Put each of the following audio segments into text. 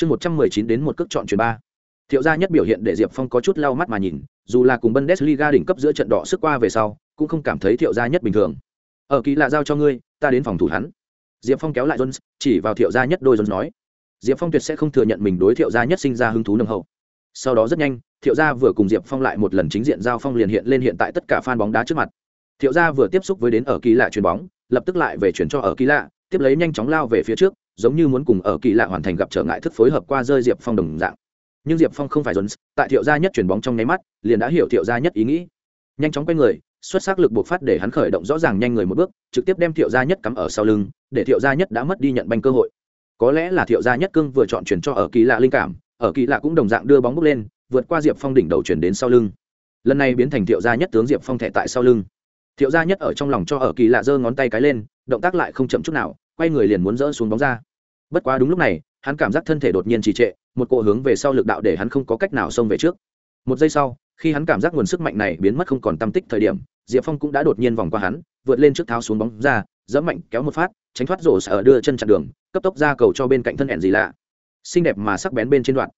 chương một trăm mười chín đến một cước chọn chuyển ba. Thiệu gia nhất biểu hiện để diệp phong có chút lau mắt mà nhìn, dù là cùng bundesliga đỉnh cấp giữa trận đỏ sức qua về sau, cũng không cảm thấy thiệu gia nhất bình thường. Ở kỳ lạ giao cho ngươi, ta đến phòng thủ hắn. Diệp phong kéo lại jones, chỉ vào thiệu gia nhất đôi jones nói. Diệp phong tuyệt sẽ không thừa nhận mình đối thiệu gia nhất sinh ra hứng thú nâng hậu. Sau đó rất nhanh, thiệu gia vừa cùng diệp phong lại một lần chính diện giao phong liền hiện lên hiện tại tất cả fan bóng đá trước mặt. Thiệu gia vừa tiếp xúc với đến ở kỳ lạ chuyền bóng, lập tức lại về chuyển cho ở kỳ lạ, tiếp lấy nhanh chóng lao về phía trước giống như muốn cùng ở kỳ lạ hoàn thành gặp trở ngại thức phối hợp qua rơi diệp phong đồng dạng. Nhưng diệp phong không phải dồn tại thiệu gia nhất chuyển bóng trong nháy mắt, liền đã hiểu thiệu gia nhất ý nghĩ. Nhanh chóng quay người, xuất sắc lực buộc phát để hắn khởi động rõ ràng nhanh người một bước, trực tiếp đem thiệu gia nhất cắm ở sau lưng, để thiệu gia nhất đã mất đi nhận banh cơ hội. Có lẽ là thiệu gia nhất cương vừa chọn chuyển cho ở kỳ lạ linh cảm, ở kỳ lạ cũng đồng dạng đưa bóng bước lên, vượt qua diệp phong đỉnh đầu chuyển đến sau lưng. Lần này biến thành thiệu gia nhất tướng diệp phong thẻ tại sau lưng. Thiệu gia nhất ở trong lòng cho ở kỳ lạ giơ ngón tay cái lên, động tác lại không chậm chút nào quay người liền muốn dỡ xuống bóng ra. Bất quá đúng lúc này, hắn cảm giác thân thể đột nhiên trì trệ, một cỗ hướng về sau lực đạo để hắn không có cách nào xông về trước. Một giây sau, khi hắn cảm giác nguồn sức mạnh này biến mất không còn tâm tích thời điểm, diệp phong cũng đã đột nhiên vòng qua hắn, vượt lên trước tháo xuống bóng ra dẫm mạnh, kéo một phát, tránh thoát rổ sở đưa chân chặn đường, cấp tốc ra cầu cho bên cạnh thân hẹn gì lạ. Xinh đẹp mà sắc bén bên trên đoạn.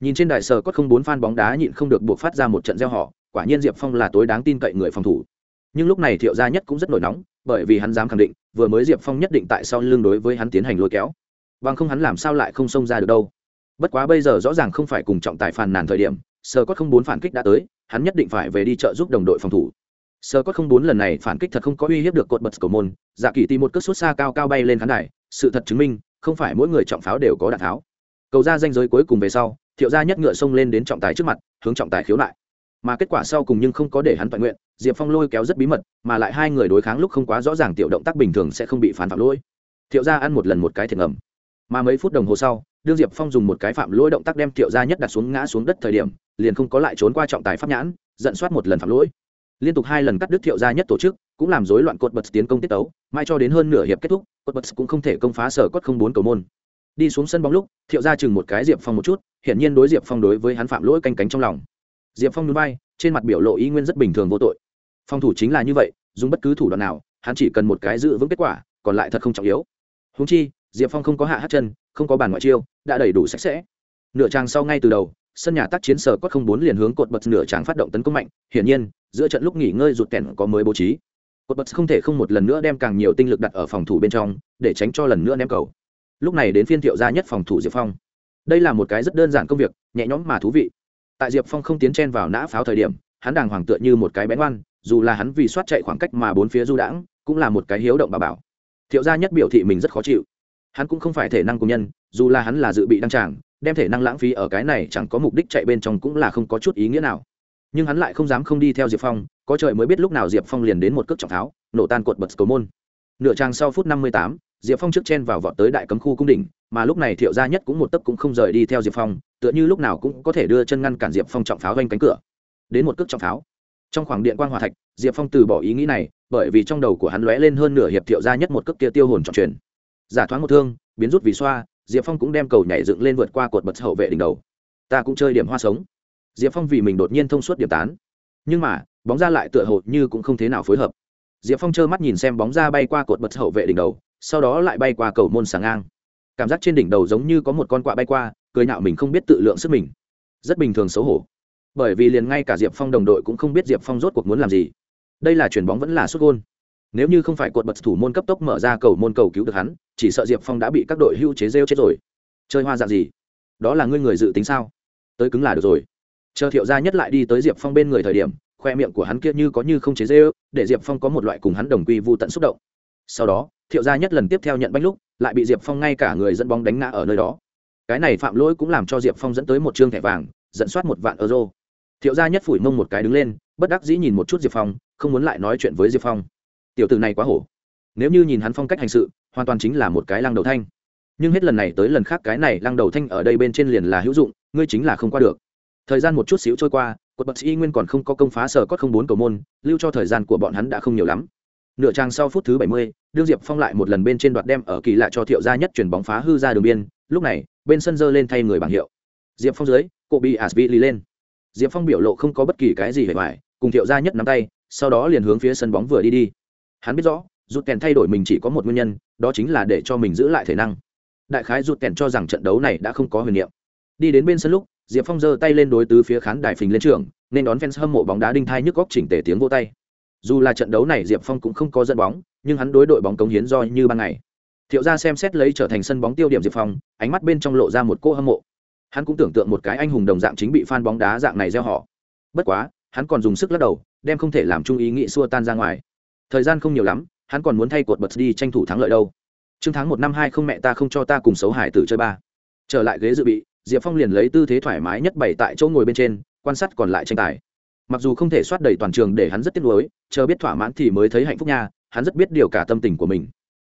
Nhìn trên đài sở có không bốn fan bóng đá nhịn không được buộc phát ra một trận gieo họ, quả nhiên diệp phong là tối đáng tin cậy người phòng thủ. Nhưng lúc này thiệu gia nhất cũng rất nổi nóng bởi vì hắn dám khẳng định, vừa mới diệp phong nhất định tại sau lưng đối với hắn tiến hành lôi kéo. Bằng không hắn làm sao lại không xông ra được đâu. Bất quá bây giờ rõ ràng không phải cùng trọng tài phàn nàn thời điểm, sơ cốt không bốn phản kích đã tới, hắn nhất định phải về đi trợ giúp đồng đội phòng thủ. Sơ cốt không bốn lần này phản kích thật không có uy hiếp được cột bật cầu môn dạ kỳ tìm một cất xuất xa cao cao bay lên khán đài, sự thật chứng minh, không phải mỗi người trọng pháo đều có đạn tháo. Cầu ra danh giới cuối cùng về sau, thiệu gia nhất ngựa xông lên đến trọng tài trước mặt, hướng trọng tài khiếu nại mà kết quả sau cùng nhưng không có để hắn toàn nguyện, diệp phong lôi kéo rất bí mật, mà lại hai người đối kháng lúc không quá rõ ràng tiểu động tác bình thường sẽ không bị phản phạm lỗi. Thiệu gia ăn một lần một cái thiệt ngầm. Mà mấy phút đồng hồ sau, đương diệp phong dùng một cái phạm lỗi động tác đem thiệu gia nhất đặt xuống ngã xuống đất thời điểm, liền không có lại trốn qua trọng tài pháp nhãn dẫn soát một lần phạm lỗi. Liên tục hai lần cắt đứt thiệu gia nhất tổ chức, cũng làm rối loạn cột bật tiến công tiết tấu, mai cho đến hơn nửa hiệp kết thúc, cột bật cũng không thể công phá sở cốt không bốn cầu môn. Đi xuống sân bóng lúc, thiệu gia chừng một cái diệp phong một chút, hiển nhiên đối diệp phong đối với hắn phạm lỗi canh cánh trong lòng diệp phong núi bay trên mặt biểu lộ ý nguyên rất bình thường vô tội. Phòng thủ chính là như vậy, dùng bất cứ thủ đoạn nào, hắn chỉ cần một cái giữ vững kết quả, còn lại thật không trọng yếu. Húng chi, diệp phong không có hạ hát chân, không có bàn ngoại chiêu, đã đầy đủ sạch sẽ. Nửa trang sau ngay từ đầu, sân nhà tác chiến sở cốt không bốn liền hướng cột bật nửa tràng phát động tấn công mạnh, hiển nhiên, giữa trận lúc nghỉ ngơi rụt kèn có mới bố trí. Cột bật không thể không một lần nữa đem càng nhiều tinh lực đặt ở phòng thủ bên trong, để tránh cho lần nữa ném cầu. Lúc này đến phiên thiệu gia nhất phòng thủ diệp phong. Đây là một cái rất đơn giản công việc, nhẹ nhõm mà thú vị tại diệp phong không tiến chen vào nã pháo thời điểm, hắn đàng hoàng tựa như một cái bén ngoan, dù là hắn vì soát chạy khoảng cách mà bốn phía du đãng, cũng là một cái hiếu động bà bảo. Thiệu gia nhất biểu thị mình rất khó chịu. Hắn cũng không phải thể năng công nhân, dù là hắn là dự bị đăng tràng, đem thể năng lãng phí ở cái này chẳng có mục đích chạy bên trong cũng là không có chút ý nghĩa nào. Nhưng hắn lại không dám không đi theo diệp phong, có trời mới biết lúc nào diệp phong liền đến một cước trọng tháo, nổ tan cột bật cầu môn. Nửa trang sau phút năm mươi tám diệp phong trước chen vào vọt tới đại cấm khu cung đình, mà lúc này thiệu gia nhất cũng một tấc cũng không rời đi theo diệp phong tựa như lúc nào cũng có thể đưa chân ngăn cản diệp phong trọng pháo quanh cánh cửa. Đến một cước trọng pháo. Trong khoảng điện quan hòa thạch diệp phong từ bỏ ý nghĩ này bởi vì trong đầu của hắn lóe lên hơn nửa hiệp thiệu gia nhất một cước kia tiêu hồn trọng truyền. Giả thoáng một thương biến rút vì xoa diệp phong cũng đem cầu nhảy dựng lên vượt qua cột bật hậu vệ đỉnh đầu. Ta cũng chơi điểm hoa sống. Diệp phong vì mình đột nhiên thông suốt điểm tán. Nhưng mà bóng ra lại tựa hồ như cũng không thế nào phối hợp. Diệp phong trơ mắt nhìn xem bóng ra bay qua cột bật hậu vệ đỉnh đầu sau đó lại bay qua cầu môn sáng ngang. Cảm giác trên đỉnh đầu giống như có một con quạ bay qua, cười nhạo mình không biết tự lượng sức mình. Rất bình thường xấu hổ. Bởi vì liền ngay cả diệp phong đồng đội cũng không biết diệp phong rốt cuộc muốn làm gì. Đây là chuyền bóng vẫn là xuất gôn. Nếu như không phải cột bật thủ môn cấp tốc mở ra cầu môn cầu cứu được hắn, chỉ sợ diệp phong đã bị các đội hưu chế rêu chết rồi. Chơi hoa dạng gì? Đó là ngươi người dự tính sao? Tới cứng là được rồi. Chờ thiệu gia nhất lại đi tới diệp phong bên người thời điểm, khoe miệng của hắn kia như có như không chế rêu, để diệp phong có một loại cùng hắn đồng quy vô tận xúc động sau đó, thiệu gia nhất lần tiếp theo nhận bánh lúc, lại bị diệp phong ngay cả người dẫn bóng đánh ngã ở nơi đó. Cái này phạm lỗi cũng làm cho diệp phong dẫn tới một chương thẻ vàng, dẫn soát một vạn euro. Thiệu gia nhất phủi mông một cái đứng lên, bất đắc dĩ nhìn một chút diệp phong, không muốn lại nói chuyện với diệp phong. Tiểu tử này quá hổ. Nếu như nhìn hắn phong cách hành sự, hoàn toàn chính là một cái lăng đầu thanh. Nhưng hết lần này tới lần khác cái này lăng đầu thanh ở đây bên trên liền là hữu dụng, ngươi chính là không qua được. Thời gian một chút xíu trôi qua quật bậc sĩ nguyên còn không có công phá sở cốt không bốn cầu môn, lưu cho thời gian của bọn hắn đã không nhiều lắm nửa trang sau phút thứ bảy mươi, đương diệp phong lại một lần bên trên đoạt đem ở kỳ lạ cho thiệu gia nhất chuyển bóng phá hư ra đường biên lúc này bên sân dơ lên thay người bảng hiệu. Diệp phong dưới cộ bị asvili lên. Diệp phong biểu lộ không có bất kỳ cái gì vẻ ngoài, cùng thiệu gia nhất nắm tay sau đó liền hướng phía sân bóng vừa đi đi. Hắn biết rõ rút kèn thay đổi mình chỉ có một nguyên nhân đó chính là để cho mình giữ lại thể năng. Đại khái rút kèn cho rằng trận đấu này đã không có huyền niệm. Đi đến bên sân lúc diệp phong giơ tay lên đối tứ phía khán đài phình lên trường nên đón fans hâm mộ bóng đá đinh thai nhức góc chỉnh tề tiếng vô tay dù là trận đấu này diệp phong cũng không có dẫn bóng, nhưng hắn đối đội bóng cống hiến do như ban ngày. Thiệu ra xem xét lấy trở thành sân bóng tiêu điểm diệp phong, ánh mắt bên trong lộ ra một cô hâm mộ. Hắn cũng tưởng tượng một cái anh hùng đồng dạng chính bị phan bóng đá dạng này gieo họ. Bất quá, hắn còn dùng sức lắc đầu, đem không thể làm chung ý nghĩ xua tan ra ngoài. Thời gian không nhiều lắm, hắn còn muốn thay cột bật đi tranh thủ thắng lợi đâu. Chương tháng một năm hai không mẹ ta không cho ta cùng xấu hải tử chơi ba. Trở lại ghế dự bị, diệp phong liền lấy tư thế thoải mái nhất bảy tại chỗ ngồi bên trên, quan sát còn lại tranh tài mặc dù không thể soát đầy toàn trường để hắn rất tiếc nuối, chờ biết thỏa mãn thì mới thấy hạnh phúc nha, hắn rất biết điều cả tâm tình của mình.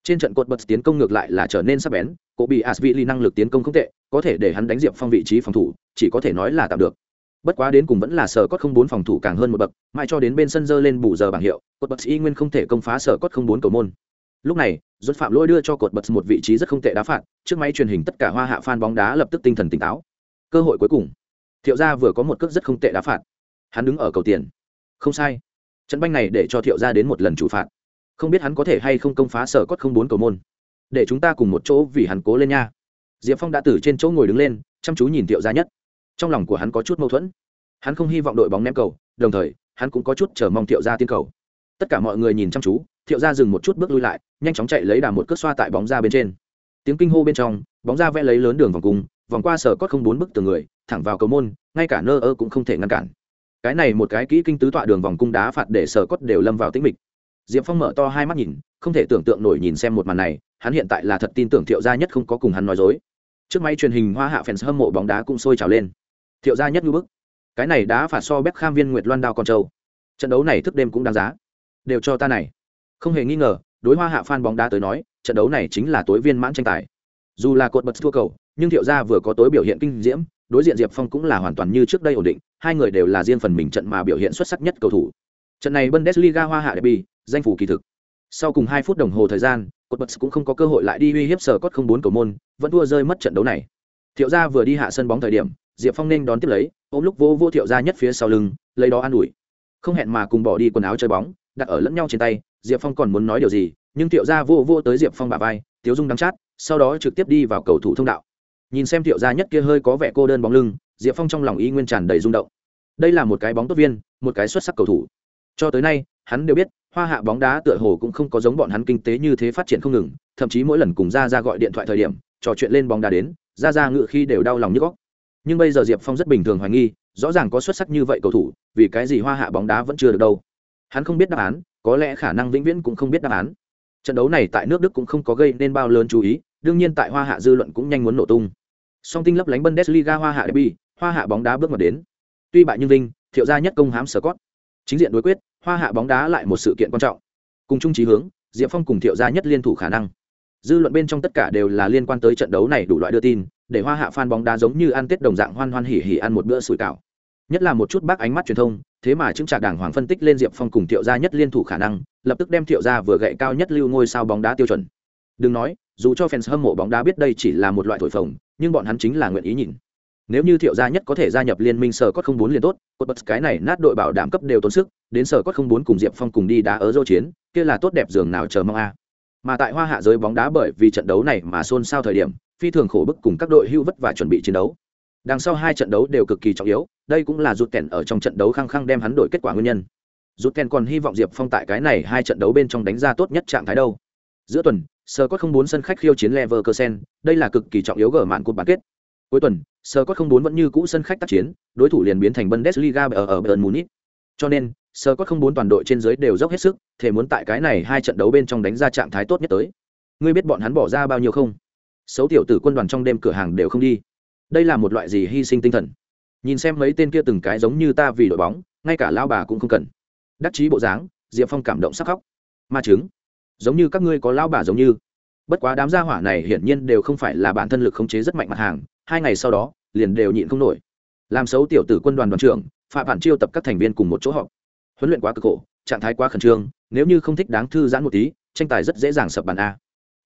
Trên trận cột bật tiến công ngược lại là trở nên sắc bén, cổ bị asvili năng lực tiến công không tệ, có thể để hắn đánh diệp phong vị trí phòng thủ, chỉ có thể nói là tạm được. Bất quá đến cùng vẫn là sở cốt không bốn phòng thủ càng hơn một bậc, mãi cho đến bên sân dơ lên bù giờ bảng hiệu, cột bật y nguyên không thể công phá sở cốt không bốn cầu môn. Lúc này rút phạm lỗi đưa cho cột bật một vị trí rất không tệ đá phạt, trước máy truyền hình tất cả hoa hạ phan bóng đá lập tức tinh thần tỉnh táo. Cơ hội cuối cùng. Thiệu gia vừa có một cước rất không tệ đá phạt hắn đứng ở cầu tiền. Không sai. Trận banh này để cho thiệu gia đến một lần chủ phạt. Không biết hắn có thể hay không công phá sở cốt không bốn cầu môn. Để chúng ta cùng một chỗ vì hắn cố lên nha. Diệp phong đã từ trên chỗ ngồi đứng lên, chăm chú nhìn thiệu gia nhất. Trong lòng của hắn có chút mâu thuẫn. Hắn không hy vọng đội bóng ném cầu, đồng thời, hắn cũng có chút chờ mong thiệu gia tiên cầu. Tất cả mọi người nhìn chăm chú, thiệu gia dừng một chút bước lui lại, nhanh chóng chạy lấy đà một cước xoa tại bóng ra bên trên. Tiếng kinh hô bên trong, bóng ra vẽ lấy lớn đường vòng cung, vòng qua sở cốt không bốn bức từ người, thẳng vào cầu môn, ngay cả nơ ơ cũng không thể ngăn cản cái này một cái kỹ kinh tứ tọa đường vòng cung đá phạt để sở cốt đều lâm vào tĩnh mịch. Diệp phong mở to hai mắt nhìn, không thể tưởng tượng nổi nhìn xem một màn này, hắn hiện tại là thật tin tưởng thiệu gia nhất không có cùng hắn nói dối. Trước máy truyền hình hoa hạ fans hâm mộ bóng đá cũng sôi trào lên. Thiệu gia nhất ngưỡng bức. Cái này đá phạt so bếp kham viên nguyệt, loan đao con trâu. Trận đấu này thức đêm cũng đáng giá. Đều cho ta này. Không hề nghi ngờ, đối hoa hạ fan bóng đá tới nói, trận đấu này chính là tối viên mãn tranh tài. Dù là cột bật thua cầu, nhưng thiệu gia vừa có tối biểu hiện kinh diễm đối diện diệp phong cũng là hoàn toàn như trước đây ổn định, hai người đều là riêng phần mình trận mà biểu hiện xuất sắc nhất cầu thủ. Trận này bundesliga hoa hạ derby, danh phủ kỳ thực. Sau cùng hai phút đồng hồ thời gian cột bật cũng không có cơ hội lại đi uy hiếp sở cốt không bốn cầu môn, vẫn thua rơi mất trận đấu này. Thiệu gia vừa đi hạ sân bóng thời điểm, diệp phong nên đón tiếp lấy, ôm lúc vô vô thiệu gia nhất phía sau lưng, lấy đó an ủi. Không hẹn mà cùng bỏ đi quần áo chơi bóng, đặt ở lẫn nhau trên tay, diệp phong còn muốn nói điều gì, nhưng thiệu gia vô vô tới diệp phong bà vai, tiếu dung đắng chát, sau đó trực tiếp đi vào cầu thủ thông đạo nhìn xem thiệu gia nhất kia hơi có vẻ cô đơn bóng lưng, diệp phong trong lòng y nguyên tràn đầy rung động. Đây là một cái bóng tốt viên, một cái xuất sắc cầu thủ. Cho tới nay, hắn đều biết, hoa hạ bóng đá tựa hồ cũng không có giống bọn hắn kinh tế như thế phát triển không ngừng, thậm chí mỗi lần cùng ra ra gọi điện thoại thời điểm, trò chuyện lên bóng đá đến ra ra ngự khi đều đau lòng như góc. Nhưng bây giờ diệp phong rất bình thường hoài nghi, rõ ràng có xuất sắc như vậy cầu thủ, vì cái gì hoa hạ bóng đá vẫn chưa được đâu? Hắn không biết đáp án, có lẽ khả năng vĩnh viễn cũng không biết đáp án. Trận đấu này tại nước đức cũng không có gây nên bao lớn chú ý, đương nhiên tại hoa hạ dư luận cũng nhanh muốn nổ tung song tinh lấp lánh bundesliga hoa hạ derby hoa hạ bóng đá bước vào đến. Tuy bại nhưng Linh, thiệu gia nhất công hám sở cót chính diện đối quyết hoa hạ bóng đá lại một sự kiện quan trọng. Cùng chung trí hướng diệp phong cùng thiệu gia nhất liên thủ khả năng. Dư luận bên trong tất cả đều là liên quan tới trận đấu này đủ loại đưa tin để hoa hạ phan bóng đá giống như ăn tết đồng dạng hoan hoan hỉ hỉ ăn một bữa sủi cảo. Nhất là một chút bác ánh mắt truyền thông thế mà chứng trạc đảng hoàng phân tích lên diệp phong cùng thiệu gia nhất liên thủ khả năng lập tức đem thiệu gia vừa gậy cao nhất lưu ngôi sao bóng đá tiêu chuẩn. Đừng nói dù cho fans hâm mộ bóng đá biết đây chỉ là một loại thổi phồng, nhưng bọn hắn chính là nguyện ý nhìn. Nếu như thiệu gia nhất có thể gia nhập liên minh sở cốt không bốn liền tốt, cột bật cái này nát đội bảo đảm cấp đều tốn sức, đến sở cốt không bốn cùng diệp phong cùng đi đá ở dô chiến, kia là tốt đẹp giường nào chờ mong a. Mà tại hoa hạ giới bóng đá bởi vì trận đấu này mà xôn xao thời điểm, phi thường khổ bức cùng các đội hưu vất và chuẩn bị chiến đấu. Đằng sau hai trận đấu đều cực kỳ trọng yếu, đây cũng là rút kèn ở trong trận đấu khăng khăng đem hắn đổi kết quả nguyên nhân. Rút kèn còn hy vọng diệp phong tại cái này hai trận đấu bên trong đánh ra tốt nhất trạng thái đâu. Giữa tuần sơ có không sân khách khiêu chiến leverkusen, đây là cực kỳ trọng yếu gở mạn cuộc bán kết. Cuối tuần sơ có không vẫn như cũ sân khách tác chiến, đối thủ liền biến thành bundesliga ở ở bayern munich. Cho nên sơ có không toàn đội trên dưới đều dốc hết sức thể muốn tại cái này hai trận đấu bên trong đánh ra trạng thái tốt nhất tới. Ngươi biết bọn hắn bỏ ra bao nhiêu không? Xấu tiểu tử quân đoàn trong đêm cửa hàng đều không đi. Đây là một loại gì hy sinh tinh thần? Nhìn xem mấy tên kia từng cái giống như ta vì đội bóng, ngay cả lão bà cũng không cần. Đắc chí bộ dáng, diệp phong cảm động sắc khóc. Ma chứng giống như các ngươi có lao bà giống như. Bất quá đám gia hỏa này hiển nhiên đều không phải là bản thân lực khống chế rất mạnh mặt hàng, hai ngày sau đó, liền đều nhịn không nổi. Làm xấu tiểu tử quân đoàn đoàn trưởng phạm bản chiêu tập các thành viên cùng một chỗ họp. Huấn luyện quá cực khổ, trạng thái quá khẩn trương, nếu như không thích đáng thư giãn một tí, tranh tài rất dễ dàng sập bàn a.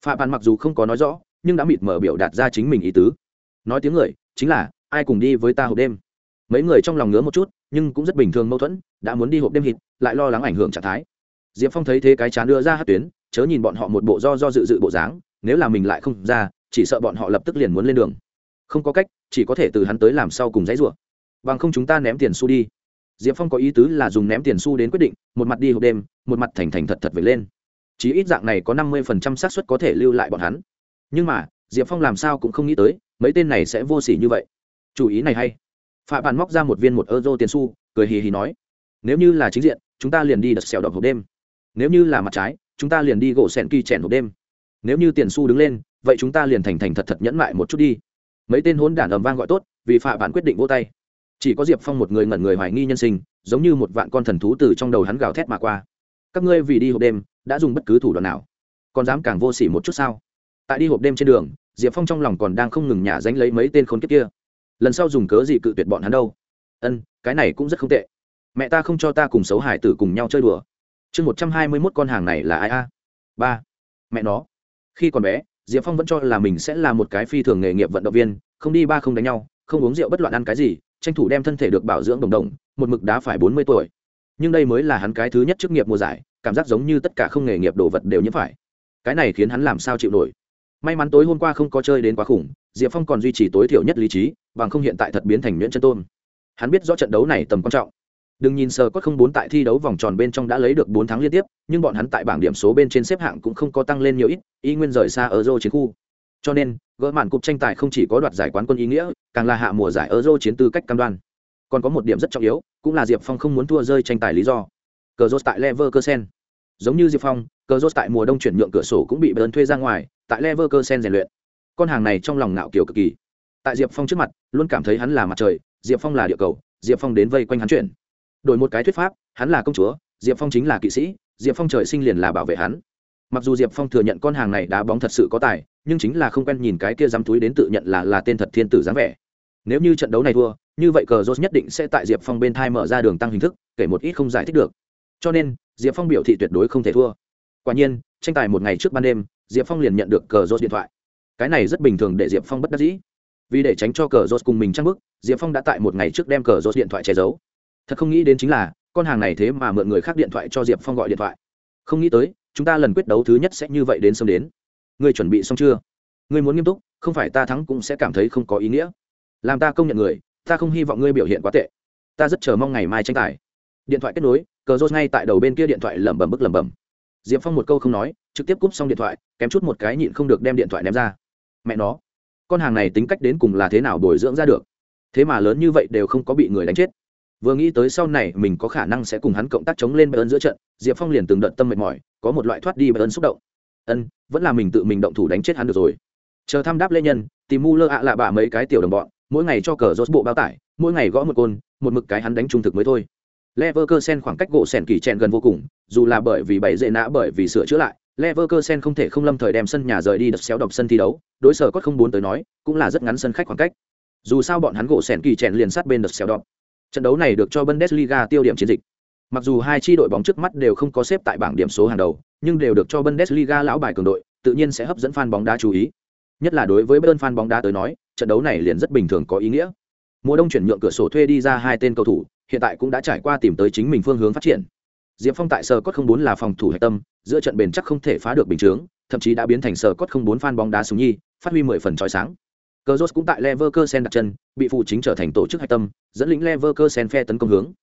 Phạm bản mặc dù không có nói rõ, nhưng đã mịt mở biểu đạt ra chính mình ý tứ. Nói tiếng người, chính là, ai cùng đi với ta hộp đêm? Mấy người trong lòng ngứa một chút, nhưng cũng rất bình thường mâu thuẫn, đã muốn đi hộp đêm hít lại lo lắng ảnh hưởng trạng thái. Diệp phong thấy thế cái chán đưa ra hát tuyến chớ nhìn bọn họ một bộ do do dự dự bộ dáng, nếu là mình lại không ra, chỉ sợ bọn họ lập tức liền muốn lên đường. Không có cách, chỉ có thể từ hắn tới làm sau cùng dãy rủa. Bằng không chúng ta ném tiền xu đi. Diệp phong có ý tứ là dùng ném tiền xu đến quyết định, một mặt đi hộp đêm, một mặt thành thành thật thật về lên. Chỉ ít dạng này có năm mươi phần trăm xác suất có thể lưu lại bọn hắn. Nhưng mà, diệp phong làm sao cũng không nghĩ tới, mấy tên này sẽ vô s ỉ như vậy. Chủ ý này hay. Phạm bàn móc ra một viên một euro tiền xu, cười hì hì nói, nếu như là chính diện, chúng ta liền đi đợt xèo đọc hộp đêm. Nếu như là mặt trái chúng ta liền đi gỗ sẹn kỳ chèn hộp đêm. Nếu như tiền xu đứng lên, vậy chúng ta liền thành thành thật thật nhẫn mại một chút đi. Mấy tên hốn đản ầm vang gọi tốt, vì phạm bản quyết định vô tay. Chỉ có diệp phong một người ngẩn người hoài nghi nhân sinh, giống như một vạn con thần thú từ trong đầu hắn gào thét mà qua. Các ngươi vì đi hộp đêm, đã dùng bất cứ thủ đoạn nào? Còn dám càng vô s ỉ một chút sao? Tại đi hộp đêm trên đường, diệp phong trong lòng còn đang không ngừng nhả dánh lấy mấy tên khốn kiếp kia. Lần sau dùng cớ gì cự tuyệt bọn hắn đâu? Ân, cái này cũng rất không tệ. Mẹ ta không cho ta cùng xấu hải tử cùng nhau chơi đùa chương một trăm hai mươi mốt con hàng này là ai a? Ba. Mẹ nó. Khi còn bé, diệp phong vẫn cho là mình sẽ là một cái phi thường nghề nghiệp vận động viên, không đi ba không đánh nhau, không uống rượu bất loạn ăn cái gì, tranh thủ đem thân thể được bảo dưỡng đồng đồng, một mực đá phải bốn mươi tuổi. Nhưng đây mới là hắn cái thứ nhất chức nghiệp mùa giải, cảm giác giống như tất cả không nghề nghiệp đồ vật đều nhiễm phải. Cái này khiến hắn làm sao chịu nổi? May mắn tối hôm qua không có chơi đến quá khủng, diệp phong còn duy trì tối thiểu nhất lý trí, bằng không hiện tại thật biến thành nhuyễn chân tôn hắn biết rõ trận đấu này tầm quan trọng đừng nhìn sờ có không bốn tại thi đấu vòng tròn bên trong đã lấy được bốn tháng liên tiếp, nhưng bọn hắn tại bảng điểm số bên trên xếp hạng cũng không có tăng lên nhiều ít, y nguyên rời xa ở euro chiến khu. Cho nên, gỡ màn cục tranh tài không chỉ có đoạt giải quán quân ý nghĩa, càng là hạ mùa giải ở euro chiến tư cách cam đoan. Còn có một điểm rất trọng yếu, cũng là diệp phong không muốn thua rơi tranh tài lý do. Cờ rốt tại leverkusen. Giống như diệp phong cờ rốt tại mùa đông chuyển nhượng cửa sổ cũng bị bern thuê ra ngoài, tại leverkusen rèn luyện. Con hàng này trong lòng ngạo kiểu cực kỳ. Tại diệp phong trước mặt, luôn cảm thấy hắn là mặt trời, diệp phong là địa cầu, diệp phong đến vây quanh hắn chuyển đổi một cái thuyết pháp, hắn là công chúa, diệp phong chính là kỵ sĩ, diệp phong trời sinh liền là bảo vệ hắn. Mặc dù diệp phong thừa nhận con hàng này đá bóng thật sự có tài, nhưng chính là không quen nhìn cái kia dám túi đến tự nhận là là tên thật thiên tử dáng vẻ. Nếu như trận đấu này thua, như vậy cờ rốt nhất định sẽ tại diệp phong bên thai mở ra đường tăng hình thức, kể một ít không giải thích được. Cho nên, diệp phong biểu thị tuyệt đối không thể thua. Quả nhiên, tranh tài một ngày trước ban đêm, diệp phong liền nhận được cờ rốt điện thoại. Cái này rất bình thường để diệp phong bất đắc dĩ. Vì để tránh cho cờ rốt cùng mình trăng bức diệp phong đã tại một ngày trước đem cờ rốt điện thoại che giấu thật không nghĩ đến chính là, con hàng này thế mà mượn người khác điện thoại cho diệp phong gọi điện thoại. Không nghĩ tới, chúng ta lần quyết đấu thứ nhất sẽ như vậy đến sớm đến. Ngươi chuẩn bị xong chưa? Ngươi muốn nghiêm túc, không phải ta thắng cũng sẽ cảm thấy không có ý nghĩa. Làm ta công nhận người, ta không hy vọng ngươi biểu hiện quá tệ. Ta rất chờ mong ngày mai tranh tài. Điện thoại kết nối, cờ rốt ngay tại đầu bên kia điện thoại lẩm bẩm bức lẩm bẩm. Diệp phong một câu không nói, trực tiếp cúp xong điện thoại, kém chút một cái nhịn không được đem điện thoại ném ra. Mẹ nó, con hàng này tính cách đến cùng là thế nào bồi dưỡng ra được? Thế mà lớn như vậy đều không có bị người đánh chết vừa nghĩ tới sau này mình có khả năng sẽ cùng hắn cộng tác chống lên bayern giữa trận diệp phong liền từng đợt tâm mệt mỏi có một loại thoát đi bayern xúc động ân vẫn là mình tự mình động thủ đánh chết hắn được rồi chờ thăm đáp lễ nhân tìm mu lơ ạ lạ bạ mấy cái tiểu đồng bọn mỗi ngày cho cờ rốt bộ bao tải mỗi ngày gõ một côn một mực cái hắn đánh trung thực mới thôi Leverkusen khoảng cách gỗ sèn kỳ chèn gần vô cùng, dù là bởi vì bảy dễ nã bởi vì sửa chữa lại, Leverkusen không thể không lâm thời đem sân nhà rời đi đập xéo độc sân thi đấu, đối sở có không muốn tới nói, cũng là rất ngắn sân khách khoảng cách. Dù sao bọn hắn gỗ sèn kỳ chèn liền sát bên đập xéo đọc. Trận đấu này được cho Bundesliga tiêu điểm chiến dịch. Mặc dù hai chi đội bóng trước mắt đều không có xếp tại bảng điểm số hàng đầu, nhưng đều được cho Bundesliga lão bài cường đội, tự nhiên sẽ hấp dẫn fan bóng đá chú ý. Nhất là đối với Bayern fan bóng đá tới nói, trận đấu này liền rất bình thường có ý nghĩa. Mùa đông chuyển nhượng cửa sổ thuê đi ra hai tên cầu thủ, hiện tại cũng đã trải qua tìm tới chính mình phương hướng phát triển. Diệp Phong tại sở cốt không bốn là phòng thủ hạch tâm, giữa trận bền chắc không thể phá được bình chướng, thậm chí đã biến thành sở cốt không bốn fan bóng đá súng nhi, phát huy mười phần chói sáng. Cờ cũng tại Leverkusen đặt chân, bị phụ chính trở thành tổ chức hạch tâm, dẫn lĩnh Leverkusen phe tấn công hướng.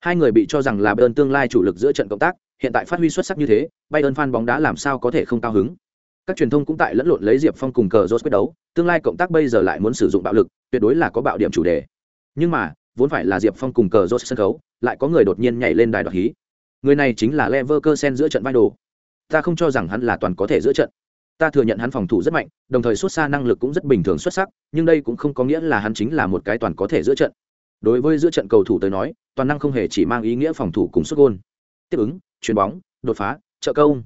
Hai người bị cho rằng là Bayern tương lai chủ lực giữa trận cộng tác, hiện tại phát huy xuất sắc như thế, Bayern fan bóng đá làm sao có thể không cao hứng. Các truyền thông cũng tại lẫn lộn lấy Diệp Phong cùng cờ quyết đấu, tương lai cộng tác bây giờ lại muốn sử dụng bạo lực, tuyệt đối là có bạo điểm chủ đề. Nhưng mà, vốn phải là Diệp Phong cùng cờ sân khấu, lại có người đột nhiên nhảy lên đài đoạt hí. Người này chính là Leverkusen giữa trận vai đồ. Ta không cho rằng hắn là toàn có thể giữa trận. Ta thừa nhận hắn phòng thủ rất mạnh, đồng thời xuất xa năng lực cũng rất bình thường xuất sắc, nhưng đây cũng không có nghĩa là hắn chính là một cái toàn có thể giữa trận. Đối với giữa trận cầu thủ tới nói, toàn năng không hề chỉ mang ý nghĩa phòng thủ cùng xuất gôn. Tiếp ứng, chuyền bóng, đột phá, trợ công,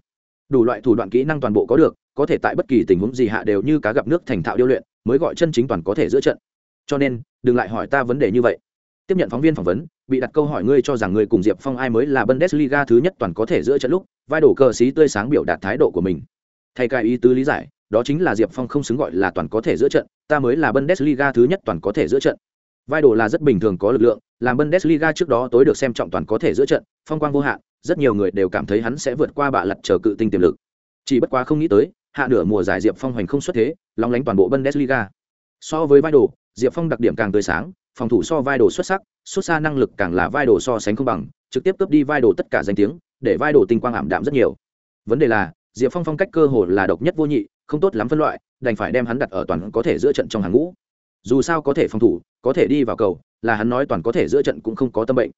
đủ loại thủ đoạn kỹ năng toàn bộ có được, có thể tại bất kỳ tình huống gì hạ đều như cá gặp nước thành thạo điêu luyện, mới gọi chân chính toàn có thể giữa trận. Cho nên, đừng lại hỏi ta vấn đề như vậy tiếp nhận phóng viên phỏng vấn bị đặt câu hỏi ngươi cho rằng ngươi cùng diệp phong ai mới là bundesliga thứ nhất toàn có thể giữa trận lúc vai đổ cờ xí tươi sáng biểu đạt thái độ của mình thay cái ý tứ lý giải, đó chính là diệp phong không xứng gọi là toàn có thể giữa trận, ta mới là bundesliga thứ nhất toàn có thể giữa trận. Vai đồ là rất bình thường có lực lượng, làm bundesliga trước đó tối được xem trọng toàn có thể giữa trận, phong quang vô hạn, rất nhiều người đều cảm thấy hắn sẽ vượt qua bạ lật chờ cự tinh tiềm lực. Chỉ bất quá không nghĩ tới, hạ nửa mùa giải diệp phong hoành không xuất thế, lóng lánh toàn bộ bundesliga. So với vai đồ diệp phong đặc điểm càng tươi sáng, phòng thủ so vai đồ xuất sắc, xuất xa năng lực càng là vai đồ so sánh không bằng, trực tiếp cướp đi vai đồ tất cả danh tiếng, để vai đồ tinh quang ảm đạm rất nhiều. Vấn đề là diệp phong phong cách cơ hồ là độc nhất vô nhị, không tốt lắm phân loại, đành phải đem hắn đặt ở toàn có thể giữa trận trong hàng ngũ. Dù sao có thể phòng thủ, có thể đi vào cầu, là hắn nói toàn có thể giữa trận cũng không có tâm bệnh.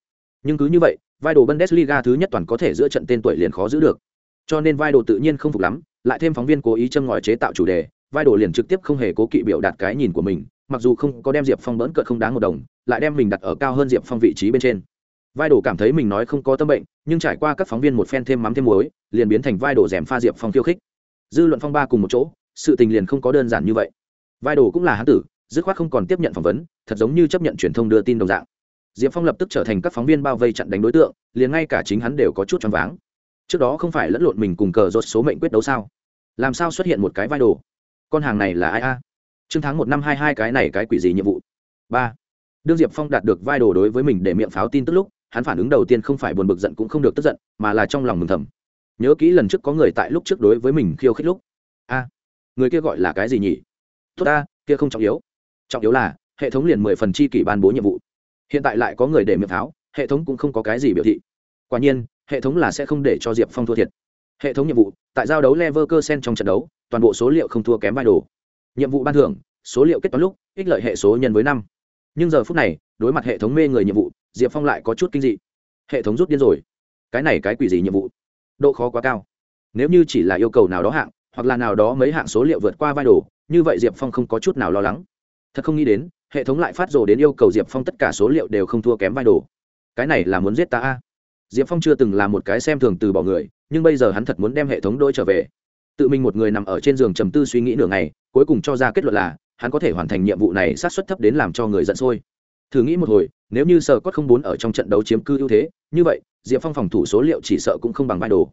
Nhưng cứ như vậy, vai đồ bundesliga thứ nhất toàn có thể giữa trận tên tuổi liền khó giữ được. Cho nên vai đồ tự nhiên không phục lắm, lại thêm phóng viên cố ý châm ngòi chế tạo chủ đề, vai đồ liền trực tiếp không hề cố kỵ biểu đạt cái nhìn của mình, mặc dù không có đem diệp phong bỡn cợt không đáng một đồng, lại đem mình đặt ở cao hơn diệp phong vị trí bên trên vai đồ cảm thấy mình nói không có tâm bệnh, nhưng trải qua các phóng viên một phen thêm mắm thêm muối, liền biến thành vai đồ rèm pha diệp phong khiêu khích. Dư luận phong ba cùng một chỗ, sự tình liền không có đơn giản như vậy. Vai đồ cũng là hán tử, dứt khoát không còn tiếp nhận phỏng vấn, thật giống như chấp nhận truyền thông đưa tin đồng dạng. Diệp phong lập tức trở thành các phóng viên bao vây chặn đánh đối tượng, liền ngay cả chính hắn đều có chút choáng váng. Trước đó không phải lẫn lộn mình cùng cờ rốt số mệnh quyết đấu sao? Làm sao xuất hiện một cái vai đồ? Con hàng này là ai a? Chương tháng một năm hai hai cái này cái quỷ gì nhiệm vụ? Ba. Đương diệp phong đạt được vai đồ đối với mình để miệng pháo tin tức lúc hắn phản ứng đầu tiên không phải buồn bực giận cũng không được tức giận, mà là trong lòng mừng thầm. Nhớ kỹ lần trước có người tại lúc trước đối với mình khiêu khích lúc. A, người kia gọi là cái gì nhỉ? Tốt ta, kia không trọng yếu. Trọng yếu là, hệ thống liền mười phần chi kỷ ban bố nhiệm vụ. Hiện tại lại có người để miệng pháo, hệ thống cũng không có cái gì biểu thị. Quả nhiên, hệ thống là sẽ không để cho diệp phong thua thiệt. Hệ thống nhiệm vụ, tại giao đấu lever cơ sen trong trận đấu, toàn bộ số liệu không thua kém vai đồ. Nhiệm vụ ban thưởng, số liệu kết toán lúc, ích lợi hệ số nhân với năm. Nhưng giờ phút này, đối mặt hệ thống mê người nhiệm vụ diệp phong lại có chút kinh dị. Hệ thống rút điên rồi. Cái này cái quỷ gì nhiệm vụ? Độ khó quá cao. Nếu như chỉ là yêu cầu nào đó hạng, hoặc là nào đó mấy hạng số liệu vượt qua vai đồ, như vậy diệp phong không có chút nào lo lắng. Thật không nghĩ đến, hệ thống lại phát rồ đến yêu cầu diệp phong tất cả số liệu đều không thua kém vai đồ. Cái này là muốn giết ta a? Diệp phong chưa từng là một cái xem thường từ bỏ người, nhưng bây giờ hắn thật muốn đem hệ thống đôi trở về. Tự mình một người nằm ở trên giường trầm tư suy nghĩ nửa ngày, cuối cùng cho ra kết luận là, hắn có thể hoàn thành nhiệm vụ này sát xuất thấp đến làm cho người giận sôi. Thử nghĩ một hồi nếu như sở cốt không bốn ở trong trận đấu chiếm cư ưu thế, như vậy, diệp phong phòng thủ số liệu chỉ sợ cũng không bằng vai đồ.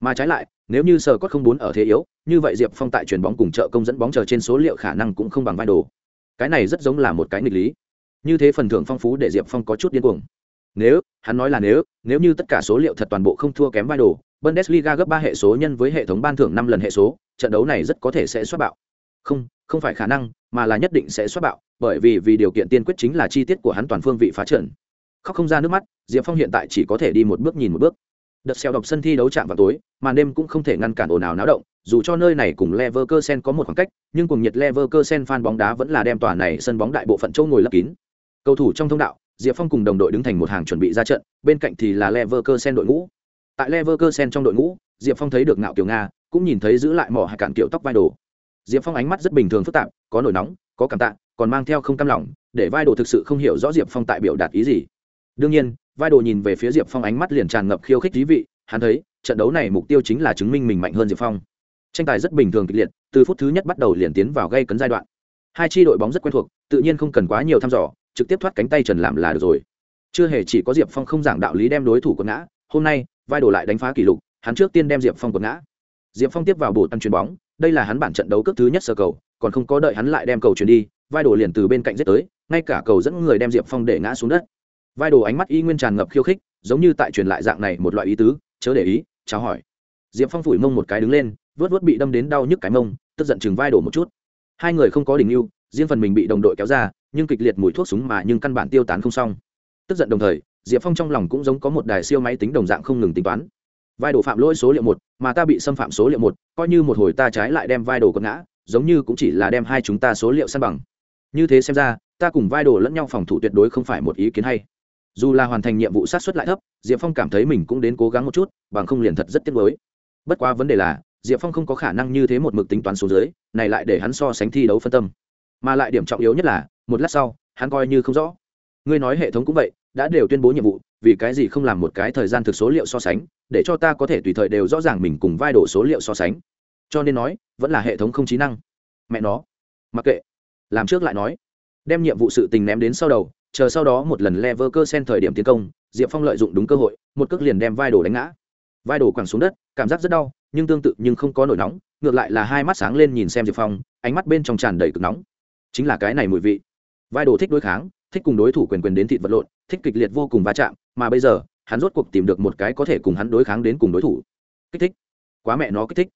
Mà trái lại, nếu như sở cốt không bốn ở thế yếu, như vậy diệp phong tại chuyền bóng cùng trợ công dẫn bóng chờ trên số liệu khả năng cũng không bằng vai đồ. Cái này rất giống là một cái nghịch lý. Như thế phần thưởng phong phú để diệp phong có chút điên cuồng. Nếu, hắn nói là nếu nếu như tất cả số liệu thật toàn bộ không thua kém vai đồ, bundesliga gấp ba hệ số nhân với hệ thống ban thưởng năm lần hệ số, trận đấu này rất có thể sẽ xuất bạo. Không không phải khả năng, mà là nhất định sẽ xuất bạo bởi vì vì điều kiện tiên quyết chính là chi tiết của hắn toàn phương vị phá trận. Khóc không ra nước mắt, diệp phong hiện tại chỉ có thể đi một bước nhìn một bước. Đợt xeo đọc sân thi đấu chạm vào tối mà đêm cũng không thể ngăn cản ồn ào náo động, dù cho nơi này cùng Leverkusen có một khoảng cách, nhưng cùng nhiệt Leverkusen fan bóng đá vẫn là đem tòa này sân bóng đại bộ phận chỗ ngồi lấp kín. Cầu thủ trong thông đạo, diệp phong cùng đồng đội đứng thành một hàng chuẩn bị ra trận, bên cạnh thì là Leverkusen đội ngũ. Tại Leverkusen trong đội ngũ, diệp phong thấy được ngạo kiều nga, cũng nhìn thấy giữ lại mỏ hạ cạn kiểu tóc vai đồ. Diệp phong ánh mắt rất bình thường phức tạp, có nổi nóng, có cảm tạ còn mang theo không cam lòng, để vai đồ thực sự không hiểu rõ diệp phong tại biểu đạt ý gì. Đương nhiên, vai đồ nhìn về phía diệp phong ánh mắt liền tràn ngập khiêu khích thí vị, hắn thấy, trận đấu này mục tiêu chính là chứng minh mình mạnh hơn diệp phong. Tranh tài rất bình thường kịch liệt, từ phút thứ nhất bắt đầu liền tiến vào gây cấn giai đoạn. Hai tri đội bóng rất quen thuộc, tự nhiên không cần quá nhiều thăm dò, trực tiếp thoát cánh tay trần làm là được rồi. Chưa hề chỉ có diệp phong không giảng đạo lý đem đối thủ quật ngã, hôm nay, vai đồ lại đánh phá kỷ lục, hắn trước tiên đem diệp phong quật ngã. Diệp phong tiếp vào bổ tăng chuyền bóng, đây là hắn bản trận đấu cước thứ nhất sơ cầu, còn không có đợi hắn lại đem cầu chuyển đi vai đồ liền từ bên cạnh giết tới, ngay cả cầu dẫn người đem diệp phong để ngã xuống đất. Vai đồ ánh mắt y nguyên tràn ngập khiêu khích, giống như tại truyền lại dạng này một loại ý tứ, chớ để ý, chào hỏi. Diệp phong phủi mông một cái đứng lên, vớt vớt bị đâm đến đau nhức cái mông, tức giận chừng vai đổ một chút. Hai người không có đình yêu riêng phần mình bị đồng đội kéo ra, nhưng kịch liệt mùi thuốc súng mà nhưng căn bản tiêu tán không xong. Tức giận đồng thời, diệp phong trong lòng cũng giống có một đài siêu máy tính đồng dạng không ngừng tính toán. Vai đồ phạm lỗi số liệu một, mà ta bị xâm phạm số liệu một, coi như một hồi ta trái lại đem vai đồ quật ngã, giống như cũng chỉ là đem hai chúng ta số liệu săn bằng như thế xem ra, ta cùng vai đồ lẫn nhau phòng thủ tuyệt đối không phải một ý kiến hay. Dù là hoàn thành nhiệm vụ sát xuất lại thấp, diệp phong cảm thấy mình cũng đến cố gắng một chút, bằng không liền thật rất tiếc mới bất quá vấn đề là, diệp phong không có khả năng như thế một mực tính toán số dưới, này lại để hắn so sánh thi đấu phân tâm. Mà lại điểm trọng yếu nhất là, một lát sau, hắn coi như không rõ. Ngươi nói hệ thống cũng vậy, đã đều tuyên bố nhiệm vụ, vì cái gì không làm một cái thời gian thực số liệu so sánh, để cho ta có thể tùy thời đều rõ ràng mình cùng vai đổ số liệu so sánh. Cho nên nói, vẫn là hệ thống không trí năng. Mẹ nó. Mặc kệ làm trước lại nói. Đem nhiệm vụ sự tình ném đến sau đầu, chờ sau đó một lần lever cơ sen thời điểm tiến công, diệp phong lợi dụng đúng cơ hội, một cước liền đem vai đổ đánh ngã. Vai đổ quẳng xuống đất, cảm giác rất đau, nhưng tương tự nhưng không có nổi nóng, ngược lại là hai mắt sáng lên nhìn xem diệp phong, ánh mắt bên trong tràn đầy cực nóng. Chính là cái này mùi vị. Vai đồ thích đối kháng, thích cùng đối thủ quyền quyền đến thịt vật lộn, thích kịch liệt vô cùng va chạm, mà bây giờ, hắn rốt cuộc tìm được một cái có thể cùng hắn đối kháng đến cùng đối thủ. Kích thích. Quá mẹ nó kích thích.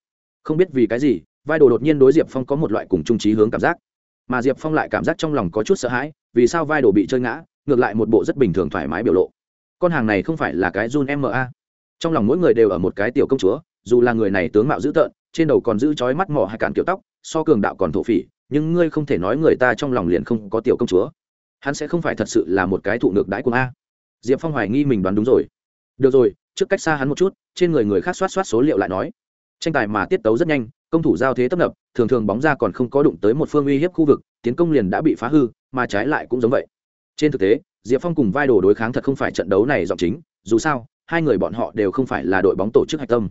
Không biết vì cái gì, vai đồ đột nhiên đối diệp phong có một loại cùng trung trí hướng cảm giác mà diệp phong lại cảm giác trong lòng có chút sợ hãi, vì sao vai đồ bị chơi ngã, ngược lại một bộ rất bình thường thoải mái biểu lộ. Con hàng này không phải là cái run ma trong lòng mỗi người đều ở một cái tiểu công chúa, dù là người này tướng mạo dữ tợn, trên đầu còn giữ chói mắt mỏ hay cạn kiểu tóc, so cường đạo còn thổ phỉ, nhưng ngươi không thể nói người ta trong lòng liền không có tiểu công chúa. Hắn sẽ không phải thật sự là một cái thụ ngược đãi của a. Diệp phong hoài nghi mình đoán đúng rồi. Được rồi, trước cách xa hắn một chút, trên người người khác soát soát số liệu lại nói tranh tài mà tiết tấu rất nhanh, công thủ giao thế tấp nập, thường thường bóng ra còn không có đụng tới một phương uy hiếp khu vực, tiến công liền đã bị phá hư, mà trái lại cũng giống vậy. Trên thực tế, diệp phong cùng vai đồ đối kháng thật không phải trận đấu này giọng chính, dù sao, hai người bọn họ đều không phải là đội bóng tổ chức hạch tâm.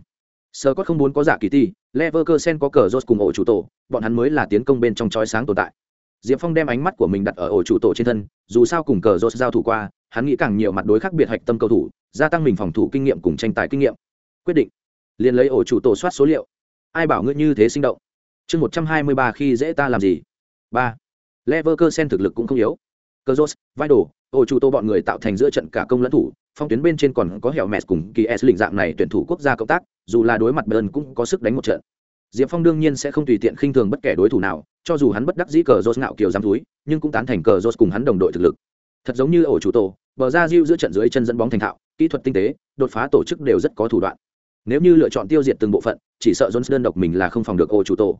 Sơ có không muốn có giả kỳ ti, leverkusen có cờ rốt cùng ổ chủ tổ, bọn hắn mới là tiến công bên trong chói sáng tồn tại. Diệp phong đem ánh mắt của mình đặt ở ổ chủ tổ trên thân, dù sao cùng cờ rốt giao thủ qua, hắn nghĩ càng nhiều mặt đối khác biệt hạch tâm cầu thủ, gia tăng mình phòng thủ kinh nghiệm cùng tranh tài kinh nghiệm. Quyết định liền lấy ổ chủ tổ soát số liệu. Ai bảo ngươi như thế sinh động? Chương một trăm hai mươi ba khi dễ ta làm gì? Ba. Leverkusen thực lực cũng không yếu. Cơ rốt vai đồ ổ chủ tổ bọn người tạo thành giữa trận cả công lẫn thủ, phong tuyến bên trên còn có hẻo mẹt cùng kỳ s lĩnh dạng này tuyển thủ quốc gia cộng tác, dù là đối mặt bern cũng có sức đánh một trận. Diệp phong đương nhiên sẽ không tùy tiện khinh thường bất kể đối thủ nào, cho dù hắn bất đắc dĩ cờ rốt ngạo kiều giam túi, nhưng cũng tán thành cờ rốt cùng hắn đồng đội thực lực. Thật giống như ổ chủ tổ, bờ ra diêu giữa trận dưới chân dẫn bóng thành thạo, kỹ thuật tinh tế, đột phá tổ chức đều rất có thủ đoạn nếu như lựa chọn tiêu diệt từng bộ phận, chỉ sợ jones đơn độc mình là không phòng được ổ chủ tổ.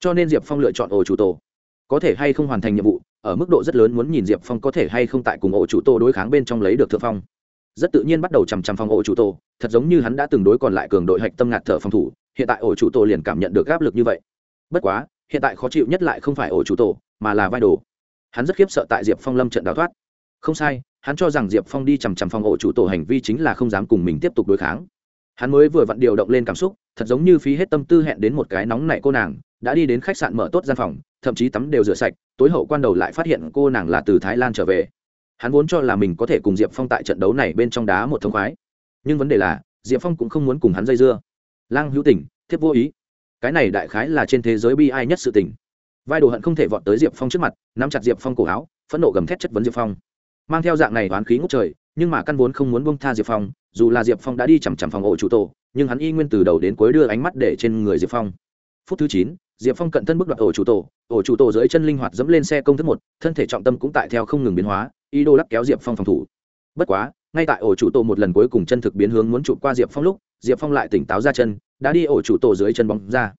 Cho nên diệp phong lựa chọn ổ chủ tổ. Có thể hay không hoàn thành nhiệm vụ, ở mức độ rất lớn muốn nhìn diệp phong có thể hay không tại cùng ổ chủ tổ đối kháng bên trong lấy được thượng phong. Rất tự nhiên bắt đầu chằm chằm phòng ổ chủ tổ, thật giống như hắn đã từng đối còn lại cường đội hạch tâm ngạt thở phòng thủ, hiện tại ổ chủ tổ liền cảm nhận được áp lực như vậy. Bất quá, hiện tại khó chịu nhất lại không phải ổ chủ tổ, mà là vai đồ. Hắn rất khiếp sợ tại diệp phong lâm trận đào thoát. Không sai, hắn cho rằng diệp phong đi chằm chằm phòng ổ chủ tổ hành vi chính là không dám cùng mình tiếp tục đối kháng hắn mới vừa vặn điều động lên cảm xúc, thật giống như phí hết tâm tư hẹn đến một cái nóng nảy cô nàng, đã đi đến khách sạn mở tốt gian phòng, thậm chí tắm đều rửa sạch, tối hậu quan đầu lại phát hiện cô nàng là từ thái lan trở về. Hắn vốn cho là mình có thể cùng diệp phong tại trận đấu này bên trong đá một thông khoái. Nhưng vấn đề là, diệp phong cũng không muốn cùng hắn dây dưa. Lang hữu tình, thiếp vô ý. Cái này đại khái là trên thế giới bi ai nhất sự tình. Vai đồ hận không thể vọt tới diệp phong trước mặt, nắm chặt diệp phong cổ áo, phẫn nộ gầm thét chất vấn diệp phong. Mang theo dạng này đoán khí ngốc trời, nhưng mà căn vốn không muốn bông tha diệp phong dù là diệp phong đã đi chằm chằm phòng ổ chủ tổ, nhưng hắn y nguyên từ đầu đến cuối đưa ánh mắt để trên người diệp phong. Phút thứ chín, diệp phong cận thân bước đoạt ổ chủ tổ, ổ chủ tổ dưới chân linh hoạt dẫm lên xe công thức một, thân thể trọng tâm cũng tại theo không ngừng biến hóa, ý đồ lắc kéo diệp phong phòng thủ. Bất quá, ngay tại ổ chủ tổ một lần cuối cùng chân thực biến hướng muốn trụ qua diệp phong lúc, diệp phong lại tỉnh táo ra chân, đã đi ổ chủ tổ dưới chân bóng ra.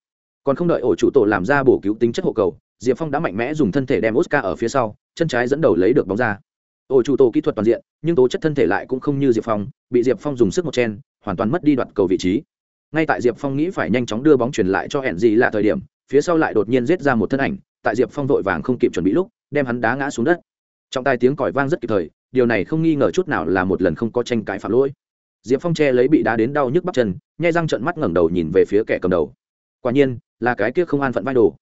Còn không đợi ổ chủ tổ làm ra bổ cứu tính chất hộ cầu, diệp phong đã mạnh mẽ dùng thân thể đem oscar ở phía sau, chân trái dẫn đầu lấy được bóng ra ổ chủ tổ kỹ thuật toàn diện, nhưng tố chất thân thể lại cũng không như diệp phong, bị diệp phong dùng sức một chen, hoàn toàn mất đi đoạt cầu vị trí. Ngay tại diệp phong nghĩ phải nhanh chóng đưa bóng chuyển lại cho hẹn gì là thời điểm, phía sau lại đột nhiên giết ra một thân ảnh, tại diệp phong vội vàng không kịp chuẩn bị lúc, đem hắn đá ngã xuống đất. Trong tai tiếng còi vang rất kịp thời, điều này không nghi ngờ chút nào là một lần không có tranh cãi phạm lỗi. Diệp phong che lấy bị đá đến đau nhức bắp chân, nhai răng trận mắt ngẩng đầu nhìn về phía kẻ cầm đầu. Quả nhiên, là cái kia không an phận vai đồ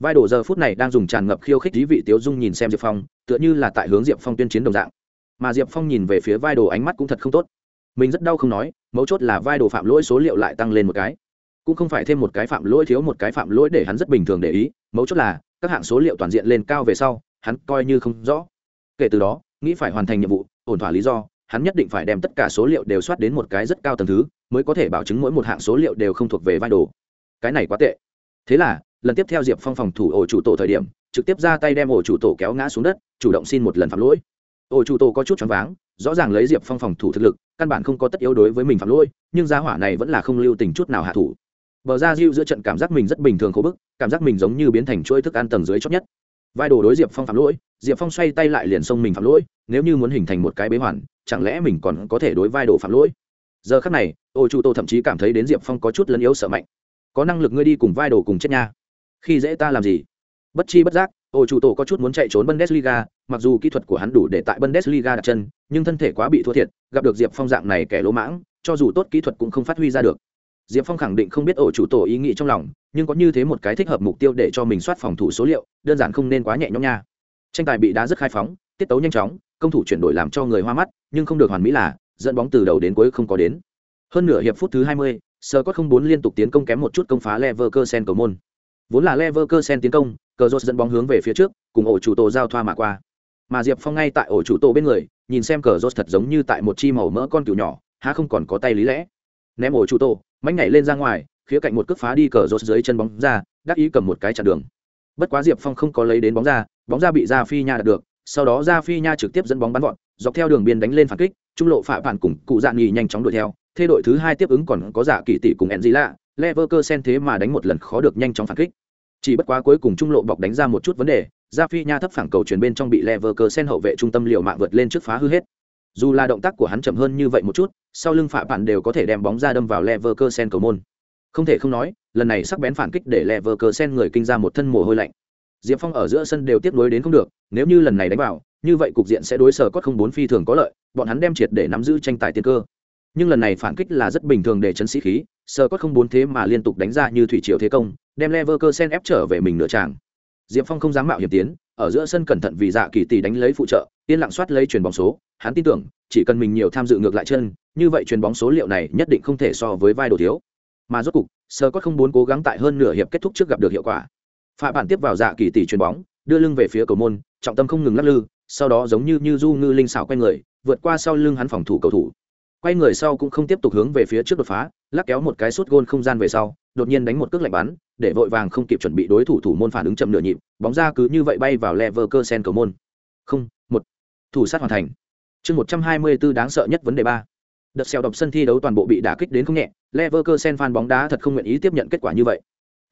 vai đồ giờ phút này đang dùng tràn ngập khiêu khích dí vị tiếu dung nhìn xem diệp phong, tựa như là tại hướng diệp phong tuyên chiến đồng dạng. Mà diệp phong nhìn về phía vai đồ ánh mắt cũng thật không tốt. Mình rất đau không nói, mấu chốt là vai đồ phạm lỗi số liệu lại tăng lên một cái. Cũng không phải thêm một cái phạm lỗi, thiếu một cái phạm lỗi để hắn rất bình thường để ý, mấu chốt là các hạng số liệu toàn diện lên cao về sau, hắn coi như không rõ. Kể từ đó, nghĩ phải hoàn thành nhiệm vụ, ổn thỏa lý do, hắn nhất định phải đem tất cả số liệu đều soát đến một cái rất cao tầng thứ, mới có thể bảo chứng mỗi một hạng số liệu đều không thuộc về vai đồ. Cái này quá tệ. Thế là lần tiếp theo diệp phong phòng thủ ổ chủ tổ thời điểm, trực tiếp ra tay đem ổ chủ tổ kéo ngã xuống đất, chủ động xin một lần phạm lỗi. Ổ chủ tổ có chút choáng váng, rõ ràng lấy diệp phong phòng thủ thực lực, căn bản không có tất yếu đối với mình phạm lỗi, nhưng giá hỏa này vẫn là không lưu tình chút nào hạ thủ. Bờ ra diêu giữa trận cảm giác mình rất bình thường khô bức, cảm giác mình giống như biến thành chuỗi thức ăn tầng dưới chót nhất. Vai đồ đối diệp phong phạm lỗi, diệp phong xoay tay lại liền xông mình phạm lỗi, nếu như muốn hình thành một cái bế hoàn, chẳng lẽ mình còn có thể đối vai đồ phạm lỗi? Giờ khắc này ô chu tô thậm chí cảm thấy đến diệp phong có chút lấn yếu sợ mạnh. Có năng lực ngươi đi cùng vai đồ cùng chết nha khi dễ ta làm gì? Bất chi bất giác ô chủ tổ có chút muốn chạy trốn bundesliga mặc dù kỹ thuật của hắn đủ để tại bundesliga đặt chân nhưng thân thể quá bị thua thiệt gặp được diệp phong dạng này kẻ lỗ mãng cho dù tốt kỹ thuật cũng không phát huy ra được. Diệp phong khẳng định không biết ổ chủ tổ ý nghĩ trong lòng nhưng có như thế một cái thích hợp mục tiêu để cho mình soát phòng thủ số liệu đơn giản không nên quá nhẹ nhõm nha. Tranh tài bị đá rất khai phóng tiết tấu nhanh chóng công thủ chuyển đổi làm cho người hoa mắt nhưng không được hoàn mỹ là dẫn bóng từ đầu đến cuối không có đến. Hơn nửa hiệp phút thứ hai mươi, sơ có không bốn liên tục tiến công kém một chút công phá leverkusen cầu môn vốn là leverkusen tiến công, cờ rốt dẫn bóng hướng về phía trước, cùng ổ chủ tổ giao thoa mà qua. Mà diệp phong ngay tại ổ chủ tổ bên người, nhìn xem cờ rốt thật giống như tại một chi màu mỡ con cừu nhỏ, há không còn có tay lý lẽ. Ném ổ chủ tổ mánh nhảy lên ra ngoài, khía cạnh một cước phá đi cờ rốt dưới chân bóng ra, đắc ý cầm một cái chặn đường. Bất quá diệp phong không có lấy đến bóng ra bóng ra bị ra phi nha đạt được, sau đó ra phi nha trực tiếp dẫn bóng bắn vọt, dọc theo đường biên đánh lên phản kích, trung lộ phạ phản cùng cụ dạn nghỉ nhanh chóng đuổi theo, thế đội thứ hai tiếp ứng còn có giả kỳ tỷ cùng enzila leverkusen thế mà đánh một lần khó được nhanh chóng phản kích. Chỉ bất quá cuối cùng trung lộ bọc đánh ra một chút vấn đề ra phi nha thấp phản cầu chuyển bên trong bị leverkusen hậu vệ trung tâm liều mạng vượt lên trước phá hư hết. Dù là động tác của hắn chậm hơn như vậy một chút, sau lưng phạm bạn đều có thể đem bóng ra đâm vào leverkusen cầu môn. Không thể không nói, lần này sắc bén phản kích để leverkusen người kinh ra một thân mồ hôi lạnh. Diệp phong ở giữa sân đều tiếp nối đến không được, nếu như lần này đánh vào, như vậy cục diện sẽ đối sở cốt không bốn phi thường có lợi, bọn hắn đem triệt để nắm giữ tranh tài tiên cơ nhưng lần này phản kích là rất bình thường để chấn sĩ khí, sơ cốt không bốn thế mà liên tục đánh ra như thủy triều thế công, đem leverkusen ép trở về mình nửa tràng. Diệp phong không dám mạo hiểm tiến, ở giữa sân cẩn thận vì dạ kỳ tỷ đánh lấy phụ trợ, yên lặng soát lấy chuyền bóng số, hắn tin tưởng, chỉ cần mình nhiều tham dự ngược lại chân, như vậy chuyền bóng số liệu này nhất định không thể so với vai đồ thiếu. Mà rốt cục, sơ cốt không muốn cố gắng tại hơn nửa hiệp kết thúc trước gặp được hiệu quả. Phạm bản tiếp vào dạ kỳ tỷ chuyền bóng, đưa lưng về phía cầu môn, trọng tâm không ngừng lắc lư, sau đó giống như như du ngư linh xảo quay người, vượt qua sau lưng hắn phòng thủ cầu thủ quay người sau cũng không tiếp tục hướng về phía trước đột phá, lắc kéo một cái suốt gôn không gian về sau, đột nhiên đánh một cước lạnh bắn, để vội vàng không kịp chuẩn bị đối thủ thủ môn phản ứng chậm nửa nhịp, bóng ra cứ như vậy bay vào Leverkusen cầu môn. Không, một, thủ sát hoàn thành. Chương một trăm hai mươi 124 đáng sợ nhất vấn đề ba. Đợt xèo đọc sân thi đấu toàn bộ bị đả kích đến không nhẹ, Leverkusen fan bóng đá thật không nguyện ý tiếp nhận kết quả như vậy.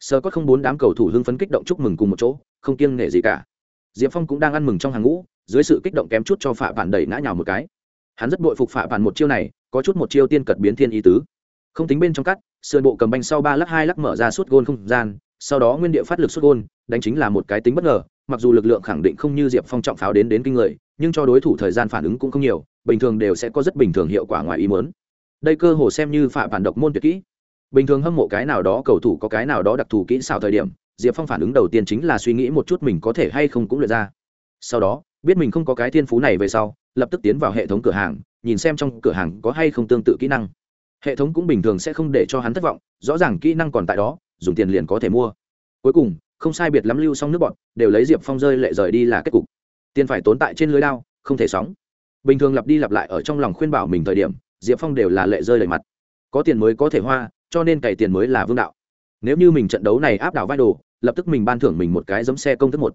Sơ có không bốn đám cầu thủ hưng phấn kích động chúc mừng cùng một chỗ, không kiêng nể gì cả. Diệp phong cũng đang ăn mừng trong hàng ngũ, dưới sự kích động kém chút cho phạm bản đẩy ngã nhào một cái. Hắn rất bội phục phạm bản một chiêu này có chút một chiêu tiên cật biến thiên ý tứ. Không tính bên trong cắt, sườn bộ cầm banh sau ba lắc hai lắc mở ra suốt gôn không gian, sau đó nguyên địa phát lực suốt gôn, đánh chính là một cái tính bất ngờ, mặc dù lực lượng khẳng định không như diệp phong trọng pháo đến đến kinh người, nhưng cho đối thủ thời gian phản ứng cũng không nhiều, bình thường đều sẽ có rất bình thường hiệu quả ngoài ý muốn. Đây cơ hồ xem như phạm bản độc môn tuyệt kỹ. Bình thường hâm mộ cái nào đó, cầu thủ có cái nào đó đặc thù kỹ xảo thời điểm, diệp phong phản ứng đầu tiên chính là suy nghĩ một chút mình có thể hay không cũng lượt ra. Sau đó, biết mình không có cái thiên phú này về sau, lập tức tiến vào hệ thống cửa hàng nhìn xem trong cửa hàng có hay không tương tự kỹ năng. Hệ thống cũng bình thường sẽ không để cho hắn thất vọng, rõ ràng kỹ năng còn tại đó, dùng tiền liền có thể mua. Cuối cùng, không sai biệt lắm lưu xong nước bọn đều lấy diệp phong rơi lệ rời đi là kết cục. Tiền phải tốn tại trên lưới đao, không thể sóng. Bình thường lặp đi lặp lại ở trong lòng khuyên bảo mình thời điểm, diệp phong đều là lệ rơi lệ mặt. Có tiền mới có thể hoa, cho nên cày tiền mới là vương đạo. Nếu như mình trận đấu này áp đảo vai đồ lập tức mình ban thưởng mình một cái giống xe công thức một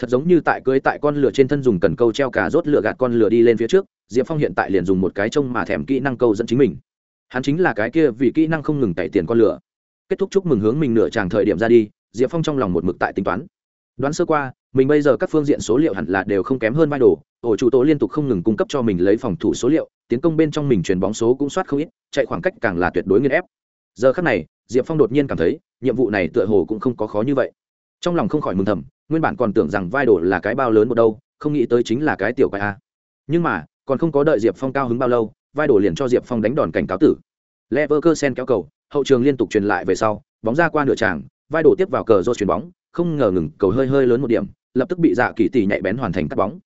thật giống như tại cưới tại con lửa trên thân dùng cần câu treo cả rốt lửa gạt con lửa đi lên phía trước, diệp phong hiện tại liền dùng một cái trông mà thèm kỹ năng câu dẫn chính mình. Hắn chính là cái kia vì kỹ năng không ngừng tẩy tiền con lửa. Kết thúc chúc mừng hướng mình nửa tràng thời điểm ra đi, diệp phong trong lòng một mực tại tính toán. Đoán sơ qua, mình bây giờ các phương diện số liệu hẳn là đều không kém hơn vai đồ, ổ chủ tố liên tục không ngừng cung cấp cho mình lấy phòng thủ số liệu, tiến công bên trong mình chuyền bóng số cũng soát không ít, chạy khoảng cách càng là tuyệt đối nghiên ép. Giờ khắc này, diệp phong đột nhiên cảm thấy, nhiệm vụ này tựa hồ cũng không có khó như vậy trong lòng không khỏi mừng thầm, nguyên bản còn tưởng rằng vai đồ là cái bao lớn một đâu, không nghĩ tới chính là cái tiểu quái a. Nhưng mà, còn không có đợi diệp phong cao hứng bao lâu, vai đồ liền cho diệp phong đánh đòn cảnh cáo tử. Leverkusen kéo cầu, hậu trường liên tục truyền lại về sau, bóng ra qua nửa tràng, vai đồ tiếp vào cờ do chuyền bóng, không ngờ ngừng cầu hơi hơi lớn một điểm, lập tức bị dạ kỳ tỷ nhạy bén hoàn thành cắt bóng.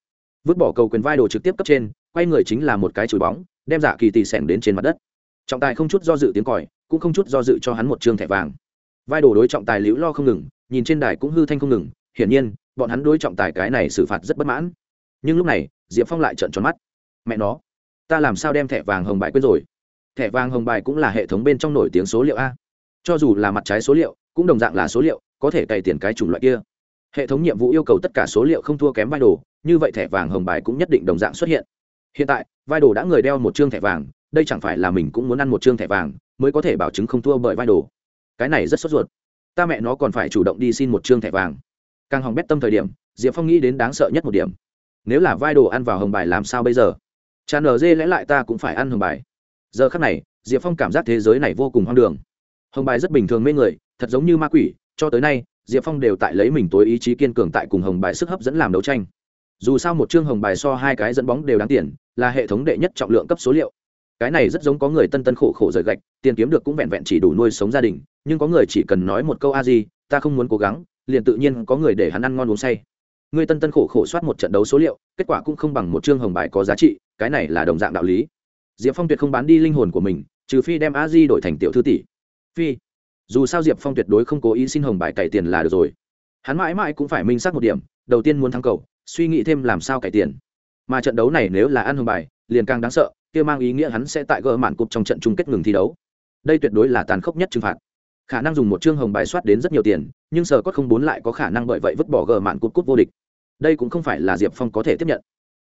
Vứt bỏ cầu quyền vai đồ trực tiếp cấp trên, quay người chính là một cái chùi bóng, đem dạ kỳ tỷ xẻng đến trên mặt đất. Trọng tài không chút do dự tiếng còi, cũng không chút do dự cho hắn một trương thẻ vàng. Vai đồ đối trọng tài liễu lo không ngừng nhìn trên đài cũng hư thanh không ngừng, hiển nhiên, bọn hắn đối trọng tài cái này xử phạt rất bất mãn. Nhưng lúc này, diệp phong lại trợn tròn mắt. Mẹ nó, ta làm sao đem thẻ vàng hồng bài quên rồi? Thẻ vàng hồng bài cũng là hệ thống bên trong nổi tiếng số liệu a. Cho dù là mặt trái số liệu, cũng đồng dạng là số liệu, có thể cày tiền cái chủng loại kia. Hệ thống nhiệm vụ yêu cầu tất cả số liệu không thua kém vai đồ như vậy thẻ vàng hồng bài cũng nhất định đồng dạng xuất hiện. Hiện tại vai đồ đã người đeo một chương thẻ vàng, đây chẳng phải là mình cũng muốn ăn một chương thẻ vàng mới có thể bảo chứng không thua bởi vai đồ cái này rất sốt ruột ta mẹ nó còn phải chủ động đi xin một chương thẻ vàng. Càng hỏng bét tâm thời điểm, diệp phong nghĩ đến đáng sợ nhất một điểm. Nếu là vai đồ ăn vào hồng bài làm sao bây giờ? Tràn nở dê lẽ lại ta cũng phải ăn hồng bài. Giờ khắc này, diệp phong cảm giác thế giới này vô cùng hoang đường. Hồng bài rất bình thường mê người, thật giống như ma quỷ, cho tới nay, diệp phong đều tại lấy mình tối ý chí kiên cường tại cùng hồng bài sức hấp dẫn làm đấu tranh. Dù sao một chương hồng bài so hai cái dẫn bóng đều đáng tiền, là hệ thống đệ nhất trọng lượng cấp số liệu cái này rất giống có người tân tân khổ khổ rời gạch, tiền kiếm được cũng vẹn vẹn chỉ đủ nuôi sống gia đình, nhưng có người chỉ cần nói một câu a gì ta không muốn cố gắng, liền tự nhiên có người để hắn ăn ngon uống say. Người tân tân khổ khổ soát một trận đấu số liệu, kết quả cũng không bằng một chương hồng bài có giá trị, cái này là đồng dạng đạo lý. Diệp phong tuyệt không bán đi linh hồn của mình, trừ phi đem a di đổi thành tiểu thư tỷ. Phi, dù sao diệp phong tuyệt đối không cố ý xin hồng bài cày tiền là được rồi. Hắn mãi mãi cũng phải minh xác một điểm, đầu tiên muốn thắng cầu, suy nghĩ thêm làm sao cải tiền. Mà trận đấu này nếu là ăn hồng bài, liền càng đáng sợ kia mang ý nghĩa hắn sẽ tại gỡ mạn cục trong trận chung kết ngừng thi đấu. Đây tuyệt đối là tàn khốc nhất trừng phạt. Khả năng dùng một chương hồng bài soát đến rất nhiều tiền, nhưng sở cốt không bốn lại có khả năng bởi vậy vứt bỏ gờ mạn cút cút vô địch. Đây cũng không phải là diệp phong có thể tiếp nhận.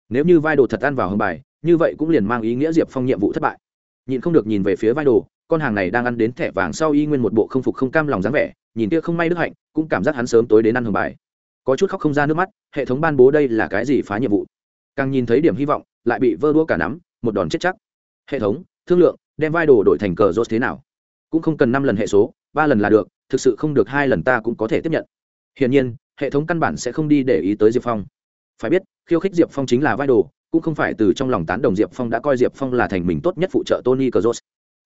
Nếu như vai đồ thật ăn vào hồng bài, như vậy cũng liền mang ý nghĩa diệp phong nhiệm vụ thất bại. Nhìn không được nhìn về phía vai đồ, con hàng này đang ăn đến thẻ vàng sau y nguyên một bộ không phục không cam lòng dáng vẻ, nhìn kia không may đức hạnh, cũng cảm giác hắn sớm tối đến ăn hồng bài. Có chút khóc không ra nước mắt, hệ thống ban bố đây là cái gì phá nhiệm vụ. Càng nhìn thấy điểm hy vọng, lại bị vơ đua cả nắm một đòn chết chắc. Hệ thống, thương lượng, đem vai đồ đổi thành cờ rốt thế nào? Cũng không cần năm lần hệ số, ba lần là được, thực sự không được hai lần ta cũng có thể tiếp nhận. Hiển nhiên, hệ thống căn bản sẽ không đi để ý tới diệp phong. Phải biết, khiêu khích diệp phong chính là vai đồ, cũng không phải từ trong lòng tán đồng diệp phong đã coi diệp phong là thành mình tốt nhất phụ trợ tony cờ rốt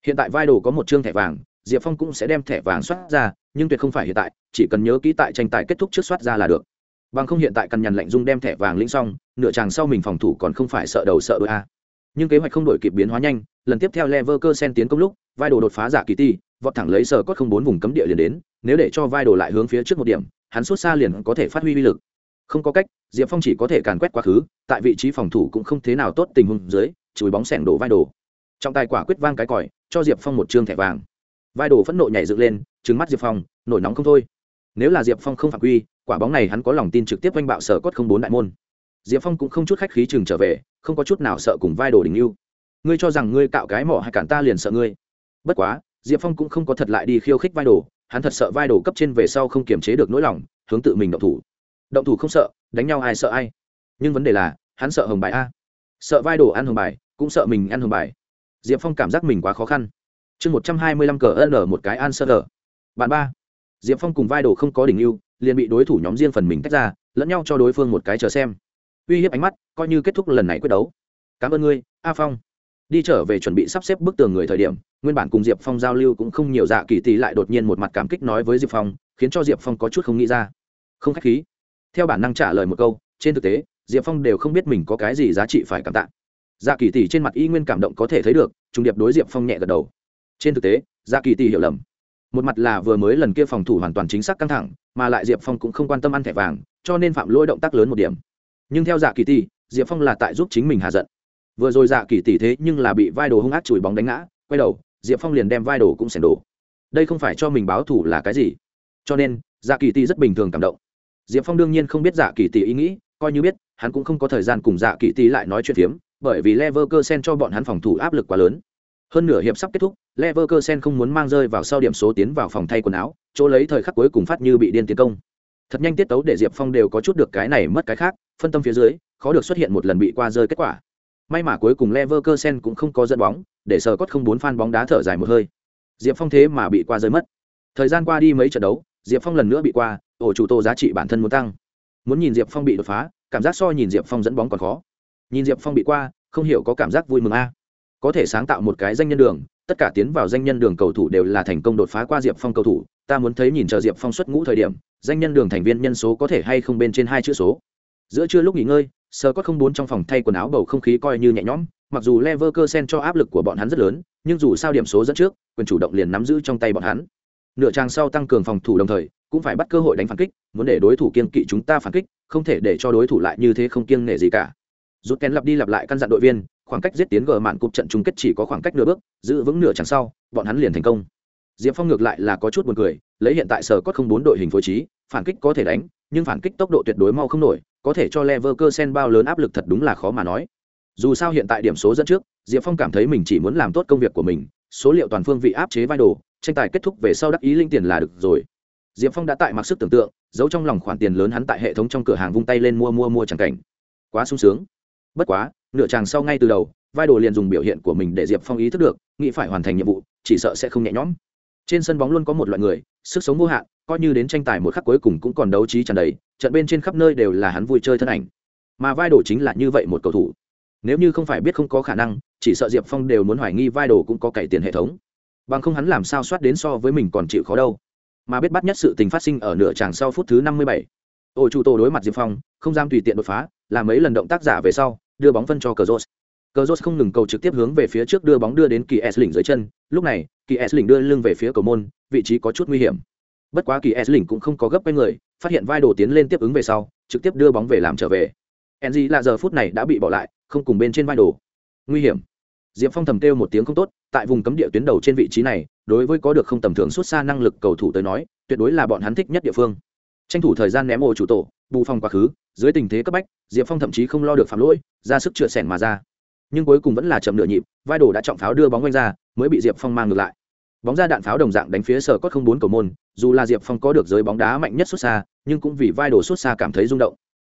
hiện tại vai đồ có một chương thẻ vàng, diệp phong cũng sẽ đem thẻ vàng soát ra, nhưng tuyệt không phải hiện tại, chỉ cần nhớ kỹ tại tranh tài kết thúc trước soát ra là được. Bằng không hiện tại căn nhằn lạnh dung đem thẻ vàng lĩnh xong, nửa chàng sau mình phòng thủ còn không phải sợ đầu sợ đôi a nhưng kế hoạch không đổi kịp biến hóa nhanh, lần tiếp theo lever cơ sen tiến công lúc vai đồ đột phá giả kỳ ti, vọt thẳng lấy sờ cốt không bốn vùng cấm địa liền đến, nếu để cho vai đồ lại hướng phía trước một điểm, hắn xuất xa liền có thể phát huy uy lực. Không có cách, diệp phong chỉ có thể càn quét quá khứ, tại vị trí phòng thủ cũng không thế nào tốt tình huống dưới, chùi bóng sẻng đổ vai đồ trọng tài quả quyết vang cái còi, cho diệp phong một chương thẻ vàng. Vai đồ phẫn nộ nhảy dựng lên trứng mắt diệp phong, nổi nóng không thôi. Nếu là diệp phong không phạm quy, quả bóng này hắn có lòng tin trực tiếp oanh bạo sở cốt không bốn đại môn diệp phong cũng không chút khách khí chừng trở về, không có chút nào sợ cùng vai đồ đình yêu ngươi cho rằng ngươi cạo cái mỏ hay cản ta liền sợ ngươi? Bất quá, diệp phong cũng không có thật lại đi khiêu khích vai đồ, hắn thật sợ vai đồ cấp trên về sau không kiềm chế được nỗi lòng, hướng tự mình động thủ. Động thủ không sợ, đánh nhau ai sợ ai? Nhưng vấn đề là, hắn sợ hồng bài a. Sợ vai đồ ăn hồng bài, cũng sợ mình ăn hồng bài. Diệp phong cảm giác mình quá khó khăn. Chương một trăm hai mươi lăm cờ ân ở một cái an sơ ở. Bạn ba. Diệp phong cùng vai đồ không có đỉnh yêu liền bị đối thủ nhóm riêng phần mình tách ra, lẫn nhau cho đối phương một cái chờ xem uy hiếp ánh mắt, coi như kết thúc lần này quyết đấu. Cảm ơn ngươi, a phong. Đi trở về chuẩn bị sắp xếp bức tường người thời điểm, nguyên bản cùng diệp phong giao lưu cũng không nhiều dạ kỳ tỷ lại đột nhiên một mặt cảm kích nói với diệp phong, khiến cho diệp phong có chút không nghĩ ra. Không k h á c h khí. Theo bản năng trả lời một câu, trên thực tế, diệp phong đều không biết mình có cái gì giá trị phải cảm tạ. Dạ kỳ tỷ trên mặt y nguyên cảm động có thể thấy được, trung điệp đối diệp phong nhẹ gật đầu. Trên thực tế dạ kỳ tỷ hiểu lầm. Một mặt là vừa mới lần kia phòng thủ hoàn toàn chính xác căng thẳng, mà lại diệp phong cũng không quan tâm ăn thẻ vàng, cho nên phạm lỗi động tác lớn một điểm nhưng theo dạ kỳ tỷ diệp phong là tại giúp chính mình hạ giận. Vừa rồi dạ kỳ tỷ thế nhưng là bị vai đồ hung ác chùi bóng đánh ngã quay đầu diệp phong liền đem vai đồ cũng xẻn đổ. Đây không phải cho mình báo thù là cái gì? Cho nên dạ kỳ tỷ rất bình thường cảm động. Diệp phong đương nhiên không biết dạ kỳ tỷ ý nghĩ coi như biết hắn cũng không có thời gian cùng dạ kỳ tỷ lại nói chuyện phiếm bởi vì Leverkusen cho bọn hắn phòng thủ áp lực quá lớn. Hơn nửa hiệp sắp kết thúc, Leverkusen không muốn mang rơi vào sau điểm số tiến vào phòng thay quần áo, chỗ lấy thời khắc cuối cùng phát như bị điên tiến công. Thật nhanh tiết tấu để Diệp Phong đều có chút được cái này mất cái khác, phân tâm phía dưới, khó được xuất hiện một lần bị qua rơi kết quả. May mà cuối cùng Leverkusen cũng không có dẫn bóng, để sờ cốt không bốn fan bóng đá thở dài một hơi. Diệp Phong thế mà bị qua rơi mất. Thời gian qua đi mấy trận đấu, Diệp Phong lần nữa bị qua, ổ chủ tô giá trị bản thân muốn tăng. Muốn nhìn Diệp Phong bị đột phá, cảm giác so nhìn Diệp Phong dẫn bóng còn khó nhìn diệp phong bị qua không hiểu có cảm giác vui mừng a có thể sáng tạo một cái danh nhân đường tất cả tiến vào danh nhân đường cầu thủ đều là thành công đột phá qua diệp phong cầu thủ ta muốn thấy nhìn chờ diệp phong xuất ngũ thời điểm danh nhân đường thành viên nhân số có thể hay không bên trên hai chữ số giữa trưa lúc nghỉ ngơi sơ có không bốn trong phòng thay quần áo bầu không khí coi như nhẹ nhõm, mặc dù lever cơ sen cho áp lực của bọn hắn rất lớn, nhưng dù sao điểm số dẫn trước, quyền chủ động liền nắm giữ trong tay bọn hắn. Nửa trang sau tăng cường phòng thủ đồng thời, cũng phải bắt cơ hội đánh phản kích, muốn để đối thủ kiên kỵ chúng ta phản kích, không thể để cho đối thủ lại như thế không kiêng nể gì cả. Rút kén lặp đi lặp lại căn dặn đội viên, khoảng cách giết tiến gờ mạn cục trận chung kết chỉ có khoảng cách nửa bước, giữ vững nửa chẳng sau, bọn hắn liền thành công. Diệp phong ngược lại là có chút buồn cười, lấy hiện tại sở có không bốn đội hình phối trí, phản kích có thể đánh, nhưng phản kích tốc độ tuyệt đối mau không nổi có thể cho lever cơ sen bao lớn áp lực thật đúng là khó mà nói. Dù sao hiện tại điểm số dẫn trước, diệp phong cảm thấy mình chỉ muốn làm tốt công việc của mình, số liệu toàn phương vị áp chế vai đồ, tranh tài kết thúc về sau đắc ý linh tiền là được rồi. Diệp phong đã tại mặc sức tưởng tượng, giấu trong lòng khoản tiền lớn hắn tại hệ thống trong cửa hàng vung tay lên mua mua mua chẳng cảnh. Quá sung sướng. Bất quá, nửa chàng sau ngay từ đầu, vai đồ liền dùng biểu hiện của mình để diệp phong ý thức được, nghĩ phải hoàn thành nhiệm vụ, chỉ sợ sẽ không nhẹ nhõm. Trên sân bóng luôn có một loại người, sức sống vô hạn coi như đến tranh tài một khắc cuối cùng cũng còn đấu trí tràn đầy, trận bên trên khắp nơi đều là hắn vui chơi thân ảnh. Mà vai đồ chính là như vậy một cầu thủ. Nếu như không phải biết không có khả năng, chỉ sợ diệp phong đều muốn hoài nghi vai đồ cũng có cải tiền hệ thống. Bằng không hắn làm sao soát đến so với mình còn chịu khó đâu. Mà biết bắt nhất sự tình phát sinh ở nửa tràng sau phút thứ năm mươi bảy. Ôi chủ tổ đối mặt diệp phong, không dám tùy tiện đột phá, làm mấy lần động tác giả về sau, đưa bóng phân cho cờ rốt cờ rốt không ngừng cầu trực tiếp hướng về phía trước đưa bóng đưa đến kỳ s lỉnh dưới chân. Lúc này kỳ s lỉnh đưa lưng về phía cầu môn, vị trí có chút nguy hiểm bất quá kỳ s lỉnh cũng không có gấp quay người, phát hiện vai đồ tiến lên tiếp ứng về sau, trực tiếp đưa bóng về làm trở về. Enzy là giờ phút này đã bị bỏ lại, không cùng bên trên vai đồ. Nguy hiểm. Diệp phong thầm kêu một tiếng không tốt, tại vùng cấm địa tuyến đầu trên vị trí này, đối với có được không tầm thường xuất xa năng lực cầu thủ tới nói, tuyệt đối là bọn hắn thích nhất địa phương. Tranh thủ thời gian ném ô chủ tổ, bù phòng quá khứ, dưới tình thế cấp bách, diệp phong thậm chí không lo được phạm lỗi, ra sức chữa sẻn mà ra. Nhưng cuối cùng vẫn là chậm nửa nhịp, vai đồ đã trọng pháo đưa bóng quanh ra, mới bị diệp phong mang ngược lại bóng ra đạn pháo đồng dạng đánh phía sở cốt không bốn cầu môn, dù là diệp phong có được giới bóng đá mạnh nhất xuất xa, nhưng cũng vì vai đồ xuất xa cảm thấy rung động.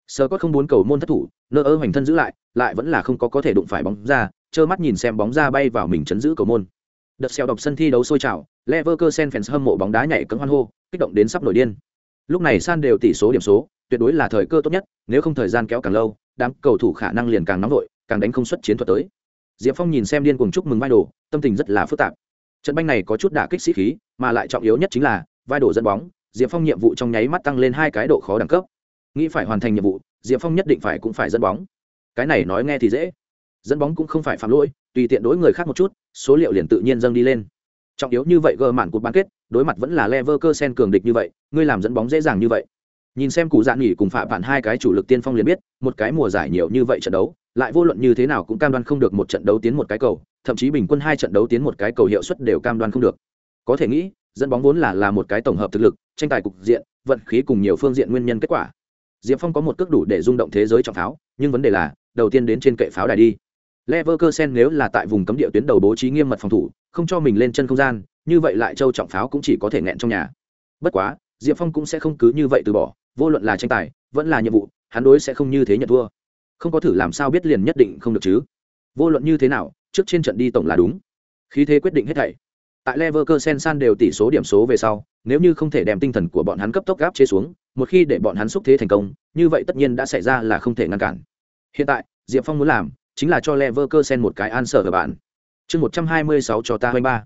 Sở cốt không bốn cầu môn thất thủ, nơ ơ hoành thân giữ lại lại vẫn là không có có thể đụng phải bóng ra, trơ mắt nhìn xem bóng ra bay vào mình chấn giữ cầu môn. Đợt xeo đọc sân thi đấu sôi trào, leverkusen fans hâm mộ bóng đá nhảy cấm hoan hô, kích động đến sắp nổi điên. Lúc này san đều tỷ số điểm số, tuyệt đối là thời cơ tốt nhất, nếu không thời gian kéo càng lâu, đám cầu thủ khả năng liền càng nóng vội, càng đánh không xuất chiến thuật tới. Diệp phong nhìn xem điên cuồng chúc mừng vai đồ, tâm tình rất là phức tạp trận banh này có chút đả kích sĩ khí, mà lại trọng yếu nhất chính là, vai đổ dẫn bóng, diệp phong nhiệm vụ trong nháy mắt tăng lên hai cái độ khó đẳng cấp. Nghĩ phải hoàn thành nhiệm vụ, diệp phong nhất định phải cũng phải dẫn bóng. Cái này nói nghe thì dễ. Dẫn bóng cũng không phải phạm lỗi, tùy tiện đối người khác một chút, số liệu liền tự nhiên dâng đi lên. Trọng yếu như vậy gờ mạn cuộc bán kết, đối mặt vẫn là lever cơ sen cường địch như vậy, ngươi làm dẫn bóng dễ dàng như vậy. Nhìn xem cụ dạn nghỉ cùng phạm bạn hai cái chủ lực tiên phong liền biết, một cái mùa giải nhiều như vậy trận đấu, lại vô luận như thế nào cũng cam đoan không được một trận đấu tiến một cái cầu thậm chí bình quân hai trận đấu tiến một cái cầu hiệu suất đều cam đoan không được có thể nghĩ dẫn bóng vốn là là một cái tổng hợp thực lực tranh tài cục diện vận khí cùng nhiều phương diện nguyên nhân kết quả diệp phong có một cước đủ để rung động thế giới trọng pháo nhưng vấn đề là đầu tiên đến trên kệ pháo đài đi Leverkusen nếu là tại vùng cấm địa tuyến đầu bố trí nghiêm mật phòng thủ, không cho mình lên chân không gian, như vậy lại châu trọng pháo cũng chỉ có thể nghẹn trong nhà. Bất quá, Diệp Phong cũng sẽ không cứ như vậy từ bỏ, vô luận là tranh tài, vẫn là nhiệm vụ, hắn đối sẽ không như thế nhận thua. Không có thử làm sao biết liền nhất định không được chứ? Vô luận như thế nào, trước trên trận đi tổng là đúng. Khí thế quyết định hết thảy. Tại Leverkusen san đều tỷ số điểm số về sau, nếu như không thể đem tinh thần của bọn hắn cấp tốc gáp chế xuống, một khi để bọn hắn xúc thế thành công, như vậy tất nhiên đã xảy ra là không thể ngăn cản. Hiện tại, Diệp Phong muốn làm, chính là cho Leverkusen một cái an sở ở bạn. Chương 126 cho ta 23.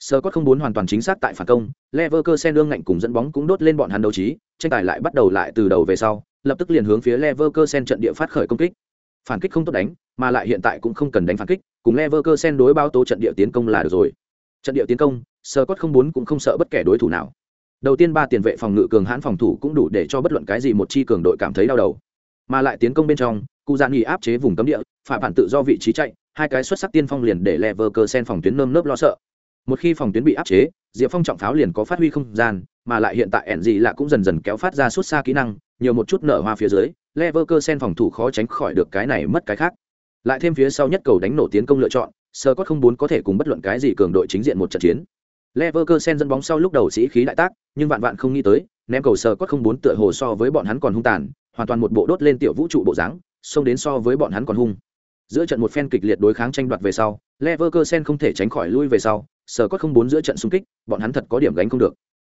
Sơ có không muốn hoàn toàn chính xác tại phản công, Leverkusen đương ngạnh cùng dẫn bóng cũng đốt lên bọn hắn đấu trí, tranh tài lại bắt đầu lại từ đầu về sau, lập tức liền hướng phía Leverkusen trận địa phát khởi công kích. Phản kích không tốt đánh, mà lại hiện tại cũng không cần đánh phản kích, cùng Leverkusen đối báo tố trận địa tiến công là được rồi. Trận địa tiến công, Sơ không muốn cũng không sợ bất kể đối thủ nào. Đầu tiên ba tiền vệ phòng ngự cường hãn phòng thủ cũng đủ để cho bất luận cái gì một chi cường đội cảm thấy đau đầu. Mà lại tiến công bên trong, cụ dạn nghỉ áp chế vùng cấm địa phạm bản tự do vị trí chạy hai cái xuất sắc tiên phong liền để lever cơ sen phòng tuyến nơm nớp lo sợ một khi phòng tuyến bị áp chế diệp phong trọng pháo liền có phát huy không gian mà lại hiện tại ẻn gì là cũng dần dần kéo phát ra suốt xa kỹ năng nhiều một chút nở hoa phía dưới Leverkusen phòng thủ khó tránh khỏi được cái này mất cái khác lại thêm phía sau nhất cầu đánh nổ tiến công lựa chọn Scott không muốn có thể cùng bất luận cái gì cường đội chính diện một trận chiến Leverkusen dẫn bóng sau lúc đầu sĩ khí đại tác, nhưng vạn vạn không nghĩ tới, ném cầu Scott không bốn tựa hồ so với bọn hắn còn hung tàn, hoàn toàn một bộ đốt lên tiểu vũ trụ bộ dáng, xông đến so với bọn hắn còn hung. Giữa trận một phen kịch liệt đối kháng tranh đoạt về sau, Leverkusen không thể tránh khỏi lui về sau, Scott không bốn giữa trận xung kích, bọn hắn thật có điểm gánh không được.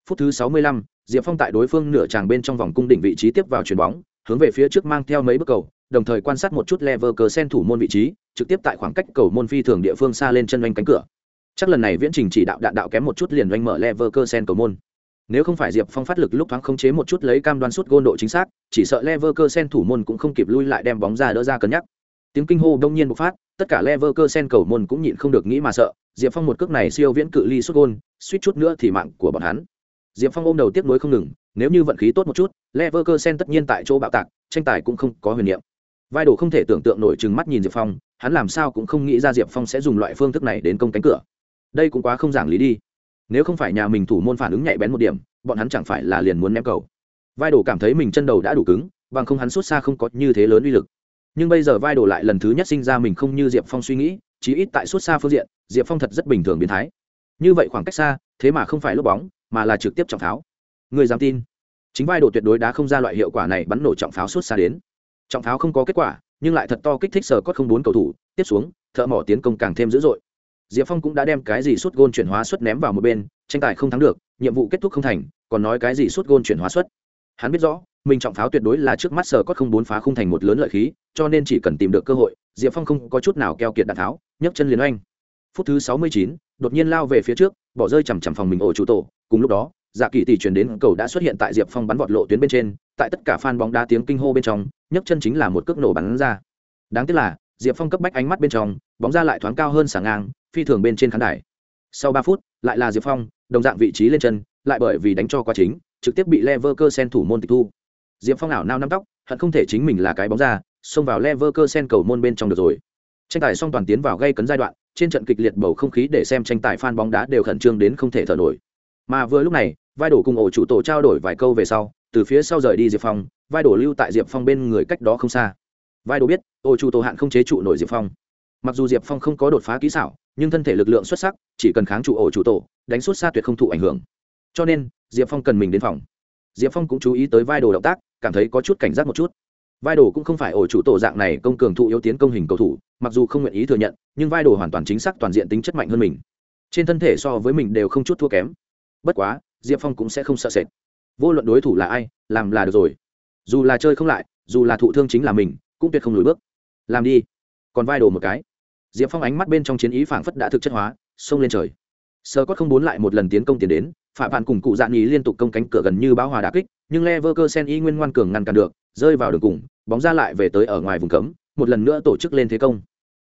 Phút thứ 65, Diệp Phong tại đối phương nửa tràng bên trong vòng cung đỉnh vị trí tiếp vào chuyền bóng, hướng về phía trước mang theo mấy bước cầu, đồng thời quan sát một chút Leverkusen thủ môn vị trí, trực tiếp tại khoảng cách cầu môn phi thường địa phương xa lên chân doanh cánh cửa. Chắc lần này viễn trình chỉ đạo đạn đạo kém một chút liền doanh mở Leverkusen cầu môn. Nếu không phải Diệp Phong phát lực lúc thoáng khống chế một chút lấy cam đoan suốt gôn độ chính xác, chỉ sợ Leverkusen thủ môn cũng không kịp lui lại đem bóng ra đỡ ra cân nhắc. Tiếng kinh hô đông nhiên bộc phát, tất cả Leverkusen cầu môn cũng nhịn không được nghĩ mà sợ, Diệp Phong một cước này siêu viễn cự ly sút gôn, suýt chút nữa thì mạng của bọn hắn. Diệp Phong ôm đầu tiếc nuối không ngừng, nếu như vận khí tốt một chút, Leverkusen tất nhiên tại chỗ bạo tạc, tranh tài cũng không có huyền niệm. Vai đồ không thể tưởng tượng nổi trừng mắt nhìn Diệp Phong, hắn làm sao cũng không nghĩ ra Diệp Phong sẽ dùng loại phương thức này đến công cánh cửa. Đây cũng quá không giảng lý đi nếu không phải nhà mình thủ môn phản ứng nhạy bén một điểm bọn hắn chẳng phải là liền muốn ném cầu vai đồ cảm thấy mình chân đầu đã đủ cứng bằng không hắn suốt xa không có như thế lớn uy lực nhưng bây giờ vai đồ lại lần thứ nhất sinh ra mình không như diệp phong suy nghĩ chí ít tại suốt xa phương diện diệp phong thật rất bình thường biến thái như vậy khoảng cách xa thế mà không phải lốp bóng mà là trực tiếp trọng pháo. Người dám tin? Chính vai độ tuyệt đối đã không ra loại hiệu quả này bắn nổ trọng pháo suốt xa đến. Trọng pháo không có kết quả, nhưng lại thật to kích thích sờ cốt không bốn cầu thủ, tiếp xuống, thợ mỏ tiến công càng thêm dữ dội. Diệp phong cũng đã đem cái gì suốt gôn chuyển hóa suất ném vào một bên, tranh tài không thắng được, nhiệm vụ kết thúc không thành, còn nói cái gì suốt gôn chuyển hóa suất. Hắn biết rõ, mình trọng pháo tuyệt đối là trước mắt sở cốt không bốn phá không thành một lớn lợi khí, cho nên chỉ cần tìm được cơ hội, diệp phong không có chút nào keo kiệt đạn tháo, nhấc chân liền oanh. Phút thứ sáu mươi chín, đột nhiên lao về phía trước, bỏ rơi chằm chằm phòng mình ổ chủ tổ cùng lúc đó dạ kỳ tỷ chuyển đến cầu đã xuất hiện tại diệp phong bắn vọt lộ tuyến bên trên, tại tất cả fan bóng đá tiếng kinh hô bên trong, nhấc chân chính là một cước nổ bắn ra. Đáng tiếc là, diệp phong cấp bách ánh mắt bên trong, bóng ra lại thoáng cao hơn sảng ngang, phi thường bên trên khán đài. Sau ba phút, lại là diệp phong, đồng dạng vị trí lên chân, lại bởi vì đánh cho quá chính, trực tiếp bị Leverkusen thủ môn tịch thu. Diệp phong ảo nao nắm tóc, hận không thể chính mình là cái bóng ra, xông vào Leverkusen cầu môn bên trong được rồi. Tranh tài xong toàn tiến vào gây cấn giai đoạn, trên trận kịch liệt bầu không khí để xem tranh tài fan bóng đá đều khẩn trương đến không thể thở nổi mà vừa lúc này, vai đổ cùng ổ chủ tổ trao đổi vài câu về sau, từ phía sau rời đi diệp phong, vai đổ lưu tại diệp phong bên người cách đó không xa. Vai đổ biết, ổ chủ tổ hạn không chế trụ nổi diệp phong. Mặc dù diệp phong không có đột phá kỹ xảo, nhưng thân thể lực lượng xuất sắc, chỉ cần kháng trụ ổ chủ tổ, đánh suốt xa tuyệt không thụ ảnh hưởng. Cho nên, diệp phong cần mình đến phòng. Diệp phong cũng chú ý tới vai đồ động tác, cảm thấy có chút cảnh giác một chút. Vai đồ cũng không phải ổ chủ tổ dạng này công cường thụ yếu tiến công hình cầu thủ, mặc dù không nguyện ý thừa nhận, nhưng vai đồ hoàn toàn chính xác toàn diện tính chất mạnh hơn mình. Trên thân thể so với mình đều không chút thua kém bất quá, diệp phong cũng sẽ không sợ sệt. Vô luận đối thủ là ai, làm là được rồi. Dù là chơi không lại, dù là thụ thương chính là mình, cũng tuyệt không lùi bước. Làm đi. Còn vai đồ một cái. Diệp phong ánh mắt bên trong chiến ý phảng phất đã thực chất hóa, xông lên trời. Sơ cót không bốn lại một lần tiến công tiến đến, phạm bạn cùng cụ dạn ý liên tục công cánh cửa gần như bão hòa đà kích, nhưng leverkusen y nguyên ngoan cường ngăn cản được, rơi vào đường cùng, bóng ra lại về tới ở ngoài vùng cấm, một lần nữa tổ chức lên thế công.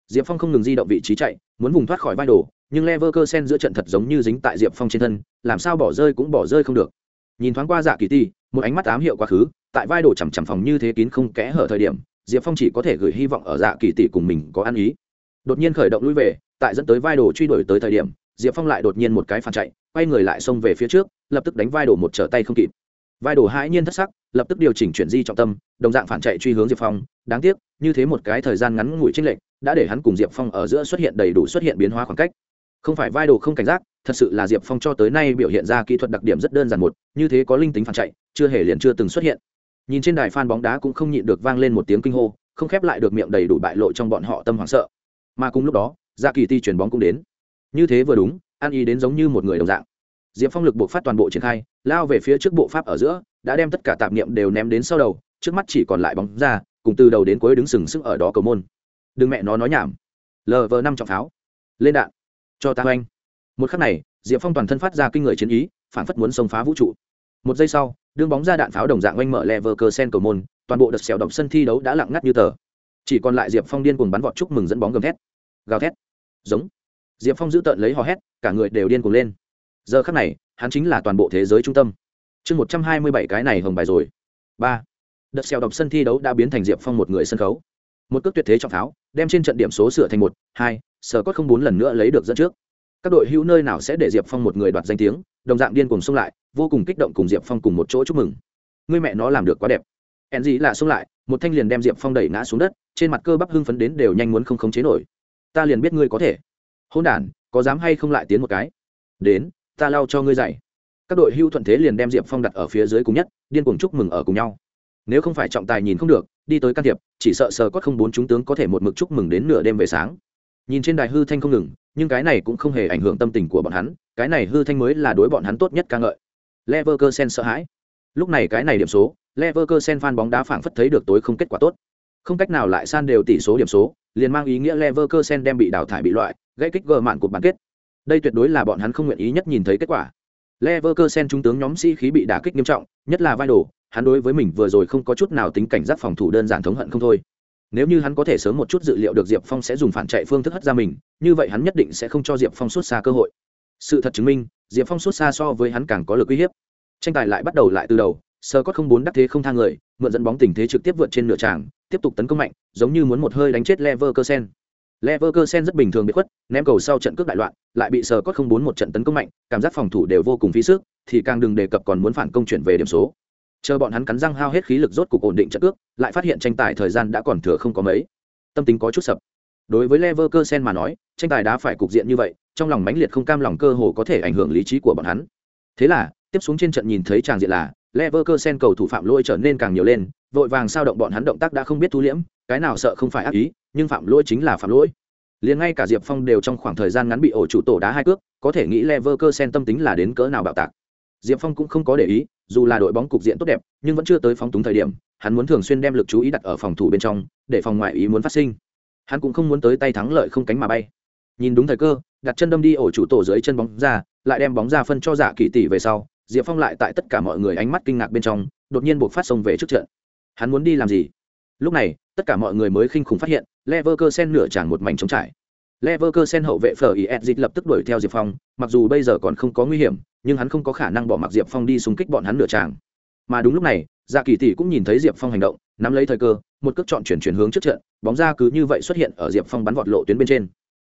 Diệp phong không ngừng di động vị trí chạy, muốn vùng thoát khỏi vai đồ nhưng leverkusen giữa trận thật giống như dính tại diệp phong trên thân làm sao bỏ rơi cũng bỏ rơi không được. Nhìn thoáng qua dạ kỳ Tỷ, một ánh mắt ám hiệu quá khứ tại vai đồ chằm chằm phòng như thế kín không kẽ hở thời điểm diệp phong chỉ có thể gửi hy vọng ở dạ kỳ tỷ cùng mình có ăn ý. Đột nhiên khởi động lui về tại dẫn tới vai đồ truy đuổi tới thời điểm diệp phong lại đột nhiên một cái phản chạy quay người lại xông về phía trước lập tức đánh vai đồ một trở tay không kịp. Vai đồ hãi nhiên thất sắc lập tức điều chỉnh chuyển di trọng tâm đồng dạng phản chạy truy hướng diệp phong. Đáng tiếc như thế một cái thời gian ngắn ngủi chênh lệch đã để hắn cùng diệp phong ở giữa xuất hiện đầy đủ xuất hiện biến hóa khoảng cách không phải vai đồ không cảnh giác, thật sự là diệp phong cho tới nay biểu hiện ra kỹ thuật đặc điểm rất đơn giản một, như thế có linh tính phản chạy, chưa hề liền chưa từng xuất hiện. Nhìn trên đài phan bóng đá cũng không nhịn được vang lên một tiếng kinh hô, không khép lại được miệng đầy đủ bại lộ trong bọn họ tâm hoảng sợ. Mà cùng lúc đó ra kỳ ti chuyển bóng cũng đến. Như thế vừa đúng An ý đến giống như một người đồng dạng. Diệp phong lực buộc phát toàn bộ triển khai, lao về phía trước bộ pháp ở giữa, đã đem tất cả tạp niệm đều ném đến sau đầu, trước mắt chỉ còn lại bóng ra, cùng từ đầu đến cuối đứng sừng sững ở đó cầu môn. Đừng mẹ nó nói nhảm. Lv năm trọng pháo. Lên đạn cho ta oanh. Một khắc này, diệp phong toàn thân phát ra kinh người chiến ý phản phất muốn xông phá vũ trụ. Một giây sau, đương bóng ra đạn pháo đồng dạng oanh mở lever cờ sen cầu môn, toàn bộ đợt xẻo đọc sân thi đấu đã lặng ngắt như tờ. Chỉ còn lại diệp phong điên cuồng bắn vọt chúc mừng dẫn bóng gầm thét. Gào thét. Giống. Diệp phong giữ tợn lấy hò hét, cả người đều điên cuồng lên. Giờ khắc này, hắn chính là toàn bộ thế giới trung tâm. Chương một trăm hai mươi bảy cái này hồng bài rồi. Ba. Đợt xèo đọc sân thi đấu đã biến thành diệp phong một người sân khấu. Một cước tuyệt thế trọng pháo, đem trên trận điểm số sửa thành một, hai sở cốt không bốn lần nữa lấy được dẫn trước. Các đội hữu nơi nào sẽ để diệp phong một người đoạt danh tiếng, đồng dạng điên cùng xông lại, vô cùng kích động cùng diệp phong cùng một chỗ chúc mừng. Người mẹ nó làm được quá đẹp. Hẹn gì là xông lại, một thanh liền đem diệp phong đẩy ngã xuống đất, trên mặt cơ bắp hưng phấn đến đều nhanh muốn không khống chế nổi. Ta liền biết ngươi có thể. Hôn đản, có dám hay không lại tiến một cái? Đến, ta lau cho ngươi dạy. Các đội hưu thuận thế liền đem diệp phong đặt ở phía dưới cùng nhất, điên cuồng chúc mừng ở cùng nhau. Nếu không phải trọng tài nhìn không được, đi tới can thiệp, chỉ sợ sờ có không bốn chúng tướng có thể một mực chúc mừng đến nửa đêm về sáng nhìn trên đài hư thanh không ngừng, nhưng cái này cũng không hề ảnh hưởng tâm tình của bọn hắn, cái này hư thanh mới là đối bọn hắn tốt nhất ca ngợi. Leverkusen sợ hãi. Lúc này cái này điểm số, leverkusen fan bóng đá phảng phất thấy được tối không kết quả tốt. Không cách nào lại san đều tỷ số điểm số, liền mang ý nghĩa leverkusen đem bị đào thải bị loại, gây kích gờ mạn của bán kết. Đây tuyệt đối là bọn hắn không nguyện ý nhất nhìn thấy kết quả. Leverkusen trung tướng nhóm sĩ khí bị đả kích nghiêm trọng, nhất là vai đồ, hắn đối với mình vừa rồi không có chút nào tính cảnh giác phòng thủ đơn giản thống hận không thôi nếu như hắn có thể sớm một chút dự liệu được diệp phong sẽ dùng phản chạy phương thức hất ra mình, như vậy hắn nhất định sẽ không cho diệp phong xuất xa cơ hội. Sự thật chứng minh, diệp phong xuất xa so với hắn càng có lực uy hiếp. Tranh tài lại bắt đầu lại từ đầu sơ cót không bốn đắc thế không thang người, mượn dẫn bóng tình thế trực tiếp vượt trên nửa tràng, tiếp tục tấn công mạnh, giống như muốn một hơi đánh chết leverkusen. Leverkusen rất bình thường bị khuất, ném cầu sau trận cướp đại loạn, lại bị sơ cót không bốn một trận tấn công mạnh, cảm giác phòng thủ đều vô cùng phí sức, thì càng đừng đề cập còn muốn phản công chuyển về điểm số chờ bọn hắn cắn răng hao hết khí lực rốt cục ổn định trận cước, lại phát hiện tranh tài thời gian đã còn thừa không có mấy. Tâm tính có chút sập. Đối với leverkusen mà nói, tranh tài đã phải cục diện như vậy, trong lòng mãnh liệt không cam lòng cơ hồ có thể ảnh hưởng lý trí của bọn hắn. Thế là, tiếp xuống trên trận nhìn thấy tràng diện là, leverkusen cầu thủ phạm lỗi trở nên càng nhiều lên, vội vàng sao động bọn hắn động tác đã không biết thu liễm, cái nào sợ không phải ác ý, nhưng phạm lỗi chính là phạm lỗi. Liền ngay cả diệp phong đều trong khoảng thời gian ngắn bị ổ chủ tổ đá hai cước, có thể nghĩ leverkusen tâm tính là đến cỡ nào bạo tạc. Diệp phong cũng không có để ý dù là đội bóng cục diện tốt đẹp, nhưng vẫn chưa tới phóng túng thời điểm, hắn muốn thường xuyên đem lực chú ý đặt ở phòng thủ bên trong, để phòng ngoại ý muốn phát sinh. Hắn cũng không muốn tới tay thắng lợi không cánh mà bay. Nhìn đúng thời cơ, đặt chân đâm đi ổ chủ tổ dưới chân bóng ra, lại đem bóng ra phân cho giả dạ kỳ tỷ về sau, diệp phong lại tại tất cả mọi người ánh mắt kinh ngạc bên trong, đột nhiên buộc phát sông về trước trận. Hắn muốn đi làm gì? Lúc này, tất cả mọi người mới khinh khủng phát hiện, leverkusen nửa tràn một mảnh trống trải leverkusen hậu vệ Fleur is lập tức đuổi theo diệp phong mặc dù bây giờ còn không có nguy hiểm nhưng hắn không có khả năng bỏ mặc diệp phong đi xung kích bọn hắn nửa tràng mà đúng lúc này dạ kỳ tỷ cũng nhìn thấy diệp phong hành động nắm lấy thời cơ một cước chọn chuyển chuyển hướng trước trận bóng ra cứ như vậy xuất hiện ở diệp phong bắn vọt lộ tuyến bên trên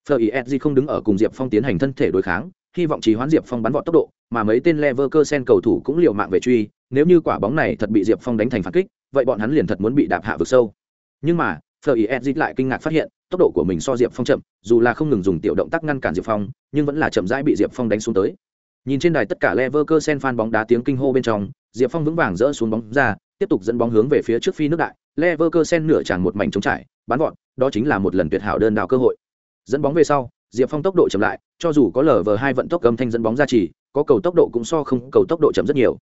Fleur không đứng ở cùng Diệp Phong tiến hành thân thể đối kháng, hy vọng trì hoãn Diệp Phong bắn vọt tốc độ, mà mấy tên Leverkusen cầu thủ cũng liều mạng về truy, nếu như quả bóng này thật bị Diệp Phong đánh thành phản kích, vậy bọn hắn liền thật muốn bị đạp hạ vực sâu. Nhưng mà, Fleur lại kinh ngạc phát hiện, tốc độ của mình so Diệp Phong chậm, dù là không ngừng dùng tiểu động tác ngăn cản Diệp Phong, nhưng vẫn là chậm rãi bị Diệp Phong đánh xuống tới. Nhìn trên đài tất cả Leverkusen phan bóng đá tiếng kinh hô bên trong, Diệp Phong vững vàng dỡ xuống bóng ra, tiếp tục dẫn bóng hướng về phía trước phi nước đại, Leverkusen nửa tràn một mảnh trống trải, bán vọt, đó chính là một lần tuyệt hảo đơn đào cơ hội. Dẫn bóng về sau, Diệp Phong tốc độ chậm lại, cho dù có lờ vờ hai vận tốc âm thanh dẫn bóng ra chỉ, có cầu tốc độ cũng so không cầu tốc độ chậm rất nhiều.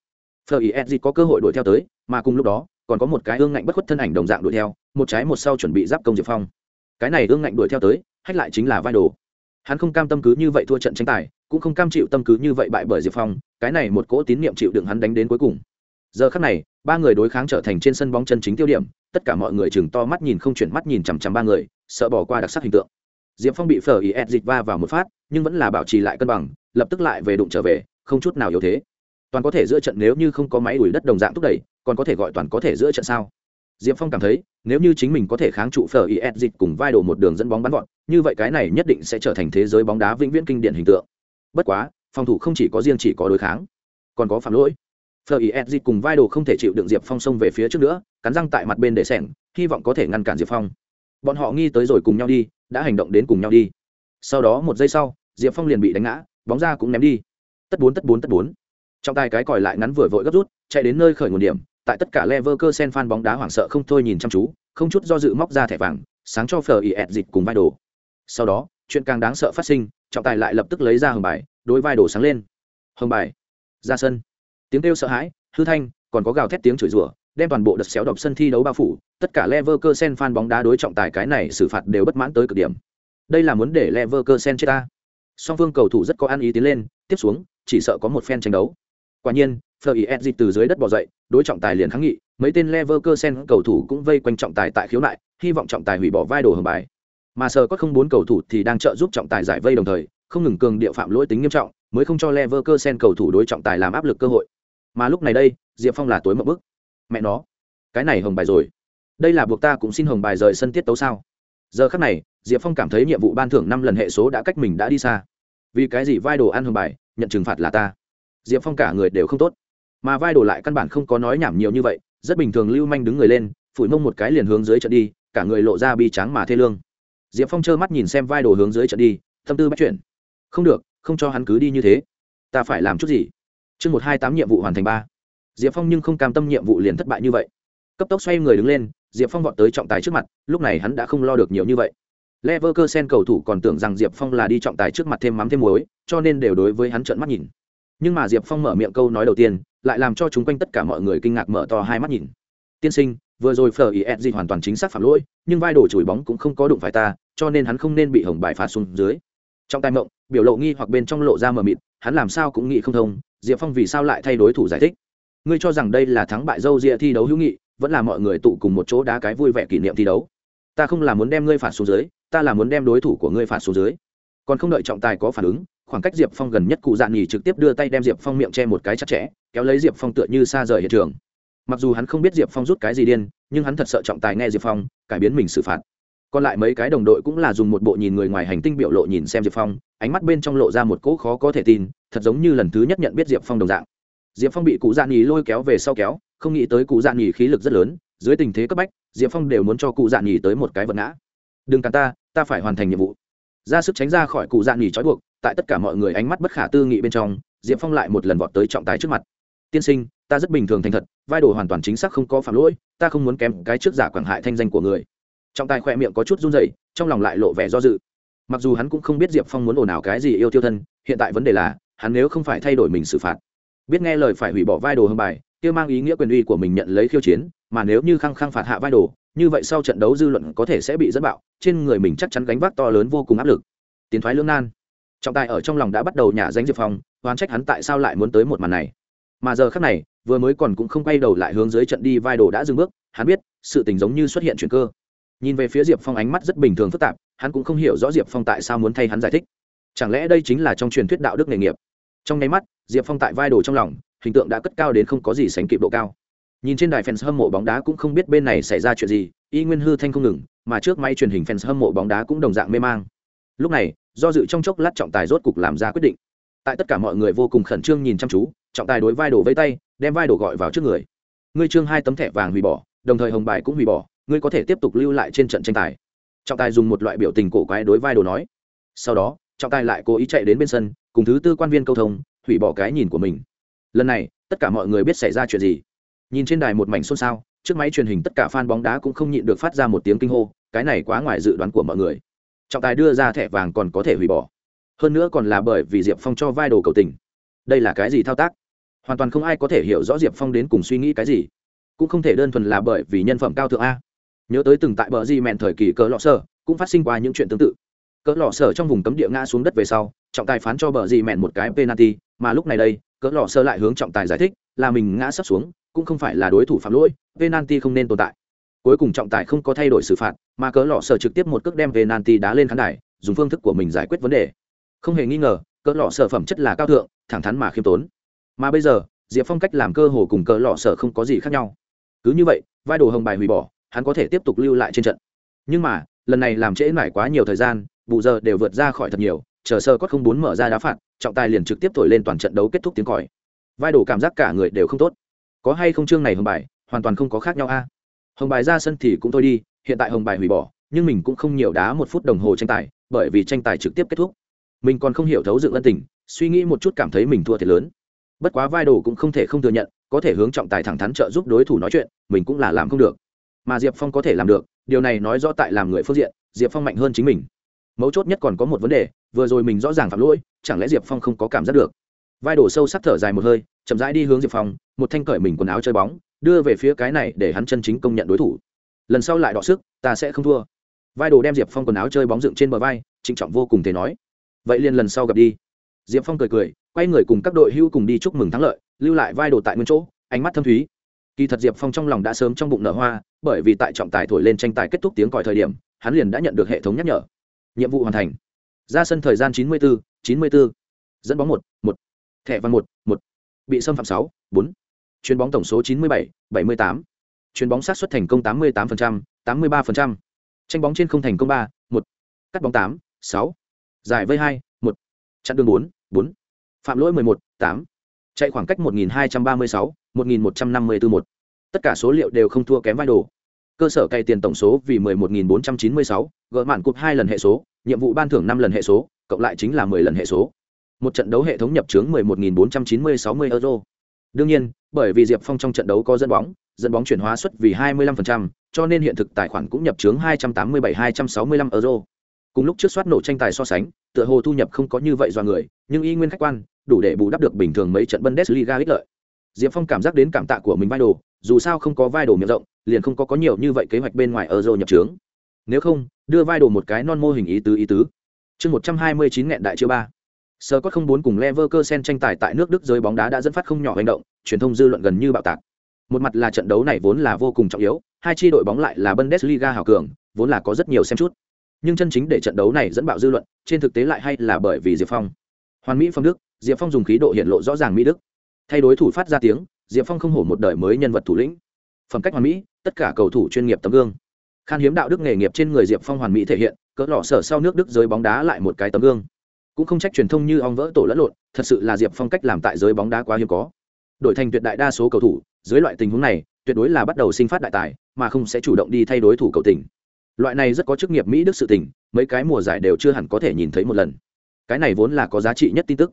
Fleur có cơ hội đuổi theo tới, mà cùng lúc đó, còn có một cái ương ngạnh bất khuất thân ảnh đồng dạng đuổi theo, một trái một sau chuẩn bị giáp công Diệp Phong. Cái này ương ngạnh đuổi theo tới, hách lại chính là vai đồ. Hắn không cam tâm cứ như vậy thua trận tranh tài, cũng không cam chịu tâm cứ như vậy bại bởi Diệp Phong, cái này một cỗ tín niệm chịu đựng hắn đánh đến cuối cùng. Giờ khắc này, ba người đối kháng trở thành trên sân bóng chân chính tiêu điểm, tất cả mọi người chừng to mắt nhìn không chuyển mắt nhìn chằm chằm ba người, sợ bỏ qua đặc sắc hình tượng diệp phong bị phở ý ed dịch va vào một phát nhưng vẫn là bảo trì lại cân bằng lập tức lại về đụng trở về không chút nào yếu thế toàn có thể giữa trận nếu như không có máy đuổi đất đồng dạng thúc đẩy còn có thể gọi toàn có thể giữa trận sao diệp phong cảm thấy, nếu như chính mình có thể kháng trụ phở ý dịch cùng vai đồ một đường dẫn bóng bắn gọn như vậy cái này nhất định sẽ trở thành thế giới bóng đá vĩnh viễn kinh điển hình tượng. Bất quá, phòng thủ không chỉ có riêng chỉ có đối kháng, còn có phạm lỗi. Phở ý dịch cùng vai đồ không thể chịu đựng diệp phong xông về phía trước nữa, cắn răng tại mặt bên để sẻng hy vọng có thể ngăn cản diệp phong. Bọn họ nghi tới rồi cùng nhau đi, đã hành động đến cùng nhau đi. Sau đó một giây sau, diệp phong liền bị đánh ngã, bóng ra cũng ném đi. Tất bốn tất bốn tất bốn. Trong tay cái còi lại ngắn vừa vội gấp rút, chạy đến nơi khởi nguồn điểm tại tất cả Leverkusen fan bóng đá hoảng sợ không thôi nhìn chăm chú không chút do dự móc ra thẻ vàng sáng cho Fleur dịch cùng vai đồ sau đó chuyện càng đáng sợ phát sinh trọng tài lại lập tức lấy ra hồng bài đối vai đồ sáng lên hồng bài ra sân tiếng kêu sợ hãi hư thanh còn có gào thét tiếng chửi rủa đem toàn bộ đợt xéo độc sân thi đấu bao phủ, tất cả Leverkusen fan bóng đá đối trọng tài cái này xử phạt đều bất mãn tới cực điểm. Đây là muốn để Leverkusen chết ta. Song phương cầu thủ rất có ăn ý tiến lên, tiếp xuống, chỉ sợ có một phen tranh đấu. Quả nhiên, Fleur từ dưới đất bò dậy, đối trọng tài liền kháng nghị, mấy tên Leverkusen cầu thủ cũng vây quanh trọng tài tại khiếu nại, hy vọng trọng tài hủy bỏ vai đồ hưởng bài. Mà sở có không bốn cầu thủ thì đang trợ giúp trọng tài giải vây đồng thời, không ngừng cường địa phạm lỗi tính nghiêm trọng, mới không cho Leverkusen cầu thủ đối trọng tài làm áp lực cơ hội. Mà lúc này đây, Diệp Phong là tối một bức. Mẹ nó cái này hồng bài rồi. Đây là buộc ta cũng xin hồng bài rời sân tiết tấu sao? Giờ khắc này diệp phong cảm thấy nhiệm vụ ban thưởng năm lần hệ số đã cách mình đã đi xa. Vì cái gì vai đồ ăn hồng bài nhận trừng phạt là ta? Diệp phong cả người đều không tốt mà vai đồ lại căn bản không có nói nhảm nhiều như vậy, rất bình thường lưu manh đứng người lên, phủi mông một cái liền hướng dưới trận đi, cả người lộ ra bi tráng mà thê lương. Diệp phong trơ mắt nhìn xem vai đồ hướng dưới trận đi, tâm tư bắt chuyển. Không được, không cho hắn cứ đi như thế. Ta phải làm chút gì? Chương một hai tám nhiệm vụ hoàn thành ba. Diệp phong nhưng không cam tâm nhiệm vụ liền thất bại như vậy. Cấp tốc xoay người đứng lên, diệp phong vọt tới trọng tài trước mặt, lúc này hắn đã không lo được nhiều như vậy. Lever cơ sen cầu thủ còn tưởng rằng diệp phong là đi trọng tài trước mặt thêm mắm thêm muối, cho nên đều đối với hắn trợn mắt nhìn. Nhưng mà diệp phong mở miệng câu nói đầu tiên lại làm cho chúng quanh tất cả mọi người kinh ngạc mở to hai mắt nhìn. Tiên sinh, vừa rồi phở ý edgy hoàn toàn chính xác phạm lỗi, nhưng vai đổ chùi bóng cũng không có đụng phải ta, cho nên hắn không nên bị hồng bài phạt xuống dưới. Trong tai mộng, biểu lộ nghi hoặc bên trong lộ ra mờ mịt, hắn làm sao cũng nghĩ không thông, diệp phong vì sao lại thay đối thủ giải thích? Ngươi cho rằng đây là thắng bại dâu rịa thi đấu hữu nghị, vẫn là mọi người tụ cùng một chỗ đá cái vui vẻ kỷ niệm thi đấu. Ta không là muốn đem ngươi phạt xuống dưới, ta là muốn đem đối thủ của ngươi phạt xuống dưới. Còn không đợi trọng tài có phản ứng khoảng cách diệp phong gần nhất cụ dạn nhì trực tiếp đưa tay đem diệp phong miệng che một cái chặt chẽ, kéo lấy diệp phong tựa như xa rời hiện trường. Mặc dù hắn không biết diệp phong rút cái gì điên, nhưng hắn thật sợ trọng tài nghe diệp phong, cải biến mình xử phạt. Còn lại mấy cái đồng đội cũng là dùng một bộ nhìn người ngoài hành tinh biểu lộ nhìn xem diệp phong, ánh mắt bên trong lộ ra một cỗ khó có thể tin, thật giống như lần thứ nhất nhận biết diệp phong đồng dạng. Diệp phong bị cụ dạ nhì lôi kéo về sau kéo, không nghĩ tới cụ dạ nhì khí lực rất lớn, dưới tình thế cấp bách, diệp phong đều muốn cho cụ dạ nhì tới một cái vật ngã. Đừng cản ta ta phải hoàn thành nhiệm vụ ra sức tránh ra khỏi cụ dạ nhì trói buộc, tại tất cả mọi người ánh mắt bất khả tư nghị bên trong, diệp phong lại một lần vọt tới trọng tài trước mặt. Tiên sinh, ta rất bình thường thành thật, vai đồ hoàn toàn chính xác không có phạm lỗi, ta không muốn kém cái trước giả quảng hại thanh danh của người. Trọng tài khỏe miệng có chút run rẩy, trong lòng lại lộ vẻ do dự. Mặc dù hắn cũng không biết diệp phong muốn ồn ào cái gì yêu tiêu thân, hiện tại vấn đề là, hắn nếu không phải thay đổi mình xử phạt, biết nghe lời phải hủy bỏ vai đồ hưng bài, kia mang ý nghĩa quyền uy của mình nhận lấy khiêu chiến, mà nếu như khăng khăng phạt hạ vai đồ như vậy sau trận đấu dư luận có thể sẽ bị dẫn bạo, trên người mình chắc chắn gánh vác to lớn vô cùng áp lực. Tiến thoái lưỡng nan. Trọng tài ở trong lòng đã bắt đầu nhả danh diệp phong, oán trách hắn tại sao lại muốn tới một màn này. Mà giờ khác này, vừa mới còn cũng không quay đầu lại hướng dưới trận đi, vai đồ đã dừng bước, hắn biết, sự tình giống như xuất hiện chuyện cơ. Nhìn về phía diệp phong ánh mắt rất bình thường phức tạp, hắn cũng không hiểu rõ diệp phong tại sao muốn thay hắn giải thích. Chẳng lẽ đây chính là trong truyền thuyết đạo đức nghề nghiệp? Trong nháy mắt, diệp phong tại vai đồ trong lòng, hình tượng đã cất cao đến không có gì sánh kịp độ cao nhìn trên đài fans hâm mộ bóng đá cũng không biết bên này xảy ra chuyện gì, y nguyên hư thanh không ngừng, mà trước máy truyền hình fans hâm mộ bóng đá cũng đồng dạng mê mang. Lúc này, do dự trong chốc lát trọng tài rốt cục làm ra quyết định. Tại tất cả mọi người vô cùng khẩn trương nhìn chăm chú, trọng tài đối vai đổ vây tay, đem vai đổ gọi vào trước người. Ngươi trương hai tấm thẻ vàng hủy bỏ, đồng thời hồng bài cũng hủy bỏ, ngươi có thể tiếp tục lưu lại trên trận tranh tài. Trọng tài dùng một loại biểu tình cổ quái đối vai đồ nói. Sau đó, trọng tài lại cố ý chạy đến bên sân, cùng thứ tư quan viên câu thông, hủy bỏ cái nhìn của mình. Lần này, tất cả mọi người biết xảy ra chuyện gì nhìn trên đài một mảnh xôn xao, trước máy truyền hình tất cả fan bóng đá cũng không nhịn được phát ra một tiếng kinh hô, cái này quá ngoài dự đoán của mọi người. Trọng tài đưa ra thẻ vàng còn có thể hủy bỏ. Hơn nữa còn là bởi vì diệp phong cho vai đồ cầu tình. Đây là cái gì thao tác? Hoàn toàn không ai có thể hiểu rõ diệp phong đến cùng suy nghĩ cái gì. Cũng không thể đơn thuần là bởi vì nhân phẩm cao thượng a. Nhớ tới từng tại bờ di mẹn thời kỳ cỡ lọ sở, cũng phát sinh qua những chuyện tương tự. Cỡ lọ sở trong vùng cấm địa ngã xuống đất về sau, trọng tài phán cho bờ di mẹn một cái penalty, mà lúc này đây, cỡ lọ sở lại hướng trọng tài giải thích là mình ngã sắp xuống, cũng không phải là đối thủ phạm lỗi, penalty không nên tồn tại. Cuối cùng trọng tài không có thay đổi xử phạt, mà cỡ lọ sở trực tiếp một cước đem penalty đá lên khán đài, dùng phương thức của mình giải quyết vấn đề. Không hề nghi ngờ cỡ lọ sở phẩm chất là cao thượng, thẳng thắn mà khiêm tốn. Mà bây giờ, diệp phong cách làm cơ hồ cùng cỡ lọ sở không có gì khác nhau. Cứ như vậy, vai đồ hồng bài hủy bỏ, hắn có thể tiếp tục lưu lại trên trận. Nhưng mà, lần này làm trễ nải quá nhiều thời gian, bù giờ đều vượt ra khỏi thật nhiều, chờ sơ có không bốn mở ra đá phạt, trọng tài liền trực tiếp thổi lên toàn trận đấu kết thúc tiếng còi vai đồ cảm giác cả người đều không tốt. Có hay không chương này hồng bài, hoàn toàn không có khác nhau a. Hồng bài ra sân thì cũng thôi đi, hiện tại hồng bài hủy bỏ, nhưng mình cũng không nhiều đá một phút đồng hồ tranh tài, bởi vì tranh tài trực tiếp kết thúc. Mình còn không hiểu thấu dựng ân tình, suy nghĩ một chút cảm thấy mình thua thiệt lớn. Bất quá vai đồ cũng không thể không thừa nhận, có thể hướng trọng tài thẳng thắn trợ giúp đối thủ nói chuyện, mình cũng là làm không được. Mà diệp phong có thể làm được, điều này nói rõ tại làm người phương diện, diệp phong mạnh hơn chính mình. Mấu chốt nhất còn có một vấn đề, vừa rồi mình rõ ràng phạm lỗi, chẳng lẽ diệp phong không có cảm giác được? Vai đổ sâu sắc thở dài một hơi, chậm rãi đi hướng diệp phong, một thanh cởi mình quần áo chơi bóng, đưa về phía cái này để hắn chân chính công nhận đối thủ. Lần sau lại đọ sức, ta sẽ không thua. Vai đồ đem diệp phong quần áo chơi bóng dựng trên bờ vai, trịnh trọng vô cùng thể nói. Vậy liền lần sau gặp đi. Diệp phong cười cười, quay người cùng các đội hưu cùng đi chúc mừng thắng lợi, lưu lại vai đồ tại nguyên chỗ, ánh mắt thâm thúy. Kỳ thật diệp phong trong lòng đã sớm trong bụng nở hoa, bởi vì tại trọng tài thổi lên tranh tài kết thúc tiếng còi thời điểm, hắn liền đã nhận được hệ thống nhắc nhở. Nhiệm vụ hoàn thành. Ra sân thời gian chín mươi bốn chín mươi bốn dẫn bóng một một thẻ văn một một. Bị xâm phạm sáu, bốn. Chuyền bóng tổng số chín mươi bảy bảy mươi tám. Chuyền bóng sát xuất thành công tám mươi tám tám mươi ba tranh bóng trên không thành công ba, một. Cắt bóng tám, sáu. Giải vây hai, một. Chặn đường bốn bốn. Phạm lỗi mười một, tám. Chạy khoảng cách một nghìn hai trăm ba mươi sáu, một nghìn một trăm năm mươi bốn một. Tất cả số liệu đều không thua kém vai đồ. Cơ sở cày tiền tổng số vì mười một nghìn bốn trăm chín mươi sáu, gỡ mạn cụp hai lần hệ số, nhiệm vụ ban thưởng năm lần hệ số, cộng lại chính là mười lần hệ số một trận đấu hệ thống nhập chướng 11.490-60 euro. Đương nhiên bởi vì diệp phong trong trận đấu có dẫn bóng dẫn bóng chuyển hóa suất vì hai mươi lăm phần trăm, cho nên hiện thực tài khoản cũng nhập chướng 287-265 euro. Cùng lúc trước soát nổ tranh tài so sánh tựa hồ thu nhập không có như vậy do người nhưng y nguyên khách quan đủ để bù đắp được bình thường mấy trận bundesliga ích lợi. Diệp phong cảm giác đến cảm tạ của mình vai đồ dù sao không có vai đồ miệng rộng liền không có có nhiều như vậy kế hoạch bên ngoài euro nhập chướng. nếu không đưa vai đồ một cái non mô hình ý tứ ý tứ. Chương một trăm hai mươi chín nghẹn đại chiêu ba sơ có không bốn cùng leverkusen tranh tài tại nước đức giới bóng đá đã dẫn phát không nhỏ hành động, truyền thông dư luận gần như bạo tạc. Một mặt là trận đấu này vốn là vô cùng trọng yếu, hai chi đội bóng lại là bundesliga hào cường, vốn là có rất nhiều xem chút. Nhưng chân chính để trận đấu này dẫn bạo dư luận, trên thực tế lại hay là bởi vì diệp phong. Hoàn mỹ phong đức, diệp phong dùng khí độ hiện lộ rõ ràng mỹ đức. Thay đối thủ phát ra tiếng, diệp phong không hổ một đời mới nhân vật thủ lĩnh. Phẩm cách hoàn mỹ, tất cả cầu thủ chuyên nghiệp tấm gương. Khan hiếm đạo đức nghề nghiệp trên người diệp phong hoàn mỹ thể hiện, cỡ lọ sở sau nước đức giới bóng đá lại một cái tấm gương cũng không trách truyền thông như ong vỡ tổ lẫn lộn, thật sự là diệp phong cách làm tại giới bóng đá quá hiếm có. Đổi thành tuyệt đại đa số cầu thủ, dưới loại tình huống này, tuyệt đối là bắt đầu sinh phát đại tài, mà không sẽ chủ động đi thay đối thủ cầu tình. Loại này rất có chức nghiệp mỹ đức sự tình, mấy cái mùa giải đều chưa hẳn có thể nhìn thấy một lần. Cái này vốn là có giá trị nhất tin tức.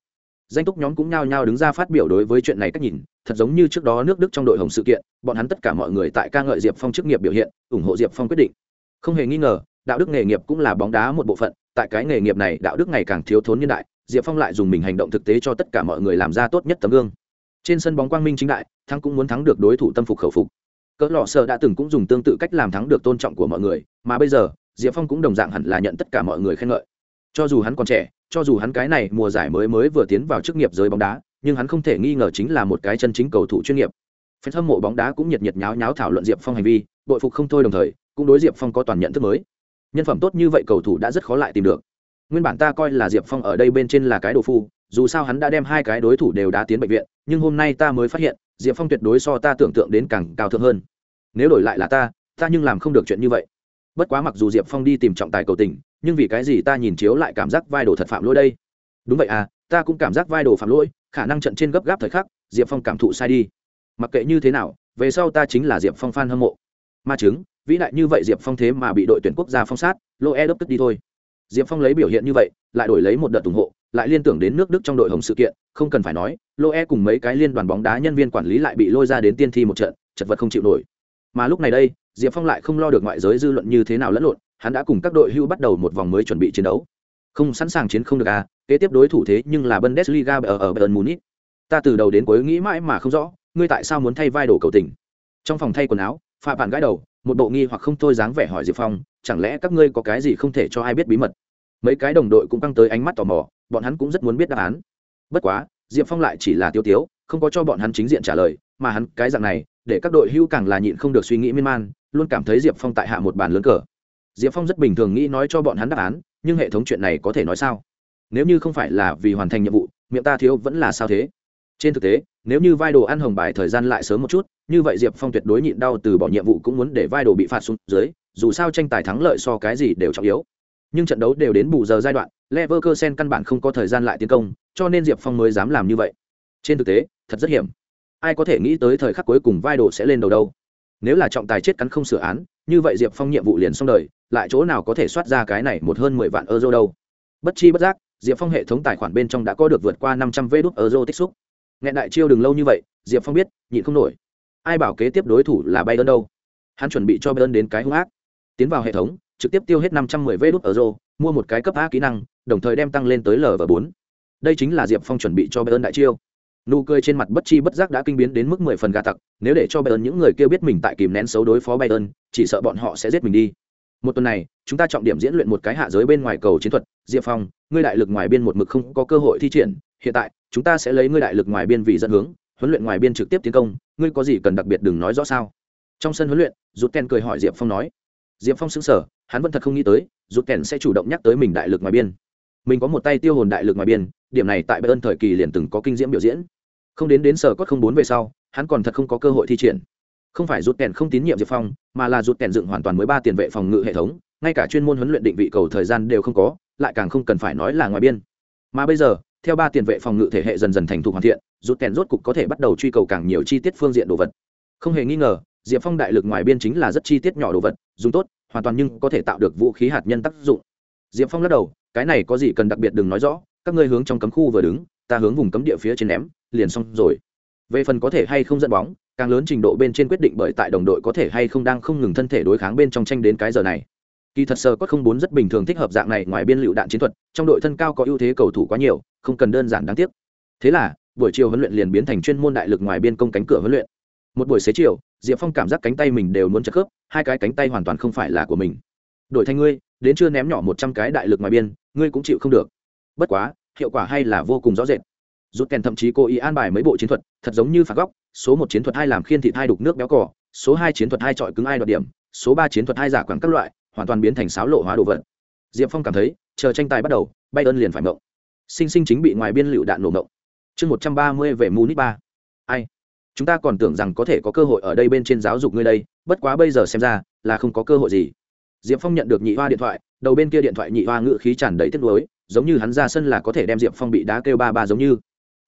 Danh túc nhóm cũng nhao nhao đứng ra phát biểu đối với chuyện này cách nhìn, thật giống như trước đó nước đức trong đội hồng sự kiện, bọn hắn tất cả mọi người tại ca ngợi diệp phong chức nghiệp biểu hiện, ủng hộ diệp phong quyết định. Không hề nghi ngờ, đạo đức nghề nghiệp cũng là bóng đá một bộ phận tại cái nghề nghiệp này đạo đức ngày càng thiếu thốn nhân đại, diệp phong lại dùng mình hành động thực tế cho tất cả mọi người làm ra tốt nhất tấm gương. Trên sân bóng quang minh chính đại, thắng cũng muốn thắng được đối thủ tâm phục khẩu phục. Cỡ lọ sợ đã từng cũng dùng tương tự cách làm thắng được tôn trọng của mọi người, mà bây giờ, diệp phong cũng đồng dạng hẳn là nhận tất cả mọi người khen ngợi. Cho dù hắn còn trẻ, cho dù hắn cái này mùa giải mới mới vừa tiến vào chức nghiệp giới bóng đá, nhưng hắn không thể nghi ngờ chính là một cái chân chính cầu thủ chuyên nghiệp. Phen hâm mộ bóng đá cũng nhiệt nhiệt nháo nháo thảo luận diệp phong hành vi bội phục không thôi đồng thời, cũng đối diệp phong có toàn nhận thức mới nhân phẩm tốt như vậy cầu thủ đã rất khó lại tìm được. Nguyên bản ta coi là diệp phong ở đây bên trên là cái đồ phu, dù sao hắn đã đem hai cái đối thủ đều đá tiến bệnh viện, nhưng hôm nay ta mới phát hiện, diệp phong tuyệt đối so ta tưởng tượng đến càng cao thượng hơn. Nếu đổi lại là ta ta nhưng làm không được chuyện như vậy. Bất quá mặc dù diệp phong đi tìm trọng tài cầu tình, nhưng vì cái gì ta nhìn chiếu lại cảm giác vai đồ thật phạm lỗi đây? Đúng vậy à ta cũng cảm giác vai đồ phạm lỗi, khả năng trận trên gấp gáp thời khắc, diệp phong cảm thụ sai đi. Mặc kệ như thế nào, về sau ta chính là diệp phong f a n hâm mộ. Ma chứng vĩ đại như vậy diệp phong thế mà bị đội tuyển quốc gia phong sát, lô e đốc tức đi thôi. Diệp phong lấy biểu hiện như vậy, lại đổi lấy một đợt ủng hộ, lại liên tưởng đến nước đức trong đội hồng sự kiện, không cần phải nói, lô e cùng mấy cái liên đoàn bóng đá nhân viên quản lý lại bị lôi ra đến tiên thi một trận, chật vật không chịu nổi. Mà lúc này đây, diệp phong lại không lo được ngoại giới dư luận như thế nào lẫn lộn, hắn đã cùng các đội hưu bắt đầu một vòng mới chuẩn bị chiến đấu. Không sẵn sàng chiến không được à kế tiếp đối thủ thế nhưng là bundesliga ở ở bern munich. Ta từ đầu đến cuối nghĩ mãi mà không rõ, ngươi tại sao muốn thay vai đồ cầu tình. Trong phòng thay quần áo phạm bản gãi đầu một bộ nghi hoặc không thôi dáng vẻ hỏi diệp phong, chẳng lẽ các ngươi có cái gì không thể cho ai biết bí mật? Mấy cái đồng đội cũng căng tới ánh mắt tò mò, bọn hắn cũng rất muốn biết đáp án. Bất quá, diệp phong lại chỉ là tiêu tiếu, không có cho bọn hắn chính diện trả lời, mà hắn cái dạng này, để các đội hưu càng là nhịn không được suy nghĩ miên man, luôn cảm thấy diệp phong tại hạ một bàn lớn cờ. Diệp phong rất bình thường nghĩ nói cho bọn hắn đáp án, nhưng hệ thống chuyện này có thể nói sao? Nếu như không phải là vì hoàn thành nhiệm vụ, miệng ta thiếu vẫn là sao thế? Trên thực tế nếu như vai đồ ăn hồng bài thời gian lại sớm một chút, như vậy diệp phong tuyệt đối nhịn đau từ bỏ nhiệm vụ cũng muốn để vai đồ bị phạt xuống dưới, dù sao tranh tài thắng lợi so cái gì đều trọng yếu. Nhưng trận đấu đều đến bù giờ giai đoạn, leverkusen căn bản không có thời gian lại tiến công, cho nên diệp phong mới dám làm như vậy. Trên thực tế, thật rất hiểm. Ai có thể nghĩ tới thời khắc cuối cùng vai đồ sẽ lên đầu đâu. Nếu là trọng tài chết cắn không sửa án, như vậy diệp phong nhiệm vụ liền xong đời, lại chỗ nào có thể soát ra cái này một hơn mười vạn euro đâu. Bất chi bất giác, diệp phong hệ thống tài khoản bên trong đã có được vượt qua năm trăm vê đốt euro tích xúc nghẹn đại chiêu đừng lâu như vậy, diệp phong biết, nhịn không nổi. Ai bảo kế tiếp đối thủ là bay ơn đâu? Hắn chuẩn bị cho bay ơn đến cái hung ác. Tiến vào hệ thống, trực tiếp tiêu hết năm trăm mười vê đốt euro mua một cái cấp a kỹ năng, đồng thời đem tăng lên tới lv bốn. Đây chính là diệp phong chuẩn bị cho bay ơn đại chiêu. Nụ cười trên mặt bất chi bất giác đã kinh biến đến mức mười phần gà tặc, nếu để cho bayern những người kêu biết mình tại kìm nén xấu đối phó bayern chỉ sợ bọn họ sẽ giết mình đi. Một tuần này, chúng ta trọng điểm diễn luyện một cái hạ giới bên ngoài cầu chiến thuật. Diệp phong, ngươi đại lực ngoài biên một mực không có cơ hội thi triển, hiện tại chúng ta sẽ lấy ngươi đại lực ngoài biên vì dẫn hướng, huấn luyện ngoài biên trực tiếp tiến công, ngươi có gì cần đặc biệt đừng nói rõ sao? Trong sân huấn luyện, rút Kèn cười hỏi diệp phong nói. Diệp phong xứng sở hắn vẫn thật không nghĩ tới, rút Kèn sẽ chủ động nhắc tới mình đại lực ngoài biên. Mình có một tay tiêu hồn đại lực ngoài biên, điểm này tại bayern thời kỳ liền từng có kinh diễm biểu diễn. Không đến đến sở cốt không bốn về sau, hắn còn thật không có cơ hội thi triển. Không phải rút kèn không tín nhiệm diệp phong, mà là rút kèn dựng hoàn toàn mới ba tiền vệ phòng ngự hệ thống, ngay cả chuyên môn huấn luyện định vị cầu thời gian đều không có, lại càng không cần phải nói là ngoài biên. Mà bây giờ theo ba tiền vệ phòng ngự thể hệ dần dần thành thục hoàn thiện, rút kèn rốt cục có thể bắt đầu truy cầu càng nhiều chi tiết phương diện đồ vật. Không hề nghi ngờ, diệp phong đại lực ngoài biên chính là rất chi tiết nhỏ đồ vật, dùng tốt, hoàn toàn nhưng có thể tạo được vũ khí hạt nhân tác dụng. Diệp phong lắc đầu, cái này có gì cần đặc biệt đừng nói rõ, các ngươi hướng trong cấm khu vừa đứng, ta hướng vùng cấm địa phía trên ném, liền xong rồi. Về phần có thể hay không dẫn bóng, càng lớn trình độ bên trên quyết định bởi tại đồng đội có thể hay không đang không ngừng thân thể đối kháng bên trong tranh đến cái giờ này kỳ thật sơ có không bốn rất bình thường thích hợp dạng này ngoài biên lựu đạn chiến thuật, trong đội thân cao có ưu thế cầu thủ quá nhiều, không cần đơn giản đáng tiếc. Thế là, buổi chiều huấn luyện liền biến thành chuyên môn đại lực ngoài biên công cánh cửa huấn luyện. Một buổi xế chiều, diệp phong cảm giác cánh tay mình đều muốn chặt khớp, hai cái cánh tay hoàn toàn không phải là của mình. Đổi thành ngươi, đến chưa ném nhỏ một trăm cái đại lực ngoài biên, ngươi cũng chịu không được. Bất quá, hiệu quả hay là vô cùng rõ rệt. Rút kèn thậm chí cố ý an bài mấy bộ chiến thuật, thật giống như phạt góc, số một chiến thuật hai làm khiên thịt hai đục nước béo cỏ số hai chiến thuật hai trọi cứng ai đoạt điểm, số ba chiến thuật hai giả quảng các loại hoàn toàn biến thành sáo lộ hóa đồ vật. Diệp phong cảm thấy, chờ tranh tài bắt đầu bay ơn liền phải mộng. Sinh sinh chính bị ngoài biên lựu đạn nổ mộng. Chương một trăm ba mươi về munich ba. Ai? Chúng ta còn tưởng rằng có thể có cơ hội ở đây bên trên giáo dục ngươi đây, bất quá bây giờ xem ra, là không có cơ hội gì. Diệp phong nhận được nhị hoa điện thoại, đầu bên kia điện thoại nhị hoa ngự khí tràn đầy tiếc nuối, giống như hắn ra sân là có thể đem diệp phong bị đá kêu ba ba giống như.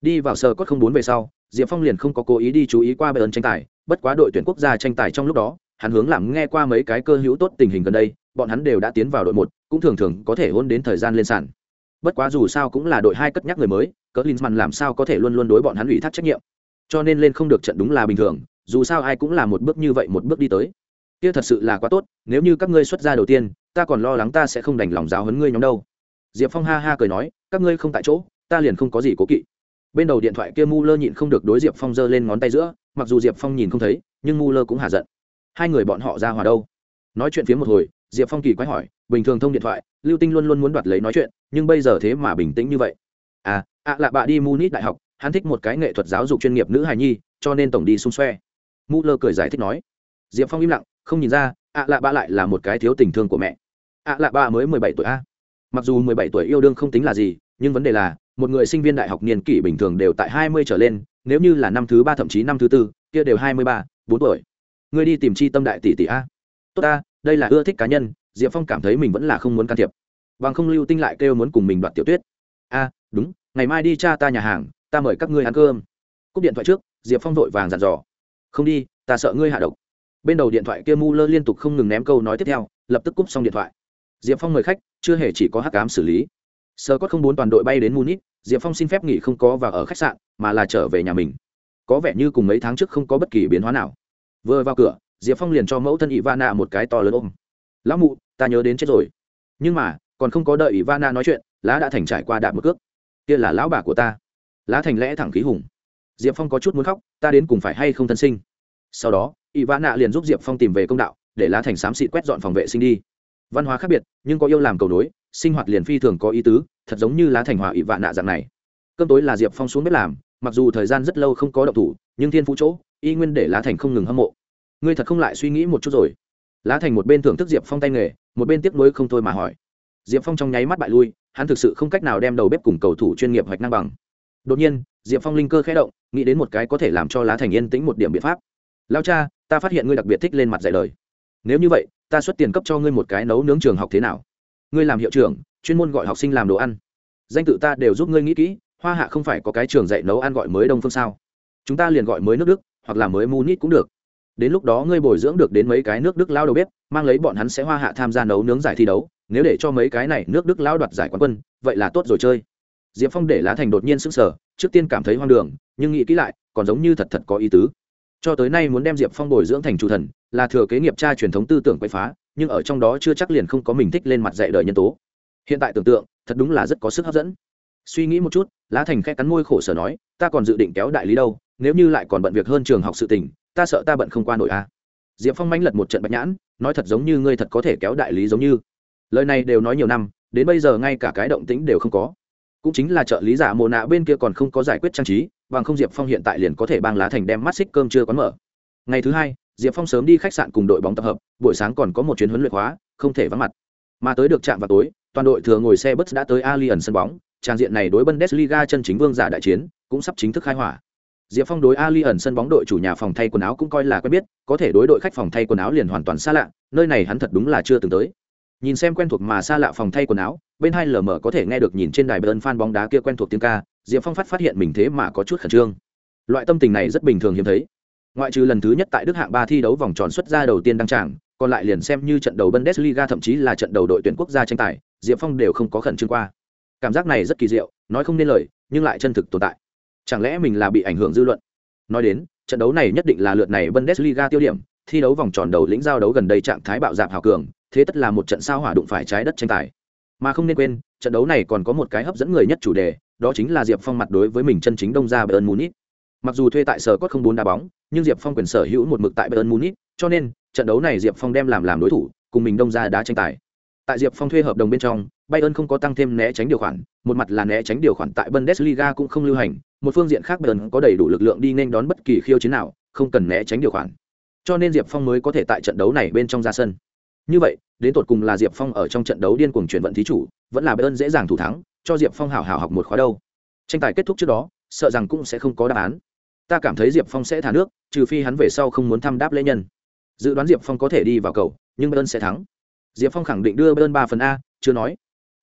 Đi vào sờ cốt không bốn về sau, diệp phong liền không có cố ý đi chú ý qua bờ ơn tranh tài, bất quá đội tuyển quốc gia tranh tài trong lúc đó hắn hướng làm nghe qua mấy cái cơ hữu tốt tình hình gần đây, bọn hắn đều đã tiến vào đội một, cũng thường thường có thể hôn đến thời gian lên sàn. Bất quá dù sao cũng là đội hai cất nhắc người mới, cỡ linsman làm sao có thể luôn luôn đối bọn hắn ủy thác trách nhiệm. Cho nên lên không được trận đúng là bình thường, dù sao ai cũng là một bước như vậy một bước đi tới. Kia thật sự là quá tốt, nếu như các ngươi xuất ra đầu tiên, ta còn lo lắng ta sẽ không đành lòng giáo hấn ngươi nhóm đâu. Diệp phong ha ha cười nói, các ngươi không tại chỗ, ta liền không có gì cố kỵ. Bên đầu điện thoại kia mu lơ nhịn không được đối diệp phong giơ lên ngón tay giữa, mặc dù diệp phong nhìn không thấy, nhưng mu lơ cũng hạ giận hai người bọn họ ra hòa đâu. Nói chuyện phía một hồi, diệp phong kỳ quái hỏi, bình thường thông điện thoại, lưu tinh luôn luôn muốn đoạt lấy nói chuyện, nhưng bây giờ thế mà bình tĩnh như vậy. À ạ à là bà đi munich đại học, hắn thích một cái nghệ thuật giáo dục chuyên nghiệp nữ hài nhi, cho nên tổng đi xung xoe. Mu lơ cười giải thích nói. Diệp phong im lặng, không nhìn ra, ạ à lạ ba lại là một cái thiếu tình thương của mẹ. Ạ à lạ ba mới mười bảy tuổi a. Mặc dù mười bảy tuổi yêu đương không tính là gì, nhưng vấn đề là, một người sinh viên đại học niên kỷ bình thường đều tại hai mươi trở lên, nếu như là năm thứ ba thậm chí năm thứ tư, kia đều hai mươi ba, bốn tuổi ngươi đi tìm chi tâm đại tỷ tỷ a. Tốt ta, đây là ưa thích cá nhân, diệp phong cảm thấy mình vẫn là không muốn can thiệp. Bằng không lưu tinh lại kêu muốn cùng mình đoạt tiểu tuyết. A, đúng, ngày mai đi cha ta nhà hàng, ta mời các ngươi ăn cơm. Cúp điện thoại trước, diệp phong vội vàng dặn dò. Không đi, ta sợ ngươi hạ độc. Bên đầu điện thoại kia mu lơ liên tục không ngừng ném câu nói tiếp theo, lập tức cúp xong điện thoại. Diệp phong mời khách, chưa hề chỉ có hắc cám xử lý. Sơ cốt không bốn toàn đội bay đến munich, diệp phong xin phép nghỉ không có và ở khách sạn, mà là trở về nhà mình. Có vẻ như cùng mấy tháng trước không có bất kỳ biến hóa nào vừa vào cửa, diệp phong liền cho mẫu thân ivana một cái to lớn ôm. Lão mụ, ta nhớ đến chết rồi. Nhưng mà, còn không có đợi ivana nói chuyện, lá đã thành trải qua đạp một cước. Kia là lão bà của ta. Lá thành lẽ thẳng khí hùng. Diệp phong có chút muốn khóc, ta đến cùng phải hay không thân sinh? Sau đó, ivana liền giúp diệp phong tìm về công đạo, để lá thành xám xịt quét dọn phòng vệ sinh đi. Văn hóa khác biệt, nhưng có yêu làm cầu nối, sinh hoạt liền phi thường có ý tứ, thật giống như lá thành hòa ỵ vạn nạ dạng này. Cơm tối là diệp phong xuống bếp làm, mặc dù thời gian rất lâu không có động thủ, nhưng thiên phú chỗ y nguyên để lá thành không ngừng hâm mộ. Ngươi thật không lại suy nghĩ một chút rồi? Lá thành một bên thưởng thức diệp phong tay nghề, một bên tiếp nối không thôi mà hỏi. Diệp phong trong nháy mắt bại lui, hắn thực sự không cách nào đem đầu bếp cùng cầu thủ chuyên nghiệp hoạch năng bằng. Đột nhiên, diệp phong linh cơ khẽ động, nghĩ đến một cái có thể làm cho lá thành yên tĩnh một điểm biện pháp. Lao cha, ta phát hiện ngươi đặc biệt thích lên mặt dạy lời. Nếu như vậy, ta xuất tiền cấp cho ngươi một cái nấu nướng trường học thế nào? Ngươi làm hiệu trưởng, chuyên môn gọi học sinh làm đồ ăn. Danh tự ta đều giúp ngươi nghĩ kỹ, hoa hạ không phải có cái trường dạy nấu ăn gọi mới đông phương sao? Chúng ta liền gọi mới nước đức hoặc là mới munich cũng được. Đến lúc đó ngươi bồi dưỡng được đến mấy cái nước đức lao đầu bếp, mang lấy bọn hắn sẽ hoa hạ tham gia nấu nướng giải thi đấu, nếu để cho mấy cái này nước đức lao đoạt giải quán quân, vậy là tốt rồi chơi. Diệp phong để lá thành đột nhiên sững sờ, trước tiên cảm thấy hoang đường, nhưng nghĩ kỹ lại, còn giống như thật thật có ý tứ. Cho tới nay muốn đem diệp phong bồi dưỡng thành chủ thần, là thừa kế nghiệp cha truyền thống tư tưởng quậy phá, nhưng ở trong đó chưa chắc liền không có mình thích lên mặt dạy đời nhân tố. Hiện tại tưởng tượng, thật đúng là rất có sức hấp dẫn. Suy nghĩ một chút, lá thành khẽ cắn môi khổ sở nói, ta còn dự định kéo đại lý đâu nếu như lại còn bận việc hơn trường học sự tình, ta sợ ta bận không qua nổi a à. diệp phong manh lật một trận bạch nhãn, nói thật giống như ngươi thật có thể kéo đại lý giống như. Lời này đều nói nhiều năm, đến bây giờ ngay cả cái động tĩnh đều không có. Cũng chính là trợ lý giả mồ nạ bên kia còn không có giải quyết trang trí, bằng không diệp phong hiện tại liền có thể bang lá thành đem mắt xích cơm chưa quán mở. Ngày thứ hai, diệp phong sớm đi khách sạn cùng đội bóng tập hợp, buổi sáng còn có một chuyến huấn luyện hóa không thể vắng mặt. Mà tới được trạm vào tối, toàn đội thừa ngồi xe bus đã tới alien sân bóng, trang diện này đối bundesliga chân chính vương giả đại chiến, cũng sắp chính thức khai hỏa diệp phong đối Ali ẩn sân bóng đội chủ nhà phòng thay quần áo cũng coi là quen biết, có thể đối đội khách phòng thay quần áo liền hoàn toàn xa lạ, nơi này hắn thật đúng là chưa từng tới. Nhìn xem quen thuộc mà xa lạ phòng thay quần áo, bên hai lờ mờ có thể nghe được nhìn trên đài bên fan bóng đá kia quen thuộc tiếng ca, diệp phong phát phát hiện mình thế mà có chút khẩn trương. Loại tâm tình này rất bình thường hiếm thấy. Ngoại trừ lần thứ nhất tại đức hạng ba thi đấu vòng tròn xuất ra đầu tiên đăng tràng, còn lại liền xem như trận đầu bundesliga thậm chí là trận đầu đội tuyển quốc gia tranh tài, diệp phong đều không có khẩn trương qua. Cảm giác này rất kỳ diệu, nói không nên lời, nhưng lại chân thực tồn tại chẳng lẽ mình là bị ảnh hưởng dư luận? Nói đến, trận đấu này nhất định là lượt này bundesliga tiêu điểm, thi đấu vòng tròn đầu lĩnh giao đấu gần đây trạng thái bạo dạp hào cường, thế tất là một trận sao hỏa đụng phải trái đất tranh tài. Mà không nên quên, trận đấu này còn có một cái hấp dẫn người nhất chủ đề, đó chính là diệp phong mặt đối với mình chân chính đông ra bayern munich. Mặc dù thuê tại sở cốt không bốn đá bóng, nhưng diệp phong quyền sở hữu một mực tại bayern munich, cho nên, trận đấu này diệp phong đem làm làm đối thủ, cùng mình đông ra đá tranh tài. Tại diệp phong thuê hợp đồng bên trong bayern không có tăng thêm né tránh điều khoản, một mặt là né tránh điều khoản tại bundesliga cũng không lưu hành, một phương diện khác bayern có đầy đủ lực lượng đi nên đón bất kỳ khiêu chiến nào, không cần né tránh điều khoản. Cho nên diệp phong mới có thể tại trận đấu này bên trong ra sân. Như vậy, đến tột cùng là diệp phong ở trong trận đấu điên cuồng chuyển vận thí chủ, vẫn là bayern dễ dàng thủ thắng, cho diệp phong hảo hảo học một khóa đâu. Tranh tài kết thúc trước đó, sợ rằng cũng sẽ không có đáp án. Ta cảm thấy diệp phong sẽ thả nước, trừ phi hắn về sau không muốn thăm đáp lễ nhân. Dự đoán diệp phong có thể đi vào cầu, nhưng bayern sẽ thắng. Diệp phong khẳng định đưa bayern ba phần a, chưa nói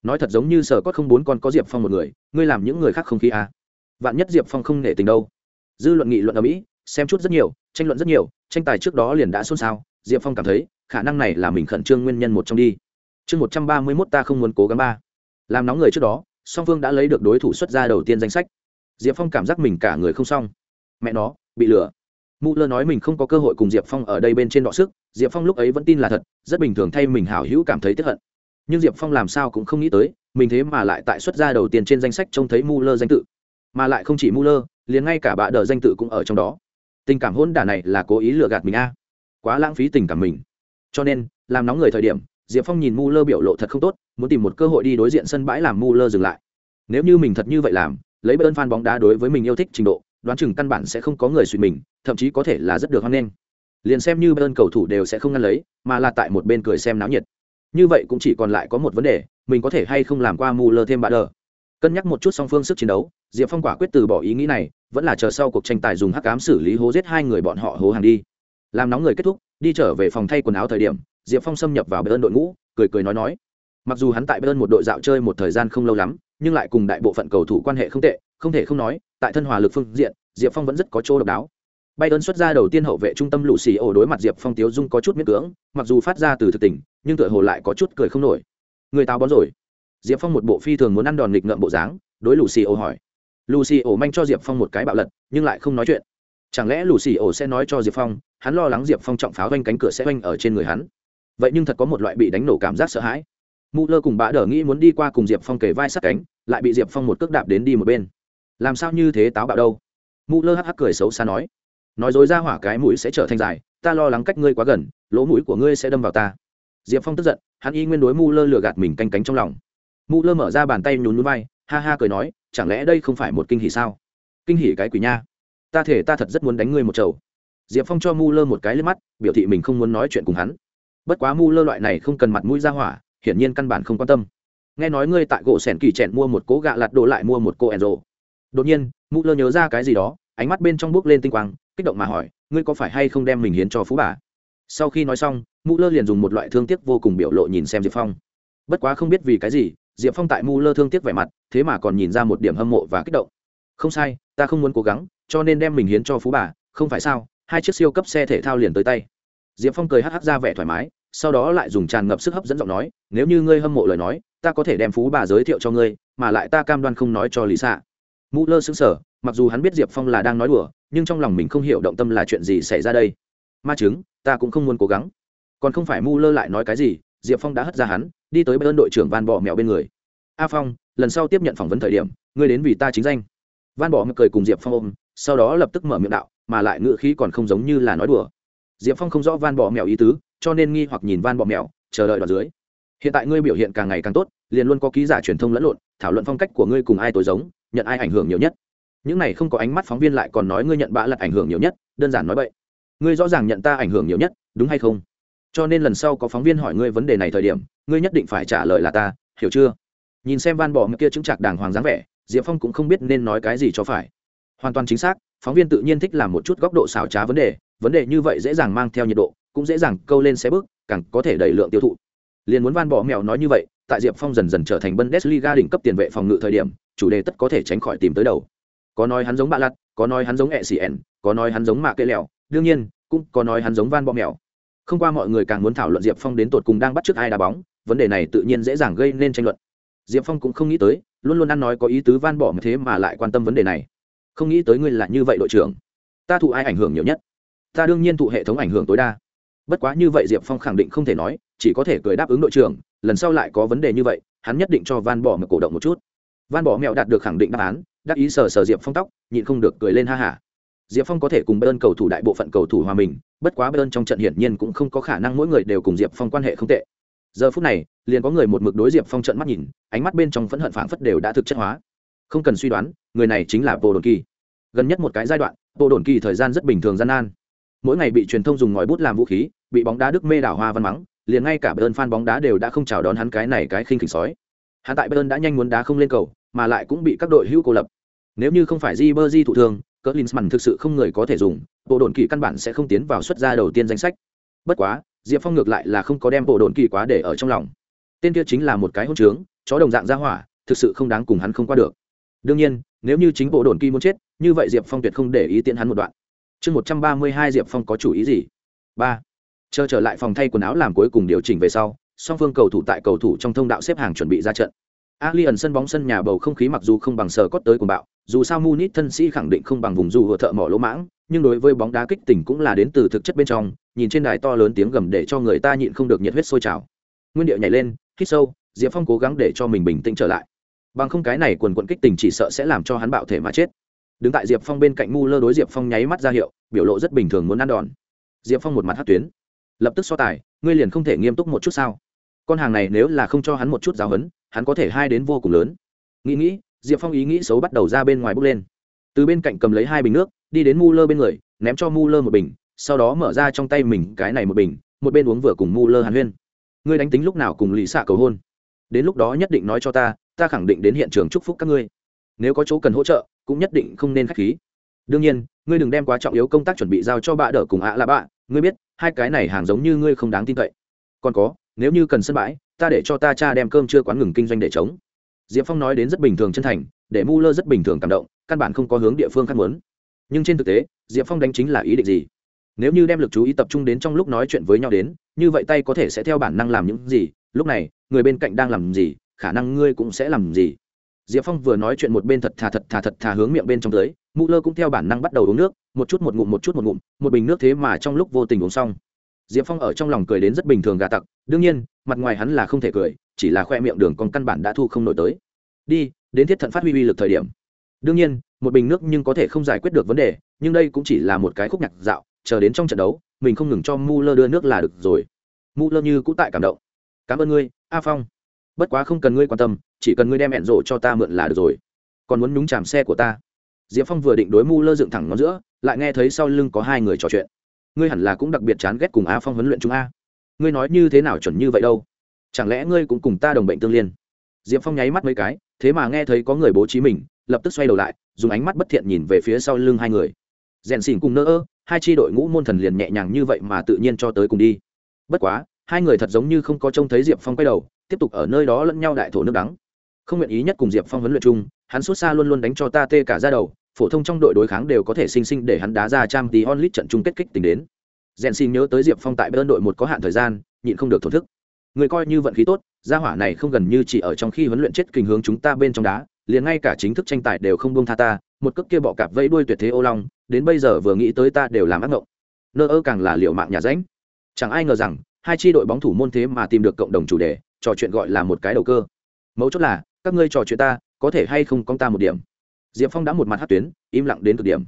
nói thật giống như sở cốt không bốn còn có diệp phong một người, ngươi làm những người khác không khí à? vạn nhất diệp phong không nể tình đâu. Dư luận nghị luận ở mỹ, xem chút rất nhiều, tranh luận rất nhiều, tranh tài trước đó liền đã xôn xao, diệp phong cảm thấy, khả năng này là mình khẩn trương nguyên nhân một trong đi. Chương một trăm ba mươi mốt ta không muốn cố gắng ba. Làm nóng người trước đó, song phương đã lấy được đối thủ xuất ra đầu tiên danh sách. Diệp phong cảm giác mình cả người không xong. Mẹ nó, bị lừa. Mụ lơ nói mình không có cơ hội cùng diệp phong ở đây bên trên đọ sức, diệp phong lúc ấy vẫn tin là thật, rất bình thường thay mình hảo hữu cảm thấy tiếp hận nhưng diệp phong làm sao cũng không nghĩ tới, mình thế mà lại tại xuất gia đầu tiên trên danh sách trông thấy mu lơ danh tự. Mà lại không chỉ mu lơ liền ngay cả bạ đờ danh tự cũng ở trong đó. Tình cảm hôn đả này là cố ý lừa gạt mình a. Quá lãng phí tình cảm mình. Cho nên, làm nóng người thời điểm, diệp phong nhìn mu lơ biểu lộ thật không tốt, muốn tìm một cơ hội đi đối diện sân bãi làm mu lơ dừng lại. Nếu như mình thật như vậy làm, lấy bơn phan bóng đá đối với mình yêu thích trình độ, đoán chừng căn bản sẽ không có người suy mình, thậm chí có thể là rất được hoan nghênh. Liền xem như bên cầu thủ đều sẽ không ngăn lấy, mà là tại một bên cười xem náo nhiệt như vậy cũng chỉ còn lại có một vấn đề mình có thể hay không làm qua mù lơ thêm bà đờ cân nhắc một chút song phương sức chiến đấu diệp phong quả quyết từ bỏ ý nghĩ này vẫn là chờ sau cuộc tranh tài dùng hắc cám xử lý hố giết hai người bọn họ hố hàng đi. Làm nóng người kết thúc đi trở về phòng thay quần áo thời điểm diệp phong xâm nhập vào bê ơn đội ngũ cười cười nói nói. Mặc dù hắn tại Bayern một đội dạo chơi một thời gian không lâu lắm, nhưng lại cùng đại bộ phận cầu thủ quan hệ không tệ, không thể không nói, tại thân hòa lực phương diện, Diệp Phong vẫn rất có chỗ độc đáo. Bayern xuất ra đầu tiên hậu vệ trung tâm lũ xì ổ đối mặt Diệp Phong tiếu dung có chút miễn cưỡng, mặc dù phát ra từ thực tình, nhưng tựa hồ lại có chút cười không nổi. Người táo bón rồi. Diệp Phong một bộ phi thường muốn ăn đòn nghịch ngợm bộ dáng, đối lũ xì ổ hỏi. Lũ xì ổ manh cho Diệp Phong một cái bạo lật, nhưng lại không nói chuyện. Chẳng lẽ lũ xì ổ sẽ nói cho Diệp Phong, hắn lo lắng Diệp Phong trọng pháo vênh cánh cửa sẽ vênh ở trên người hắn. Vậy nhưng thật có một loại bị đánh nổ cảm giác sợ hãi Muller lơ cùng bã đỡ nghĩ muốn đi qua cùng diệp phong kề vai sát cánh lại bị diệp phong một cước đạp đến đi một bên làm sao như thế táo bạo đâu Muller lơ hắc hắc cười xấu xa nói nói dối ra hỏa cái mũi sẽ trở thành dài, ta lo lắng cách ngươi quá gần, lỗ mũi của ngươi sẽ đâm vào ta. Diệp phong tức giận, hắn y nguyên đối mù lơ lừa gạt mình canh cánh trong lòng. Mù lơ mở ra bàn tay nhún núi vai, ha ha cười nói, chẳng lẽ đây không phải một kinh hỉ sao? Kinh hỉ cái quỷ nha. Ta thể ta thật rất muốn đánh ngươi một chầu. Diệp phong cho mù lơ một cái lên mắt, biểu thị mình không muốn nói chuyện cùng hắn. Bất quá mù lơ loại này không cần mặt mũi ra hỏa, hiển nhiên căn bản không quan tâm. Nghe nói ngươi tại gỗ sẻn kỳ trẻn mua một cố gạ lạt đồ lại mua một cô enzo. Đột nhiên, mu lơ nhớ ra cái gì đó, ánh mắt bên trong bước lên tinh quang kích động mà hỏi, ngươi có phải hay không đem mình hiến cho phú bà? Sau khi nói xong mụ lơ liền dùng một loại thương tiếc vô cùng biểu lộ nhìn xem diệp phong. Bất quá không biết vì cái gì, diệp phong tại mụ lơ thương tiếc vẻ mặt, thế mà còn nhìn ra một điểm hâm mộ và kích động. Không sai, ta không muốn cố gắng, cho nên đem mình hiến cho phú bà, không phải sao? Hai chiếc siêu cấp xe thể thao liền tới tay. Diệp phong cười hắc hắc ra vẻ thoải mái, sau đó lại dùng tràn ngập sức hấp dẫn giọng nói, nếu như ngươi hâm mộ lời nói, ta có thể đem phú bà giới thiệu cho ngươi, mà lại ta cam đoan không nói cho lý xạ mũ lơ xứng sở mặc dù hắn biết diệp phong là đang nói đùa, nhưng trong lòng mình không hiểu động tâm là chuyện gì xảy ra đây. Ma chứng ta cũng không muốn cố gắng. Còn không phải mu lơ lại nói cái gì, diệp phong đã hất ra hắn, đi tới bên đội trưởng van bỏ mèo bên người. A phong, lần sau tiếp nhận phỏng vấn thời điểm, ngươi đến vì ta chính danh. Van bỏ mèo cười cùng diệp phong ôm, sau đó lập tức mở miệng đạo, mà lại ngựa khí còn không giống như là nói đùa. Diệp phong không rõ van bỏ mèo ý tứ, cho nên nghi hoặc nhìn van bọ mèo, chờ đợi đoạn dưới. Hiện tại ngươi biểu hiện càng ngày càng tốt, liền luôn có ký giả truyền thông lẫn lộn, thảo luận phong cách của ngươi cùng ai tối giống, nhận ai ảnh hưởng nhiều nhất những này không có ánh mắt phóng viên lại còn nói ngươi nhận bạ lật ảnh hưởng nhiều nhất, đơn giản nói vậy ngươi rõ ràng nhận ta ảnh hưởng nhiều nhất, đúng hay không? Cho nên lần sau có phóng viên hỏi ngươi vấn đề này thời điểm, ngươi nhất định phải trả lời là ta, hiểu chưa? Nhìn xem van bỏ kia chứng chạc đàng hoàng dáng vẻ, diệp phong cũng không biết nên nói cái gì cho phải. Hoàn toàn chính xác, phóng viên tự nhiên thích làm một chút góc độ xảo trá vấn đề vấn đề như vậy dễ dàng mang theo nhiệt độ, cũng dễ dàng câu lên xe bước, càng có thể đẩy lượng tiêu thụ. Liền muốn van bỏ mèo nói như vậy, tại diệp phong dần dần trở thành bundesliga đỉnh cấp tiền vệ phòng ngự thời điểm, chủ đề tất có thể tránh khỏi tìm tới đầu có nói hắn giống bạ lặt, có nói hắn giống ẹ xì ẻn có nói hắn giống mạ cây lèo đương nhiên, cũng có nói hắn giống van bọ mèo. Không qua mọi người càng muốn thảo luận diệp phong đến tột cùng đang bắt t ai đá bóng, vấn đề này tự nhiên dễ dàng gây nên tranh luận. Diệp phong cũng không nghĩ tới, luôn luôn ăn nói có ý tứ van bỏ thế mà lại quan tâm vấn đề này. Không nghĩ tới ngươi là như vậy đội trưởng. Ta thụ ai ảnh hưởng nhiều nhất? Ta đương nhiên thụ hệ thống ảnh hưởng tối đa. Bất quá như vậy diệp phong khẳng định không thể nói, chỉ có thể cười đáp ứng đội trưởng, lần sau lại có vấn đề như vậy, hắn nhất định cho van bỏ mèo cổ động một chút. Van bỏ mèo đạt được khẳng định đáp án đắc ý sờ sờ diệp phong tóc, nhịn không được cười lên ha hả. Diệp phong có thể cùng bên cầu thủ đại bộ phận cầu thủ hòa mình, bất quá bên trong trận hiển nhiên cũng không có khả năng mỗi người đều cùng diệp phong quan hệ không tệ. Giờ phút này, liền có người một mực đối diệp phong trận mắt nhìn, ánh mắt bên trong phẫn hận phảng phất đều đã thực chất hóa. Không cần suy đoán, người này chính là bộ đồn kỳ gần nhất một cái giai đoạn bộ đồn kỳ thời gian rất bình thường gian nan. Mỗi ngày bị truyền thông dùng ngòi bút làm vũ khí, bị bóng đá đức mê đảo hoa văn mắng, liền ngay cả bayern fan bóng đá đều đã không chào đón hắn cái này cái khinh khỉnh sói. Hắn tại bayern đã nhanh muốn đá không lên cầu, mà lại cũng bị các đội hữu cô lập nếu như không phải di bơ di thụ thương, cỡ linsman thực sự không người có thể dùng, bộ đồn kỳ căn bản sẽ không tiến vào xuất gia đầu tiên danh sách. Bất quá, diệp phong ngược lại là không có đem bộ đồn kỳ quá để ở trong lòng. Tên kia chính là một cái hôn trướng, chó đồng dạng ra hỏa, thực sự không đáng cùng hắn không qua được. Đương nhiên, nếu như chính bộ đồn kỳ muốn chết, như vậy diệp phong tuyệt không để ý tiện hắn một đoạn. Chương một trăm ba mươi hai diệp phong có chủ ý gì? Ba. Chờ trở lại phòng thay quần áo làm cuối cùng điều chỉnh về sau, song phương cầu thủ tại cầu thủ trong thông đạo xếp hàng chuẩn bị ra trận. Alien sân bóng sân nhà bầu không khí mặc dù không bằng sở cốt tới cùng bạo, dù sao Munich thân sĩ khẳng định không bằng vùng dù vừa thợ mỏ lỗ mãng, nhưng đối với bóng đá kích tỉnh cũng là đến từ thực chất bên trong, nhìn trên đài to lớn tiếng gầm để cho người ta nhịn không được nhiệt huyết sôi trào. Nguyên điệu nhảy lên, hít sâu, Diệp Phong cố gắng để cho mình bình tĩnh trở lại. Bằng không cái này quần quần kích tình chỉ sợ sẽ làm cho hắn bạo thể mà chết. Đứng tại Diệp Phong bên cạnh Mu lơ đối Diệp Phong nháy mắt ra hiệu, biểu lộ rất bình thường muốn ăn đòn. Diệp Phong một mặt hất tuyến lập tức so tài ngươi liền không thể nghiêm túc một chút sao con hàng này nếu là không cho hắn một chút giáo hấn hắn có thể hai đến vô cùng lớn. Nghĩ nghĩ, diệp phong ý nghĩ xấu bắt đầu ra bên ngoài bước lên. Từ bên cạnh cầm lấy hai bình nước, đi đến mu lơ bên người, ném cho mu lơ một bình, sau đó mở ra trong tay mình cái này một bình, một bên uống vừa cùng mu lơ hàn huyên. Ngươi đánh tính lúc nào cùng lì xạ cầu hôn? Đến lúc đó nhất định nói cho ta ta khẳng định đến hiện trường chúc phúc các ngươi. Nếu có chỗ cần hỗ trợ, cũng nhất định không nên k h á c h khí. Đương nhiên, ngươi đừng đem quá trọng yếu công tác chuẩn bị giao cho bạ đỡ cùng ạ là bạ. Ngươi biết, hai cái này hàng giống như ngươi không đáng tin cậy. Còn có, nếu như cần sân bãi ta để cho ta cha đem cơm chưa quán ngừng kinh doanh để chống diệp phong nói đến rất bình thường chân thành, để mu lơ rất bình thường cảm động, căn bản không có hướng địa phương khác muốn. Nhưng trên thực tế, diệp phong đánh chính là ý định gì? Nếu như đem lực chú ý tập trung đến trong lúc nói chuyện với nhau đến, như vậy tay có thể sẽ theo bản năng làm những gì? Lúc này, người bên cạnh đang làm gì? Khả năng ngươi cũng sẽ làm gì? Diệp phong vừa nói chuyện một bên thật thà thật thà thật thà hướng miệng bên trong tới mụ lơ cũng theo bản năng bắt đầu uống nước, một chút một ngụm, một chút một ngụm, một bình nước thế mà trong lúc vô tình uống xong diệp phong ở trong lòng cười đến rất bình thường gà tặc, đương nhiên, mặt ngoài hắn là không thể cười, chỉ là khoe miệng đường còn căn bản đã thu không nổi tới. Đi, đến thiết thận phát huy uy lực thời điểm. Đương nhiên, một bình nước nhưng có thể không giải quyết được vấn đề, nhưng đây cũng chỉ là một cái khúc nhạc dạo, chờ đến trong trận đấu, mình không ngừng cho mu lơ đưa nước là được rồi. Mu lơ như cũng tại cảm động. Cảm ơn ngươi, a phong. Bất quá không cần ngươi quan tâm, chỉ cần ngươi đem hẹn rộ cho ta mượn là được rồi. Còn muốn nhúng chàm xe của ta. Diệp phong vừa định đối mu lơ dựng thẳng ngón giữa, lại nghe thấy sau lưng có hai người trò chuyện ngươi hẳn là cũng đặc biệt chán ghét cùng a phong huấn luyện chúng a. Ngươi nói như thế nào chuẩn như vậy đâu? Chẳng lẽ ngươi cũng cùng ta đồng bệnh tương liên? Diệp phong nháy mắt mấy cái, thế mà nghe thấy có người bố trí mình, lập tức xoay đầu lại, dùng ánh mắt bất thiện nhìn về phía sau lưng hai người. Rèn xỉn cùng nơ ơ, hai tri đội ngũ môn thần liền nhẹ nhàng như vậy mà tự nhiên cho tới cùng đi. Bất quá, hai người thật giống như không có trông thấy diệp phong quay đầu, tiếp tục ở nơi đó lẫn nhau đại thổ nước đắng. Không nguyện ý nhất cùng diệp phong huấn luyện chung, hắn xuất xa luôn luôn đánh cho ta tê cả ra đầu phổ thông trong đội đối kháng đều có thể sinh sinh để hắn đá ra trang tí onlit trận chung kết kích tính đến. Rèn xin nhớ tới diệp phong tại bên đội một có hạn thời gian, nhịn không được thổ thức. Người coi như vận khí tốt, gia hỏa này không gần như chỉ ở trong khi huấn luyện chết kình hướng chúng ta bên trong đá, liền ngay cả chính thức tranh tài đều không buông tha ta, một cước kia bọ cạp vẫy đuôi tuyệt thế ô long, đến bây giờ vừa nghĩ tới ta đều làm ác ngộng. Nơ ơ càng là liệu mạng nhà ránh. Chẳng ai ngờ rằng, hai tri đội bóng thủ môn thế mà tìm được cộng đồng chủ đề, trò chuyện gọi là một cái đầu cơ. Mấu chốt là, các ngươi trò chuyện ta, có thể hay không công ta một điểm? Diệp phong đã một mặt hát tuyến, im lặng đến cực điểm.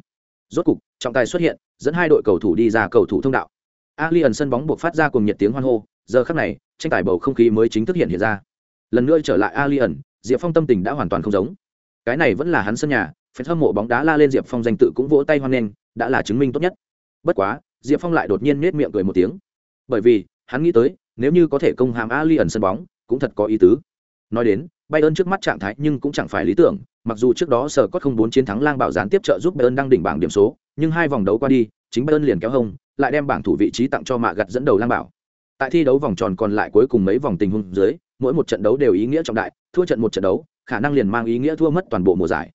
Rốt cục, trọng tài xuất hiện, dẫn hai đội cầu thủ đi ra cầu thủ thông đạo. Ali ẩn sân bóng buộc phát ra cùng nhiệt tiếng hoan hô, giờ khắc này, tranh tài bầu không khí mới chính thức hiện hiện ra. Lần nữa trở lại ali ẩn diệp phong tâm tình đã hoàn toàn không giống. Cái này vẫn là hắn sân nhà phải hâm mộ bóng đá la lên diệp phong danh tự cũng vỗ tay hoan nghênh, đã là chứng minh tốt nhất. Bất quá, diệp phong lại đột nhiên nết miệng cười một tiếng. Bởi vì, hắn nghĩ tới, nếu như có thể công hàm ali ẩn sân bóng, cũng thật có ý tứ. Nói đến bayern trước mắt trạng thái nhưng cũng chẳng phải lý tưởng, mặc dù trước đó sở có không bốn chiến thắng lang bảo gián tiếp trợ giúp bayern đăng đỉnh bảng điểm số, nhưng hai vòng đấu qua đi, chính bayern liền kéo hông lại đem bảng thủ vị trí tặng cho mạ gặt dẫn đầu lang bảo. Tại thi đấu vòng tròn còn lại cuối cùng mấy vòng tình huống dưới, mỗi một trận đấu đều ý nghĩa trọng đại, thua trận một trận đấu, khả năng liền mang ý nghĩa thua mất toàn bộ mùa giải.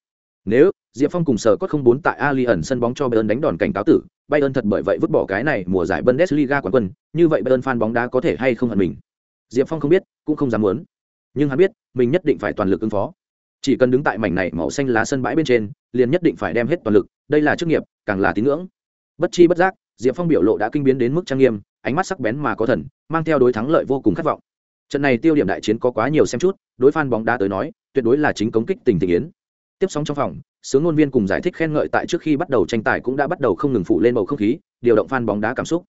Nếu diệp phong cùng sở có không bốn tại ali sân bóng cho bayern đánh đòn cảnh cáo tử, bayern thật bởi vậy vứt bỏ cái này mùa giải bundesliga quán quân, như vậy bayern fan bóng đá có thể hay không hận mình? Diệp phong không biết, cũng không dám muốn nhưng hắn biết, mình nhất định phải toàn lực ứng phó. Chỉ cần đứng tại mảnh này màu xanh lá sân bãi bên trên, liền nhất định phải đem hết toàn lực, đây là chức nghiệp, càng là tín ngưỡng. Bất chi bất giác, diệp phong biểu lộ đã kinh biến đến mức trang nghiêm, ánh mắt sắc bén mà có thần, mang theo đối thắng lợi vô cùng khát vọng. Trận này tiêu điểm đại chiến có quá nhiều xem chút, đối phan bóng đá tới nói, tuyệt đối là chính cống kích tình tình yến. Tiếp sóng trong phòng, sướng ngôn viên cùng giải thích khen ngợi tại trước khi bắt đầu tranh tài cũng đã bắt đầu không ngừng phụ lên bầu không khí, điều động fan bóng đá cảm xúc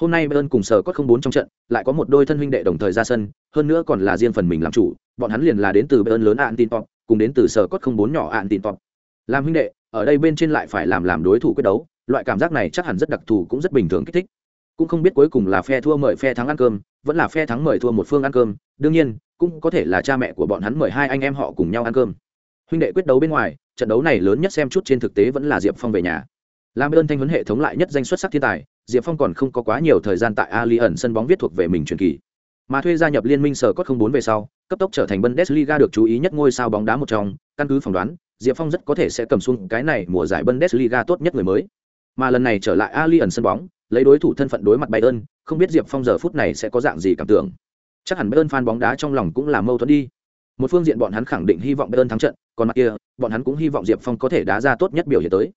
hôm nay bayern cùng sở có không bốn trong trận, lại có một đôi thân huynh đệ đồng thời ra sân, hơn nữa còn là riêng phần mình làm chủ, bọn hắn liền là đến từ bayern lớn ạn tin top cùng đến từ sở Cốt không bốn nhỏ ạn tin top làm huynh đệ, ở đây bên trên lại phải làm làm đối thủ quyết đấu, loại cảm giác này chắc hẳn rất đặc thù cũng rất bình thường kích thích. Cũng không biết cuối cùng là phe thua mời phe thắng ăn cơm, vẫn là phe thắng mời thua một phương ăn cơm, đương nhiên, cũng có thể là cha mẹ của bọn hắn mời hai anh em họ cùng nhau ăn cơm. Huynh đệ quyết đấu bên ngoài, trận đấu này lớn nhất xem chút trên thực tế vẫn là diệp phong về nhà. Làm ơn thanh huấn hệ thống lại nhất danh xuất sắc thiên tài diệp phong còn không có quá nhiều thời gian tại ali ẩn sân bóng viết thuộc về mình truyền kỳ. Mà thuê gia nhập liên minh sở cốt không bốn về sau, cấp tốc trở thành bundesliga được chú ý nhất ngôi sao bóng đá một trong. Căn cứ phỏng đoán, diệp phong rất có thể sẽ cầm xuống cái này mùa giải bundesliga tốt nhất người mới. Mà lần này trở lại ali ẩn sân bóng, lấy đối thủ thân phận đối mặt bayern, không biết diệp phong giờ phút này sẽ có dạng gì cảm tưởng. Chắc hẳn bayern fan bóng đá trong lòng cũng là mâu thuẫn đi. Một phương diện bọn hắn khẳng định hy vọng bayern thắng trận, còn mặt kia, bọn hắn cũng hy vọng diệp phong có thể đá ra tốt nhất biểu hiện tới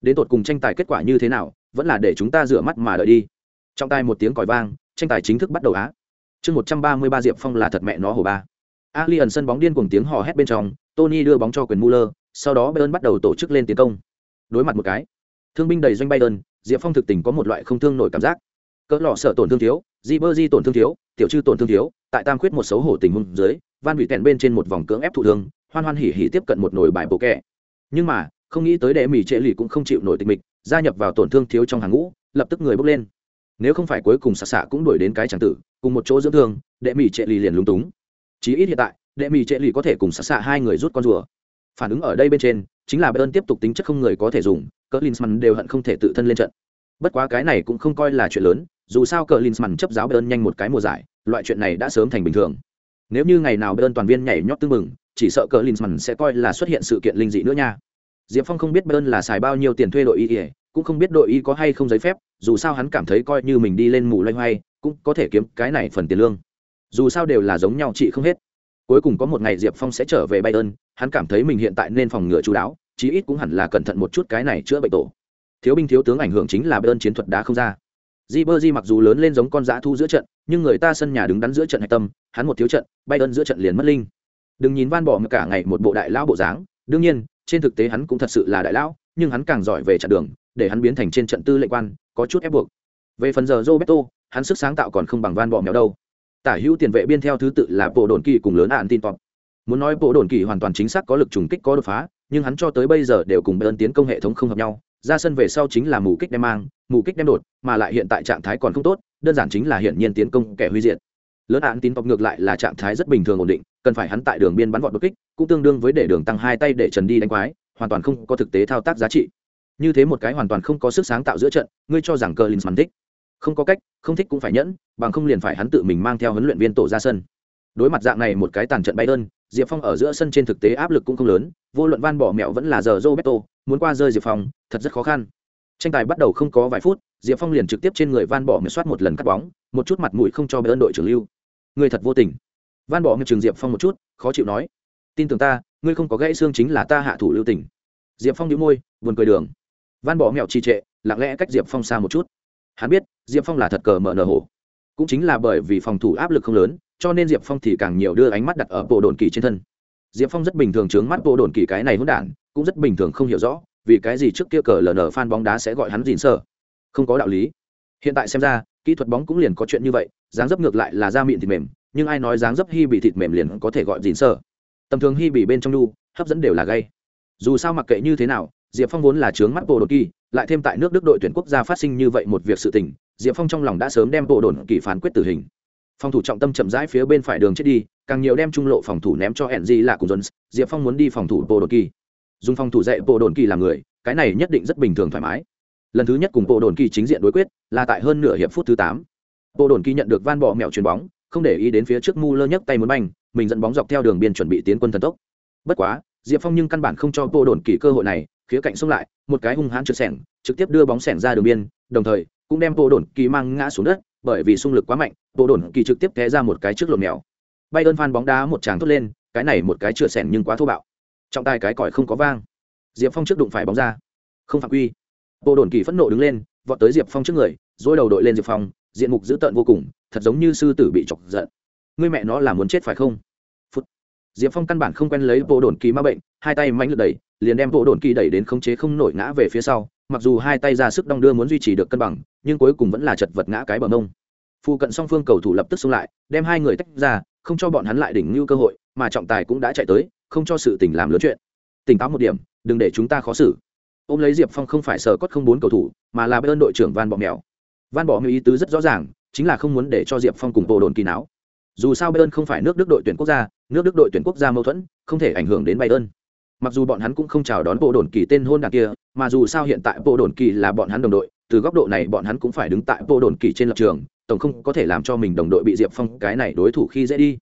đến tột cùng tranh tài kết quả như thế nào, vẫn là để chúng ta rửa mắt mà đợi đi. Trong tai một tiếng còi vang, tranh tài chính thức bắt đầu á. Chương một trăm ba mươi ba diệp phong là thật mẹ nó hồ ba. Ali ẩn sân bóng điên cùng tiếng hò hét bên trong, tony đưa bóng cho quyền muller, sau đó bayern bắt đầu tổ chức lên tiến công. Đối mặt một cái. Thương binh đầy doanh bayern, diệp phong thực tình có một loại không thương nổi cảm giác. Cỡ lọ sợ tổn thương thiếu di bơ di tổn thương thiếu, tiểu chư tổn thương thiếu, tại tam khuyết một xấu hổ tình huống dưới, van bị tẹn bên trên một vòng cưỡng ép thụ thương, hoan hoan hỉ hỉ tiếp cận một nồi bài bộ kẹ. Nhưng mà không nghĩ tới đệ mỹ trệ lì cũng không chịu nổi tịch mịch, gia nhập vào tổn thương thiếu trong hàng ngũ, lập tức người bốc lên. Nếu không phải cuối cùng xạ xạ cũng đuổi đến cái tràng tử, cùng một chỗ dưỡng thương, đệ mỹ trệ lì liền lúng túng. Chí ít hiện tại, đệ mỹ trệ lì có thể cùng xạ xạ hai người rút con rùa. Phản ứng ở đây bên trên, chính là bayern tiếp tục tính chất không người có thể dùng cỡ linsman đều hận không thể tự thân lên trận. Bất quá cái này cũng không coi là chuyện lớn, dù sao cờ linsman chấp giáo bayern nhanh một cái mùa giải, loại chuyện này đã sớm thành bình thường. Nếu như ngày nào bayern toàn viên nhảy nhót tưng mừng chỉ sợ cờ linsman sẽ coi là xuất hiện sự kiện linh dị nữa nha diệp phong không biết bayern là xài bao nhiêu tiền thuê đội y cũng không biết đội y có hay không giấy phép, dù sao hắn cảm thấy coi như mình đi lên mù loay hoay, cũng có thể kiếm cái này phần tiền lương. Dù sao đều là giống nhau chị không hết. Cuối cùng có một ngày diệp phong sẽ trở về bayern, hắn cảm thấy mình hiện tại nên phòng ngừa chú đáo, chí ít cũng hẳn là cẩn thận một chút cái này chữa bệnh tổ. Thiếu binh thiếu tướng ảnh hưởng chính là bayern chiến thuật đá không ra. Di bơ di mặc dù lớn lên giống con dã thu giữa trận, nhưng người ta sân nhà đứng đắn giữa trận hạch tâm, hắn một thiếu trận, bayern giữa trận liền mất linh. Đừng nhìn van bỏ cả ngày một bộ đại lão bộ dáng, đương nhiên trên thực tế hắn cũng thật sự là đại lão, nhưng hắn càng giỏi về trận đường, để hắn biến thành trên trận tư lệnh quan, có chút ép buộc. Về phần giờ roberto, hắn sức sáng tạo còn không bằng van bọ mèo đâu. Tả hữu tiền vệ biên theo thứ tự là bộ đồn kỳ cùng lớn ạn tin tộc muốn nói bộ đồn kỳ hoàn toàn chính xác có lực trùng kích có đột phá, nhưng hắn cho tới bây giờ đều cùng bên tiến công hệ thống không hợp nhau, ra sân về sau chính là mù kích đem mang, mù kích đem đột, mà lại hiện tại trạng thái còn không tốt, đơn giản chính là hiển nhiên tiến công kẻ huy diện lớn ạn tín tộc ngược lại là trạng thái rất bình thường ổn định cần phải hắn tại đường biên bắn vọt đột kích, cũng tương đương với để đường tăng hai tay để trần đi đánh quái, hoàn toàn không có thực tế thao tác giá trị. Như thế một cái hoàn toàn không có sức sáng tạo giữa trận, ngươi cho rằng cờ linsman thích? Không có cách, không thích cũng phải nhẫn, bằng không liền phải hắn tự mình mang theo huấn luyện viên tổ ra sân. Đối mặt dạng này một cái tàn trận bay ơn diệp phong ở giữa sân trên thực tế áp lực cũng không lớn, vô luận van bỏ mẹo vẫn là giờ roberto, muốn qua rơi diệp phong, thật rất khó khăn. Tranh tài bắt đầu không có vài phút, diệp phong liền trực tiếp trên người van bỏ mẹo soát một lần cắt bóng, một chút mặt mũi không cho bay ơn đội trưởng lưu. Người thật vô tình van bỏ mẹo trường diệp phong một chút, khó chịu nói, tin tưởng ta, ngươi không có gãy xương chính là ta hạ thủ lưu tình. Diệp phong đĩu môi, buồn cười đường. Van bỏ mẹo trì trệ, lặng lẽ cách diệp phong xa một chút. Hắn biết, diệp phong là thật cờ mở nở hổ. Cũng chính là bởi vì phòng thủ áp lực không lớn, cho nên diệp phong thì càng nhiều đưa ánh mắt đặt ở bộ đồn kỳ trên thân. Diệp phong rất bình thường chướng mắt bộ đồn kỳ cái này hỗn đản, cũng rất bình thường không hiểu rõ, vì cái gì trước kia cờ lờ nở phan bóng đá sẽ gọi hắn dìn sơ. Không có đạo lý. Hiện tại xem ra, kỹ thuật bóng cũng liền có chuyện như vậy, dáng dấp ngược lại là da miệng thì mềm nhưng ai nói dáng dấp hy bị thịt mềm liền có thể gọi dịn sơ. Tầm thường hy bị bên trong đu hấp dẫn đều là gay. Dù sao mặc kệ như thế nào, diệp phong vốn là chướng mắt bộ đồn kỳ, lại thêm tại nước đức đội tuyển quốc gia phát sinh như vậy một việc sự tình, diệp phong trong lòng đã sớm đem bộ đồn kỳ phán quyết tử hình. Phòng thủ trọng tâm chậm rãi phía bên phải đường chết đi, càng nhiều đem trung lộ phòng thủ ném cho hẹn gì là cùng jones, diệp phong muốn đi phòng thủ bộ đồn kỳ. Dùng phòng thủ dạy bộ đồn kỳ làm người, cái này nhất định rất bình thường thoải mái. Lần thứ nhất cùng bộ đồn kỳ chính diện đối quyết, là tại hơn nửa hiệp phút thứ tám. Bộ đồn kỳ nhận được van bỏ mẹo chuyền bóng không để ý đến phía trước mu lơ nhấc tay muốn banh, mình dẫn bóng dọc theo đường biên chuẩn bị tiến quân thần tốc. Bất quá, diệp phong nhưng căn bản không cho vô đồn kỳ cơ hội này, khía cạnh xông lại, một cái hung hãn trượt sẻng, trực tiếp đưa bóng sẻng ra đường biên, đồng thời cũng đem vô đồn kỳ mang ngã xuống đất, bởi vì xung lực quá mạnh vô đồn kỳ trực tiếp té ra một cái trước lộn mèo. Bay ơn phan bóng đá một tràng thốt lên, cái này một cái trượt sẻng nhưng quá thô bạo. Trọng tài cái còi không có vang. Diệp phong trước đụng phải bóng ra. Không phạm quy. Vô đồn kỳ phẫn nộ đứng lên, vọt tới diệp phong trước người, dối đầu đội lên diệp phong diện mục dữ tợn vô cùng, thật giống như sư tử bị chọc giận. Ngươi mẹ nó là muốn chết phải không? Phút. diệp phong căn bản không quen lấy bộ đồn kỳ ma bệnh, hai tay mạnh lực đẩy, liền đem bộ đồn kỳ đẩy đến khống chế không nổi ngã về phía sau, mặc dù hai tay ra sức đong đưa muốn duy trì được cân bằng, nhưng cuối cùng vẫn là chật vật ngã cái bờ mông. Phụ cận song phương cầu thủ lập tức xông lại, đem hai người tách ra, không cho bọn hắn lại đỉnh như cơ hội, mà trọng tài cũng đã chạy tới, không cho sự tình làm lớn chuyện. Tỉnh táo một điểm, đừng để chúng ta khó xử. Ôm lấy diệp phong không phải sờ cốt không bốn cầu thủ, mà là bên đội trưởng van bọ mèo van bỏ mèo ý tứ rất rõ ràng, chính là không muốn để cho diệp phong cùng bộ đồn kỳ não dù sao bayern không phải nước đức đội tuyển quốc gia, nước đức đội tuyển quốc gia mâu thuẫn, không thể ảnh hưởng đến bayern. Mặc dù bọn hắn cũng không chào đón bộ đồn kỳ tên hôn đảng kia, mà dù sao hiện tại bộ đồn kỳ là bọn hắn đồng đội, từ góc độ này bọn hắn cũng phải đứng tại bộ đồn kỳ trên lập trường, tổng không có thể làm cho mình đồng đội bị diệp phong cái này đối thủ khi dễ đi.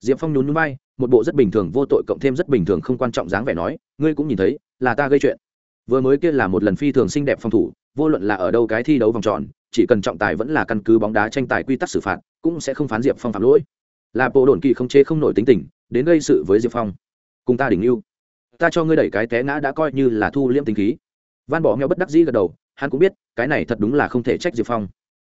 Diệp phong nhún núi bay một bộ rất bình thường vô tội cộng thêm rất bình thường không quan trọng dáng vẻ nói, ngươi cũng nhìn thấy, là ta gây chuyện. Vừa mới kia là một lần phi thường xinh đẹp phòng thủ, vô luận là ở đâu cái thi đấu vòng tròn chỉ cần trọng tài vẫn là căn cứ bóng đá tranh tài quy tắc xử phạt, cũng sẽ không phán diệp phong phạm lỗi. Là bộ đồn kỳ không chế không nổi tính tình, đến gây sự với diệp phong. Cùng ta đỉnh yêu ta cho ngươi đẩy cái té ngã đã coi như là thu liễm tính khí. Van bỏ mèo bất đắc dĩ gật đầu, hắn cũng biết, cái này thật đúng là không thể trách diệp phong.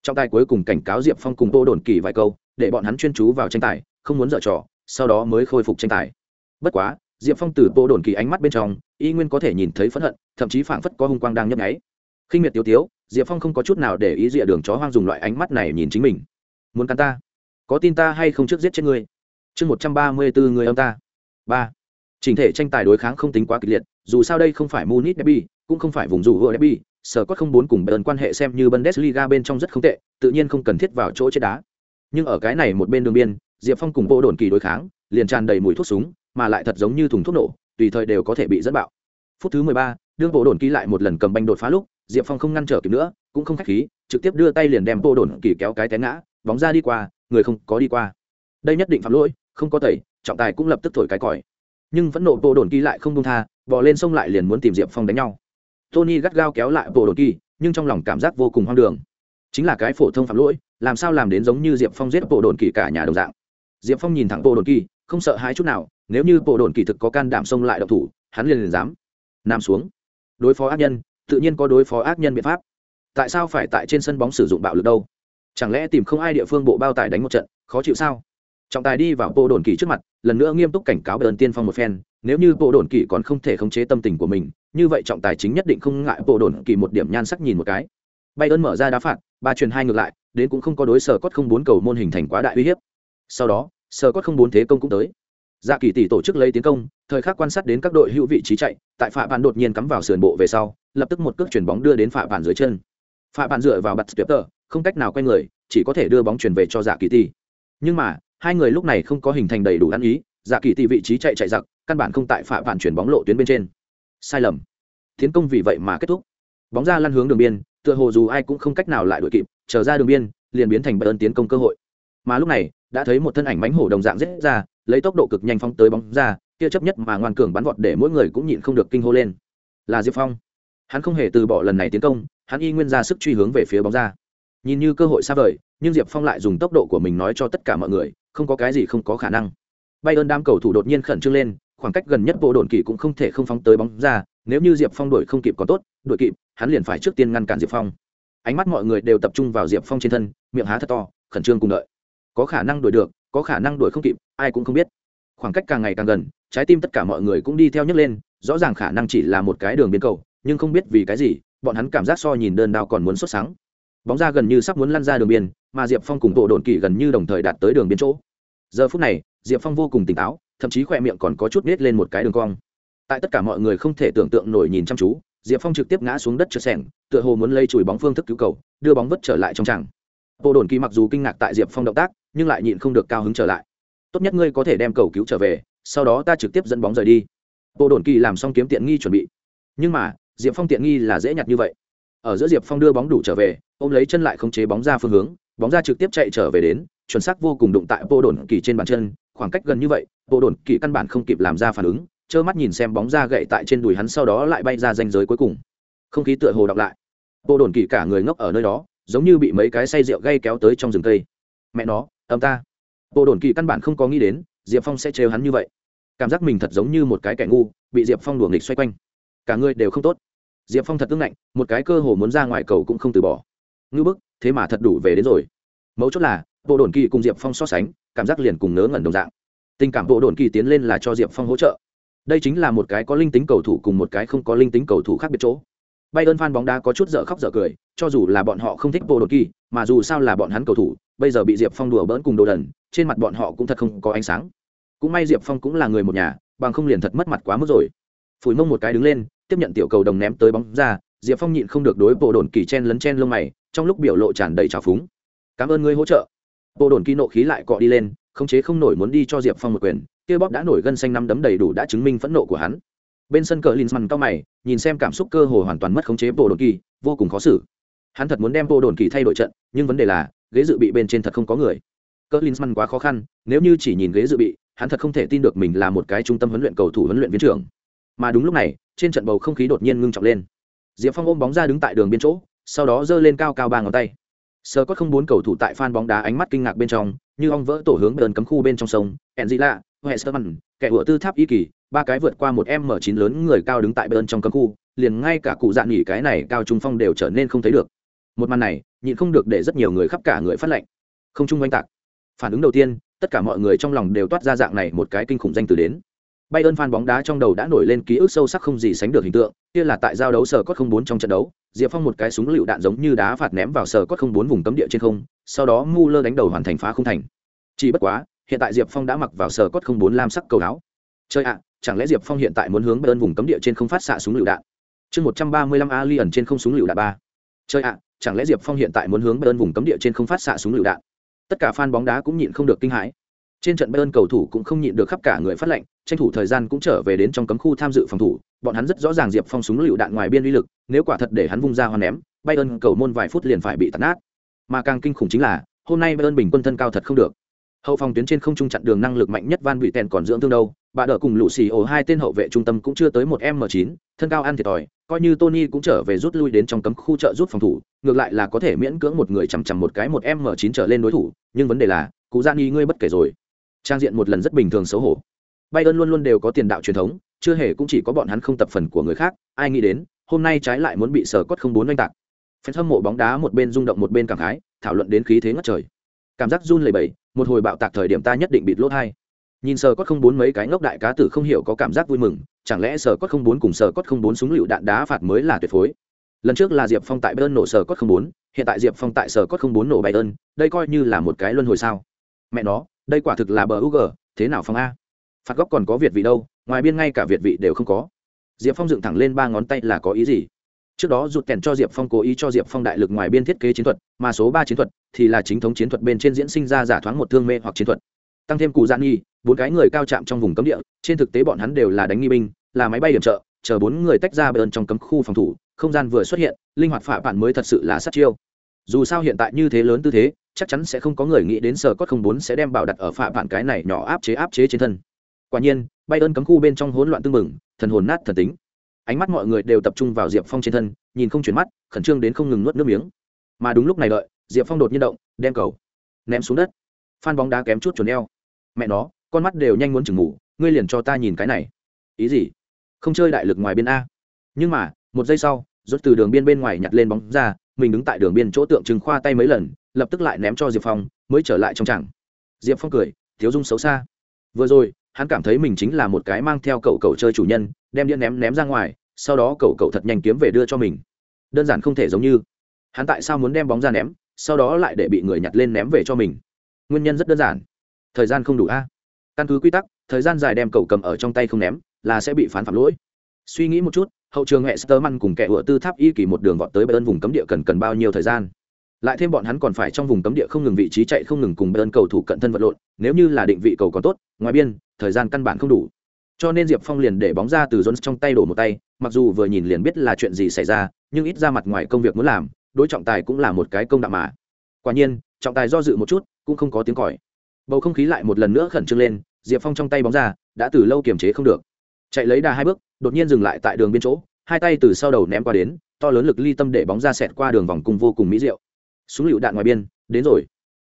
Trọng tài cuối cùng cảnh cáo diệp phong cùng tô đồn kỳ vài câu, để bọn hắn chuyên chú vào tranh tài, không muốn dở trò, sau đó mới khôi phục tranh tài. Bất quá, diệp phong từ tô đồn kỳ ánh mắt bên trong, y nguyên có thể nhìn thấy phẫn hận, thậm chí phảng phất có hung quang đang nhấp nháy. Khinh miệt tiêu tiếu diệp phong không có chút nào để ý rìa đường chó hoang dùng loại ánh mắt này nhìn chính mình. Muốn cắn ta? Có tin ta hay không trước giết chết ngươi? Chương một trăm ba mươi bốn người ông ta. Ba. Trình thể tranh tài đối kháng không tính quá kịch liệt, dù sao đây không phải Munich derby, cũng không phải vùng dù vừa derby, sở có không bốn cùng Bayern quan hệ xem như Bundesliga bên trong rất không tệ, tự nhiên không cần thiết vào chỗ chết đá. Nhưng ở cái này một bên đường biên, Diệp Phong cùng bộ đồn kỳ đối kháng, liền tràn đầy mùi thuốc súng, mà lại thật giống như thùng thuốc nổ, tùy thời đều có thể bị dẫn bạo. Phút thứ 13, đương bộ đồn kỳ lại một lần cầm banh đột phá lúc, Diệp Phong không ngăn trở kịp nữa, cũng không khách khí, trực tiếp đưa tay liền đem bộ đồn kỳ kéo cái té ngã, bóng ra đi qua, người không có đi qua. Đây nhất định phạm lỗi, không có tẩy trọng tài cũng lập tức thổi cái còi. Nhưng vẫn nộ bộ đồn kỳ lại không công tha bỏ lên sông lại liền muốn tìm diệp phong đánh nhau. Tony gắt gao kéo lại bộ đồn kỳ nhưng trong lòng cảm giác vô cùng hoang đường. Chính là cái phổ thông phạm lỗi làm sao làm đến giống như diệp phong giết bộ đồn kỳ cả nhà đồng dạng. Diệp phong nhìn thẳng bộ đồn kỳ không sợ hãi chút nào nếu như bộ đồn kỳ thực có can đảm xông lại độc thủ hắn liền liền dám. Nam xuống. Đối phó ác nhân tự nhiên có đối phó ác nhân biện pháp. Tại sao phải tại trên sân bóng sử dụng bạo lực đâu? Chẳng lẽ tìm không ai địa phương bộ bao tải đánh một trận, khó chịu sao? Trọng tài đi vào bộ đồn kỳ trước mặt, lần nữa nghiêm túc cảnh cáo bờn tiên phong một phen, nếu như bộ đồn kỳ còn không thể khống chế tâm tình của mình, như vậy trọng tài chính nhất định không ngại bộ đồn kỳ một điểm nhan sắc nhìn một cái. Bay ơn mở ra đá phạt, ba truyền hai ngược lại, đến cũng không có đối sở cốt không bốn cầu môn hình thành quá đại uy hiếp. Sau đó, sở cốt không bốn thế công cũng tới. Dạ kỳ tỷ tổ chức lấy tiến công, thời khắc quan sát đến các đội hữu vị trí chạy, tại phạm bàn đột nhiên cắm vào sườn bộ về sau lập tức một cước chuyển bóng đưa đến phạm bản dưới chân. Phạm bản dựa vào bật tuyệt tờ, không cách nào quay người, chỉ có thể đưa bóng chuyển về cho dạ kỳ tỷ nhưng mà, hai người lúc này không có hình thành đầy đủ ăn ý dạ kỳ tỷ vị trí chạy chạy giặc, căn bản không tại phạm bản chuyển bóng lộ tuyến bên trên. Sai lầm. Tiến công vì vậy mà kết thúc. Bóng ra lăn hướng đường biên, tựa hồ dù ai cũng không cách nào lại đuổi kịp trở ra đường biên, liền biến thành bất ơn tiến công cơ hội. Mà lúc này, đã thấy một thân ảnh mánh hổ đồng dạng rết ra, lấy tốc độ cực nhanh phóng tới bóng ra kia chấp nhất mà ngoan cường bắn vọt để mỗi người cũng nhịn không được kinh hô lên. Là diệp phong hắn không hề từ bỏ lần này tiến công, hắn y nguyên ra sức truy hướng về phía bóng ra. Nhìn như cơ hội xa vời, nhưng diệp phong lại dùng tốc độ của mình nói cho tất cả mọi người, không có cái gì không có khả năng. Bay ơn đám cầu thủ đột nhiên khẩn trương lên, khoảng cách gần nhất bộ đồn kỳ cũng không thể không phóng tới bóng ra, nếu như diệp phong đuổi không kịp còn tốt, đuổi kịp, hắn liền phải trước tiên ngăn cản diệp phong. Ánh mắt mọi người đều tập trung vào diệp phong trên thân, miệng há thật to, khẩn trương cùng đợi. Có khả năng đuổi được, có khả năng đuổi không kịp, ai cũng không biết. Khoảng cách càng ngày càng gần, trái tim tất cả mọi người cũng đi theo nhấc lên, rõ ràng khả năng chỉ là một cái đường biên cầu nhưng không biết vì cái gì, bọn hắn cảm giác so nhìn đơn đao còn muốn xuất sáng. Bóng ra gần như sắp muốn lăn ra đường biên, mà diệp phong cùng bộ đồn kỳ gần như đồng thời đạt tới đường biên chỗ. Giờ phút này, diệp phong vô cùng tỉnh táo, thậm chí khỏe miệng còn có chút nết lên một cái đường cong. Tại tất cả mọi người không thể tưởng tượng nổi nhìn chăm chú, diệp phong trực tiếp ngã xuống đất trượt sẻng tựa hồ muốn lây chùi bóng phương thức cứu cầu, đưa bóng vứt trở lại trong tràng. Bộ đồn kỳ mặc dù kinh ngạc tại diệp phong động tác, nhưng lại nhịn không được cao hứng trở lại. Tốt nhất ngươi có thể đem cầu cứu trở về, sau đó ta trực tiếp dẫn bóng rời đi. Bộ đồn kỳ làm xong kiếm tiện nghi chuẩn bị. Nhưng mà diệp phong tiện nghi là dễ nhặt như vậy. Ở giữa diệp phong đưa bóng đủ trở về, ôm lấy chân lại khống chế bóng ra phương hướng, bóng ra trực tiếp chạy trở về đến, chuẩn xác vô cùng đụng tại bộ đồn kỳ trên bàn chân, khoảng cách gần như vậy bộ đồn kỳ căn bản không kịp làm ra phản ứng, trơ mắt nhìn xem bóng ra gậy tại trên đùi hắn sau đó lại bay ra danh giới cuối cùng. Không khí tựa hồ đọc lại. Bộ đồn kỳ cả người ngốc ở nơi đó, giống như bị mấy cái say rượu gây kéo tới trong rừng cây. Mẹ nó ông ta. Bộ đồn kỳ căn bản không có nghĩ đến, diệp phong sẽ trêu hắn như vậy. Cảm giác mình thật giống như một cái kẻ ngu, bị diệp phong đùa nghịch xoay quanh. Cả người đều không tốt diệp phong thật ưng lạnh một cái cơ hồ muốn ra ngoài cầu cũng không từ bỏ. Ngư bức, thế mà thật đủ về đến rồi. Mấu chốt là, bộ đồn kỳ cùng diệp phong so sánh, cảm giác liền cùng nớ ngẩn đồng dạng. Tình cảm bộ đồn kỳ tiến lên là cho diệp phong hỗ trợ. Đây chính là một cái có linh tính cầu thủ cùng một cái không có linh tính cầu thủ khác biệt chỗ. Bay ơn phan bóng đá có chút dở khóc dở cười, cho dù là bọn họ không thích bộ đồn kỳ, mà dù sao là bọn hắn cầu thủ, bây giờ bị diệp phong đùa bỡn cùng đồ đần, trên mặt bọn họ cũng thật không có ánh sáng. Cũng may diệp phong cũng là người một nhà, bằng không liền thật mất mặt quá mức rồi. Phủi mông một cái đứng lên tiếp nhận tiểu cầu đồng ném tới bóng ra, diệp phong nhịn không được đối bộ đồn kỳ chen lấn chen lông mày, trong lúc biểu lộ tràn đầy trào phúng. Cảm ơn ngươi hỗ trợ. Bộ đồn kỳ nộ khí lại cọ đi lên, khống chế không nổi muốn đi cho diệp phong một quyền, kia bóp đã nổi gân xanh năm đấm đầy đủ đã chứng minh phẫn nộ của hắn. Bên sân cờ linsman cao mày, nhìn xem cảm xúc cơ hồ hoàn toàn mất khống chế bộ đồn kỳ, vô cùng khó xử. Hắn thật muốn đem bộ đồn kỳ thay đổi trận, nhưng vấn đề là, ghế dự bị bên trên thật không có người. Cờ linsman quá khó khăn, nếu như chỉ nhìn ghế dự bị, hắn thật không thể tin được mình là một cái trung tâm huấn luyện cầu thủ huấn luyện viên trưởng mà đúng lúc này, trên trận bầu không khí đột nhiên ngưng trọng lên. Diệp phong ôm bóng ra đứng tại đường biên chỗ, sau đó giơ lên cao cao ba ngón tay. Sơ có không bốn cầu thủ tại phan bóng đá ánh mắt kinh ngạc bên trong, như ong vỡ tổ hướng bờn cấm khu bên trong sông, enzila hesterman kẻ ủa tư tháp y kỳ ba cái vượt qua một m chín lớn người cao đứng tại bờn trong cấm khu, liền ngay cả cụ dạn nghỉ cái này cao trung phong đều trở nên không thấy được. Một màn này, nhịn không được để rất nhiều người khắp cả người phát lệnh. Không chung oanh tạc. Phản ứng đầu tiên, tất cả mọi người trong lòng đều toát ra dạng này một cái kinh khủng danh từ đến bay ơn phan bóng đá trong đầu đã nổi lên ký ức sâu sắc không gì sánh được hình tượng, kia là tại giao đấu sở cốt không bốn trong trận đấu, diệp phong một cái súng lựu đạn giống như đá phạt ném vào sở cốt không bốn vùng cấm địa trên không, sau đó mu lơ đánh đầu hoàn thành phá không thành. Chỉ bất quá, hiện tại diệp phong đã mặc vào sở cốt không bốn lam sắc cầu áo. Chơi ạ, chẳng lẽ diệp phong hiện tại muốn hướng bay ơn vùng cấm địa trên không phát xạ súng lựu đạn? Chương một trăm ba mươi lăm ali ẩn trên không súng lựu đạn ba. Chơi ạ, chẳng lẽ diệp phong hiện tại muốn hướng bay ơn vùng cấm địa trên không phát xạ súng lựu đạn? Tất cả fan bóng đá cũng nhịn không được kinh hãi trên trận bayern cầu thủ cũng không nhịn được khắp cả người phát lệnh, tranh thủ thời gian cũng trở về đến trong cấm khu tham dự phòng thủ, bọn hắn rất rõ ràng diệp phong súng lựu đạn ngoài biên uy lực, nếu quả thật để hắn vung ra hoa ném, bayern cầu môn vài phút liền phải bị tạt nát. Mà càng kinh khủng chính là, hôm nay bayern bình quân thân cao thật không được. Hậu phòng tuyến trên không trung chặn đường năng lực mạnh nhất van bị tèn còn dưỡng thương đâu, bà đỡ cùng lũ xì ổ hai tên hậu vệ trung tâm cũng chưa tới một m chín, thân cao ăn thiệt thòi, coi như tony cũng trở về rút lui đến trong cấm khu trợ rút phòng thủ, ngược lại là có thể miễn cưỡng một người chằm chằm một cái một m chín trở lên đối thủ, nhưng vấn đề là cụ gian y ngươi bất kể rồi trang diện một lần rất bình thường xấu hổ. Bayern luôn luôn đều có tiền đạo truyền thống, chưa hề cũng chỉ có bọn hắn không tập phần của người khác. Ai nghĩ đến, hôm nay trái lại muốn bị sở cốt không bốn oanh tạc. Phen hâm mộ bóng đá một bên rung động một bên cảm khái, thảo luận đến khí thế ngất trời. Cảm giác run lầy bẩy, một hồi bạo tạc thời điểm ta nhất định bịt lốt hai. Nhìn sờ cốt không bốn mấy cái ngốc đại cá tử không hiểu có cảm giác vui mừng, chẳng lẽ sờ cốt không bốn cùng sờ cốt không bốn súng lựu đạn đá phạt mới là tuyệt phối? Lần trước là diệp phong tại bayern nổ sờ cốt không bốn, hiện tại diệp phong tại sờ cốt không bốn nổ bayern, đây coi như là một cái luân hồi sao? Mẹ nó đây quả thực là bờ u g thế nào phong a? Phạt góc còn có việt vị đâu, ngoài biên ngay cả việt vị đều không có. Diệp phong dựng thẳng lên ba ngón tay là có ý gì? Trước đó rụt kèn cho diệp phong cố ý cho diệp phong đại lực ngoài biên thiết kế chiến thuật, mà số ba chiến thuật thì là chính thống chiến thuật bên trên diễn sinh ra giả thoáng một thương mê hoặc chiến thuật. Tăng thêm cụ gian nghi bốn cái người cao chạm trong vùng cấm địa, trên thực tế bọn hắn đều là đánh nghi binh, là máy bay điểm trợ, chờ bốn người tách ra bên trong cấm khu phòng thủ, không gian vừa xuất hiện, linh hoạt phạ bạn mới thật sự là sát chiêu dù sao hiện tại như thế lớn tư thế, chắc chắn sẽ không có người nghĩ đến sở cốt không bốn sẽ đem bảo đặt ở phạ bạn cái này nhỏ áp chế áp chế trên thân. Quả nhiên bay ơn cấm khu bên trong hỗn loạn tương mừng thần hồn nát thần tính. Ánh mắt mọi người đều tập trung vào diệp phong trên thân, nhìn không chuyển mắt, khẩn trương đến không ngừng nuốt nước miếng. Mà đúng lúc này đợi, diệp phong đột nhiên động, đem cầu ném xuống đất. Phan bóng đá kém chút chuồn eo. Mẹ nó, con mắt đều nhanh muốn chừng ngủ ngươi liền cho ta nhìn cái này. Ý gì? Không chơi đại lực ngoài biên a. Nhưng mà, một giây sau, rốt từ đường biên bên ngoài nhặt lên bóng ra mình đứng tại đường biên chỗ tượng trưng khoa tay mấy lần, lập tức lại ném cho diệp phong, mới trở lại trong chẳng diệp phong cười, thiếu dung xấu xa. Vừa rồi, hắn cảm thấy mình chính là một cái mang theo cậu cậu chơi chủ nhân, đem đĩa ném ném ra ngoài, sau đó cậu cậu thật nhanh kiếm về đưa cho mình. Đơn giản không thể giống như. Hắn tại sao muốn đem bóng ra ném, sau đó lại để bị người nhặt lên ném về cho mình? Nguyên nhân rất đơn giản. Thời gian không đủ a. Căn cứ quy tắc, thời gian dài đem cậu cầm ở trong tay không ném, là sẽ bị phán phạm lỗi. Suy nghĩ một chút hậu trường hệ Sterman cùng kẻ ủa tư tháp y kỳ một đường vọt tới Bayern vùng cấm địa cần cần bao nhiêu thời gian. Lại thêm bọn hắn còn phải trong vùng cấm địa không ngừng vị trí chạy không ngừng cùng Bayern cầu thủ cận thân vật lộn, nếu như là định vị cầu còn tốt, ngoài biên, thời gian căn bản không đủ. Cho nên diệp phong liền để bóng ra từ jones trong tay đổ một tay, mặc dù vừa nhìn liền biết là chuyện gì xảy ra, nhưng ít ra mặt ngoài công việc muốn làm, đối trọng tài cũng là một cái công đạo mà. Quả nhiên, trọng tài do dự một chút, cũng không có tiếng còi. Bầu không khí lại một lần nữa khẩn trương lên, diệp phong trong tay bóng ra, đã từ lâu kiềm chế không được. Chạy lấy đà hai bước đột nhiên dừng lại tại đường biên chỗ, hai tay từ sau đầu ném qua đến, to lớn lực ly tâm để bóng ra xẹt qua đường vòng cung vô cùng mỹ diệu. Súng lựu đạn ngoài biên, đến rồi.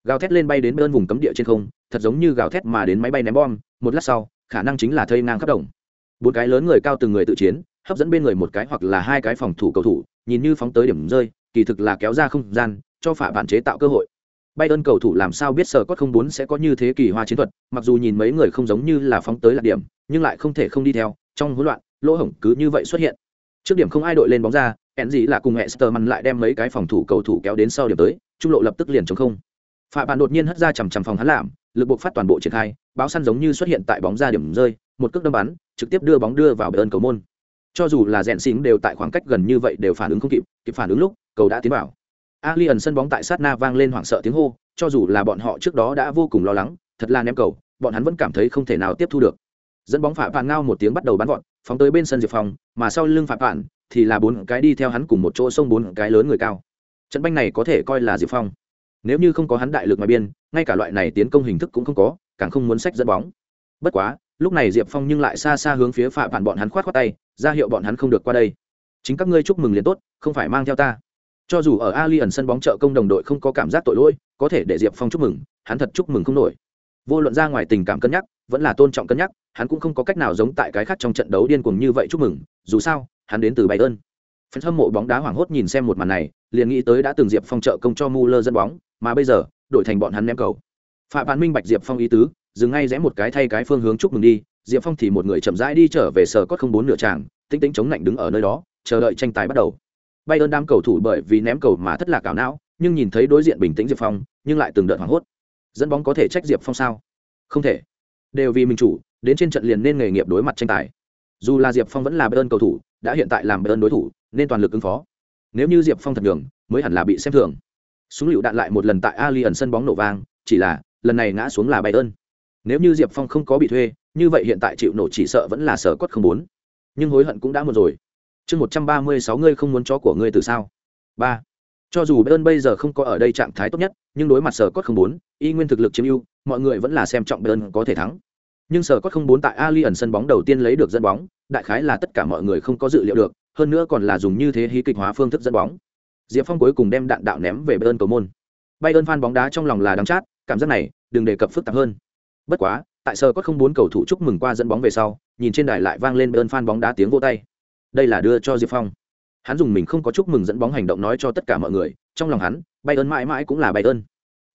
Gào thét lên bay đến bên vùng cấm địa trên không, thật giống như gào thét mà đến máy bay ném bom, một lát sau, khả năng chính là thây ngang khắp đồng. Bốn cái lớn người cao từng người tự chiến, hấp dẫn bên người một cái hoặc là hai cái phòng thủ cầu thủ, nhìn như phóng tới điểm rơi, kỳ thực là kéo ra không gian, cho phả bản chế tạo cơ hội. Bay ơn cầu thủ làm sao biết sở cốt không bốn sẽ có như thế kỳ hoa chiến thuật, mặc dù nhìn mấy người không giống như là phóng tới lạc điểm, nhưng lại không thể không đi theo, trong hỗn loạn lỗ hổng cứ như vậy xuất hiện. Trước điểm không ai đội lên bóng ra hẹn gì là cùng hệ Sterman lại đem mấy cái phòng thủ cầu thủ kéo đến sau điểm tới, trung lộ lập tức liền chống không. Phạm bạn đột nhiên hất ra chằm chằm phòng hắn làm, lực buộc phát toàn bộ triển khai, báo săn giống như xuất hiện tại bóng ra điểm rơi, một cước đâm bắn, trực tiếp đưa bóng đưa vào bờ ơn cầu môn. Cho dù là rèn xính đều tại khoảng cách gần như vậy đều phản ứng không kịp kịp phản ứng lúc, cầu đã tiến vào. Alien sân bóng tại sát na vang lên hoảng sợ tiếng hô, cho dù là bọn họ trước đó đã vô cùng lo lắng, thật là ném cầu, bọn hắn vẫn cảm thấy không thể nào tiếp thu được dẫn bóng phạm bạn ngao một tiếng bắt đầu bắn gọn phóng tới bên sân diệp phòng mà sau lưng phạm bạn thì là bốn cái đi theo hắn cùng một chỗ sông bốn cái lớn người cao. Trận banh này có thể coi là diệp phong. Nếu như không có hắn đại lực ngoài biên, ngay cả loại này tiến công hình thức cũng không có, càng không muốn sách dẫn bóng. Bất quá, lúc này diệp phong nhưng lại xa xa hướng phía phạm bạn bọn hắn khoát khoát tay, ra hiệu bọn hắn không được qua đây. Chính các ngươi chúc mừng liền tốt, không phải mang theo ta. Cho dù ở ali ẩn sân bóng trợ công đồng đội không có cảm giác tội lỗi, có thể để diệp phong chúc mừng, hắn thật chúc mừng không nổi. Vô luận ra ngoài tình cảm cân nhắc vẫn là tôn trọng cân nhắc, hắn cũng không có cách nào giống tại cái khác trong trận đấu điên cuồng như vậy chúc mừng, dù sao, hắn đến từ bay ơn phần hâm mộ bóng đá hoảng hốt nhìn xem một màn này, liền nghĩ tới đã từng diệp phong trợ công cho mu lơ dẫn bóng, mà bây giờ đổi thành bọn hắn ném cầu. Phạm văn minh bạch diệp phong ý tứ, dừng ngay rẽ một cái thay cái phương hướng chúc mừng đi, diệp phong thì một người chậm rãi đi trở về sở cốt không bốn nửa tràng tính tính chống lạnh đứng ở nơi đó, chờ đợi tranh tài bắt đầu. Bay ơn đám cầu thủ bởi vì ném cầu mà thất lạc ảo não, nhưng nhìn thấy đối diện bình tĩnh diệp phong, nhưng lại từng đợt hoảng hốt. Dẫn bóng có thể trách diệp phong sao? Không thể đều vì mình chủ, đến trên trận liền nên nghề nghiệp đối mặt tranh tài. Dù là diệp phong vẫn là bay ơn cầu thủ, đã hiện tại làm bay ơn đối thủ, nên toàn lực ứng phó. Nếu như diệp phong thật đường mới hẳn là bị xem thường. Súng lựu đạn lại một lần tại ali ẩn sân bóng nổ vang, chỉ là, lần này ngã xuống là bay ơn nếu như diệp phong không có bị thuê, như vậy hiện tại chịu nổ chỉ sợ vẫn là sở quất không bốn nhưng hối hận cũng đã một rồi. Chương một trăm ba mươi sáu ngươi không muốn chó của ngươi từ sao? Ba. Cho dù bay ơn bây giờ không có ở đây trạng thái tốt nhất, nhưng đối mặt sở cốt không bốn y nguyên thực lực chiếm ưu, mọi người vẫn là xem trọng bern có thể thắng. Nhưng sở có không bốn tại ali ẩn sân bóng đầu tiên lấy được dẫn bóng, đại khái là tất cả mọi người không có dự liệu được, hơn nữa còn là dùng như thế hí kịch hóa phương thức dẫn bóng. Diệp phong cuối cùng đem đạn đạo ném về bern cầu môn. Bay ơn phan bóng đá trong lòng là đắng chát, cảm giác này, đừng đề cập phức tạp hơn. Bất quá, tại sở có không bốn cầu thủ chúc mừng qua dẫn bóng về sau, nhìn trên đài lại vang lên bern phan bóng đá tiếng vô tay. Đây là đưa cho diệp phong. Hắn dùng mình không có chúc mừng dẫn bóng hành động nói cho tất cả mọi người, trong lòng hắn bay ơn mãi mãi cũng là bay ơn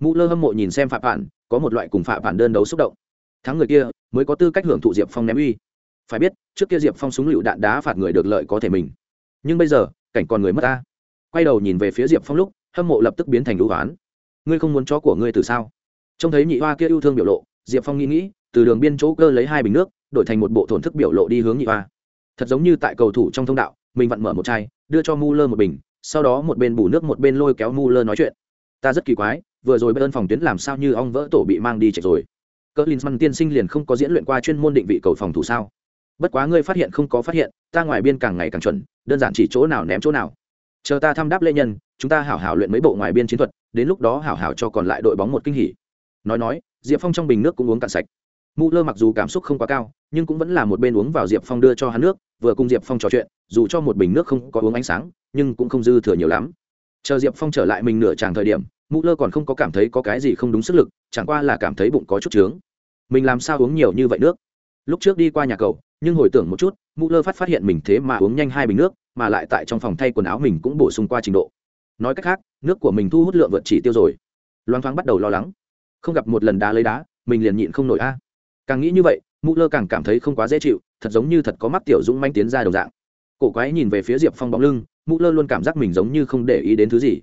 mũ lơ hâm mộ nhìn xem phạm bản có một loại cùng phạm bản đơn đấu xúc động. Thắng người kia mới có tư cách hưởng thụ diệp phong ném uy. Phải biết, trước kia diệp phong súng lựu đạn đá phạt người được lợi có thể mình. Nhưng bây giờ, cảnh còn người mất ta. Quay đầu nhìn về phía diệp phong lúc, hâm mộ lập tức biến thành đũ oán ngươi không muốn chó của ngươi từ sao? Trông thấy nhị hoa kia yêu thương biểu lộ, diệp phong nghĩ nghĩ, từ đường biên chỗ cơ lấy hai bình nước, đổi thành một bộ thổn thức biểu lộ đi hướng nhị hoa. Thật giống như tại cầu thủ trong thông đạo, mình vặn mở một chai, đưa cho mu lơ một bình, sau đó một bên bù nước một bên lôi kéo mu lơ nói chuyện. Ta rất kỳ quái vừa rồi bên phòng tuyến làm sao như ong vỡ tổ bị mang đi chạy rồi? Cỡ linsman tiên sinh liền không có diễn luyện qua chuyên môn định vị cầu phòng thủ sao? Bất quá ngươi phát hiện không có phát hiện, ta ngoài biên càng ngày càng chuẩn, đơn giản chỉ chỗ nào ném chỗ nào. Chờ ta thăm đáp lễ nhân, chúng ta hảo hảo luyện mấy bộ ngoài biên chiến thuật, đến lúc đó hảo hảo cho còn lại đội bóng một kinh hỉ. Nói nói, diệp phong trong bình nước cũng uống cạn sạch. Mù lơ mặc dù cảm xúc không quá cao, nhưng cũng vẫn là một bên uống vào diệp phong đưa cho hắn nước, vừa cùng diệp phong trò chuyện, dù cho một bình nước không có uống ánh sáng, nhưng cũng không dư thừa nhiều lắm. Chờ diệp phong trở lại mình nửa tràng thời điểm mụ lơ còn không có cảm thấy có cái gì không đúng sức lực, chẳng qua là cảm thấy bụng có chút trướng. Mình làm sao uống nhiều như vậy nước? Lúc trước đi qua nhà cầu nhưng hồi tưởng một chút, mụ lơ phát phát hiện mình thế mà uống nhanh hai bình nước, mà lại tại trong phòng thay quần áo mình cũng bổ sung qua trình độ. Nói cách khác, nước của mình thu hút lượng vượt chỉ tiêu rồi. Loan thoáng bắt đầu lo lắng. Không gặp một lần đá lấy đá, mình liền nhịn không nổi a. Càng nghĩ như vậy, mụ lơ càng cảm thấy không quá dễ chịu, thật giống như thật có mắt tiểu dũng manh tiến ra đồng dạng. Cổ quái nhìn về phía diệp phong bóng lưng, mụ lơ luôn cảm giác mình giống như không để ý đến thứ gì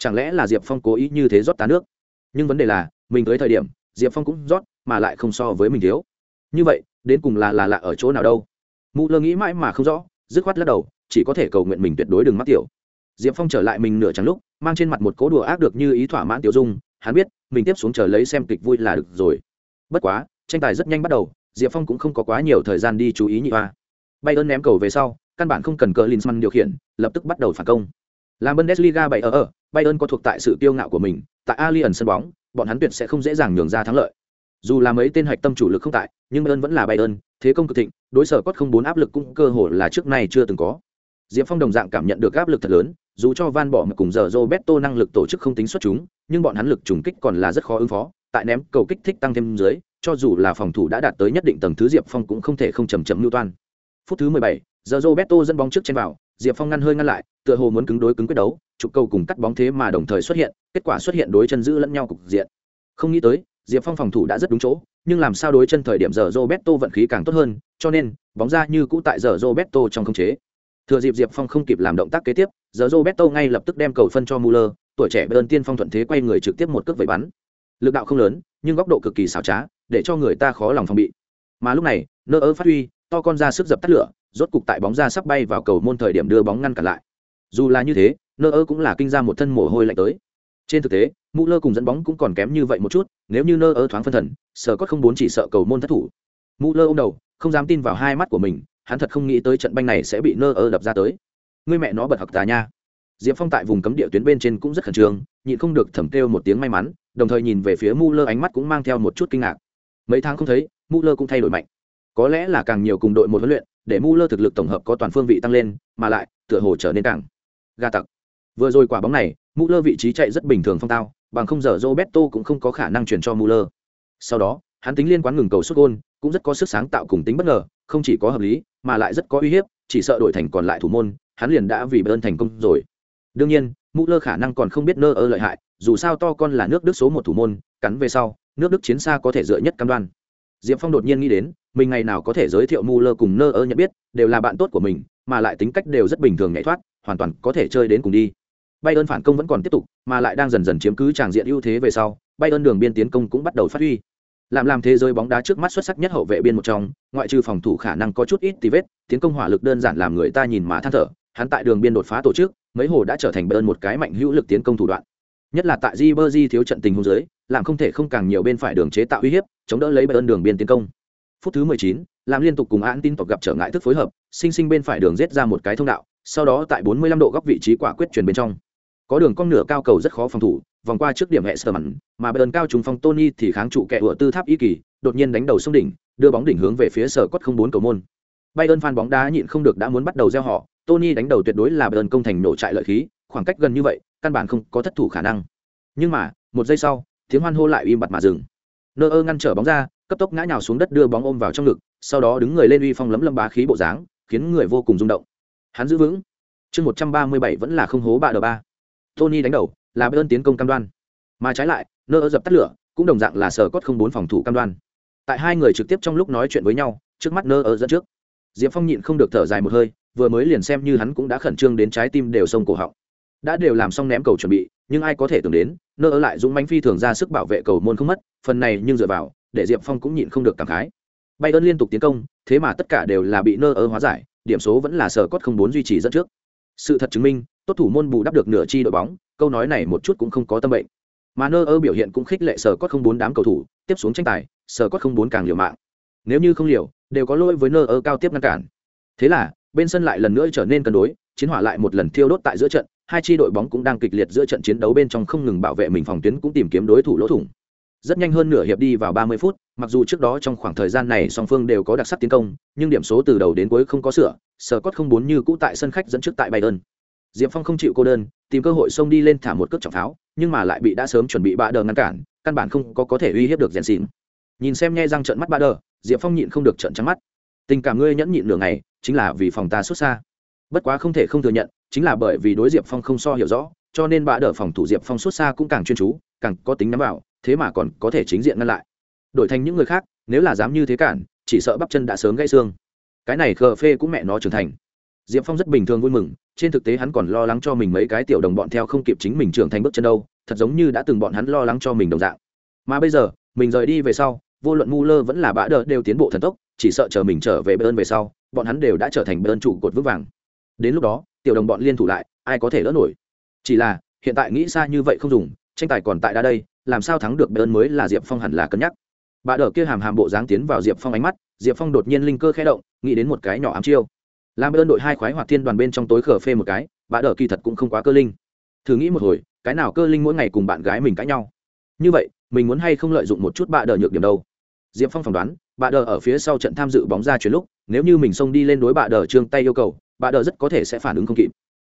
chẳng lẽ là diệp phong cố ý như thế rót tá nước? Nhưng vấn đề là, mình tới thời điểm, diệp phong cũng rót, mà lại không so với mình thiếu. Như vậy, đến cùng là là lạ ở chỗ nào đâu? Mụ lơ nghĩ mãi mà không rõ, dứt khoát lắc đầu, chỉ có thể cầu nguyện mình tuyệt đối đừng mắc tiểu. Diệp phong trở lại mình nửa trắng lúc, mang trên mặt một cố đùa ác được như ý thỏa mãn tiểu dung, hắn biết, mình tiếp xuống chờ lấy xem kịch vui là được rồi. Bất quá, tranh tài rất nhanh bắt đầu, diệp phong cũng không có quá nhiều thời gian đi chú ý nhị hoa. Bay ơn ném cầu về sau, căn bản không cần cờ linsman điều khiển, lập tức bắt đầu phản công. Làm bundesliga bảy ở ở bayern có thuộc tại sự kiêu ngạo của mình, tại allianz sân bóng, bọn hắn tuyệt sẽ không dễ dàng nhường ra thắng lợi. Dù là mấy tên hạch tâm chủ lực không tại, nhưng bayern vẫn là bayern, thế công cực thịnh, đối sở cốt không bốn áp lực cũng cơ hội là trước nay chưa từng có. Diệp phong đồng dạng cảm nhận được áp lực thật lớn, dù cho van bỏ mà cùng giờ roberto năng lực tổ chức không tính xuất chúng, nhưng bọn hắn lực trùng kích còn là rất khó ứng phó, tại ném cầu kích thích tăng thêm dưới, cho dù là phòng thủ đã đạt tới nhất định tầng thứ diệp phong cũng không thể không chậm chậm lưu toan. Phút thứ mười bảy, giờ roberto dẫn bóng trước trên vào, diệp phong ngăn hơi ngăn lại tựa hồ muốn cứng đối cứng quyết đấu trục cầu cùng cắt bóng thế mà đồng thời xuất hiện, kết quả xuất hiện đối chân giữ lẫn nhau cục diện. Không nghĩ tới, diệp phong phòng thủ đã rất đúng chỗ, nhưng làm sao đối chân thời điểm giờ roberto vận khí càng tốt hơn, cho nên, bóng ra như cũ tại giờ roberto trong khống chế. Thừa dịp diệp phong không kịp làm động tác kế tiếp, giờ roberto ngay lập tức đem cầu phân cho muller, tuổi trẻ bên tiên phong thuận thế quay người trực tiếp một cước vẩy bắn. Lực đạo không lớn, nhưng góc độ cực kỳ xảo trá, để cho người ta khó lòng phòng bị. Mà lúc này, nơ ơ phát huy, to con ra sức dập tắt lửa, rốt cục tại bóng ra sắp bay vào cầu môn thời điểm đưa bóng ngăn cản lại dù là như thế, nơ ơ cũng là kinh ra một thân mồ hôi lạnh tới. Trên thực tế mũ lơ cùng dẫn bóng cũng còn kém như vậy một chút, nếu như nơ ơ thoáng phân thần, sở cốt không bốn chỉ sợ cầu môn thất thủ. Mũ lơ ô m đầu, không dám tin vào hai mắt của mình, hắn thật không nghĩ tới trận banh này sẽ bị nơ ơ đập ra tới. Người mẹ nó bật học tà nha. Diệp phong tại vùng cấm địa tuyến bên trên cũng rất khẩn trương, nhịn không được thẩm kêu một tiếng may mắn, đồng thời nhìn về phía mu lơ ánh mắt cũng mang theo một chút kinh ngạc. Mấy tháng không thấy mu lơ cũng thay đổi mạnh. Có lẽ là càng nhiều cùng đội một huấn luyện, để mu lơ thực lực tổng hợp có toàn phương vị tăng lên, mà lại, tựa hồ trở nên càng ga tặc. Vừa rồi quả bóng này mũ lơ vị trí chạy rất bình thường phong tao, bằng không giờ roberto cũng không có khả năng chuyển cho mũ lơ sau đó, hắn tính liên quán ngừng cầu xuất gôn, cũng rất có sức sáng tạo cùng tính bất ngờ, không chỉ có hợp lý, mà lại rất có uy hiếp, chỉ sợ đội thành còn lại thủ môn, hắn liền đã vì bơn thành công rồi. Đương nhiên mũ lơ khả năng còn không biết nơ ơ lợi hại, dù sao to con là nước đức số một thủ môn, cắn về sau, nước đức chiến xa có thể dựa nhất cam đoan. Diệp phong đột nhiên nghĩ đến, mình ngày nào có thể giới thiệu mù lơ cùng nơ ơ nhận biết, đều là bạn tốt của mình mà lại tính cách đều rất bình thường nhảy thoát, hoàn toàn có thể chơi đến cùng đi. Bay ơn phản công vẫn còn tiếp tục, mà lại đang dần dần chiếm cứ tràng diện ưu thế về sau bay ơn đường biên tiến công cũng bắt đầu phát huy. Làm làm thế giới bóng đá trước mắt xuất sắc nhất hậu vệ biên một trong, ngoại trừ phòng thủ khả năng có chút ít tí vết tiến công hỏa lực đơn giản làm người ta nhìn mà than thở, hắn tại đường biên đột phá tổ chức, mấy hồ đã trở thành bay ơn một cái mạnh hữu lực tiến công thủ đoạn. Nhất là tại di bơ di thiếu trận tình hôn giới làm không thể không càng nhiều bên phải đường chế tạo uy hiếp, chống đỡ lấy bay ơn đường biên tiến công phút thứ 19, làm liên tục cùng an tin tộc gặp trở ngại thức phối hợp sinh sinh bên phải đường rết ra một cái thông đạo sau đó tại 45 độ góc vị trí quả quyết chuyển bên trong. Có đường cong nửa cao cầu rất khó phòng thủ vòng qua trước điểm hệ sờ mặn mà bên cao trùng phong tony thì kháng trụ kẻ ủa tư tháp y kỳ đột nhiên đánh đầu xuống đỉnh đưa bóng đỉnh hướng về phía sở cốt không bốn cầu môn. Bayern phan bóng đá nhịn không được đã muốn bắt đầu gieo họ tony đánh đầu tuyệt đối là Bayern công thành nổ trại lợi khí khoảng cách gần như vậy căn bản không có thất thủ khả năng. Nhưng mà một giây sau tiếng hoan hô lại im bặt mà dừng. Nơ ngăn trở bóng ra cấp tốc ngã nhào xuống đất đưa bóng ôm vào trong ngực, sau đó đứng người lên uy phong lấm lâm bá khí bộ dáng, khiến người vô cùng rung động. Hắn giữ vững. Chương một trăm ba mươi bảy vẫn là không hố bạ đờ ba. Tony đánh đầu, là ơn tiến công cam đoan. Mà trái lại, nơ dập tắt lửa, cũng đồng dạng là sở cốt không bốn phòng thủ cam đoan. Tại hai người trực tiếp trong lúc nói chuyện với nhau, trước mắt nơ ở dẫn trước. Diệp phong nhịn không được thở dài một hơi, vừa mới liền xem như hắn cũng đã khẩn trương đến trái tim đều sông cổ họng. Đã đều làm xong ném cầu chuẩn bị, nhưng ai có thể tưởng đến, nơ ở lại dũng mánh phi thường ra sức bảo vệ cầu môn không mất, phần này nhưng dựa vào để diệp phong cũng nhịn không được cảm khái. Bay ơn liên tục tiến công, thế mà tất cả đều là bị nơ ơ hóa giải, điểm số vẫn là sở cốt không bốn duy trì dẫn trước. Sự thật chứng minh, tốt thủ môn bù đắp được nửa chi đội bóng, câu nói này một chút cũng không có tâm bệnh. Mà nơ ơ biểu hiện cũng khích lệ sở cốt không bốn đám cầu thủ, tiếp xuống tranh tài, sở cốt không bốn càng liều mạng. Nếu như không liều, đều có lỗi với nơ ơ cao tiếp ngăn cản. Thế là, bên sân lại lần nữa trở nên cân đối, chiến hỏa lại một lần thiêu đốt tại giữa trận, hai chi đội bóng cũng đang kịch liệt giữa trận chiến đấu bên trong không ngừng bảo vệ mình, phòng tuyến cũng tìm kiếm đối thủ lỗ thủng rất nhanh hơn nửa hiệp đi vào 30 phút, mặc dù trước đó trong khoảng thời gian này song phương đều có đặc sắc tiến công, nhưng điểm số từ đầu đến cuối không có sửa, Scott Cốt không bốn như cũ tại sân khách dẫn trước tại Bayern. Diệp Phong không chịu cô đơn, tìm cơ hội xông đi lên thả một cước trọng pháo, nhưng mà lại bị đã sớm chuẩn bị bạ đờ ngăn cản, căn bản không có có thể uy hiếp được rèn xỉn. Nhìn xem nhe răng trợn mắt bạ đờ, Diệp Phong nhịn không được trợn trắng mắt. Tình cảm ngươi nhẫn nhịn nửa ngày, chính là vì phòng ta xuất xa. Bất quá không thể không thừa nhận, chính là bởi vì đối Diệp Phong không so hiểu rõ, cho nên bạ đờ phòng thủ Diệp Phong xuất xa cũng càng chuyên chú, càng có tính nắm vào, thế mà còn có thể chính diện ngăn lại. Đổi thành những người khác, nếu là dám như thế cản, chỉ sợ bắp chân đã sớm gãy xương. Cái này khờ phê cũng mẹ nó trưởng thành. Diệp phong rất bình thường vui mừng, trên thực tế hắn còn lo lắng cho mình mấy cái tiểu đồng bọn theo không kịp chính mình trưởng thành bước chân đâu, thật giống như đã từng bọn hắn lo lắng cho mình đồng dạng. Mà bây giờ, mình rời đi về sau, vô luận mu lơ vẫn là bã đờ đều tiến bộ thần tốc, chỉ sợ chờ mình trở về bơn về sau, bọn hắn đều đã trở thành bơn trụ cột vững vàng. Đến lúc đó, tiểu đồng bọn liên thủ lại, ai có thể lỡ nổi? Chỉ là, hiện tại nghĩ xa như vậy không dùng, tranh tài còn tại đa đây làm sao thắng được bơn mới là diệp phong hẳn là cân nhắc. Bà đỡ kia hàm hàm bộ dáng tiến vào diệp phong ánh mắt, diệp phong đột nhiên linh cơ khẽ động, nghĩ đến một cái nhỏ ám chiêu. Làm ơn đội hai khoái hoạt thiên đoàn bên trong tối khở phê một cái, bà đỡ kỳ thật cũng không quá cơ linh. Thử nghĩ một hồi, cái nào cơ linh mỗi ngày cùng bạn gái mình cãi nhau? Như vậy, mình muốn hay không lợi dụng một chút bà đỡ nhược điểm đâu? Diệp phong phỏng đoán, bà đỡ ở phía sau trận tham dự bóng ra chuyển lúc, nếu như mình xông đi lên đối bà đỡ trương tay yêu cầu, bà đỡ rất có thể sẽ phản ứng không kịp.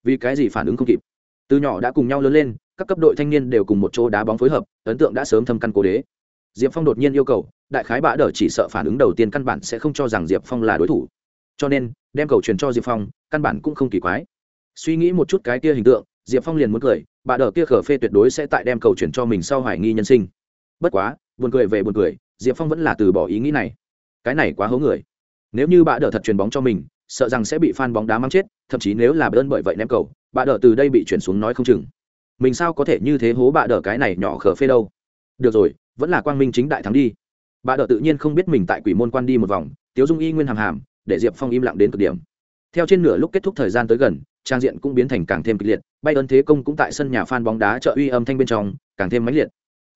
Vì cái gì phản ứng không kịp? Từ nhỏ đã cùng nhau lớn lên các cấp đội thanh niên đều cùng một chỗ đá bóng phối hợp, ấn tượng đã sớm thâm căn cố đế. Diệp phong đột nhiên yêu cầu, đại khái bã đỡ chỉ sợ phản ứng đầu tiên căn bản sẽ không cho rằng diệp phong là đối thủ. Cho nên, đem cầu truyền cho diệp phong, căn bản cũng không kỳ quái. Suy nghĩ một chút cái kia hình tượng, diệp phong liền muốn cười bà đỡ kia khở phê tuyệt đối sẽ tại đem cầu chuyển cho mình sau hoài nghi nhân sinh. Bất quá, buồn cười về buồn cười, diệp phong vẫn là từ bỏ ý nghĩ này. Cái này quá hố người. Nếu như bà đỡ thật chuyền bóng cho mình, sợ rằng sẽ bị fan bóng đá mắng chết, thậm chí nếu là bơn bởi vậy ném cầu bà đỡ từ đây bị chuyển xuống nói không chừng mình sao có thể như thế hố bà đỡ cái này nhỏ khở phê đâu? Được rồi, vẫn là quang minh chính đại thắng đi. Bà đỡ tự nhiên không biết mình tại quỷ môn quan đi một vòng, tiếu dung y nguyên hàm hàm, để diệp phong im lặng đến cực điểm. Theo trên nửa lúc kết thúc thời gian tới gần, trang diện cũng biến thành càng thêm kịch liệt, bay ơn thế công cũng tại sân nhà phan bóng đá chợ uy âm thanh bên trong, càng thêm mãnh liệt.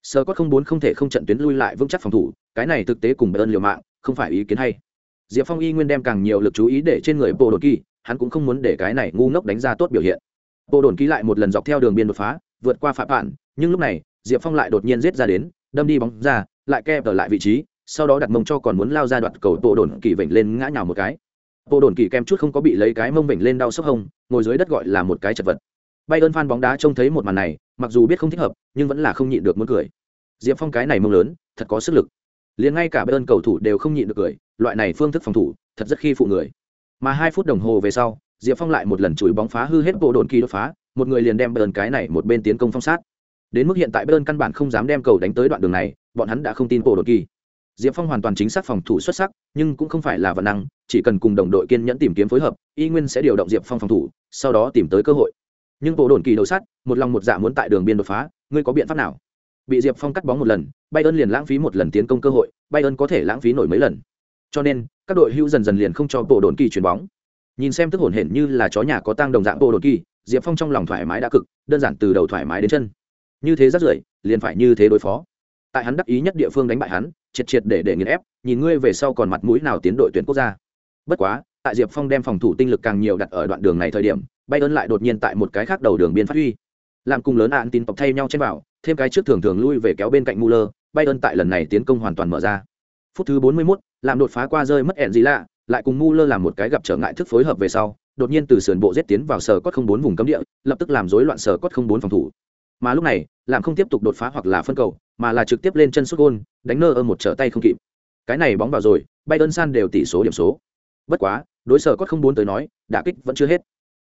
Sơ có không bốn không thể không trận tuyến lui lại vững chắc phòng thủ, cái này thực tế cùng bay ơn liều mạng, không phải ý kiến hay. Diệp phong y nguyên đem càng nhiều lực chú ý để trên người bộ đội kỳ, hắn cũng không muốn để cái này ngu ngốc đánh ra tốt biểu hiện bộ đồn ký lại một lần dọc theo đường biên đột phá, vượt qua phạm bản nhưng lúc này, diệp phong lại đột nhiên giết ra đến, đâm đi bóng ra, lại kẹp ở lại vị trí, sau đó đặt mông cho còn muốn lao ra đoạt cầu bộ đồn kỳ vểnh lên ngã nhào một cái. Bộ đồn kỳ kem chút không có bị lấy cái mông vểnh lên đau sốc hông, ngồi dưới đất gọi là một cái chật vật. Bay ơn phan bóng đá trông thấy một màn này, mặc dù biết không thích hợp, nhưng vẫn là không nhịn được muốn cười. Diệp phong cái này mông lớn, thật có sức lực. Liền ngay cả bay ơn cầu thủ đều không nhịn được cười, loại này phương thức phòng thủ, thật rất khi phụ người. Mà hai phút đồng hồ về sau diệp phong lại một lần chùi bóng phá hư hết bộ đồn kỳ đột phá một người liền đem bơn cái này một bên tiến công phong sát. Đến mức hiện tại bơn căn bản không dám đem cầu đánh tới đoạn đường này bọn hắn đã không tin bộ đồn kỳ. Diệp phong hoàn toàn chính xác phòng thủ xuất sắc nhưng cũng không phải là vận năng chỉ cần cùng đồng đội kiên nhẫn tìm kiếm phối hợp y nguyên sẽ điều động diệp phong phòng thủ sau đó tìm tới cơ hội. Nhưng bộ đồn kỳ đầu sát, một lòng một dạ muốn tại đường biên đột phá ngươi có biện pháp nào? Bị diệp phong cắt bóng một lần bayern liền lãng phí một lần tiến công cơ hội bayern có thể lãng phí nổi mấy lần. Cho nên các đội hữu dần dần liền không cho bộ đồn kỳ chuyền bóng nhìn xem tức hổn hển như là chó nhà có tang đồng dạng bộ đột kỳ diệp phong trong lòng thoải mái đã cực đơn giản từ đầu thoải mái đến chân. Như thế rất rưởi liền phải như thế đối phó. Tại hắn đắc ý nhất địa phương đánh bại hắn triệt triệt để để nghiền ép nhìn ngươi về sau còn mặt mũi nào tiến đội tuyển quốc gia. Bất quá tại diệp phong đem phòng thủ tinh lực càng nhiều đặt ở đoạn đường này thời điểm bay ơn lại đột nhiên tại một cái khác đầu đường biên phát huy. Làm cùng lớn ạn tin tộc thay nhau trên vào thêm cái trước thường thường lui về kéo bên cạnh Muller, Bayern tại lần này tiến công hoàn toàn mở ra. Phút thứ 41, làm đột phá qua rơi mất ẹn gì lạ, lại cùng Muller làm một cái gặp trở ngại thức phối hợp về sau, đột nhiên từ sườn bộ giết tiến vào sở cốt không bốn vùng cấm địa, lập tức làm rối loạn sở cốt không bốn phòng thủ. Mà lúc này, làm không tiếp tục đột phá hoặc là phân cầu, mà là trực tiếp lên chân xuất gôn, đánh nơ ơ một trở tay không kịp. Cái này bóng vào rồi, bay đơn san đều tỷ số điểm số. Bất quá, đối sở cốt không bốn tới nói, đả kích vẫn chưa hết.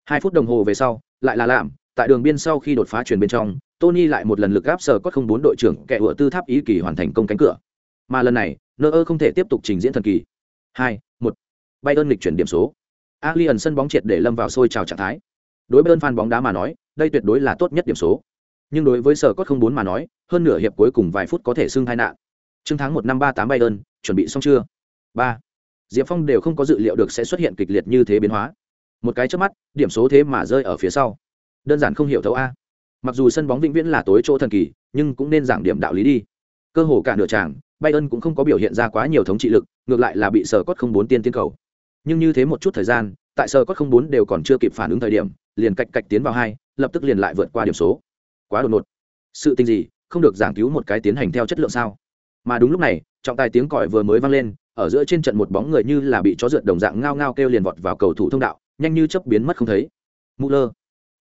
Hai phút đồng hồ về sau, lại là làm, tại đường biên sau khi đột phá chuyển bên trong, Tony lại một lần lực áp sở cốt không bốn đội trưởng kẻ ủa tư tháp ý kỳ hoàn thành công cánh cửa. Mà lần này, nơ ơ không thể tiếp tục trình diễn thần kỳ. Hai, một, Bayern lịch chuyển điểm số. Alien sân bóng triệt để lâm vào sôi trào trạng thái. Đối Bayern fan bóng đá mà nói, đây tuyệt đối là tốt nhất điểm số. Nhưng đối với sở cốt không bốn mà nói, hơn nửa hiệp cuối cùng vài phút có thể xưng tai nạn. Trương tháng một năm ba tám Bayern, chuẩn bị xong chưa? Ba. Diệp Phong đều không có dự liệu được sẽ xuất hiện kịch liệt như thế biến hóa. Một cái chớp mắt, điểm số thế mà rơi ở phía sau. Đơn giản không hiểu thấu a mặc dù sân bóng vĩnh viễn là tối chỗ thần kỳ nhưng cũng nên giảng điểm đạo lý đi cơ hồ cả nửa tràng bayern cũng không có biểu hiện ra quá nhiều thống trị lực ngược lại là bị sở cốt không bốn tiên tiến cầu nhưng như thế một chút thời gian tại sở cốt không bốn đều còn chưa kịp phản ứng thời điểm liền cạch cạch tiến vào hai lập tức liền lại vượt qua điểm số. Quá đột ngột. Sự tình gì không được giảng cứu một cái tiến hành theo chất lượng sao? Mà đúng lúc này trọng tài tiếng còi vừa mới vang lên ở giữa trên trận một bóng người như là bị chó rượt đồng dạng ngao ngao kêu liền vọt vào cầu thủ thông đạo nhanh như chớp biến mất không thấy. Muller.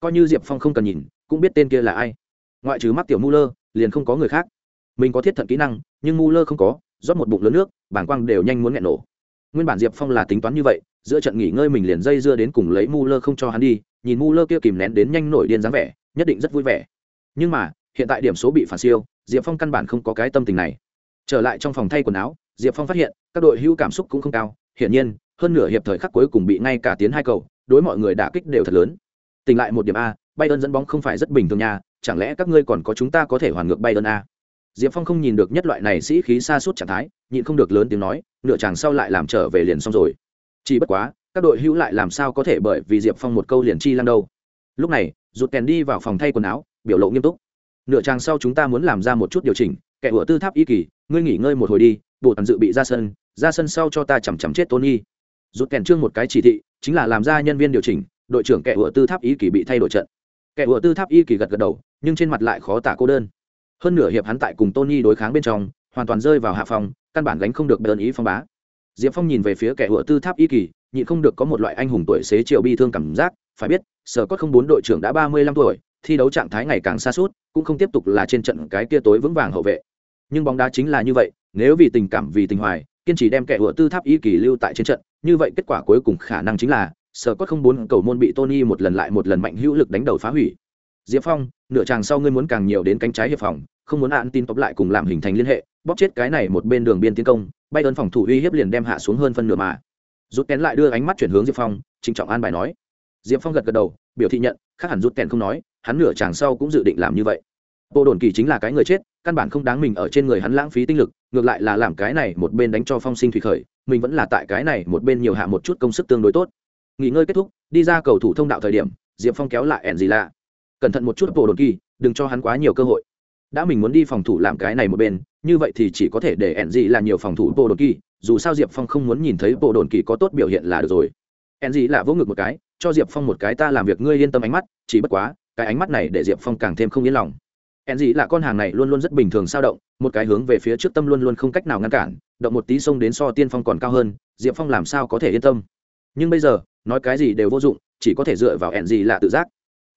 Coi như diệp phong không cần nhìn cũng biết tên kia là ai. Ngoại trừ mắt tiểu Muller, liền không có người khác. Mình có thiết thận kỹ năng nhưng Muller không có rót một bụng lớn nước bảng quang đều nhanh muốn nghẹn nổ nguyên bản diệp phong là tính toán như vậy giữa trận nghỉ ngơi mình liền dây dưa đến cùng lấy Muller không cho hắn đi nhìn Muller kia kìm nén đến nhanh nổi điên dáng vẻ nhất định rất vui vẻ nhưng mà hiện tại điểm số bị phản siêu diệp phong căn bản không có cái tâm tình này trở lại trong phòng thay quần áo diệp phong phát hiện các đội hữu cảm xúc cũng không cao hiển nhiên hơn nửa hiệp thời khắc cuối cùng bị ngay cả tiến hai cầu đối mọi người đả kích đều thật lớn tỉnh lại một điểm a Bayern dẫn bóng không phải rất bình thường nha, chẳng lẽ các ngươi còn có chúng ta có thể hoàn ngược Bayern a? Diệp Phong không nhìn được nhất loại này sĩ khí xa suốt trạng thái, nhịn không được lớn tiếng nói, nửa chàng sau lại làm trở về liền xong rồi. Chỉ bất quá, các đội hữu lại làm sao có thể bởi vì Diệp Phong một câu liền chi lăng đâu. Lúc này, rụt kèn đi vào phòng thay quần áo, biểu lộ nghiêm túc. Nửa chàng sau chúng ta muốn làm ra một chút điều chỉnh, kẻ ủa tư tháp y kỳ, ngươi nghỉ ngơi một hồi đi, bộ toàn dự bị ra sân, ra sân sau cho ta chằm chằm chết Tony. Rụt kèn trương một cái chỉ thị, chính là làm ra nhân viên điều chỉnh, đội trưởng kẻ ủa tư tháp y kỳ bị thay đổi trận kẻ ủa tư tháp y kỳ gật gật đầu nhưng trên mặt lại khó tả cô đơn hơn nửa hiệp hắn tại cùng tony đối kháng bên trong, hoàn toàn rơi vào hạ phòng căn bản gánh không được bờn ý phong bá. Diệp phong nhìn về phía kẻ hựa tư tháp y kỳ, nhịn không được có một loại anh hùng tuổi xế chiều bi thương cảm giác, phải biết, sở cốt không bốn đội trưởng đã ba mươi lăm tuổi, thi đấu trạng thái ngày càng xa suốt, cũng không tiếp tục là trên trận cái kia tối vững vàng hậu vệ. Nhưng bóng đá chính là như vậy, nếu vì tình cảm vì tình hoài, kiên trì đem kẻ hựa tư tháp y kỳ lưu tại trên trận, như vậy kết quả cuối cùng khả năng chính là, sở cốt không bốn cầu môn bị tony một lần lại một lần mạnh hữu lực đánh đầu phá hủy. Diệp phong nửa chàng sau ngươi muốn càng nhiều đến cánh trái hiệp phòng, không muốn hạn tin tộc lại cùng làm hình thành liên hệ, bóp chết cái này một bên đường biên tiến công, bay ơn phòng thủ uy hiếp liền đem hạ xuống hơn phân nửa mà. Rút kén lại đưa ánh mắt chuyển hướng diệp phong, trịnh trọng an bài nói. Diệp phong gật gật đầu, biểu thị nhận, khác hẳn rút kén không nói, hắn nửa chàng sau cũng dự định làm như vậy. Bộ đồn kỳ chính là cái người chết, căn bản không đáng mình ở trên người hắn lãng phí tinh lực, ngược lại là làm cái này một bên đánh cho phong sinh thủy khởi, mình vẫn là tại cái này một bên nhiều hạ một chút công sức tương đối tốt. Nghỉ ngơi kết thúc, đi ra cầu thủ thông đạo thời điểm, diệp phong kéo lại ẻn gì lạ cẩn thận một chút bộ đồn kỳ, đừng cho hắn quá nhiều cơ hội. Đã mình muốn đi phòng thủ làm cái này một bên, như vậy thì chỉ có thể để ẻn dị là nhiều phòng thủ bộ đồn kỳ, dù sao diệp phong không muốn nhìn thấy bộ đồn kỳ có tốt biểu hiện là được rồi. Ẻn dị là vỗ ngực một cái, cho diệp phong một cái ta làm việc, ngươi yên tâm ánh mắt, chỉ bất quá, cái ánh mắt này để diệp phong càng thêm không yên lòng. Ẻn dị là con hàng này luôn luôn rất bình thường sao động, một cái hướng về phía trước tâm luôn luôn không cách nào ngăn cản, động một tí xông đến so tiên phong còn cao hơn, diệp phong làm sao có thể yên tâm? Nhưng bây giờ, nói cái gì đều vô dụng, chỉ có thể dựa vào ẻn dị là tự giác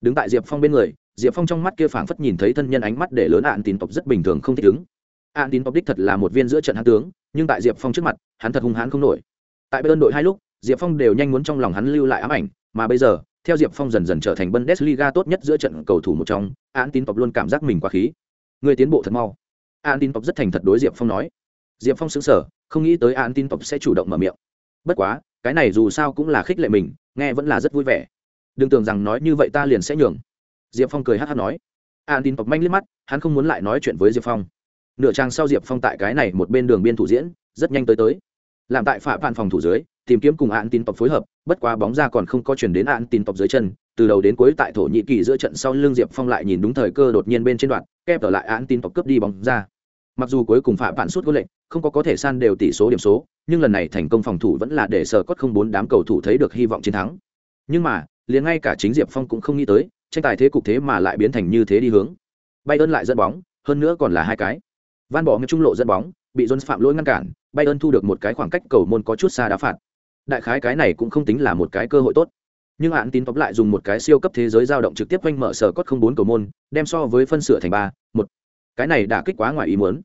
đứng tại diệp phong bên người, diệp phong trong mắt kia phảng phất nhìn thấy thân nhân ánh mắt để lớn ạn tín tộc rất bình thường không thích ứng. Ạn tín tộc đích thật là một viên giữa trận hán tướng, nhưng tại diệp phong trước mặt, hắn thật hung hãn không nổi. Tại bên đội hai lúc, diệp phong đều nhanh muốn trong lòng hắn lưu lại ám ảnh, mà bây giờ, theo diệp phong dần dần trở thành bundesliga tốt nhất giữa trận cầu thủ một trong ạn tín tộc luôn cảm giác mình quá khí. Người tiến bộ thật mau. Ạn tín tộc rất thành thật đối diệp phong nói. Diệp phong xứng sở không nghĩ tới ạn tín tộc sẽ chủ động mở miệng. Bất quá, cái này dù sao cũng là khích lệ mình, nghe vẫn là rất vui vẻ đừng tưởng rằng nói như vậy ta liền sẽ nhường. Diệp phong cười hát hát nói. An tin tộc manh liếc mắt, hắn không muốn lại nói chuyện với diệp phong. Nửa trang sau diệp phong tại cái này một bên đường biên thủ diễn, rất nhanh tới tới. Làm tại phạm phản phòng thủ dưới, tìm kiếm cùng an tin tộc phối hợp, bất quá bóng ra còn không có chuyển đến an tin tộc dưới chân, từ đầu đến cuối tại thổ nhĩ kỳ giữa trận sau lưng diệp phong lại nhìn đúng thời cơ đột nhiên bên trên đoạn, kép ở lại an tin tộc cướp đi bóng ra. Mặc dù cuối cùng phạm phản suốt có lệnh, không có có thể san đều tỷ số điểm số, nhưng lần này thành công phòng thủ vẫn là để sở cốt không bốn đám cầu thủ thấy được hy vọng chiến thắng. Nhưng mà liền ngay cả chính diệp phong cũng không nghĩ tới, tranh tài thế cục thế mà lại biến thành như thế đi hướng. Bay ơn lại dẫn bóng, hơn nữa còn là hai cái. Van bỏ ngay trung lộ dẫn bóng, bị jones phạm lỗi ngăn cản Bay ơn thu được một cái khoảng cách cầu môn có chút xa đá phạt. Đại khái cái này cũng không tính là một cái cơ hội tốt. Nhưng hạn tín tóm lại dùng một cái siêu cấp thế giới dao động trực tiếp quanh mở sở cốt không bốn cầu môn, đem so với phân sửa thành ba, một. Cái này đã kích quá ngoài ý muốn.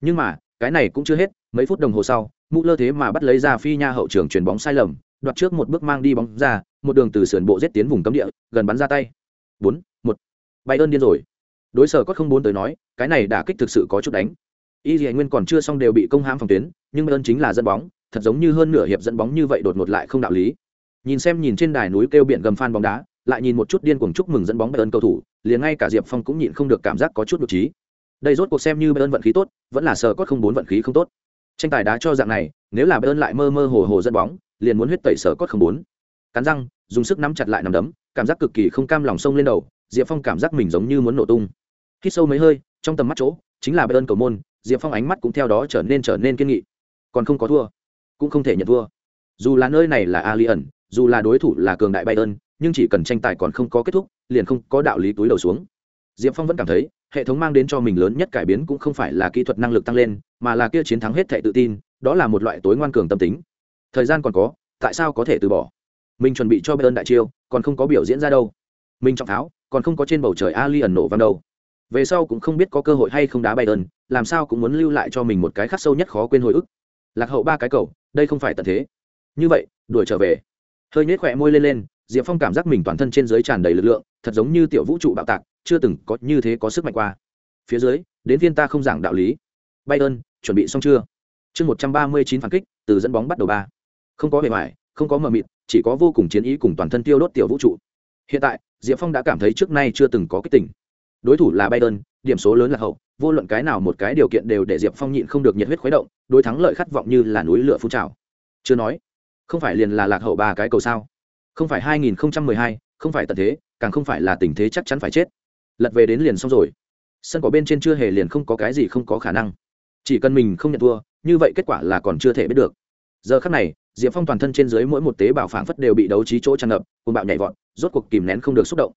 Nhưng mà, cái này cũng chưa hết, mấy phút đồng hồ sau mũ lơ thế mà bắt lấy ra phi nha hậu trường chuyền bóng sai lầm đoạt trước một bước mang đi bóng ra, một đường từ sườn bộ giết tiến vùng cấm địa, gần bắn ra tay. Bốn, một. Bay ơn điên rồi. Đối sở có không bốn tới nói, cái này đả kích thực sự có chút đánh. Y nguyên còn chưa xong đều bị công hãm phòng tuyến, nhưng ơn chính là dẫn bóng, thật giống như hơn nửa hiệp dẫn bóng như vậy đột ngột lại không đạo lý. Nhìn xem nhìn trên đài núi kêu biển gầm phan bóng đá, lại nhìn một chút điên cuồng chúc mừng dẫn bóng bayern cầu thủ, liền ngay cả diệp phong cũng nhịn không được cảm giác có chút đột trí đây rốt cuộc xem như bayern vận khí tốt, vẫn là sờ cốt không bốn vận khí không tốt. Tranh tài đá cho dạng này, nếu là bayern lại mơ mơ hồ hồ dẫn bóng liền muốn huyết tẩy sở cốt không bốn. Cắn răng, dùng sức nắm chặt lại nằm đấm, cảm giác cực kỳ không cam lòng sông lên đầu, diệp phong cảm giác mình giống như muốn nổ tung. Hít sâu mấy hơi, trong tầm mắt chỗ, chính là bayern cầu môn, diệp phong ánh mắt cũng theo đó trở nên trở nên kiên nghị. Còn không có thua, cũng không thể nhận thua. Dù là nơi này là alien dù là đối thủ là cường đại bayern, nhưng chỉ cần tranh tài còn không có kết thúc, liền không có đạo lý túi đầu xuống. Diệp phong vẫn cảm thấy, hệ thống mang đến cho mình lớn nhất cải biến cũng không phải là kỹ thuật năng lực tăng lên, mà là kia chiến thắng hết thệ tự tin, đó là một loại tối ngoan cường tâm tính thời gian còn có, tại sao có thể từ bỏ? Mình chuẩn bị cho bayern đại chiêu, còn không có biểu diễn ra đâu. Mình trọng tháo, còn không có trên bầu trời ali ẩn nổ vang đâu. Về sau cũng không biết có cơ hội hay không đá bayern, làm sao cũng muốn lưu lại cho mình một cái khắc sâu nhất khó quên hồi ức. Lạc hậu ba cái cầu, đây không phải tận thế. Như vậy, đuổi trở về. Hơi nhếch khỏe môi lên lên, diệp phong cảm giác mình toàn thân trên dưới tràn đầy lực lượng, thật giống như tiểu vũ trụ bạo tạc, chưa từng có như thế có sức mạnh qua. Phía dưới, đến viên ta không giảng đạo lý. Bay ơn chuẩn bị xong chưa? Chương một trăm ba mươi chín phản kích, từ dẫn bóng bắt đầu ba không có bề ngoài không có mờ mịt chỉ có vô cùng chiến ý cùng toàn thân tiêu đốt tiểu vũ trụ. Hiện tại diệp phong đã cảm thấy trước nay chưa từng có cái tỉnh đối thủ là bayern điểm số lớn là hậu vô luận cái nào một cái điều kiện đều để diệp phong nhịn không được nhiệt huyết khuấy động đối thắng lợi khát vọng như là núi lửa phun trào. Chưa nói không phải liền là lạc hậu ba cái cầu sao? Không phải 2012, không phải tận thế càng không phải là tình thế chắc chắn phải chết. Lật về đến liền xong rồi. Sân cỏ bên trên chưa hề liền không có cái gì không có khả năng. Chỉ cần mình không nhận thua như vậy kết quả là còn chưa thể biết được. Giờ khắc này diệp phong toàn thân trên dưới mỗi một tế bào phảng phất đều bị đấu trí chỗ tràn ngập côn bạo nhảy vọt, rốt cuộc kìm nén không được xúc động.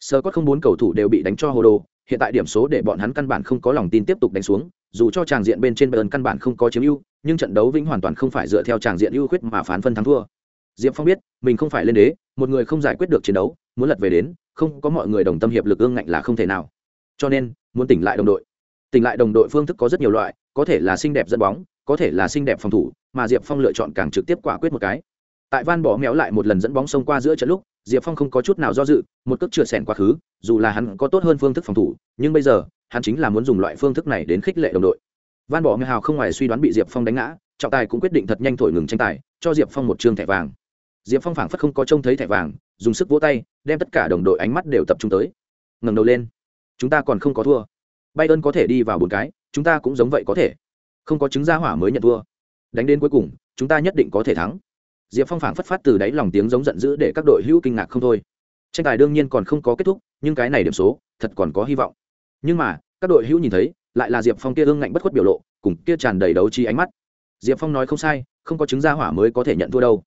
Sơ có không bốn cầu thủ đều bị đánh cho hồ đồ, hiện tại điểm số để bọn hắn căn bản không có lòng tin tiếp tục đánh xuống, dù cho tràng diện bên trên bayern căn bản không có chiếm ưu, nhưng trận đấu vĩnh hoàn toàn không phải dựa theo tràng diện ưu khuyết mà phán phân thắng thua. Diệp phong biết, mình không phải lên đế, một người không giải quyết được chiến đấu, muốn lật về đến, không có mọi người đồng tâm hiệp lực ương ngạnh là không thể nào. Cho nên, muốn tỉnh lại đồng đội tỉnh lại đồng đội phương thức có rất nhiều loại, có thể là xinh đẹp dẫn bóng, có thể là xinh đẹp phòng thủ, mà diệp phong lựa chọn càng trực tiếp quả quyết một cái. Tại van bỏ méo lại một lần dẫn bóng xông qua giữa trận lúc, diệp phong không có chút nào do dự, một cước chừa sẻn quá khứ, dù là hắn có tốt hơn phương thức phòng thủ, nhưng bây giờ, hắn chính là muốn dùng loại phương thức này đến khích lệ đồng đội. Van bỏ Mèo hào không ngoài suy đoán bị diệp phong đánh ngã, trọng tài cũng quyết định thật nhanh thổi ngừng tranh tài, cho diệp phong một chương thẻ vàng. Diệp phong phảng phất không có trông thấy thẻ vàng, dùng sức vỗ tay, đem tất cả đồng đội ánh mắt đều tập trung tới. Ngẩng đầu lên. Chúng ta còn không có thua bay ơn có thể đi vào bốn cái, chúng ta cũng giống vậy có thể. Không có chứng gia hỏa mới nhận thua. Đánh đến cuối cùng, chúng ta nhất định có thể thắng. Diệp phong phảng phất phát từ đáy lòng tiếng giống giận dữ để các đội hữu kinh ngạc không thôi. Tranh tài đương nhiên còn không có kết thúc, nhưng cái này điểm số, thật còn có hy vọng. Nhưng mà, các đội hữu nhìn thấy, lại là diệp phong kia ương ngạnh bất khuất biểu lộ, cùng kia tràn đầy đấu trí ánh mắt. Diệp phong nói không sai, không có chứng gia hỏa mới có thể nhận thua đâu.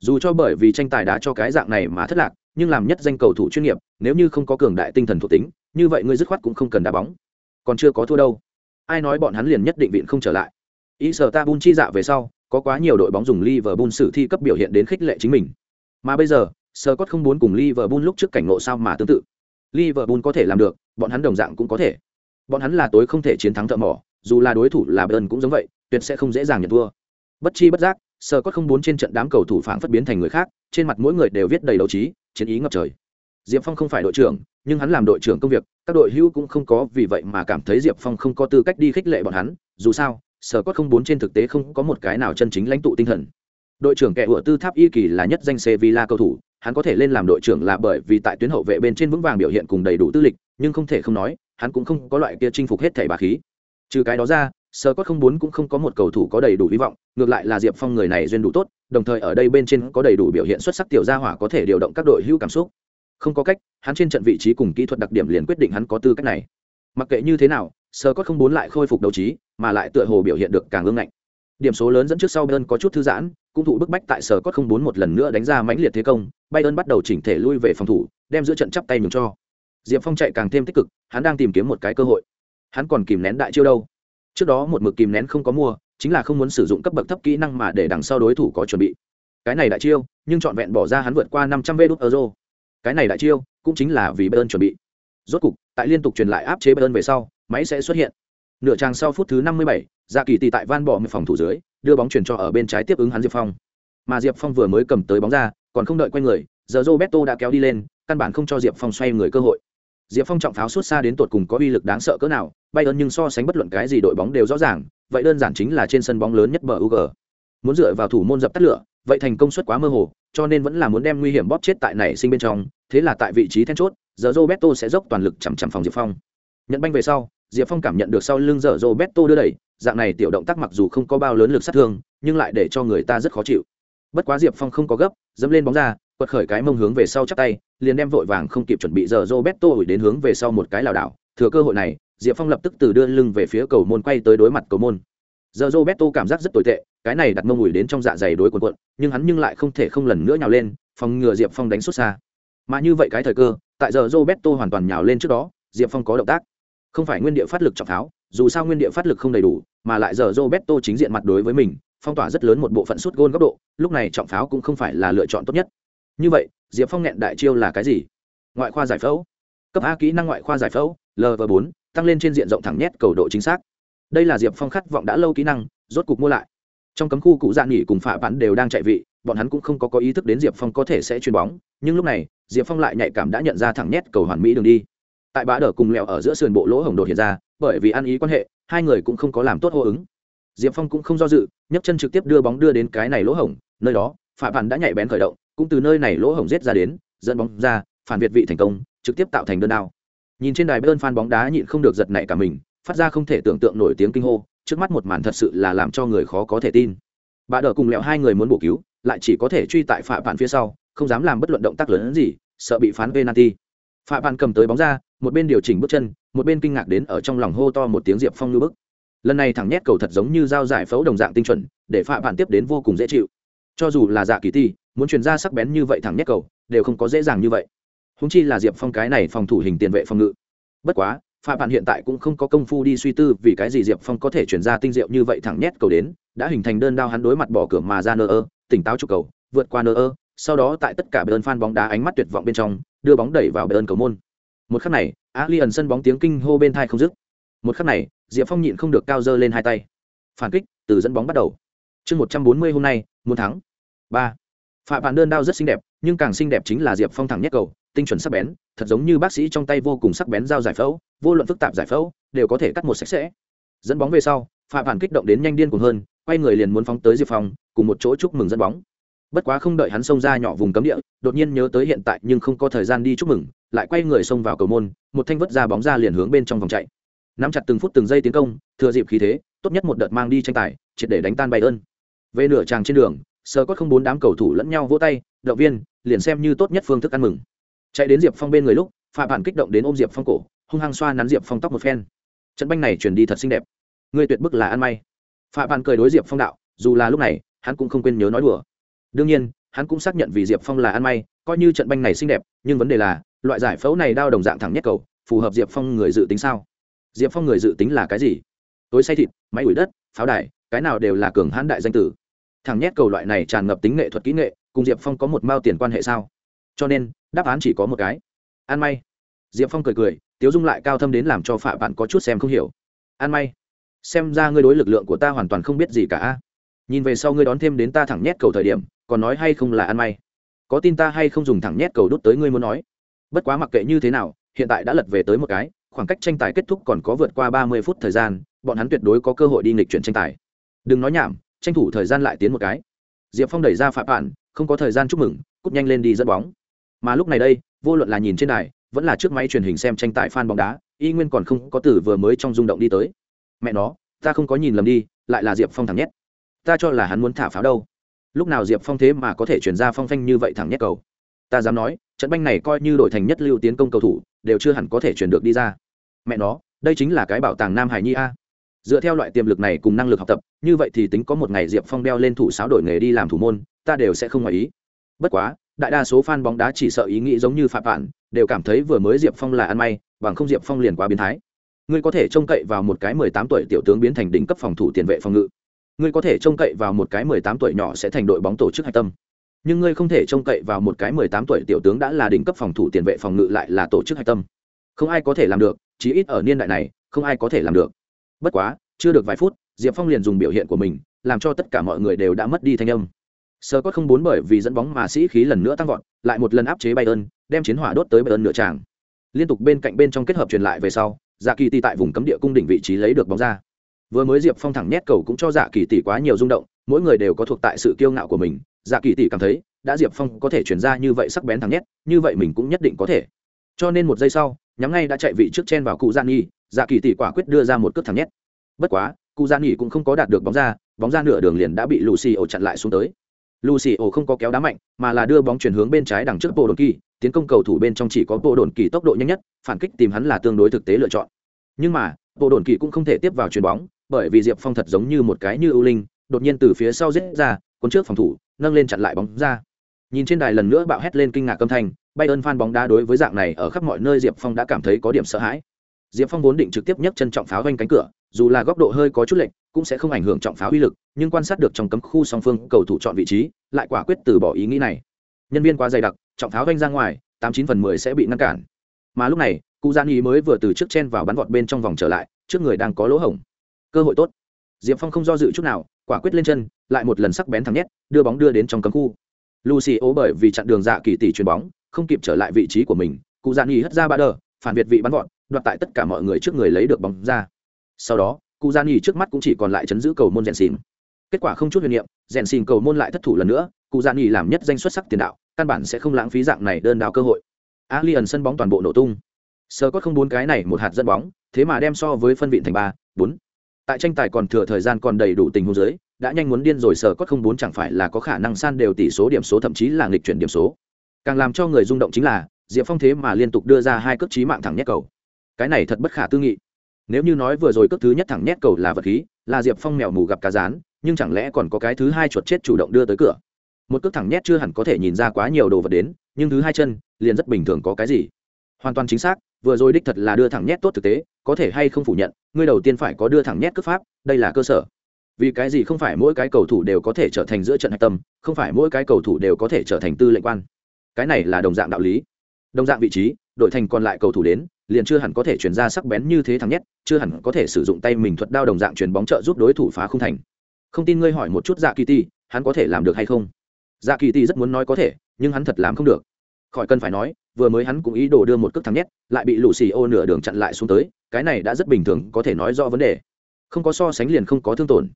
Dù cho bởi vì tranh tài đã cho cái dạng này mà thất lạc, nhưng làm nhất danh cầu thủ chuyên nghiệp, nếu như không có cường đại tinh thần thuộc tính, như vậy ngươi dứt khoát cũng không cần đá bóng còn chưa có thua đâu. Ai nói bọn hắn liền nhất định viện không trở lại. Ý sở ta bun chi dạ về sau, có quá nhiều đội bóng dùng Liverpool sử thi cấp biểu hiện đến khích lệ chính mình. Mà bây giờ, Scott không muốn cùng Liverpool lúc trước cảnh ngộ sao mà tương tự. Liverpool có thể làm được, bọn hắn đồng dạng cũng có thể. Bọn hắn là tối không thể chiến thắng thợ mỏ, dù là đối thủ là bern cũng giống vậy, tuyệt sẽ không dễ dàng nhận thua. Bất chi bất giác sơ cốt không muốn trên trận đám cầu thủ phản phất biến thành người khác, trên mặt mỗi người đều viết đầy đấu trí, chiến ý ngập trời diệp phong không phải đội trưởng, nhưng hắn làm đội trưởng công việc, các đội hữu cũng không có vì vậy mà cảm thấy diệp phong không có tư cách đi khích lệ bọn hắn. Dù sao sở cốt không bốn trên thực tế không có một cái nào chân chính lãnh tụ tinh thần. Đội trưởng kẻ ủa tư tháp y kỳ là nhất danh sevilla cầu thủ, hắn có thể lên làm đội trưởng là bởi vì tại tuyến hậu vệ bên trên vững vàng biểu hiện cùng đầy đủ tư lịch, nhưng không thể không nói, hắn cũng không có loại kia chinh phục hết thẻ bà khí. Trừ cái đó ra sơ cốt không bốn cũng không có một cầu thủ có đầy đủ hy vọng, ngược lại là diệp phong người này duyên đủ tốt, đồng thời ở đây bên trên có đầy đủ biểu hiện xuất sắc tiểu gia hỏa có thể điều động các đội hữu cảm xúc không có cách, hắn trên trận vị trí cùng kỹ thuật đặc điểm liền quyết định hắn có tư cách này. Mặc kệ như thế nào sơ cốt không bốn lại khôi phục đấu trí, mà lại tựa hồ biểu hiện được càng ương ngạnh. Điểm số lớn dẫn trước sau bayern có chút thư giãn, cũng thụ bức bách tại sở cốt không bốn một lần nữa đánh ra mãnh liệt thế công, bayern bắt đầu chỉnh thể lui về phòng thủ, đem giữa trận chắp tay nhường cho. Diệp phong chạy càng thêm tích cực, hắn đang tìm kiếm một cái cơ hội. Hắn còn kìm nén đại chiêu đâu. Trước đó một mực kìm nén không có mua, chính là không muốn sử dụng cấp bậc thấp kỹ năng mà để đằng sau đối thủ có chuẩn bị. Cái này đại chiêu, nhưng trọn vẹn bỏ ra hắn vượt qua năm trăm vê đốt euro cái này đại chiêu cũng chính là vì bayern chuẩn bị. Rốt cục, tại liên tục truyền lại áp chế bayern về sau, máy sẽ xuất hiện. Nửa trang sau phút thứ năm mươi bảy dạ kỳ tỷ tại van bỏ một phòng thủ dưới, đưa bóng chuyển cho ở bên trái tiếp ứng hắn diệp phong. Mà diệp phong vừa mới cầm tới bóng ra, còn không đợi quay người, giờ roberto đã kéo đi lên, căn bản không cho diệp phong xoay người cơ hội. Diệp phong trọng pháo suốt xa đến tột cùng có uy lực đáng sợ cỡ nào bay ơn nhưng so sánh bất luận cái gì đội bóng đều rõ ràng, vậy đơn giản chính là trên sân bóng lớn nhất bờ ug muốn dựa vào thủ môn dập tắt lửa vậy thành công suất quá mơ hồ, cho nên vẫn là muốn đem nguy hiểm bóp chết tại nảy sinh bên trong, thế là tại vị trí then chốt, giờ roberto sẽ dốc toàn lực chằm chằm phòng diệp phong. Nhận banh về sau, diệp phong cảm nhận được sau lưng giờ roberto đưa đẩy, dạng này tiểu động tác mặc dù không có bao lớn lực sát thương, nhưng lại để cho người ta rất khó chịu. Bất quá diệp phong không có gấp, dẫm lên bóng ra, quật khởi cái mông hướng về sau chắp tay, liền đem vội vàng không kịp chuẩn bị giờ roberto ủi đến hướng về sau một cái lảo đảo. Thừa cơ hội này, diệp phong lập tức từ đưa lưng về phía cầu môn quay tới đối mặt cầu môn. Giờ roberto cảm giác rất tồi tệ cái này đặt mông ủi đến trong dạ dày đối quần quận, nhưng hắn nhưng lại không thể không lần nữa nhào lên, phòng ngừa diệp phong đánh xuất xa. Mà như vậy cái thời cơ, tại giờ roberto hoàn toàn nhào lên trước đó, diệp phong có động tác. Không phải nguyên địa phát lực trọng tháo, dù sao nguyên địa phát lực không đầy đủ, mà lại giờ roberto chính diện mặt đối với mình, phong tỏa rất lớn một bộ phận suốt gôn góc độ, lúc này trọng pháo cũng không phải là lựa chọn tốt nhất. Như vậy, diệp phong nghẹn đại chiêu là cái gì? Ngoại khoa giải phẫu. Cấp a kỹ năng ngoại khoa giải phẫu lv bốn, tăng lên trên diện rộng thẳng nhét cầu độ chính xác. Đây là diệp phong khát vọng đã lâu kỹ năng, rốt cục mua lại trong cấm khu cụ dạ nghỉ cùng phạ bắn đều đang chạy vị, bọn hắn cũng không có có ý thức đến diệp phong có thể sẽ chuyền bóng, nhưng lúc này, diệp phong lại nhạy cảm đã nhận ra thẳng nhét cầu hoàn mỹ đường đi. Tại bã đờ cùng lẹo ở giữa sườn bộ lỗ hổng đột hiện ra, bởi vì ăn ý quan hệ, hai người cũng không có làm tốt hô ứng. Diệp phong cũng không do dự, nhấc chân trực tiếp đưa bóng đưa đến cái này lỗ hổng, nơi đó, phạ bắn đã nhạy bén khởi động, cũng từ nơi này lỗ hổng rết ra đến, dẫn bóng ra, phản việt vị thành công, trực tiếp tạo thành đơn đao. Nhìn trên đài bơn phan bóng đá nhịn không được giật nảy cả mình, phát ra không thể tưởng tượng nổi tiếng kinh hô trước mắt một màn thật sự là làm cho người khó có thể tin. Bà đỡ cùng lẹo hai người muốn bổ cứu, lại chỉ có thể truy tại phạm bạn phía sau, không dám làm bất luận động tác lớn hơn gì, sợ bị phán penalty. Phạm bạn cầm tới bóng ra, một bên điều chỉnh bước chân, một bên kinh ngạc đến ở trong lòng hô to một tiếng diệp phong như bức. Lần này thẳng nhét cầu thật giống như dao giải phẫu đồng dạng tinh chuẩn, để phạm bạn tiếp đến vô cùng dễ chịu. Cho dù là dạ kỳ ti, muốn chuyển ra sắc bén như vậy thẳng nhét cầu, đều không có dễ dàng như vậy. Húng chi là diệp phong cái này phòng thủ hình tiền vệ phòng ngự. Bất quá phạm bạn hiện tại cũng không có công phu đi suy tư vì cái gì diệp phong có thể chuyển ra tinh diệu như vậy thẳng nhét cầu đến, đã hình thành đơn đao hắn đối mặt bỏ cửa mà ra nơ ơ, tỉnh táo chụp cầu, vượt qua nơ ơ, sau đó tại tất cả bờ ơn phan bóng đá ánh mắt tuyệt vọng bên trong, đưa bóng đẩy vào bờ ơn cầu môn. Một khắc này ali ẩn sân bóng tiếng kinh hô bên thai không dứt. Một khắc này, diệp phong nhịn không được cao dơ lên hai tay. Phản kích, từ dẫn bóng bắt đầu. Chương một trăm bốn mươi hôm nay, muốn thắng. Ba. Phạm bạn đơn đao rất xinh đẹp, nhưng càng xinh đẹp chính là diệp phong thẳng nhét cầu tinh chuẩn sắc bén, thật giống như bác sĩ trong tay vô cùng sắc bén dao giải phẫu, vô luận phức tạp giải phẫu, đều có thể cắt một sạch sẽ. Dẫn bóng về sau, phạm bản kích động đến nhanh điên cuồng hơn, quay người liền muốn phóng tới diệp phong, cùng một chỗ chúc mừng dẫn bóng. Bất quá không đợi hắn xông ra nhỏ vùng cấm địa, đột nhiên nhớ tới hiện tại nhưng không có thời gian đi chúc mừng, lại quay người xông vào cầu môn, một thanh vứt ra bóng ra liền hướng bên trong vòng chạy. Nắm chặt từng phút từng giây tiến công, thừa dịp khí thế, tốt nhất một đợt mang đi tranh tài, triệt để đánh tan bay ơn về nửa tràng trên đường sơ có không bốn đám cầu thủ lẫn nhau vỗ tay, động viên, liền xem như tốt nhất phương thức ăn mừng chạy đến diệp phong bên người lúc phạm bản kích động đến ôm diệp phong cổ, hung hăng xoa nắn diệp phong tóc một phen. Trận banh này chuyển đi thật xinh đẹp. Người tuyệt bức là ăn may. Phạm bản cười đối diệp phong đạo, dù là lúc này, hắn cũng không quên nhớ nói đùa. Đương nhiên, hắn cũng xác nhận vì diệp phong là ăn may, coi như trận banh này xinh đẹp, nhưng vấn đề là, loại giải phẫu này đao đồng dạng thẳng nhất cầu, phù hợp diệp phong người dự tính sao? Diệp phong người dự tính là cái gì? Tối say thịt, máy ủi đất, pháo đài, cái nào đều là cường hãn đại danh tử. Thằng nhét cầu loại này tràn ngập tính nghệ thuật kỹ nghệ, cùng diệp phong có một mao tiền quan hệ sao? Cho nên, đáp án chỉ có một cái. An may. Diệp phong cười cười, tiếu dung lại cao thâm đến làm cho phạm bạn có chút xem không hiểu. An may, xem ra ngươi đối lực lượng của ta hoàn toàn không biết gì cả nhìn về sau ngươi đón thêm đến ta thẳng nhét cầu thời điểm, còn nói hay không là an may? Có tin ta hay không dùng thẳng nhét cầu đút tới ngươi muốn nói? Bất quá mặc kệ như thế nào, hiện tại đã lật về tới một cái, khoảng cách tranh tài kết thúc còn có vượt qua ba mươi phút thời gian, bọn hắn tuyệt đối có cơ hội đi nghịch chuyển tranh tài. Đừng nói nhảm, tranh thủ thời gian lại tiến một cái. Diệp phong đẩy ra phạm bạn không có thời gian chúc mừng, cúp nhanh lên đi dẫn bóng mà lúc này đây, vô luận là nhìn trên đài, vẫn là trước máy truyền hình xem tranh tài fan bóng đá, y nguyên còn không có từ vừa mới trong rung động đi tới. Mẹ nó, ta không có nhìn lầm đi, lại là diệp phong thẳng nhét. Ta cho là hắn muốn thả pháo đâu. Lúc nào diệp phong thế mà có thể chuyển ra phong phanh như vậy thẳng nhét cầu? Ta dám nói, trận banh này coi như đổi thành nhất lưu tiến công cầu thủ, đều chưa hẳn có thể chuyển được đi ra. Mẹ nó, đây chính là cái bảo tàng nam hải nhi a. Dựa theo loại tiềm lực này cùng năng lực học tập, như vậy thì tính có một ngày diệp phong đeo lên thủ sáo đổi nghề đi làm thủ môn, ta đều sẽ không ngoài ý. Bất quá đại đa số fan bóng đá chỉ sợ ý nghĩ giống như phạm bạn, đều cảm thấy vừa mới diệp phong là ăn may bằng không diệp phong liền quá biến thái. Ngươi có thể trông cậy vào một cái mười tám tuổi tiểu tướng biến thành đỉnh cấp phòng thủ tiền vệ phòng ngự. Ngươi có thể trông cậy vào một cái mười tám tuổi nhỏ sẽ thành đội bóng tổ chức hạch tâm. Nhưng ngươi không thể trông cậy vào một cái mười tám tuổi tiểu tướng đã là đỉnh cấp phòng thủ tiền vệ phòng ngự lại là tổ chức hạch tâm. Không ai có thể làm được chí ít ở niên đại này không ai có thể làm được. Bất quá chưa được vài phút diệp phong liền dùng biểu hiện của mình làm cho tất cả mọi người đều đã mất đi thanh âm sơ có không bốn bởi vì dẫn bóng mà sĩ khí lần nữa tăng vọt lại một lần áp chế bayern đem chiến hỏa đốt tới bayern nửa tràng. Liên tục bên cạnh bên trong kết hợp truyền lại về sau dạ kỳ tỷ tại vùng cấm địa cung đỉnh vị trí lấy được bóng ra. Vừa mới diệp phong thẳng nhét cầu cũng cho dạ kỳ tỷ quá nhiều rung động mỗi người đều có thuộc tại sự kiêu ngạo của mình dạ kỳ tỷ cảm thấy đã diệp phong có thể chuyển ra như vậy sắc bén thẳng nhét như vậy mình cũng nhất định có thể. Cho nên một giây sau nhắm ngay đã chạy vị trước chen vào cụ gian Nghị, dạ kỳ tỷ quả quyết đưa ra một cước thẳng nhét. Bất quá cụ gian Nghị cũng không có đạt được bóng ra bóng ra nửa đường liền đã bị lucy ổ chặn lại xuống tới lucy ổ không có kéo đá mạnh, mà là đưa bóng chuyển hướng bên trái đằng trước bộ đồn kỳ, tiến công cầu thủ bên trong chỉ có bộ đồn kỳ tốc độ nhanh nhất, phản kích tìm hắn là tương đối thực tế lựa chọn. Nhưng mà, bộ đồn kỳ cũng không thể tiếp vào chuyền bóng, bởi vì diệp phong thật giống như một cái như ưu linh, đột nhiên từ phía sau giết ra, cuốn trước phòng thủ, nâng lên chặn lại bóng ra. Nhìn trên đài lần nữa bạo hét lên kinh ngạc âm thanh bay ơn phan bóng đá đối với dạng này ở khắp mọi nơi diệp phong đã cảm thấy có điểm sợ hãi. Diệp phong vốn định trực tiếp nhấc chân trọng pháo quanh cánh cửa, dù là góc độ hơi có chút lệch cũng sẽ không ảnh hưởng trọng pháo uy lực, nhưng quan sát được trong cấm khu song phương cầu thủ chọn vị trí, lại quả quyết từ bỏ ý nghĩ này. Nhân viên quá dày đặc, trọng pháo vanh ra ngoài, tám chín phần mười sẽ bị ngăn cản. Mà lúc này, cụ gian ý mới vừa từ trước chen vào bắn vọt bên trong vòng trở lại, trước người đang có lỗ hổng. Cơ hội tốt. Diệp phong không do dự chút nào, quả quyết lên chân, lại một lần sắc bén thắng nhét, đưa bóng đưa đến trong cấm khu. Lucy ố bởi vì chặn đường dạ kỳ tỷ chuyền bóng, không kịp trở lại vị trí của mình, cụ gian ý hất ra ba đờ, phản việt vị bắn vọt, đoạt tại tất cả mọi người trước người lấy được bóng ra. Sau đó cụ gian Nhì trước mắt cũng chỉ còn lại chấn giữ cầu môn rèn xìn kết quả không chút huyền niệm, rèn xìn cầu môn lại thất thủ lần nữa, cụ gian Nhì làm nhất danh xuất sắc tiền đạo, căn bản sẽ không lãng phí dạng này đơn đào cơ hội. Alien sân bóng toàn bộ nổ tung. Sơ có không bốn cái này một hạt dẫn bóng, thế mà đem so với phân vị thành ba, bốn. Tại tranh tài còn thừa thời gian còn đầy đủ tình huống giới đã nhanh muốn điên rồi sở có không bốn chẳng phải là có khả năng san đều tỷ số điểm số, thậm chí là nghịch chuyển điểm số. Càng làm cho người rung động chính là, diệp phong thế mà liên tục đưa ra hai cước trí mạng thẳng nhét cầu. Cái này thật bất khả tư nghị nếu như nói vừa rồi cước thứ nhất thẳng nhét cầu là vật khí, là diệp phong mèo mù gặp cá rán, nhưng chẳng lẽ còn có cái thứ hai chuột chết chủ động đưa tới cửa? Một cước thẳng nhét chưa hẳn có thể nhìn ra quá nhiều đồ vật đến, nhưng thứ hai chân, liền rất bình thường có cái gì? Hoàn toàn chính xác, vừa rồi đích thật là đưa thẳng nhét tốt thực tế, có thể hay không phủ nhận, ngươi đầu tiên phải có đưa thẳng nhét cướp pháp, đây là cơ sở. Vì cái gì không phải mỗi cái cầu thủ đều có thể trở thành giữa trận hạch tâm, không phải mỗi cái cầu thủ đều có thể trở thành tư lệnh quan? Cái này là đồng dạng đạo lý. Đồng dạng vị trí đội thành còn lại cầu thủ đến, liền chưa hẳn có thể chuyển ra sắc bén như thế thắng nhất chưa hẳn có thể sử dụng tay mình thuật đao đồng dạng chuyền bóng trợ giúp đối thủ phá không thành. Không tin ngươi hỏi một chút dạ kỳ ti, hắn có thể làm được hay không? Dạ kỳ ti rất muốn nói có thể, nhưng hắn thật làm không được. Khỏi cần phải nói, vừa mới hắn cũng ý đồ đưa một cước thắng nhét, lại bị lũ xì ô nửa đường chặn lại xuống tới, cái này đã rất bình thường, có thể nói do vấn đề. Không có so sánh liền không có thương tổn.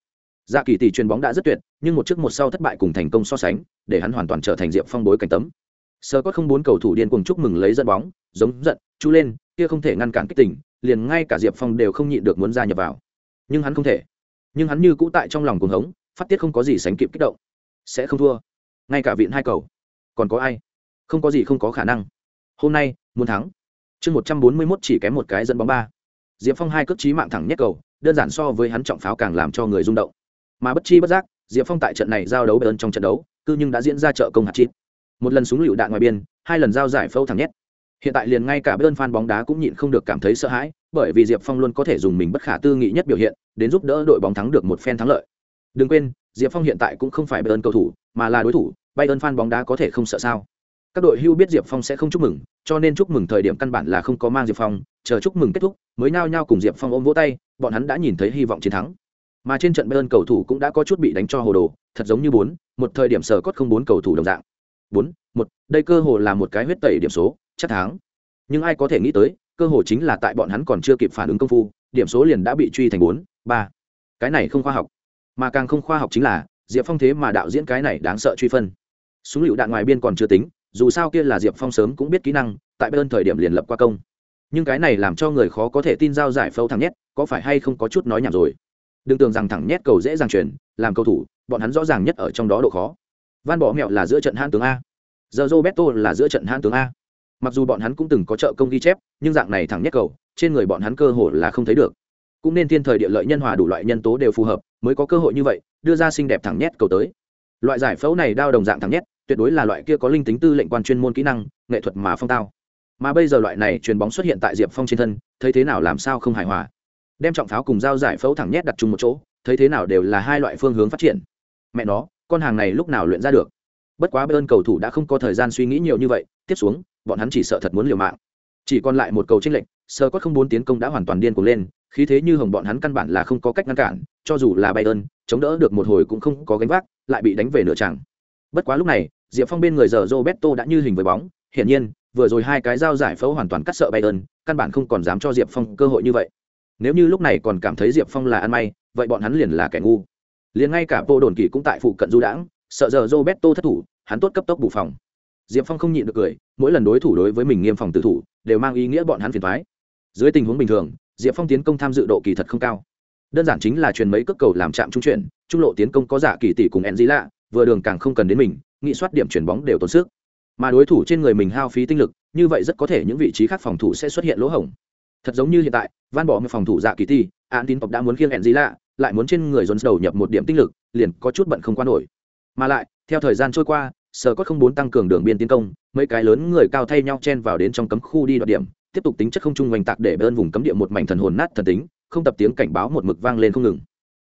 Dạ kỳ tỷ chuyền bóng đã rất tuyệt, nhưng một trước một sau thất bại cùng thành công so sánh, để hắn hoàn toàn trở thành diệp phong bối cảnh tấm sơ có không bốn cầu thủ điên cuồng chúc mừng lấy dẫn bóng, giống giận chú lên, kia không thể ngăn cản kích tình, liền ngay cả diệp phong đều không nhịn được muốn ra nhập vào. Nhưng hắn không thể. Nhưng hắn như cũ tại trong lòng cuồng hống, phát tiết không có gì sánh kịp kích động. Sẽ không thua. Ngay cả viện hai cầu. Còn có ai? Không có gì không có khả năng. Hôm nay, muốn thắng. Chương một trăm bốn mươi mốt chỉ kém một cái dẫn bóng ba. Diệp phong hai cước trí mạng thẳng nhét cầu, đơn giản so với hắn trọng pháo càng làm cho người rung động. Mà bất chi bất giác, diệp phong tại trận này giao đấu bern trong trận đấu, cư nhưng đã diễn ra trợ công hạt chít một lần súng lựu đạn ngoài biên, hai lần giao giải phâu thẳng nhét. Hiện tại liền ngay cả bern fan bóng đá cũng nhịn không được cảm thấy sợ hãi, bởi vì diệp phong luôn có thể dùng mình bất khả tư nghị nhất biểu hiện, đến giúp đỡ đội bóng thắng được một phen thắng lợi. Đừng quên, diệp phong hiện tại cũng không phải bern cầu thủ, mà là đối thủ bay ơn fan bóng đá có thể không sợ sao? Các đội hưu biết diệp phong sẽ không chúc mừng, cho nên chúc mừng thời điểm căn bản là không có mang diệp phong, chờ chúc mừng kết thúc, mới nao nhao cùng diệp phong ôm vỗ tay, bọn hắn đã nhìn thấy hy vọng chiến thắng. Mà trên trận bayern cầu thủ cũng đã có chút bị đánh cho hồ đồ, thật giống như bốn, một thời điểm sở cốt không bốn cầu thủ đồng dạng bốn, một, đây cơ hồ là một cái huyết tẩy điểm số, chắc thắng. Nhưng ai có thể nghĩ tới, cơ hồ chính là tại bọn hắn còn chưa kịp phản ứng công phu, điểm số liền đã bị truy thành bốn, ba. Cái này không khoa học. Mà càng không khoa học chính là, diệp phong thế mà đạo diễn cái này đáng sợ truy phân. Súng lựu đạn ngoài biên còn chưa tính, dù sao kia là diệp phong sớm cũng biết kỹ năng, tại bên thời điểm liền lập qua công. Nhưng cái này làm cho người khó có thể tin giao giải phâu thẳng nhét, có phải hay không có chút nói nhảm rồi? Đừng tưởng rằng thẳng nhét cầu dễ dàng chuyển làm cầu thủ, bọn hắn rõ ràng nhất ở trong đó độ khó van bỏ mẹo là giữa trận hãn tướng a. Giờ roberto là giữa trận hãn tướng a. Mặc dù bọn hắn cũng từng có trợ công ghi chép, nhưng dạng này thẳng nhét cầu, trên người bọn hắn cơ hội là không thấy được. Cũng nên thiên thời địa lợi nhân hòa đủ loại nhân tố đều phù hợp, mới có cơ hội như vậy, đưa ra xinh đẹp thẳng nhét cầu tới. Loại giải phẫu này đao đồng dạng thẳng nhét tuyệt đối là loại kia có linh tính tư lệnh quan chuyên môn kỹ năng, nghệ thuật mà phong tao. Mà bây giờ loại này chuyền bóng xuất hiện tại diệp phong trên thân, thấy thế nào làm sao không hài hòa. Đem trọng pháo cùng dao giải phẫu thẳng nhét đặt chung một chỗ, thấy thế nào đều là hai loại phương hướng phát triển. Mẹ nó con hàng này lúc nào luyện ra được? Bất quá bên cầu thủ đã không có thời gian suy nghĩ nhiều như vậy, tiếp xuống, bọn hắn chỉ sợ thật muốn liều mạng. Chỉ còn lại một cầu tranh lệch sơ có không bốn tiến công đã hoàn toàn điên cuồng lên, khí thế như hồng bọn hắn căn bản là không có cách ngăn cản, cho dù là bayern, chống đỡ được một hồi cũng không có gánh vác, lại bị đánh về nửa chẳng bất quá lúc này, diệp phong bên người giờ roberto đã như hình với bóng, hiển nhiên, vừa rồi hai cái dao giải phẫu hoàn toàn cắt sợ bayern, căn bản không còn dám cho diệp phong cơ hội như vậy. Nếu như lúc này còn cảm thấy diệp phong là ăn may, vậy bọn hắn liền là kẻ ngu liền ngay cả bộ đồn kỳ cũng tại phụ cận du đãng, sợ giờ roberto thất thủ, hắn tốt cấp tốc bù phòng. Diệp phong không nhịn được cười, mỗi lần đối thủ đối với mình nghiêm phòng tự thủ, đều mang ý nghĩa bọn hắn phiền thoái dưới tình huống bình thường, diệp phong tiến công tham dự độ kỳ thật không cao. Đơn giản chính là truyền mấy cước cầu làm chạm trung chuyển, trung lộ tiến công có giả kỳ tỷ cùng enzy lạ vừa đường càng không cần đến mình, nghị soát điểm chuyển bóng đều tốn sức. Mà đối thủ trên người mình hao phí tinh lực, như vậy rất có thể những vị trí khác phòng thủ sẽ xuất hiện lỗ hổng. Thật giống như hiện tại, van bỏ một phòng thủ dạ kỳ ti an tin tộc đã muốn khiêng hẹn gì lạ lại muốn trên người dồn đầu nhập một điểm tinh lực, liền có chút bận không qua nổi. Mà lại, theo thời gian trôi qua sở có không bốn tăng cường đường biên tiến công, mấy cái lớn người cao thay nhau chen vào đến trong cấm khu đi đoạt điểm, tiếp tục tính chất không trung hoành tạc để bơn vùng cấm địa một mảnh thần hồn nát thần tính, không tập tiếng cảnh báo một mực vang lên không ngừng.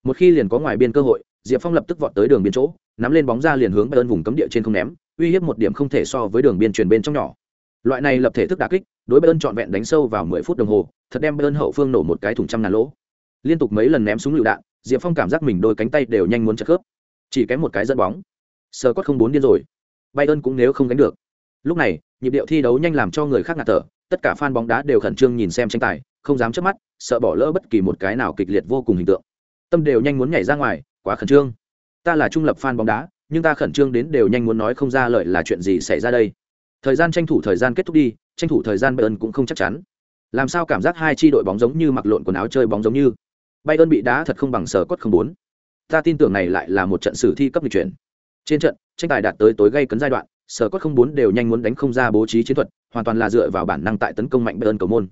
Một khi liền có ngoài biên cơ hội, diệp phong lập tức vọt tới đường biên chỗ, nắm lên bóng ra liền hướng bơn vùng cấm địa trên không ném, uy hiếp một điểm không thể so với đường biên truyền bên trong nhỏ. Loại này lập thể thức đà kích, đối bơn trọn vẹn đánh sâu vào mười phút đồng hồ, thật đem bơn hậu phương nổ một cái thùng trăm ngàn lỗ liên tục mấy lần ném súng lựu đạn, diệp phong cảm giác mình đôi cánh tay đều nhanh muốn chặt khớp. Chỉ kém một cái dẫn bóng. Sờ cốt không bốn điên rồi. Bay ơn cũng nếu không đánh được. Lúc này, nhịp điệu thi đấu nhanh làm cho người khác ngạt thở, tất cả fan bóng đá đều khẩn trương nhìn xem tranh tài, không dám chớp mắt, sợ bỏ lỡ bất kỳ một cái nào kịch liệt vô cùng hình tượng. Tâm đều nhanh muốn nhảy ra ngoài, quá khẩn trương. Ta là trung lập fan bóng đá, nhưng ta khẩn trương đến đều nhanh muốn nói không ra lợi là chuyện gì xảy ra đây. Thời gian tranh thủ thời gian kết thúc đi, tranh thủ thời gian Bay ơn cũng không chắc chắn. Làm sao cảm giác hai chi đội bóng giống như mặc lộn quần áo chơi bóng giống như? Bayern bị đá thật không bằng sở cốt không bốn. Ta tin tưởng này lại là một trận sử thi cấp lịch chuyển. Trên trận, tranh tài đạt tới tối gây cấn giai đoạn, sở cốt không bốn đều nhanh muốn đánh không ra bố trí chiến thuật, hoàn toàn là dựa vào bản năng tại tấn công mạnh bayern cầu môn.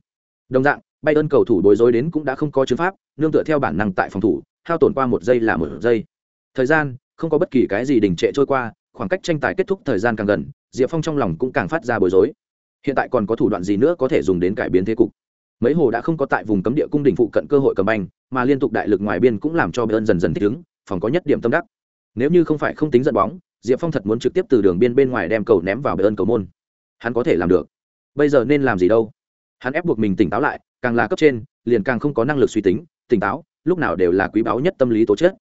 Đồng dạng, bayern cầu thủ bối rối đến cũng đã không có chứng pháp, nương tựa theo bản năng tại phòng thủ, hao tổn qua một giây là một giây. Thời gian, không có bất kỳ cái gì đình trệ trôi qua, khoảng cách tranh tài kết thúc thời gian càng gần, diệp phong trong lòng cũng càng phát ra bối rối. Hiện tại còn có thủ đoạn gì nữa có thể dùng đến cải biến thế cục? Mấy hồ đã không có tại vùng cấm địa cung đình phụ cận cơ hội cầm banh, mà liên tục đại lực ngoài biên cũng làm cho bayern dần dần thích ứng, phòng có nhất điểm tâm đắc. Nếu như không phải không tính dẫn bóng, diệp phong thật muốn trực tiếp từ đường biên bên ngoài đem cầu ném vào bayern cầu môn. Hắn có thể làm được. Bây giờ nên làm gì đâu? Hắn ép buộc mình tỉnh táo lại, càng là cấp trên, liền càng không có năng lực suy tính, tỉnh táo, lúc nào đều là quý báu nhất tâm lý tố chất.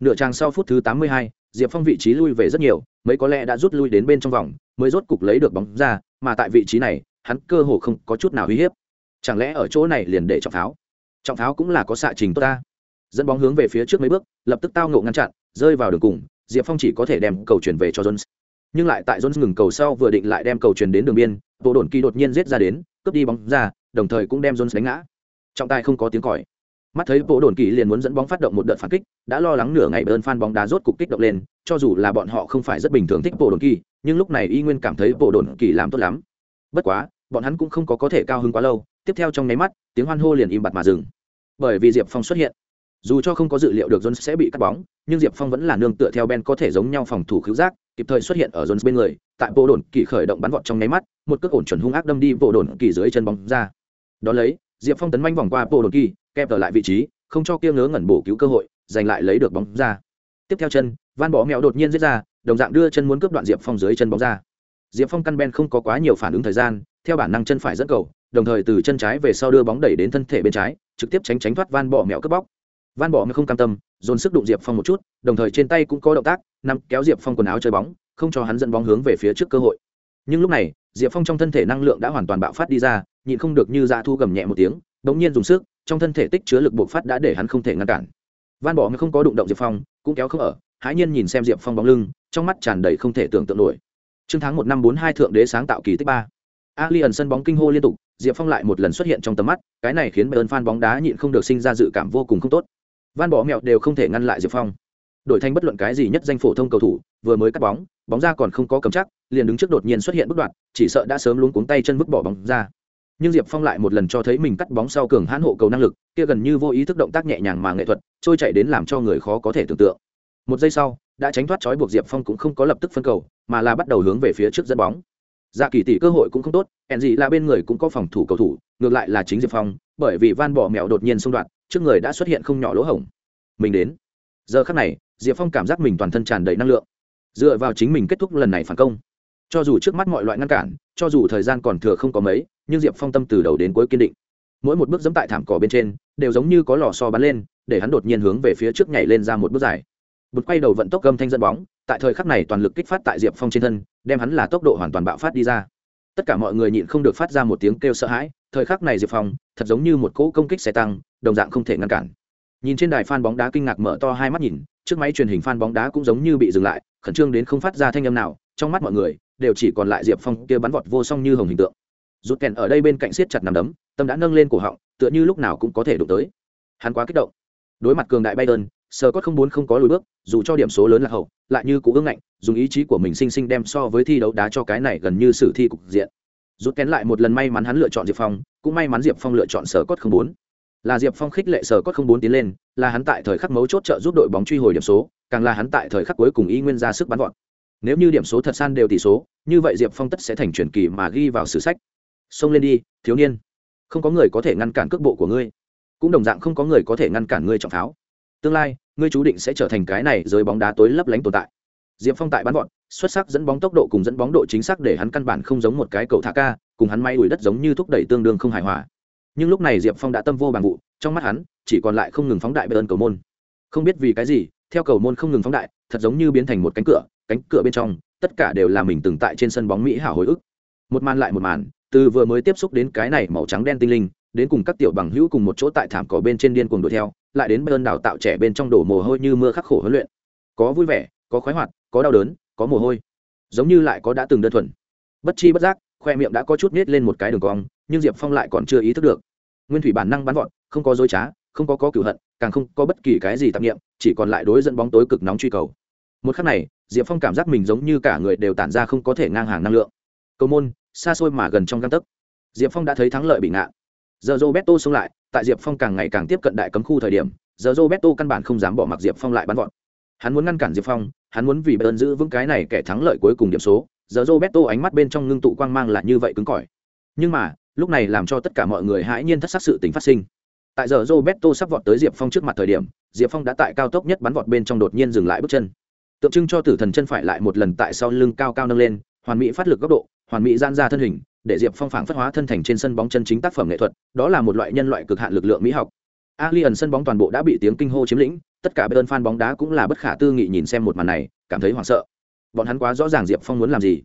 Nửa trang sau phút thứ tám mươi hai, diệp phong vị trí lui về rất nhiều, mấy có lẽ đã rút lui đến bên trong vòng, mới rốt cục lấy được bóng ra, mà tại vị trí này, hắn cơ hồ không có chút nào uy hiếp chẳng lẽ ở chỗ này liền để trọng pháo? Trọng pháo cũng là có xạ trình tốt ta. Dẫn bóng hướng về phía trước mấy bước, lập tức tao ngộ ngăn chặn, rơi vào đường cùng, diệp phong chỉ có thể đem cầu chuyển về cho jones. Nhưng lại tại jones ngừng cầu sau vừa định lại đem cầu chuyển đến đường biên bộ đồn kỳ đột nhiên giết ra đến, cướp đi bóng ra, đồng thời cũng đem jones đánh ngã. Trọng tài không có tiếng còi. Mắt thấy bộ đồn kỳ liền muốn dẫn bóng phát động một đợt phản kích, đã lo lắng nửa ngày bơn phan bóng đá rốt cục kích động lên, cho dù là bọn họ không phải rất bình thường thích bộ đồn kỳ, nhưng lúc này y nguyên cảm thấy bộ đồn kỳ làm tốt lắm. Bất quá bọn hắn cũng không có có thể cao hứng quá lâu, tiếp theo trong nháy mắt, tiếng hoan hô liền im bặt mà dừng. Bởi vì diệp phong xuất hiện, dù cho không có dự liệu được jones sẽ bị cắt bóng, nhưng diệp phong vẫn là nương tựa theo ben có thể giống nhau phòng thủ cứu giác, kịp thời xuất hiện ở jones bên người, tại bộ đồn kỳ khởi động bắn vọt trong nháy mắt, một cước ổn chuẩn hung ác đâm đi bộ đồn kỳ dưới chân bóng ra. Đ ó lấy, diệp phong tấn manh vòng qua bộ đồn kỳ, kẹp ở lại vị trí, không cho kia ngớ ngẩn bổ cứu cơ hội, giành lại lấy được bóng ra. Tiếp theo chân, van bỏ mèo đột nhiên giết ra, đồng dạng đưa chân muốn cướp đoạn diệp phong dưới chân bóng ra. Diệp phong căn ben không có quá nhiều phản ứng thời gian theo bản năng chân phải dẫn cầu, đồng thời từ chân trái về sau đưa bóng đẩy đến thân thể bên trái, trực tiếp tránh tránh thoát van bỏ mèo cướp bóc. Van bỏ mèo không cam tâm, dồn sức đụng diệp phong một chút, đồng thời trên tay cũng có động tác nằm kéo diệp phong quần áo chơi bóng, không cho hắn dẫn bóng hướng về phía trước cơ hội. Nhưng lúc này, diệp phong trong thân thể năng lượng đã hoàn toàn bạo phát đi ra, nhịn không được như dạ thu gầm nhẹ một tiếng đ ỗ n g nhiên dùng sức, trong thân thể tích chứa lực bộc phát đã để hắn không thể ngăn cản. Van bỏ không có đụng động diệp phong, cũng kéo không ở, hãi nhiên nhìn xem diệp phong bóng lưng, trong mắt tràn đầy không thể tưởng tượng nổi. Chương tháng một năm bốn hai thượng đế sáng tạo kỳ tích ba ali ẩn sân bóng kinh hô liên tục, diệp phong lại một lần xuất hiện trong tầm mắt, cái này khiến bayern fan bóng đá nhịn không được sinh ra dự cảm vô cùng không tốt. Van bỏ mẹo đều không thể ngăn lại diệp phong. Đổi thành bất luận cái gì nhất danh phổ thông cầu thủ, vừa mới cắt bóng bóng ra còn không có cầm chắc, liền đứng trước đột nhiên xuất hiện bất đoạn, chỉ sợ đã sớm luống cuống tay chân vứt bỏ bóng ra. Nhưng diệp phong lại một lần cho thấy mình cắt bóng sau cường hãn hộ cầu năng lực, kia gần như vô ý thức động tác nhẹ nhàng mà nghệ thuật, trôi chạy đến làm cho người khó có thể tưởng tượng. Một giây sau, đã tránh thoát trói buộc diệp phong cũng không có lập tức phân cầu, mà là bắt đầu hướng về phía trước dẫn bóng dạ kỳ tỷ cơ hội cũng không tốt hẹn gì là bên người cũng có phòng thủ cầu thủ, ngược lại là chính diệp phong, bởi vì van bỏ mẹo đột nhiên xung đoạn, trước người đã xuất hiện không nhỏ lỗ hổng. Mình đến. Giờ khắc này, diệp phong cảm giác mình toàn thân tràn đầy năng lượng. Dựa vào chính mình kết thúc lần này phản công, cho dù trước mắt mọi loại ngăn cản, cho dù thời gian còn thừa không có mấy, nhưng diệp phong tâm từ đầu đến cuối kiên định. Mỗi một bước dẫm tại thảm cỏ bên trên, đều giống như có lò so bắn lên, để hắn đột nhiên hướng về phía trước nhảy lên ra một bước dài. Bụt quay đầu vận tốc gâm thanh dẫn bóng tại thời khắc này toàn lực kích phát tại diệp phong trên thân, đem hắn là tốc độ hoàn toàn bạo phát đi ra. Tất cả mọi người nhịn không được phát ra một tiếng kêu sợ hãi, thời khắc này diệp phong, thật giống như một cỗ công kích xe tăng, đồng dạng không thể ngăn cản. Nhìn trên đài phan bóng đá kinh ngạc mở to hai mắt nhìn chiếc máy truyền hình phan bóng đá cũng giống như bị dừng lại, khẩn trương đến không phát ra thanh âm nào, trong mắt mọi người đều chỉ còn lại diệp phong kia bắn vọt vô song như hồng hình tượng. Rút kèn ở đây bên cạnh siết chặt nằm đấm, tâm đã nâng lên cổ họng, tựa như lúc nào cũng có thể đụng tới. Hắn quá kích động. Đối mặt cường đại bayern sờ cốt không muốn không có lùi bước, dù cho điểm số lớn là hậu, lại như cú ương ngạnh, dùng ý chí của mình sinh sinh đem so với thi đấu đá cho cái này gần như sử thi cục diện. Rút kén lại một lần may mắn hắn lựa chọn diệp phong, cũng may mắn diệp phong lựa chọn sờ cốt không bốn là diệp phong khích lệ sờ cốt không bốn tiến lên, là hắn tại thời khắc mấu chốt trợ giúp đội bóng truy hồi điểm số, càng là hắn tại thời khắc cuối cùng y nguyên ra sức bắn gọn nếu như điểm số thật san đều tỷ số, như vậy diệp phong tất sẽ thành truyền kỳ mà ghi vào sử sách. Xông lên đi, thiếu niên. Không có người có thể ngăn cản cước bộ của ngươi. Cũng đồng dạng không có người có thể ngăn cản ngươi trọng pháo tương lai, ngươi chú định sẽ trở thành cái này giới bóng đá tối lấp lánh tồn tại. Diệp phong tại bắn gọn xuất sắc dẫn bóng tốc độ cùng dẫn bóng độ chính xác để hắn căn bản không giống một cái cầu thả ca, cùng hắn may đuổi đất giống như thúc đẩy tương đương không hài hòa. Nhưng lúc này diệp phong đã tâm vô bằng vụ, trong mắt hắn, chỉ còn lại không ngừng phóng đại bê ơn cầu môn. Không biết vì cái gì, theo cầu môn không ngừng phóng đại, thật giống như biến thành một cánh cửa cánh cửa bên trong, tất cả đều là mình từng tại trên sân bóng mỹ hảo hồi ức. Một màn lại một màn, từ vừa mới tiếp xúc đến cái này màu trắng đen tinh linh, đến cùng các tiểu bằng hữu cùng một chỗ tại thảm cỏ bên trên điên cuồng đuổi theo lại đến bên đào tạo trẻ bên trong đổ mồ hôi như mưa khắc khổ huấn luyện. Có vui vẻ, có khoái hoạt, có đau đớn, có mồ hôi. Giống như lại có đã từng đơn thuần. Bất chi bất giác, khoe miệng đã có chút nết lên một cái đường cong, nhưng diệp phong lại còn chưa ý thức được. Nguyên thủy bản năng bắn gọn không có dối trá, không có có cửu hận, càng không có bất kỳ cái gì tạp nghiệm chỉ còn lại đối dẫn bóng tối cực nóng truy cầu. Một khắc này, diệp phong cảm giác mình giống như cả người đều tản ra không có thể ngang hàng năng lượng. Cầu môn, xa xôi mà gần trong găng tấc. Diệp phong đã thấy thắng lợi bị ngạn giờ roberto xông lại, tại diệp phong càng ngày càng tiếp cận đại cấm khu thời điểm, giờ roberto căn bản không dám bỏ mặc diệp phong lại bắn gọn hắn muốn ngăn cản diệp phong, hắn muốn vì bayern giữ vững cái này kẻ thắng lợi cuối cùng điểm số. Giờ roberto ánh mắt bên trong ngưng tụ quang mang là như vậy cứng cỏi. Nhưng mà, lúc này làm cho tất cả mọi người hãi nhiên thất sắc sự tình phát sinh. Tại giờ roberto sắp vọt tới diệp phong trước mặt thời điểm, diệp phong đã tại cao tốc nhất bắn vọt bên trong đột nhiên dừng lại bước chân. Tượng trưng cho tử thần chân phải lại một lần tại sau lưng cao cao nâng lên, hoàn mỹ phát lực góc độ, hoàn mỹ gian ra thân hình để diệp phong phảng phất hóa thân thành trên sân bóng chân chính tác phẩm nghệ thuật, đó là một loại nhân loại cực hạn lực lượng mỹ học. Alien sân bóng toàn bộ đã bị tiếng kinh hô chiếm lĩnh, tất cả bên fan bóng đá cũng là bất khả tư nghị nhìn xem một màn này, cảm thấy hoảng sợ. Bọn hắn quá rõ ràng diệp phong muốn làm gì.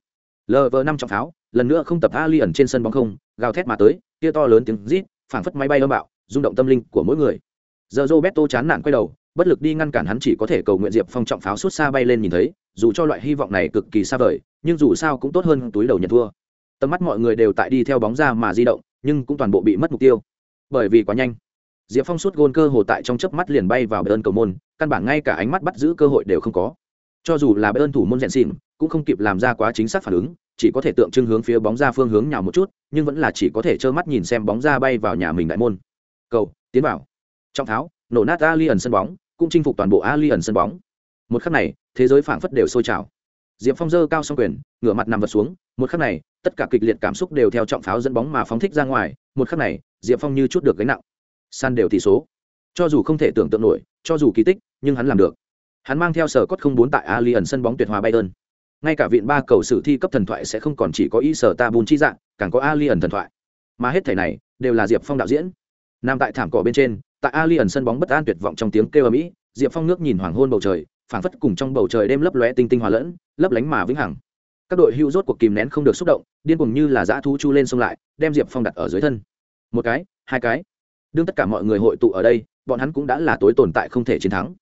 Lv năm trọng pháo, lần nữa không tập alien trên sân bóng không, gào thét mà tới kia to lớn tiếng rít, phảng phất máy bay âm bạo, rung động tâm linh của mỗi người. Giờ roberto chán nản quay đầu, bất lực đi ngăn cản hắn chỉ có thể cầu nguyện diệp phong trọng pháo suốt xa bay lên nhìn thấy, dù cho loại hy vọng này cực kỳ xa vời, nhưng dù sao cũng tốt hơn túi đầu nhận thua tầm mắt mọi người đều tại đi theo bóng ra mà di động, nhưng cũng toàn bộ bị mất mục tiêu. Bởi vì quá nhanh. Diệp phong suốt gôn cơ hồ tại trong chớp mắt liền bay vào bờ ơn cầu môn, căn bản ngay cả ánh mắt bắt giữ cơ hội đều không có. Cho dù là bờ ơn thủ môn rèn xỉn, cũng không kịp làm ra quá chính xác phản ứng, chỉ có thể tượng trưng hướng phía bóng ra phương hướng nhào một chút, nhưng vẫn là chỉ có thể trơ mắt nhìn xem bóng ra bay vào nhà mình đại môn. Cầu, tiến vào. Trong tháo, nổ nát alien sân bóng, cũng chinh phục toàn bộ alien sân bóng. Một khắc này, thế giới phảng phất đều sôi trào. Diệp phong dơ cao s quyền, ngửa mặt nằm vật xuống, một khắc này tất cả kịch liệt cảm xúc đều theo trọng pháo dẫn bóng mà phóng thích ra ngoài, một khắc này, diệp phong như chút được gánh nặng. San đều tỷ số. Cho dù không thể tưởng tượng nổi, cho dù kỳ tích, nhưng hắn làm được. Hắn mang theo sở cốt không bốn tại alien sân bóng tuyệt hòa bayern. Ngay cả viện ba cầu sử thi cấp thần thoại sẽ không còn chỉ có y sở ta bùn chi dạng, càng có alien thần thoại. Mà hết thể này, đều là diệp phong đạo diễn. Nằm tại thảm cỏ bên trên, tại alien sân bóng bất an tuyệt vọng trong tiếng kêu ở mỹ diệp phong nước nhìn hoàng hôn bầu trời, phảng phất cùng trong bầu trời đêm lấp lóe tinh tinh hòa lẫn, lấp lánh mà vĩnh hằng các đội hưu rốt cuộc kìm nén không được xúc động, điên cuồng như là dã thú chu lên xông lại, đem diệp phong đặt ở dưới thân. Một cái, hai cái. Đương tất cả mọi người hội tụ ở đây, bọn hắn cũng đã là tối tồn tại không thể chiến thắng.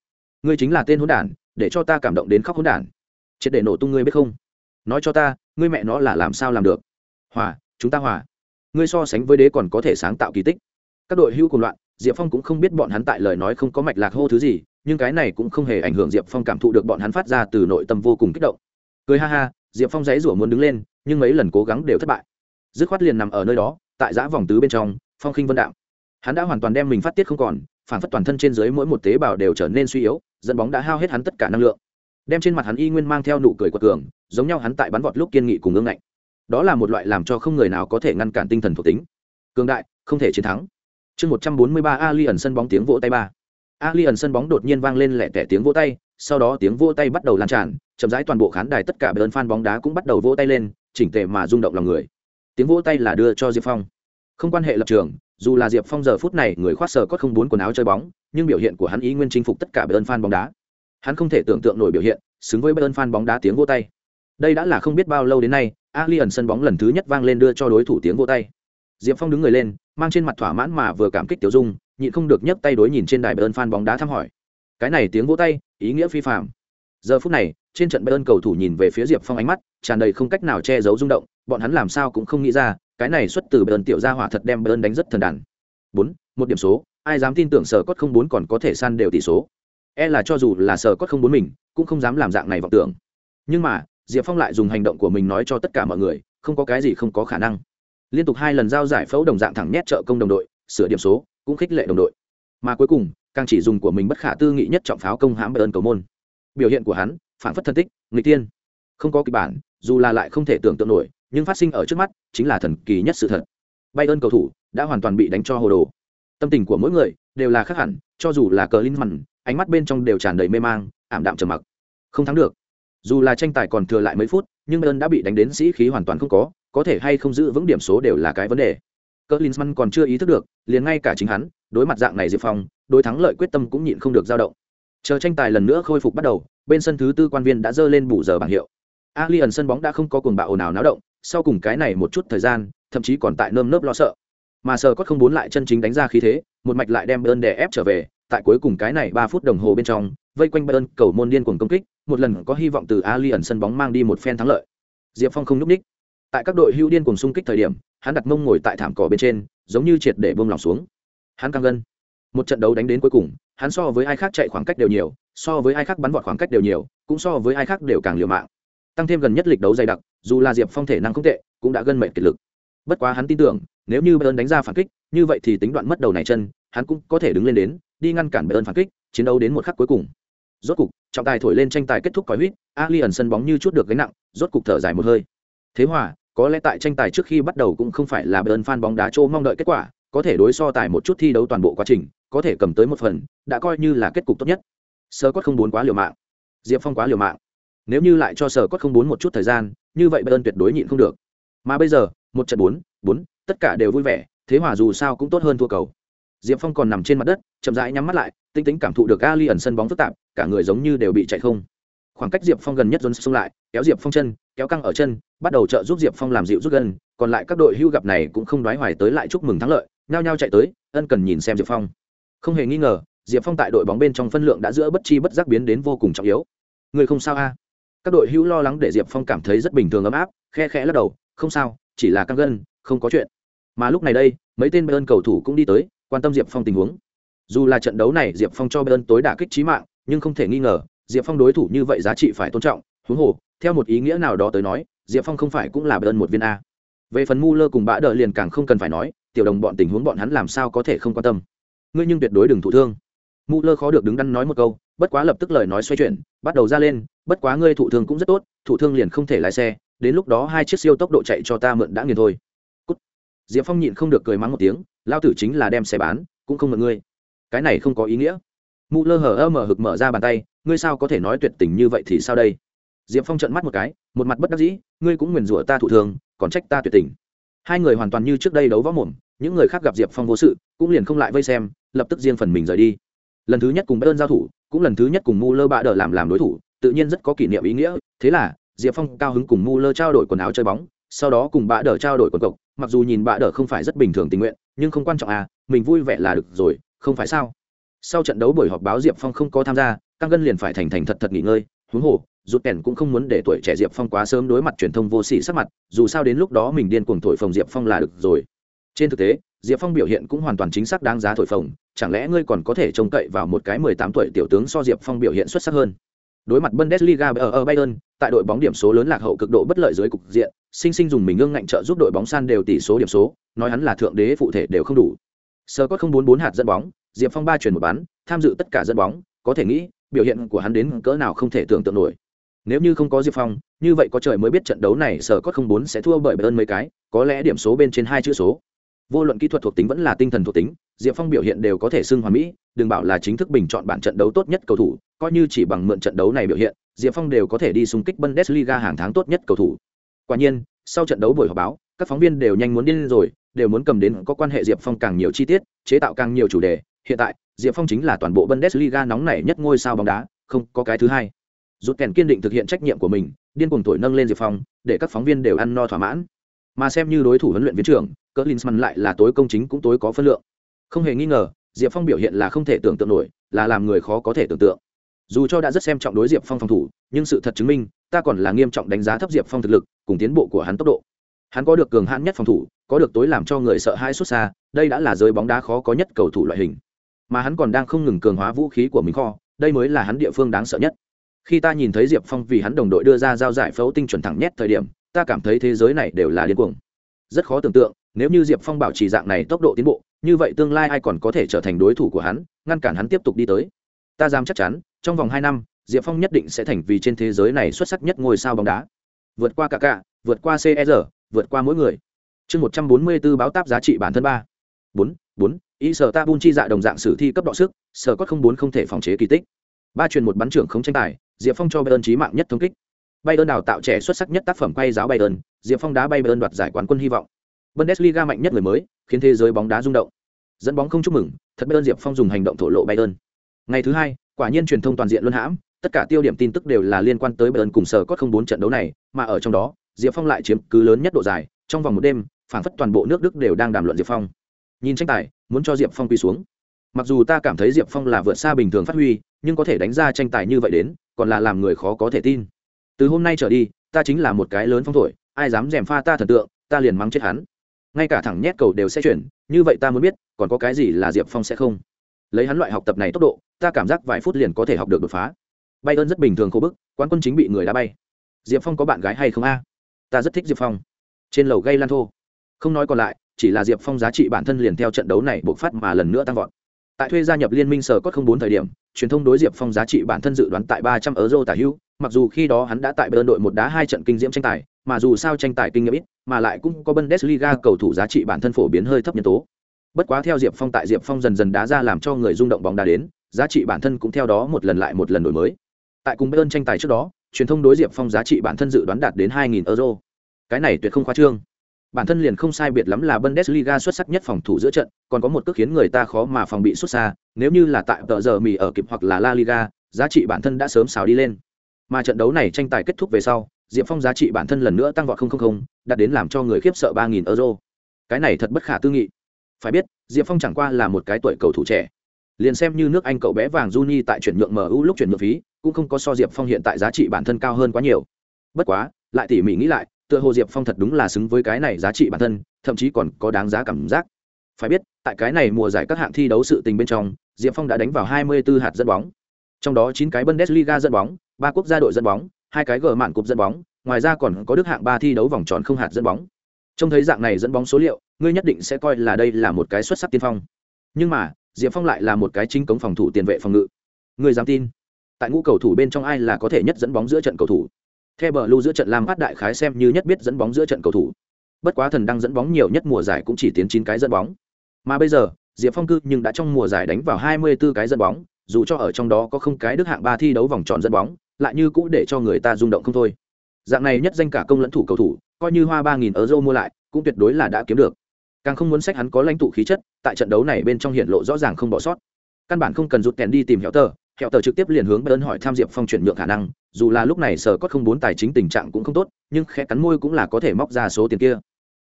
Ngươi chính là tên hỗn đản, để cho ta cảm động đến khóc hỗn đản. Triệt để nổ tung ngươi biết không? Nói cho ta, ngươi mẹ nó là làm sao làm được? Hòa, chúng ta hòa. Ngươi so sánh với đế còn có thể sáng tạo kỳ tích. Các đội hưu cùng loạn, diệp phong cũng không biết bọn hắn tại lời nói không có mạch lạc hô thứ gì, nhưng cái này cũng không hề ảnh hưởng diệp phong cảm thụ được bọn hắn phát ra từ nội tâm vô cùng kích động. Cười ha ha diệp phong dãy rủa muốn đứng lên, nhưng mấy lần cố gắng đều thất bại. Dứt khoát liền nằm ở nơi đó, tại giã vòng tứ bên trong, phong khinh vân đạo hắn đã hoàn toàn đem mình phát tiết không còn, phản phất toàn thân trên dưới mỗi một tế bào đều trở nên suy yếu, dẫn bóng đã hao hết hắn tất cả năng lượng. Đem trên mặt hắn y nguyên mang theo nụ cười quật cường, giống nhau hắn tại bắn vọt lúc kiên nghị cùng ngưng ngạnh. Đó là một loại làm cho không người nào có thể ngăn cản tinh thần thuộc tính. Cường đại, không thể chiến thắng. Chương một trăm bốn mươi ba ali ẩn sân bóng tiếng vỗ tay ba ali ẩn sân bóng đột nhiên vang lên lẻ tẻ tiếng vỗ tay, sau đó tiếng vỗ tay bắt đầu lan tràn, chậm rãi toàn bộ khán đài tất cả bờ ơn fan bóng đá cũng bắt đầu vỗ tay lên, chỉnh tề mà rung động lòng người. Tiếng vỗ tay là đưa cho diệp phong. Không quan hệ lập trường, dù là diệp phong giờ phút này người khoác sờ cốt không bốn quần áo chơi bóng, nhưng biểu hiện của hắn ý nguyên chinh phục tất cả bờ ơn fan bóng đá. Hắn không thể tưởng tượng nổi biểu hiện, xứng với bờ ơn fan bóng đá tiếng vỗ tay. Đây đã là không biết bao lâu đến nay ali ẩn sân bóng lần thứ nhất vang lên đưa cho đối thủ tiếng vỗ tay. Diệp phong đứng người lên, mang trên mặt thỏa mãn mà vừa cảm kích tiểu dung nhịn không được nhấc tay đối nhìn trên đài bờ ơn fan bóng đá thăm hỏi. Cái này tiếng vỗ tay, ý nghĩa phi phạm giờ phút này, trên trận bayern cầu thủ nhìn về phía diệp phong ánh mắt, tràn đầy không cách nào che giấu rung động, bọn hắn làm sao cũng không nghĩ ra, cái này xuất từ bayern tiểu gia hỏa thật đem bayern đánh rất thần đàn. Bốn, một điểm số, ai dám tin tưởng sở cốt không bốn còn có thể san đều tỷ số? E là cho dù là sở cốt không bốn mình, cũng không dám làm dạng này vọng tưởng. Nhưng mà, diệp phong lại dùng hành động của mình nói cho tất cả mọi người, không có cái gì không có khả năng. Liên tục hai lần giao giải phẫu đồng dạng thẳng nhét trợ công đồng đội, sửa điểm số cũng khích lệ đồng đội. Mà cuối cùng, càng chỉ dùng của mình bất khả tư nghị nhất trọng pháo công hãm bayern cầu môn. Biểu hiện của hắn, phản phất thân tích người tiên không có kịch bản, dù là lại không thể tưởng tượng nổi, nhưng phát sinh ở trước mắt, chính là thần kỳ nhất sự thật. Bay ơn cầu thủ, đã hoàn toàn bị đánh cho hồ đồ. Tâm tình của mỗi người, đều là khác hẳn, cho dù là cờ linh mặn ánh mắt bên trong đều tràn đầy mê mang, ảm đạm trầm mặc. Không thắng được. Dù là tranh tài còn thừa lại mấy phút, nhưng bayern đã bị đánh đến sĩ khí hoàn toàn không có có thể hay không giữ vững điểm số đều là cái vấn đề cỡ linh còn chưa ý thức được, liền ngay cả chính hắn, đối mặt dạng này diệp phong, đối thắng lợi quyết tâm cũng nhịn không được dao động. Chờ tranh tài lần nữa khôi phục bắt đầu, bên sân thứ tư quan viên đã dơ lên bù giờ bảng hiệu. Ali ẩn sân bóng đã không có cuồng bạo ồn ào náo động, sau cùng cái này một chút thời gian, thậm chí còn tại nơm nớp lo sợ. Mà sờ có không muốn lại chân chính đánh ra khí thế, một mạch lại đem bơn đè ép trở về, tại cuối cùng cái này ba phút đồng hồ bên trong, vây quanh bơn cầu môn điên cuồng công kích, một lần có hy vọng từ ali ẩn sân bóng mang đi một phen thắng lợi. Diệp phong không núp ních tại các đội hưu điên cuồng xung kích thời điểm hắn đặt mông ngồi tại thảm cỏ bên trên, giống như triệt để bông lòng xuống. Hắn căng gân. Một trận đấu đánh đến cuối cùng, hắn so với ai khác chạy khoảng cách đều nhiều, so với ai khác bắn vọt khoảng cách đều nhiều, cũng so với ai khác đều càng liều mạng. Tăng thêm gần nhất lịch đấu dày đặc, dù là diệp phong thể năng không tệ, cũng đã gân mệnh kiệt lực. Bất quá hắn tin tưởng, nếu như bayern đánh ra phản kích, như vậy thì tính đoạn mất đầu này chân, hắn cũng có thể đứng lên đến, đi ngăn cản bayern phản kích, chiến đấu đến một khắc cuối cùng. Rốt cục, trọng tài thổi lên tranh tài kết thúc còi huýt ali ẩn sân bóng như chút được gánh nặng, rốt cục thở dài một hơi. Thế hòa có lẽ tại tranh tài trước khi bắt đầu cũng không phải là bayern fan bóng đá châu mong đợi kết quả, có thể đối so tài một chút thi đấu toàn bộ quá trình, có thể cầm tới một phần, đã coi như là kết cục tốt nhất. Sơ cốt không bốn quá liều mạng. Diệp phong quá liều mạng. Nếu như lại cho sở cốt không bốn một chút thời gian, như vậy bayern tuyệt đối nhịn không được. Mà bây giờ, một trận bốn bốn, tất cả đều vui vẻ, thế hòa dù sao cũng tốt hơn thua cầu. Diệp phong còn nằm trên mặt đất, chậm rãi nhắm mắt lại tinh tính cảm thụ được ali ẩn sân bóng phức tạp, cả người giống như đều bị chạy không khoảng cách diệp phong gần nhất dồn xông lại, kéo diệp phong chân, kéo căng ở chân, bắt đầu trợ giúp diệp phong làm dịu rút gân còn lại các đội hưu gặp này cũng không đoái hoài tới lại chúc mừng thắng lợi, nhao nhao chạy tới, ân cần nhìn xem diệp phong. Không hề nghi ngờ, diệp phong tại đội bóng bên trong phân lượng đã giữa bất chi bất giác biến đến vô cùng trọng yếu. Người không sao a? Các đội hưu lo lắng để diệp phong cảm thấy rất bình thường ấm áp, khe khẽ lắc đầu, không sao, chỉ là căng gân, không có chuyện. Mà lúc này đây, mấy tên bayern cầu thủ cũng đi tới, quan tâm diệp phong tình huống. Dù là trận đấu này diệp phong cho bayern tối đả kích trí mạng, nhưng không thể nghi ngờ diệp phong đối thủ như vậy giá trị phải tôn trọng, huống hồ, theo một ý nghĩa nào đó tới nói, diệp phong không phải cũng là bayern một viên a. Về phần mu lơ cùng bã đờ liền càng không cần phải nói, tiểu đồng bọn tình huống bọn hắn làm sao có thể không quan tâm. Ngươi nhưng tuyệt đối đừng thụ thương. Mu lơ khó được đứng đắn nói một câu, bất quá lập tức lời nói xoay chuyển, bắt đầu ra lên, bất quá ngươi thụ thương cũng rất tốt, thụ thương liền không thể lái xe, đến lúc đó hai chiếc siêu tốc độ chạy cho ta mượn đã nghiền thôi. Cút. diệp phong nhịn không được cười mắng một tiếng, lao tử chính là đem xe bán, cũng không mượn ngươi. Cái này không có ý nghĩa. Mu lơ hở ơ mở hực mở ra bàn tay ngươi sao có thể nói tuyệt tình như vậy thì sao đây? Diệp phong trận mắt một cái, một mặt bất đắc dĩ, ngươi cũng nguyền rủa ta thụ thường, còn trách ta tuyệt tình. Hai người hoàn toàn như trước đây đấu võ mồm, những người khác gặp diệp phong vô sự, cũng liền không lại vây xem, lập tức riêng phần mình rời đi. Lần thứ nhất cùng bất ơn giao thủ, cũng lần thứ nhất cùng mu lơ bạ đờ làm làm đối thủ, tự nhiên rất có kỷ niệm ý nghĩa, thế là, diệp phong cao hứng cùng mu lơ trao đổi quần áo chơi bóng, sau đó cùng bạ đờ trao đổi quần cộc, mặc dù nhìn bạ đờ không phải rất bình thường tình nguyện, nhưng không quan trọng à mình vui vẻ là được rồi, không phải sao? Sau trận đấu buổi họp báo diệp phong không có tham gia căng gân liền phải thành thành thật thật nghỉ ngơi huống hồ rút kèn cũng không muốn để tuổi trẻ diệp phong quá sớm đối mặt truyền thông vô sỉ sắc mặt dù sao đến lúc đó mình điên cuồng thổi phồng diệp phong là được rồi. Trên thực tế diệp phong biểu hiện cũng hoàn toàn chính xác đáng giá thổi phồng chẳng lẽ ngươi còn có thể trông cậy vào một cái mười tám tuổi tiểu tướng so diệp phong biểu hiện xuất sắc hơn? Đối mặt bundesliga ở bayern tại đội bóng điểm số lớn lạc hậu cực độ bất lợi dưới cục diện sinh sinh dùng mình ngưng ngạnh trợ giúp đội bóng san đều tỷ số điểm số nói hắn là thượng đế phụ thể đều không đủ. Sơ có không bốn bốn hạt dẫn bóng diệp phong ba chuyển một bán, tham dự tất cả dẫn bóng có thể nghĩ biểu hiện của hắn đến cỡ nào không thể tưởng tượng nổi. Nếu như không có diệp phong, như vậy có trời mới biết trận đấu này sở cốt không bốn sẽ thua bởi ơn mấy cái, có lẽ điểm số bên trên hai chữ số. Vô luận kỹ thuật thuộc tính vẫn là tinh thần thuộc tính, diệp phong biểu hiện đều có thể xưng hoàn mỹ, đừng bảo là chính thức bình chọn bản trận đấu tốt nhất cầu thủ, coi như chỉ bằng mượn trận đấu này biểu hiện, diệp phong đều có thể đi xung kích bundesliga hàng tháng tốt nhất cầu thủ. Quả nhiên, sau trận đấu buổi họp báo, các phóng viên đều nhanh muốn điên rồi, đều muốn cầm đến có quan hệ diệp phong càng nhiều chi tiết, chế tạo càng nhiều chủ đề hiện tại, diệp phong chính là toàn bộ bundesliga nóng nảy nhất ngôi sao bóng đá, không có cái thứ hai. Rút kèn kiên định thực hiện trách nhiệm của mình, điên cuồng tuổi nâng lên diệp phong, để các phóng viên đều ăn no thỏa mãn. Mà xem như đối thủ huấn luyện viên trưởng cỡ linsman lại là tối công chính cũng tối có phân lượng. Không hề nghi ngờ, diệp phong biểu hiện là không thể tưởng tượng nổi, là làm người khó có thể tưởng tượng. Dù cho đã rất xem trọng đối diệp phong phòng thủ, nhưng sự thật chứng minh, ta còn là nghiêm trọng đánh giá thấp diệp phong thực lực, cùng tiến bộ của hắn tốc độ. Hắn có được cường hãn nhất phòng thủ, có được tối làm cho người sợ hai xuất xa, đây đã là giới bóng đá khó có nhất cầu thủ loại hình mà hắn còn đang không ngừng cường hóa vũ khí của mình kho, đây mới là hắn địa phương đáng sợ nhất. Khi ta nhìn thấy diệp phong vì hắn đồng đội đưa ra giao giải phẫu tinh chuẩn thẳng nhét thời điểm, ta cảm thấy thế giới này đều là điên cuồng. Rất khó tưởng tượng, nếu như diệp phong bảo trì dạng này tốc độ tiến bộ, như vậy tương lai ai còn có thể trở thành đối thủ của hắn, ngăn cản hắn tiếp tục đi tới. Ta dám chắc chắn, trong vòng hai năm, diệp phong nhất định sẽ thành vì trên thế giới này xuất sắc nhất ngôi sao bóng đá. Vượt qua cả cả vượt qua cer vượt qua mỗi người. Chương một trăm bốn mươi b ố báo táp giá trị bản thân ba. Bốn bốn ý sở ta bun chi dạ đồng dạng sử thi cấp độ sức, sở cốt không bốn không thể phòng chế kỳ tích. Ba truyền một bắn trưởng không tranh tài, diệp phong cho bayern trí mạng nhất thống kích. Bayern đào tạo trẻ xuất sắc nhất tác phẩm quay giáo bayern, diệp phong đá bay bayern đoạt giải quán quân hy vọng. Bundesliga mạnh nhất người mới, khiến thế giới bóng đá rung động. Dẫn bóng không chúc mừng, thật bayern diệp phong dùng hành động thổ lộ bayern. Ngày thứ hai, quả nhiên truyền thông toàn diện luân hãm, tất cả tiêu điểm tin tức đều là liên quan tới bayern cùng sở cốt không bốn trận đấu này, mà ở trong đó, diệp phong lại chiếm cứ lớn nhất độ dài, trong vòng một đêm phảng phất toàn bộ nước đức đều đang đàm luận diệp phong. Nhìn tranh tài muốn cho diệp phong quy xuống. Mặc dù ta cảm thấy diệp phong là vượt xa bình thường phát huy, nhưng có thể đánh ra tranh tài như vậy đến, còn là làm người khó có thể tin. Từ hôm nay trở đi, ta chính là một cái lớn phong thổi, ai dám dèm pha ta thần tượng, ta liền mắng chết hắn. Ngay cả thẳng nhét cầu đều sẽ chuyển, như vậy ta muốn biết, còn có cái gì là diệp phong sẽ không? Lấy hắn loại học tập này tốc độ, ta cảm giác vài phút liền có thể học được đột phá. Bay ơn rất bình thường khô bức, quán quân chính bị người đá bay. Diệp phong có bạn gái hay không a? Ta rất thích diệp phong. Trên lầu gây lan thô. Không nói còn lại chỉ là diệp phong giá trị bản thân liền theo trận đấu này bộc phát mà lần nữa tăng vọt. Tại thuê gia nhập liên minh sở cốt không bốn thời điểm, truyền thông đối diệp phong giá trị bản thân dự đoán tại ba trăm euro tả hữu mặc dù khi đó hắn đã tại bên đội một đá hai trận kinh diễm tranh tài, mà dù sao tranh tài kinh nghiệm ít, mà lại cũng có bundesliga cầu thủ giá trị bản thân phổ biến hơi thấp nhân tố. Bất quá theo diệp phong tại diệp phong dần dần đá ra làm cho người rung động bóng đá đến, giá trị bản thân cũng theo đó một lần lại một lần đổi mới. Tại cùng bờ tranh tài trước đó, truyền thông đối diệp phong giá trị bản thân dự đoán đạt đến 2.000 euro. Cái này tuyệt không khoa trương bản thân liền không sai biệt lắm là Bundesliga xuất sắc nhất phòng thủ giữa trận, còn có một cước khiến người ta khó mà phòng bị xuất xa, nếu như là tại tờ giờ mì ở kịp hoặc là La Liga, giá trị bản thân đã sớm xào đi lên. Mà trận đấu này tranh tài kết thúc về sau, Diệp Phong giá trị bản thân lần nữa tăng vọt 000, đạt đến làm cho người khiếp sợ 3000 euro. Cái này thật bất khả tư nghị. Phải biết, Diệp Phong chẳng qua là một cái tuổi cầu thủ trẻ. Liền xem như nước Anh cậu bé vàng Juni tại chuyển nhượng MU lúc chuyển nhượng phí, cũng không có so Diệp Phong hiện tại giá trị bản thân cao hơn quá nhiều. Bất quá, lại tỉ mỉ nghĩ lại, tựa hồ diệp phong thật đúng là xứng với cái này giá trị bản thân, thậm chí còn có đáng giá cảm giác. Phải biết, tại cái này mùa giải các hạng thi đấu sự tình bên trong, diệp phong đã đánh vào 24 hạt dẫn bóng. Trong đó 9 cái bundesliga dẫn bóng, ba quốc gia đội dẫn bóng, hai cái gờ mạn cục dẫn bóng, ngoài ra còn có đức hạng ba thi đấu vòng tròn không hạt dẫn bóng. Trông thấy dạng này dẫn bóng số liệu, ngươi nhất định sẽ coi là đây là một cái xuất sắc tiên phong. Nhưng mà, diệp phong lại là một cái chính cống phòng thủ tiền vệ phòng ngự. Người dám tin? Tại ngũ cầu thủ bên trong ai là có thể nhất dẫn bóng giữa trận cầu thủ? Theo bờ lưu giữa trận Lam Phát đại khái xem như nhất biết dẫn bóng giữa trận cầu thủ. Bất quá thần đang dẫn bóng nhiều nhất mùa giải cũng chỉ tiến chín cái dẫn bóng. Mà bây giờ, Diệp Phong cư nhưng đã trong mùa giải đánh vào 24 cái dẫn bóng, dù cho ở trong đó có không cái đức hạng ba thi đấu vòng tròn dẫn bóng, lại như cũ để cho người ta rung động không thôi. Dạng này nhất danh cả công lẫn thủ cầu thủ, coi như hoa 3000 euro mua lại, cũng tuyệt đối là đã kiếm được. Càng không muốn sách hắn có lãnh tụ khí chất, tại trận đấu này bên trong hiện lộ rõ ràng không bỏ sót. Căn bản không cần rụt kèn đi tìm hiểu tờ, hẹo tờ trực tiếp liền hướng bayern hỏi tham diệp phong chuyển nhượng khả năng, dù là lúc này sở Cốt không bốn tài chính tình trạng cũng không tốt, nhưng khẽ cắn môi cũng là có thể móc ra số tiền kia.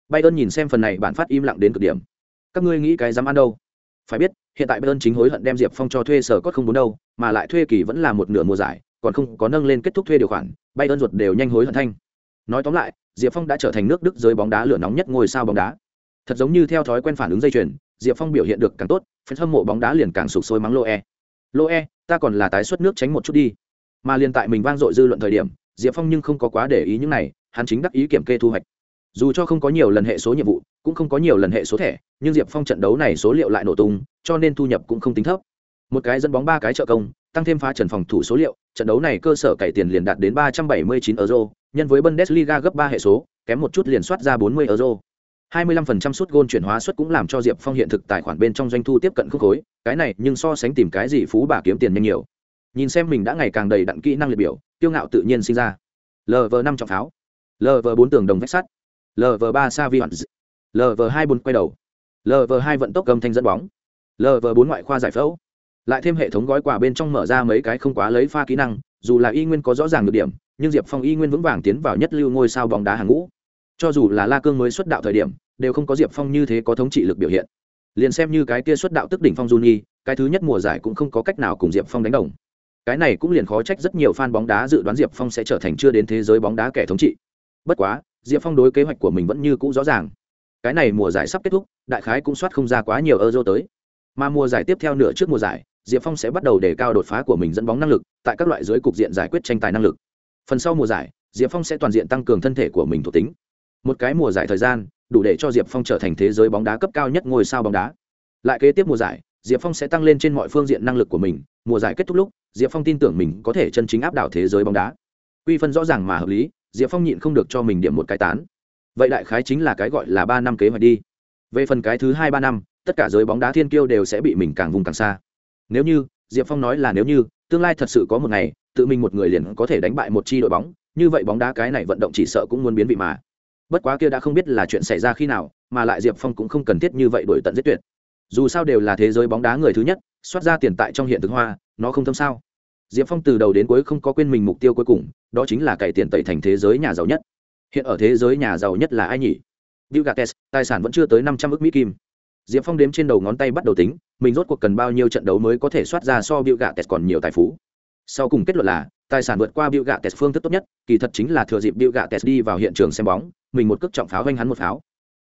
Bayern nhìn xem phần này bản phát im lặng đến cực điểm. Các ngươi nghĩ cái dám ăn đâu? Phải biết, hiện tại bayern chính hối hận đem diệp phong cho thuê sở Cốt không bốn đâu, mà lại thuê kỳ vẫn là một nửa mùa giải, còn không có nâng lên kết thúc thuê điều khoản, bayern ruột đều nhanh hối hận thanh. Nói tóm lại, diệp phong đã trở thành nước đức giới bóng đá lửa nóng nhất ngôi sao bóng đá. Thật giống như theo thói quen phản ứng dây chuyền, diệp phong biểu hiện được càng tốt phần hâm mộ bóng đá liền càng sụp sôi mắng lô e lô e ta còn là tái xuất nước tránh một chút đi. Mà liền tại mình vang dội dư luận thời điểm diệp phong nhưng không có quá để ý những này hắn chính đắc ý kiểm kê thu hoạch. Dù cho không có nhiều lần hệ số nhiệm vụ cũng không có nhiều lần hệ số thẻ nhưng diệp phong trận đấu này số liệu lại nổ tung cho nên thu nhập cũng không tính thấp. Một cái dẫn bóng ba cái trợ công tăng thêm phá trần phòng thủ số liệu, trận đấu này cơ sở cải tiền liền đạt đến 379 euro, nhân với Bundesliga gấp ba hệ số, kém một chút liền soát ra 40 euro. 25% suất gôn chuyển hóa suất cũng làm cho Diệp Phong hiện thực tài khoản bên trong doanh thu tiếp cận khúc khối, cái này nhưng so sánh tìm cái gì phú bà kiếm tiền nhanh nhiều. Nhìn xem mình đã ngày càng đầy đặn kỹ năng liệt biểu, kiêu ngạo tự nhiên sinh ra. LV5 trọng pháo, LV4 tường đồng vách sắt, LV3 sa vi hoàn, LV2 bốn quay đầu, LV2 vận tốc gầm thanh dẫn bóng, LV4 ngoại khoa giải phẫu. Lại thêm hệ thống gói quà bên trong mở ra mấy cái không quá lấy pha kỹ năng, dù là y nguyên có rõ ràng được điểm, nhưng Diệp Phong y nguyên vững vàng tiến vào nhất lưu ngôi sao bóng đá hàng ngũ cho dù là la cương mới xuất đạo thời điểm, đều không có diệp phong như thế có thống trị lực biểu hiện. Liền xem như cái kia xuất đạo tức đỉnh phong juni cái thứ nhất mùa giải cũng không có cách nào cùng diệp phong đánh đồng. Cái này cũng liền khó trách rất nhiều fan bóng đá dự đoán diệp phong sẽ trở thành chưa đến thế giới bóng đá kẻ thống trị. Bất quá, diệp phong đối kế hoạch của mình vẫn như cũ rõ ràng. Cái này mùa giải sắp kết thúc, đại khái cũng soát không ra quá nhiều euro tới. Mà mùa giải tiếp theo nửa trước mùa giải, diệp phong sẽ bắt đầu đề cao đột phá của mình dẫn bóng năng lực, tại các loại dưới cục diện giải quyết tranh tài năng lực. Phần sau mùa giải, diệp phong sẽ toàn diện tăng cường thân thể của mình thuộc tính một cái mùa giải thời gian, đủ để cho diệp phong trở thành thế giới bóng đá cấp cao nhất ngôi sao bóng đá. Lại kế tiếp mùa giải, diệp phong sẽ tăng lên trên mọi phương diện năng lực của mình. Mùa giải kết thúc lúc, diệp phong tin tưởng mình có thể chân chính áp đảo thế giới bóng đá. Quy phân rõ ràng mà hợp lý, diệp phong nhịn không được cho mình điểm một cái tán. Vậy đại khái chính là cái gọi là ba năm kế hoạch đi. Về phần cái thứ hai ba năm, tất cả giới bóng đá thiên kiêu đều sẽ bị mình càng vùng càng xa. Nếu như, diệp phong nói là nếu như, tương lai thật sự có một ngày, tự mình một người liền có thể đánh bại một chi đội bóng, như vậy bóng đá cái này vận động chỉ sợ cũng muốn biến vị mà bất quá kia đã không biết là chuyện xảy ra khi nào, mà lại diệp phong cũng không cần thiết như vậy đổi tận giết tuyệt. Dù sao đều là thế giới bóng đá người thứ nhất, xoát ra tiền tại trong hiện thực hoa, nó không thâm sao. Diệp phong từ đầu đến cuối không có quên mình mục tiêu cuối cùng, đó chính là cải tiền tẩy thành thế giới nhà giàu nhất. Hiện ở thế giới nhà giàu nhất là ai nhỉ? Bill gates, tài sản vẫn chưa tới năm trăm ước mỹ kim. Diệp phong đếm trên đầu ngón tay bắt đầu tính, mình rốt cuộc cần bao nhiêu trận đấu mới có thể soát ra so bill gates còn nhiều tài phú. Sau cùng kết luận là tài sản vượt qua Bill Gates phương thức tốt nhất, kỳ thật chính là thừa dịp Bill Gates đi vào hiện trường xem bóng, mình một cước trọng pháo vênh hắn một pháo.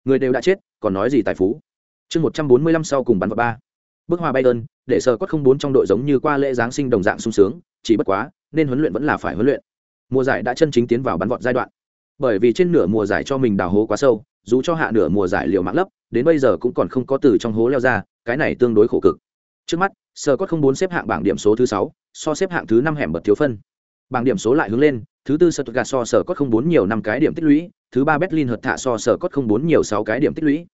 Người đều đã chết, còn nói gì tài phú. Chương 145 sau cùng bắn vào ba. Bước hòa Bayern, để sờ cốt không bốn trong đội giống như qua lễ giáng sinh đồng dạng sung sướng, chỉ bất quá, nên huấn luyện vẫn là phải huấn luyện. Mùa giải đã chân chính tiến vào bắn vọt giai đoạn. Bởi vì trên nửa mùa giải cho mình đào hố quá sâu, dù cho hạ nửa mùa giải liều mạng lấp, đến bây giờ cũng còn không có từ trong hố leo ra, cái này tương đối khổ cực. Trước mắt, Sờ Cốt không bốn xếp hạng bảng điểm số thứ sáu, so xếp hạng thứ năm hẻm bật thiếu phân bảng điểm số lại hướng lên, thứ tư sở gạt so sở cốt không bốn nhiều năm cái điểm tích lũy, thứ ba berlin hợt thạ so sở cốt không bốn nhiều sáu cái điểm tích lũy.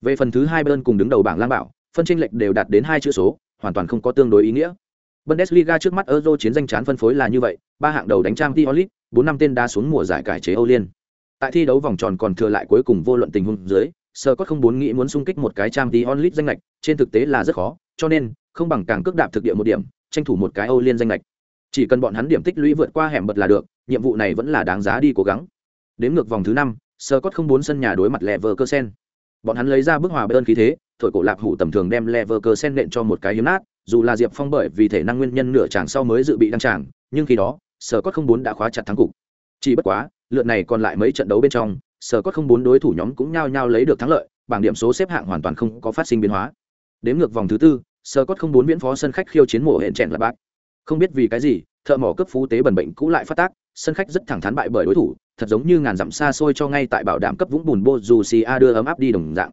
Về phần thứ hai bên cùng đứng đầu bảng lang bảo, phân tranh lệch đều đạt đến hai chữ số, hoàn toàn không có tương đối ý nghĩa. Bundesliga trước mắt euro chiến danh chán phân phối là như vậy, ba hạng đầu đánh trang t onlit bốn năm tên đa xuống mùa giải cải chế âu liên. Tại thi đấu vòng tròn còn thừa lại cuối cùng vô luận tình huống dưới, sở cốt không bốn nghĩ muốn xung kích một cái trang t onlit danh lệch, trên thực tế là rất khó, cho nên, không bằng càng cước đạp thực địa một điểm, tranh thủ một cái âu liên danh lệch chỉ cần bọn hắn điểm tích lũy vượt qua hẻm bật là được, nhiệm vụ này vẫn là đáng giá đi cố gắng. Đến ngược vòng thứ năm sơ cốt không bốn sân nhà đối mặt lever cơ sen bọn hắn lấy ra bức hòa bơn khí thế, thổi cổ lạp hủ tầm thường đem lever cơ sen nện cho một cái hiếm nát, dù là diệp phong bởi vì thể năng nguyên nhân nửa tràng sau mới dự bị đăng tràng nhưng khi đó sơ cốt không bốn đã khóa chặt thắng cục. Chỉ bất quá, lượt này còn lại mấy trận đấu bên trong sơ cốt không bốn đối thủ nhóm cũng nhao nhao lấy được thắng lợi, bảng điểm số xếp hạng hoàn toàn không có phát sinh biến hóa. Đến ngược vòng thứ tư sơ cốt không bốn viễn phó sân khách khiêu chiến mùa hẹn trẻn là bác không biết vì cái gì, thợ mỏ cấp phú tế bẩn bệnh cũ lại phát tác, sân khách rất thẳng thắn bại bởi đối thủ, thật giống như ngàn dặm xa xôi cho ngay tại bảo đảm cấp vũng bùn bô dù xì a đưa ấm áp đi đồng dạng.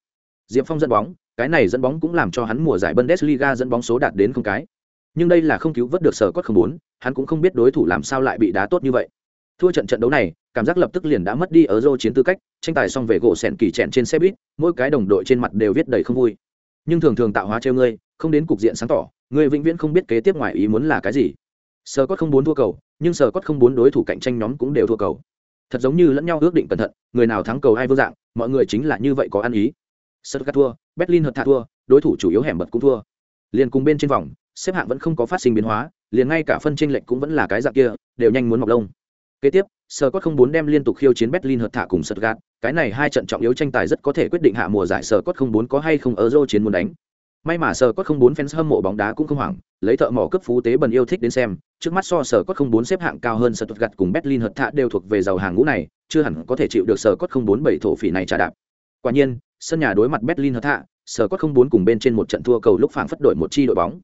Diệp phong dẫn bóng, cái này dẫn bóng cũng làm cho hắn mùa giải bundesliga dẫn bóng số đạt đến không cái. Nhưng đây là không cứu vớt được sở cốt không bốn, hắn cũng không biết đối thủ làm sao lại bị đá tốt như vậy. Thua trận trận đấu này, cảm giác lập tức liền đã mất đi ở dô chiến tư cách, tranh tài xong về gỗ sẹn kỳ chẹn trên xe buýt, mỗi cái đồng đội trên mặt đều viết đầy không vui. Nhưng thường thường tạo hóa treo ngươi, không đến cục diện sáng tỏ Người vĩnh viễn không biết kế tiếp ngoài ý muốn là cái gì. Sờ cốt không muốn thua cầu, nhưng sờ cốt không muốn đối thủ cạnh tranh nhóm cũng đều thua cầu. Thật giống như lẫn nhau ước định cẩn thận, người nào thắng cầu ai vương dạng, mọi người chính là như vậy có ăn ý. Sơ cắt thua, berlin hợt thạ thua, đối thủ chủ yếu hẻm bật cũng thua. Liền cùng bên trên vòng, xếp hạng vẫn không có phát sinh biến hóa, liền ngay cả phân tranh lệch cũng vẫn là cái dạng kia, đều nhanh muốn mọc lông. Kế tiếp sơ cốt không muốn đem liên tục khiêu chiến berlin hợt thạ cùng sật gạt cái này hai trận trọng yếu tranh tài rất có thể quyết định hạ mùa giải sơ cốt không muốn có hay không ở dô chiến muốn đánh may mà sờ cốt không bốn fans hâm mộ bóng đá cũng không hoảng, lấy thợ mỏ cấp phú tế bần yêu thích đến xem, trước mắt so sờ cốt không bốn xếp hạng cao hơn sờ tuột gặt cùng berlin hợt thạ đều thuộc về giàu hàng ngũ này, chưa hẳn có thể chịu được sờ cốt không bốn bảy thổ phỉ này trả đạp. Quả nhiên, sân nhà đối mặt berlin hợt thạ sờ cốt không bốn cùng bên trên một trận thua cầu lúc phảng phất đổi một chi đội bóng.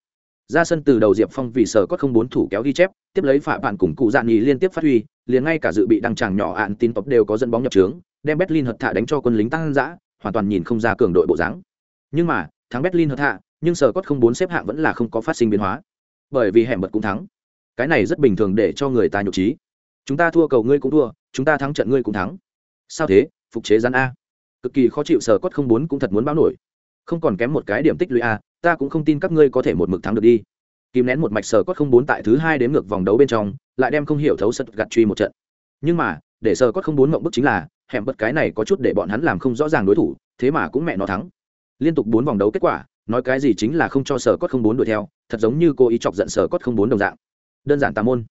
Ra sân từ đầu diệp phong vì sờ cốt không bốn thủ kéo ghi chép, tiếp lấy phạm bạn cùng cụ dạn nhì liên tiếp phát huy, liền ngay cả dự bị đăng tràng nhỏ ạn tin tộc đều có dẫn bóng nhập trướng, đem berlin hợt thạ đánh cho quân lính tăng dã, hoàn toàn nhìn không ra cường đội bộ dáng. Nhưng mà thắng berlin hợt hạ, nhưng sở cốt không bốn xếp hạng vẫn là không có phát sinh biến hóa. Bởi vì hẻm bật cũng thắng. Cái này rất bình thường để cho người ta nhục trí. Chúng ta thua cầu ngươi cũng thua, chúng ta thắng trận ngươi cũng thắng. Sao thế? Phục chế rắn a. Cực kỳ khó chịu sở cốt không bốn cũng thật muốn báo nổi. Không còn kém một cái điểm tích lũy a, ta cũng không tin các ngươi có thể một mực thắng được đi. Kìm nén một mạch sở cốt không bốn tại thứ hai đến ngược vòng đấu bên trong, lại đem không hiểu thấu sật gặt truy một trận. Nhưng mà, để sở cốt không bốn mộng bức chính là, hẻm bật cái này có chút để bọn hắn làm không rõ ràng đối thủ, thế mà cũng mẹ nó thắng liên tục bốn vòng đấu kết quả, nói cái gì chính là không cho sở cốt không bốn đuổi theo, thật giống như cô ý chọc giận sở cốt không bốn đồng dạng. Đơn giản tà môn.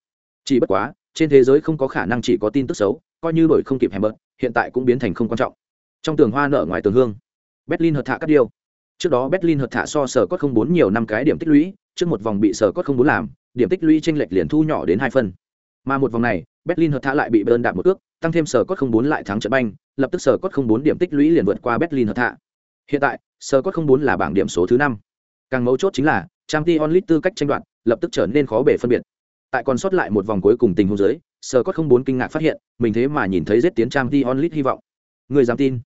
Chỉ bất quá, trên thế giới không có khả năng chỉ có tin tức xấu, coi như đổi không kịp hèm bớt hiện tại cũng biến thành không quan trọng. Trong tường hoa nở ngoài tường hương. Berlin hợt thạ cắt điêu trước đó berlin hợt thạ so sở cốt không bốn nhiều năm cái điểm tích lũy, trước một vòng bị sở cốt không bốn làm, điểm tích lũy tranh lệch liền thu nhỏ đến hai phân mà một vòng này, berlin hợt thạ lại bị bơn đạp một ước, tăng thêm sở cốt không bốn lại thắng trận banh, lập tức sở cốt không bốn điểm tích lũy liền vượt qua berlin hợt thạ hiện tại sở cốt không bốn là bảng điểm số thứ năm càng mấu chốt chính là trang t onlit tư cách tranh đoạt lập tức trở nên khó bể phân biệt tại còn sót lại một vòng cuối cùng tình huống dưới sở cốt không bốn kinh ngạc phát hiện mình thế mà nhìn thấy giết tiến trang t onlit hy vọng người dám tin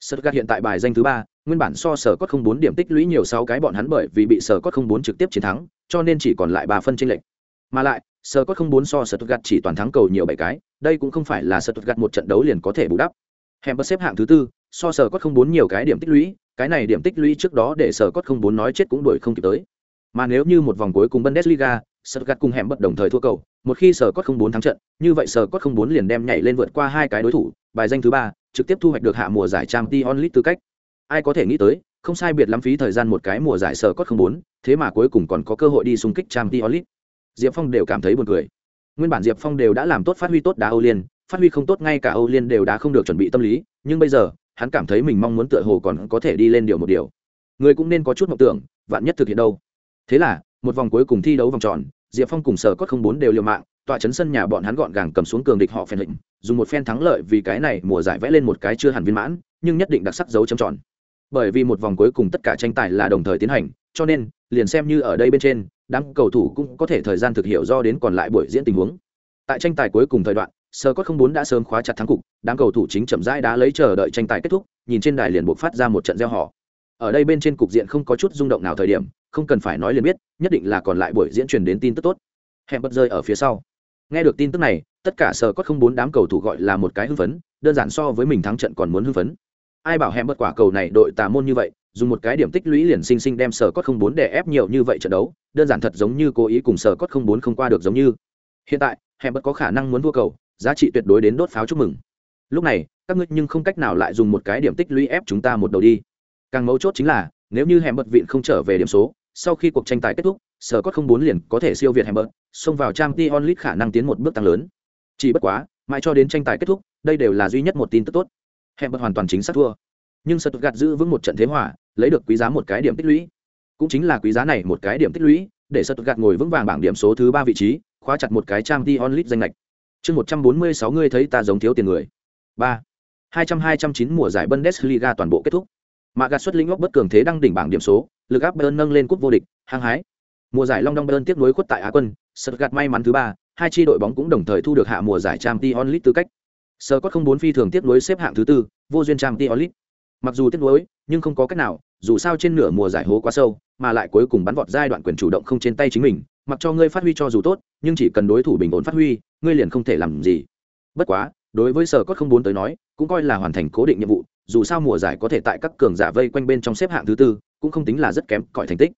Stuttgart hiện tại bài danh thứ ba, nguyên bản so sở cốt không bốn điểm tích lũy nhiều sáu cái bọn hắn bởi vì bị sở cốt không bốn trực tiếp chiến thắng, cho nên chỉ còn lại ba phân chênh lệch. Mà lại, sở cốt không bốn so Stuttgart chỉ toàn thắng cầu nhiều bảy cái, đây cũng không phải là Stuttgart một trận đấu liền có thể bù đắp. Hẻm xếp hạng thứ tư, so sở cốt không bốn nhiều cái điểm tích lũy, cái này điểm tích lũy trước đó để sở cốt không bốn nói chết cũng đuổi không kịp tới. Mà nếu như một vòng cuối cùng Bundesliga, Stuttgart cùng hẻm bất đồng thời thua cầu, một khi sở cốt không bốn thắng trận, như vậy sở cốt không bốn liền đem nhảy lên vượt qua hai cái đối thủ, bài danh thứ ba, trực tiếp thu hoạch được hạ mùa giải Champions League tư cách. Ai có thể nghĩ tới, không sai biệt lắm phí thời gian một cái mùa giải sở cốt không bốn, thế mà cuối cùng còn có cơ hội đi xung kích Champions League. Diệp Phong đều cảm thấy buồn cười. Nguyên bản Diệp Phong đều đã làm tốt phát huy tốt đá Âu Liên, phát huy không tốt ngay cả Âu Liên đều đã không được chuẩn bị tâm lý, nhưng bây giờ, hắn cảm thấy mình mong muốn tựa hồ còn có thể đi lên điều một điều. Người cũng nên có chút mộng tưởng, vạn nhất thực hiện đâu. Thế là, một vòng cuối cùng thi đấu vòng tròn, Diệp Phong cùng Sở Cốt không bốn đều liều mạng, tọa chấn sân nhà bọn hắn gọn gàng cầm xuống cường địch họ phèn lệnh, dùng một phen thắng lợi vì cái này mùa giải vẽ lên một cái chưa hẳn viên mãn, nhưng nhất định đặc sắc dấu chấm tròn. Bởi vì một vòng cuối cùng tất cả tranh tài là đồng thời tiến hành, cho nên liền xem như ở đây bên trên, đám cầu thủ cũng có thể thời gian thực hiểu do đến còn lại buổi diễn tình huống. Tại tranh tài cuối cùng thời đoạn, Sơ Cốt không bốn đã sớm khóa chặt thắng cục, đám cầu thủ chính chậm rãi đã lấy chờ đợi tranh tài kết thúc, nhìn trên đài liền buộc phát ra một trận reo hò. Ở đây bên trên cục diện không có chút rung động nào thời điểm, không cần phải nói liền biết, nhất định là còn lại buổi diễn truyền đến tin tức tốt. Hẹn bật rơi ở phía sau nghe được tin tức này tất cả sở cốt không bốn đám cầu thủ gọi là một cái hưng phấn đơn giản so với mình thắng trận còn muốn hưng phấn ai bảo hẹn bật quả cầu này đội tà môn như vậy dùng một cái điểm tích lũy liền sinh sinh đem sở cốt không bốn để ép nhiều như vậy trận đấu đơn giản thật giống như cố ý cùng sở cốt không bốn không qua được giống như hiện tại hẹn bật có khả năng muốn thua cầu giá trị tuyệt đối đến đốt pháo chúc mừng. Lúc này, các ngươi nhưng không cách nào lại dùng một cái điểm tích lũy ép chúng ta một đầu đi. Càng mấu chốt chính là, nếu như hẹn bật vịn không trở về điểm số, sau khi cuộc tranh tài kết thúc, sở cốt không bốn liền có thể siêu việt hẹn bật, xông vào trang t onlit khả năng tiến một bước tăng lớn. Chỉ bất quá, mãi cho đến tranh tài kết thúc, đây đều là duy nhất một tin tức tốt. Hẹn bật hoàn toàn chính xác thua. Nhưng sật gạt giữ vững một trận thế hỏa lấy được quý giá một cái điểm tích lũy. Cũng chính là quý giá này một cái điểm tích lũy, để sật gạt ngồi vững vàng bảng điểm số thứ ba vị trí, khóa chặt một cái trang t onlit danh lệch chương một trăm bốn mươi sáu ngươi thấy ta giống thiếu tiền người. Ba. hai trăm hai trăm chín mùa giải bundesliga toàn bộ kết thúc. Mà gạt xuất linh ốc bất cường thế đăng đỉnh bảng điểm số, lực áp bayern nâng lên cúp vô địch, hăng hái. Mùa giải long đong bayern tiếp nối khuất tại á quân, Stuttgart may mắn thứ ba, hai chi đội bóng cũng đồng thời thu được hạ mùa giải Champions League tư cách. Sơ có không bốn phi thường tiếp nối xếp hạng thứ tư, vô duyên Champions League. Mặc dù tiếp nối, nhưng không có cách nào, dù sao trên nửa mùa giải hố quá sâu mà lại cuối cùng bắn vọt giai đoạn quyền chủ động không trên tay chính mình, mặc cho ngươi phát huy cho dù tốt, nhưng chỉ cần đối thủ bình ổn phát huy, ngươi liền không thể làm gì. Bất quá, đối với sở cốt không bốn tới nói, cũng coi là hoàn thành cố định nhiệm vụ, dù sao mùa giải có thể tại các cường giả vây quanh bên trong xếp hạng thứ tư, cũng không tính là rất kém cỏi thành tích.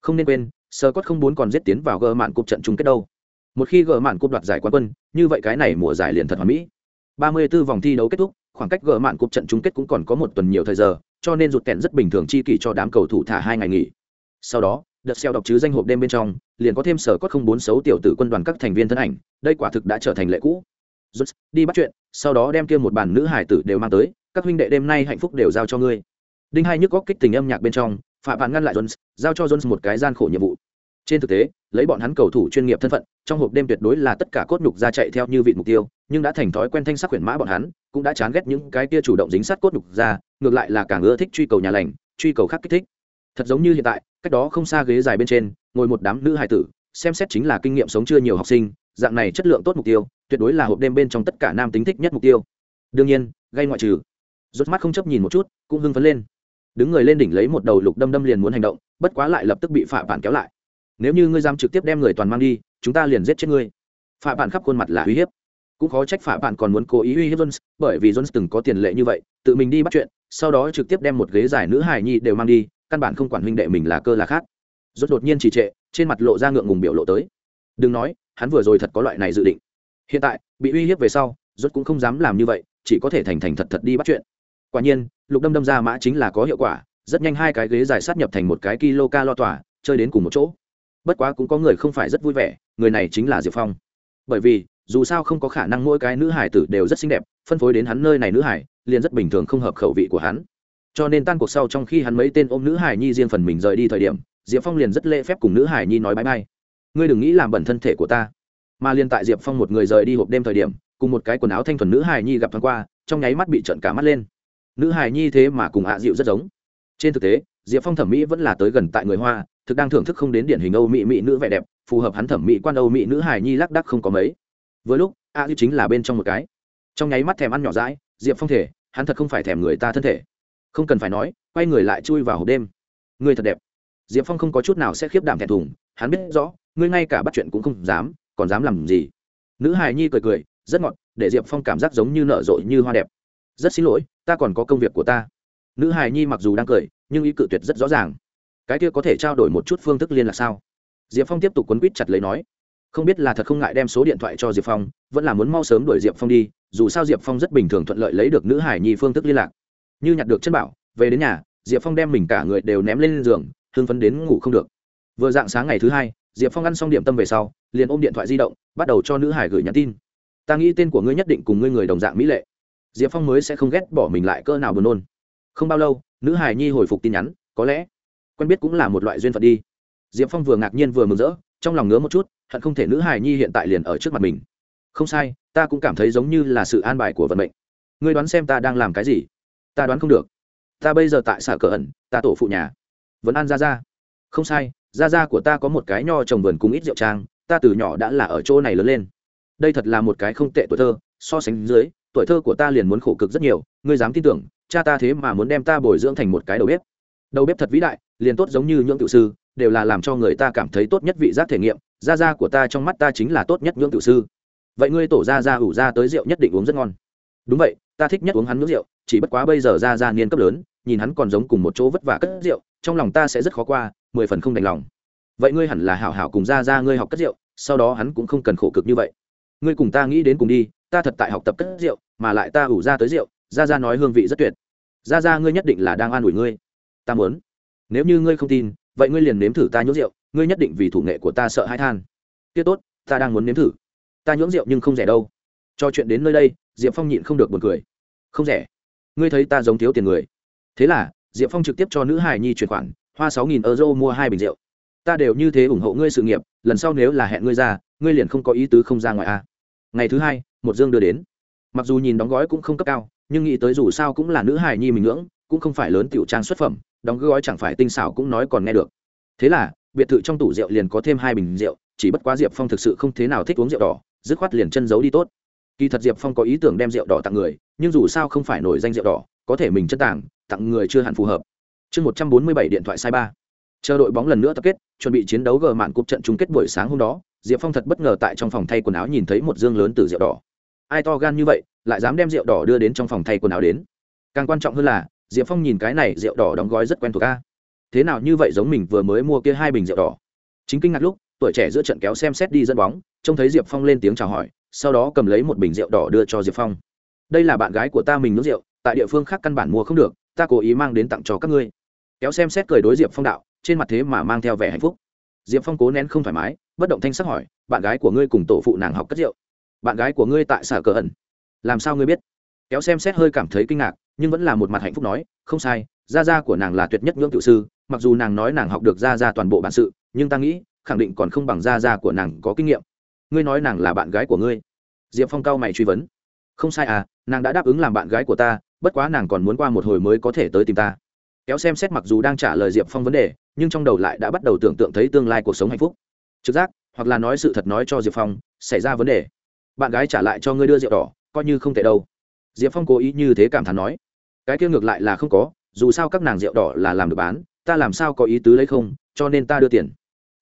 Không nên quên, sở cốt không bốn còn giết tiến vào gờ mạn cục trận chung kết đâu. Một khi gờ mạn cục đoạt giải quán quân, như vậy cái này mùa giải liền thật hoàn mỹ. Ba mươi 34 vòng thi đấu kết thúc, khoảng cách gờ mạn cục trận chung kết cũng còn có một tuần nhiều thời giờ, cho nên rụt kẹn rất bình thường chi kỷ cho đám cầu thủ thả hai ngày nghỉ sau đó, đợt xeo đọc chứ danh hộp đêm bên trong, liền có thêm sở cốt không bốn xấu tiểu tử quân đoàn các thành viên thân ảnh, đây quả thực đã trở thành lệ cũ. Rút đi bắt chuyện, sau đó đem kia một bàn nữ hải tử đều mang tới, các huynh đệ đêm nay hạnh phúc đều giao cho ngươi. Đinh hai nhức góc kích tình âm nhạc bên trong phạm bạn ngăn lại jones, giao cho jones một cái gian khổ nhiệm vụ. Trên thực tế, lấy bọn hắn cầu thủ chuyên nghiệp thân phận, trong hộp đêm tuyệt đối là tất cả cốt nhục ra chạy theo như vị mục tiêu, nhưng đã thành thói quen thanh sắc huyền mã bọn hắn, cũng đã chán ghét những cái kia chủ động dính sát cốt nhục ra, ngược lại là càng ưa thích truy cầu nhà lành, truy cầu khác kích thích thật giống như hiện tại, cách đó không xa ghế dài bên trên, ngồi một đám nữ hài tử, xem xét chính là kinh nghiệm sống chưa nhiều học sinh, dạng này chất lượng tốt mục tiêu, tuyệt đối là hộp đêm bên trong tất cả nam tính thích nhất mục tiêu. Đương nhiên, gây ngoại trừ. Rốt mắt không chấp nhìn một chút, cũng hưng phấn lên. Đứng người lên đỉnh lấy một đầu lục đâm đâm liền muốn hành động, bất quá lại lập tức bị phạ bản kéo lại. Nếu như ngươi dám trực tiếp đem người toàn mang đi, chúng ta liền giết chết ngươi. Phạm bạn khắp khuôn mặt là uy hiếp. Cũng khó trách phạm bạn còn muốn cố ý uy hiếp jones, bởi vì jones từng có tiền lệ như vậy, tự mình đi bắt chuyện, sau đó trực tiếp đem một ghế giải nữ hài nhi đều mang đi căn bản không quản huynh đệ mình là cơ là khác. Rốt đột nhiên trì trệ, trên mặt lộ ra ngượng ngùng biểu lộ tới. Đừng nói, hắn vừa rồi thật có loại này dự định. Hiện tại, bị uy hiếp về sau, rốt cũng không dám làm như vậy, chỉ có thể thành thành thật thật đi bắt chuyện. Quả nhiên, lục đâm đâm ra mã chính là có hiệu quả, rất nhanh hai cái ghế dài sát nhập thành một cái kilo ca lo tỏa chơi đến cùng một chỗ. Bất quá cũng có người không phải rất vui vẻ, người này chính là diệp phong. Bởi vì, dù sao không có khả năng mỗi cái nữ hải tử đều rất xinh đẹp, phân phối đến hắn nơi này nữ hải, liền rất bình thường không hợp khẩu vị của hắn cho nên tan cuộc sau trong khi hắn mấy tên ôm nữ hải nhi riêng phần mình rời đi thời điểm, diệp phong liền rất lễ phép cùng nữ hải nhi nói bãi bay ngươi đừng nghĩ làm bẩn thân thể của ta. Mà liên tại diệp phong một người rời đi hộp đêm thời điểm, cùng một cái quần áo thanh thuần nữ hải nhi gặp thoáng qua, trong nháy mắt bị trận cả mắt lên. Nữ hải nhi thế mà cùng hạ dịu rất giống. Trên thực tế, diệp phong thẩm mỹ vẫn là tới gần tại người hoa, thực đang thưởng thức không đến điển hình âu mỹ mỹ nữ vẻ đẹp, phù hợp hắn thẩm mỹ quan âu mỹ nữ hải nhi lác đắc không có mấy. Với lúc a dịu chính là bên trong một cái. Trong nháy mắt thèm ăn nhỏ rãi diệp phong thể, hắn thật không phải thèm người ta thân thể không cần phải nói, quay người lại chui vào hộp đêm. Ngươi thật đẹp. Diệp phong không có chút nào sẽ khiếp đảm thẹn thùng, hắn biết rõ ngươi ngay cả bắt chuyện cũng không dám, còn dám làm gì. Nữ hài nhi cười cười, rất ngọt, để diệp phong cảm giác giống như nở rộ như hoa đẹp. Rất xin lỗi, ta còn có công việc của ta. Nữ hài nhi mặc dù đang cười, nhưng ý cự tuyệt rất rõ ràng. Cái kia có thể trao đổi một chút phương thức liên lạc sao? Diệp phong tiếp tục quấn quýt chặt lấy nói. Không biết là thật không ngại đem số điện thoại cho diệp phong, vẫn là muốn mau sớm đuổi diệp phong đi, dù sao diệp phong rất bình thường thuận lợi lấy được nữ hải nhi phương thức liên lạc như nhặt được chân bảo, về đến nhà, diệp phong đem mình cả người đều ném lên giường, hưng phấn đến ngủ không được. Vừa dạng sáng ngày thứ hai, diệp phong ăn xong điểm tâm về sau, liền ôm điện thoại di động, bắt đầu cho nữ hải gửi nhắn tin. Ta nghĩ tên của ngươi nhất định cùng ngươi người đồng dạng mỹ lệ. Diệp phong mới sẽ không ghét bỏ mình lại cỡ nào buồn nôn. Không bao lâu, nữ hải nhi hồi phục tin nhắn, có lẽ quen biết cũng là một loại duyên phận đi. Diệp phong vừa ngạc nhiên vừa mừng rỡ, trong lòng ngứa một chút, hận không thể nữ hải nhi hiện tại liền ở trước mặt mình. Không sai, ta cũng cảm thấy giống như là sự an bài của vận mệnh. Ngươi đoán xem ta đang làm cái gì? Ta đoán không được. Ta bây giờ tại xã cờ ẩn, ta tổ phụ nhà. Vẫn ăn ra ra không sai ra ra của ta có một cái nho trồng vườn cùng ít rượu trang, ta từ nhỏ đã là ở chỗ này lớn lên. Đây thật là một cái không tệ tuổi thơ, so sánh dưới, tuổi thơ của ta liền muốn khổ cực rất nhiều, ngươi dám tin tưởng, cha ta thế mà muốn đem ta bồi dưỡng thành một cái đầu bếp. Đầu bếp thật vĩ đại, liền tốt giống như nhưỡng tự sư, đều là làm cho người ta cảm thấy tốt nhất vị giác thể nghiệm, gia gia của ta trong mắt ta chính là tốt nhất nhưỡng tự sư. Vậy ngươi tổ gia gia ủ ra tới rượu nhất định uống rất ngon. Đúng vậy ta thích nhất uống hắn nước rượu, chỉ bất quá bây giờ gia gia niên cấp lớn, nhìn hắn còn giống cùng một chỗ vất vả cất rượu, trong lòng ta sẽ rất khó qua, mười phần không đành lòng. Vậy ngươi hẳn là hảo hảo cùng gia gia ngươi học cất rượu, sau đó hắn cũng không cần khổ cực như vậy. Ngươi cùng ta nghĩ đến cùng đi, ta thật tại học tập cất rượu, mà lại ta ủ ra tới rượu gia gia nói hương vị rất tuyệt. Gia gia ngươi nhất định là đang an ủi ngươi. Ta muốn. Nếu như ngươi không tin, vậy ngươi liền nếm thử ta nhốt rượu, ngươi nhất định vì thủ nghệ của ta sợ hãi than. Kia tốt, ta đang muốn nếm thử. Ta nhưỡng rượu nhưng không rẻ đâu cho chuyện đến nơi đây, diệp phong nhịn không được buồn cười. Không rẻ. Ngươi thấy ta giống thiếu tiền người. Thế là, diệp phong trực tiếp cho nữ hài nhi chuyển khoản, hoa sáu nghìn euro mua hai bình rượu. Ta đều như thế ủng hộ ngươi sự nghiệp, lần sau nếu là hẹn ngươi ra, ngươi liền không có ý tứ không ra ngoài a à. ngày thứ hai, một dương đưa đến. Mặc dù nhìn đóng gói cũng không cấp cao, nhưng nghĩ tới dù sao cũng là nữ hài nhi mình ngưỡng, cũng không phải lớn tiểu trang xuất phẩm, đóng gói chẳng phải tinh xảo cũng nói còn nghe được. Thế là, biệt thự trong tủ rượu liền có thêm hai bình rượu, chỉ bất quá diệp phong thực sự không thế nào thích uống rượu đỏ, dứt khoát liền chân giấu đi tốt kỳ thật diệp phong có ý tưởng đem rượu đỏ tặng người, nhưng dù sao không phải nổi danh rượu đỏ, có thể mình chân tảng tặng người chưa hẳn phù hợp. Chương một trăm bốn mươi bảy điện thoại sai ba. Chờ đội bóng lần nữa tập kết, chuẩn bị chiến đấu gờ mạn cúp trận chung kết buổi sáng hôm đó, diệp phong thật bất ngờ tại trong phòng thay quần áo nhìn thấy một dương lớn từ rượu đỏ. Ai to gan như vậy, lại dám đem rượu đỏ đưa đến trong phòng thay quần áo đến? Càng quan trọng hơn là, diệp phong nhìn cái này rượu đỏ đóng gói rất quen thuộc ca thế nào như vậy giống mình vừa mới mua kia hai bình rượu đỏ? Chính kinh ngạc lúc, tuổi trẻ giữa trận kéo xem xét đi dẫn bóng, trông thấy diệp phong lên tiếng chào hỏi sau đó cầm lấy một bình rượu đỏ đưa cho diệp phong. Đây là bạn gái của ta mình nướng rượu, tại địa phương khác căn bản mua không được, ta cố ý mang đến tặng cho các ngươi. Kéo xem xét cười đối diệp phong đạo, trên mặt thế mà mang theo vẻ hạnh phúc. Diệp phong cố nén không thoải mái, bất động thanh sắc hỏi, bạn gái của ngươi cùng tổ phụ nàng học cất rượu? Bạn gái của ngươi tại sở cờ ẩn? Làm sao ngươi biết? Kéo xem xét hơi cảm thấy kinh ngạc, nhưng vẫn là một mặt hạnh phúc nói, không sai, gia gia của nàng là tuyệt nhất ngưỡng tự sư, mặc dù nàng nói nàng học được gia gia toàn bộ bản sự, nhưng ta nghĩ, khẳng định còn không bằng gia gia của nàng có kinh nghiệm ngươi nói nàng là bạn gái của ngươi. Diệp phong cao mày truy vấn. Không sai à nàng đã đáp ứng làm bạn gái của ta, bất quá nàng còn muốn qua một hồi mới có thể tới tìm ta. Kéo xem xét mặc dù đang trả lời diệp phong vấn đề, nhưng trong đầu lại đã bắt đầu tưởng tượng thấy tương lai cuộc sống hạnh phúc. Trực giác, hoặc là nói sự thật nói cho diệp phong, xảy ra vấn đề. Bạn gái trả lại cho ngươi đưa rượu đỏ, coi như không tệ đâu. Diệp phong cố ý như thế cảm thán nói. Cái kia ngược lại là không có, dù sao các nàng rượu đỏ là làm được bán, ta làm sao có ý tứ lấy không, cho nên ta đưa tiền.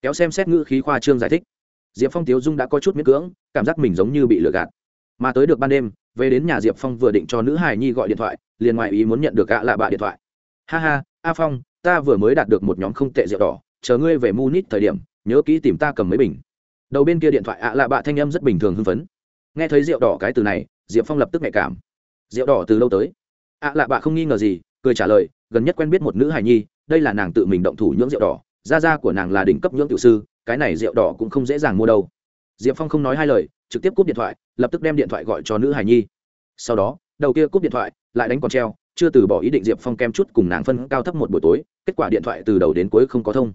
Kéo xem xét ngữ khí khoa trương giải thích diệp phong tiếu dung đã có chút miễn cưỡng, cảm giác mình giống như bị lừa gạt. Mà tới được ban đêm, về đến nhà diệp phong vừa định cho nữ hài nhi gọi điện thoại, liền ngoại ý muốn nhận được gạ lạ bạ điện thoại. Ha ha, a phong, ta vừa mới đạt được một nhóm không tệ rượu đỏ, chờ ngươi về munich thời điểm, nhớ kỹ tìm ta cầm mấy bình. Đầu bên kia điện thoại ạ lạ bạ thanh âm rất bình thường hưng phấn. Nghe thấy rượu đỏ cái từ này, diệp phong lập tức nhạy cảm. Rượu đỏ từ lâu tới? ạ lạ bạ không nghi ngờ gì, cười trả lời, gần nhất quen biết một nữ hài nhi, đây là nàng tự mình động thủ nhưỡng rượu đỏ, gia gia của nàng là đỉnh cấp nhưỡng tiểu sư cái này rượu đỏ cũng không dễ dàng mua đâu. Diệp phong không nói hai lời, trực tiếp cúp điện thoại, lập tức đem điện thoại gọi cho nữ hải nhi. Sau đó, đầu kia cúp điện thoại, lại đánh còn treo, chưa từ bỏ ý định diệp phong kem chút cùng nàng phân cao thấp một buổi tối, kết quả điện thoại từ đầu đến cuối không có thông.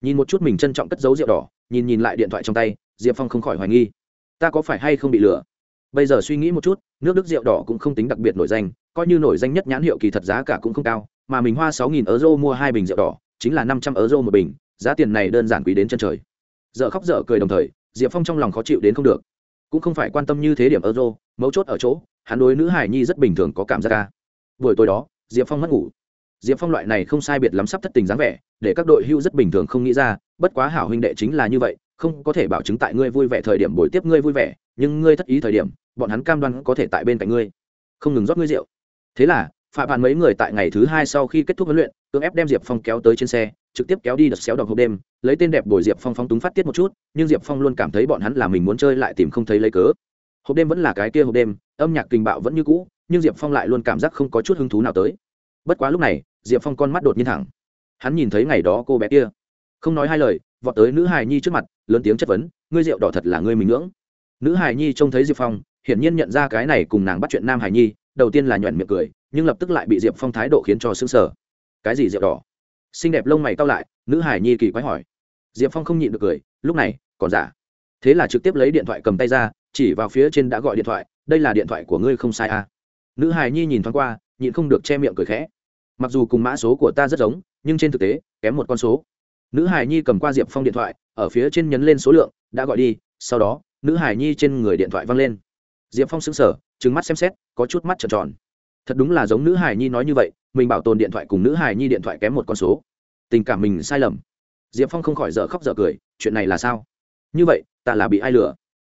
Nhìn một chút mình trân trọng cất giấu rượu đỏ, nhìn nhìn lại điện thoại trong tay, diệp phong không khỏi hoài nghi. Ta có phải hay không bị lừa? Bây giờ suy nghĩ một chút, nước đức rượu đỏ cũng không tính đặc biệt nổi danh, coi như nổi danh nhất nhãn hiệu kỳ thật giá cả cũng không cao, mà mình hoa sáu nghìn euro mua hai bình rượu đỏ, chính là năm trăm euro một bình, giá tiền này đơn giản quý đến chân trời dở khóc dở cười đồng thời, diệp phong trong lòng khó chịu đến không được. Cũng không phải quan tâm như thế điểm euro, mấu chốt ở chỗ, hắn đối nữ hải nhi rất bình thường có cảm giác ca. Buổi tối đó, diệp phong mất ngủ. Diệp phong loại này không sai biệt lắm sắp thất tình dáng vẻ, để các đội hưu rất bình thường không nghĩ ra, bất quá hảo huynh đệ chính là như vậy, không có thể bảo chứng tại ngươi vui vẻ thời điểm buổi tiếp ngươi vui vẻ, nhưng ngươi thất ý thời điểm, bọn hắn cam đoan có thể tại bên cạnh ngươi. Không ngừng rót ngươi rượu. Thế là phạm bàn mấy người tại ngày thứ hai sau khi kết thúc huấn luyện, cưỡng ép đem diệp phong kéo tới trên xe trực tiếp kéo đi đợt xéo đọc hộp đêm, lấy tên đẹp bồi diệp phong phong túng phát tiết một chút, nhưng diệp phong luôn cảm thấy bọn hắn là mình muốn chơi lại tìm không thấy lấy cớ. Hộp đêm vẫn là cái kia hộp đêm, âm nhạc kinh bạo vẫn như cũ, nhưng diệp phong lại luôn cảm giác không có chút hứng thú nào tới. Bất quá lúc này, diệp phong con mắt đột nhiên thẳng. Hắn nhìn thấy ngày đó cô bé kia. Không nói hai lời, vọt tới nữ hài nhi trước mặt, lớn tiếng chất vấn, ngươi rượu đỏ thật là ngươi mình ngưỡng. Nữ hài nhi trông thấy diệp phong, hiển nhiên nhận ra cái này cùng nàng bắt chuyện nam hài nhi, đầu tiên là nhoẻn miệng cười, nhưng lập tức lại bị diệp phong thái độ khiến cho xứng sở cái gì rượu đỏ? Xinh đẹp lông mày cao lại, nữ hải nhi kỳ quái hỏi. Diệp phong không nhịn được cười, lúc này, còn giả. Thế là trực tiếp lấy điện thoại cầm tay ra, chỉ vào phía trên đã gọi điện thoại, đây là điện thoại của ngươi không sai à. nữ hải nhi nhìn thoáng qua, nhịn không được che miệng cười khẽ. Mặc dù cùng mã số của ta rất giống, nhưng trên thực tế, kém một con số. Nữ hải nhi cầm qua diệp phong điện thoại, ở phía trên nhấn lên số lượng, đã gọi đi, sau đó, nữ hải nhi trên người điện thoại văng lên. Diệp phong xứng sở trứng mắt xem xét, có chút mắt trợn tròn thật đúng là giống nữ hải nhi nói như vậy, mình bảo tồn điện thoại cùng nữ hải nhi điện thoại kém một con số. Tình cảm mình sai lầm. Diệp phong không khỏi dở khóc dở cười, chuyện này là sao? Như vậy, ta là bị ai lừa?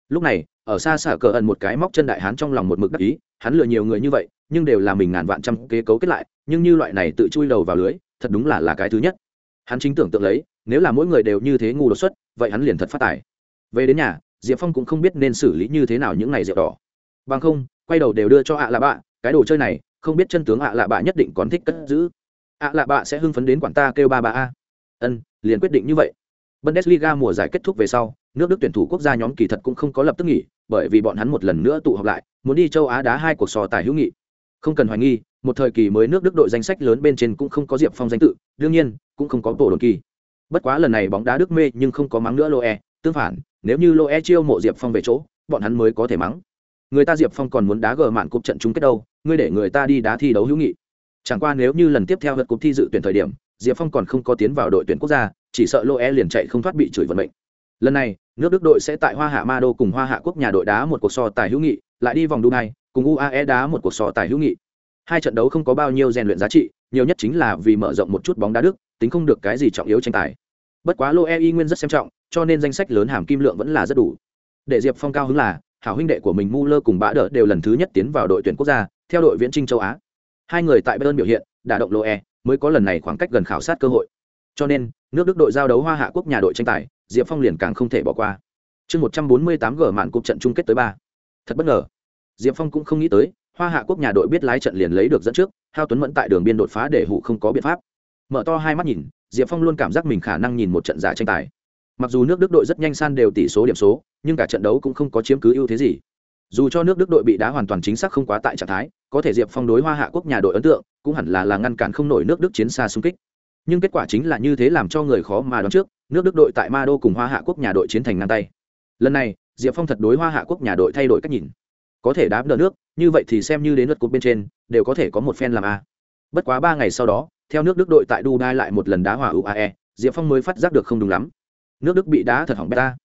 Lúc này, ở xa xả cờ ẩn một cái móc chân đại hán trong lòng một mực đắc ý, hắn lừa nhiều người như vậy, nhưng đều là mình ngàn vạn trăm kế cấu kết lại, nhưng như loại này tự chui đầu vào lưới, thật đúng là là cái thứ nhất. Hắn chính tưởng tượng lấy, nếu là mỗi người đều như thế ngu đột xuất, vậy hắn liền thật phát tài. Về đến nhà, diệp phong cũng không biết nên xử lý như thế nào những ngày rượu đỏ. Bằng không, quay đầu đều đưa cho ạ là bạ cái đồ chơi này, không biết chân tướng ạ lạ bạ nhất định còn thích cất giữ. ạ lạ bạ sẽ hưng phấn đến quản ta kêu ba ba a. Ân, liền quyết định như vậy. Bundesliga mùa giải kết thúc về sau, nước đức tuyển thủ quốc gia nhóm kỳ thật cũng không có lập tức nghỉ, bởi vì bọn hắn một lần nữa tụ họp lại, muốn đi châu á đá hai cuộc sò tài hữu nghị. Không cần hoài nghi, một thời kỳ mới nước đức đội danh sách lớn bên trên cũng không có diệp phong danh tự, đương nhiên, cũng không có tổ đồn kỳ. Bất quá lần này bóng đá đức mê nhưng không có mắng nữa lô e tương phản, nếu như lô e chiêu mộ diệp phong về chỗ, bọn hắn mới có thể mắng. Người ta diệp phong còn muốn đá gờ mạn cúp trận chung kết đâu ngươi để người ta đi đá thi đấu hữu nghị. Chẳng qua nếu như lần tiếp theo vượt cúp thi dự tuyển thời điểm diệp phong còn không có tiến vào đội tuyển quốc gia chỉ sợ lô e liền chạy không thoát bị chửi vận mệnh. Lần này nước đức đội sẽ tại hoa hạ ma đô cùng hoa hạ quốc nhà đội đá một cuộc so tài hữu nghị lại đi vòng dubai cùng uae đá một cuộc so tài hữu nghị. Hai trận đấu không có bao nhiêu rèn luyện giá trị nhiều nhất chính là vì mở rộng một chút bóng đá đức tính không được cái gì trọng yếu tranh tài. Bất quá lô e y nguyên rất xem trọng cho nên danh sách lớn hàm kim lượng vẫn là rất đủ. Để diệp phong cao hứng là hảo huynh đệ của mình Mu Lơ cùng Bã Đỡ đều lần thứ nhất tiến vào đội tuyển quốc gia, theo đội viễn trinh châu Á. Hai người tại Bayern biểu hiện, đả động Loe, mới có lần này khoảng cách gần khảo sát cơ hội. Cho nên, nước Đức đội giao đấu Hoa Hạ quốc nhà đội tranh tài, Diệp Phong liền càng không thể bỏ qua. Chương 148 gở mạn cục trận chung kết tới ba. Thật bất ngờ. Diệp Phong cũng không nghĩ tới, Hoa Hạ quốc nhà đội biết lái trận liền lấy được dẫn trước, Hao Tuấn Mẫn tại đường biên đột phá để hụ không có biện pháp. Mở to hai mắt nhìn, Diệp Phong luôn cảm giác mình khả năng nhìn một trận giả tranh tài. Mặc dù nước Đức đội rất nhanh san đều tỷ số điểm số, nhưng cả trận đấu cũng không có chiếm cứ ưu thế gì dù cho nước đức đội bị đá hoàn toàn chính xác không quá tại trạng thái có thể diệp phong đối hoa hạ quốc nhà đội ấn tượng cũng hẳn là là ngăn cản không nổi nước đức chiến xa xung kích. Nhưng kết quả chính là như thế làm cho người khó mà đoán trước nước đức đội tại ma đô cùng hoa hạ quốc nhà đội chiến thành ngang tay. Lần này diệp phong thật đối hoa hạ quốc nhà đội thay đổi cách nhìn. Có thể đá đỡ nước như vậy thì xem như đến lượt cục bên trên đều có thể có một phen làm a. Bất quá ba ngày sau đó theo nước đức đội tại dubai lại một lần đá hòa uae diệp phong mới phát giác được không đúng lắm. Nước đức bị đá thật hỏng beta.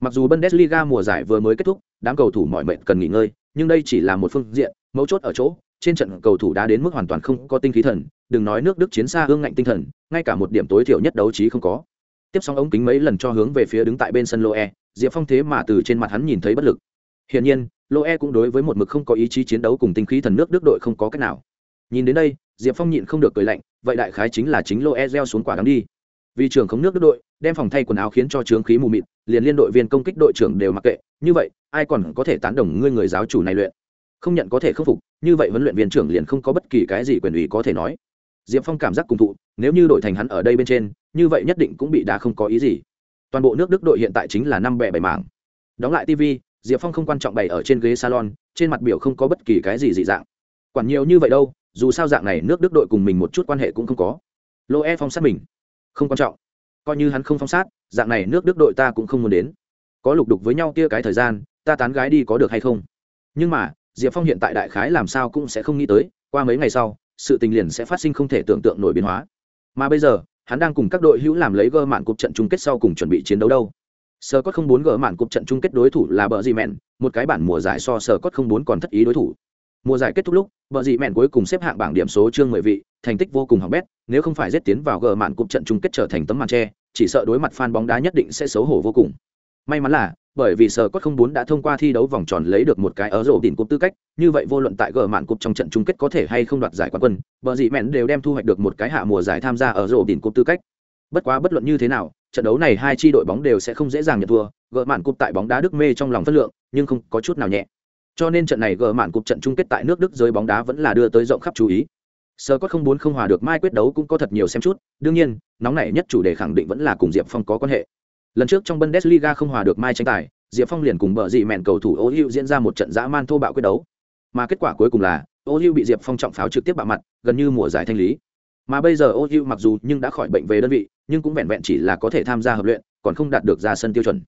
Mặc dù Bundesliga mùa giải vừa mới kết thúc, đám cầu thủ mọi mệnh cần nghỉ ngơi, nhưng đây chỉ là một phương diện, mấu chốt ở chỗ, trên trận cầu thủ đã đến mức hoàn toàn không có tinh khí thần, đừng nói nước Đức chiến xa hương ngạnh tinh thần, ngay cả một điểm tối thiểu nhất đấu trí không có. tiếp xong ống kính mấy lần cho hướng về phía đứng tại bên sân lô e diệp phong thế mà từ trên mặt hắn nhìn thấy bất lực. Hiển nhiên lô e cũng đối với một mực không có ý chí chiến đấu cùng tinh khí thần nước đức đội không có cách nào. Nhìn đến đây diệp phong nhịn không được cười lạnh vậy đại khái chính là chính lô e gieo xuống quả đắng đi. Vì trưởng khống nước đức đội đem phòng thay quần áo khiến cho trướng khí mù mịt liền liên đội viên công kích đội trưởng đều mặc kệ như vậy ai còn có thể tán đồng ngươi người giáo chủ này luyện? Không nhận có thể khắc phục, như vậy huấn luyện viên trưởng liền không có bất kỳ cái gì quyền ủy có thể nói. Diệp phong cảm giác cùng thụ, nếu như đội thành hắn ở đây bên trên, như vậy nhất định cũng bị đá không có ý gì. Toàn bộ nước đức đội hiện tại chính là năm bẻ bảy mảng. Đóng lại tv diệp phong không quan trọng bày ở trên ghế salon, trên mặt biểu không có bất kỳ cái gì dị dạng. Quản nhiều như vậy đâu, dù sao dạng này nước đức đội cùng mình một chút quan hệ cũng không có. Lô e phong sát mình. Không quan trọng. Coi như hắn không phong sát, dạng này nước đức đội ta cũng không muốn đến. Có lục đục với nhau kia cái thời gian, ta tán gái đi có được hay không? Nhưng mà diệp phong hiện tại đại khái làm sao cũng sẽ không nghĩ tới, qua mấy ngày sau, sự tình liền sẽ phát sinh không thể tưởng tượng nổi biến hóa. Mà bây giờ, hắn đang cùng các đội hữu làm lấy gơ mạn cục trận chung kết sau cùng chuẩn bị chiến đấu đâu. Sơ cốt không bốn gỡ mạn cục trận chung kết đối thủ là bờ dị mẹn một cái bản mùa giải so sơ cốt không bốn còn thất ý đối thủ. Mùa giải kết thúc lúc, bờ dị mẹn cuối cùng xếp hạng bảng điểm số chương mười vị, thành tích vô cùng hỏng bét, nếu không phải giết tiến vào gỡ mạn cục trận chung kết trở thành tấm màn tre, chỉ sợ đối mặt fan bóng đá nhất định sẽ xấu hổ vô cùng. May mắn là bởi vì sở cốt không bốn đã thông qua thi đấu vòng tròn lấy được một cái ở rổ đỉnh cúp tư cách, như vậy vô luận tại gờ mạn cúp trong trận chung kết có thể hay không đoạt giải quán quân bờ dị mẹn đều đem thu hoạch được một cái hạ mùa giải tham gia ở rổ đỉnh cúp tư cách. Bất quá bất luận như thế nào, trận đấu này hai chi đội bóng đều sẽ không dễ dàng nhận thua, gờ mạn cúp tại bóng đá đức mê trong lòng phất lượng, nhưng không có chút nào nhẹ. Cho nên trận này gờ mạn cúp trận chung kết tại nước đức giới bóng đá vẫn là đưa tới rộng khắp chú ý. Sở Cốt không bốn không hòa được mai quyết đấu cũng có thật nhiều xem chút, đương nhiên, nóng này nhất chủ đề khẳng định vẫn là cùng diệp phong có quan hệ lần trước trong bundesliga không hòa được mai tranh tài, diệp phong liền cùng bờ dị mẹn cầu thủ ô hữu diễn ra một trận dã man thô bạo quyết đấu. Mà kết quả cuối cùng là, ô hữu bị diệp phong trọng pháo trực tiếp bạo mặt, gần như mùa giải thanh lý. Mà bây giờ ô hữu mặc dù nhưng đã khỏi bệnh về đơn vị, nhưng cũng vẹn vẹn chỉ là có thể tham gia hợp luyện, còn không đạt được ra sân tiêu chuẩn.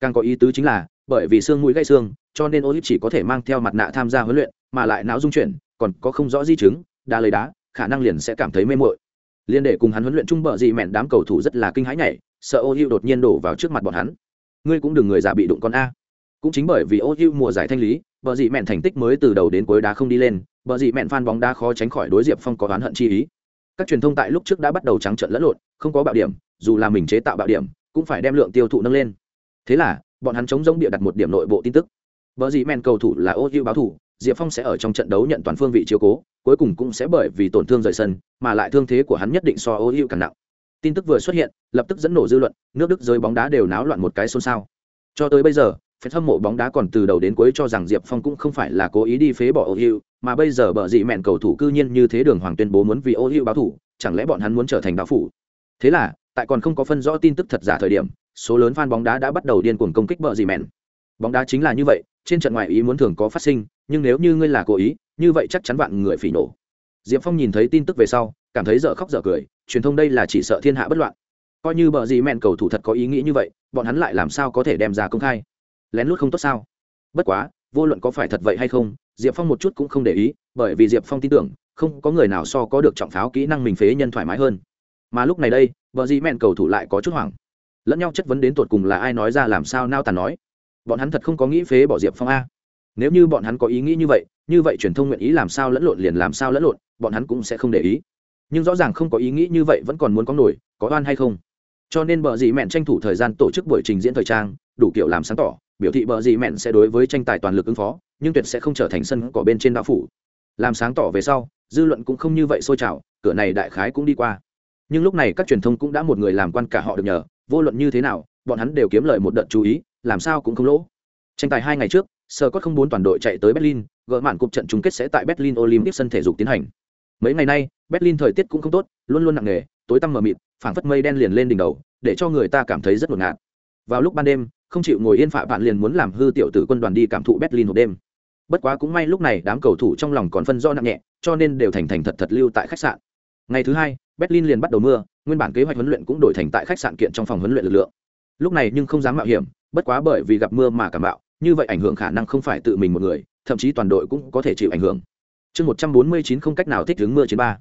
Càng có ý tứ chính là, bởi vì xương mũi gãy xương, cho nên ô hữu chỉ có thể mang theo mặt nạ tham gia huấn luyện, mà lại não dung chuyển, còn có không rõ di chứng, đá lấy đá, khả năng liền sẽ cảm thấy mê mội liên để cùng hắn huấn luyện chung bờ dị mẹn đám cầu thủ rất là kinh hãi nhảy sợ ô hữu đột nhiên đổ vào trước mặt bọn hắn. Ngươi cũng đừng người già bị đụng con a. Cũng chính bởi vì ô hữu mùa giải thanh lý, bờ dị mẹn thành tích mới từ đầu đến cuối đá không đi lên, bờ dị mẹn phan bóng đá khó tránh khỏi đối diệp phong có oán hận chi ý. Các truyền thông tại lúc trước đã bắt đầu trắng trợn lẫn lộn, không có bạo điểm, dù là mình chế tạo bạo điểm, cũng phải đem lượng tiêu thụ nâng lên. Thế là, bọn hắn chống giống bịa đặt một điểm nội bộ tin tức. Bờ dị mẹn cầu thủ là ô hữu báo thủ, diệp phong sẽ ở trong trận đấu nhận toàn phương vị chiếu cố, cuối cùng cũng sẽ bởi vì tổn thương rời sân, mà lại thương thế của hắn nhất định so ô hữu càng nặng tin tức vừa xuất hiện, lập tức dẫn nổ dư luận, nước đức giới bóng đá đều náo loạn một cái xôn xao. Cho tới bây giờ phải hâm mộ bóng đá còn từ đầu đến cuối cho rằng diệp phong cũng không phải là cố ý đi phế bỏ ô hữu, mà bây giờ bờ dị mẹn cầu thủ cư nhiên như thế đường hoàng tuyên bố muốn vì ô hữu báo thủ, chẳng lẽ bọn hắn muốn trở thành báo phủ? Thế là, tại còn không có phân rõ tin tức thật giả thời điểm, số lớn fan bóng đá đã bắt đầu điên cuồng công kích bờ dị mẹn. Bóng đá chính là như vậy, trên trận ngoại ý muốn thường có phát sinh, nhưng nếu như ngươi là cố ý, như vậy chắc chắn vạn người phỉ nổ diệp phong nhìn thấy tin tức về sau cảm thấy dở khóc dở cười, truyền thông đây là chỉ sợ thiên hạ bất loạn. Coi như bờ gì mẹn cầu thủ thật có ý nghĩ như vậy, bọn hắn lại làm sao có thể đem ra công khai? Lén lút không tốt sao? Bất quá, vô luận có phải thật vậy hay không, diệp phong một chút cũng không để ý, bởi vì diệp phong tin tưởng, không có người nào so có được trọng pháo kỹ năng mình phế nhân thoải mái hơn. Mà lúc này đây, bờ gì mẹn cầu thủ lại có chút hoảng. Lẫn nhau chất vấn đến tột cùng là ai nói ra làm sao nao tàn nói. Bọn hắn thật không có nghĩ phế bỏ diệp phong a. Nếu như bọn hắn có ý nghĩ như vậy như vậy truyền thông nguyện ý làm sao lẫn lộn liền làm sao lẫn lộn, bọn hắn cũng sẽ không để ý nhưng rõ ràng không có ý nghĩ như vậy vẫn còn muốn có nổi, có oan hay không. Cho nên bờ dì mẹn tranh thủ thời gian tổ chức buổi trình diễn thời trang, đủ kiểu làm sáng tỏ, biểu thị bờ dì mẹn sẽ đối với tranh tài toàn lực ứng phó, nhưng tuyệt sẽ không trở thành sân cỏ bên trên đạo phủ. Làm sáng tỏ về sau, dư luận cũng không như vậy sôi trào, cửa này đại khái cũng đi qua. Nhưng lúc này các truyền thông cũng đã một người làm quan cả họ được nhờ, vô luận như thế nào, bọn hắn đều kiếm lời một đợt chú ý, làm sao cũng không lỗ. Tranh tài hai ngày trước sơ có không bốn toàn đội chạy tới berlin, gỡ mạn cục trận chung kết sẽ tại berlin olympic sân thể dục tiến hành. Mấy ngày nay berlin thời tiết cũng không tốt, luôn luôn nặng nề, tối tăm mờ mịt, phảng phất mây đen liền lên đỉnh đầu, để cho người ta cảm thấy rất ngột ngạt. Vào lúc ban đêm, không chịu ngồi yên phạ bạn liền muốn làm hư tiểu tử quân đoàn đi cảm thụ berlin hộp đêm. Bất quá cũng may lúc này đám cầu thủ trong lòng còn phân do nặng nhẹ, cho nên đều thành thành thật thật lưu tại khách sạn. Ngày thứ hai, berlin liền bắt đầu mưa, nguyên bản kế hoạch huấn luyện cũng đổi thành tại khách sạn kiện trong phòng huấn luyện lực lượng. Lúc này nhưng không dám mạo hiểm, bất quá bởi vì gặp mưa mà cảm bạo, như vậy ảnh hưởng khả năng không phải tự mình một người, thậm chí toàn đội cũng có thể chịu ảnh hưởng. Chương một trăm bốn mươi chín không cách nào thích ứng mưa chiến ba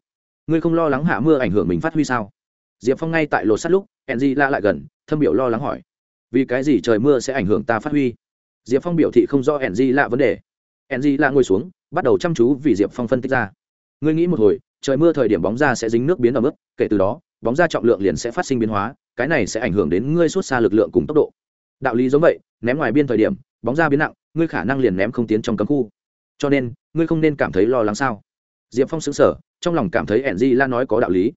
ngươi không lo lắng hạ mưa ảnh hưởng mình phát huy sao? Diệp phong ngay tại lột sắt lúc enzy la lại gần, thâm biểu lo lắng hỏi. Vì cái gì trời mưa sẽ ảnh hưởng ta phát huy? Diệp phong biểu thị không do Di la vấn đề. Enzy la ngồi xuống, bắt đầu chăm chú vì diệp phong phân tích ra. Ngươi nghĩ một hồi, trời mưa thời điểm bóng ra sẽ dính nước biến ở mức kể từ đó, bóng ra trọng lượng liền sẽ phát sinh biến hóa, cái này sẽ ảnh hưởng đến ngươi suốt xa lực lượng cùng tốc độ. Đạo lý giống vậy, ném ngoài biên thời điểm, bóng ra biến nặng, ngươi khả năng liền ném không tiến trong cấm khu. Cho nên, ngươi không nên cảm thấy lo lắng sao? Diệp phong xứng sở trong lòng cảm thấy ẻn di la nói có đạo lý.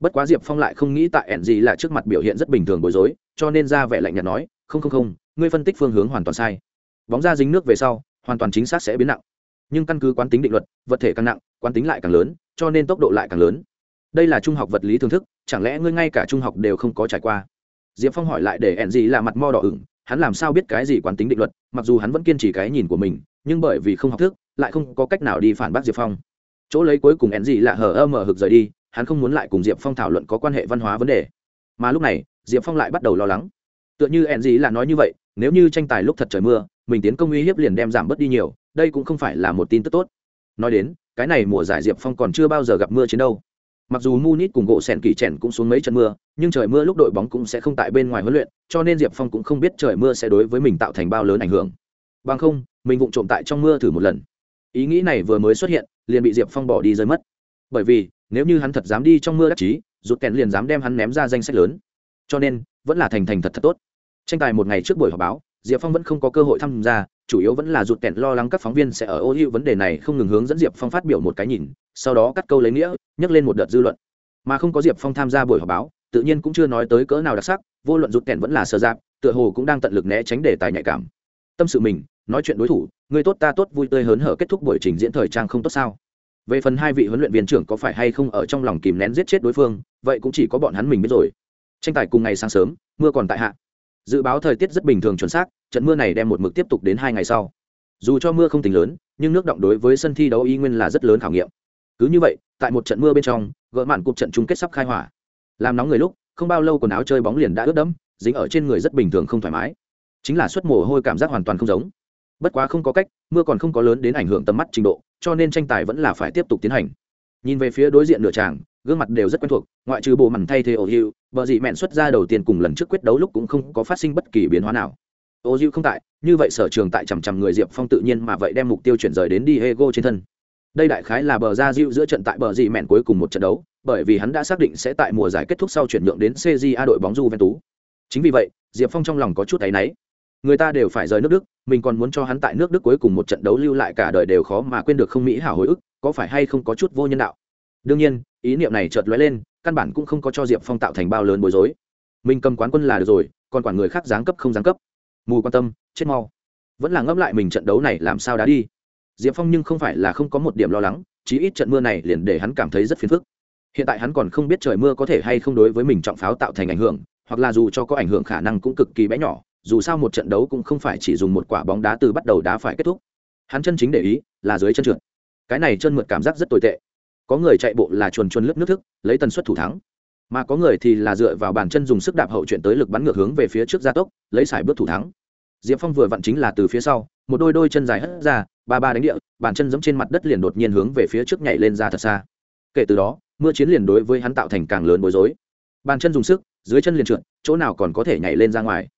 Bất quá diệp phong lại không nghĩ tại ẻn di là trước mặt biểu hiện rất bình thường bối rối, cho nên ra vẻ lạnh nhạt nói, không không không, ngươi phân tích phương hướng hoàn toàn sai. Bóng ra dính nước về sau, hoàn toàn chính xác sẽ biến nặng. Nhưng căn cứ quán tính định luật, vật thể càng nặng, quán tính lại càng lớn, cho nên tốc độ lại càng lớn. Đây là trung học vật lý thưởng thức, chẳng lẽ ngươi ngay cả trung học đều không có trải qua? Diệp phong hỏi lại để ẻn gì là mặt mo đỏ ửng, hắn làm sao biết cái gì quán tính định luật, mặc dù hắn vẫn kiên trì cái nhìn của mình, nhưng bởi vì không học thức, lại không có cách nào đi phản bác diệp phong chỗ lấy cuối cùng ẹn gì là hờ ơ mở hực rời đi, hắn không muốn lại cùng diệp phong thảo luận có quan hệ văn hóa vấn đề. Mà lúc này, diệp phong lại bắt đầu lo lắng. Tựa như ẹn gì là nói như vậy, nếu như tranh tài lúc thật trời mưa, mình tiến công uy hiếp liền đem giảm bớt đi nhiều, đây cũng không phải là một tin tức tốt. Nói đến, cái này mùa giải diệp phong còn chưa bao giờ gặp mưa chiến đâu. Mặc dù munit cùng gỗ sèn kỳ trẻn cũng xuống mấy trận mưa, nhưng trời mưa lúc đội bóng cũng sẽ không tại bên ngoài huấn luyện, cho nên diệp phong cũng không biết trời mưa sẽ đối với mình tạo thành bao lớn ảnh hưởng. Bằng không, mình vụng trộm tại trong mưa thử một lần ý nghĩ này vừa mới xuất hiện, liền bị diệp phong bỏ đi rơi mất. Bởi vì, nếu như hắn thật dám đi trong mưa đắc chí rút kèn liền dám đem hắn ném ra danh sách lớn. Cho nên, vẫn là thành thành thật thật tốt. Tranh tài một ngày trước buổi họp báo, diệp phong vẫn không có cơ hội tham gia, chủ yếu vẫn là rụt kẹn lo lắng các phóng viên sẽ ở ô hữu vấn đề này không ngừng hướng dẫn diệp phong phát biểu một cái nhìn, sau đó cắt câu lấy nghĩa, nhắc lên một đợt dư luận. Mà không có diệp phong tham gia buổi họp báo, tự nhiên cũng chưa nói tới cỡ nào đặc sắc, vô luận rụt kẹn vẫn là sơ giáp tựa hồ cũng đang tận lực né tránh đề tài nhạy cảm. Tâm sự mình nói chuyện đối thủ, người tốt ta tốt vui tươi hớn hở kết thúc buổi trình diễn thời trang không tốt sao? Về phần hai vị huấn luyện viên trưởng có phải hay không ở trong lòng kìm nén giết chết đối phương, vậy cũng chỉ có bọn hắn mình biết rồi. Tranh tài cùng ngày sáng sớm, mưa còn tại hạ. Dự báo thời tiết rất bình thường chuẩn xác, trận mưa này đem một mực tiếp tục đến hai ngày sau. Dù cho mưa không tính lớn, nhưng nước động đối với sân thi đấu y nguyên là rất lớn khảo nghiệm. Cứ như vậy, tại một trận mưa bên trong, gỡ mạn cuộc trận chung kết sắp khai hỏa. Làm nóng người lúc, không bao lâu quần áo chơi bóng liền đã ướt đẫm, dính ở trên người rất bình thường không thoải mái. Chính là suất mồ hôi cảm giác hoàn toàn không giống bất quá không có cách, mưa còn không có lớn đến ảnh hưởng tầm mắt trình độ, cho nên tranh tài vẫn là phải tiếp tục tiến hành. Nhìn về phía đối diện nửa tràng, gương mặt đều rất quen thuộc, ngoại trừ bộ mằn thay thế ô hiu vợ dị mẹn xuất ra đầu tiên cùng lần trước quyết đấu lúc cũng không có phát sinh bất kỳ biến hóa nào. Ô hiu không tại, như vậy sở trường tại chằm chằm người diệp phong tự nhiên mà vậy đem mục tiêu chuyển rời đến đi hego trên thân. Đây đại khái là bờ ra diệu giữa trận tại bờ dị mẹn cuối cùng một trận đấu, bởi vì hắn đã xác định sẽ tại mùa giải kết thúc sau chuyển nhượng đến cja đội bóng du ven tú. chính vì vậy, diệp phong trong lòng có chút áy náy người ta đều phải rời nước đức, mình còn muốn cho hắn tại nước đức cuối cùng một trận đấu lưu lại cả đời đều khó mà quên được không mỹ hảo hồi ức, có phải hay không có chút vô nhân đạo? Đương nhiên, ý niệm này chợt lóe lên, căn bản cũng không có cho diệp phong tạo thành bao lớn bối rối. Mình cầm quán quân là được rồi, còn quản người khác giáng cấp không giáng cấp. Mù quan tâm, chết mau. Vẫn là ngẫm lại mình trận đấu này làm sao đã đi. Diệp phong nhưng không phải là không có một điểm lo lắng, chí ít trận mưa này liền để hắn cảm thấy rất phiền phức. Hiện tại hắn còn không biết trời mưa có thể hay không đối với mình trọng pháo tạo thành ảnh hưởng, hoặc là dù cho có ảnh hưởng khả năng cũng cực kỳ bé nhỏ dù sao một trận đấu cũng không phải chỉ dùng một quả bóng đá từ bắt đầu đá phải kết thúc. Hắn chân chính để ý là dưới chân trượt. Cái này chân mượt cảm giác rất tồi tệ. Có người chạy bộ là chuồn chuồn lướt nước thức, lấy tần suất thủ thắng. Mà có người thì là dựa vào bàn chân dùng sức đạp hậu chuyển tới lực bắn ngược hướng về phía trước gia tốc, lấy sải bước thủ thắng. Diệp phong vừa vặn chính là từ phía sau, một đôi đôi chân dài hất ra, ba ba đánh địa, bàn chân giẫm trên mặt đất liền đột nhiên hướng về phía trước nhảy lên ra thật xa. Kể từ đó, mưa chiến liền đối với hắn tạo thành càng lớn bối rối. Bàn chân dùng sức, dưới chân liền trượt, chỗ nào còn có thể nhảy lên ra ngoài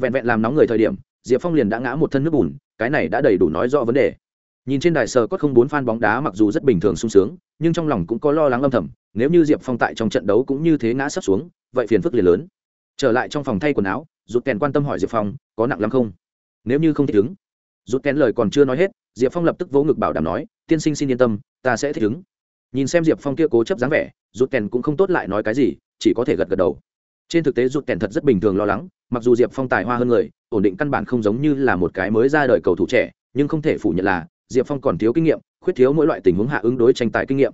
vẹn vẹn làm nóng người thời điểm, diệp phong liền đã ngã một thân nước bùn, cái này đã đầy đủ nói rõ vấn đề. Nhìn trên đài sờ có không bốn fan bóng đá mặc dù rất bình thường sung sướng, nhưng trong lòng cũng có lo lắng âm thầm, nếu như diệp phong tại trong trận đấu cũng như thế ngã sắp xuống, vậy phiền phức liền lớn. Trở lại trong phòng thay quần áo, rút kèn quan tâm hỏi diệp phong, có nặng lắm không? Nếu như không thích ứng. Rút kèn lời còn chưa nói hết, diệp phong lập tức vỗ ngực bảo đảm nói, tiên sinh xin yên tâm, ta sẽ thích ứng. Nhìn xem diệp phong kia cố chấp dáng vẻ, rút kèn cũng không tốt lại nói cái gì, chỉ có thể gật gật đầu trên thực tế rút kèn thật rất bình thường lo lắng, mặc dù diệp phong tài hoa hơn người, ổn định căn bản không giống như là một cái mới ra đời cầu thủ trẻ, nhưng không thể phủ nhận là, diệp phong còn thiếu kinh nghiệm, khuyết thiếu mỗi loại tình huống hạ ứng đối tranh tài kinh nghiệm.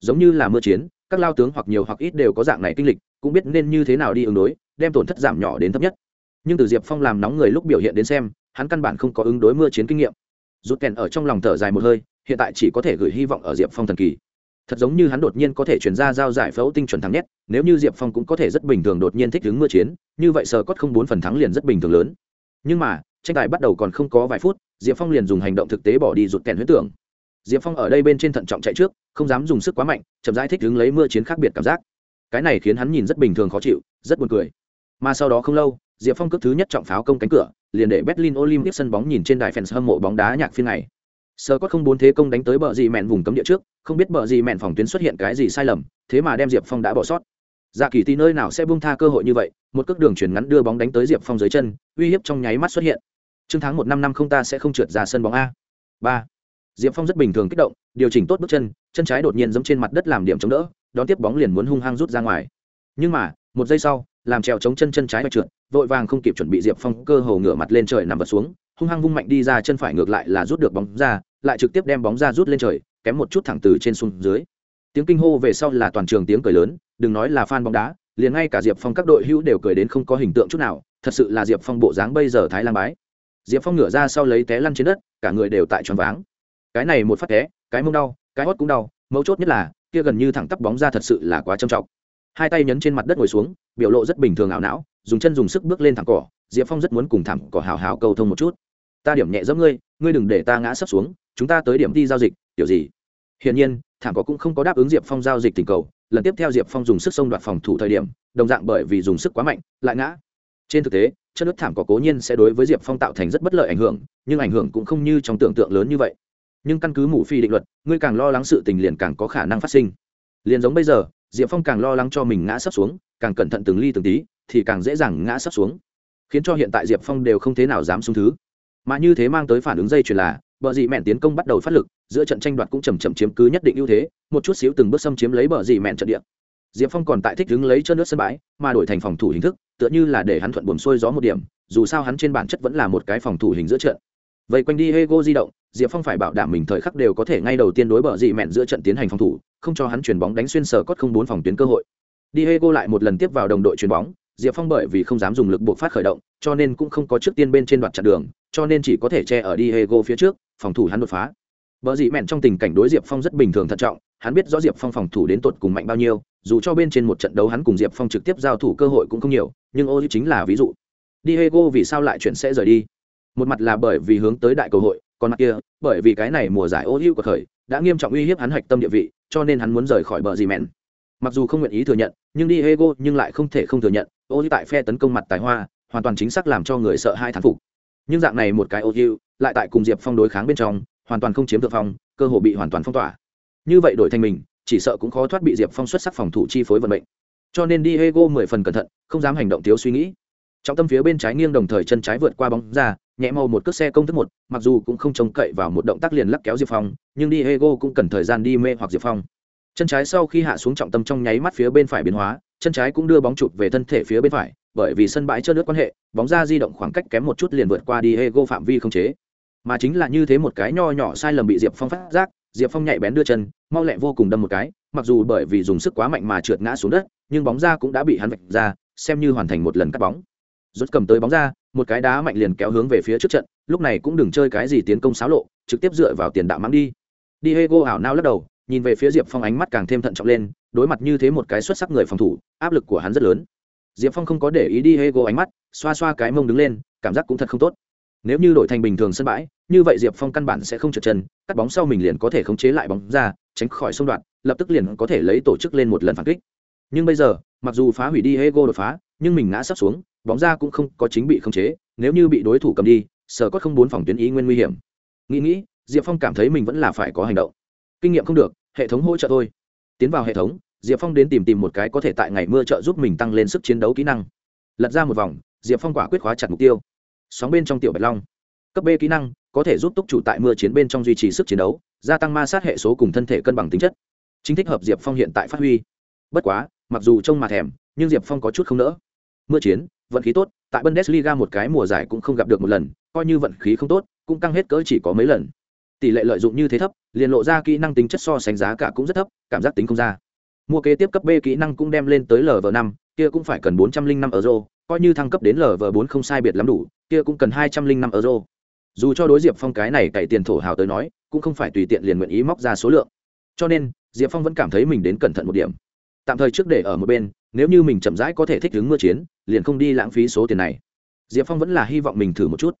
Giống như là mưa chiến, các lao tướng hoặc nhiều hoặc ít đều có dạng này kinh lịch, cũng biết nên như thế nào đi ứng đối, đem tổn thất giảm nhỏ đến thấp nhất. Nhưng từ diệp phong làm nóng người lúc biểu hiện đến xem, hắn căn bản không có ứng đối mưa chiến kinh nghiệm. Rút kèn ở trong lòng thở dài một hơi, hiện tại chỉ có thể gửi hy vọng ở diệp phong thần kỳ thật giống như hắn đột nhiên có thể chuyển ra giao giải phẫu tinh chuẩn thắng nhất nếu như diệp phong cũng có thể rất bình thường đột nhiên thích đứng mưa chiến, như vậy sờ cốt không bốn phần thắng liền rất bình thường lớn. Nhưng mà, tranh tài bắt đầu còn không có vài phút, diệp phong liền dùng hành động thực tế bỏ đi rụt kèn huyết tưởng. Diệp phong ở đây bên trên thận trọng chạy trước, không dám dùng sức quá mạnh, chậm rãi thích đứng lấy mưa chiến khác biệt cảm giác. Cái này khiến hắn nhìn rất bình thường khó chịu, rất buồn cười. Mà sau đó không lâu, diệp phong cướp thứ nhất trọng pháo công cánh cửa, liền để berlin olympic sân bóng nhìn trên đài fans hâm mộ bóng đá nhạc phiên này sơ có không bốn thế công đánh tới bờ gì mẹn vùng cấm địa trước, không biết bờ gì mẹn phòng tuyến xuất hiện cái gì sai lầm, thế mà đem diệp phong đã bỏ sót. Dạ kỳ thì nơi nào sẽ buông tha cơ hội như vậy, một cước đường chuyển ngắn đưa bóng đánh tới diệp phong dưới chân, uy hiếp trong nháy mắt xuất hiện. Chương tháng một năm năm không ta sẽ không trượt ra sân bóng a. Ba. Diệp phong rất bình thường kích động, điều chỉnh tốt bước chân chân trái đột nhiên giống trên mặt đất làm điểm chống đỡ, đón tiếp bóng liền muốn hung hăng rút ra ngoài. Nhưng mà, một giây sau, làm trèo chống chân chân trái và trượt, vội vàng không kịp chuẩn bị diệp phong cơ hồ ngửa mặt lên trời nằm vật xuống hung hăng vung mạnh đi ra chân phải ngược lại là rút được bóng ra, lại trực tiếp đem bóng ra rút lên trời, kém một chút thẳng từ trên xuống dưới. Tiếng kinh hô về sau là toàn trường tiếng cười lớn, đừng nói là fan bóng đá, liền ngay cả diệp phong các đội hữu đều cười đến không có hình tượng chút nào, thật sự là diệp phong bộ dáng bây giờ thái lan bái. Diệp phong ngửa ra sau lấy té lăn trên đất, cả người đều tại tròn váng. Cái này một phát té, cái mông đau, cái hót cũng đau, mấu chốt nhất là, kia gần như thẳng tắp bóng ra thật sự là quá trầm trọng. Hai tay nhấn trên mặt đất ngồi xuống, biểu lộ rất bình thường ảo não, dùng chân dùng sức bước lên thẳng cỏ, diệp phong rất muốn cùng thẳng cỏ hào hào cầu thông một chút ta điểm nhẹ dẫm ngươi ngươi đừng để ta ngã sấp xuống, chúng ta tới điểm đi giao dịch, kiểu gì? Hiển nhiên, thảm cỏ cũng không có đáp ứng diệp phong giao dịch tình cầu, lần tiếp theo diệp phong dùng sức xông đoạt phòng thủ thời điểm, đồng dạng bởi vì dùng sức quá mạnh, lại ngã. Trên thực tế, chất nước thảm cỏ cố nhiên sẽ đối với diệp phong tạo thành rất bất lợi ảnh hưởng, nhưng ảnh hưởng cũng không như trong tưởng tượng lớn như vậy. Nhưng căn cứ mủ phi định luật, ngươi càng lo lắng sự tình liền càng có khả năng phát sinh. Liền giống bây giờ, diệp phong càng lo lắng cho mình ngã sấp xuống, càng cẩn thận từng ly từng tí, thì càng dễ dàng ngã sấp xuống. Khiến cho hiện tại diệp phong đều không thế nào dám xuống thứ mà như thế mang tới phản ứng dây chuyền là bờ dị mẹn tiến công bắt đầu phát lực giữa trận tranh đoạt cũng chầm chậm chiếm cứ nhất định ưu thế một chút xíu từng bước xâm chiếm lấy bờ dị mẹn trận địa. Diệp phong còn tại thích đứng lấy chân nước sân bãi mà đổi thành phòng thủ hình thức tựa như là để hắn thuận buồn xuôi gió một điểm dù sao hắn trên bản chất vẫn là một cái phòng thủ hình giữa trận. Vậy quanh đi hego di động diệp phong phải bảo đảm mình thời khắc đều có thể ngay đầu tiên đối bờ dị mẹn giữa trận tiến hành phòng thủ không cho hắn chuyền bóng đánh xuyên sở cốt không bốn phòng tuyến cơ hội. Diego lại một lần tiếp vào đồng đội chuyền bóng, Diệp Phong bởi vì không dám dùng lực buộc phát khởi động, cho nên cũng không có trước tiên bên trên đoạn chặn đường, cho nên chỉ có thể che ở Diego phía trước, phòng thủ hắn đột phá. Bở dị mẹn trong tình cảnh đối Diệp Phong rất bình thường thận trọng, hắn biết rõ Diệp Phong phòng thủ đến tột cùng mạnh bao nhiêu, dù cho bên trên một trận đấu hắn cùng Diệp Phong trực tiếp giao thủ cơ hội cũng không nhiều, nhưng ô chính là ví dụ. Diego vì sao lại chuyển sẽ rời đi? Một mặt là bởi vì hướng tới đại cầu hội, còn mặt kia, bởi vì cái này mùa giải ô của khởi, đã nghiêm trọng uy hiếp hắn hạch tâm địa vị, cho nên hắn muốn rời khỏi bờ dị mẹn mặc dù không nguyện ý thừa nhận nhưng diego nhưng lại không thể không thừa nhận ô tại phe tấn công mặt tài hoa, hoàn toàn chính xác làm cho người sợ hai thán phục. Nhưng dạng này một cái ô lại tại cùng diệp phong đối kháng bên trong, hoàn toàn không chiếm được phong, cơ hội bị hoàn toàn phong tỏa. Như vậy đổi thành mình, chỉ sợ cũng khó thoát bị diệp phong xuất sắc phòng thủ chi phối vận mệnh. Cho nên diego mười phần cẩn thận, không dám hành động thiếu suy nghĩ. Trọng tâm phía bên trái nghiêng đồng thời chân trái vượt qua bóng ra, nhẹ mau một cước xe công thức một, mặc dù cũng không trông cậy vào một động tác liền lắc kéo diệp phong, nhưng diego cũng cần thời gian đi mê hoặc diệp phong chân trái sau khi hạ xuống trọng tâm trong nháy mắt phía bên phải biến hóa chân trái cũng đưa bóng chụp về thân thể phía bên phải bởi vì sân bãi trơn nước quan hệ bóng ra di động khoảng cách kém một chút liền vượt qua đi hego phạm vi không chế. Mà chính là như thế một cái nho nhỏ sai lầm bị diệp phong phát giác diệp phong nhạy bén đưa chân mau lẹ vô cùng đâm một cái mặc dù bởi vì dùng sức quá mạnh mà trượt ngã xuống đất nhưng bóng ra cũng đã bị hắn vạch ra xem như hoàn thành một lần cắt bóng. Rút cầm tới bóng ra một cái đá mạnh liền kéo hướng về phía trước trận lúc này cũng đừng chơi cái gì tiến công xáo lộ trực tiếp dựa vào tiền đạo mắng đi. Diego ảo nao lắc đầu, nhìn về phía diệp phong ánh mắt càng thêm thận trọng lên, đối mặt như thế một cái xuất sắc người phòng thủ, áp lực của hắn rất lớn. Diệp phong không có để ý đi hego ánh mắt, xoa xoa cái mông đứng lên, cảm giác cũng thật không tốt. Nếu như đổi thành bình thường sân bãi, như vậy diệp phong căn bản sẽ không trượt chân, cắt bóng sau mình liền có thể khống chế lại bóng ra, tránh khỏi xung đoạn, lập tức liền có thể lấy tổ chức lên một lần phản kích. Nhưng bây giờ, mặc dù phá hủy đi hego đột phá, nhưng mình ngã sắp xuống, bóng ra cũng không có chính bị khống chế, nếu như bị đối thủ cầm đi, sở có không bốn phòng tuyến ý nguyên nguy hiểm. Nghĩ nghĩ, diệp phong cảm thấy mình vẫn là phải có hành động kinh nghiệm không được, hệ thống hỗ trợ thôi. Tiến vào hệ thống, diệp phong đến tìm tìm một cái có thể tại ngày mưa trợ giúp mình tăng lên sức chiến đấu kỹ năng. Lật ra một vòng, diệp phong quả quyết khóa chặt mục tiêu. Sóng bên trong tiểu bạch long. Cấp b kỹ năng, có thể giúp túc chủ tại mưa chiến bên trong duy trì sức chiến đấu, gia tăng ma sát hệ số cùng thân thể cân bằng tính chất. Chính thích hợp diệp phong hiện tại phát huy. Bất quá, mặc dù trông mà thèm, nhưng diệp phong có chút không nỡ. Mưa chiến, vận khí tốt, tại bundesliga một cái mùa giải cũng không gặp được một lần, coi như vận khí không tốt, cũng căng hết cỡ chỉ có mấy lần tỷ lệ lợi dụng như thế thấp, liền lộ ra kỹ năng tính chất so sánh giá cả cũng rất thấp, cảm giác tính không ra. Mua kế tiếp cấp b kỹ năng cũng đem lên tới lv năm, kia cũng phải cần bốn trăm linh năm euro, coi như thăng cấp đến lv bốn không sai biệt lắm đủ, kia cũng cần hai trăm linh năm euro. Dù cho đối diệp phong cái này cậy tiền thổ hào tới nói, cũng không phải tùy tiện liền nguyện ý móc ra số lượng. Cho nên, diệp phong vẫn cảm thấy mình đến cẩn thận một điểm. Tạm thời trước để ở một bên, nếu như mình chậm rãi có thể thích ứng mưa chiến, liền không đi lãng phí số tiền này. Diệp phong vẫn là hy vọng mình thử một chút.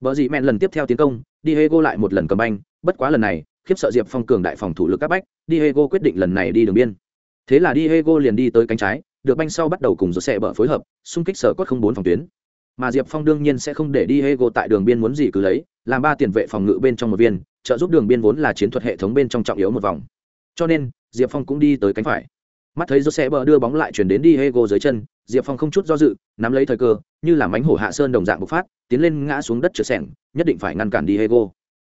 Bờ dị mẹn lần tiếp theo tiến công, Diego lại một lần cầm banh, bất quá lần này, khiếp sợ Diệp Phong cường đại phòng thủ lực các bách, Diego quyết định lần này đi đường biên. Thế là Diego liền đi tới cánh trái, được banh sau bắt đầu cùng Jose bở phối hợp, xung kích sở cốt không bốn phòng tuyến. Mà Diệp Phong đương nhiên sẽ không để Diego tại đường biên muốn gì cứ lấy, làm ba tiền vệ phòng ngự bên trong một viên, trợ giúp đường biên vốn là chiến thuật hệ thống bên trong trọng yếu một vòng. Cho nên, Diệp Phong cũng đi tới cánh phải. mắt thấy jose bờ đưa bóng lại chuyển đến diego dưới chân diệp phong không chút do dự nắm lấy thời cơ như là mánh hổ hạ sơn đồng dạng bộc phát tiến lên ngã xuống đất trượt sẻng, nhất định phải ngăn cản diego.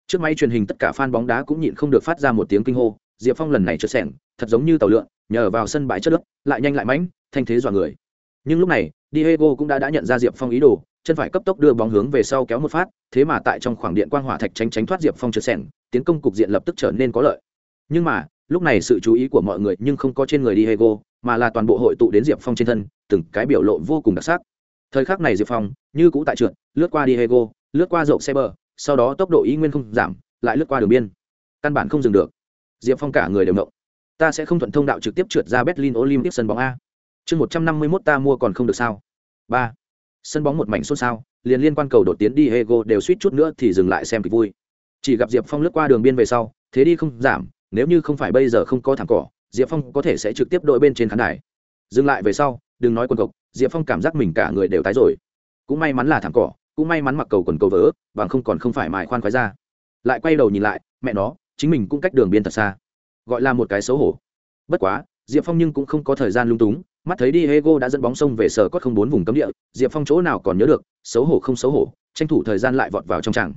Trước máy truyền hình tất cả fan bóng đá cũng nhịn không được phát ra một tiếng kinh hô, diệp phong lần này trượt sẻng, thật giống như tàu lượn, nhờ vào sân bãi chất nước lại nhanh lại mãnh, thanh thế dọa người. Nhưng lúc này, diego cũng đã đã nhận ra diệp phong ý đồ, chân phải cấp tốc đưa bóng hướng về sau kéo một phát, thế mà tại trong khoảng điện quang hỏa thạch tránh tránh thoát diệp phong trượt sẻng, tiến công cục diện lập tức trở nên có lợi. Nhưng mà, lúc này sự chú ý của mọi người nhưng không có trên người diego, mà là toàn bộ hội tụ đến diệp phong trên thân, từng cái biểu lộ vô cùng đặc sắc thời khắc này diệp phong, như cũ tại trượt, lướt qua diego, lướt qua rộng xe bờ, sau đó tốc độ ý nguyên không giảm, lại lướt qua đường biên. Căn bản không dừng được. Diệp phong cả người đều động. Ta sẽ không thuận thông đạo trực tiếp trượt ra berlin olympic sân bóng a. Chương một trăm năm mươi mốt ta mua còn không được sao? Ba. Sân bóng một mảnh xôn xao, liền liên quan cầu đột tiến diego đều suýt chút nữa thì dừng lại xem kịch vui. Chỉ gặp diệp phong lướt qua đường biên về sau, thế đi không giảm, nếu như không phải bây giờ không có thảm cỏ, diệp phong có thể sẽ trực tiếp đội bên trên khán đài. Dừng lại về sau, đừng nói quần cộc diệp phong cảm giác mình cả người đều tái rồi. Cũng may mắn là thẳng cỏ, cũng may mắn mặc cầu quần cầu vỡ và không còn không phải mài khoan khoái ra lại quay đầu nhìn lại, mẹ nó, chính mình cũng cách đường biên thật xa. Gọi là một cái xấu hổ. Bất quá, diệp phong nhưng cũng không có thời gian lung túng, mắt thấy diego đã dẫn bóng sông về sở cốt không bốn vùng cấm địa, diệp phong chỗ nào còn nhớ được, xấu hổ không xấu hổ, tranh thủ thời gian lại vọt vào trong tràng.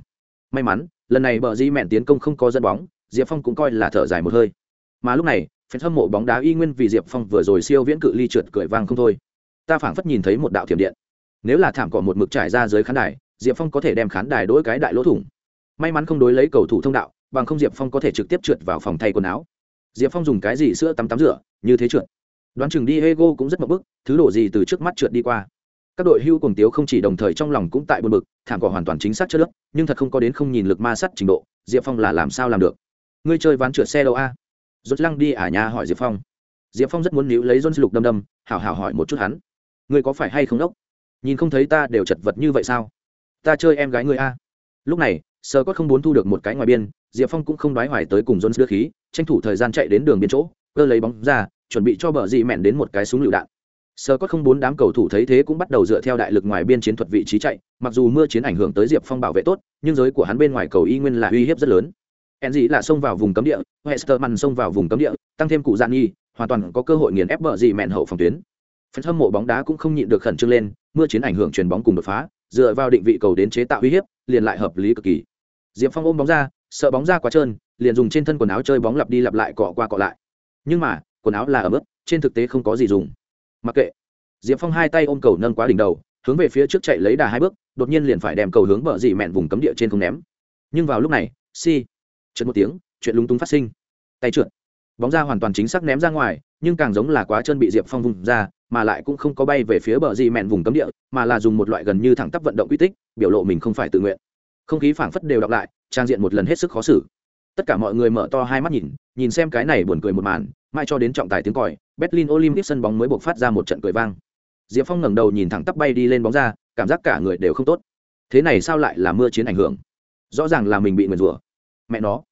May mắn, lần này bờ di mẹn tiến công không có dẫn bóng, diệp phong cũng coi là thở dài một hơi. Mà lúc này phần hâm mộ bóng đá y nguyên vì diệp phong vừa rồi siêu viễn cự ly trượt cười vang không thôi ta phảng phất nhìn thấy một đạo thiểm điện. Nếu là thảm cỏ một mực trải ra dưới khán đài, diệp phong có thể đem khán đài đỗi cái đại lỗ thủng. May mắn không đối lấy cầu thủ thông đạo, bằng không diệp phong có thể trực tiếp trượt vào phòng thay quần áo. Diệp phong dùng cái gì sữa tắm tắm rửa, như thế trượt. Đoán chừng đi hego cũng rất mập bức, thứ đổ gì từ trước mắt trượt đi qua. Các đội hưu cùng tiếu không chỉ đồng thời trong lòng cũng tại buồn bực, thảm cỏ hoàn toàn chính xác chất lớp nhưng thật không có đến không nhìn lực ma sắt trình độ, diệp phong là làm sao làm được? Ngươi chơi ván trượt xe đâu a? Rút lăng đi à ả nhà hỏi diệp phong. Diệp phong rất muốn níu lấy john lục đâm đâm, hảo hảo hỏi một chút hắn ngươi có phải hay không đốc? Nhìn không thấy ta đều chật vật như vậy sao? Ta chơi em gái ngươi a. Lúc này sơ cốt không muốn thu được một cái ngoài biên, diệp phong cũng không đoái hoài tới cùng jones đưa khí, tranh thủ thời gian chạy đến đường biên chỗ, cơ lấy bóng ra, chuẩn bị cho bờ dị mẹn đến một cái súng lựu đạn. Sơ cốt không bốn đám cầu thủ thấy thế cũng bắt đầu dựa theo đại lực ngoài biên chiến thuật vị trí chạy, mặc dù mưa chiến ảnh hưởng tới diệp phong bảo vệ tốt, nhưng giới của hắn bên ngoài cầu y nguyên là uy hiếp rất lớn. En dị là xông vào vùng cấm địa hesterman xông vào vùng cấm địa, tăng thêm cụ gian nghi hoàn toàn có cơ hội nghiền ép bờ dị mẹn hậu phòng tuyến phần hâm mộ bóng đá cũng không nhịn được khẩn trương lên, mưa chiến ảnh hưởng chuyền bóng cùng đột phá, dựa vào định vị cầu đến chế tạo uy hiếp, liền lại hợp lý cực kỳ. Diệp phong ôm bóng ra, sợ bóng ra quá trơn, liền dùng trên thân quần áo chơi bóng lặp đi lặp lại cọ qua cọ lại. Nhưng mà, quần áo là ở mức trên thực tế không có gì dùng. Mặc kệ. Diệp phong hai tay ôm cầu nâng quá đỉnh đầu, hướng về phía trước chạy lấy đà hai bước, đột nhiên liền phải đem cầu hướng bờ dị mẹn vùng cấm địa trên không ném. Nhưng vào lúc này si chợt một tiếng, chuyện lúng túng phát sinh. Tay trượt. Bóng ra hoàn toàn chính xác ném ra ngoài, nhưng càng giống là quá chân bị diệp phong vùng ra mà lại cũng không có bay về phía bờ gì mẹn vùng cấm địa, mà là dùng một loại gần như thẳng tắp vận động quy tích, biểu lộ mình không phải tự nguyện. Không khí phảng phất đều đọc lại, trang diện một lần hết sức khó xử. Tất cả mọi người mở to hai mắt nhìn nhìn xem cái này buồn cười một màn mai cho đến trọng tài tiếng còi, berlin olympic sân bóng mới buộc phát ra một trận cười vang. Diệp phong ngẩng đầu nhìn thẳng tắp bay đi lên bóng ra, cảm giác cả người đều không tốt. Thế này sao lại là mưa chiến ảnh hưởng? Rõ ràng là mình bị nguyền rủa. Mẹ nó,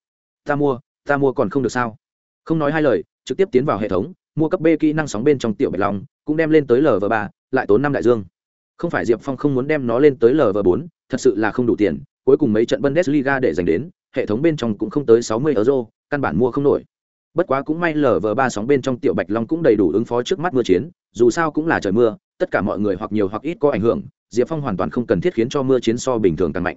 ta mua ta mua còn không được sao? Không nói hai lời, trực tiếp tiến vào hệ thống, mua cấp b kỹ năng sóng bên trong tiểu bạch long cũng đem lên tới lv ba, lại tốn năm đại dương. Không phải diệp phong không muốn đem nó lên tới lv bốn, thật sự là không đủ tiền, cuối cùng mấy trận bundesliga để dành đến, hệ thống bên trong cũng không tới sáu mươi euro, căn bản mua không nổi. Bất quá cũng may lv ba sóng bên trong tiểu bạch long cũng đầy đủ ứng phó trước mắt mưa chiến, dù sao cũng là trời mưa, tất cả mọi người hoặc nhiều hoặc ít có ảnh hưởng, diệp phong hoàn toàn không cần thiết khiến cho mưa chiến so bình thường càng mạnh.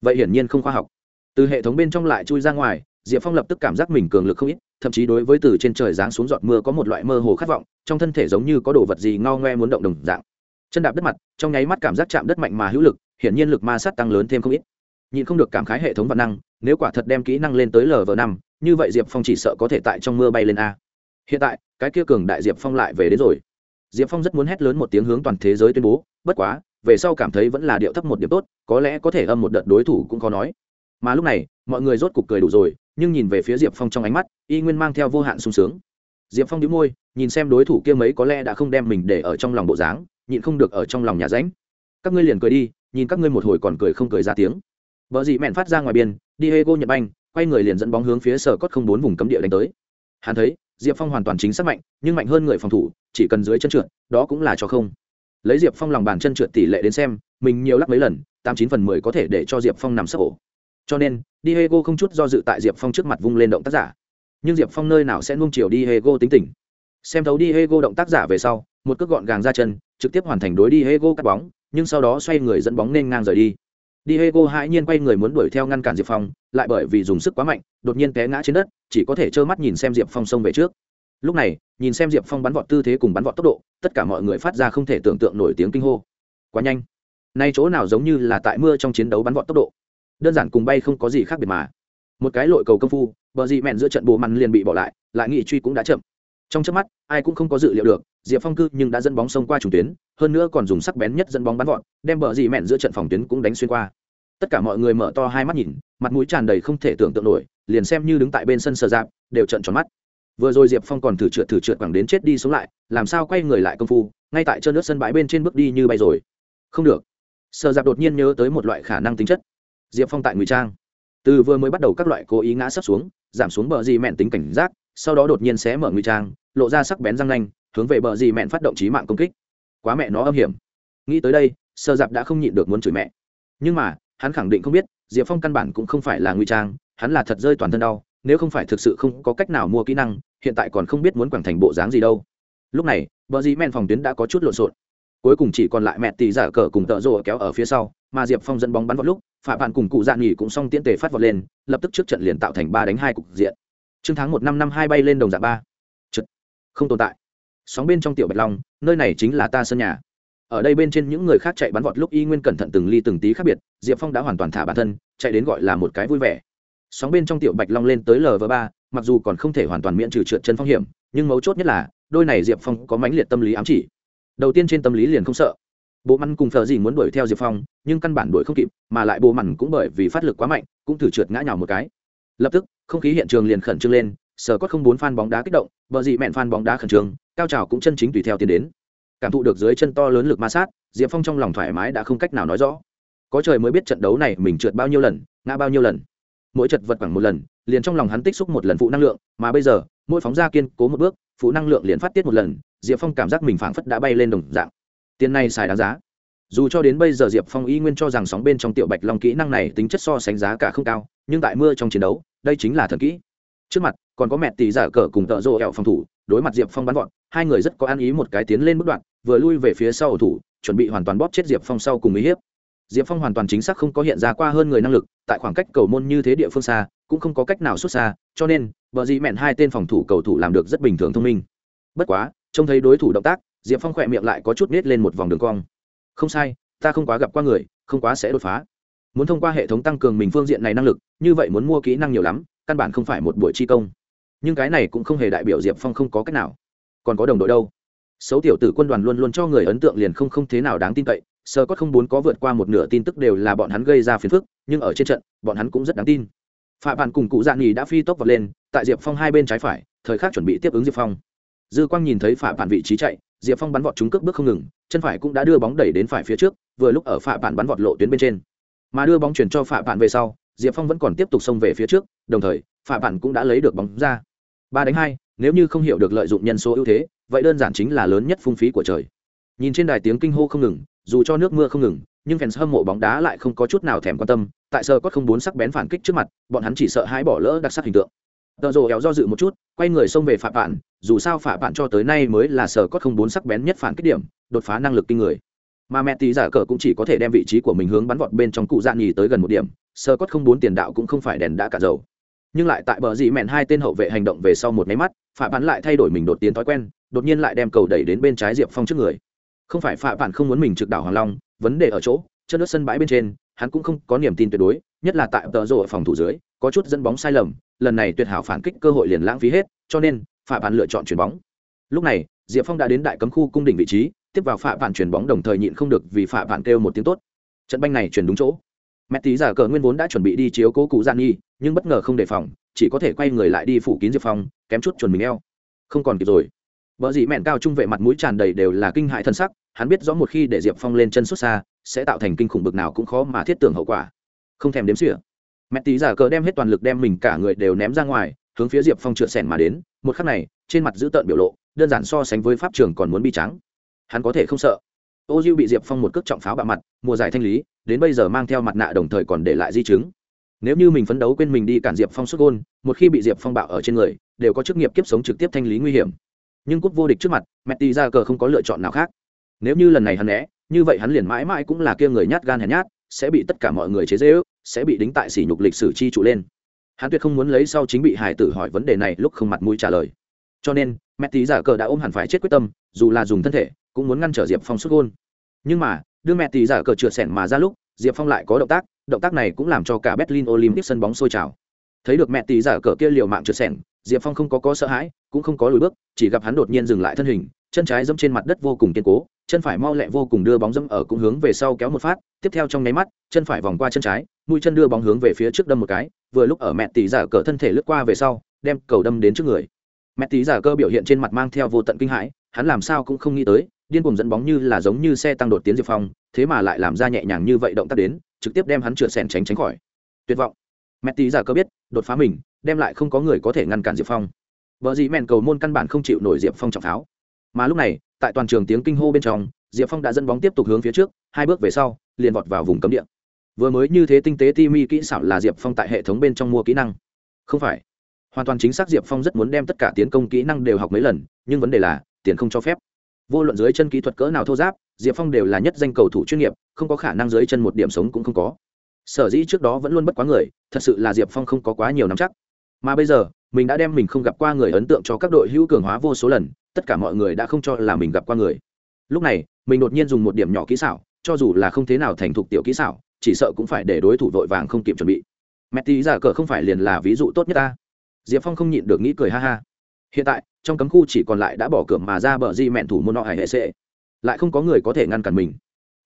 Vậy hiển nhiên không khoa học. Từ hệ thống bên trong lại chui ra ngoài, diệp phong lập tức cảm giác mình cường lực không ít thậm chí đối với từ trên trời giáng xuống giọt mưa có một loại mơ hồ khát vọng, trong thân thể giống như có đồ vật gì ngao ngoe muốn động đồng dạng. Chân đạp đất mặt, trong nháy mắt cảm giác chạm đất mạnh mà hữu lực, hiển nhiên lực ma sát tăng lớn thêm không ít. Nhìn không được cảm khái hệ thống văn năng, nếu quả thật đem kỹ năng lên tới lv năm, như vậy diệp phong chỉ sợ có thể tại trong mưa bay lên a. Hiện tại, cái kia cường đại diệp phong lại về đến rồi. Diệp phong rất muốn hét lớn một tiếng hướng toàn thế giới tuyên bố, bất quá, về sau cảm thấy vẫn là điệu thấp một điểm tốt, có lẽ có thể âm một đợt đối thủ cũng khó nói. Mà lúc này, mọi người rốt cục cười đủ rồi nhưng nhìn về phía diệp phong trong ánh mắt, y nguyên mang theo vô hạn sung sướng. Diệp phong đĩu môi, nhìn xem đối thủ kia mấy có lẽ đã không đem mình để ở trong lòng bộ dáng, nhịn không được ở trong lòng nhà ránh. Các ngươi liền cười đi, nhìn các ngươi một hồi còn cười không cười ra tiếng. Vợ dị mẹn phát ra ngoài biên đi hê gô nhật banh, quay người liền dẫn bóng hướng phía sở cốt không bốn vùng cấm địa đánh tới. Hắn thấy, diệp phong hoàn toàn chính xác mạnh, nhưng mạnh hơn người phòng thủ, chỉ cần dưới chân trượt, đó cũng là cho không. Lấy diệp phong lòng bàn chân trượt tỷ lệ đến xem, mình nhiều lắc mấy lần, tám chín phần mười có thể để cho diệp phong nằm sấp ổ. Cho nên diego không chút do dự tại diệp phong trước mặt vung lên động tác giả nhưng diệp phong nơi nào sẽ nung chiều diego tính tình xem thấu diego động tác giả về sau một cước gọn gàng ra chân trực tiếp hoàn thành đối diego cắt bóng nhưng sau đó xoay người dẫn bóng nên ngang rời đi Diego hãi nhiên quay người muốn đuổi theo ngăn cản Diệp Phong, lại bởi vì dùng sức quá mạnh, đột nhiên té ngã trên đất, chỉ có thể trơ mắt nhìn xem Diệp Phong xông về trước. Lúc này, nhìn xem Diệp Phong bắn vọt tư thế cùng bắn vọt tốc độ, tất cả mọi người phát ra không thể tưởng tượng nổi tiếng kinh hô. Quá nhanh. Nay chỗ nào giống như là tại mưa trong chiến đấu bắn vọt tốc độ. Đơn giản cùng bay không có gì khác biệt mà. Một cái lội cầu công phu, bờ dị mẹn giữa trận bồ măn liền bị bỏ lại, lại nghị truy cũng đã chậm. Trong chớp mắt, ai cũng không có dự liệu được, Diệp Phong cư nhưng đã dẫn bóng xông qua trùng tuyến, hơn nữa còn dùng sắc bén nhất dẫn bóng bắn vọt, đem bờ dị mẹn giữa trận phòng tuyến cũng đánh xuyên qua. Tất cả mọi người mở to hai mắt nhìn mặt mũi tràn đầy không thể tưởng tượng nổi liền xem như đứng tại bên sân sờ dạp đều trận tròn mắt. Vừa rồi diệp phong còn thử trượt thử trượt quẳng đến chết đi sống lại làm sao quay người lại công phu ngay tại chân nước sân bãi bên trên bước đi như bay rồi. Không được. Sờ dạp đột nhiên nhớ tới một loại khả năng tính chất diệp phong tại ngụy trang. Từ vừa mới bắt đầu các loại cố ý ngã sấp xuống, giảm xuống bờ gì mẹn tính cảnh giác, sau đó đột nhiên xé mở ngụy trang, lộ ra sắc bén răng nanh, hướng về bờ gì mẹn phát động trí mạng công kích. Quá mẹ nó âm hiểm. Nghĩ tới đây, sơ dạp đã không nhịn được muốn chửi mẹ. Nhưng mà, hắn khẳng định không biết, diệp phong căn bản cũng không phải là ngụy trang, hắn là thật rơi toàn thân đau, nếu không phải thực sự không có cách nào mua kỹ năng, hiện tại còn không biết muốn quảng thành bộ dáng gì đâu. Lúc này, bờ dì mẹn phòng tuyến đã có chút lộn xộn. Cuối cùng chỉ còn lại mẹ tì giả cờ cùng tợ rộ kéo ở phía sau, mà diệp phong dẫn bóng bắn vào lúc phạm bạn cùng cụ dạ nghỉ cũng xong tiễn tề phát vọt lên, lập tức trước trận liền tạo thành ba đánh hai cục diện. Trương tháng một năm năm hai bay lên đồng dạng ba. Trực không tồn tại. Sóng bên trong tiểu bạch long, nơi này chính là ta sân nhà. Ở đây bên trên những người khác chạy bắn vọt lúc y nguyên cẩn thận từng ly từng tí khác biệt, diệp phong đã hoàn toàn thả bản thân, chạy đến gọi là một cái vui vẻ. Sóng bên trong tiểu bạch long lên tới lv ba, mặc dù còn không thể hoàn toàn miễn trừ trượt chân phong hiểm, nhưng mấu chốt nhất là, đôi này diệp phong có mãnh liệt tâm lý ám chỉ. Đầu tiên trên tâm lý liền không sợ bộ mặn cùng thờ gì muốn đuổi theo diệp phong, nhưng căn bản đuổi không kịp, mà lại bộ mặn cũng bởi vì phát lực quá mạnh, cũng thử trượt ngã nhào một cái. Lập tức, không khí hiện trường liền khẩn trương lên, sở có không bốn phan bóng đá kích động, vợ dị mẹn phan bóng đá khẩn trương, cao trào cũng chân chính tùy theo tiến đến. Cảm thụ được dưới chân to lớn lực ma sát, diệp phong trong lòng thoải mái đã không cách nào nói rõ. Có trời mới biết trận đấu này mình trượt bao nhiêu lần, ngã bao nhiêu lần. Mỗi chật vật khoảng một lần, liền trong lòng hắn tích xúc một lần phụ năng lượng, mà bây giờ, mỗi phóng ra kiên cố một bước, phụ năng lượng liền phát tiết một lần, diệp phong cảm giác mình phảng phất đã bay lên đồng dạng tiền này xài đáng giá. Dù cho đến bây giờ diệp phong y nguyên cho rằng sóng bên trong tiểu bạch long kỹ năng này tính chất so sánh giá cả không cao, nhưng tại mưa trong chiến đấu, đây chính là thần kỹ. Trước mặt, còn có mẹ tỷ giả cờ cùng tợ rộ ẹo phòng thủ, đối mặt diệp phong bắn gọn hai người rất có ăn ý một cái tiến lên bước đoạn, vừa lui về phía sau ổ thủ, chuẩn bị hoàn toàn bóp chết diệp phong sau cùng uy hiếp. Diệp phong hoàn toàn chính xác không có hiện ra qua hơn người năng lực, tại khoảng cách cầu môn như thế địa phương xa, cũng không có cách nào xuất xa, cho nên vợ dị mẹn hai tên phòng thủ cầu thủ làm được rất bình thường thông minh. Bất quá, trông thấy đối thủ động tác diệp phong khỏe miệng lại có chút nết lên một vòng đường cong. Không sai, ta không quá gặp qua người, không quá sẽ đột phá. Muốn thông qua hệ thống tăng cường mình phương diện này năng lực, như vậy muốn mua kỹ năng nhiều lắm, căn bản không phải một buổi chi công. Nhưng cái này cũng không hề đại biểu diệp phong không có cách nào. Còn có đồng đội đâu? Xấu tiểu tử quân đoàn luôn luôn cho người ấn tượng liền không không thế nào đáng tin cậy, sơ có không bốn có vượt qua một nửa tin tức đều là bọn hắn gây ra phiền phức, nhưng ở trên trận, bọn hắn cũng rất đáng tin. Phạm bạn cùng cụ dạ nghỉ đã phi tốc vật lên, tại diệp phong hai bên trái phải, thời khắc chuẩn bị tiếp ứng diệp phong. Dư quang nhìn thấy phạm bạn vị trí chạy diệp phong bắn vọt trúng cước bước không ngừng, chân phải cũng đã đưa bóng đẩy đến phải phía trước, vừa lúc ở phạm bạn bắn vọt lộ tuyến bên trên. Mà đưa bóng chuyển cho phạm bạn về sau, diệp phong vẫn còn tiếp tục xông về phía trước, đồng thời phạm bạn cũng đã lấy được bóng ra. Ba đánh hai, nếu như không hiểu được lợi dụng nhân số ưu thế, vậy đơn giản chính là lớn nhất phung phí của trời. Nhìn trên đài tiếng kinh hô không ngừng, dù cho nước mưa không ngừng, nhưng fans hâm mộ bóng đá lại không có chút nào thèm quan tâm, tại sơ có không bốn sắc bén phản kích trước mặt, bọn hắn chỉ sợ hãi bỏ lỡ đặc sắc hình tượng tợ rồ éo do dự một chút, quay người xông về phạm bạn, dù sao phạm bạn cho tới nay mới là sở cốt không bốn sắc bén nhất phản kích điểm, đột phá năng lực kinh người. Mà mẹ tí giả cờ cũng chỉ có thể đem vị trí của mình hướng bắn vọt bên trong cụ dạ nhì tới gần một điểm sơ cốt không bốn tiền đạo cũng không phải đèn đã cả dầu. Nhưng lại tại bờ dị mẹn hai tên hậu vệ hành động về sau một máy mắt phạm bắn lại thay đổi mình đột tiến thói quen, đột nhiên lại đem cầu đẩy đến bên trái diệp phong trước người. Không phải phạm bạn không muốn mình trực đảo hoàng long, vấn đề ở chỗ, chân đất sân bãi bên trên, hắn cũng không có niềm tin tuyệt đối, nhất là tại tờ rồ ở phòng thủ dưới, có chút dẫn bóng sai lầm lần này tuyệt hảo phản kích cơ hội liền lãng phí hết, cho nên phạm bản lựa chọn chuyển bóng. Lúc này, diệp phong đã đến đại cấm khu cung đỉnh vị trí, tiếp vào phạm bản chuyển bóng đồng thời nhịn không được vì phạm bản kêu một tiếng tốt. Trận banh này chuyển đúng chỗ. Mẹ tí giả cờ nguyên vốn đã chuẩn bị đi chiếu cố cụ gian nghi nhưng bất ngờ không đề phòng, chỉ có thể quay người lại đi phủ kín diệp phong, kém chút chuẩn mình eo. Không còn kịp rồi. Bỡ gì mẹn cao trung vệ mặt mũi tràn đầy đều là kinh hại thân sắc, hắn biết rõ một khi để diệp phong lên chân xuất xa, sẽ tạo thành kinh khủng bực nào cũng khó mà thiết tưởng hậu quả. Không thèm đếm xỉa mẹ tí giả cờ đem hết toàn lực đem mình cả người đều ném ra ngoài, hướng phía diệp phong trượt sẻn mà đến. Một khắc này, trên mặt giữ tợn biểu lộ, đơn giản so sánh với pháp trường còn muốn bi trắng hắn có thể không sợ. Ô diêu bị diệp phong một cước trọng pháo bạo mặt, mùa giải thanh lý, đến bây giờ mang theo mặt nạ đồng thời còn để lại di chứng. Nếu như mình phấn đấu quên mình đi cản diệp phong xuất gôn, một khi bị diệp phong bạo ở trên người, đều có chức nghiệp kiếp sống trực tiếp thanh lý nguy hiểm. Nhưng cúp vô địch trước mặt, mẹ tì ra cờ không có lựa chọn nào khác. Nếu như lần này hắn né, như vậy hắn liền mãi mãi cũng là kia người nhát gan hèn nhát, sẽ bị tất cả mọi người chế dễ ước sẽ bị đính tại sỉ nhục lịch sử chi trụ lên. Hắn tuyệt không muốn lấy sau chính bị hải tử hỏi vấn đề này lúc không mặt mũi trả lời. Cho nên, mẹ tí giả cờ đã ôm hẳn phải chết quyết tâm, dù là dùng thân thể, cũng muốn ngăn trở diệp phong xuất gôn. Nhưng mà đưa mẹ tí giả cờ trượt sẻn mà ra lúc, diệp phong lại có động tác động tác này cũng làm cho cả berlin olympic sân bóng sôi trào. Thấy được mẹ tí giả cờ kia liều mạng trượt sẻn, diệp phong không có có sợ hãi, cũng không có lùi bước, chỉ gặp hắn đột nhiên dừng lại thân hình, chân trái dẫm trên mặt đất vô cùng kiên cố, chân phải mau lẹ vô cùng đưa bóng dẫm ở cũng hướng về sau kéo một phát, tiếp theo trong nháy mắt, chân phải vòng qua chân trái mũi chân đưa bóng hướng về phía trước đâm một cái, vừa lúc ở mẹ tỷ giả cờ thân thể lướt qua về sau, đem cầu đâm đến trước người. Mẹ tỷ giả cơ biểu hiện trên mặt mang theo vô tận kinh hãi, hắn làm sao cũng không nghĩ tới, điên cuồng dẫn bóng như là giống như xe tăng đột tiến diệp phong, thế mà lại làm ra nhẹ nhàng như vậy động tác đến, trực tiếp đem hắn trượt sèn tránh tránh khỏi. Tuyệt vọng. Mẹ tỷ giả cơ biết, đột phá mình, đem lại không có người có thể ngăn cản diệp phong. Vợ gì mẹn cầu môn căn bản không chịu nổi diệp phong trọng pháo. Mà lúc này, tại toàn trường tiếng kinh hô bên trong, diệp phong đã dẫn bóng tiếp tục hướng phía trước, hai bước về sau, liền vọt vào vùng cấm địa vừa mới như thế tinh tế ti mi kỹ xảo là diệp phong tại hệ thống bên trong mua kỹ năng. Không phải. Hoàn toàn chính xác diệp phong rất muốn đem tất cả tiến công kỹ năng đều học mấy lần, nhưng vấn đề là, tiền không cho phép. Vô luận dưới chân kỹ thuật cỡ nào thô giáp, diệp phong đều là nhất danh cầu thủ chuyên nghiệp, không có khả năng dưới chân một điểm sống cũng không có. Sở dĩ trước đó vẫn luôn bất quá người, thật sự là diệp phong không có quá nhiều nắm chắc. Mà bây giờ, mình đã đem mình không gặp qua người ấn tượng cho các đội hữu cường hóa vô số lần, tất cả mọi người đã không cho là mình gặp qua người. Lúc này, mình đột nhiên dùng một điểm nhỏ kỹ xảo, cho dù là không thế nào thành thục tiểu kỹ xảo chỉ sợ cũng phải để đối thủ vội vàng không kịp chuẩn bị. Mẹ tí giả cờ không phải liền là ví dụ tốt nhất ta. Diệp phong không nhịn được nghĩ cười ha ha. Hiện tại, trong cấm khu chỉ còn lại đã bỏ cửa mà ra bờ di mẹn thủ môn nọ hải hệ sệ. Lại không có người có thể ngăn cản mình.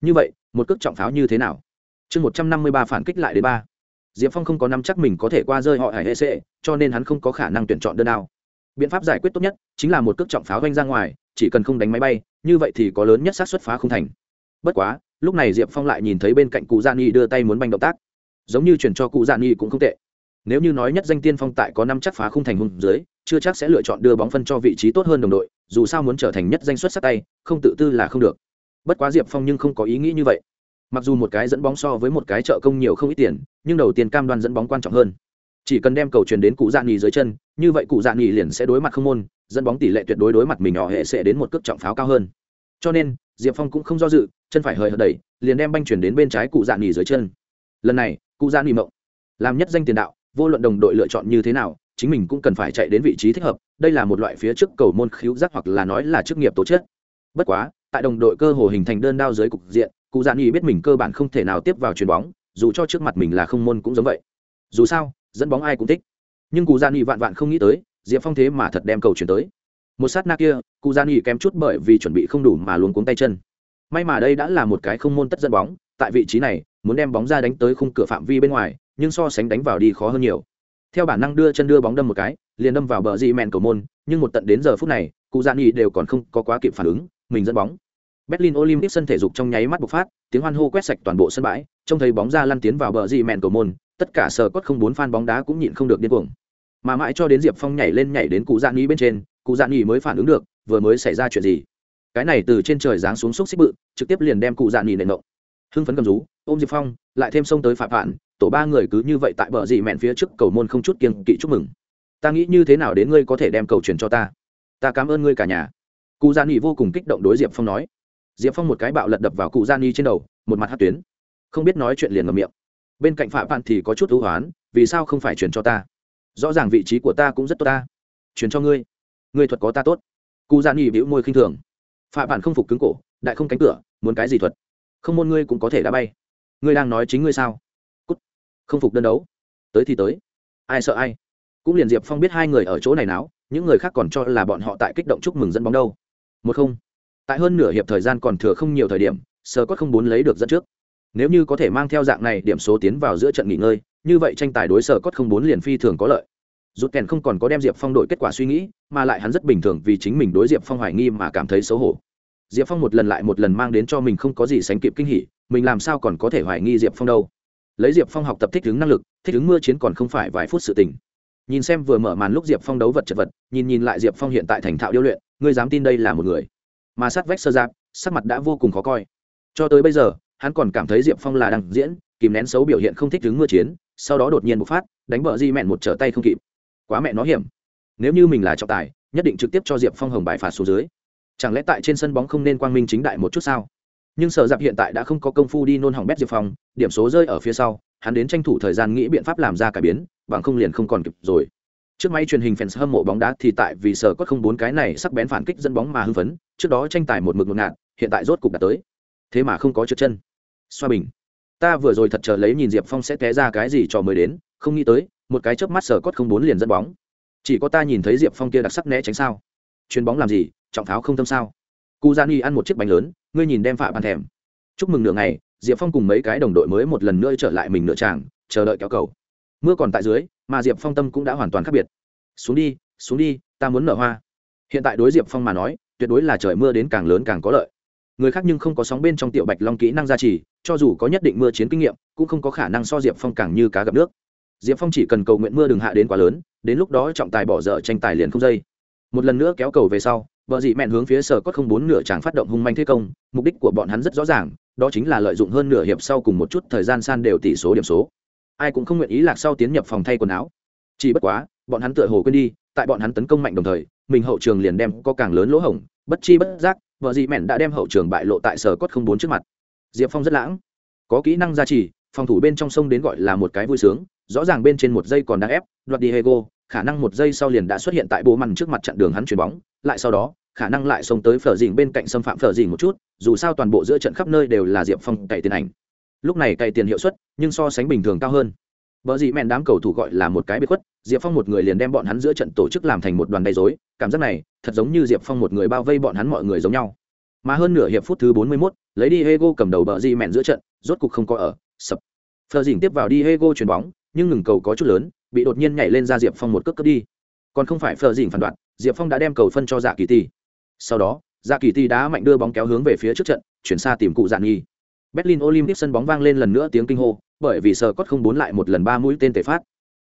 Như vậy, một cước trọng pháo như thế nào? Chương một trăm năm mươi ba phản kích lại đến ba. Diệp phong không có nắm chắc mình có thể qua rơi họ hải hệ sệ, cho nên hắn không có khả năng tuyển chọn đơn nào. Biện pháp giải quyết tốt nhất chính là một cước trọng pháo vanh ra ngoài, chỉ cần không đánh máy bay, như vậy thì có lớn nhất xác suất phá không thành. Bất quá lúc này diệp phong lại nhìn thấy bên cạnh cụ gia Nhi đưa tay muốn banh động tác. Giống như chuyển cho cụ gia Nhi cũng không tệ. Nếu như nói nhất danh tiên phong tại có năm chắc phá không thành hung dưới, chưa chắc sẽ lựa chọn đưa bóng phân cho vị trí tốt hơn đồng đội, dù sao muốn trở thành nhất danh xuất sắc tay, không tự tư là không được. Bất quá diệp phong nhưng không có ý nghĩ như vậy. Mặc dù một cái dẫn bóng so với một cái trợ công nhiều không ít tiền, nhưng đầu tiên cam đoan dẫn bóng quan trọng hơn. Chỉ cần đem cầu truyền đến cụ dạ nghỉ dưới chân, như vậy cụ dạ nghỉ liền sẽ đối mặt không môn, dẫn bóng tỷ lệ tuyệt đối đối mặt mình nhỏ hệ sẽ đến một cước trọng pháo cao hơn. Cho nên diệp phong cũng không do dự, chân phải hơi hợt đẩy, liền đem banh chuyển đến bên trái cụ dạ nghỉ dưới chân. Lần này, cụ dạ nghỉ mộng. Làm nhất danh tiền đạo, vô luận đồng đội lựa chọn như thế nào, chính mình cũng cần phải chạy đến vị trí thích hợp, đây là một loại phía trước cầu môn khiếu giác hoặc là nói là chức nghiệp tố chất. Bất quá, tại đồng đội cơ hồ hình thành đơn đao dưới cục diện, cụ dạ nghỉ biết mình cơ bản không thể nào tiếp vào chuyền bóng, dù cho trước mặt mình là không môn cũng giống vậy. Dù sao, dẫn bóng ai cũng thích. Nhưng cụ dạ nghỉ vạn vạn không nghĩ tới, diệp phong thế mà thật đem cầu chuyển tới một sát na kia, cụ dạ nghỉ kém chút bởi vì chuẩn bị không đủ mà luôn cuống tay chân. May mà đây đã là một cái không môn tất dẫn bóng, tại vị trí này, muốn đem bóng ra đánh tới khung cửa phạm vi bên ngoài, nhưng so sánh đánh vào đi khó hơn nhiều. Theo bản năng đưa chân đưa bóng đâm một cái, liền đâm vào bờ dị mẹn cầu môn, nhưng một tận đến giờ phút này, cụ dạ nghỉ đều còn không có quá kịp phản ứng, mình dẫn bóng. Berlin olympic sân thể dục trong nháy mắt bộc phát, tiếng hoan hô quét sạch toàn bộ sân bãi, trông thấy bóng ra lăn tiến vào bờ dị mẹn cầu môn, tất cả sờ cốt không bốn fan bóng đá cũng nhịn không được điên cuồng. Mà mãi cho đến diệp phong nhảy lên nhảy đến cụ dạ nghỉ bên trên cụ dạ nghỉ mới phản ứng được, vừa mới xảy ra chuyện gì? Cái này từ trên trời giáng xuống xúc xích bự, trực tiếp liền đem cụ dạ nghỉ nệ nộng hưng phấn cầm rú, ôm diệp phong, lại thêm xông tới phạm phản tổ ba người cứ như vậy tại bờ dị mẹn phía trước cầu môn không chút kiên kỵ chúc mừng. Ta nghĩ như thế nào đến ngươi có thể đem cầu truyền cho ta? Ta cảm ơn ngươi cả nhà. Cụ dạ nghỉ vô cùng kích động đối diệp phong nói. Diệp phong một cái bạo lật đập vào cụ dạ nghỉ trên đầu, một mặt hát tuyến. Không biết nói chuyện liền ngầm miệng. Bên cạnh phạm phản thì có chút hữu hoán, vì sao không phải truyền cho ta? Rõ ràng vị trí của ta cũng rất tốt ta. Truyền cho ngươi ngươi thuật có ta tốt. Cụ gia ni bĩu môi khinh thường. Phạm bản không phục cứng cổ, đại không cánh cửa, muốn cái gì thuật? Không môn ngươi cũng có thể đã bay. Ngươi đang nói chính ngươi sao? Cút. Không phục đơn đấu. Tới thì tới. Ai sợ ai? Cũng liền diệp phong biết hai người ở chỗ này náo, những người khác còn cho là bọn họ tại kích động chúc mừng dẫn bóng đâu. Một không. Tại hơn nửa hiệp thời gian còn thừa không nhiều thời điểm sờ cốt không muốn lấy được dẫn trước. Nếu như có thể mang theo dạng này điểm số tiến vào giữa trận nghỉ ngơi, như vậy tranh tài đối sở cốt không bốn liền phi thường có lợi rút kèn không còn có đem diệp phong đổi kết quả suy nghĩ, mà lại hắn rất bình thường vì chính mình đối diệp phong hoài nghi mà cảm thấy xấu hổ. Diệp phong một lần lại một lần mang đến cho mình không có gì sánh kịp kinh hỉ, mình làm sao còn có thể hoài nghi diệp phong đâu? Lấy diệp phong học tập thích ứng năng lực, thích ứng mưa chiến còn không phải vài phút sự tình. Nhìn xem vừa mở màn lúc diệp phong đấu vật chật vật, nhìn nhìn lại diệp phong hiện tại thành thạo điêu luyện, ngươi dám tin đây là một người. Mà sát vách sơ giáp, sắc mặt đã vô cùng khó coi. Cho tới bây giờ, hắn còn cảm thấy diệp phong là đang diễn, kìm nén xấu biểu hiện không thích ứng mưa chiến, sau đó đột nhiên bộc phát, đánh bờ di mẹn một trở tay không kịp quá mẹ nó hiểm. Nếu như mình là trọng tài, nhất định trực tiếp cho diệp phong hồng bài phạt xuống dưới. Chẳng lẽ tại trên sân bóng không nên quang minh chính đại một chút sao? Nhưng sở dạp hiện tại đã không có công phu đi nôn hỏng bét diệp phong, điểm số rơi ở phía sau, hắn đến tranh thủ thời gian nghĩ biện pháp làm ra cải biến, bằng không liền không còn kịp rồi. Trước máy truyền hình fans hâm mộ bóng đá thì tại vì sở có không bốn cái này sắc bén phản kích dẫn bóng mà hưng phấn, trước đó tranh tài một mực một ngạt, hiện tại rốt cục đã tới. Thế mà không có trượt chân. Xoa bình, ta vừa rồi thật chờ lấy nhìn diệp phong sẽ té ra cái gì cho mới đến, không nghĩ tới một cái chớp mắt sở cốt không bốn liền dẫn bóng. Chỉ có ta nhìn thấy diệp phong kia đặc sắc né tránh sao? Chuyền bóng làm gì? Trọng pháo không tâm sao? Cu gian y ăn một chiếc bánh lớn, ngươi nhìn đem phạ bàn thèm. Chúc mừng nửa ngày, diệp phong cùng mấy cái đồng đội mới một lần nữa trở lại mình nửa tràng, chờ đợi kéo cầu. Mưa còn tại dưới, mà diệp phong tâm cũng đã hoàn toàn khác biệt. Xuống đi xuống đi, ta muốn nở hoa. Hiện tại đối diệp phong mà nói, tuyệt đối là trời mưa đến càng lớn càng có lợi. Người khác nhưng không có sóng bên trong tiểu bạch long kỹ năng gia trì, cho dù có nhất định mưa chiến kinh nghiệm, cũng không có khả năng so diệp phong càng như cá gặp nước diệp phong chỉ cần cầu nguyện mưa đừng hạ đến quá lớn, đến lúc đó trọng tài bỏ dở tranh tài liền không dây. Một lần nữa kéo cầu về sau, vợ dị mẹn hướng phía sở cốt không bốn nửa tràng phát động hung manh thế công, mục đích của bọn hắn rất rõ ràng, đó chính là lợi dụng hơn nửa hiệp sau cùng một chút thời gian san đều tỷ số điểm số. Ai cũng không nguyện ý lạc sau tiến nhập phòng thay quần áo. Chỉ bất quá, bọn hắn tựa hồ quên đi, tại bọn hắn tấn công mạnh đồng thời, mình hậu trường liền đem có càng lớn lỗ hổng, bất chi bất giác, vợ dị mẹn đã đem hậu trường bại lộ tại sở cốt không bốn trước mặt. Diệp phong rất lãng. Có kỹ năng gia trì, phòng thủ bên trong sông đến gọi là một cái vui sướng rõ ràng bên trên một giây còn đang ép đoạt Diego, khả năng một giây sau liền đã xuất hiện tại bộ mằn trước mặt chặn đường hắn chuyền bóng lại sau đó khả năng lại xông tới phở dình bên cạnh xâm phạm phở dình một chút dù sao toàn bộ giữa trận khắp nơi đều là diệp phong cày tiền ảnh. Lúc này cày tiền hiệu suất nhưng so sánh bình thường cao hơn. Vợ dị mẹn đám cầu thủ gọi là một cái biệt khuất diệp phong một người liền đem bọn hắn giữa trận tổ chức làm thành một đoàn đầy dối cảm giác này thật giống như diệp phong một người bao vây bọn hắn mọi người giống nhau. Mà hơn nửa hiệp phút thứ bốn mươi 41, lấy đi hego cầm đầu bờ dị mẹn giữa trận rốt cục không có ở sập. Phở dình tiếp vào đi hego chuyền bóng nhưng ngừng cầu có chút lớn, bị đột nhiên nhảy lên ra diệp phong một cước cướp đi. Còn không phải phờ dình phản đoạn diệp phong đã đem cầu phân cho dạ kỳ ti. Sau đó dạ kỳ ti đá mạnh đưa bóng kéo hướng về phía trước trận, chuyển xa tìm cụ dạn nghi berlin olympic sân bóng vang lên lần nữa tiếng kinh hô, bởi vì sờ cốt không bốn lại một lần ba mũi tên tể phát.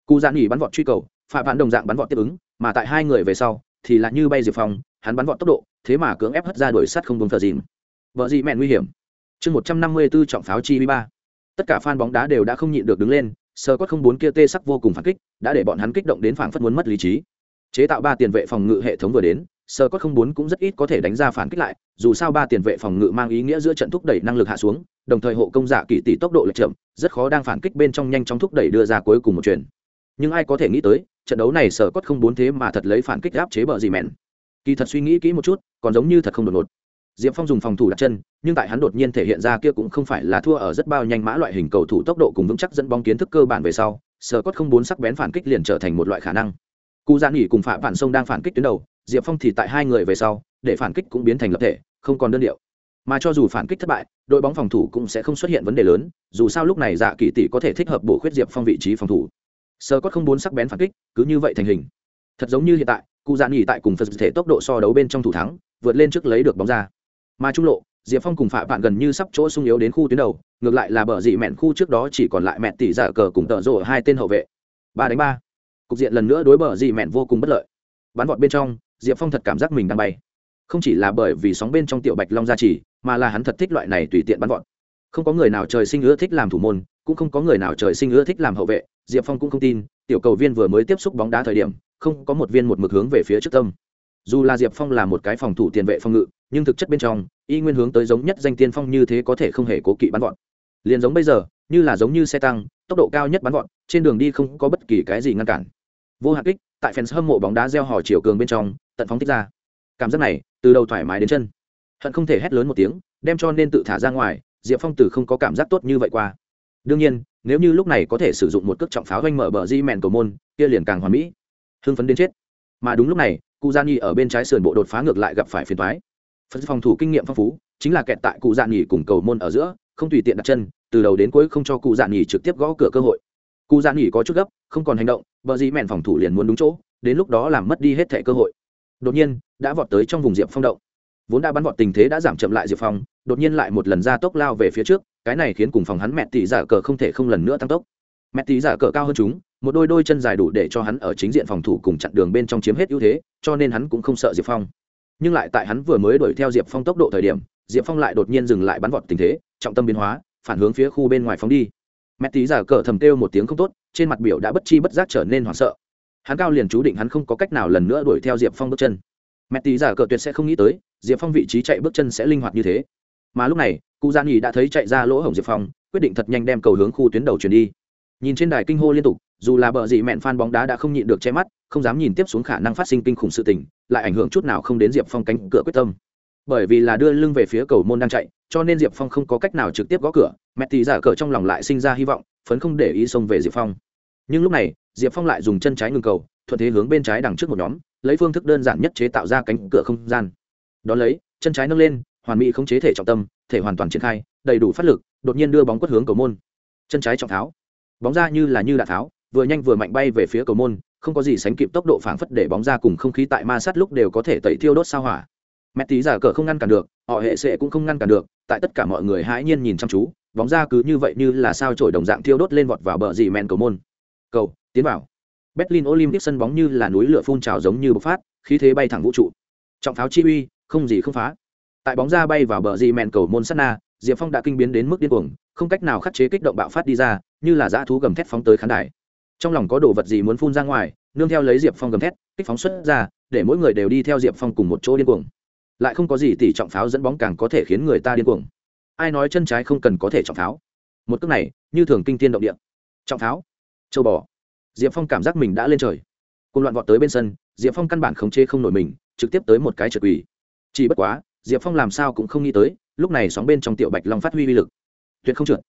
Cụ dạn nghi bắn vọt truy cầu phạm vạn đồng dạng bắn vọt tiếp ứng, mà tại hai người về sau, thì là như bay diệp phong, hắn bắn vọt tốc độ, thế mà cưỡng ép hất ra đuổi sắt không đúng thờ dìm vợ dị mẹn nguy hiểm. Chương một trăm năm mươi b ố trọng pháo chi ba. Tất cả fan bóng đá đều đã không nhịn được đứng lên sơ cốt không bốn kia tê sắc vô cùng phản kích, đã để bọn hắn kích động đến phảng phất muốn mất lý trí. Chế tạo ba tiền vệ phòng ngự hệ thống vừa đến, sơ cốt không bốn cũng rất ít có thể đánh ra phản kích lại, dù sao ba tiền vệ phòng ngự mang ý nghĩa giữa trận thúc đẩy năng lực hạ xuống, đồng thời hộ công giả kỳ tỷ tốc độ lệch chậm, rất khó đang phản kích bên trong nhanh chóng thúc đẩy đưa ra cuối cùng một chuyển nhưng ai có thể nghĩ tới, trận đấu này sở cốt không bốn thế mà thật lấy phản kích áp chế bờ gì mẹn. Kỳ thật suy nghĩ kỹ một chút, còn giống như thật không đột ngột diệp phong dùng phòng thủ đặt chân, nhưng tại hắn đột nhiên thể hiện ra kia cũng không phải là thua ở rất bao nhanh mã loại hình cầu thủ tốc độ cùng vững chắc dẫn bóng kiến thức cơ bản về sau sở cốt không bốn sắc bén phản kích liền trở thành một loại khả năng. Cú gian nghỉ cùng phạm phản sông đang phản kích tuyến đầu, diệp phong thì tại hai người về sau, để phản kích cũng biến thành lập thể, không còn đơn điệu. Mà cho dù phản kích thất bại, đội bóng phòng thủ cũng sẽ không xuất hiện vấn đề lớn, dù sao lúc này dạ kỳ tỷ có thể thích hợp bổ khuyết diệp phong vị trí phòng thủ. Sơ cốt không bốn sắc bén phản kích, cứ như vậy thành hình. Thật giống như hiện tại, Cú dạn nghỉ tại cùng phật thể tốc độ so đấu bên trong thủ thắng, vượt lên trước lấy được bóng ra mà trung lộ, diệp phong cùng phạm bạn gần như sắp chỗ sung yếu đến khu tuyến đầu, ngược lại là bờ dị mẹn khu trước đó chỉ còn lại mẹn tỷ giả cờ cùng tợ rộ hai tên hậu vệ. Ba đánh ba. Cục diện lần nữa đối bờ dị mẹn vô cùng bất lợi. Bắn vọt bên trong, diệp phong thật cảm giác mình đang bay. Không chỉ là bởi vì sóng bên trong tiểu bạch long gia trì, mà là hắn thật thích loại này tùy tiện bắn vọt. Không có người nào trời sinh ưa thích làm thủ môn, cũng không có người nào trời sinh ưa thích làm hậu vệ, diệp phong cũng không tin, tiểu cầu viên vừa mới tiếp xúc bóng đá thời điểm, không có một viên một mực hướng về phía trước tâm. Dù là diệp phong là một cái phòng thủ tiền vệ phòng ngự nhưng thực chất bên trong, y nguyên hướng tới giống nhất danh tiên phong như thế có thể không hề cố kỵ bắn vọt. Liền giống bây giờ, như là giống như xe tăng, tốc độ cao nhất bắn vọt, trên đường đi không có bất kỳ cái gì ngăn cản. Vô hạn kích, tại fans hâm mộ bóng đá gieo hò chiều cường bên trong, tận phóng thích ra. Cảm giác này, từ đầu thoải mái đến chân. Hận không thể hét lớn một tiếng, đem cho nên tự thả ra ngoài, diệp phong từ không có cảm giác tốt như vậy qua. Đương nhiên, nếu như lúc này có thể sử dụng một cước trọng pháo doanh mở bờ di mẹn cầu môn, kia liền càng hoàn mỹ. Hưng phấn đến chết. Mà đúng lúc này cụ gia nhi ở bên trái sườn bộ đột phá ngược lại gặp phải phiền thoái phần phòng thủ kinh nghiệm phong phú, chính là kẹt tại cụ dạ nghỉ cùng cầu môn ở giữa, không tùy tiện đặt chân, từ đầu đến cuối không cho cụ dạ nghỉ trực tiếp gõ cửa cơ hội. Cụ dạ nghỉ có chút gấp, không còn hành động, bờ dĩ mẹn phòng thủ liền muốn đúng chỗ, đến lúc đó làm mất đi hết thẻ cơ hội. Đột nhiên, đã vọt tới trong vùng diệp phong động. Vốn đã bắn vọt tình thế đã giảm chậm lại diệp phong, đột nhiên lại một lần ra tốc lao về phía trước, cái này khiến cùng phòng hắn mẹ tỷ giả cờ không thể không lần nữa tăng tốc. Mẹ tỷ giả cờ cao hơn chúng, một đôi đôi chân dài đủ để cho hắn ở chính diện phòng thủ cùng chặn đường bên trong chiếm hết ưu thế, cho nên hắn cũng không sợ diệp phong nhưng lại tại hắn vừa mới đuổi theo diệp phong tốc độ thời điểm, diệp phong lại đột nhiên dừng lại bắn vọt tình thế, trọng tâm biến hóa, phản hướng phía khu bên ngoài phóng đi. Mẹ tí giả cờ thầm kêu một tiếng không tốt, trên mặt biểu đã bất chi bất giác trở nên hoảng sợ. Hắn cao liền chú định hắn không có cách nào lần nữa đuổi theo diệp phong bước chân. Mẹ tí giả cờ tuyệt sẽ không nghĩ tới, diệp phong vị trí chạy bước chân sẽ linh hoạt như thế. Mà lúc này, cụ gian nghỉ đã thấy chạy ra lỗ hổng diệp phong, quyết định thật nhanh đem cầu hướng khu tuyến đầu chuyển đi. Nhìn trên đài kinh hô liên tục dù là bờ gì, mẹn fan bóng đá đã không nhịn được che mắt không dám nhìn tiếp xuống khả năng phát sinh kinh khủng sự tình lại ảnh hưởng chút nào không đến diệp phong cánh cửa quyết tâm. Bởi vì là đưa lưng về phía cầu môn đang chạy cho nên diệp phong không có cách nào trực tiếp gõ cửa mẹ tỷ giả cờ trong lòng lại sinh ra hy vọng phấn không để ý xông về diệp phong. Nhưng lúc này diệp phong lại dùng chân trái ngừng cầu thuận thế hướng bên trái đằng trước một nhóm lấy phương thức đơn giản nhất chế tạo ra cánh cửa không gian. Đón lấy chân trái nâng lên hoàn mỹ không chế thể trọng tâm thể hoàn toàn triển khai đầy đủ phát lực đột nhiên đưa bóng quất hướng cầu môn. Chân trái trọng tháo. Bóng ra như là như đạn tháo vừa nhanh vừa mạnh bay về phía cầu môn, không có gì sánh kịp tốc độ phảng phất để bóng ra cùng không khí tại ma sát lúc đều có thể tẩy thiêu đốt sao hỏa. Mẹ tí giả cờ không ngăn cản được, họ hệ sệ cũng không ngăn cản được, tại tất cả mọi người hãi nhiên nhìn chăm chú, bóng ra cứ như vậy như là sao trổi đồng dạng thiêu đốt lên vọt vào bờ dì men cầu môn. Cầu, tiến vào. Berlin olympic sân bóng như là núi lửa phun trào giống như bộc phát, khí thế bay thẳng vũ trụ. Trọng pháo chi uy, không gì không phá. Tại bóng ra bay vào bờ dì men cầu môn sát na, diệp phong đã kinh biến đến mức điên cuồng, không cách nào khắc chế kích động bạo phát đi ra, như là dã thú gầm thét phóng tới khán đài trong lòng có đồ vật gì muốn phun ra ngoài, nương theo lấy diệp phong gầm thét, kích phóng xuất ra, để mỗi người đều đi theo diệp phong cùng một chỗ điên cuồng. Lại không có gì tỷ trọng pháo dẫn bóng càng có thể khiến người ta điên cuồng. Ai nói chân trái không cần có thể trọng pháo? Một cước này, như thường kinh tiên động địa. Trọng pháo. Châu bò. Diệp phong cảm giác mình đã lên trời. Cùng loạn vọt tới bên sân, diệp phong căn bản khống chế không nổi mình, trực tiếp tới một cái trượt quỳ. Chỉ bất quá, diệp phong làm sao cũng không nghĩ tới, lúc này sóng bên trong tiểu bạch long phát huy uy lực. Tuyệt không trượt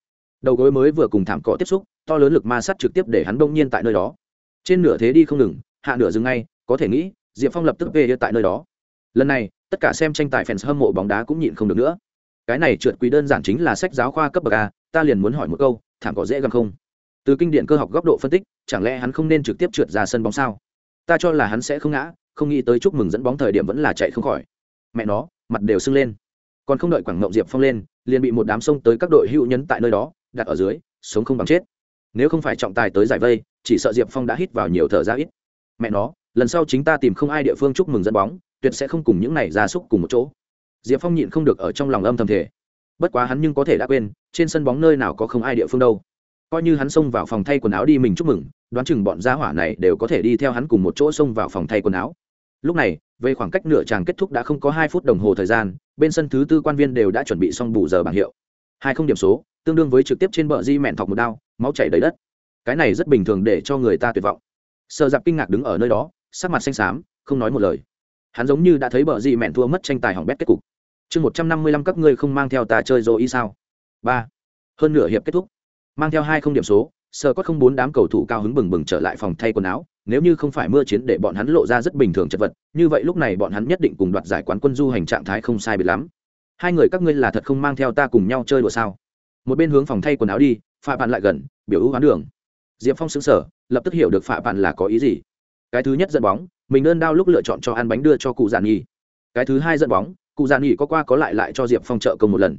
đầu gối mới vừa cùng thảm cỏ tiếp xúc, to lớn lực ma sát trực tiếp để hắn bỗng nhiên tại nơi đó. Trên nửa thế đi không ngừng, hạ nửa dừng ngay, có thể nghĩ, diệp phong lập tức về tại nơi đó. Lần này, tất cả xem tranh tài fans hâm mộ bóng đá cũng nhịn không được nữa. Cái này trượt quý đơn giản chính là sách giáo khoa cấp bậc a, ta liền muốn hỏi một câu, thảm cỏ dễ găm không? Từ kinh điển cơ học góc độ phân tích, chẳng lẽ hắn không nên trực tiếp trượt ra sân bóng sao? Ta cho là hắn sẽ không ngã, không nghĩ tới chúc mừng dẫn bóng thời điểm vẫn là chạy không khỏi. Mẹ nó, mặt đều sưng lên. Còn không đợi quảng ngộng diệp phong lên, liền bị một đám sông tới các đội hữu nhấn tại nơi đó đặt ở dưới, sống không bằng chết. Nếu không phải trọng tài tới giải vây, chỉ sợ diệp phong đã hít vào nhiều thở ra ít. Mẹ nó, lần sau chính ta tìm không ai địa phương chúc mừng dẫn bóng, tuyệt sẽ không cùng những này ra súc cùng một chỗ. Diệp phong nhịn không được ở trong lòng âm thầm thể bất quá hắn nhưng có thể đã quên, trên sân bóng nơi nào có không ai địa phương đâu. Coi như hắn xông vào phòng thay quần áo đi mình chúc mừng, đoán chừng bọn gia hỏa này đều có thể đi theo hắn cùng một chỗ xông vào phòng thay quần áo. Lúc này, về khoảng cách nửa tràng kết thúc đã không có hai phút đồng hồ thời gian, bên sân thứ tư quan viên đều đã chuẩn bị xong bù giờ bảng hiệu. Hai không điểm số tương đương với trực tiếp trên bờ di mẹn thọc một đao, máu chảy đầy đất. Cái này rất bình thường để cho người ta tuyệt vọng. Sợ dạp kinh ngạc đứng ở nơi đó, sắc mặt xanh xám, không nói một lời. Hắn giống như đã thấy bờ di mẹn thua mất tranh tài hỏng bét kết cục. Chương một trăm năm mươi lăm các ngươi không mang theo ta chơi rồi y sao? Ba. Hơn nửa hiệp kết thúc. Mang theo hai không điểm số sơ có không bốn đám cầu thủ cao hứng bừng bừng trở lại phòng thay quần áo, nếu như không phải mưa chiến để bọn hắn lộ ra rất bình thường chật vật, như vậy lúc này bọn hắn nhất định cùng đoạt giải quán quân du hành trạng thái không sai biệt lắm. Hai người các ngươi là thật không mang theo ta cùng nhau chơi đùa sao? Một bên hướng phòng thay quần áo đi, phạ bạn lại gần, biểu ưu hoán đường. Diệp phong xứng sở lập tức hiểu được phạ bạn là có ý gì. Cái thứ nhất dẫn bóng, mình đơn đao lúc lựa chọn cho ăn bánh đưa cho cụ giàn nhi. Cái thứ hai dẫn bóng, cụ giàn nhi có qua có lại lại cho diệp phong trợ công một lần.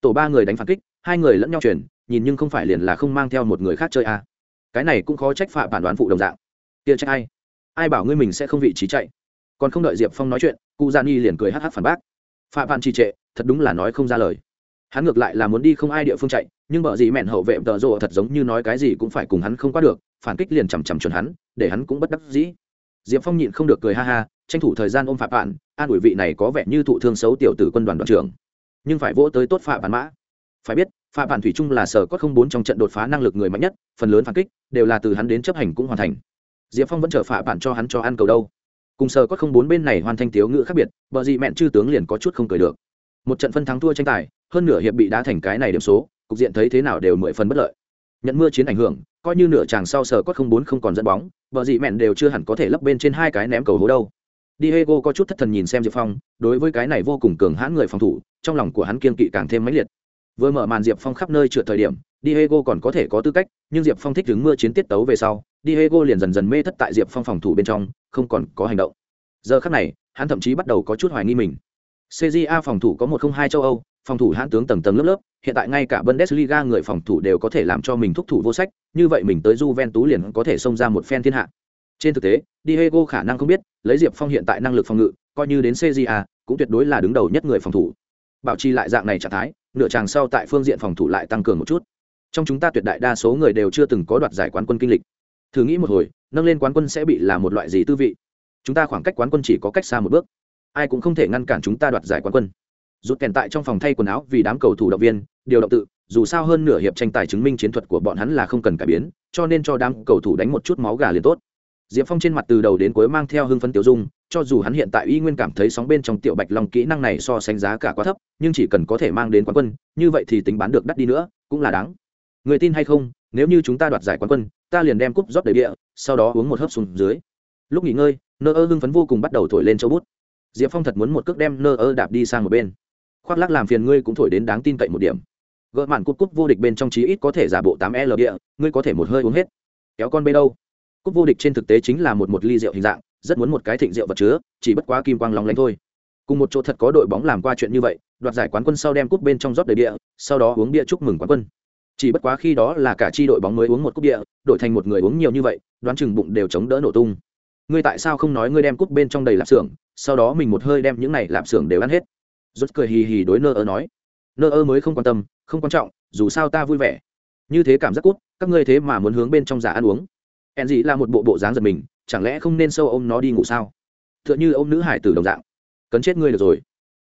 Tổ ba người đánh phản kích, hai người lẫn nhau chuyển, nhìn nhưng không phải liền là không mang theo một người khác chơi à. cái này cũng khó trách phạ bản đoán phụ đồng dạng. Kia trách ai? Ai bảo ngươi mình sẽ không vị trí chạy? Còn không đợi diệp phong nói chuyện, cụ giàn nhi liền cười hh phản bác. Phạ bạn trì trệ, thật đúng là nói không ra lời hắn ngược lại là muốn đi không ai địa phương chạy, nhưng vợ gì mẹn hậu vệ tợ rộ thật giống như nói cái gì cũng phải cùng hắn không qua được, phản kích liền chằm chằm chuẩn hắn, để hắn cũng bất đắc dĩ. Diệp phong nhịn không được cười ha ha, tranh thủ thời gian ôm phạm bạn an ủi vị này có vẻ như thụ thương xấu tiểu tử quân đoàn đoàn trưởng. Nhưng phải vỗ tới tốt phạm bản mã. Phải biết phạm bản thủy chung là sở cốt không bốn trong trận đột phá năng lực người mạnh nhất, phần lớn phản kích đều là từ hắn đến chấp hành cũng hoàn thành. Diệp phong vẫn chờ phạm bản cho hắn cho ăn cầu đâu. Cùng sở cốt không bốn bên này hoàn thành tiếu ngữ khác biệt vợ gì mẹn chư tướng liền có chút không cười được. Một trận phân thắng thua tranh tài hơn nửa hiệp bị đá thành cái này điểm số cục diện thấy thế nào đều mười phần bất lợi nhận mưa chiến ảnh hưởng coi như nửa chàng sau sở cốt không bốn không còn dẫn bóng vợ dị mẹn đều chưa hẳn có thể lấp bên trên hai cái ném cầu hố đâu Diego có chút thất thần nhìn xem Diệp Phong, đối với cái này vô cùng cường hãn người phòng thủ, trong lòng của hắn kiên kỵ càng thêm mãnh liệt. Vừa mở màn Diệp Phong khắp nơi trượt thời điểm, Diego còn có thể có tư cách, nhưng Diệp Phong thích đứng mưa chiến tiết tấu về sau, Diego liền dần dần mê thất tại Diệp Phong phòng thủ bên trong, không còn có hành động. Giờ khắc này, hắn thậm chí bắt đầu có chút hoài nghi mình. CJA phòng thủ có một không hai châu Âu, phòng thủ hãn tướng tầng tầng lớp lớp, hiện tại ngay cả Bundesliga người phòng thủ đều có thể làm cho mình thúc thủ vô sách, như vậy mình tới Juventus liền có thể xông ra một phen thiên hạ. Trên thực tế, Diego khả năng không biết, lấy Diệp Phong hiện tại năng lực phòng ngự, coi như đến CJA, cũng tuyệt đối là đứng đầu nhất người phòng thủ. Bảo trì lại dạng này trạng thái, nửa chàng sau tại phương diện phòng thủ lại tăng cường một chút. Trong chúng ta tuyệt đại đa số người đều chưa từng có đoạt giải quán quân kinh lịch. Thử nghĩ một hồi, nâng lên quán quân sẽ bị là một loại gì tư vị chúng ta khoảng cách quán quân chỉ có cách xa một bước ai cũng không thể ngăn cản chúng ta đoạt giải quán quân rút kèn tại trong phòng thay quần áo vì đám cầu thủ động viên, điều động tự, dù sao hơn nửa hiệp tranh tài chứng minh chiến thuật của bọn hắn là không cần cải biến, cho nên cho đám cầu thủ đánh một chút máu gà liền tốt. Diệp phong trên mặt từ đầu đến cuối mang theo hưng phấn tiểu dung, cho dù hắn hiện tại y nguyên cảm thấy sóng bên trong tiểu bạch long kỹ năng này so sánh giá cả quá thấp, nhưng chỉ cần có thể mang đến quán quân, như vậy thì tính bán được đắt đi nữa, cũng là đáng. Người tin hay không, nếu như chúng ta đoạt giải quán quân, ta liền đem cúp rót đầy địa, sau đó uống một hớp xuống dưới. Lúc nghỉ ngơi, nơ ơ hưng phấn vô cùng bắt đầu thổi lên châu bút. Diệp phong thật muốn một cước đem nơ ơ đạp đi sang một bên khoác lắc làm phiền ngươi cũng thổi đến đáng tin cậy một điểm. Gỡ mạn cúp cúp vô địch bên trong chí ít có thể giả bộ tám l địa, ngươi có thể một hơi uống hết. Kéo con bê đâu? Cúp vô địch trên thực tế chính là một một ly rượu hình dạng, rất muốn một cái thịnh rượu vật chứa, chỉ bất quá kim quang lóng lánh thôi. Cùng một chỗ thật có đội bóng làm qua chuyện như vậy, đoạt giải quán quân sau đem cúp bên trong rót đầy địa, sau đó uống bia chúc mừng quán quân. Chỉ bất quá khi đó là cả chi đội bóng mới uống một cúp địa, đổi thành một người uống nhiều như vậy, đoán chừng bụng đều chống đỡ nổ tung. Ngươi tại sao không nói ngươi đem cúp bên trong đầy lạp xưởng, sau đó mình một hơi đem những này lạp xưởng đều ăn hết? Rốt cười hì hì đối nơ ơ nói. Nơ ơ mới không quan tâm, không quan trọng, dù sao ta vui vẻ. Như thế cảm giác cút, các ngươi thế mà muốn hướng bên trong giả ăn uống. En gì là một bộ bộ dáng giật mình, chẳng lẽ không nên sâu ôm nó đi ngủ sao? T h ư ợ n h ư ô m nữ hải tử đồng dạng. Cấn chết ngươi được rồi.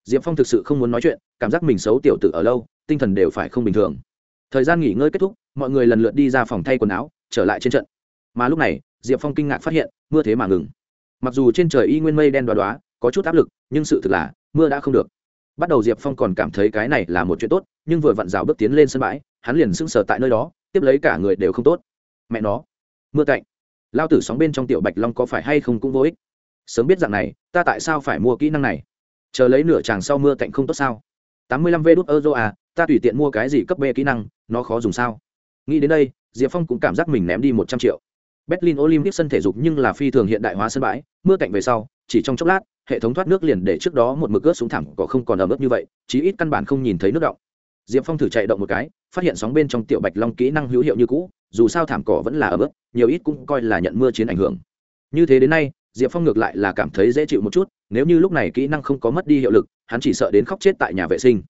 Diệp phong thực sự không muốn nói chuyện, cảm giác mình xấu tiểu tử ở lâu, tinh thần đều phải không bình thường. Thời gian nghỉ ngơi kết thúc, mọi người lần lượt đi ra phòng thay quần áo, trở lại trên trận. Mà lúc này, diệp phong kinh ngạc phát hiện, mưa thế mà ngừng. Mặc dù trên trời y nguyên mây đen đoá đoá, có chút áp lực, nhưng sự thực là, mưa đã không được bắt đầu diệp phong còn cảm thấy cái này là một chuyện tốt, nhưng vừa vặn rào bước tiến lên sân bãi, hắn liền sững sờ tại nơi đó, tiếp lấy cả người đều không tốt. Mẹ nó, mưa cạnh lao tử sóng bên trong tiểu bạch long có phải hay không cũng vô ích. Sớm biết rằng này, ta tại sao phải mua kỹ năng này? Chờ lấy nửa chàng sau mưa cạnh không tốt sao? Tám mươi lăm vê đốt euro à ta tùy tiện mua cái gì cấp b kỹ năng, nó khó dùng sao? Nghĩ đến đây, diệp phong cũng cảm giác mình ném đi một trăm triệu. Berlin olympic sân thể dục nhưng là phi thường hiện đại hóa sân bãi, mưa cạnh về sau chỉ trong chốc lát, hệ thống thoát nước liền để trước đó một mực ướt xuống thẳng có không còn ẩm ướt như vậy, chí ít căn bản không nhìn thấy nước động. Diệp phong thử chạy động một cái, phát hiện sóng bên trong tiểu bạch long kỹ năng hữu hiệu như cũ, dù sao thảm cỏ vẫn là ẩm ướt, nhiều ít cũng coi là nhận mưa chiến ảnh hưởng. Như thế đến nay, diệp phong ngược lại là cảm thấy dễ chịu một chút, nếu như lúc này kỹ năng không có mất đi hiệu lực, hắn chỉ sợ đến khóc chết tại nhà vệ sinh.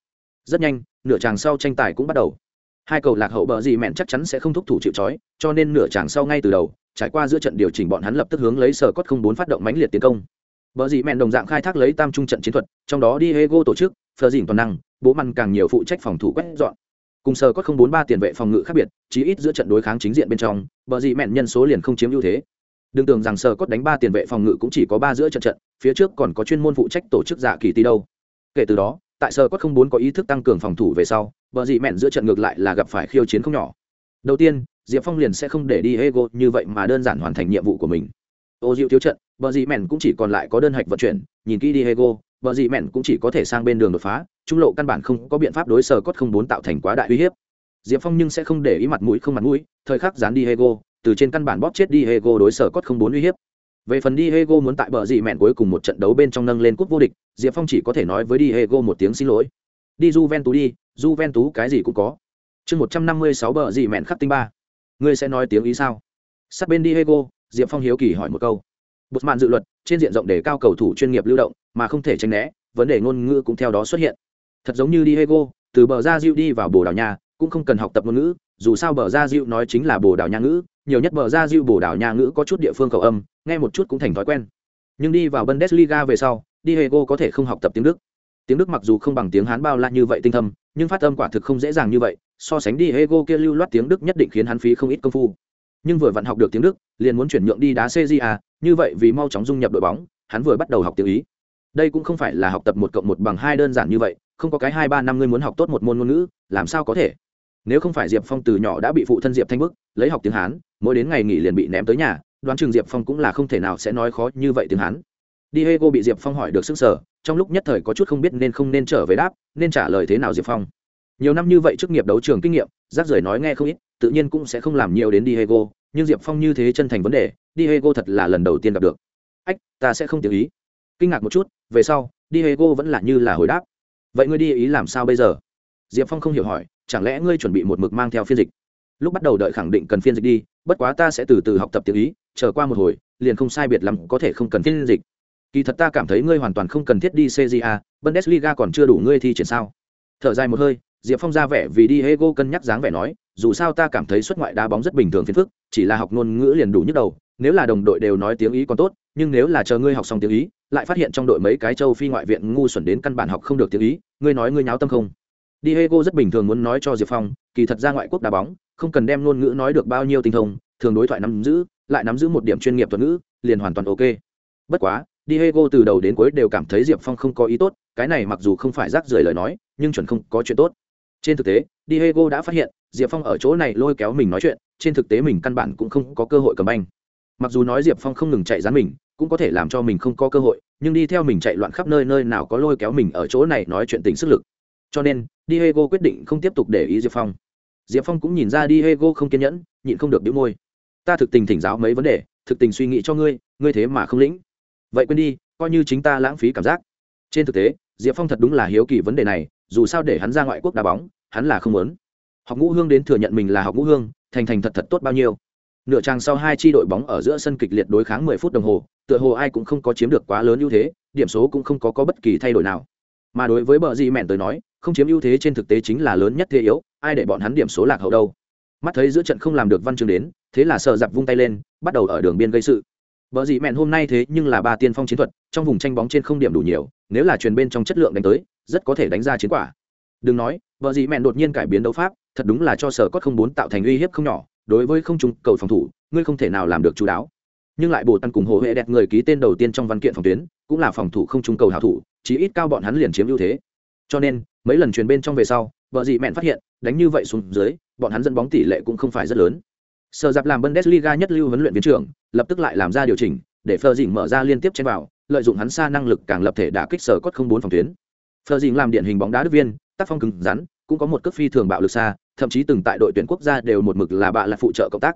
Rất nhanh, nửa tràng sau tranh tài cũng bắt đầu. Hai cầu lạc hậu bờ gì mẹn chắc chắn sẽ không thúc thủ chịu trói, cho nên nửa tràng sau ngay từ đầu, trải qua giữa trận điều chỉnh bọn hắn lập tức hướng lấy sở cốt không bốn phát động mãnh liệt tiến công. Bở gì mẹn đồng dạng khai thác lấy tam trung trận chiến thuật, trong đó Diego tổ chức Phở dìn toàn năng, bố măn càng nhiều phụ trách phòng thủ quét dọn. Cùng sở có không bốn ba tiền vệ phòng ngự khác biệt, chí ít giữa trận đối kháng chính diện bên trong, bờ Dĩ mẹn nhân số liền không chiếm ưu thế. Đừng tưởng rằng sở cốt đánh ba tiền vệ phòng ngự cũng chỉ có ba giữa trận trận, phía trước còn có chuyên môn phụ trách tổ chức dạ kỳ tí đâu. Kể từ đó, tại sở cốt không bốn có ý thức tăng cường phòng thủ về sau, bờ Dĩ mẹn giữa trận ngược lại là gặp phải khiêu chiến không nhỏ. Đầu tiên, diệp phong liền sẽ không để đi hego như vậy mà đơn giản hoàn thành nhiệm vụ của mình ô dịu thiếu trận, bờ dị mẹn cũng chỉ còn lại có đơn hạch vận chuyển, nhìn kỹ đi, hego, bờ dị mẹn cũng chỉ có thể sang bên đường đột phá, trung lộ căn bản không có biện pháp đối sở cốt không bốn tạo thành quá đại uy hiếp. Diệp phong nhưng sẽ không để ý mặt mũi không mặt mũi, thời khắc dán đi hego, từ trên căn bản bóp chết đi hego đối sở cốt không bốn uy hiếp. Về phần đi hego muốn tại bờ dị mẹn cuối cùng một trận đấu bên trong nâng lên cúp vô địch, diệp phong chỉ có thể nói với đi hego một tiếng xin lỗi. Đi Juventus ven tú đi, Juventus ven tú cái gì cũng có. Chương một trăm năm mươi sáu bờ dị mẹn khắc tinh ba. Ngươi sẽ nói tiếng ý sao? Sát bên đi hego diệp phong hiếu kỳ hỏi một câu. Bột mạn dự luật, trên diện rộng để cao cầu thủ chuyên nghiệp lưu động, mà không thể tránh né, vấn đề ngôn ngữ cũng theo đó xuất hiện. Thật giống như Diego, từ bờ ra diệu đi vào bồ đào nha, cũng không cần học tập ngôn ngữ, dù sao bờ ra diệu nói chính là bồ đào nha ngữ, nhiều nhất bờ ra diệu bồ đào nha ngữ có chút địa phương cầu âm, nghe một chút cũng thành thói quen. Nhưng đi vào bundesliga về sau, Diego có thể không học tập tiếng đức. Tiếng đức mặc dù không bằng tiếng hán bao la như vậy tinh thâm, nhưng phát âm quả thực không dễ dàng như vậy, so sánh Diego kia lưu loát tiếng đức nhất định khiến hắn phí không ít công phu nhưng vừa vặn học được tiếng đức, liền muốn chuyển nhượng đi đá cja như vậy vì mau chóng dung nhập đội bóng, hắn vừa bắt đầu học tiếng ý. Đây cũng không phải là học tập một cộng một bằng hai đơn giản như vậy, không có cái hai ba năm ngươi muốn học tốt một môn ngôn ngữ, làm sao có thể? Nếu không phải diệp phong từ nhỏ đã bị phụ thân diệp thanh bức lấy học tiếng hán, mỗi đến ngày nghỉ liền bị ném tới nhà, đoán chừng diệp phong cũng là không thể nào sẽ nói khó như vậy tiếng hán. Diego bị diệp phong hỏi được sức sở, trong lúc nhất thời có chút không biết nên không nên trở về đáp, nên trả lời thế nào diệp phong nhiều năm như vậy trước nghiệp đấu trường kinh nghiệm, rác rưởi nói nghe không ít, tự nhiên cũng sẽ không làm nhiều đến diego nhưng diệp phong như thế chân thành vấn đề diego thật là lần đầu tiên gặp được. Ách, ta sẽ không tiểu ý. Kinh ngạc một chút, về sau diego vẫn là như là hồi đáp. Vậy ngươi đi ý làm sao bây giờ? Diệp phong không hiểu hỏi, chẳng lẽ ngươi chuẩn bị một mực mang theo phiên dịch? Lúc bắt đầu đợi khẳng định cần phiên dịch đi, bất quá ta sẽ từ từ học tập tiếng ý, chờ qua một hồi, liền không sai biệt lắm có thể không cần phiên dịch. Kỳ thật ta cảm thấy ngươi hoàn toàn không cần thiết đi cja bundesliga còn chưa đủ ngươi thi triển sao? Thở dài một hơi diệp phong ra vẻ vì đi hego cân nhắc dáng vẻ nói, dù sao ta cảm thấy xuất ngoại đá bóng rất bình thường phiền phức, chỉ là học ngôn ngữ liền đủ nhức đầu, nếu là đồng đội đều nói tiếng ý còn tốt, nhưng nếu là chờ ngươi học xong tiếng ý, lại phát hiện trong đội mấy cái châu phi ngoại viện ngu xuẩn đến căn bản học không được tiếng ý, ngươi nói ngươi nháo tâm không? Diego rất bình thường muốn nói cho diệp phong, kỳ thật ra ngoại quốc đá bóng, không cần đem ngôn ngữ nói được bao nhiêu tinh thông, thường đối thoại nắm giữ, lại nắm giữ một điểm chuyên nghiệp thuật ngữ, liền hoàn toàn ok. Bất quá diego từ đầu đến cuối đều cảm thấy diệp phong không có ý tốt, cái này mặc dù không phải rác rưởi lời nói, nhưng chuẩn không có chuyện tốt trên thực tế, diego đã phát hiện, diệp phong ở chỗ này lôi kéo mình nói chuyện, trên thực tế mình căn bản cũng không có cơ hội cầm banh. Mặc dù nói diệp phong không ngừng chạy dán mình, cũng có thể làm cho mình không có cơ hội, nhưng đi theo mình chạy loạn khắp nơi nơi nào có lôi kéo mình ở chỗ này nói chuyện tình sức lực. Cho nên, diego quyết định không tiếp tục để ý diệp phong. Diệp phong cũng nhìn ra diego không kiên nhẫn, nhịn không được đĩu môi. Ta thực tình thỉnh giáo mấy vấn đề, thực tình suy nghĩ cho ngươi ngươi thế mà không lĩnh. Vậy quên đi, coi như chính ta lãng phí cảm giác. Trên thực tế, diệp phong thật đúng là hiếu kỳ vấn đề này dù sao để hắn ra ngoại quốc đá bóng hắn là không muốn. Học ngũ hương đến thừa nhận mình là học ngũ hương thành thành thật thật tốt bao nhiêu. Nửa trang sau hai chi đội bóng ở giữa sân kịch liệt đối kháng 10 phút đồng hồ tựa hồ ai cũng không có chiếm được quá lớn ưu thế điểm số cũng không có có bất kỳ thay đổi nào. Mà đối với bờ gì mẹn tới nói không chiếm ưu thế trên thực tế chính là lớn nhất thế yếu ai để bọn hắn điểm số lạc hậu đâu. Mắt thấy giữa trận không làm được văn chương đến thế là sợ giặc vung tay lên bắt đầu ở đường biên gây sự. Bờ gì mẹn hôm nay thế nhưng là ba tiên phong chiến thuật, trong vùng tranh bóng trên không điểm đủ nhiều, nếu là truyền bên trong chất lượng đánh tới, rất có thể đánh ra chiến quả. Đừng nói, vợ gì mẹn đột nhiên cải biến đấu pháp, thật đúng là cho sở cốt không bốn tạo thành uy hiếp không nhỏ, đối với không trung cầu phòng thủ, ngươi không thể nào làm được chú đáo. Nhưng lại bổ tăng cùng hồ hệ đẹp người ký tên đầu tiên trong văn kiện phòng tuyến, cũng là phòng thủ không trung cầu hảo thủ, chí ít cao bọn hắn liền chiếm ưu thế. Cho nên, mấy lần truyền bên trong về sau, vợ gì mẹn phát hiện, đánh như vậy xuống dưới, bọn hắn dẫn bóng tỷ lệ cũng không phải rất lớn. Sở Giáp làm Bundesliga nhất lưu huấn luyện viên trưởng, lập tức lại làm ra điều chỉnh, để Fleur dỉnh mở ra liên tiếp trên vào, lợi dụng hắn xa năng lực càng lập thể đả kích sở cốt không bốn phòng tuyến. Phở Dĩnh làm điển hình bóng đá đức viên, tác phong cứng rắn, cũng có một cước phi thường bạo lực xa, thậm chí từng tại đội tuyển quốc gia đều một mực là bạ là phụ trợ cộng tác.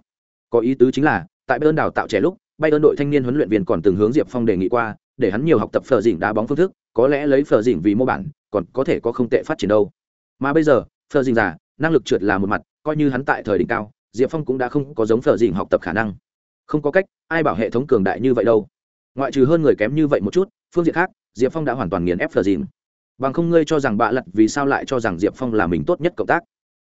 Có ý tứ chính là, tại Bayern đào tạo trẻ lúc, Bayern đội thanh niên huấn luyện viên còn từng hướng Diệp Phong đề nghị qua, để hắn nhiều học tập Phở Dĩnh đá bóng phương thức, có lẽ lấy Phở Dĩnh vì mô bản, còn có thể có không tệ phát triển đâu. Mà bây giờ, Phở Dĩnh già, năng lực trượt là một mặt, coi như hắn tại thời đỉnh cao, diệp phong cũng đã không có giống phở dình học tập khả năng không có cách ai bảo hệ thống cường đại như vậy đâu ngoại trừ hơn người kém như vậy một chút, phương diện khác, diệp phong đã hoàn toàn nghiền ép phở dìm bằng không ngươi cho rằng bạ lật vì sao lại cho rằng diệp phong là mình tốt nhất cộng tác?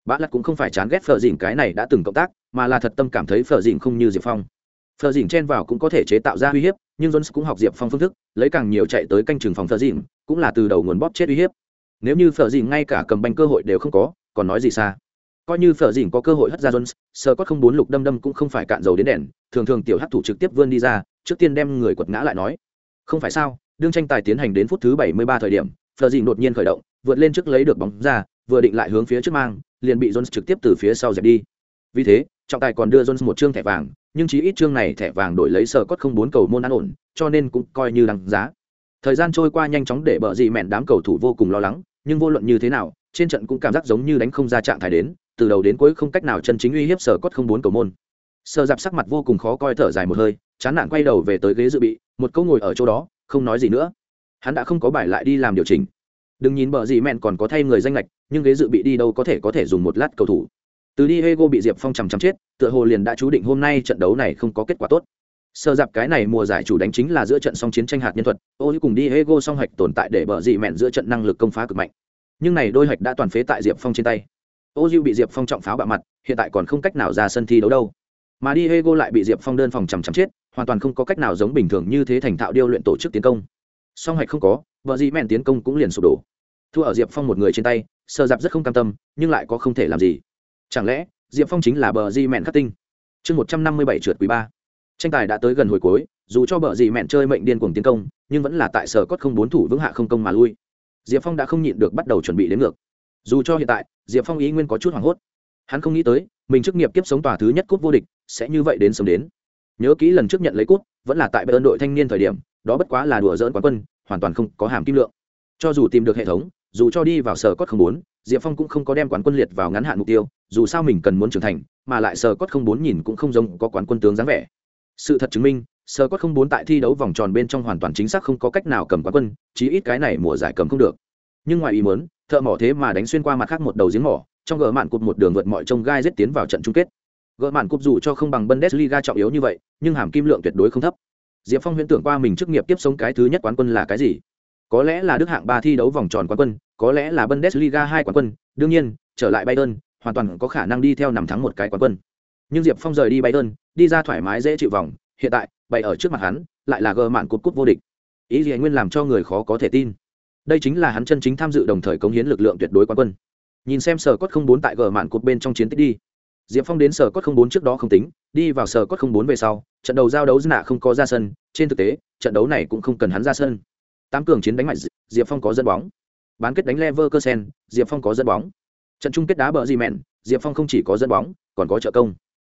Bạ lật cũng không phải chán ghét phở dìm cái này đã từng cộng tác, mà là thật tâm cảm thấy phở dìm không như diệp phong. Phở dìm chen vào cũng có thể chế tạo ra uy hiếp, nhưng jones cũng học diệp phong phương thức, lấy càng nhiều chạy tới canh chừng phòng phở dìm cũng là từ đầu nguồn bóp chết uy hiếp. Nếu như phở dìm ngay cả cầm banh cơ hội đều không có, còn nói gì xa? Coi như phở dỉnh có cơ hội hất ra jones sơ cốt không bốn lục đâm đâm cũng không phải cạn dầu đến đèn, thường thường tiểu hắc thủ trực tiếp vươn đi ra, trước tiên đem người quật ngã lại nói, không phải sao, đương tranh tài tiến hành đến phút thứ 73 thời điểm, phở dỉnh đột nhiên khởi động, vượt lên trước lấy được bóng ra, vừa định lại hướng phía trước mang, liền bị jones trực tiếp từ phía sau dẹp đi. Vì thế, trọng tài còn đưa jones một chương thẻ vàng, nhưng chỉ ít chương này thẻ vàng đổi lấy sơ cốt không bốn cầu môn ăn ổn, cho nên cũng coi như đăng giá. Thời gian trôi qua nhanh chóng để bờ dị mẹn đám cầu thủ vô cùng lo lắng, nhưng vô luận như thế nào, trên trận cũng cảm giác giống như đánh không ra trạng thái đến từ đầu đến cuối không cách nào chân chính uy hiếp sở cốt không bốn cầu môn. Sơ dạp sắc mặt vô cùng khó coi thở dài một hơi, chán nản quay đầu về tới ghế dự bị, một câu ngồi ở chỗ đó, không nói gì nữa. Hắn đã không có bài lại đi làm điều chỉnh. Đừng nhìn bờ gì mẹn còn có thay người danh lệch, nhưng ghế dự bị đi đâu có thể có thể dùng một lát cầu thủ. Từ đi hego bị diệp phong chằm chằm chết, tựa hồ liền đã chú định hôm nay trận đấu này không có kết quả tốt. Sơ dạp cái này mùa giải chủ đánh chính là giữa trận song chiến tranh hạt nhân thuật, ô cùng đi hego song hạch tồn tại để bờ dị mẹn giữa trận năng lực công phá cực mạnh. Nhưng này đôi hạch đã toàn phế tại diệp phong trên tay ô diêu bị diệp phong trọng pháo bạo mặt, hiện tại còn không cách nào ra sân thi đấu đâu. Mà đi hego lại bị diệp phong đơn phòng chằm chằm chết, hoàn toàn không có cách nào giống bình thường như thế thành thạo điêu luyện tổ chức tiến công. Song hạch không có, vợ dị mẹn tiến công cũng liền sụp đổ. Thua ở diệp phong một người trên tay, sơ dạp rất không cam tâm, nhưng lại có không thể làm gì. Chẳng lẽ, diệp phong chính là bờ di mẹn khắc tinh? Chương một trăm năm mươi bảy trượt quý ba. Tranh tài đã tới gần hồi cuối, dù cho bờ di mẹn chơi mệnh điên cuồng tiến công, nhưng vẫn là tại sở cốt không bốn thủ vững hạ không công mà lui. Diệp phong đã không nhịn được bắt đầu chuẩn bị đến ngược dù cho hiện tại, diệp phong ý nguyên có chút hoảng hốt. Hắn không nghĩ tới, mình chức nghiệp kiếp sống tòa thứ nhất cúp vô địch, sẽ như vậy đến sớm đến. Nhớ kỹ lần trước nhận lấy cúp, vẫn là tại bên đội thanh niên thời điểm, đó bất quá là đùa dỡn quán quân, hoàn toàn không có hàm kim lượng. Cho dù tìm được hệ thống, dù cho đi vào sở cốt không bốn, diệp phong cũng không có đem quán quân liệt vào ngắn hạn mục tiêu, dù sao mình cần muốn trưởng thành, mà lại sở cốt không bốn nhìn cũng không giống có quán quân tướng dáng vẻ. Sự thật chứng minh, sở cốt không bốn tại thi đấu vòng tròn bên trong hoàn toàn chính xác không có cách nào cầm quán quân, chí ít cái này mùa giải cầm không được. Nhưng ngoài ý muốn thợ mỏ thế mà đánh xuyên qua mặt khác một đầu giếng mỏ, trong gỡ mạn cụt một đường vượt mọi trông gai rết tiến vào trận chung kết. Gỡ mạn cụt dù cho không bằng bundesliga trọng yếu như vậy, nhưng hàm kim lượng tuyệt đối không thấp. Diệp phong huyễn tưởng qua mình chức nghiệp tiếp sống cái thứ nhất quán quân là cái gì? Có lẽ là đức hạng ba thi đấu vòng tròn quán quân, có lẽ là bundesliga hai quán quân, đương nhiên, trở lại bayern, hoàn toàn có khả năng đi theo nằm thắng một cái quán quân. Nhưng diệp phong rời đi bayern, đi ra thoải mái dễ chịu vòng, hiện tại, bày ở trước mặt hắn, lại là gờ mạn cột cúp vô địch. Ý gì nguyên làm cho người khó có thể tin? Đây chính là hắn chân chính tham dự đồng thời cống hiến lực lượng tuyệt đối quán quân. Nhìn xem sở cốt không bốn tại gờ mạn cột bên trong chiến tích đi. Diệp phong đến sở cốt không bốn trước đó không tính, đi vào sở cốt không bốn về sau, trận đầu giao đấu dư nạ không có ra sân, trên thực tế, trận đấu này cũng không cần hắn ra sân. Tám cường chiến đánh mạnh diệp phong có dẫn bóng. Bán kết đánh lever cơ sen diệp phong có dẫn bóng. Trận chung kết đá bờ gì mẹn, diệp phong không chỉ có dẫn bóng, còn có trợ công.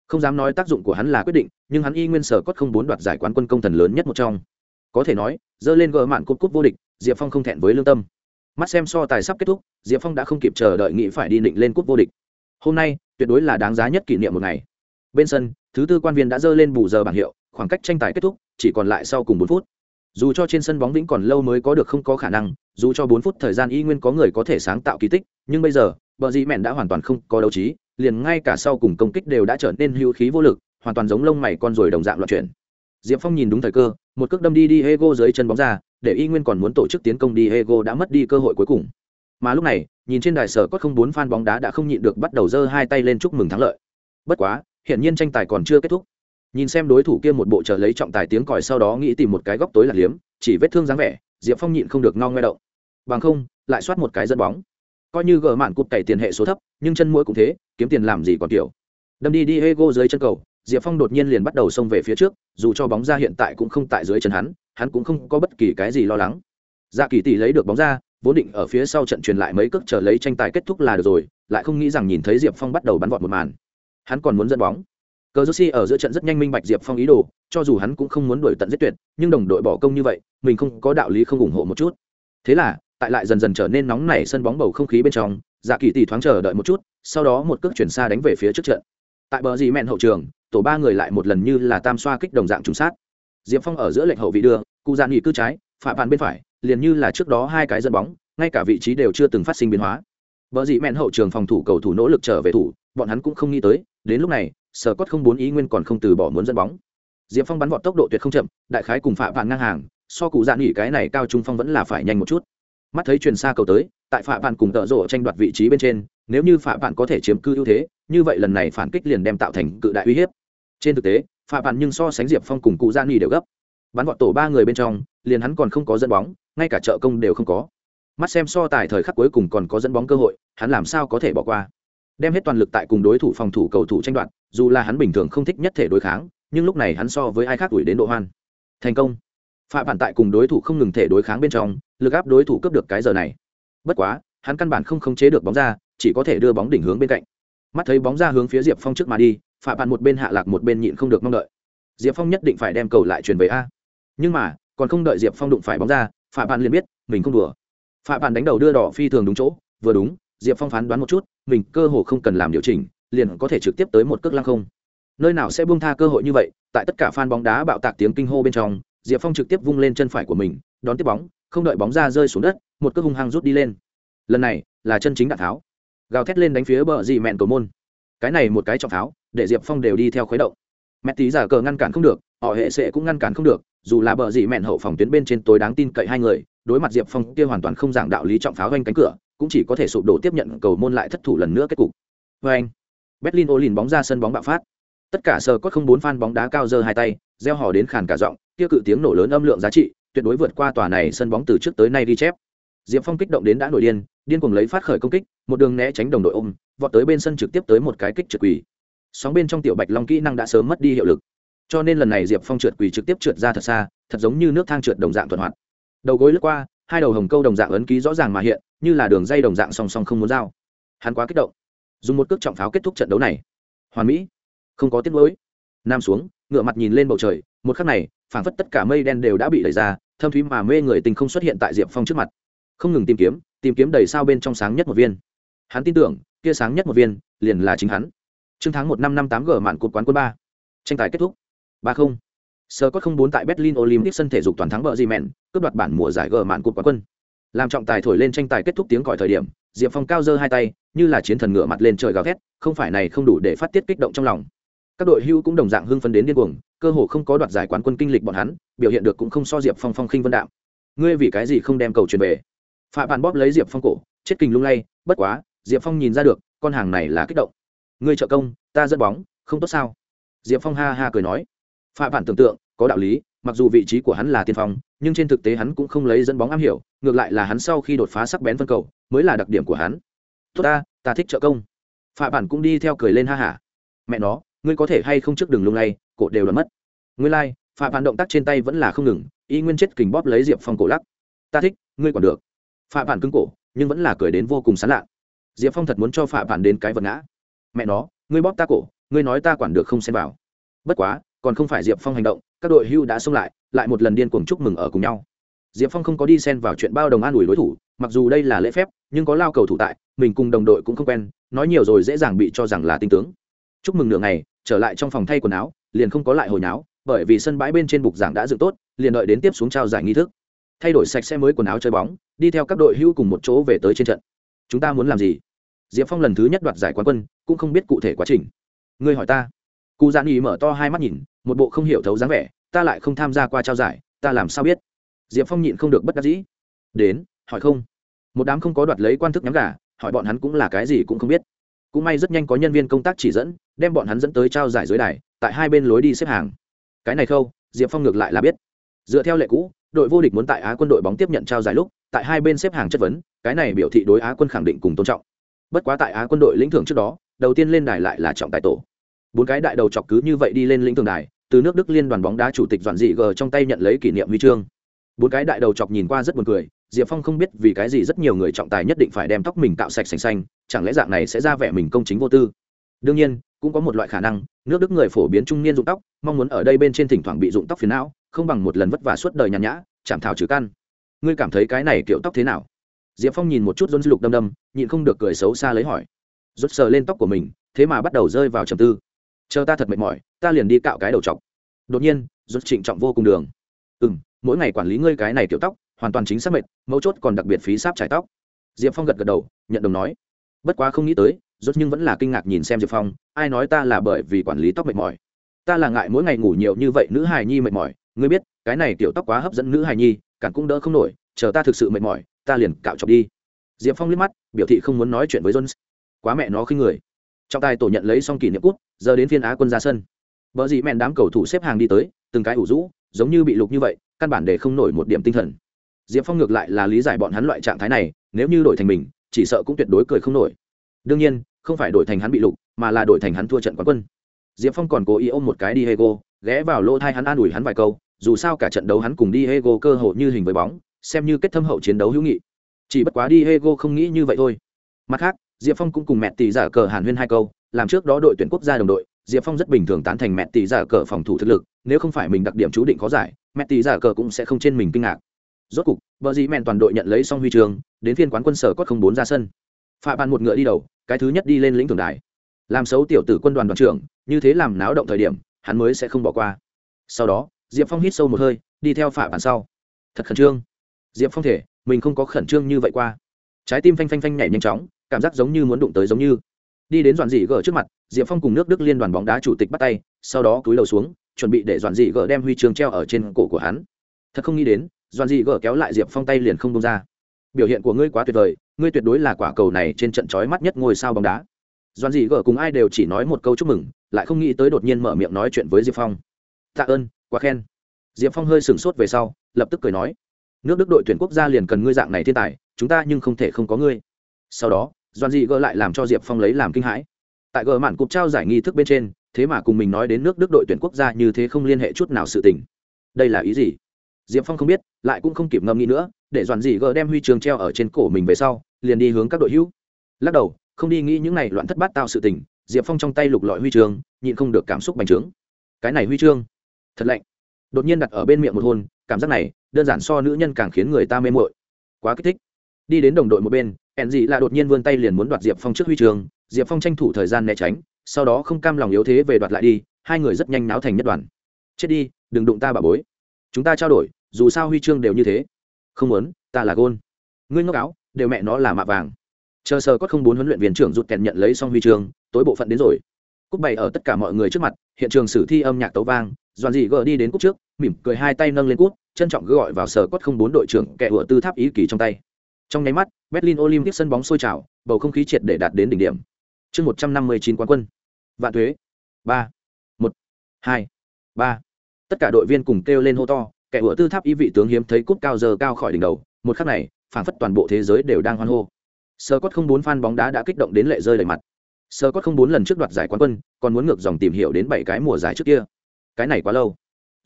Không dám nói tác dụng của hắn là quyết định, nhưng hắn y nguyên sở cốt không bốn đoạt giải quán quân công thần lớn nhất một trong. Có thể nói, dơ lên gỡ mạn cúp cúp vô địch diệp phong không thẹn với lương tâm. Mắt xem so tài sắp kết thúc, diệp phong đã không kịp chờ đợi nghĩ phải đi định lên cúp vô địch. Hôm nay, tuyệt đối là đáng giá nhất kỷ niệm một ngày. Bên sân, thứ tư quan viên đã dơ lên bù giờ bảng hiệu, khoảng cách tranh tài kết thúc, chỉ còn lại sau cùng bốn phút. Dù cho trên sân bóng vĩnh còn lâu mới có được không có khả năng, dù cho bốn phút thời gian y nguyên có người có thể sáng tạo kỳ tích, nhưng bây giờ, bờ dị mẹn đã hoàn toàn không có đấu trí, liền ngay cả sau cùng công kích đều đã trở nên hữu khí vô lực, hoàn toàn giống lông mày con rồi đồng dạng loạn chuyển. Diệp phong nhìn đúng thời cơ, một cước đâm đi đi hego dưới chân bóng ra để y nguyên còn muốn tổ chức tiến công đi hego đã mất đi cơ hội cuối cùng. Mà lúc này, nhìn trên đài sở có không bốn fan bóng đá đã không nhịn được bắt đầu giơ hai tay lên chúc mừng thắng lợi. Bất quá hiện nhiên tranh tài còn chưa kết thúc. Nhìn xem đối thủ kia một bộ chờ lấy trọng tài tiếng còi sau đó nghĩ tìm một cái góc tối là liếm, chỉ vết thương dáng vẻ, diệp phong nhịn không được ngao ngoe động. Bằng không, lại soát một cái dẫn bóng. Coi như gỡ mạn cụt cày tiền hệ số thấp, nhưng chân mũi cũng thế, kiếm tiền làm gì còn kiểu. Đâm đi đi hego dưới chân cầu, diệp phong đột nhiên liền bắt đầu xông về phía trước, dù cho bóng ra hiện tại cũng không tại dưới chân hắn hắn cũng không có bất kỳ cái gì lo lắng. Dạ kỳ tỷ lấy được bóng ra, vốn định ở phía sau trận truyền lại mấy cước chờ lấy tranh tài kết thúc là được rồi, lại không nghĩ rằng nhìn thấy diệp phong bắt đầu bắn vọt một màn. Hắn còn muốn dẫn bóng. Cờ si ở giữa trận rất nhanh minh bạch diệp phong ý đồ, cho dù hắn cũng không muốn đuổi tận giết tuyệt, nhưng đồng đội bỏ công như vậy, mình không có đạo lý không ủng hộ một chút. Thế là, tại lại dần dần trở nên nóng nảy sân bóng bầu không khí bên trong dạ kỳ tỷ thoáng chờ đợi một chút, sau đó một cước chuyển xa đánh về phía trước trận. Tại bờ dì mẹn hậu trường, tổ ba người lại một lần như là tam xoa kích đồng dạng trùng sát diệp phong ở giữa lệnh hậu vị đưa cụ dạn nghỉ cư trái phạm bàn bên phải liền như là trước đó hai cái dẫn bóng ngay cả vị trí đều chưa từng phát sinh biến hóa Bờ dị mẹn hậu trường phòng thủ cầu thủ nỗ lực trở về thủ, bọn hắn cũng không nghĩ tới, đến lúc này, Sở Cốt không bốn ý nguyên còn không từ bỏ muốn dẫn bóng. Diệp Phong bắn vọt tốc độ tuyệt không chậm, đại khái cùng Phạm Bàn ngang hàng, so cụ dạn nghỉ cái này cao trung phong vẫn là phải nhanh một chút. Mắt thấy truyền xa cầu tới, tại Phạm Bàn cùng tợ rộ tranh đoạt vị trí bên trên, nếu như Phạm Bàn có thể chiếm cư ưu thế, như vậy lần này phản kích liền đem tạo thành cự đại uy hiếp. Trên thực tế, Phạm bạn nhưng so sánh Diệp Phong cùng cụ Gia nghỉ đều gấp. Bắn vọt tổ ba người bên trong, liền hắn còn không có dẫn bóng, ngay cả trợ công đều không có. Mắt xem so tài thời khắc cuối cùng còn có dẫn bóng cơ hội hắn làm sao có thể bỏ qua? Đem hết toàn lực tại cùng đối thủ phòng thủ cầu thủ tranh đoạt dù là hắn bình thường không thích nhất thể đối kháng nhưng lúc này hắn so với ai khác ủi đến độ hoan. Thành công. Phạm bản tại cùng đối thủ không ngừng thể đối kháng bên trong lực áp đối thủ cướp được cái giờ này. Bất quá hắn căn bản không khống chế được bóng ra chỉ có thể đưa bóng đỉnh hướng bên cạnh. Mắt thấy bóng ra hướng phía diệp phong trước mà đi phạ bạn một bên hạ lạc một bên nhịn không được mong đợi. Diệp phong nhất định phải đem cầu lại truyền về a. Nhưng mà, còn không đợi diệp phong đụng phải bóng ra, phạ bạn liền biết, mình không đùa. Phạ bạn đánh đầu đưa đỏ phi thường đúng chỗ, vừa đúng, diệp phong phán đoán một chút, mình cơ hồ không cần làm điều chỉnh, liền có thể trực tiếp tới một cước lăng không. Nơi nào sẽ buông tha cơ hội như vậy, tại tất cả fan bóng đá bạo tạc tiếng kinh hô bên trong, diệp phong trực tiếp vung lên chân phải của mình, đón tiếp bóng, không đợi bóng ra rơi xuống đất, một cước hung hăng rút đi lên. Lần này, là chân chính đạn tháo. Gào thét lên đánh phía bờ dị mẹn cầu môn. Cái này một cái trọng tháo để diệp phong đều đi theo khuấy động. Mẹ tí giả cờ ngăn cản không được, họ hệ sệ cũng ngăn cản không được, dù là bờ dị mẹn hậu phòng tuyến bên trên tối đáng tin cậy hai người, đối mặt diệp phong kia hoàn toàn không giảng đạo lý trọng pháo ganh cánh cửa, cũng chỉ có thể sụp đổ tiếp nhận cầu môn lại thất thủ lần nữa kết cục. Vê anh, berlin olin bóng ra sân bóng bạo phát. Tất cả sờ có không bốn fan bóng đá cao giơ hai tay gieo hò đến khàn cả giọng, kia cự tiếng nổ lớn âm lượng giá trị, tuyệt đối vượt qua tòa này sân bóng từ trước tới nay ghi chép. Diệp phong kích động đến đã nổi điên điên cuồng lấy phát khởi công kích, một đường né tránh đồng đội ôm, vọt tới bên sân trực tiếp tới một cái kích trượt quỳ sóng bên trong tiểu bạch long kỹ năng đã sớm mất đi hiệu lực. Cho nên lần này diệp phong trượt quỳ trực tiếp trượt ra thật xa, thật giống như nước thang trượt đồng dạng thuận hoạt. Đầu gối lướt qua, hai đầu hồng câu đồng dạng ấn ký rõ ràng mà hiện, như là đường dây đồng dạng song song không muốn giao. Hắn quá kích động. Dùng một cước trọng pháo kết thúc trận đấu này. Hoàn mỹ. Không có tiết lối nam xuống ngựa mặt nhìn lên bầu trời, một khắc này, phảng phất tất cả mây đen đều đã bị đẩy ra, thâm thúy mà mê người tình không xuất hiện tại diệp phong trước mặt. Không ngừng tìm kiếm tìm kiếm đầy sao bên trong sáng nhất một viên. Hắn tin tưởng, kia sáng nhất một viên liền là chính hắn trương tháng một năm năm tám g mạn cột quán quân ba. Tranh tài kết thúc. Ba không. Sơ có không bốn tại berlin olympic sân thể dục toàn thắng bờ gì mẹn, cướp đoạt bản mùa giải g mạn cột quán quân. Làm trọng tài thổi lên tranh tài kết thúc tiếng còi thời điểm, diệp phong cao giơ hai tay, như là chiến thần ngựa mặt lên trời gào thét, không phải này không đủ để phát tiết kích động trong lòng. Các đội hưu cũng đồng dạng hưng phấn đến điên cuồng, cơ hồ không có đoạt giải quán quân kinh lịch bọn hắn, biểu hiện được cũng không so diệp phong phong khinh vân đạm. Ngươi vì cái gì không đem cầu truyền về? Phạm bàn bóp lấy diệp phong cổ, chết kinh lung lay, bất quá, diệp phong nhìn ra được, con hàng này là kích động ngươi trợ công ta dẫn bóng không tốt sao? Diệp phong ha ha cười nói. Phạm bản tưởng tượng có đạo lý mặc dù vị trí của hắn là tiên phong nhưng trên thực tế hắn cũng không lấy dẫn bóng am hiểu ngược lại là hắn sau khi đột phá sắc bén phân cầu mới là đặc điểm của hắn. Tốt ta ta thích trợ công. Phạm bản cũng đi theo cười lên ha hả mẹ nó ngươi có thể hay không trước đường lung lay cổ đều là mất. Ngươi lai、like, phạm bản động tác trên tay vẫn là không ngừng y nguyên chết kình bóp lấy diệp phong cổ lắc. Ta thích ngươi còn được. Phạm bản cứng cổ nhưng vẫn là cười đến vô cùng sán lạ. Diệp phong thật muốn cho phạm bản đến cái vật ngã mẹ nó, ngươi bóp ta cổ, ngươi nói ta quản được không xem vào. Bất quá, còn không phải diệp phong hành động, các đội hưu đã xông lại lại một lần điên cuồng chúc mừng ở cùng nhau. Diệp phong không có đi xen vào chuyện bao đồng an ủi đối thủ, mặc dù đây là lễ phép, nhưng có lao cầu thủ tại, mình cùng đồng đội cũng không quen, nói nhiều rồi dễ dàng bị cho rằng là tinh tướng. Chúc mừng nửa ngày, trở lại trong phòng thay quần áo, liền không có lại hồi náo bởi vì sân bãi bên trên bục giảng đã dựng tốt, liền đợi đến tiếp xuống trao giải nghi thức. Thay đổi sạch sẽ mới quần áo chơi bóng, đi theo các đội hưu cùng một chỗ về tới trên trận. Chúng ta muốn làm gì? Diệp phong lần thứ nhất đoạt giải quán quân, cũng không biết cụ thể quá trình. Ngươi hỏi ta. Cụ dạ giãn ý mở to hai mắt nhìn, một bộ không hiểu thấu dáng vẻ, ta lại không tham gia qua trao giải, ta làm sao biết? Diệp phong nhịn không được bất đắc dĩ. Đến, hỏi không? Một đám không có đoạt lấy quan thức nhắm gà, hỏi bọn hắn cũng là cái gì cũng không biết. Cũng may rất nhanh có nhân viên công tác chỉ dẫn, đem bọn hắn dẫn tới trao giải dưới đài, tại hai bên lối đi xếp hàng. Cái này khâu, diệp phong ngược lại là biết. Dựa theo lệ cũ, đội vô địch muốn tại á quân đội bóng tiếp nhận trao giải lúc, tại hai bên xếp hàng chất vấn, cái này biểu thị đối á quân khẳng định cùng tôn trọng bất quá tại á quân đội lĩnh thưởng trước đó, đầu tiên lên đài lại là trọng tài tổ. Bốn cái đại đầu chọc cứ như vậy đi lên lĩnh thưởng đài, từ nước đức liên đoàn bóng đá chủ tịch doạn dị g trong tay nhận lấy kỷ niệm huy chương. Bốn cái đại đầu chọc nhìn qua rất buồn cười, diệp phong không biết vì cái gì rất nhiều người trọng tài nhất định phải đem tóc mình cạo sạch sành xanh, chẳng lẽ dạng này sẽ ra vẻ mình công chính vô tư? Đương nhiên, cũng có một loại khả năng, nước đức người phổ biến trung niên dụng tóc, mong muốn ở đây bên trên thỉnh thoảng bị dụng tóc phiền não, không bằng một lần vất vả suốt đời nhàn nhã chảm thảo trừ căn. Ngươi cảm thấy cái này kiểu tóc thế nào? Diệp phong nhìn một chút dôn dư lục đâm đâm, nhịn không được cười xấu xa lấy hỏi. Rút sờ lên tóc của mình, thế mà bắt đầu rơi vào trầm tư. Chờ ta thật mệt mỏi, ta liền đi cạo cái đầu chọc. Đột nhiên rút trịnh trọng vô cùng đường. Ừ m mỗi ngày quản lý ngươi cái này kiểu tóc, hoàn toàn chính xác mệt, mấu chốt còn đặc biệt phí sáp trải tóc. Diệp phong gật gật đầu, nhận đồng nói. Bất quá không nghĩ tới rút nhưng vẫn là kinh ngạc nhìn xem diệp phong, ai nói ta là bởi vì quản lý tóc mệt mỏi. Ta là ngại mỗi ngày ngủ nhiều như vậy nữ hài nhi mệt mỏi, ngươi biết, cái này kiểu tóc quá hấp dẫn nữ hài nhi, cản cũng đỡ không nổi, chờ ta thực sự mệt mỏi ta liền cạo chọc đi. Diệp phong liếc mắt, biểu thị không muốn nói chuyện với jones. Quá mẹ nó khinh người. Trọng tài tổ nhận lấy xong kỷ niệm cút, giờ đến phiên á quân ra sân. Vợ dị mẹn đám cầu thủ xếp hàng đi tới, từng cái ủ rũ, giống như bị lục như vậy, căn bản để không nổi một điểm tinh thần. Diệp phong ngược lại là lý giải bọn hắn loại trạng thái này, nếu như đổi thành mình, chỉ sợ cũng tuyệt đối cười không nổi. Đương nhiên, không phải đổi thành hắn bị lục, mà là đổi thành hắn thua trận quán quân. Diệp phong còn cố ý ôm một cái đi hego ghé vào lỗ thai hắn an ủi hắn vài câu, dù sao cả trận đấu hắn cùng đi hego cơ hội như hình với bóng xem như kết thâm hậu chiến đấu hữu nghị. Chỉ bất quá đi hego không nghĩ như vậy thôi. Mặt khác, diệp phong cũng cùng mẹ tỷ giả cờ hàn huyên hai câu, làm trước đó đội tuyển quốc gia đồng đội, diệp phong rất bình thường tán thành mẹ tỷ giả cờ phòng thủ thực lực, nếu không phải mình đặc điểm chú định khó giải, mẹ tỷ giả cờ cũng sẽ không trên mình kinh ngạc. Rốt cục vợ dĩ mẹn toàn đội nhận lấy xong huy trường đến phiên quán quân sở cốt không bốn ra sân. Phạ bàn một ngựa đi đầu, cái thứ nhất đi lên lĩnh thường đài. Làm xấu tiểu tử quân đoàn đoàn trưởng, như thế làm náo động thời điểm, hắn mới sẽ không bỏ qua. Sau đó, diệp phong hít sâu một hơi, đi theo phạ bàn sau. Thật khẩn trương diệp phong thể, mình không có khẩn trương như vậy qua. Trái tim phanh phanh phanh nhảy nhanh chóng, cảm giác giống như muốn đụng tới giống như. Đi đến dọn dị gờ trước mặt, diệp phong cùng nước đức liên đoàn bóng đá chủ tịch bắt tay, sau đó cúi đầu xuống, chuẩn bị để dọn dị gờ đem huy chương treo ở trên cổ của hắn. Thật không nghĩ đến dọn dị gờ kéo lại diệp phong tay liền không đông ra. Biểu hiện của ngươi quá tuyệt vời, ngươi tuyệt đối là quả cầu này trên trận trói mắt nhất ngôi sao bóng đá. Dọn dị gờ cùng ai đều chỉ nói một câu chúc mừng, lại không nghĩ tới đột nhiên mở miệng nói chuyện với diệp phong. Tạ ơn, quá khen. Diệp phong hơi sửng sốt về sau, lập tức cười nói nước đức đội tuyển quốc gia liền cần ngươi dạng này thiên tài, chúng ta nhưng không thể không có ngươi. Sau đó, doan dị gỡ lại làm cho diệp phong lấy làm kinh hãi. Tại gỡ mạn cục trao giải nghi thức bên trên, thế mà cùng mình nói đến nước đức đội tuyển quốc gia như thế không liên hệ chút nào sự tình. Đây là ý gì? Diệp phong không biết, lại cũng không kịp ngâm nghĩ nữa, để doan dị gỡ đem huy trường treo ở trên cổ mình về sau, liền đi hướng các đội hữu. Lắc đầu, không đi nghĩ những này loạn thất bát tạo sự tình, diệp phong trong tay lục lọi huy chương, nhịn không được cảm xúc bành trướng. Cái này huy chương, thật lạnh. Đột nhiên đặt ở bên miệng một hôn cảm giác này đơn giản so nữ nhân càng khiến người ta mê mội quá kích thích. Đi đến đồng đội một bên ẻn dị là đột nhiên vươn tay liền muốn đoạt diệp phong trước huy trường diệp phong tranh thủ thời gian né tránh, sau đó không cam lòng yếu thế về đoạt lại đi, hai người rất nhanh náo thành nhất đoàn. Chết đi, đừng đụng ta bà bối. Chúng ta trao đổi, dù sao huy chương đều như thế. Không muốn, ta là gôn. Ngươi ngốc áo, đều mẹ nó là mạ vàng. Chờ sờ có không bốn huấn luyện viên trưởng rụt kèn nhận lấy xong huy chương, tối bộ phận đến rồi. Cúc bày ở tất cả mọi người trước mặt, hiện trường sử thi âm nhạc tấu vang doan dị gờ đi đến cúc trước mỉm cười hai tay nâng lên cút, trân trọng gọi vào sở cốt không bốn đội trưởng kẻ ủa tư tháp ý kỳ trong tay. Trong nháy mắt, berlin olympic sân bóng sôi trào, bầu không khí triệt để đạt đến đỉnh điểm. Chương một trăm năm mươi chín quán quân. Vạn thuế. Ba. Một. Hai. Ba. Tất cả đội viên cùng kêu lên hô to, kẻ ủa tư tháp ý vị tướng hiếm thấy cúp cao giờ cao khỏi đỉnh đầu. Một khắc này, phảng phất toàn bộ thế giới đều đang hoan hô. Sơ cốt không bốn fan bóng đá đã kích động đến lệ rơi đầy mặt. Sơ cốt không bốn lần trước đoạt giải quán quân, còn muốn ngược dòng tìm hiểu đến bảy cái mùa giải trước kia. Cái này quá lâu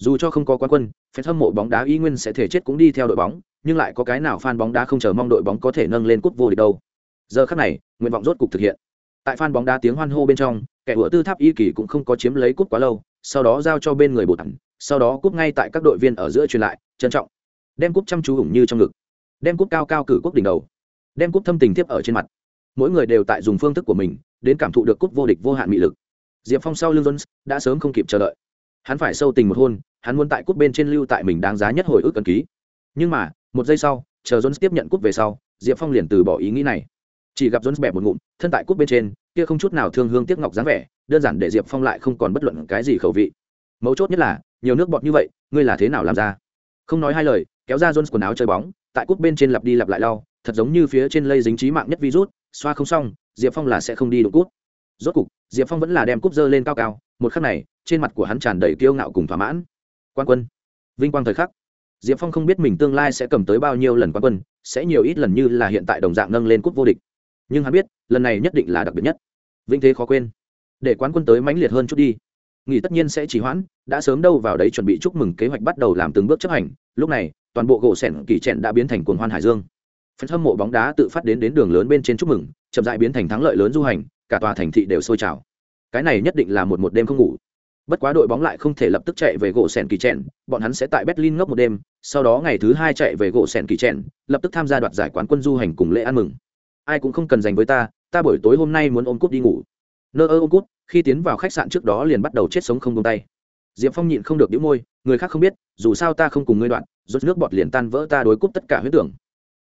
dù cho không có quán quân, phép hâm mộ bóng đá y nguyên sẽ thể chết cũng đi theo đội bóng, nhưng lại có cái nào fan bóng đá không chờ mong đội bóng có thể nâng lên cúp vô địch đâu. Giờ khắc này, nguyện vọng rốt cục thực hiện. Tại fan bóng đá tiếng hoan hô bên trong, kẻ ủa tư tháp y kỳ cũng không có chiếm lấy cúp quá lâu, sau đó giao cho bên người bột hẳn sau đó cúp ngay tại các đội viên ở giữa truyền lại, trân trọng. Đem cúp chăm chú hùng như trong ngực. Đem cúp cao cao cử quốc đỉnh đầu. Đem cúp thâm tình tiếp ở trên mặt. Mỗi người đều tại dùng phương thức của mình, đến cảm thụ được cúp vô địch vô hạn mị lực. Diệp phong sau lưng jones, đã sớm không kịp chờ đợi hắn phải sâu tình một hôn, hắn muốn tại cúp bên trên lưu tại mình đáng giá nhất hồi ức cần ký. Nhưng mà, một giây sau, chờ jones tiếp nhận cúp về sau, diệp phong liền từ bỏ ý nghĩ này. Chỉ gặp jones bẹp một ngụm, thân tại cúp bên trên, kia không chút nào thương hương tiếc ngọc dáng vẻ, đơn giản để diệp phong lại không còn bất luận cái gì khẩu vị. Mấu chốt nhất là, nhiều nước bọt như vậy, ngươi là thế nào làm ra? Không nói hai lời, kéo ra jones quần áo chơi bóng, tại cúp bên trên lặp đi lặp lại lau, thật giống như phía trên lây dính trí mạng nhất virus, xoa không xong, diệp phong là sẽ không đi đụng cút rốt cục diệp phong vẫn là đem cúp dơ lên cao cao, một khắc này, trên mặt của hắn tràn đầy kiêu ngạo cùng thỏa mãn. Quan quân, vinh quang thời khắc. Diệp phong không biết mình tương lai sẽ cầm tới bao nhiêu lần quan quân, sẽ nhiều ít lần như là hiện tại đồng dạng nâng lên cúp vô địch. Nhưng hắn biết, lần này nhất định là đặc biệt nhất. Vinh thế khó quên. Để quán quân tới mãnh liệt hơn chút đi. Nghỉ tất nhiên sẽ chỉ hoãn, đã sớm đâu vào đấy chuẩn bị chúc mừng kế hoạch bắt đầu làm từng bước chấp hành. Lúc này, toàn bộ gỗ sẻn kỳ trẹn đã biến thành cồn hoan hải dương. Phần hâm mộ bóng đá tự phát đến đến đường lớn bên trên chúc mừng, chậm dại biến thành thắng lợi lớn du hành cả tòa thành thị đều sôi trào. Cái này nhất định là một một đêm không ngủ. Bất quá đội bóng lại không thể lập tức chạy về gỗ sèn kỳ trèn bọn hắn sẽ tại berlin ngốc một đêm, sau đó ngày thứ hai chạy về gỗ sèn kỳ trèn lập tức tham gia đoạt giải quán quân du hành cùng lễ ăn mừng. Ai cũng không cần dành với ta ta buổi tối hôm nay muốn ôm cút đi ngủ. Nơ ơ ôm cút, khi tiến vào khách sạn trước đó liền bắt đầu chết sống không tung tay. Diệp phong nhịn không được đĩu môi, người khác không biết, dù sao ta không cùng ngươi đoạn, rút nước bọt liền tan vỡ ta đối cúp tất cả huyết tưởng.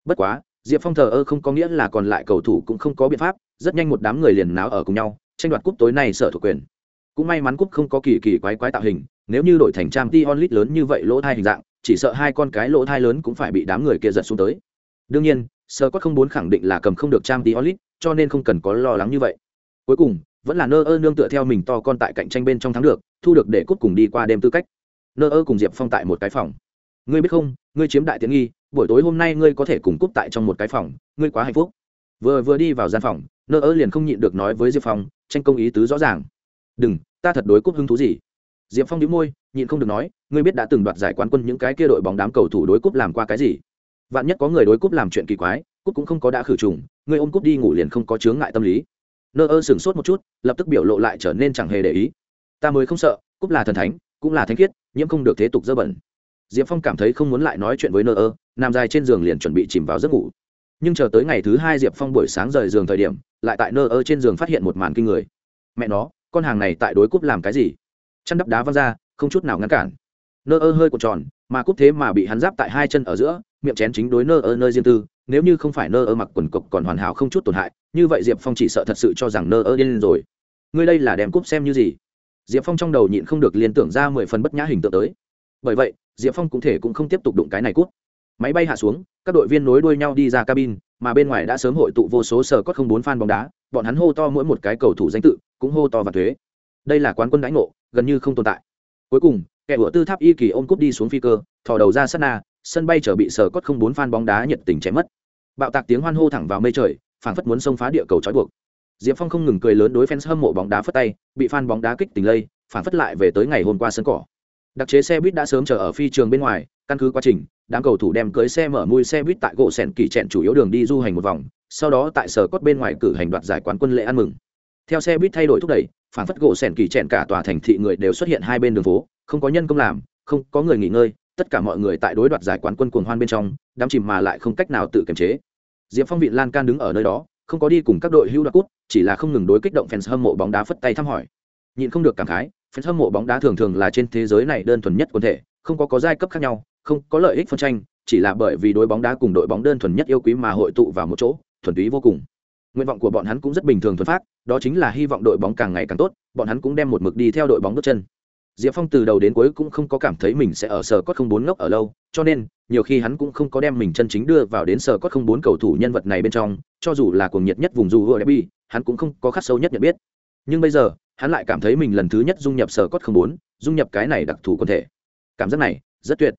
Bất quá, diệp phong thờ ơ không có nghĩa là còn lại cầu thủ cũng không có biện pháp rất nhanh một đám người liền náo ở cùng nhau, tranh đoạt cúp tối nay sở thuộc quyền. Cũng may mắn cúp không có kỳ kỳ quái quái tạo hình, nếu như đổi thành trang t onlit lớn như vậy lỗ thai hình dạng, chỉ sợ hai con cái lỗ thai lớn cũng phải bị đám người kia giật xuống tới. Đương nhiên sơ có không muốn khẳng định là cầm không được trang t onlit cho nên không cần có lo lắng như vậy. Cuối cùng, vẫn là nơ ơ nương tựa theo mình to con tại cạnh tranh bên trong thắng được, thu được để cúp cùng đi qua đêm tư cách. Nơ ơ cùng diệp phong tại một cái phòng. Ngươi biết không, ngươi chiếm đại tiện nghi, buổi tối hôm nay ngươi có thể cùng cúp tại trong một cái phòng, ngươi quá hạnh phúc vừa vừa đi vào gian phòng, nơ ơ liền không nhịn được nói với diệp phong, tranh công ý tứ rõ ràng. Đừng, ta thật đối cúp hứng thú gì? Diệp phong đĩu môi, nhịn không được nói, ngươi biết đã từng đoạt giải quán quân những cái kia đội bóng đám cầu thủ đối cúp làm qua cái gì? Vạn nhất có người đối cúp làm chuyện kỳ quái, cúp cũng không có đã khử trùng, ngươi ôm cúp đi ngủ liền không có chướng ngại tâm lý. Nơ ơ sửng sốt một chút, lập tức biểu lộ lại trở nên chẳng hề để ý. Ta mới không sợ, cúp là thần thánh, cũng là thánh khiết, nhiễm không được thế tục dơ bẩn. Diệp phong cảm thấy không muốn lại nói chuyện với nơ ơ, nằm dài trên giường liền chuẩn bị chìm vào giấc ngủ nhưng chờ tới ngày thứ hai diệp phong buổi sáng rời giường thời điểm, lại tại nơ ơ trên giường phát hiện một màn kinh người. Mẹ nó, con hàng này tại đối cúp làm cái gì? Chăn đắp đá văng ra, không chút nào ngăn cản. Nơ ơ hơi cuộn tròn, mà cúp thế mà bị hắn giáp tại hai chân ở giữa, miệng chén chính đối nơ ơ nơi riêng tư, nếu như không phải nơ ơ mặc quần cộc còn hoàn hảo không chút tổn hại, như vậy diệp phong chỉ sợ thật sự cho rằng nơ ơ điên rồi. Ngươi đây là đem cúp xem như gì? Diệp phong trong đầu nhịn không được liên tưởng ra mười phần bất nhã hình tượng tới. Bởi vậy, diệp phong cũng thể cũng không tiếp tục đụng cái này cút máy bay hạ xuống, các đội viên nối đuôi nhau đi ra cabin, mà bên ngoài đã sớm hội tụ vô số sở cốt không bốn fan bóng đá, bọn hắn hô to mỗi một cái cầu thủ danh tự, cũng hô to và thuế. Đây là quán quân đánh ngộ, gần như không tồn tại. Cuối cùng, kẻ của tư tháp y kỳ ôm cúp đi xuống phi cơ, thò đầu ra sát na, sân bay trở bị sở cốt không bốn fan bóng đá nhiệt tình chém mất. Bạo tạc tiếng hoan hô thẳng vào mây trời, phảng phất muốn xông phá địa cầu trói buộc. Diệp phong không ngừng cười lớn đối fans hâm mộ bóng đá phất tay, bị fan bóng đá kích tình lây, phảng phất lại về tới ngày hôm qua sân cỏ. Đặc chế xe buýt đã sớm chờ ở phi trường bên ngoài, căn cứ quá trình đám cầu thủ đem cưới xe mở mui xe buýt tại gỗ sẻn kỳ trẹn chủ yếu đường đi du hành một vòng, sau đó tại sở cốt bên ngoài cử hành đoạt giải quán quân lễ ăn mừng. Theo xe buýt thay đổi thúc đẩy, phản phất gỗ sẻn kỳ trẹn cả tòa thành thị người đều xuất hiện hai bên đường phố, không có nhân công làm, không có người nghỉ ngơi, tất cả mọi người tại đối đoạt giải quán quân cuồng hoan bên trong đám chìm mà lại không cách nào tự kiềm chế. Diệp phong vị lan can đứng ở nơi đó, không có đi cùng các đội hưu đoạt cút chỉ là không ngừng đối kích động fans hâm mộ bóng đá phất tay thăm hỏi. Nhịn không được cảm khái, fans hâm mộ bóng đá thường thường là trên thế giới này đơn thuần nhất quần thể, không có có giai cấp khác nhau không có lợi ích phân tranh, chỉ là bởi vì đối bóng đá cùng đội bóng đơn thuần nhất yêu quý mà hội tụ vào một chỗ, thuần túy vô cùng. Nguyện vọng của bọn hắn cũng rất bình thường thuần phát, đó chính là hy vọng đội bóng càng ngày càng tốt, bọn hắn cũng đem một mực đi theo đội bóng bước chân. Diệp phong từ đầu đến cuối cũng không có cảm thấy mình sẽ ở sở cốt không bốn ngốc ở lâu, cho nên, nhiều khi hắn cũng không có đem mình chân chính đưa vào đến sở cốt không bốn cầu thủ nhân vật này bên trong, cho dù là cuồng nhiệt nhất vùng dù vừa bi hắn cũng không có khắc sâu nhất nhận biết. Nhưng bây giờ, hắn lại cảm thấy mình lần thứ nhất dung nhập sở cốt không bốn, dung nhập cái này đặc thù quân thể. Cảm giác này rất tuyệt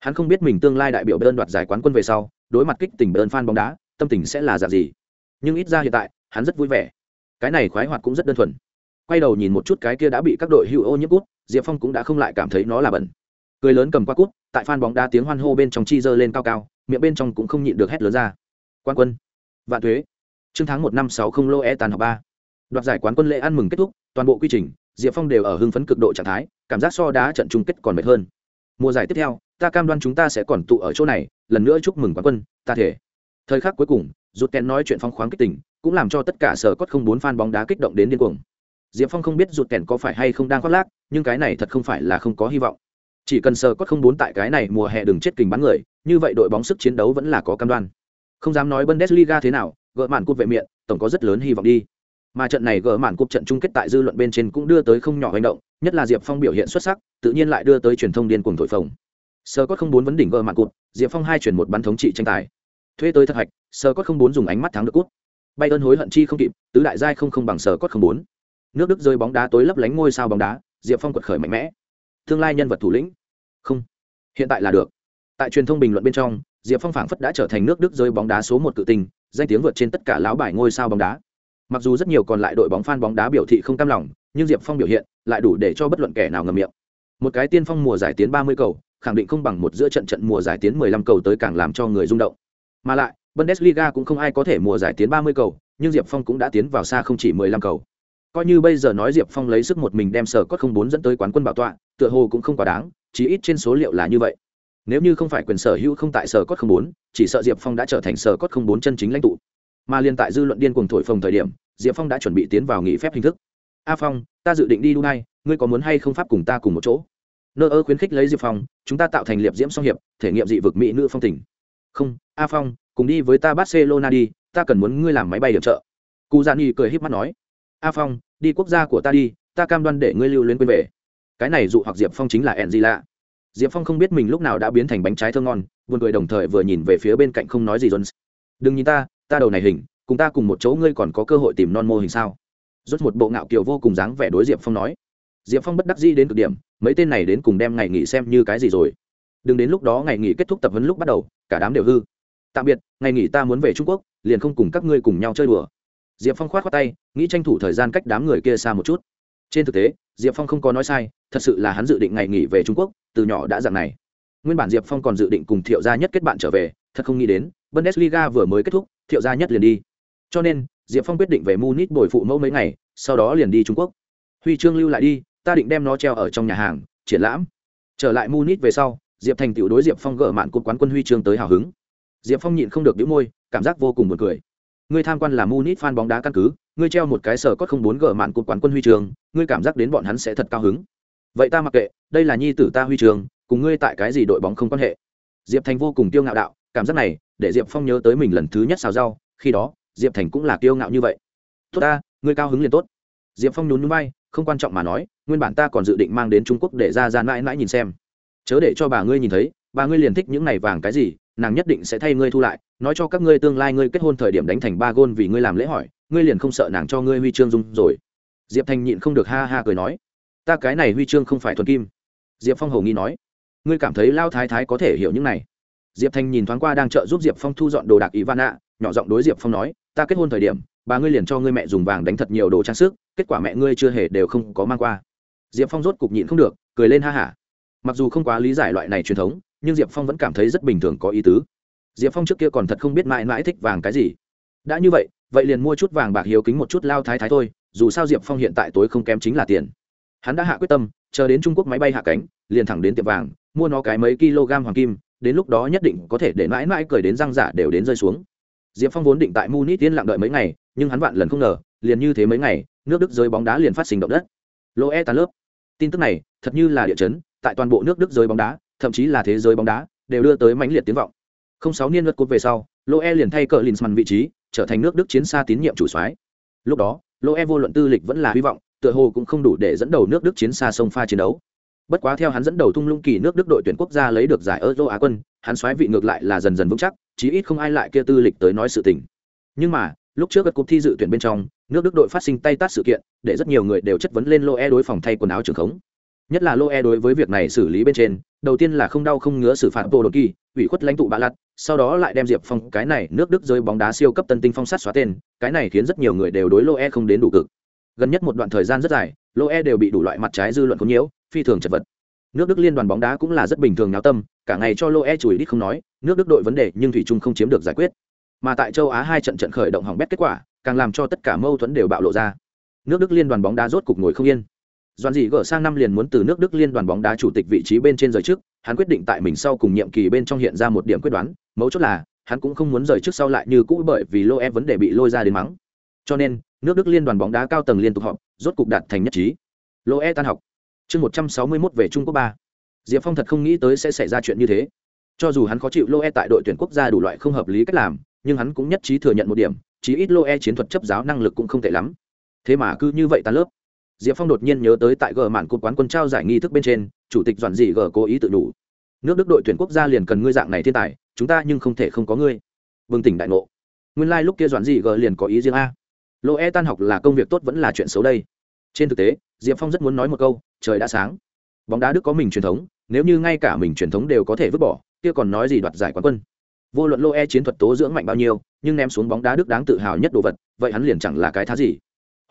hắn không biết mình tương lai đại biểu bơn đoạt giải quán quân về sau, đối mặt kích tình bơn fan bóng đá, tâm tình sẽ là dạng gì? Nhưng ít ra hiện tại, hắn rất vui vẻ. Cái này khoái hoạt cũng rất đơn thuần. Quay đầu nhìn một chút cái kia đã bị các đội hữu ô nhiễm cút, diệp phong cũng đã không lại cảm thấy nó là bẩn. Cười lớn cầm qua cút, tại fan bóng đá tiếng hoan hô bên trong chi dơ lên cao cao, miệng bên trong cũng không nhịn được hét lớn ra. Quan quân. Vạn thuế. Chương tháng một năm sáu không lô e tàn học ba. Đoạt giải quán quân lễ ăn mừng kết thúc, toàn bộ quy trình, diệp phong đều ở hưng phấn cực độ trạng thái, cảm giác so đá trận chung kết còn mệt hơn. Mùa giải tiếp theo ta cam đoan chúng ta sẽ còn tụ ở chỗ này, lần nữa chúc mừng quán quân, ta thể. Thời khắc cuối cùng rút kèn nói chuyện phong khoáng kích tình, cũng làm cho tất cả sở cốt không bốn fan bóng đá kích động đến điên cuồng. Diệp phong không biết rụt kèn có phải hay không đang khoác lác, nhưng cái này thật không phải là không có hy vọng. Chỉ cần sở cốt không bốn tại cái này mùa hè đừng chết kình bắn người, như vậy đội bóng sức chiến đấu vẫn là có cam đoan. Không dám nói bundesliga thế nào, gỡ mạn cúp vệ miệng, tổng có rất lớn hy vọng đi. Mà trận này gỡ mạn cúp trận chung kết tại dư luận bên trên cũng đưa tới không nhỏ hành động, nhất là diệp phong biểu hiện xuất sắc, tự nhiên lại đưa tới truyền thông điên cuồng thổi phồng sơ cốt không bốn vấn đỉnh gờ mạn cụt, diệp phong hai chuyển một bắn thống trị tranh tài. Thuê tới thật hạch, sơ cốt không bốn dùng ánh mắt thắng được cút. Bay ơn hối hận chi không kịp, tứ đại giai không không bằng sơ cốt không bốn. Nước đức rơi bóng đá tối lấp lánh ngôi sao bóng đá, diệp phong quật khởi mạnh mẽ. Tương lai nhân vật thủ lĩnh? Không. Hiện tại là được. Tại truyền thông bình luận bên trong, diệp phong phảng phất đã trở thành nước đức rơi bóng đá số một cự tình danh tiếng vượt trên tất cả lão bài ngôi sao bóng đá. Mặc dù rất nhiều còn lại đội bóng fan bóng đá biểu thị không cam lòng, nhưng diệp phong biểu hiện lại đủ để cho bất luận kẻ nào ngầm miệng. Một cái tiên phong mùa giải tiến ba mươi cầu khẳng định không bằng một giữa trận trận mùa giải tiến mười lăm cầu tới càng làm cho người rung động. Mà lại bundesliga cũng không ai có thể mùa giải tiến ba mươi cầu nhưng diệp phong cũng đã tiến vào xa không chỉ mười lăm cầu. Coi như bây giờ nói diệp phong lấy sức một mình đem sở cốt không bốn dẫn tới quán quân bảo tọa tựa hồ cũng không quá đáng chỉ ít trên số liệu là như vậy. Nếu như không phải quyền sở hữu không tại sở cốt không bốn chỉ sợ diệp phong đã trở thành sở cốt không bốn chân chính lãnh tụ. Mà liên tại dư luận điên cuồng thổi phồng thời điểm diệp phong đã chuẩn bị tiến vào nghỉ phép hình thức. A phong ta dự định đi Dubai, ngươi có muốn hay không pháp cùng ta cùng một chỗ? Nơ ơ khuyến khích lấy diệp phong, chúng ta tạo thành liệp diễm song hiệp, thể nghiệm dị vực mỹ nữ phong tình. Không, a phong, cùng đi với ta barcelona đi, ta cần muốn ngươi làm máy bay điểm trợ. Cụ giàn y cười h í p mắt nói. A phong, đi quốc gia của ta đi, ta cam đoan để ngươi lưu luyến quên về. Cái này dụ hoặc diệp phong chính là ẹn gì lạ diệp phong không biết mình lúc nào đã biến thành bánh trái thơ ngon, buồn cười đồng thời vừa nhìn về phía bên cạnh không nói gì jones. Đừng nhìn ta ta đầu này hình, cùng ta cùng một chỗ ngươi còn có cơ hội tìm non mô hình sao? Rút một bộ ngạo kiều vô cùng dáng vẻ đối diệp phong nói diệp phong bất đắc dĩ đến cực điểm, mấy tên này đến cùng đem ngày nghỉ xem như cái gì rồi. Đừng đến lúc đó ngày nghỉ kết thúc tập huấn lúc bắt đầu, cả đám đều hư. Tạm biệt, ngày nghỉ ta muốn về trung quốc, liền không cùng các ngươi cùng nhau chơi đùa. Diệp phong k h o á t khoác tay, nghĩ tranh thủ thời gian cách đám người kia xa một chút. Trên thực tế, diệp phong không có nói sai, thật sự là hắn dự định ngày nghỉ về trung quốc, từ nhỏ đã dạng này. Nguyên bản diệp phong còn dự định cùng thiệu gia nhất kết bạn trở về, thật không nghĩ đến, bundesliga vừa mới kết thúc, thiệu gia nhất liền đi. Cho nên, diệp phong quyết định về munich bồi phụ mẫu mấy ngày, sau đó liền đi trung quốc. Huy chương lưu lại đi ta định đem nó treo ở trong nhà hàng, triển lãm. Trở lại munich về sau, diệp thành tiểu đối diệp phong gỡ mạn cột quán quân huy chương tới hào hứng. Diệp phong nhịn không được đĩu môi, cảm giác vô cùng buồn cười. Ngươi tham quan là munich fan bóng đá căn cứ, ngươi treo một cái sở cốt không bốn gỡ mạn cột quán quân huy chương, ngươi cảm giác đến bọn hắn sẽ thật cao hứng. Vậy ta mặc kệ, đây là nhi tử ta huy chương, cùng ngươi tại cái gì đội bóng không quan hệ. Diệp thành vô cùng tiêu ngạo đạo, cảm giác này, để diệp phong nhớ tới mình lần thứ nhất xào rau, khi đó, diệp thành cũng là kiêu ngạo như vậy. Tốt ta, ngươi cao hứng liền tốt. Diệp phong nhún núi bay không quan trọng mà nói nguyên bản ta còn dự định mang đến trung quốc để ra ra mãi mãi nhìn xem. Chớ để cho bà ngươi nhìn thấy bà ngươi liền thích những này vàng cái gì nàng nhất định sẽ thay ngươi thu lại. Nói cho các ngươi tương lai ngươi kết hôn thời điểm đánh thành ba gôn vì ngươi làm lễ hỏi ngươi liền không sợ nàng cho ngươi huy chương dung rồi. Diệp thành nhịn không được ha ha cười nói ta cái này huy chương không phải thuần kim. Diệp phong hầu nghi nói ngươi cảm thấy lao thái thái có thể hiểu những này? Diệp thành nhìn thoáng qua đang trợ giúp diệp phong thu dọn đồ đạc ý vãn ạ, nhỏ giọng đối diệp phong nói ta kết hôn thời điểm bà ngươi liền cho ngươi mẹ dùng vàng đánh thật nhiều đồ trang sức kết quả mẹ ngươi chưa hề đều không có mang qua. Diệp phong rốt cục nhịn không được, cười lên ha hả. Mặc dù không quá lý giải loại này truyền thống, nhưng diệp phong vẫn cảm thấy rất bình thường có ý tứ. Diệp phong trước kia còn thật không biết mãi mãi thích vàng cái gì. Đã như vậy vậy liền mua chút vàng bạc hiếu kính một chút lao thái thái thôi, dù sao diệp phong hiện tại tối không kém chính là tiền. Hắn đã hạ quyết tâm, chờ đến trung quốc máy bay hạ cánh, liền thẳng đến tiệm vàng, mua nó cái mấy kg hoàng kim, đến lúc đó nhất định có thể để mãi mãi cười đến răng giả đều đến rơi xuống. Diệp phong vốn định tại munich tiến lặng đợi mấy ngày, nhưng hắn vạn lần không ngờ, liền như thế mấy ngày nước đức giới bóng đá liền phát sinh động đất. Loe e tan lớp. Tin tức này, thật như là địa chấn, tại toàn bộ nước đức giới bóng đá, thậm chí là thế giới bóng đá, đều đưa tới mãnh liệt tiếng vọng. Không sáu niên luật cột về sau Loe liền thay cờ linsman vị trí, trở thành nước đức chiến xa tín nhiệm chủ soái. Lúc đó Loe vô luận tư lịch vẫn là hy vọng, tựa hồ cũng không đủ để dẫn đầu nước đức chiến xa sông pha chiến đấu. Bất quá theo hắn dẫn đầu tung lũng kỳ nước đức đội tuyển quốc gia lấy được giải euro á quân, hắn xoáy vị ngược lại là dần dần vững chắc, chí ít không ai lại kia tư lịch tới nói sự tình. Nhưng mà, lúc trước các cuộc thi dự tuyển bên trong nước đức đội phát sinh tay tát sự kiện, để rất nhiều người đều chất vấn lên lô e đối phòng thay quần áo trường khống. Nhất là lô e đối với việc này xử lý bên trên, đầu tiên là không đau không ngứa xử phạt bộ đột kỳ, ủy khuất lãnh tụ bạ lặt sau đó lại đem diệp phong, cái này nước đức rơi bóng đá siêu cấp tân tinh phong sát xóa tên, cái này khiến rất nhiều người đều đối lô e không đến đủ cực. Gần nhất một đoạn thời gian rất dài, lô e đều bị đủ loại mặt trái dư luận có nhiễu, phi thường chật vật. Nước đức liên đoàn bóng đá cũng là rất bình thường náo tâm, cả ngày cho lô e chùi đít không nói, nước đức đội vấn đề nhưng thủy trung không chiếm được giải quyết. Mà tại châu á hai trận trận khởi động hỏng bét kết quả càng làm cho tất cả mâu thuẫn đều bạo lộ ra. Nước đức liên đoàn bóng đá rốt cục ngồi không yên. Doan dị gỡ sang năm liền muốn từ nước đức liên đoàn bóng đá chủ tịch vị trí bên trên rời trước, hắn quyết định tại mình sau cùng nhiệm kỳ bên trong hiện ra một điểm quyết đoán, mấu chốt là, hắn cũng không muốn rời trước sau lại như cũ bởi vì lô e vấn đề bị lôi ra đến mắng. Cho nên, nước đức liên đoàn bóng đá cao tầng liên tục họp, rốt cục đạt thành nhất trí. Loe e tan học. Chương một trăm sáu mươi mốt về trung quốc ba. Diệp phong thật không nghĩ tới sẽ xảy ra chuyện như thế. Cho dù hắn khó chịu Loe e tại đội tuyển quốc gia đủ loại không hợp lý cách làm, nhưng hắn cũng nhất trí thừa nhận một điểm chí ít lô e chiến thuật chấp giáo năng lực cũng không tệ lắm. Thế mà cứ như vậy tan lớp. Diệp phong đột nhiên nhớ tới tại gờ mạn cột quán quân trao giải nghi thức bên trên, chủ tịch dọn dị gờ cố ý tự đủ. Nước đức đội tuyển quốc gia liền cần ngươi dạng này thiên tài, chúng ta nhưng không thể không có ngươi. Vương tỉnh đại ngộ. Nguyên lai、like、lúc kia dọn dị gờ liền có ý riêng a. Lô e tan học là công việc tốt vẫn là chuyện xấu đây. Trên thực tế, diệp phong rất muốn nói một câu, trời đã sáng. Bóng đá đức có mình truyền thống, nếu như ngay cả mình truyền thống đều có thể vứt bỏ, kia còn nói gì đoạt giải quán quân vô luận lô e chiến thuật tố dưỡng mạnh bao nhiêu, nhưng ném xuống bóng đá đức đáng tự hào nhất đồ vật, vậy hắn liền chẳng là cái thá gì.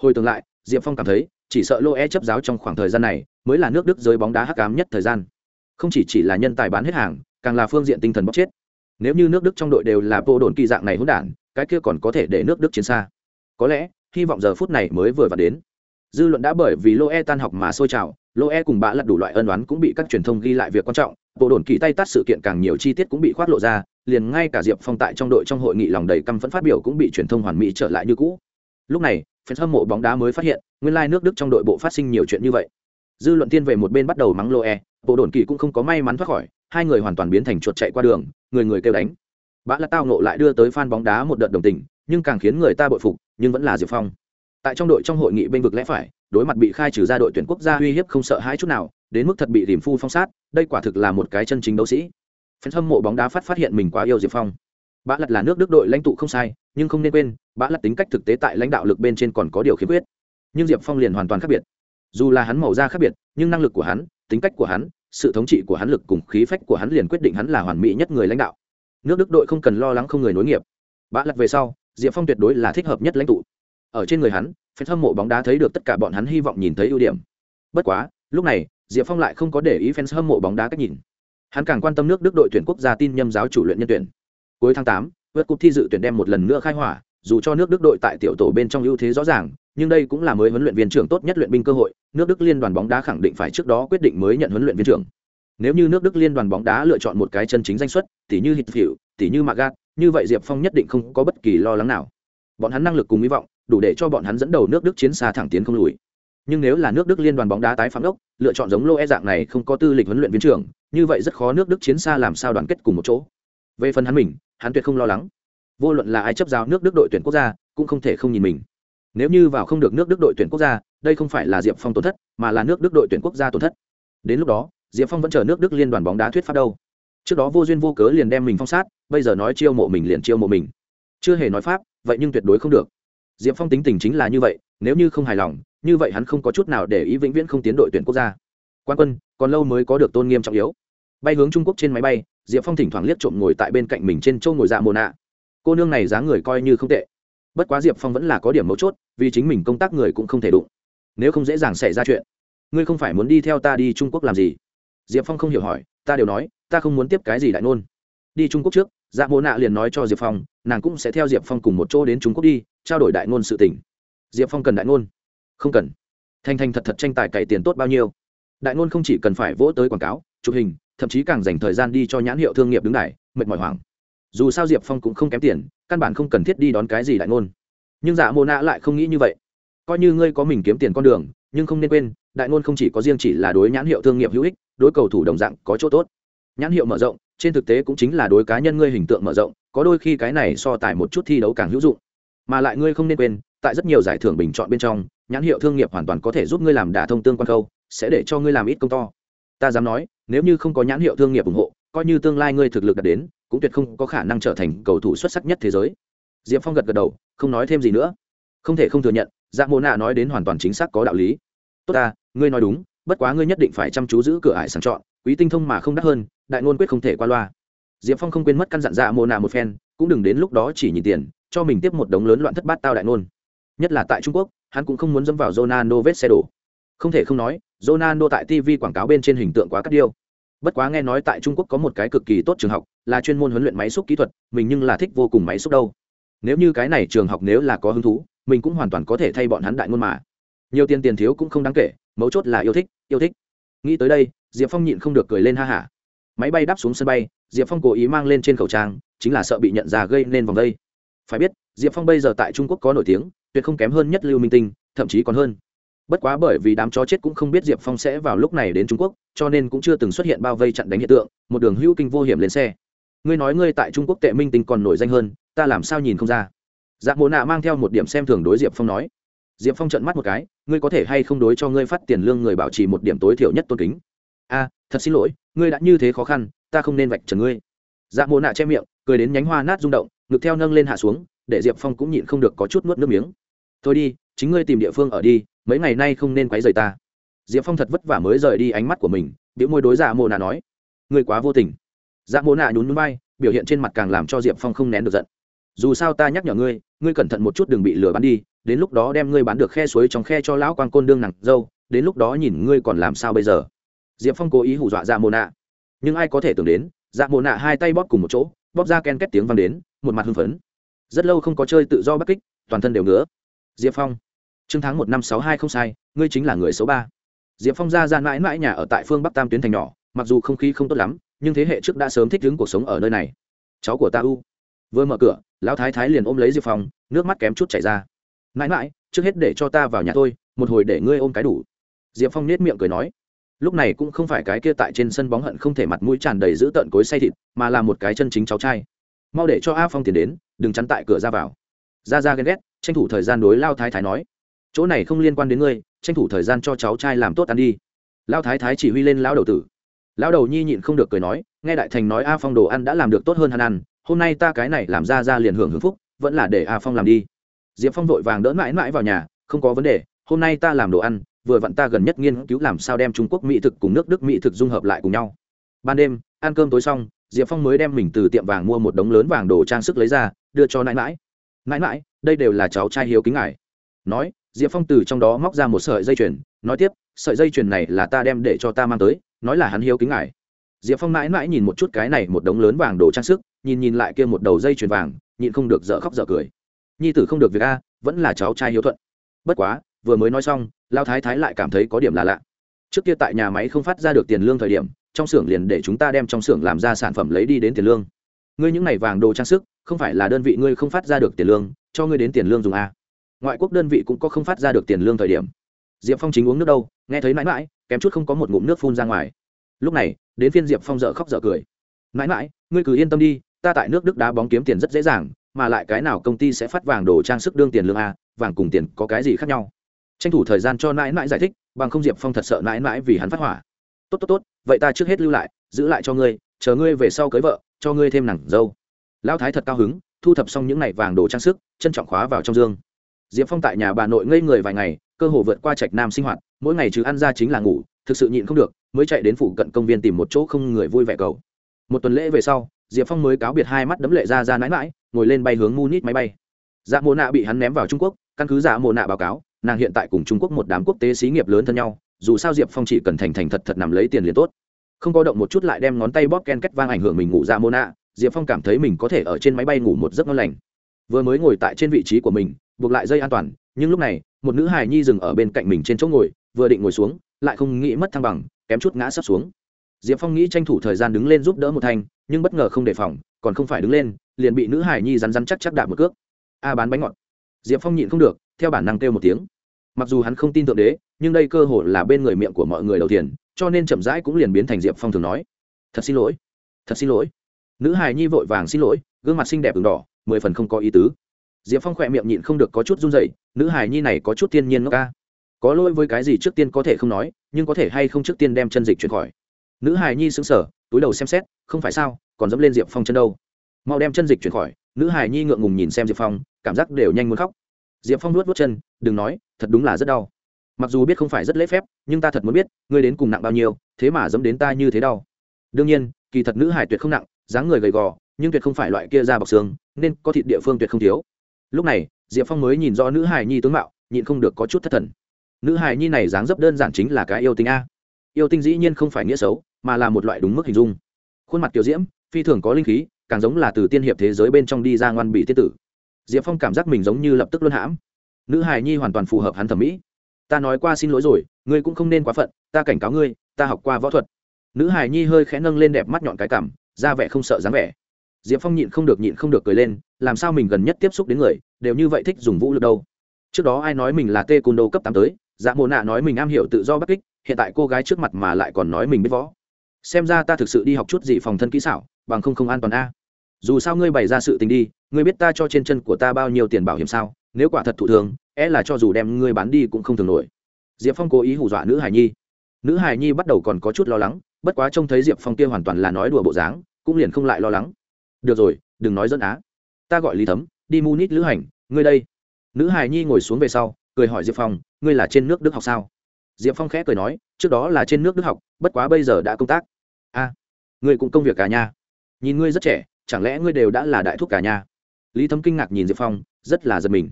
Hồi tương lại, diệp phong cảm thấy, chỉ sợ lô e chấp giáo trong khoảng thời gian này mới là nước đức giới bóng đá hắc cám nhất thời gian. Không chỉ chỉ là nhân tài bán hết hàng, càng là phương diện tinh thần bóc chết. Nếu như nước đức trong đội đều là bộ đồn kỳ dạng này hỗn đản, cái kia còn có thể để nước đức chiến xa. Có lẽ, hy vọng giờ phút này mới vừa và đến. Dư luận đã bởi vì lô e tan học mà sôi trào, lô e cùng bạ lật đủ loại ân đoán cũng bị các truyền thông ghi lại việc quan trọng bộ đồn kỳ tay tắt sự kiện càng nhiều chi tiết cũng bị khoát lộ ra liền ngay cả diệp phong tại trong đội trong hội nghị lòng đầy căm phẫn phát biểu cũng bị truyền thông hoàn mỹ trở lại như cũ. Lúc này, fans hâm mộ bóng đá mới phát hiện, nguyên lai nước đức trong đội bộ phát sinh nhiều chuyện như vậy. Dư luận tiên về một bên bắt đầu mắng lô e bộ đồn kỳ cũng không có may mắn thoát khỏi, hai người hoàn toàn biến thành chuột chạy qua đường, người người kêu đánh. Bã là tao nộ lại đưa tới fan bóng đá một đợt đồng tình, nhưng càng khiến người ta bội phục, nhưng vẫn là diệp phong. Tại trong đội trong hội nghị bên vực lẽ phải, đối mặt bị khai trừ ra đội tuyển quốc gia uy hiếp không sợ hãi chút nào, đến mức thật bị tìm phu phong sát, đây quả thực là một cái chân chính đấu sĩ fan hâm mộ bóng đá phát phát hiện mình quá yêu diệp phong. Bã lật là nước đức đội lãnh tụ không sai, nhưng không nên quên bã lật tính cách thực tế tại lãnh đạo lực bên trên còn có điều khiếm khuyết. Nhưng diệp phong liền hoàn toàn khác biệt. Dù là hắn màu da khác biệt, nhưng năng lực của hắn, tính cách của hắn, sự thống trị của hắn lực cùng khí phách của hắn liền quyết định hắn là hoàn mỹ nhất người lãnh đạo. Nước đức đội không cần lo lắng không người nối nghiệp. Bã lật về sau, diệp phong tuyệt đối là thích hợp nhất lãnh tụ. Ở trên người hắn phen hâm mộ bóng đá thấy được tất cả bọn hắn hy vọng nhìn thấy ưu điểm. Bất quá, lúc này, diệp phong lại không có để ý fans hâm mộ bóng đá cách nhìn hắn càng quan tâm nước đức đội tuyển quốc gia tin nhâm giáo chủ luyện nhân tuyển. Cuối tháng tám vượt cúp thi dự tuyển đem một lần nữa khai hỏa, dù cho nước đức đội tại tiểu tổ bên trong ưu thế rõ ràng, nhưng đây cũng là mới huấn luyện viên trưởng tốt nhất luyện binh cơ hội, nước đức liên đoàn bóng đá khẳng định phải trước đó quyết định mới nhận huấn luyện viên trưởng. Nếu như nước đức liên đoàn bóng đá lựa chọn một cái chân chính danh xuất, tỷ như hít hiệu tỷ như magat như vậy diệp phong nhất định không có bất kỳ lo lắng nào. Bọn hắn năng lực cùng hy vọng, đủ để cho bọn hắn dẫn đầu nước đức chiến xa thẳng tiến không lùi. Nhưng nếu là nước đức liên đoàn bóng đá tái phạm đốc lựa chọn giống lô e dạng này không có tư lịch huấn luyện viên trưởng như vậy rất khó nước đức chiến xa làm sao đoàn kết cùng một chỗ. Về phần hắn mình, hắn tuyệt không lo lắng. Vô luận là ai chấp giáo nước đức đội tuyển quốc gia, cũng không thể không nhìn mình. Nếu như vào không được nước đức đội tuyển quốc gia, đây không phải là diệp phong tổn thất, mà là nước đức đội tuyển quốc gia tổn thất. Đến lúc đó, diệp phong vẫn chờ nước đức liên đoàn bóng đá thuyết pháp đâu. Trước đó vô duyên vô cớ liền đem mình phong sát, bây giờ nói chiêu mộ mình liền chiêu mộ mình. Chưa hề nói pháp, vậy nhưng tuyệt đối không được. Diệp phong tính tình chính là như vậy, nếu như không hài lòng, như vậy hắn không có chút nào để ý vĩnh viễn không tiến đội tuyển quốc gia. Quan quân, còn lâu mới có được tôn nghiêm trọng yếu bay hướng trung quốc trên máy bay, diệp phong thỉnh thoảng liếc trộm ngồi tại bên cạnh mình trên châu ngồi dạ mồ nạ. Cô nương này dáng người coi như không tệ. Bất quá diệp phong vẫn là có điểm mấu chốt, vì chính mình công tác người cũng không thể đụng. Nếu không dễ dàng xảy ra chuyện, ngươi không phải muốn đi theo ta đi trung quốc làm gì? Diệp phong không hiểu hỏi, ta đều nói, ta không muốn tiếp cái gì đại nôn đi trung quốc trước dạ mồ nạ liền nói cho diệp phong, nàng cũng sẽ theo diệp phong cùng một chỗ đến trung quốc đi, trao đổi đại ngôn sự tỉnh diệp phong cần đại ngôn? Không cần. Thanh thanh thật thật tranh tài cày tiền tốt bao nhiêu? Đại ngôn không chỉ cần phải vỗ tới quảng cáo, chụp hình thậm chí càng dành thời gian đi cho nhãn hiệu thương nghiệp đứng này mệt mỏi hoảng. Dù sao diệp phong cũng không kém tiền, căn bản không cần thiết đi đón cái gì đại ngôn. Nhưng dạ mô nạ lại không nghĩ như vậy. Coi như ngươi có mình kiếm tiền con đường, nhưng không nên quên, đại ngôn không chỉ có riêng chỉ là đối nhãn hiệu thương nghiệp hữu ích, đối cầu thủ đồng dạng có chỗ tốt. Nhãn hiệu mở rộng, trên thực tế cũng chính là đối cá nhân ngươi hình tượng mở rộng, có đôi khi cái này so tài một chút thi đấu càng hữu dụng. Mà lại ngươi không nên quên, tại rất nhiều giải thưởng bình chọn bên trong, nhãn hiệu thương nghiệp hoàn toàn có thể giúp ngươi làm đả thông tương quan khâu sẽ để cho ngươi làm ít công to ta dám nói, nếu như không có nhãn hiệu thương nghiệp ủng hộ, coi như tương lai ngươi thực lực đạt đến, cũng tuyệt không có khả năng trở thành cầu thủ xuất sắc nhất thế giới. Diệp phong gật gật đầu, không nói thêm gì nữa. Không thể không thừa nhận dạ mô nạ nói đến hoàn toàn chính xác có đạo lý. Tốt ta, ngươi nói đúng, bất quá ngươi nhất định phải chăm chú giữ cửa ải sàng chọn, quý tinh thông mà không đắt hơn, đại ngôn quyết không thể qua loa. Diệp phong không quên mất căn dặn dạ mô nạ một phen, cũng đừng đến lúc đó chỉ nhìn tiền, cho mình tiếp một đống lớn loạn thất bát tao đại ngôn. Nhất là tại trung quốc, hắn cũng không muốn dẫm vào ronaldo vết xe đổ không thể không nói, ronaldo tại tv quảng cáo bên trên hình tượng quá cắt điêu. Bất quá nghe nói tại trung quốc có một cái cực kỳ tốt trường học, là chuyên môn huấn luyện máy xúc kỹ thuật, mình nhưng là thích vô cùng máy xúc đâu. Nếu như cái này trường học nếu là có hứng thú, mình cũng hoàn toàn có thể thay bọn hắn đại ngôn mà. Nhiều tiền tiền thiếu cũng không đáng kể, mấu chốt là yêu thích yêu thích. Nghĩ tới đây, diệp phong nhịn không được cười lên ha hả. Máy bay đáp xuống sân bay, diệp phong cố ý mang lên trên khẩu trang, chính là sợ bị nhận ra gây nên vòng đây. Phải biết, diệp phong bây giờ tại trung quốc có nổi tiếng, tuyệt không kém hơn nhất lưu minh tinh, thậm chí còn hơn bất quá bởi vì đám chó chết cũng không biết diệp phong sẽ vào lúc này đến trung quốc, cho nên cũng chưa từng xuất hiện bao vây chặn đánh hiện tượng, một đường hữu kinh vô hiểm lên xe. Ngươi nói ngươi tại trung quốc tệ minh tinh còn nổi danh hơn, ta làm sao nhìn không ra? Dạ mồ nạ mang theo một điểm xem thường đối diệp phong nói. Diệp phong trận mắt một cái, ngươi có thể hay không đối cho ngươi phát tiền lương người bảo trì một điểm tối thiểu nhất tôn kính? A, thật xin lỗi, ngươi đã như thế khó khăn, ta không nên vạch trần ngươi. Dạ mồ nạ che miệng, cười đến nhánh hoa nát rung động, ngực theo nâng lên hạ xuống, để diệp phong cũng nhịn không được có chút nuốt nước miếng. Thôi đi chính ngươi tìm địa phương ở đi, mấy ngày nay không nên quấy rầy ta. Diệp phong thật vất vả mới rời đi ánh mắt của mình, biểu môi đối dạ mô nạ nói, ngươi quá vô tình. Dạ mô nạ nhún núi bay biểu hiện trên mặt càng làm cho diệp phong không nén được giận. Dù sao ta nhắc nhở ngươi ngươi cẩn thận một chút đừng bị lừa bán đi, đến lúc đó đem ngươi bán được khe suối trong khe cho lão quan côn đương nặng dâu, đến lúc đó nhìn ngươi còn làm sao bây giờ. Diệp phong cố ý hù dọa dạ mô nạ. Nhưng ai có thể tưởng đến dạ mô nạ hai tay bóp cùng một chỗ, bóp ra ken két tiếng vang đến, một mặt hưng phấn. Rất lâu không có chơi tự do bắc kích, toàn thân đều ngứa. Diệp phong trương tháng một năm sáu hai không sai, ngươi chính là người số ba. Diệp phong ra ra mãi mãi nhà ở tại phương bắc tam tuyến thành nhỏ, mặc dù không khí không tốt lắm, nhưng thế hệ trước đã sớm thích ứng cuộc sống ở nơi này. Cháu của ta u. Vừa mở cửa, lão thái thái liền ôm lấy diệp phong, nước mắt kém chút chảy ra. Mãi mãi, trước hết để cho ta vào nhà tôi một hồi để ngươi ôm cái đủ. Diệp phong nết miệng cười nói. Lúc này cũng không phải cái kia tại trên sân bóng hận không thể mặt mũi tràn đầy giữ tợn cối say thịt, mà là một cái chân chính cháu trai. Mau để cho a phong tiến đến, đừng chắn tại cửa ra vào. Ra ra ghen ghét, tranh thủ thời gian đối lao thái thái nói chỗ này không liên quan đến ngươi, tranh thủ thời gian cho cháu trai làm tốt ăn đi. Lao thái thái chỉ huy lên lão đầu tử. Lão đầu nhi nhịn không được cười nói, nghe đại thành nói a phong đồ ăn đã làm được tốt hơn hắn ăn, hôm nay ta cái này làm ra ra liền hưởng hưởng phúc, vẫn là để a phong làm đi. Diệp phong vội vàng đỡ mãi mãi vào nhà, không có vấn đề, hôm nay ta làm đồ ăn, vừa vặn ta gần nhất nghiên cứu làm sao đem trung quốc mỹ thực cùng nước đức mỹ thực dung hợp lại cùng nhau. Ban đêm, ăn cơm tối xong, diệp phong mới đem mình từ tiệm vàng mua một đống lớn vàng đồ trang sức lấy ra, đưa cho nãi mãi. Nãi mãi, đây đều là cháu trai hiếu kính ngài. Nói diệp phong từ trong đó móc ra một sợi dây chuyền, nói tiếp, sợi dây chuyền này là ta đem để cho ta mang tới, nói là hắn hiếu kính ngài. Diệp phong mãi mãi nhìn một chút cái này một đống lớn vàng đồ trang sức, nhìn nhìn lại kia một đầu dây chuyền vàng, nhịn không được dở khóc dở cười. Nhi tử không được việc a, vẫn là cháu trai hiếu thuận. Bất quá, vừa mới nói xong, lao thái thái lại cảm thấy có điểm là lạ. Trước kia tại nhà máy không phát ra được tiền lương thời điểm, trong xưởng liền để chúng ta đem trong xưởng làm ra sản phẩm lấy đi đến tiền lương. Ngươi những này vàng đồ trang sức, không phải là đơn vị ngươi không phát ra được tiền lương, cho ngươi đến tiền lương dùng a ngoại quốc đơn vị cũng có không phát ra được tiền lương thời điểm. Diệp phong chính uống nước đâu, nghe thấy mãi mãi, kém chút không có một ngụm nước phun ra ngoài. Lúc này, đến phiên diệp phong dợ khóc dợ cười. Mãi mãi, ngươi cứ yên tâm đi, ta tại nước đức đá bóng kiếm tiền rất dễ dàng, mà lại cái nào công ty sẽ phát vàng đồ trang sức đương tiền lương a, vàng cùng tiền có cái gì khác nhau? Tranh thủ thời gian cho mãi mãi giải thích, bằng không diệp phong thật sợ mãi mãi vì hắn phát hỏa. Tốt tốt tốt, vậy ta trước hết lưu lại, giữ lại cho ngươi, chờ ngươi về sau cưới vợ, cho ngươi thêm nặng dâu. Lão thái thật cao hứng, thu thập xong những ngày vàng đồ trang sức, trân trọng khóa vào trong dương diệp phong tại nhà bà nội ngây người vài ngày, cơ hồ vượt qua trạch nam sinh hoạt, mỗi ngày chứ ăn ra chính là ngủ, thực sự nhịn không được, mới chạy đến phủ cận công viên tìm một chỗ không người vui vẻ cầu. Một tuần lễ về sau, diệp phong mới cáo biệt hai mắt đấm lệ ra ra mãi mãi ngồi lên bay hướng munich máy bay. Dạ mồ nạ bị hắn ném vào trung quốc, căn cứ dạ mồ nạ báo cáo, nàng hiện tại cùng trung quốc một đám quốc tế xí nghiệp lớn thân nhau, dù sao diệp phong chỉ cần thành thành thật thật nằm lấy tiền liền tốt. Không có động một chút lại đem ngón tay bóp ken kết vang ảnh hưởng mình ngủ dạ mồ nạ, diệp phong cảm thấy mình có thể ở trên máy bay ngủ một giấc ngon lành vừa mới ngồi tại trên vị trí của mình, buộc lại dây an toàn, nhưng lúc này, một nữ hài nhi dừng ở bên cạnh mình trên chỗ ngồi, vừa định ngồi xuống, lại không nghĩ mất thăng bằng, kém chút ngã sắp xuống. Diệp phong nghĩ tranh thủ thời gian đứng lên giúp đỡ một thanh, nhưng bất ngờ không đề phòng, còn không phải đứng lên, liền bị nữ hải nhi rắn rắn chắc chắc đạp một cước. A bán bánh ngọt. Diệp phong nhịn không được, theo bản năng kêu một tiếng. Mặc dù hắn không tin tượng đế, nhưng đây cơ hội là bên người miệng của mọi người đầu tiên cho nên chậm rãi cũng liền biến thành diệp phong thường nói. Thật xin lỗi, thật xin lỗi. Nữ hài nhi vội vàng xin lỗi, gương mặt xinh đẹp v đỏ mười phần không có ý tứ. Diệp phong khỏe miệng nhịn không được có chút run dậy nữ hài nhi này có chút thiên nhiên ngốc ca. Có lỗi với cái gì trước tiên có thể không nói, nhưng có thể hay không trước tiên đem chân dịch chuyển khỏi. Nữ hài nhi xứng sở túi đầu xem xét, không phải sao, còn dẫm lên diệp phong chân đâu. Mau đem chân dịch chuyển khỏi, nữ hài nhi ngượng ngùng nhìn xem diệp phong, cảm giác đều nhanh muốn khóc. Diệp phong nuốt vớt chân, đừng nói, thật đúng là rất đau. Mặc dù biết không phải rất lễ phép, nhưng ta thật muốn biết, ngươi đến cùng nặng bao nhiêu, thế mà dẫm đến ta như thế đau. Đương nhiên, kỳ thật nữ hải tuyệt không nặng, dáng người gầy gò nhưng tuyệt không phải loại kia ra bọc xương, nên có thịt địa phương tuyệt không thiếu. Lúc này, diệp phong mới nhìn rõ nữ hài nhi tướng mạo, nhịn không được có chút thất thần. Nữ hài nhi này dáng dấp đơn giản chính là cái yêu tinh a. Yêu tinh dĩ nhiên không phải nghĩa xấu, mà là một loại đúng mức hình dung. Khuôn mặt tiểu diễm, phi thường có linh khí, càng giống là từ tiên hiệp thế giới bên trong đi ra ngoan bị tiết tử. Diệp phong cảm giác mình giống như lập tức luân hãm. Nữ hài nhi hoàn toàn phù hợp hắn thẩm mỹ. Ta nói qua xin lỗi rồi, ngươi cũng không nên quá phận, ta cảnh cáo ngươi, ta học qua võ thuật. Nữ hài nhi hơi khẽ nâng lên đẹp mắt nhọn cái cảm ra vẻ không sợ dáng vẻ diệp phong nhịn không được nhịn không được cười lên, làm sao mình gần nhất tiếp xúc đến người, đều như vậy thích dùng vũ lực đâu? Trước đó ai nói mình là tê côn đô cấp tám tới dạ mồ nạ nói mình am hiểu tự do bắc kích, hiện tại cô gái trước mặt mà lại còn nói mình biết võ. Xem ra ta thực sự đi học chút gì phòng thân kỹ xảo, bằng không không an toàn a. Dù sao ngươi bày ra sự tình đi, ngươi biết ta cho trên chân của ta bao nhiêu tiền bảo hiểm sao? Nếu quả thật thụ thường é e là cho dù đem ngươi bán đi cũng không thường nổi. Diệp phong cố ý hù dọa nữ hải nhi. Nữ hải nhi bắt đầu còn có chút lo lắng, bất quá trông thấy diệp phong kia hoàn toàn là nói đùa bộ dáng, cũng liền không lại lo lắng được rồi, đừng nói dẫn á. Ta gọi lý thấm, đi munich lữ hành, ngươi đây. Nữ hải nhi ngồi xuống về sau, cười hỏi diệp phong, ngươi là trên nước đức học sao? Diệp phong khẽ cười nói, trước đó là trên nước đức học, bất quá bây giờ đã công tác. A ngươi cũng công việc cả nhà. Nhìn ngươi rất trẻ, chẳng lẽ ngươi đều đã là đại thúc cả nhà? Lý thấm kinh ngạc nhìn diệp phong, rất là giật mình.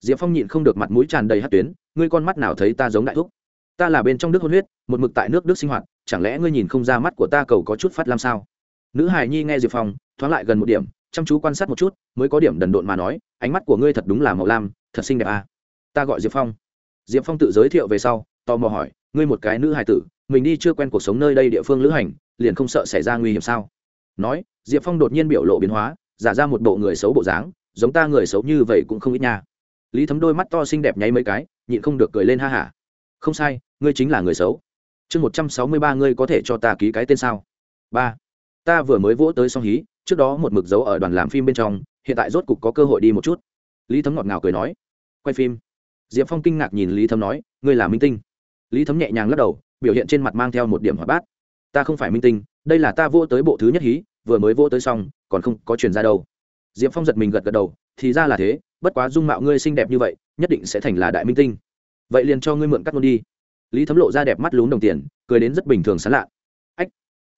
Diệp phong nhịn không được mặt mũi tràn đầy hát tuyến, ngươi con mắt nào thấy ta giống đại thúc? Ta là bên trong nước hôn huyết, một mực tại nước đức sinh hoạt, chẳng lẽ ngươi nhìn không ra mắt của ta cầu có chút phát lam sao? Nữ hài nhi nghe diệp phong thoáng lại gần một điểm, chăm chú quan sát một chút, mới có điểm đần độn mà nói, ánh mắt của ngươi thật đúng là màu lam, thật xinh đẹp à. ta gọi diệp phong. Diệp phong tự giới thiệu về sau, tò mò hỏi, ngươi một cái nữ hài tử, mình đi chưa quen cuộc sống nơi đây địa phương lữ hành, liền không sợ xảy ra nguy hiểm sao? Nói, diệp phong đột nhiên biểu lộ biến hóa, giả ra một bộ người xấu bộ dáng, giống ta người xấu như vậy cũng không ít nha. Lý thấm đôi mắt to xinh đẹp nháy mấy cái, nhịn không được cười lên ha hả. Không sai, ngươi chính là người xấu. Chương một trăm sáu mươi ba ngươi có thể cho ta ký cái tên sao? Ba. Ta vừa mới vỗ tới song hí trước đó một mực dấu ở đoàn làm phim bên trong, hiện tại rốt cục có cơ hội đi một chút. Lý thấm ngọt ngào cười nói. Quay phim. Diệp phong kinh ngạc nhìn lý thấm nói, ngươi là minh tinh. Lý thấm nhẹ nhàng lắc đầu, biểu hiện trên mặt mang theo một điểm hoạt bát. Ta không phải minh tinh, đây là ta vô tới bộ thứ nhất hí, vừa mới vô tới xong, còn không có chuyển ra đâu. Diệp phong giật mình gật gật đầu, thì ra là thế, bất quá dung mạo ngươi xinh đẹp như vậy, nhất định sẽ thành là đại minh tinh. Vậy liền cho ngươi mượn cắt luôn đi. Lý thấm lộ ra đẹp mắt lún đồng tiền, cười đến rất bình thường sán lạ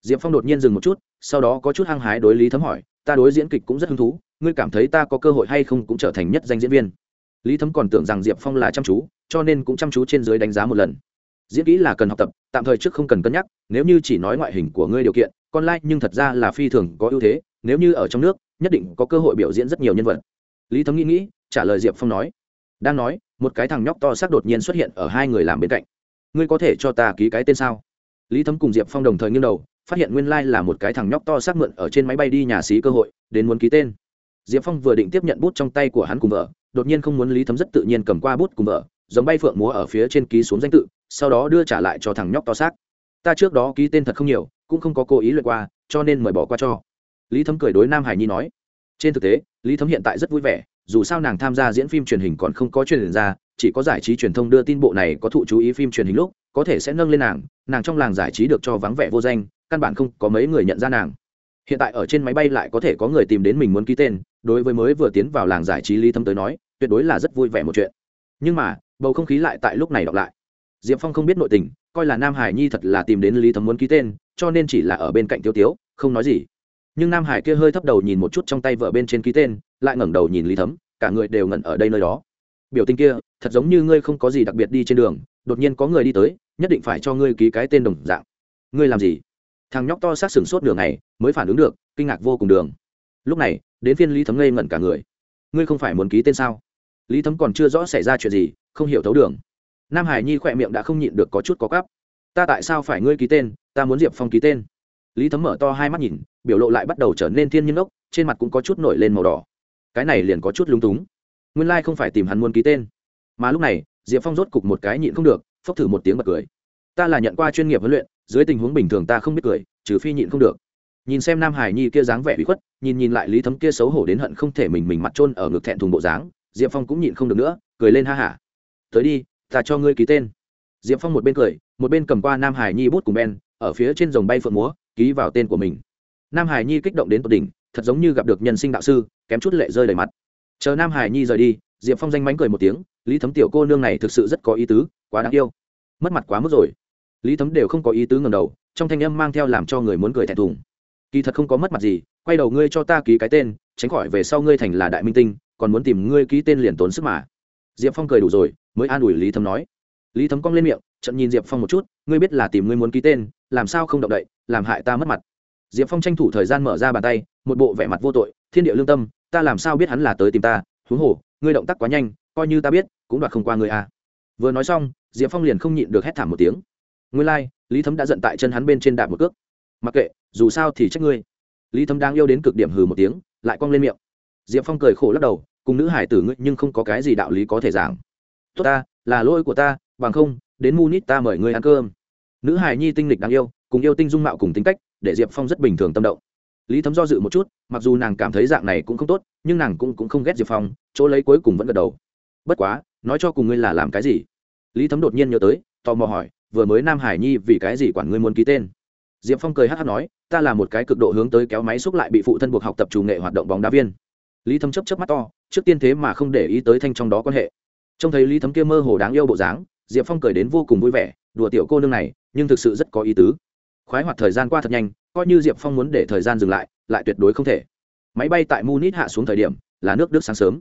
diệp phong đột nhiên dừng một chút, sau đó có chút hăng hái đối lý thấm hỏi, ta đối diễn kịch cũng rất hứng thú, ngươi cảm thấy ta có cơ hội hay không cũng trở thành nhất danh diễn viên? Lý thấm còn tưởng rằng diệp phong là chăm chú, cho nên cũng chăm chú trên dưới đánh giá một lần. Diễn kỹ là cần học tập, tạm thời trước không cần cân nhắc, nếu như chỉ nói ngoại hình của ngươi điều kiện, con lai nhưng thật ra là phi thường có ưu thế, nếu như ở trong nước, nhất định có cơ hội biểu diễn rất nhiều nhân vật. Lý thấm nghĩ nghĩ, trả lời diệp phong nói, đang nói, một cái thằng nhóc to xác đột nhiên xuất hiện ở hai người làm bên cạnh. Ngươi có thể cho ta ký cái tên sao? Lý thấm cùng diệp phong đồng thời nghiêng đầu phát hiện nguyên lai là một cái thằng nhóc to xác mượn ở trên máy bay đi nhà xí cơ hội, đến muốn ký tên. Diệp phong vừa định tiếp nhận bút trong tay của hắn cùng vợ, đột nhiên không muốn lý thấm rất tự nhiên cầm qua bút cùng vợ, giống bay phượng múa ở phía trên ký xuống danh tự, sau đó đưa trả lại cho thằng nhóc to xác. Ta trước đó ký tên thật không nhiều, cũng không có cố ý luyện qua, cho nên mời bỏ qua cho. Lý thấm cười đối nam hải nhi nói. Trên thực tế, lý thấm hiện tại rất vui vẻ, dù sao nàng tham gia diễn phim truyền hình còn không có truyền ra, chỉ có giải trí truyền thông đưa tin bộ này có thụ chú ý phim truyền hình lúc, có thể sẽ nâng lên nàng nàng trong làng giải trí được cho vắng vẻ vô danh căn bản không có mấy người nhận ra nàng. Hiện tại ở trên máy bay lại có thể có người tìm đến mình muốn ký tên, đối với mới vừa tiến vào làng giải trí lý thấm tới nói, tuyệt đối là rất vui vẻ một chuyện. Nhưng mà, bầu không khí lại tại lúc này đọc lại. Diệp phong không biết nội tình, coi là nam hải nhi thật là tìm đến lý thấm muốn ký tên, cho nên chỉ là ở bên cạnh tiêu tiếu, không nói gì. Nhưng nam hải kia hơi thấp đầu nhìn một chút trong tay vợ bên trên ký tên, lại ngẩng đầu nhìn lý thấm, cả người đều ngẩn ở đây nơi đó. Biểu tình kia, thật giống như ngươi không có gì đặc biệt đi trên đường, đột nhiên có người đi tới, nhất định phải cho ngươi ký cái tên đồng dạng. Ngươi làm gì? Thằng nhóc to sát sừng sốt đường này mới phản ứng được, kinh ngạc vô cùng đường. Lúc này, đến phiên lý thấm ngây ngẩn cả người. Ngươi không phải muốn ký tên sao? Lý thấm còn chưa rõ xảy ra chuyện gì, không hiểu thấu đường. Nam hải nhi khỏe miệng đã không nhịn được có chút có cắp. Ta tại sao phải ngươi ký tên? Ta muốn diệp phong ký tên. Lý thấm mở to hai mắt nhìn, biểu lộ lại bắt đầu trở nên thiên nhiên ốc trên mặt cũng có chút nổi lên màu đỏ. Cái này liền có chút lúng túng. Nguyên lai、like、không phải tìm hắn muốn ký tên. Mà lúc này, diệp phong rốt cục một cái nhịn không được, phốc thử một tiếng bật cười ta là nhận qua chuyên nghiệp huấn luyện, dưới tình huống bình thường ta không biết cười, trừ phi nhịn không được. Nhìn xem nam hải nhi kia dáng vẻ bị khuất, nhìn nhìn lại lý thấm kia xấu hổ đến hận không thể mình mình mặt trôn ở ngực thẹn thùng bộ dáng, diệp phong cũng nhịn không được nữa, cười lên ha hả. Tới đi, ta cho ngươi ký tên. Diệp phong một bên cười, một bên cầm qua nam hải nhi bút cùng ben ở phía trên dòng bay phượng múa, ký vào tên của mình. Nam hải nhi kích động đến tột đỉnh, thật giống như gặp được nhân sinh đạo sư, kém chút lệ rơi đầy mặt. Chờ nam hải nhi rời đi, diệp phong danh mánh cười một tiếng, lý thấm tiểu cô nương này thực sự rất có ý tứ, quá đáng yêu. Mất mặt quá mức rồi lý thấm đều không có ý tứ ngầm đầu, trong thanh âm mang theo làm cho người muốn cười thẹn thùng. Kỳ thật không có mất mặt gì, quay đầu ngươi cho ta ký cái tên, tránh khỏi về sau ngươi thành là đại minh tinh, còn muốn tìm ngươi ký tên liền tốn sức mà. Diệp phong cười đủ rồi, mới an ủi lý thấm nói. Lý thấm cong lên miệng trận nhìn diệp phong một chút, ngươi biết là tìm ngươi muốn ký tên, làm sao không động đậy, làm hại ta mất mặt. Diệp phong tranh thủ thời gian mở ra bàn tay, một bộ vẻ mặt vô tội, thiên địa lương tâm, ta làm sao biết hắn là tới tìm ta, huống hồ, ngươi động tác quá nhanh, coi như ta biết, cũng đoạt không qua ngươi à. vừa nói xong, diệp phong liền không nhịn được hét thảm một tiếng ngươi Lai, lý thấm đã giận tại chân hắn bên trên đạp một cước. Mặc kệ dù sao thì trách ngươi. Lý thấm đang yêu đến cực điểm hừ một tiếng lại cong lên miệng. Diệp phong cười khổ lắc đầu cùng nữ hải tử ngươi nhưng không có cái gì đạo lý có thể giảng. Tốt ta là lỗi của ta bằng không đến munit ta mời ngươi ăn cơm. Nữ hải nhi tinh lịch đáng yêu cùng yêu tinh dung mạo cùng tính cách để diệp phong rất bình thường tâm động. Lý thấm do dự một chút mặc dù nàng cảm thấy dạng này cũng không tốt nhưng nàng cũng, cũng không ghét diệp phong chỗ lấy cuối cùng vẫn gật đầu. Bất quá nói cho cùng ngươi là làm cái gì? Lý thấm đột nhiên nhớ tới tò mò hỏi vừa mới nam hải nhi vì cái gì quản ngươi muốn ký tên? Diệp phong cười hát hát nói, ta là một cái cực độ hướng tới kéo máy xúc lại bị phụ thân buộc học tập chủ nghệ hoạt động bóng đá viên. Lý thấm chấp chấp mắt to, trước tiên thế mà không để ý tới thanh trong đó quan hệ. Trông thấy lý thấm kia mơ hồ đáng yêu bộ dáng, diệp phong cười đến vô cùng vui vẻ, đùa tiểu cô nương này, nhưng thực sự rất có ý tứ. Khoái hoạt thời gian qua thật nhanh, coi như diệp phong muốn để thời gian dừng lại lại tuyệt đối không thể. Máy bay tại munich hạ xuống thời điểm, là nước đức sáng sớm.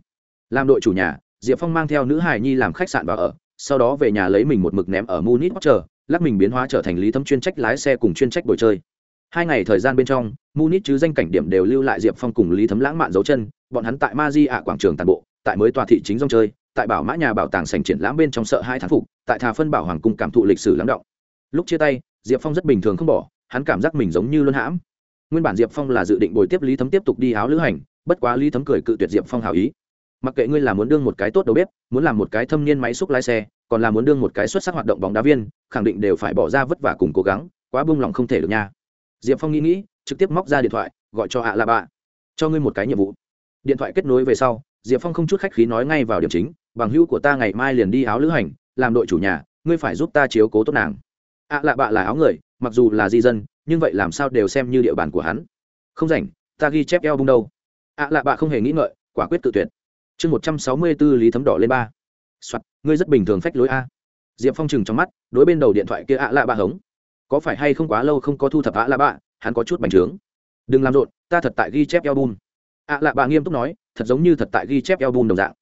Làm đội chủ nhà, diệp phong mang theo nữ hài nhi làm khách sạn vào ở sau đó về nhà lấy mình một mực ném ở munich chờ lắc mình biến hóa trở thành lý thấm chuyên trách lái xe cùng chuyên trách đổi chơi. Hai ngày thời gian bên trong, munich chứ danh cảnh điểm đều lưu lại diệp phong cùng lý thấm lãng mạn dấu chân, bọn hắn tại ma di ạ quảng trường tàn bộ, tại mới tòa thị chính rong chơi, tại bảo mã nhà bảo tàng sành triển lãm bên trong sợ hai tháng phục, tại thà phân bảo hoàng cung cảm thụ lịch sử lắng động. Lúc chia tay, diệp phong rất bình thường không bỏ, hắn cảm giác mình giống như luân hãm. Nguyên bản diệp phong là dự định bồi tiếp lý thấm tiếp tục đi áo lữ hành, bất quá lý thấm cười cự tuyệt diệp phong hào ý mặc kệ ngươi là muốn đương một cái tốt đầu bếp, muốn làm một cái thâm niên máy xúc lái xe, còn là muốn đương một cái xuất sắc hoạt động bóng đá viên, khẳng định đều phải bỏ ra vất vả cùng cố gắng, quá bung lòng không thể được nha. Diệp phong nghĩ nghĩ, trực tiếp móc ra điện thoại, gọi cho ạ à là bạ. Cho ngươi một cái nhiệm vụ. Điện thoại kết nối về sau, diệp phong không chút khách khí nói ngay vào điểm chính, bằng hữu của ta ngày mai liền đi áo lữ hành, làm đội chủ nhà, ngươi phải giúp ta chiếu cố tốt nàng. Ạ à lạ bạ là áo người, mặc dù là di dân, nhưng vậy làm sao đều xem như địa bàn của hắn. Không rảnh, ta ghi chép eo bung đâu. Ạ à lạ bạ không hề nghĩ ngợi, quả quyết tự tuyệt chương một trăm sáu mươi b ố lý thấm đỏ lên ba. Soạt, ngươi rất bình thường phách lối a. Diệp phong chừng trong mắt, đối bên đầu điện thoại kia ạ lạ ba hống. Có phải hay không quá lâu không có thu thập ạ lạ bạ, hắn có chút bành trướng. Đừng làm rộn, ta thật tại ghi chép album. Ạ lạ bạ nghiêm túc nói, thật giống như thật tại ghi chép album đồng dạng.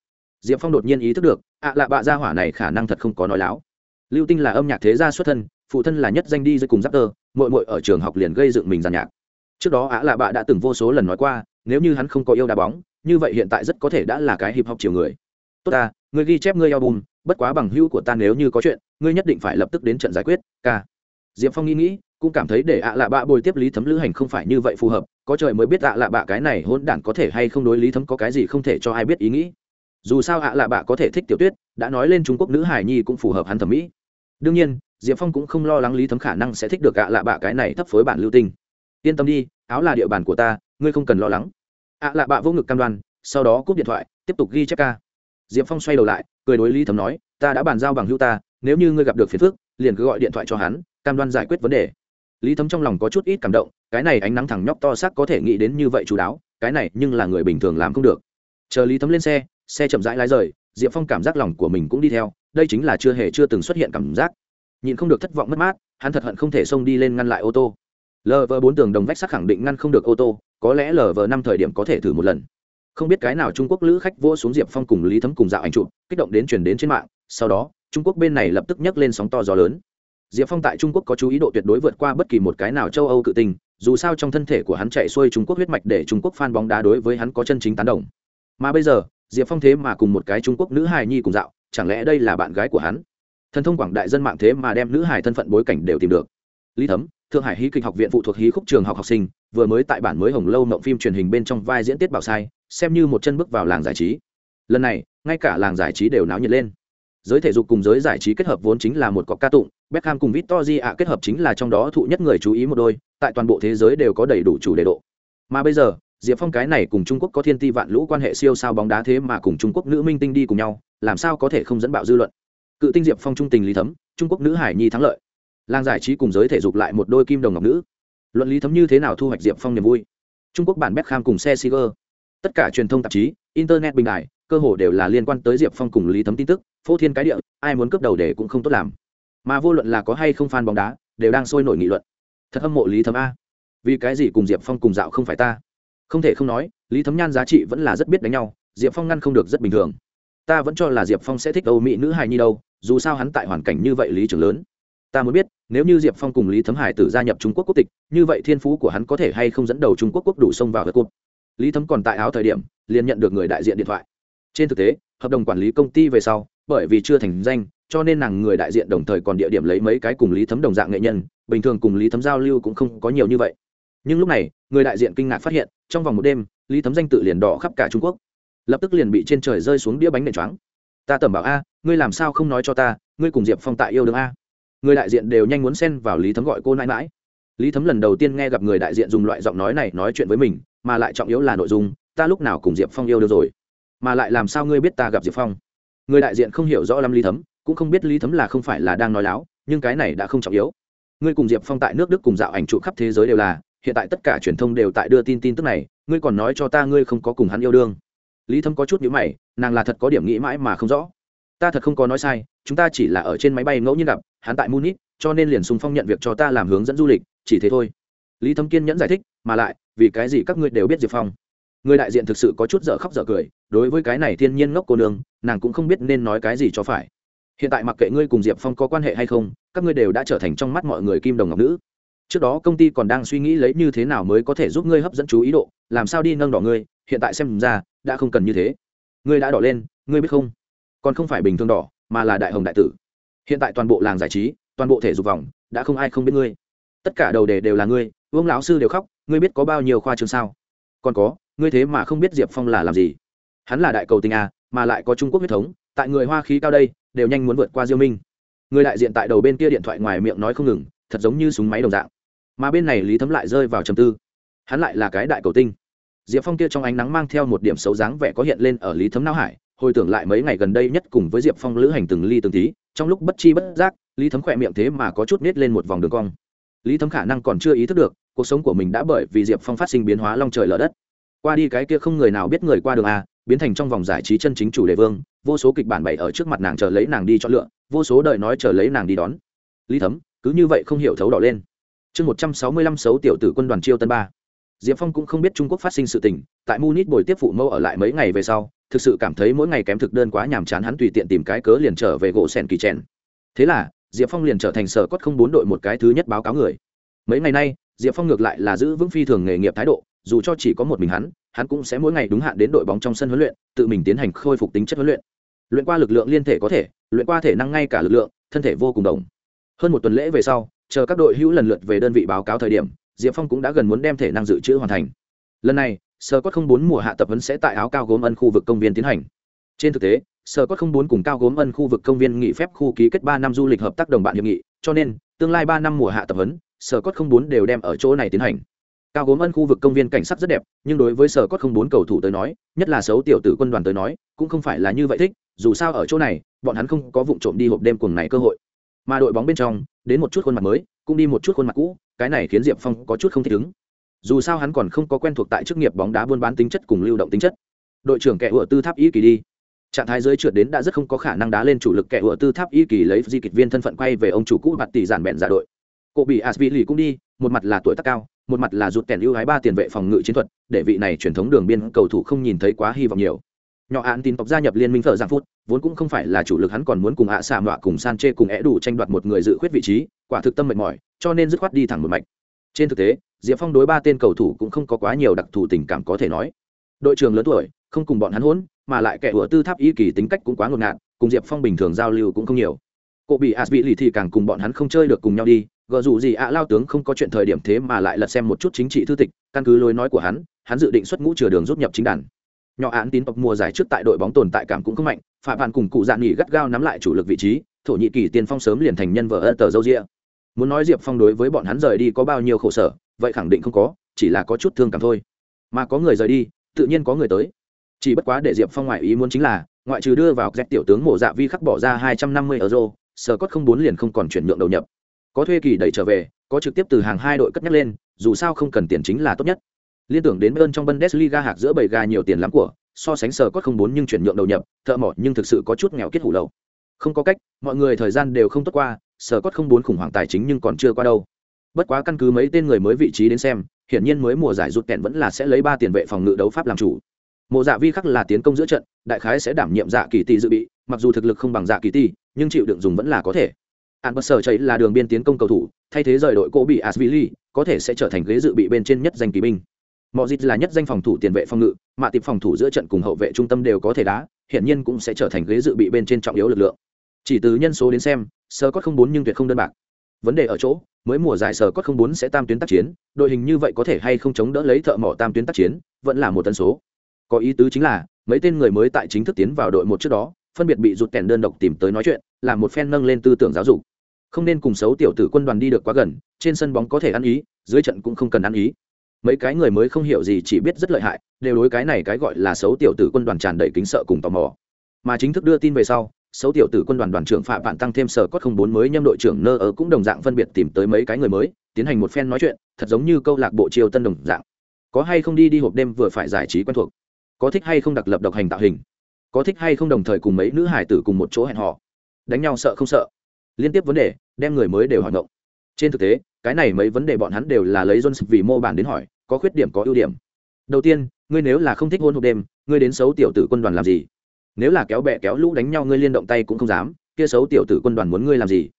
Diệp phong đột nhiên ý thức được, ạ lạ bạ gia hỏa này khả năng thật không có nói láo. Lưu tinh là âm nhạc thế gia xuất thân, phụ thân là nhất danh đi dưới cùng giáp tơ mội mội ở trường học liền gây dựng mình giàn nhạc. Trước đó ạ lạ bạ đã từng vô số lần nói qua nếu như hắn không có yêu đá bóng, như vậy hiện tại rất có thể đã là cái hiệp học chiều người. Tốt ta, người ghi chép ngươi album, bất quá bằng hữu của ta nếu như có chuyện, ngươi nhất định phải lập tức đến trận giải quyết, ca. Diệp phong nghĩ nghĩ, cũng cảm thấy để ạ lạ bạ bồi tiếp lý thấm lữ hành không phải như vậy phù hợp, có trời mới biết ạ lạ bạ cái này hôn đản có thể hay không đối lý thấm có cái gì không thể cho ai biết ý nghĩ. Dù sao ạ lạ bạ có thể thích tiểu tuyết, đã nói lên trung quốc nữ hải nhi cũng phù hợp hắn thẩm mỹ. Đương nhiên, diệp phong cũng không lo lắng lý thấm khả năng sẽ thích được ạ lạ bạ cái này thấp phối bản lưu tinh. Yên tâm đi, áo là địa bàn của ta ngươi không cần lo lắng. ạ lạ bạ vô ngực cam đoan, sau đó cúp điện thoại, tiếp tục ghi chép ca. Diệp phong xoay đầu lại, cười đối lý thấm nói, ta đã bàn giao bằng hữu ta, nếu như ngươi gặp được phiền phức, liền cứ gọi điện thoại cho hắn, cam đoan giải quyết vấn đề. Lý thấm trong lòng có chút ít cảm động, cái này ánh nắng thẳng nhóc to xác có thể nghĩ đến như vậy chú đáo, cái này nhưng là người bình thường làm không được. Chờ lý thấm lên xe xe chậm rãi lái rời, diệp phong cảm giác lòng của mình cũng đi theo, đây chính là chưa hề chưa từng xuất hiện cảm giác. Nhìn không được thất vọng mất mát, hắn thật hận không thể xông đi lên ngăn lại ô tô. Lv bốn tường đồng vách sắc khẳng định ngăn không được ô tô có lẽ lờ vờ năm thời điểm có thể thử một lần. Không biết cái nào trung quốc lữ khách vô xuống diệp phong cùng lý thấm cùng dạo ảnh chụp, kích động đến chuyển đến trên mạng, sau đó, trung quốc bên này lập tức nhấc lên sóng to gió lớn. Diệp phong tại trung quốc có chú ý độ tuyệt đối vượt qua bất kỳ một cái nào châu âu cự tình, dù sao trong thân thể của hắn chạy xuôi trung quốc huyết mạch để trung quốc f a n bóng đá đối với hắn có chân chính tán đồng. Mà bây giờ, diệp phong thế mà cùng một cái trung quốc nữ hài nhi cùng dạo, chẳng lẽ đây là bạn gái của hắn? Thần thông quảng đại dân mạng thế mà đem nữ hài thân phận bối cảnh đều tìm được. Lý thấm thượng hải hí kịch học viện phụ thuộc hí khúc trường học học sinh, vừa mới tại bản mới hồng lâu mộng phim truyền hình bên trong vai diễn tiết bảo sai, xem như một chân bước vào làng giải trí. Lần này, ngay cả làng giải trí đều náo nhiệt lên. Giới thể dục cùng giới giải trí kết hợp vốn chính là một cọc ca tụng, Beckham cùng Victory ạ kết hợp chính là trong đó thụ nhất người chú ý một đôi, tại toàn bộ thế giới đều có đầy đủ chủ đề độ. Mà bây giờ, diệp phong cái này cùng trung quốc có thiên ti vạn lũ quan hệ siêu sao bóng đá thế mà cùng trung quốc nữ minh tinh đi cùng nhau, làm sao có thể không dẫn bạo dư luận? Cự tinh diệp phong trung tình lý thấm, trung quốc nữ hải nhi thắng lợi làng giải trí cùng giới thể dục lại một đôi kim đồng ngọc nữ. Luận lý thấm như thế nào thu hoạch diệp phong niềm vui? Trung quốc bản Beckham cùng xe Siger tất cả truyền thông tạp chí, internet bình đại cơ hồ đều là liên quan tới diệp phong cùng lý thấm tin tức, phô thiên cái địa, ai muốn cướp đầu để cũng không tốt làm. Mà vô luận là có hay không fan bóng đá, đều đang sôi nổi nghị luận. Thật hâm mộ lý thấm a. Vì cái gì cùng diệp phong cùng dạo không phải ta? Không thể không nói, lý thấm nhan giá trị vẫn là rất biết đánh nhau, diệp phong ngăn không được rất bình thường. Ta vẫn cho là diệp phong sẽ thích âu mỹ nữ hài nhi đâu, dù sao hắn tại hoàn cảnh như vậy lý trưởng lớn ta muốn biết, nếu như diệp phong cùng lý thấm hải tử gia nhập trung quốc quốc tịch, như vậy thiên phú của hắn có thể hay không dẫn đầu trung quốc quốc đủ xông vào hợp cúp lý thấm còn tại áo thời điểm, liền nhận được người đại diện điện thoại. Trên thực tế, hợp đồng quản lý công ty về sau, bởi vì chưa thành danh, cho nên nàng người đại diện đồng thời còn địa điểm lấy mấy cái cùng lý thấm đồng dạng nghệ nhân, bình thường cùng lý thấm giao lưu cũng không có nhiều như vậy. Nhưng lúc này, người đại diện kinh ngạc phát hiện, trong vòng một đêm, lý thấm danh tự liền đỏ khắp cả trung quốc. Lập tức liền bị trên trời rơi xuống đĩa bánh nền choáng. Ta tẩm bảo a, ngươi làm sao không nói cho ta, ngươi cùng diệp phong tại yêu đương a? Người đại diện đều nhanh muốn xen vào lý thấm gọi cô nãi mãi lý thấm lần đầu tiên nghe gặp người đại diện dùng loại giọng nói này nói chuyện với mình, mà lại trọng yếu là nội dung, ta lúc nào cùng diệp phong yêu được rồi? Mà lại làm sao ngươi biết ta gặp diệp phong? Người đại diện không hiểu rõ lắm lý thấm, cũng không biết lý thấm là không phải là đang nói láo, nhưng cái này đã không trọng yếu. Ngươi cùng diệp phong tại nước đức cùng dạo ảnh trụ khắp thế giới đều là, hiện tại tất cả truyền thông đều tại đưa tin tin tức này, ngươi còn nói cho ta ngươi không có cùng hắn yêu đương. Lý thấm có chút nhữ mày, nàng là thật có điểm nghĩ mãi mà không rõ. Ta thật không có nói sai, chúng ta chỉ là ở trên máy bay ngẫu nhiên gặp hắn tại munich, cho nên liền sùng phong nhận việc cho ta làm hướng dẫn du lịch, chỉ thế thôi. Lý thâm kiên nhẫn giải thích, mà lại, vì cái gì các ngươi đều biết diệp phong? Người đại diện thực sự có chút dở khóc dở cười, đối với cái này thiên nhiên ngốc cô nương, nàng cũng không biết nên nói cái gì cho phải. Hiện tại mặc kệ ngươi cùng diệp phong có quan hệ hay không, các ngươi đều đã trở thành trong mắt mọi người kim đồng ngọc nữ. Trước đó công ty còn đang suy nghĩ lấy như thế nào mới có thể giúp ngươi hấp dẫn chú ý độ, làm sao đi nâng đỏ ngươi, hiện tại xem ra, đã không cần như thế. Ngươi đã đỏ lên, ngươi biết không? Còn không phải bình thường đỏ, mà là đại hồng đại tử hiện tại toàn bộ làng giải trí, toàn bộ thể dục vòng, đã không ai không biết ngươi. Tất cả đầu đề đều là ngươi, vương lão sư đều khóc, ngươi biết có bao nhiêu khoa trường sao? Còn có, ngươi thế mà không biết diệp phong là làm gì? Hắn là đại cầu tình à? mà lại có trung quốc huyết thống, tại người hoa khí cao đây, đều nhanh muốn vượt qua diêu minh. Người đại diện tại đầu bên kia điện thoại ngoài miệng nói không ngừng, thật giống như súng máy đồng dạng. Mà bên này lý thấm lại rơi vào trầm tư. Hắn lại là cái đại cầu tinh. Diệp phong kia trong ánh nắng mang theo một điểm xấu dáng vẻ có hiện lên ở lý thấm não hải hồi tưởng lại mấy ngày gần đây nhất cùng với diệp phong lữ hành từng ly từng tí, trong lúc bất chi bất giác, lý thấm khỏe miệng thế mà có chút nết lên một vòng đường cong. Lý thấm khả năng còn chưa ý thức được, cuộc sống của mình đã bởi vì diệp phong phát sinh biến hóa long trời lở đất. Qua đi cái kia không người nào biết người qua đường a biến thành trong vòng giải trí chân chính chủ đề vương, vô số kịch bản bày ở trước mặt nàng chờ lấy nàng đi chọn lựa, vô số đời nói chờ lấy nàng đi đón. Lý thấm, cứ như vậy không hiểu thấu đỏ lên. Chương một trăm sáu mươi lăm xấu tiểu tử quân đoàn chiêu tân ba. Diệp phong cũng không biết trung quốc phát sinh sự tình, tại munich bồi tiếp phụ mẫu ở lại mấy ngày về sau thực sự cảm thấy mỗi ngày kém thực đơn quá nhàm chán hắn tùy tiện tìm cái cớ liền trở về gỗ sen kỳ trẻn thế là, diệp phong liền trở thành sở cốt không bốn đội một cái thứ nhất báo cáo người. Mấy ngày nay, diệp phong ngược lại là giữ vững phi thường nghề nghiệp thái độ, dù cho chỉ có một mình hắn hắn cũng sẽ mỗi ngày đúng hạn đến đội bóng trong sân huấn luyện, tự mình tiến hành khôi phục tính chất huấn luyện. Luyện qua lực lượng liên thể có thể, luyện qua thể năng ngay cả lực lượng, thân thể vô cùng đồng. Hơn một tuần lễ về sau, chờ các đội hữu lần lượt về đơn vị báo cáo thời điểm, diệp phong cũng đã gần muốn đem thể năng dự trữ hoàn thành. Lần này sơ cốt không bốn mùa hạ tập huấn sẽ tại áo cao gốm ân khu vực công viên tiến hành. Trên thực tế sở cốt không bốn cùng cao gốm ân khu vực công viên nghị phép khu ký kết ba năm du lịch hợp tác đồng bạn hiệp nghị, cho nên, tương lai ba năm mùa hạ tập huấn sở cốt không bốn đều đem ở chỗ này tiến hành. Cao gốm ân khu vực công viên cảnh sắc rất đẹp, nhưng đối với sở cốt không bốn cầu thủ tới nói, nhất là xấu tiểu tử quân đoàn tới nói, cũng không phải là như vậy thích, dù sao ở chỗ này, bọn hắn không có vụ trộm đi hộp đêm cùng này cơ hội. Mà đội bóng bên trong, đến một chút khuôn mặt mới, cũng đi một chút khuôn mặt cũ, cái này khiến diệp phong có chút không thích ứng dù sao hắn còn không có quen thuộc tại chức nghiệp bóng đá buôn bán tính chất cùng lưu động tính chất. Đội trưởng kẻ ủa tư tháp Y kỳ đi. Trạng thái dưới trượt đến đã rất không có khả năng đá lên chủ lực kẻ ủa tư tháp Y kỳ lấy di kịch viên thân phận quay về ông chủ cũ mặt tỷ giản bẹn giả đội. Cụ bị asvili cũng đi, một mặt là tuổi tác cao, một mặt là rụt kèn ưu hái ba tiền vệ phòng ngự chiến thuật, để vị này truyền thống đường biên cầu thủ không nhìn thấy quá hy vọng nhiều. Nhỏ án tin tộc gia nhập liên minh thợ giang phút, vốn cũng không phải là chủ lực hắn còn muốn cùng ạ xạ mọa cùng san chê cùng é đủ tranh đoạt một người dự khuyết vị trí, quả thực tâm mệt mỏi, cho nên dứt khoát đi thẳng một mạch. Trên thực tế diệp phong đối ba tên cầu thủ cũng không có quá nhiều đặc thù tình cảm có thể nói. Đội trưởng lớn tuổi, không cùng bọn hắn hỗn, mà lại kẻ ủa tư tháp y kỳ tính cách cũng quá ngột ngạt, cùng diệp phong bình thường giao lưu cũng không nhiều. Cụ bị as bị lì thì càng cùng bọn hắn không chơi được cùng nhau đi, gờ dù gì ạ lao tướng không có chuyện thời điểm thế mà lại lật xem một chút chính trị thư tịch, căn cứ lối nói của hắn hắn dự định xuất ngũ chừa đường rút nhập chính đàn. Nhỏ án tín tộc mùa giải trước tại đội bóng tồn tại cảm cũng không mạnh phạm bạn cùng cụ dạn nghỉ gắt gao nắm lại chủ lực vị trí, thổ nhĩ kỳ tiên phong sớm liền thành nhân vợ ân tờ dâu rịa muốn nói diệp phong đối với bọn hắn rời đi có bao nhiêu khổ sở vậy khẳng định không có, chỉ là có chút thương cảm thôi. Mà có người rời đi, tự nhiên có người tới. Chỉ bất quá để diệp phong ngoại ý muốn chính là, ngoại trừ đưa vào dẹp tiểu tướng mộ dạ vi khắc bỏ ra hai trăm năm mươi euro sở cốt không bốn liền không còn chuyển nhượng đầu nhập. Có thuê kỳ đẩy trở về, có trực tiếp từ hàng hai đội cất nhắc lên, dù sao không cần tiền chính là tốt nhất. Liên tưởng đến ơn trong bundesliga hạc giữa bầy gà nhiều tiền lắm của, so sánh sở cốt không bốn nhưng chuyển nhượng đầu nhập, thợ mỏ nhưng thực sự có chút nghèo kết hủ lậu. Không có cách, mọi người thời gian đều không tốt qua sở cốt không bốn khủng hoảng tài chính nhưng còn chưa qua đâu bất quá căn cứ mấy tên người mới vị trí đến xem, hiển nhiên mới mùa giải rút kẹn vẫn là sẽ lấy ba tiền vệ phòng ngự đấu pháp làm chủ. Mộ dạ vi khắc là tiến công giữa trận, đại khái sẽ đảm nhiệm dạ kỳ tỷ dự bị, mặc dù thực lực không bằng dạ kỳ tỷ nhưng chịu đựng dùng vẫn là có thể. Ạn bất sở chạy là đường biên tiến công cầu thủ, thay thế rời đội cô bị asvili có thể sẽ trở thành ghế dự bị bên trên nhất danh kỳ binh. Mọi dịp là nhất danh phòng thủ tiền vệ phòng ngự mạ tịp phòng thủ giữa trận cùng hậu vệ trung tâm đều có thể đá hiện nhiên cũng sẽ trở thành ghế dự bị bên trên trọng yếu lực lượng. Chỉ từ nhân số đến xem, sơ cốt không bốn nhưng tuyệt không đơn bạc. Vấn đề ở chỗ mới mùa giải sở cốt không bốn sẽ tam tuyến tác chiến, đội hình như vậy có thể hay không chống đỡ lấy thợ mỏ tam tuyến tác chiến, vẫn là một tần số. Có ý tứ chính là, mấy tên người mới tại chính thức tiến vào đội một trước đó, phân biệt bị rụt kèn đơn độc tìm tới nói chuyện, làm một phen nâng lên tư tưởng giáo dục. Không nên cùng xấu tiểu tử quân đoàn đi được quá gần, trên sân bóng có thể ăn ý, dưới trận cũng không cần ăn ý. Mấy cái người mới không hiểu gì chỉ biết rất lợi hại, đều đối cái này cái gọi là xấu tiểu tử quân đoàn tràn đầy kính sợ cùng tò mò. Mà chính thức đưa tin về sau xấu tiểu tử quân đoàn đoàn trưởng phạm vạn tăng thêm sở cốt không bốn mới nhâm đội trưởng nơ ở cũng đồng dạng phân biệt tìm tới mấy cái người mới, tiến hành một phen nói chuyện, thật giống như câu lạc bộ triều tân đồng dạng. Có hay không đi đi hộp đêm vừa phải giải trí quen thuộc? Có thích hay không đặc lập độc hành tạo hình? Có thích hay không đồng thời cùng mấy nữ hải tử cùng một chỗ hẹn họ đánh nhau sợ không sợ? Liên tiếp vấn đề, đem người mới đều hỏi ngộng. Trên thực tế, cái này mấy vấn đề bọn hắn đều là lấy jones vì mô bản đến hỏi, có khuyết điểm có ưu điểm. Đầu tiên, ngươi nếu là không thích hôn hộp đêm, ngươi đến xấu tiểu tử quân đoàn làm gì? Nếu là kéo bè kéo lũ đánh nhau ngươi liên động tay cũng không dám, kia xấu tiểu tử quân đoàn muốn ngươi làm gì?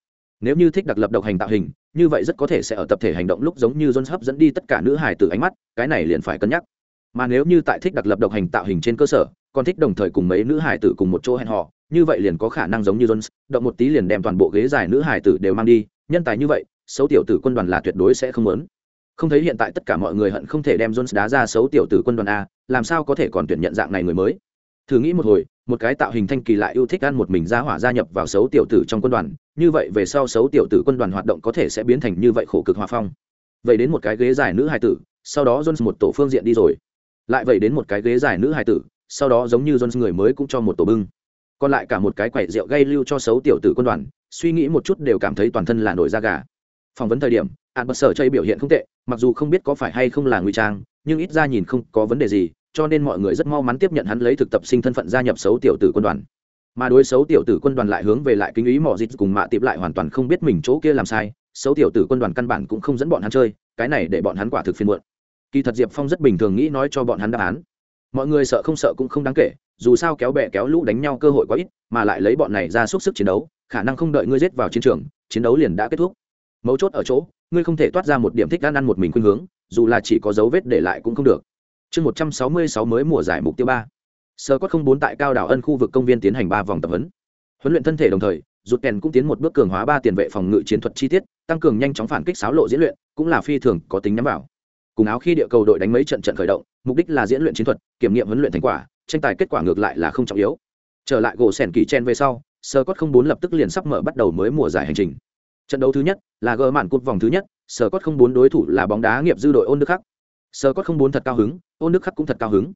Nếu như thích đặc lập độc hành tạo hình, như vậy rất có thể sẽ ở tập thể hành động lúc giống như john hấp dẫn đi tất cả nữ hài từ ánh mắt, cái này liền phải cân nhắc. Mà nếu như tại thích đặc lập độc hành tạo hình trên cơ sở, còn thích đồng thời cùng mấy nữ hài tử cùng một chỗ hẹn họ như vậy liền có khả năng giống như jones, động một tí liền đem toàn bộ ghế dài nữ hài tử đều mang đi, nhân tài như vậy, xấu tiểu tử quân đoàn là tuyệt đối sẽ không lớn không thấy hiện tại tất cả mọi người hận không thể đem jones đá ra xấu tiểu tử quân đoàn a, làm sao có thể còn tuyển nhận dạng này người mới? Thử nghĩ một hồi một cái tạo hình thanh kỳ lại yêu thích ăn một mình ra hỏa gia nhập vào xấu tiểu tử trong quân đoàn, như vậy về sau xấu tiểu tử quân đoàn hoạt động có thể sẽ biến thành như vậy khổ cực hòa phong. Vậy đến một cái ghế dài nữ hài tử, sau đó jones một tổ phương diện đi rồi. Lại vậy đến một cái ghế dài nữ hài tử, sau đó giống như jones người mới cũng cho một tổ bưng. Còn lại cả một cái quẻ rượu gây lưu cho xấu tiểu tử quân đoàn, suy nghĩ một chút đều cảm thấy toàn thân là nổi da gà. Phỏng vấn thời điểm ạn bật sở chơi biểu hiện không tệ, mặc dù không biết có phải hay không là ngụy trang, nhưng ít ra nhìn không có vấn đề gì cho nên mọi người rất mau mắn tiếp nhận hắn lấy thực tập sinh thân phận gia nhập xấu tiểu tử quân đoàn. Mà đối xấu tiểu tử quân đoàn lại hướng về lại kinh ý mỏ dịch cùng mạ tiệp lại hoàn toàn không biết mình chỗ kia làm sai. Xấu tiểu tử quân đoàn căn bản cũng không dẫn bọn hắn chơi, cái này để bọn hắn quả thực phiên muộn. Kỳ thật diệp phong rất bình thường nghĩ nói cho bọn hắn đáp án. Mọi người sợ không sợ cũng không đáng kể, dù sao kéo bè kéo lũ đánh nhau cơ hội quá ít, mà lại lấy bọn này ra xúc sức chiến đấu, khả năng không đợi ngươi giết vào chiến trường, chiến đấu liền đã kết thúc. Mấu chốt ở chỗ, ngươi không thể toát ra một điểm thích ăn ăn một mình khuynh hướng, dù là chỉ có dấu vết để lại cũng không được chương một trăm sáu mươi sáu mới mùa giải mục tiêu ba. Sơ cốt không bốn tại cao đảo ân khu vực công viên tiến hành ba vòng tập huấn. Huấn luyện thân thể đồng thời, rụt kèn cũng tiến một bước cường hóa ba tiền vệ phòng ngự chiến thuật chi tiết, tăng cường nhanh chóng phản kích sáo lộ diễn luyện, cũng là phi thường có tính nhắm vào. Cùng áo khi địa cầu đội đánh mấy trận trận khởi động, mục đích là diễn luyện chiến thuật, kiểm nghiệm huấn luyện thành quả, tranh tài kết quả ngược lại là không trọng yếu. Trở lại gỗ sèn kỳ chen về sau, sơ cốt không bốn lập tức liền sắp mở bắt đầu mới mùa giải hành trình. Trận đấu thứ nhất là gỡ mạn cột vòng thứ nhất, sơ cốt không bốn đối thủ là bóng đá nghiệp dư đội ôn đức khắc sơ cốt không bốn thật cao hứng ôn đức khắc cũng thật cao hứng.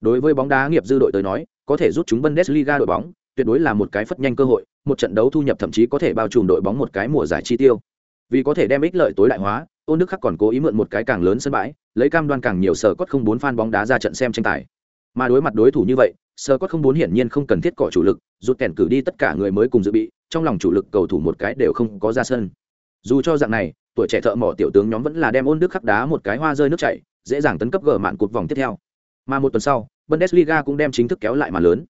Đối với bóng đá nghiệp dư đội tới nói, có thể rút chúng bundesliga đội bóng, tuyệt đối là một cái phất nhanh cơ hội, một trận đấu thu nhập thậm chí có thể bao trùm đội bóng một cái mùa giải chi tiêu. Vì có thể đem ích lợi tối đại hóa ôn đức khắc còn cố ý mượn một cái càng lớn sân bãi, lấy cam đoan càng nhiều sờ cốt không bốn fan bóng đá ra trận xem tranh tài. Mà đối mặt đối thủ như vậy sờ cốt không bốn hiển nhiên không cần thiết cỏ chủ lực, rút kèn cử đi tất cả người mới cùng dự bị, trong lòng chủ lực cầu thủ một cái đều không có ra sân. Dù cho dạng này, tuổi trẻ thợ mỏ tiểu tướng nhóm vẫn là đem ôn đức khắc đá một cái hoa rơi nước chảy dễ dàng tấn cấp gỡ mạn cột vòng tiếp theo mà một tuần sau bundesliga cũng đem chính thức kéo lại mà lớn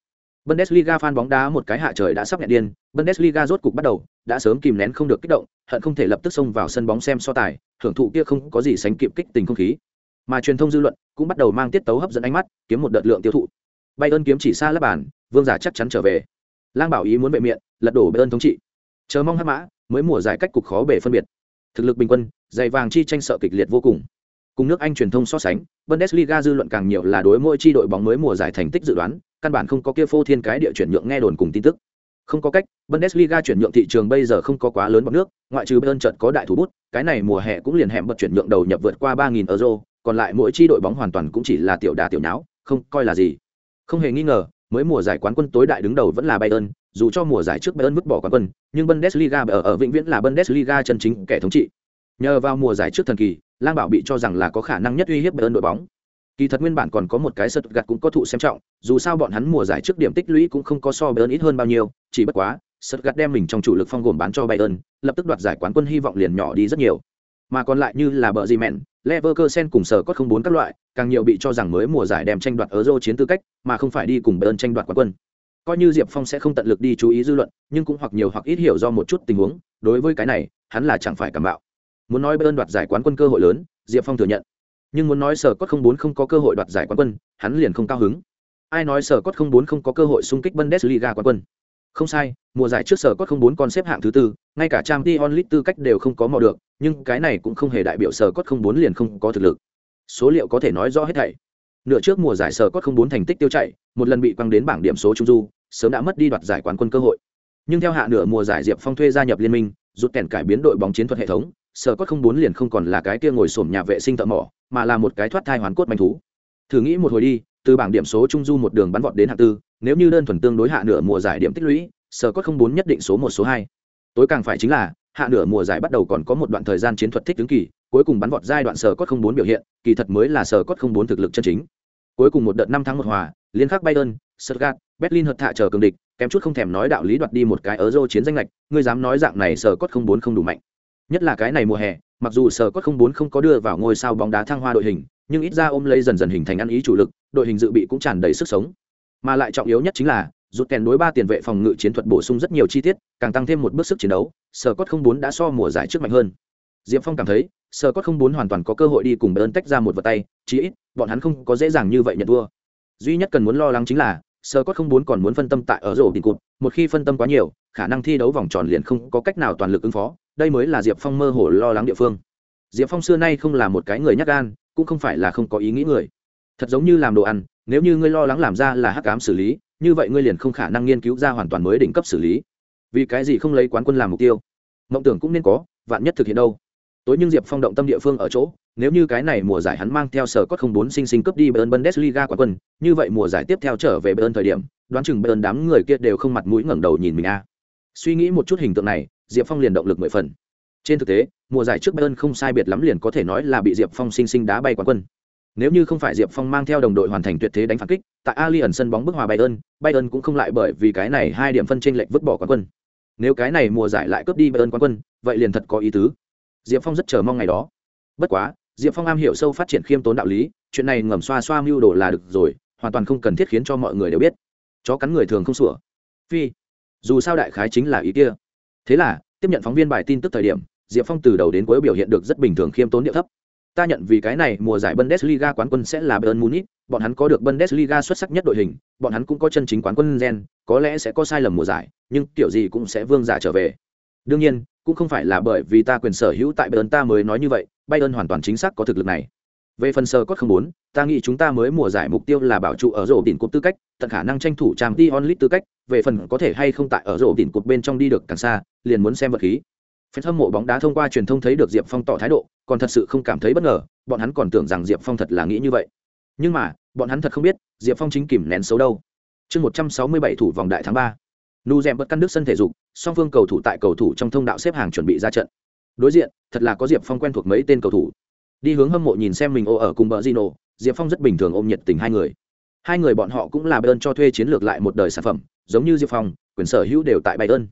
Bundesliga fan bóng đá một cái hạ trời đã sắp nhẹ điên, Bundesliga rốt cục bắt đầu, đã sớm kìm nén không được kích động, hận không thể lập tức xông vào sân bóng xem so tài, thưởng thụ kia không có gì sánh kịp kích tình không khí. Mà truyền thông dư luận cũng bắt đầu mang tiết tấu hấp dẫn ánh mắt, kiếm một đợt lượng tiêu thụ. Bayern kiếm chỉ xa lớp bàn, vương giả chắc chắn trở về. Lang bảo ý muốn bệ miệng, lật đổ Bayern thống trị. Chờ mong hắc mã, mới mùa giải cách cục khó bề phân biệt. Thực lực bình quân, dày vàng chi tranh sợ kịch liệt vô cùng. Cùng nước Anh truyền thông so sánh, Bundesliga dư luận càng nhiều là đối mỗi chi đội bóng mới mùa giải thành tích dự đoán, căn bản không có kia phô thiên cái địa chuyển nhượng nghe đồn cùng tin tức. Không có cách, Bundesliga chuyển nhượng thị trường bây giờ không có quá lớn bằng nước, ngoại trừ Bayern trận có đại thủ bút, cái này mùa hè cũng liền hẻm bật chuyển nhượng đầu nhập vượt qua 3000 euro, còn lại mỗi chi đội bóng hoàn toàn cũng chỉ là tiểu đà tiểu nháo, không coi là gì. Không hề nghi ngờ, mới mùa giải quán quân tối đại đứng đầu vẫn là Bayern, dù cho mùa giải trước Bayern vứt bỏ quán quân, nhưng Bundesliga ở ở vĩnh viễn là Bundesliga chân chính kẻ thống trị. Nhờ vào mùa giải trước thần kỳ, Lang Bảo bị cho rằng là có khả năng nhất uy hiếp Bayern đội bóng. Kỳ thật nguyên bản còn có một cái sật gạt cũng có thụ xem trọng, dù sao bọn hắn mùa giải trước điểm tích lũy cũng không có so Bayern ít hơn bao nhiêu, chỉ bất quá, sật gạt đem mình trong chủ lực phong gồm bán cho Bayern, lập tức đoạt giải quán quân hy vọng liền nhỏ đi rất nhiều. Mà còn lại như là bợ gì mẹn, Leverkusen cùng sở có không bốn các loại, càng nhiều bị cho rằng mới mùa giải đem tranh đoạt Euro chiến tư cách, mà không phải đi cùng Bayern tranh đoạt quán quân. Coi như Diệp Phong sẽ không tận lực đi chú ý dư luận, nhưng cũng hoặc nhiều hoặc ít hiểu do một chút tình huống, đối với cái này, hắn là chẳng phải cảm mạo. Muốn nói Bayern đoạt giải quán quân cơ hội lớn, Diệp Phong thừa nhận. Nhưng muốn nói sở cốt không bốn không có cơ hội đoạt giải quán quân hắn liền không cao hứng. Ai nói sở cốt không bốn không có cơ hội xung kích bundesliga quán quân? Không sai mùa giải trước sở cốt không bốn còn xếp hạng thứ tư ngay cả trang t onlit tư cách đều không có mò được nhưng cái này cũng không hề đại biểu sở cốt không bốn liền không có thực lực. Số liệu có thể nói rõ hết thảy. Nửa trước mùa giải sở cốt không bốn thành tích tiêu chạy một lần bị quăng đến bảng điểm số trung du sớm đã mất đi đoạt giải quán quân cơ hội. Nhưng theo hạ nửa mùa giải diệp phong thuê gia nhập liên minh rút kèn cải biến đội bóng chiến thuật hệ thống sở cốt không bốn liền không còn là cái kia ngồi sổm nhà vệ sinh thợ mỏ, mà là một cái thoát thai hoàn cốt manh thú. Thử nghĩ một hồi đi, từ bảng điểm số trung du một đường bắn vọt đến hạng tư, nếu như đơn thuần tương đối hạ nửa mùa giải điểm tích lũy, sở cốt không bốn nhất định số một, số hai. Tối càng phải chính là, hạ nửa mùa giải bắt đầu còn có một đoạn thời gian chiến thuật thích ứng kỳ, cuối cùng bắn vọt giai đoạn sở cốt không bốn biểu hiện, kỳ thật mới là sở cốt không bốn thực lực chân chính. Cuối cùng một đợt năm tháng một hòa, liên khắc bayern, stuttgart, berlin hợt thạ chờ cường địch, kém chút không thèm nói đạo lý đoạt đi một cái ở chiến danh lệch, ngươi dám nói dạng này sở cốt không bốn không đủ mạnh nhất là cái này mùa hè, mặc dù sở cốt không bốn không có đưa vào ngôi sao bóng đá thăng hoa đội hình, nhưng ít ra ôm lấy dần dần hình thành ăn ý chủ lực, đội hình dự bị cũng tràn đầy sức sống. Mà lại trọng yếu nhất chính là, rút kèn đối ba tiền vệ phòng ngự chiến thuật bổ sung rất nhiều chi tiết, càng tăng thêm một bước sức chiến đấu, sở cốt không bốn đã so mùa giải trước mạnh hơn. Diệp phong cảm thấy, sở cốt không bốn hoàn toàn có cơ hội đi cùng bern tách ra một vật tay, chí ít, bọn hắn không có dễ dàng như vậy nhận thua. Duy nhất cần muốn lo lắng chính là, sở cốt không bốn còn muốn phân tâm tại ở rổ tiền cụt một khi phân tâm quá nhiều, khả năng thi đấu vòng tròn liền không có cách nào toàn lực ứng phó đây mới là diệp phong mơ hồ lo lắng địa phương. Diệp phong xưa nay không là một cái người nhắc gan, cũng không phải là không có ý nghĩ người. Thật giống như làm đồ ăn, nếu như ngươi lo lắng làm ra là hắc cám xử lý, như vậy ngươi liền không khả năng nghiên cứu ra hoàn toàn mới đỉnh cấp xử lý. Vì cái gì không lấy quán quân làm mục tiêu? Mộng tưởng cũng nên có, vạn nhất thực hiện đâu? Tối nhưng diệp phong động tâm địa phương ở chỗ, nếu như cái này mùa giải hắn mang theo sở cốt không bốn sinh sinh cướp đi bern bundesliga quán quân, như vậy mùa giải tiếp theo trở về bern thời điểm, đoán chừng bern đám người kia đều không mặt mũi ngẩng đầu nhìn mình a suy nghĩ một chút hình tượng này, diệp phong liền động lực mười phần. Trên thực tế, mùa giải trước bayern không sai biệt lắm liền có thể nói là bị diệp phong sinh sinh đá bay quán quân. Nếu như không phải diệp phong mang theo đồng đội hoàn thành tuyệt thế đánh phản kích, tại ali ẩn sân bóng bức hòa bayern bayern cũng không lại bởi vì cái này hai điểm phân tranh lệch vứt bỏ quán quân. Nếu cái này mùa giải lại cướp đi bayern quán quân, vậy liền thật có ý tứ. Diệp phong rất chờ mong ngày đó. Bất quá, diệp phong am hiểu sâu phát triển khiêm tốn đạo lý, chuyện này ngầm xoa xoa mưu đồ là được rồi, hoàn toàn không cần thiết khiến cho mọi người đều biết. Chó cắn người thường không sủa. Phi dù sao đại khái chính là ý kia. Thế là, tiếp nhận phóng viên bài tin tức thời điểm, diệp phong từ đầu đến cuối biểu hiện được rất bình thường khiêm tốn địa thấp. Ta nhận vì cái này mùa giải bundesliga quán quân sẽ là bayern munich, bọn hắn có được bundesliga xuất sắc nhất đội hình, bọn hắn cũng có chân chính quán quân gen, có lẽ sẽ có sai lầm mùa giải, nhưng kiểu gì cũng sẽ vương giả trở về. Đương nhiên, cũng không phải là bởi vì ta quyền sở hữu tại bayern ta mới nói như vậy, bayern hoàn toàn chính xác có thực lực này. Về phần sơ cốt không bốn ta nghĩ chúng ta mới mùa giải mục tiêu là bảo trụ ở rổ đỉnh cúp tư cách, tận khả năng tranh thủ trang t onlit tư cách về phần có thể hay không tại ở rổ đỉnh cúp bên trong đi được càng xa liền muốn xem vật khí Fan hâm mộ bóng đá thông qua truyền thông thấy được Diệp Phong tỏ thái độ, còn thật sự không cảm thấy bất ngờ, bọn hắn còn tưởng rằng Diệp Phong thật là nghĩ như vậy. Nhưng mà, bọn hắn thật không biết, Diệp Phong chính kìm nén xấu đâu. Chương 167 thủ vòng đại tháng 3. Nu Dệm bật căn đức sân thể dục, song phương cầu thủ tại cầu thủ trong thông đạo xếp hàng chuẩn bị ra trận. Đối diện, thật là có Diệp Phong quen thuộc mấy tên cầu thủ. Đi hướng hâm mộ nhìn xem mình ô ở cùng bờ Gino, Diệp Phong rất bình thường ôm nhiệt tình hai người. Hai người bọn họ cũng là bên cho thuê chiến lược lại một đời sản phẩm, giống như Diệp Phong, quyền sở hữu đều tại Bayern.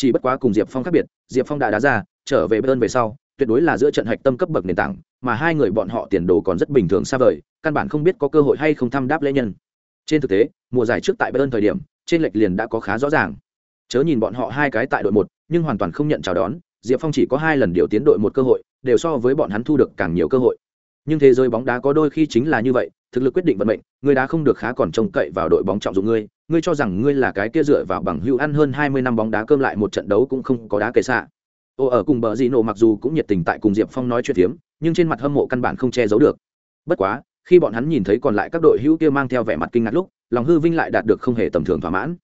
Chỉ bất quá cùng diệp phong khác biệt diệp phong đã đá ra trở về bayern về sau tuyệt đối là giữa trận hạch tâm cấp bậc nền tảng mà hai người bọn họ tiền đồ còn rất bình thường xa vời căn bản không biết có cơ hội hay không thăm đáp lễ nhân. Trên thực tế mùa giải trước tại bayern thời điểm trên lệch liền đã có khá rõ ràng. Chớ nhìn bọn họ hai cái tại đội một nhưng hoàn toàn không nhận chào đón diệp phong chỉ có hai lần điều tiến đội một cơ hội đều so với bọn hắn thu được càng nhiều cơ hội nhưng thế giới bóng đá có đôi khi chính là như vậy, thực lực quyết định vận mệnh, người đá không được khá còn trông cậy vào đội bóng trọng dụng ngươi ngươi cho rằng ngươi là cái kia dựa vào bằng hữu ăn hơn hai mươi năm bóng đá cơm lại một trận đấu cũng không có đá kể xạ ô, ở cùng bờ dị nổ mặc dù cũng nhiệt tình tại cùng diệp phong nói chuyện phiếm, nhưng trên mặt hâm mộ căn bản không che giấu được. Bất quá, khi bọn hắn nhìn thấy còn lại các đội hữu kia mang theo vẻ mặt kinh ngạc lúc, lòng hư vinh lại đạt được không hề tầm thường thỏa mãn.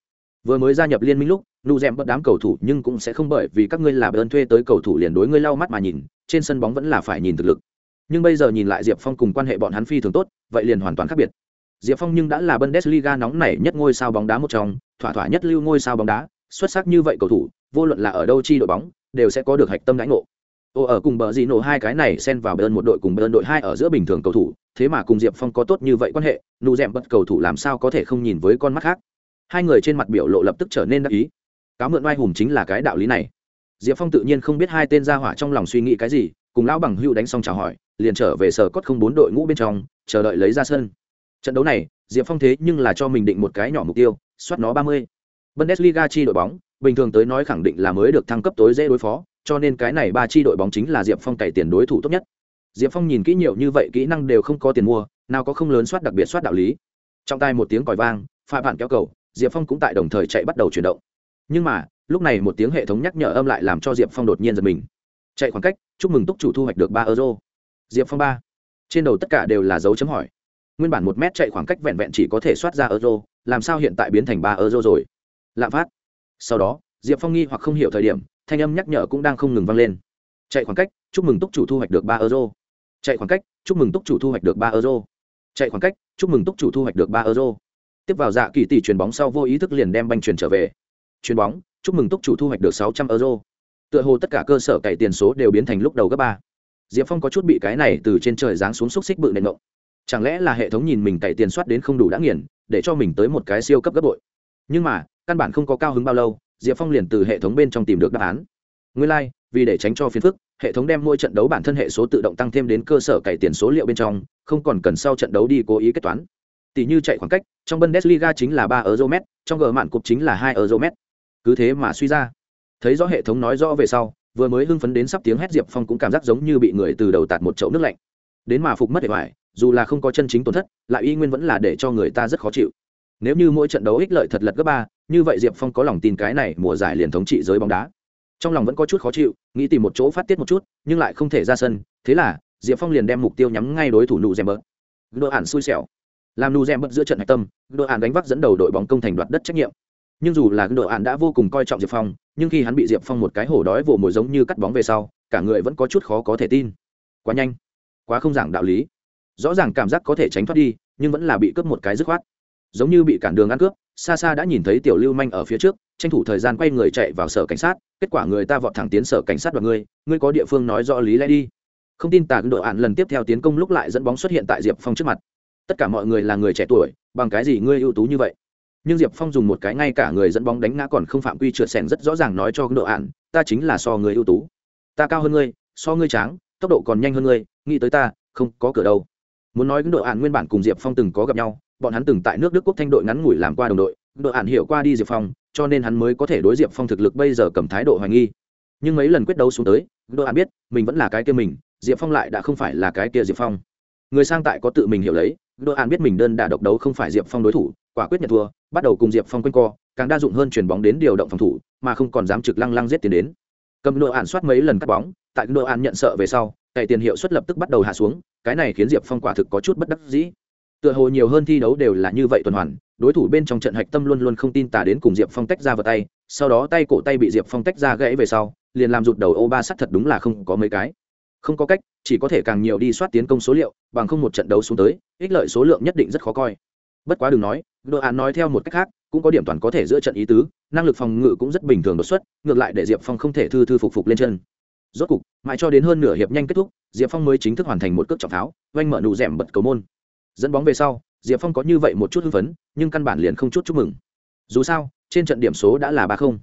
Vừa mới gia nhập liên minh lúc nu rèm bất đám cầu thủ nhưng cũng sẽ không bởi vì các ngươi là ơn thuê tới cầu thủ liền đối ngươi lau mắt mà nhìn, trên sân bóng vẫn là phải nhìn thực lực nhưng bây giờ nhìn lại diệp phong cùng quan hệ bọn hắn phi thường tốt vậy liền hoàn toàn khác biệt diệp phong nhưng đã là bundesliga nóng nảy nhất ngôi sao bóng đá một trong thỏa thỏa nhất lưu ngôi sao bóng đá xuất sắc như vậy cầu thủ vô luận là ở đâu chi đội bóng đều sẽ có được hạch tâm đánh ngộ Ô ở cùng bờ gì nổ hai cái này xen vào bên một đội cùng bên đội hai ở giữa bình thường cầu thủ, thế mà cùng Diệp Phong có tốt như vậy quan hệ, nụ dẹm bất cầu thủ làm sao có thể không nhìn với con mắt khác. Hai người trên mặt biểu lộ lập tức trở nên đắc ý. Cáo mượn oai hùng chính là cái đạo lý này. Diệp Phong tự nhiên không biết hai tên gia hỏa trong lòng suy nghĩ cái gì, cùng lão bằng hưu đánh xong chào hỏi, liền trở về sở cốt không bốn đội ngũ bên trong, chờ đợi lấy ra sân. Trận đấu này, Diệp Phong thế nhưng là cho mình định một cái nhỏ mục tiêu, soát nó ba mươi. Bundesliga chi đội bóng, bình thường tới nói khẳng định là mới được thăng cấp tối dễ đối phó, cho nên cái này ba chi đội bóng chính là diệp phong cày tiền đối thủ tốt nhất diệp phong nhìn kỹ nhiều như vậy kỹ năng đều không có tiền mua nào có không lớn soát đặc biệt soát đạo lý trong tai một tiếng còi vang pha bạn kéo cầu diệp phong cũng tại đồng thời chạy bắt đầu chuyển động nhưng mà lúc này một tiếng hệ thống nhắc nhở âm lại làm cho diệp phong đột nhiên giật mình chạy khoảng cách chúc mừng túc chủ thu hoạch được ba euro. Diệp phong ba. Trên đầu tất cả đều là dấu chấm hỏi. Nguyên bản một mét chạy khoảng cách vẹn vẹn chỉ có thể soát ra euro, làm sao hiện tại biến thành ba euro rồi? Lạm phát. Sau đó, diệp phong nghi hoặc không hiểu thời điểm, thanh âm nhắc nhở cũng đang không ngừng vang lên. Chạy khoảng cách, chúc mừng túc chủ thu hoạch được ba euro. Chạy khoảng cách, chúc mừng túc chủ thu hoạch được ba euro. Chạy khoảng cách, chúc mừng túc chủ thu hoạch được ba euro. Tiếp vào dạ kỳ tỷ chuyền bóng sau vô ý thức liền đem banh chuyền trở về. Chuyền bóng, chúc mừng túc chủ thu hoạch được sáu trăm euro tựa hồ tất cả cơ sở cày tiền số đều biến thành lúc đầu gấp ba. Diệp phong có chút bị cái này từ trên trời giáng xuống xúc xích bự nện ngộng. Chẳng lẽ là hệ thống nhìn mình cày tiền soát đến không đủ đã nghiền để cho mình tới một cái siêu cấp gấp bội? Nhưng mà căn bản không có cao hứng bao lâu diệp phong liền từ hệ thống bên trong tìm được đáp án. Nguyên lai、like, vì để tránh cho phiền phức hệ thống đem mỗi trận đấu bản thân hệ số tự động tăng thêm đến cơ sở cày tiền số liệu bên trong không còn cần sau trận đấu đi cố ý kết toán. Tỷ như chạy khoảng cách trong bundesliga chính là ba euro m trong gờ mạn cục chính là hai euro m cứ thế mà suy ra thấy rõ hệ thống nói rõ về sau, vừa mới hưng phấn đến sắp tiếng hét diệp phong cũng cảm giác giống như bị người từ đầu tạt một chậu nước lạnh. Đến mà phục mất để hoài, dù là không có chân chính tổn thất, lại y nguyên vẫn là để cho người ta rất khó chịu. Nếu như mỗi trận đấu ích lợi thật lật gấp ba, như vậy diệp phong có lòng tin cái này mùa giải liền thống trị giới bóng đá. Trong lòng vẫn có chút khó chịu, nghĩ tìm một chỗ phát tiết một chút, nhưng lại không thể ra sân, thế là, diệp phong liền đem mục tiêu nhắm ngay đối thủ nụ rèm bớt. Đội ản xui xẻo. Làm nụ rèm bớt giữa trận hạch tâm đội ản đánh vác dẫn đầu đội bóng công thành đoạt đất trách nhiệm. Nhưng dù là đội ản đã vô cùng coi trọng diệp phong nhưng khi hắn bị diệp phong một cái hổ đói vồ mồi giống như cắt bóng về sau, cả người vẫn có chút khó có thể tin. Quá nhanh, quá không giảng đạo lý. Rõ ràng cảm giác có thể tránh thoát đi, nhưng vẫn là bị cướp một cái dứt khoát. Giống như bị cản đường ăn cướp, xa xa đã nhìn thấy tiểu lưu manh ở phía trước, tranh thủ thời gian quay người chạy vào sở cảnh sát, kết quả người ta vọt thẳng tiến sở cảnh sát và ngươi ngươi có địa phương nói rõ lý lẽ đi. Không tin tạc đội ạn lần tiếp theo tiến công lúc lại dẫn bóng xuất hiện tại diệp phong trước mặt. Tất cả mọi người là người trẻ tuổi, bằng cái gì ngươi ưu tú như vậy? Nhưng diệp phong dùng một cái ngay cả người dẫn bóng đánh ngã còn không phạm quy trượt sẻn rất rõ ràng nói cho đội ạn, ta chính là so người ưu tú. Ta cao hơn ngươi, so ngươi tráng, tốc độ còn nhanh hơn ngươi, nghĩ tới ta, không có cửa đâu. Muốn nói đội ạn nguyên bản cùng diệp phong từng có gặp nhau, bọn hắn từng tại nước đức quốc thanh đội ngắn ngủi làm qua đồng đội đội ạn hiểu qua đi diệp phong, cho nên hắn mới có thể đối diệp phong thực lực bây giờ cầm thái độ hoài nghi. Nhưng mấy lần quyết đấu xuống tới đội ạn biết, mình vẫn là cái kia mình, diệp phong lại đã không phải là cái kia diệp phong. Người sang tại có tự mình hiểu lấy đội ạn biết mình đơn đả độc đấu không phải diệp phong đối thủ, quả quyết nhận thua bắt đầu cùng diệp phong quanh co, càng đa dụng hơn chuyển bóng đến điều động phòng thủ, mà không còn dám trực lăng lăng giết tiền đến. Cầm đội ạn soát mấy lần cắt bóng, tại đội ạn nhận sợ về sau, cày tiền hiệu suất lập tức bắt đầu hạ xuống, cái này khiến diệp phong quả thực có chút bất đắc dĩ. Tựa hồ nhiều hơn thi đấu đều là như vậy tuần hoàn, đối thủ bên trong trận hạch tâm luôn luôn không tin tả đến cùng diệp phong tách ra vào tay, sau đó tay cổ tay bị diệp phong tách ra gãy về sau, liền làm rụt đầu ô ba sắt thật đúng là không có mấy cái. Không có cách, chỉ có thể càng nhiều đi soát tiến công số liệu, bằng không một trận đấu xuống tới, ích lợi số lượng nhất định rất khó coi bất quá đừng nói đội án nói theo một cách khác, cũng có điểm toàn có thể giữa trận ý tứ, năng lực phòng ngự cũng rất bình thường đột xuất, ngược lại để diệp phong không thể thư thư phục phục lên chân. Rốt cục, mãi cho đến hơn nửa hiệp nhanh kết thúc, diệp phong mới chính thức hoàn thành một cước trọng tháo oanh mở nụ rẻm bật cầu môn. Dẫn bóng về sau, diệp phong có như vậy một chút hưng phấn, nhưng căn bản liền không chút chúc mừng. Dù sao, trên trận điểm số đã là ba không.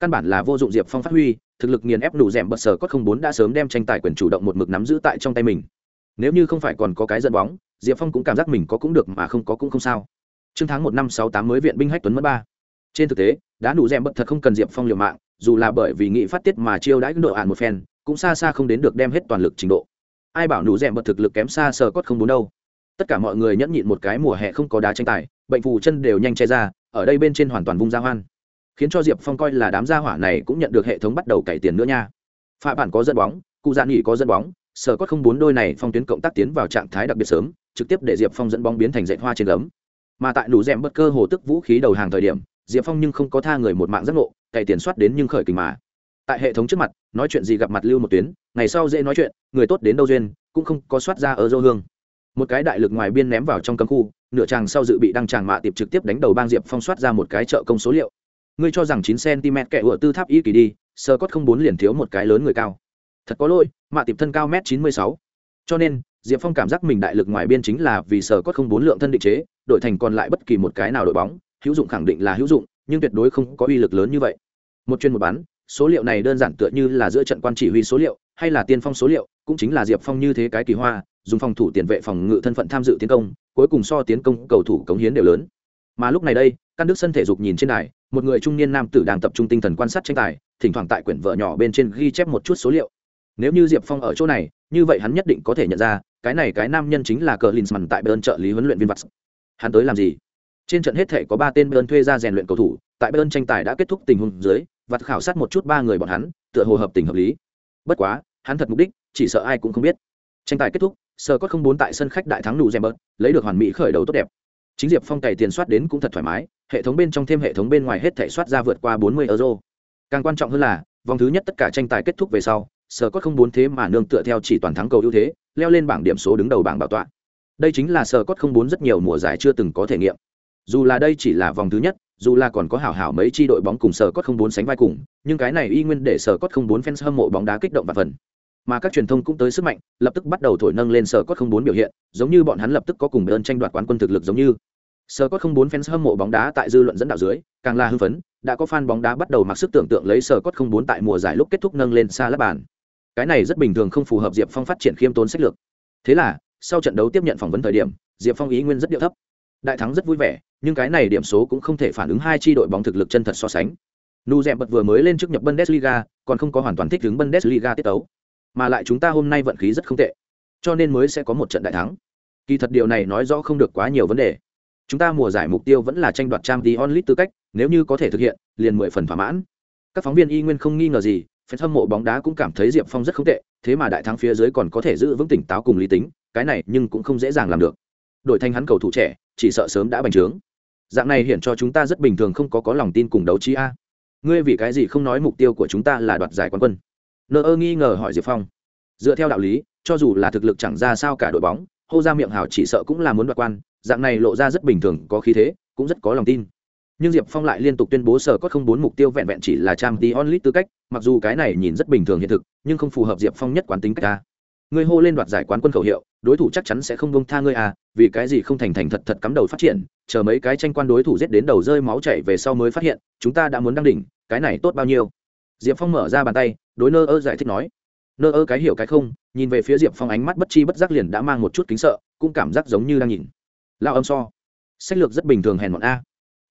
Căn bản là vô dụng diệp phong phát huy, thực lực nghiền ép đủ rẻm bật sở có không bốn đã sớm đem tranh tài quyền chủ động một mực nắm giữ tại trong tay mình nếu như không phải còn có cái dẫn bóng, diệp phong cũng cảm giác mình có cũng được mà không có cũng không sao. Trương tháng một năm sáu tám mới viện binh hách tuấn mất ba. Trên thực tế, đã đủ rèm ẻ bật thật không cần diệp phong liều mạng, dù là bởi vì nghị phát tiết mà chiêu đãi độ ạn một phen, cũng xa xa không đến được đem hết toàn lực trình độ. Ai bảo đủ rèm bật thực lực kém xa sờ cốt không bốn đâu. Tất cả mọi người nhẫn nhịn một cái mùa hè không có đá tranh tài, bệnh phù chân đều nhanh che ra, ở đây bên trên hoàn toàn vung ra hoan. Khiến cho diệp phong coi là đám gia hỏa này cũng nhận được hệ thống bắt đầu cải tiền nữa nha. Phạm bản có dẫn bóng, cụ dạ nghỉ có dẫn bóng sở cốt không bốn đôi này phong tuyến cộng tác tiến vào trạng thái đặc biệt sớm, trực tiếp để diệp phong dẫn bóng biến thành dạy hoa trên gấm. Mà tại đủ rèm bất cơ hồ tức vũ khí đầu hàng thời điểm, diệp phong nhưng không có tha người một mạng giác ngộ, cày tiền soát đến nhưng khởi kình mà. Tại hệ thống trước mặt, nói chuyện gì gặp mặt lưu một tuyến, ngày sau dễ nói chuyện, người tốt đến đâu duyên, cũng không có soát ra ở dô hương. Một cái đại lực ngoài biên ném vào trong cấm khu, nửa tràng sau dự bị đăng tràng mạ tiệp trực tiếp đánh đầu bang diệp phong soát ra một cái trợ công số liệu. Ngươi cho rằng chín cm kẻ ủa tư tháp y kỳ đi sơ cốt không bốn liền thiếu một cái lớn người cao thật có lỗi, mạ tiệp thân cao m chín mươi sáu. Cho nên, diệp phong cảm giác mình đại lực ngoài biên chính là vì sở cốt không bốn lượng thân định chế, đội thành còn lại bất kỳ một cái nào đội bóng, hữu dụng khẳng định là hữu dụng, nhưng tuyệt đối không có uy lực lớn như vậy. Một chuyên một bán, số liệu này đơn giản tựa như là giữa trận quan chỉ huy số liệu, hay là tiên phong số liệu, cũng chính là diệp phong như thế cái kỳ hoa, dùng phòng thủ tiền vệ phòng ngự thân phận tham dự tiến công, cuối cùng so tiến công cầu thủ cống hiến đều lớn. Mà lúc này đây, căn đức sân thể dục nhìn trên đài, một người trung niên nam tử đang tập trung tinh thần quan sát tranh tài, thỉnh thoảng tại quyển vợ nhỏ bên trên ghi chép một chút số liệu nếu như diệp phong ở chỗ này, như vậy hắn nhất định có thể nhận ra, cái này cái nam nhân chính là cờ linsman tại bên trợ lý huấn luyện viên vặt hắn tới làm gì? Trên trận hết thể có ba tên bên thuê ra rèn luyện cầu thủ, tại bên tranh tài đã kết thúc tình huống dưới vặt khảo sát một chút ba người bọn hắn, tựa hồ hợp tình hợp lý. Bất quá, hắn thật mục đích, chỉ sợ ai cũng không biết. Tranh tài kết thúc sơ có không bốn tại sân khách đại thắng nụ rèm bớt lấy được hoàn mỹ khởi đầu tốt đẹp. Chính diệp phong cày tiền soát đến cũng thật thoải mái, hệ thống bên trong thêm hệ thống bên ngoài hết thể soát ra vượt qua bốn mươi euro. Càng quan trọng hơn là, vòng thứ nhất tất cả tranh tài kết thúc về sau sở cốt không bốn thế mà nương tựa theo chỉ toàn thắng cầu ưu thế, leo lên bảng điểm số đứng đầu bảng bảo tọa. Đây chính là sở cốt không bốn rất nhiều mùa giải chưa từng có thể nghiệm. Dù là đây chỉ là vòng thứ nhất, dù là còn có hảo hảo mấy chi đội bóng cùng sở cốt không bốn sánh vai cùng, nhưng cái này y nguyên để sở cốt không bốn fans hâm mộ bóng đá kích động và phần. Mà các truyền thông cũng tới sức mạnh, lập tức bắt đầu thổi nâng lên sở cốt không bốn biểu hiện, giống như bọn hắn lập tức có cùng đơn tranh đoạt quán quân thực lực giống như. Sở cốt không bốn fans hâm mộ bóng đá tại dư luận dẫn đạo dưới, càng là hưng phấn, đã có fan bóng đá bắt đầu mặc sức tưởng tượng lấy sở cốt không bốn tại mùa giải lúc kết thúc nâng lên xa lắp bàn cái này rất bình thường không phù hợp diệp phong phát triển khiêm tốn sách lược. Thế là, sau trận đấu tiếp nhận phỏng vấn thời điểm, diệp phong ý nguyên rất điệu thấp. Đại thắng rất vui vẻ, nhưng cái này điểm số cũng không thể phản ứng hai tri đội bóng thực lực chân thật so sánh. Nu dẹp bật vừa mới lên trước nhập bundesliga, còn không có hoàn toàn thích ứng bundesliga tiết tấu. Mà lại chúng ta hôm nay vận khí rất không tệ, cho nên mới sẽ có một trận đại thắng. Kỳ thật điều này nói rõ không được quá nhiều vấn đề. Chúng ta mùa giải mục tiêu vẫn là tranh đoạt trang t onlit tư cách, nếu như có thể thực hiện, liền mười phần thỏa mãn. Các phóng viên y nguyên không nghi ngờ gì fan hâm mộ bóng đá cũng cảm thấy Diệp Phong rất không tệ, thế mà đại thắng phía dưới còn có thể giữ vững tỉnh táo cùng lý tính, cái này nhưng cũng không dễ dàng làm được. Đội thanh hắn cầu thủ trẻ, chỉ sợ sớm đã bành trướng. Dạng này hiện cho chúng ta rất bình thường không có có lòng tin cùng đấu trí a. Ngươi vì cái gì không nói mục tiêu của chúng ta là đoạt giải quán quân? Nơ ơ nghi ngờ hỏi Diệp Phong. Dựa theo đạo lý, cho dù là thực lực chẳng ra sao cả đội bóng, hô ra miệng hào chỉ sợ cũng là muốn đoạt quan, dạng này lộ ra rất bình thường, có khí thế, cũng rất có lòng tin nhưng diệp phong lại liên tục tuyên bố sở có không bốn mục tiêu vẹn vẹn chỉ là trang tí onlit tư cách, mặc dù cái này nhìn rất bình thường hiện thực, nhưng không phù hợp diệp phong nhất quán tính cách ta. Ngươi hô lên đoạt giải quán quân khẩu hiệu, đối thủ chắc chắn sẽ không bông tha ngươi à vì cái gì không thành thành thật thật cắm đầu phát triển, chờ mấy cái tranh quan đối thủ giết đến đầu rơi máu chảy về sau mới phát hiện, chúng ta đã muốn đăng đỉnh, cái này tốt bao nhiêu? Diệp phong mở ra bàn tay, đối nơ ơ giải thích nói. Nơ ơ cái hiểu cái không, nhìn về phía diệp phong ánh mắt bất chi bất giác liền đã mang một chút kính sợ, cũng cảm giác giống như đang nhìn. Lao âm so. Sách lược rất bình thường hèn mọn a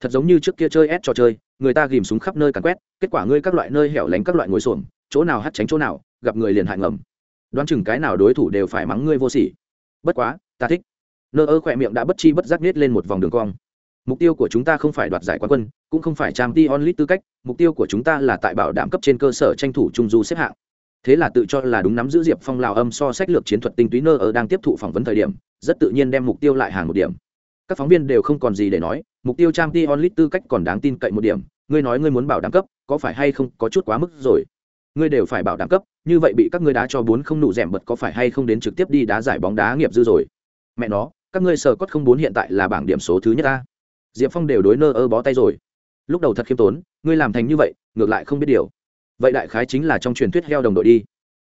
thật giống như trước kia chơi ép trò chơi, người ta ghìm súng khắp nơi càn quét, kết quả ngươi các loại nơi hẻo lánh các loại ngồi xổm, chỗ nào hắt tránh chỗ nào, gặp người liền hại ngầm. Đoán chừng cái nào đối thủ đều phải mắng ngươi vô sỉ. Bất quá, ta thích. Nơ ơ khỏe miệng đã bất chi bất giác nết lên một vòng đường cong. Mục tiêu của chúng ta không phải đoạt giải quán quân, cũng không phải trang t onlit tư cách, mục tiêu của chúng ta là tại bảo đảm cấp trên cơ sở tranh thủ trung du xếp hạng. Thế là tự cho là đúng nắm giữ diệp phong lào âm so sách lược chiến thuật tinh túy nơ ơ đang tiếp thụ phỏng vấn thời điểm, rất tự nhiên đem mục tiêu lại hàng một điểm. Các phóng viên đều không còn gì để nói mục tiêu trang t onlit tư cách còn đáng tin cậy một điểm, ngươi nói ngươi muốn bảo đảm cấp, có phải hay không có chút quá mức rồi? Ngươi đều phải bảo đảm cấp, như vậy bị các ngươi đá cho bốn không nụ rẻm bật có phải hay không đến trực tiếp đi đá giải bóng đá nghiệp dư rồi? Mẹ nó, các ngươi sở cốt không bốn hiện tại là bảng điểm số thứ nhất ta. Diệp phong đều đối nơ ơ bó tay rồi. Lúc đầu thật khiêm tốn, ngươi làm thành như vậy, ngược lại không biết điều. Vậy đại khái chính là trong truyền thuyết heo đồng đội đi.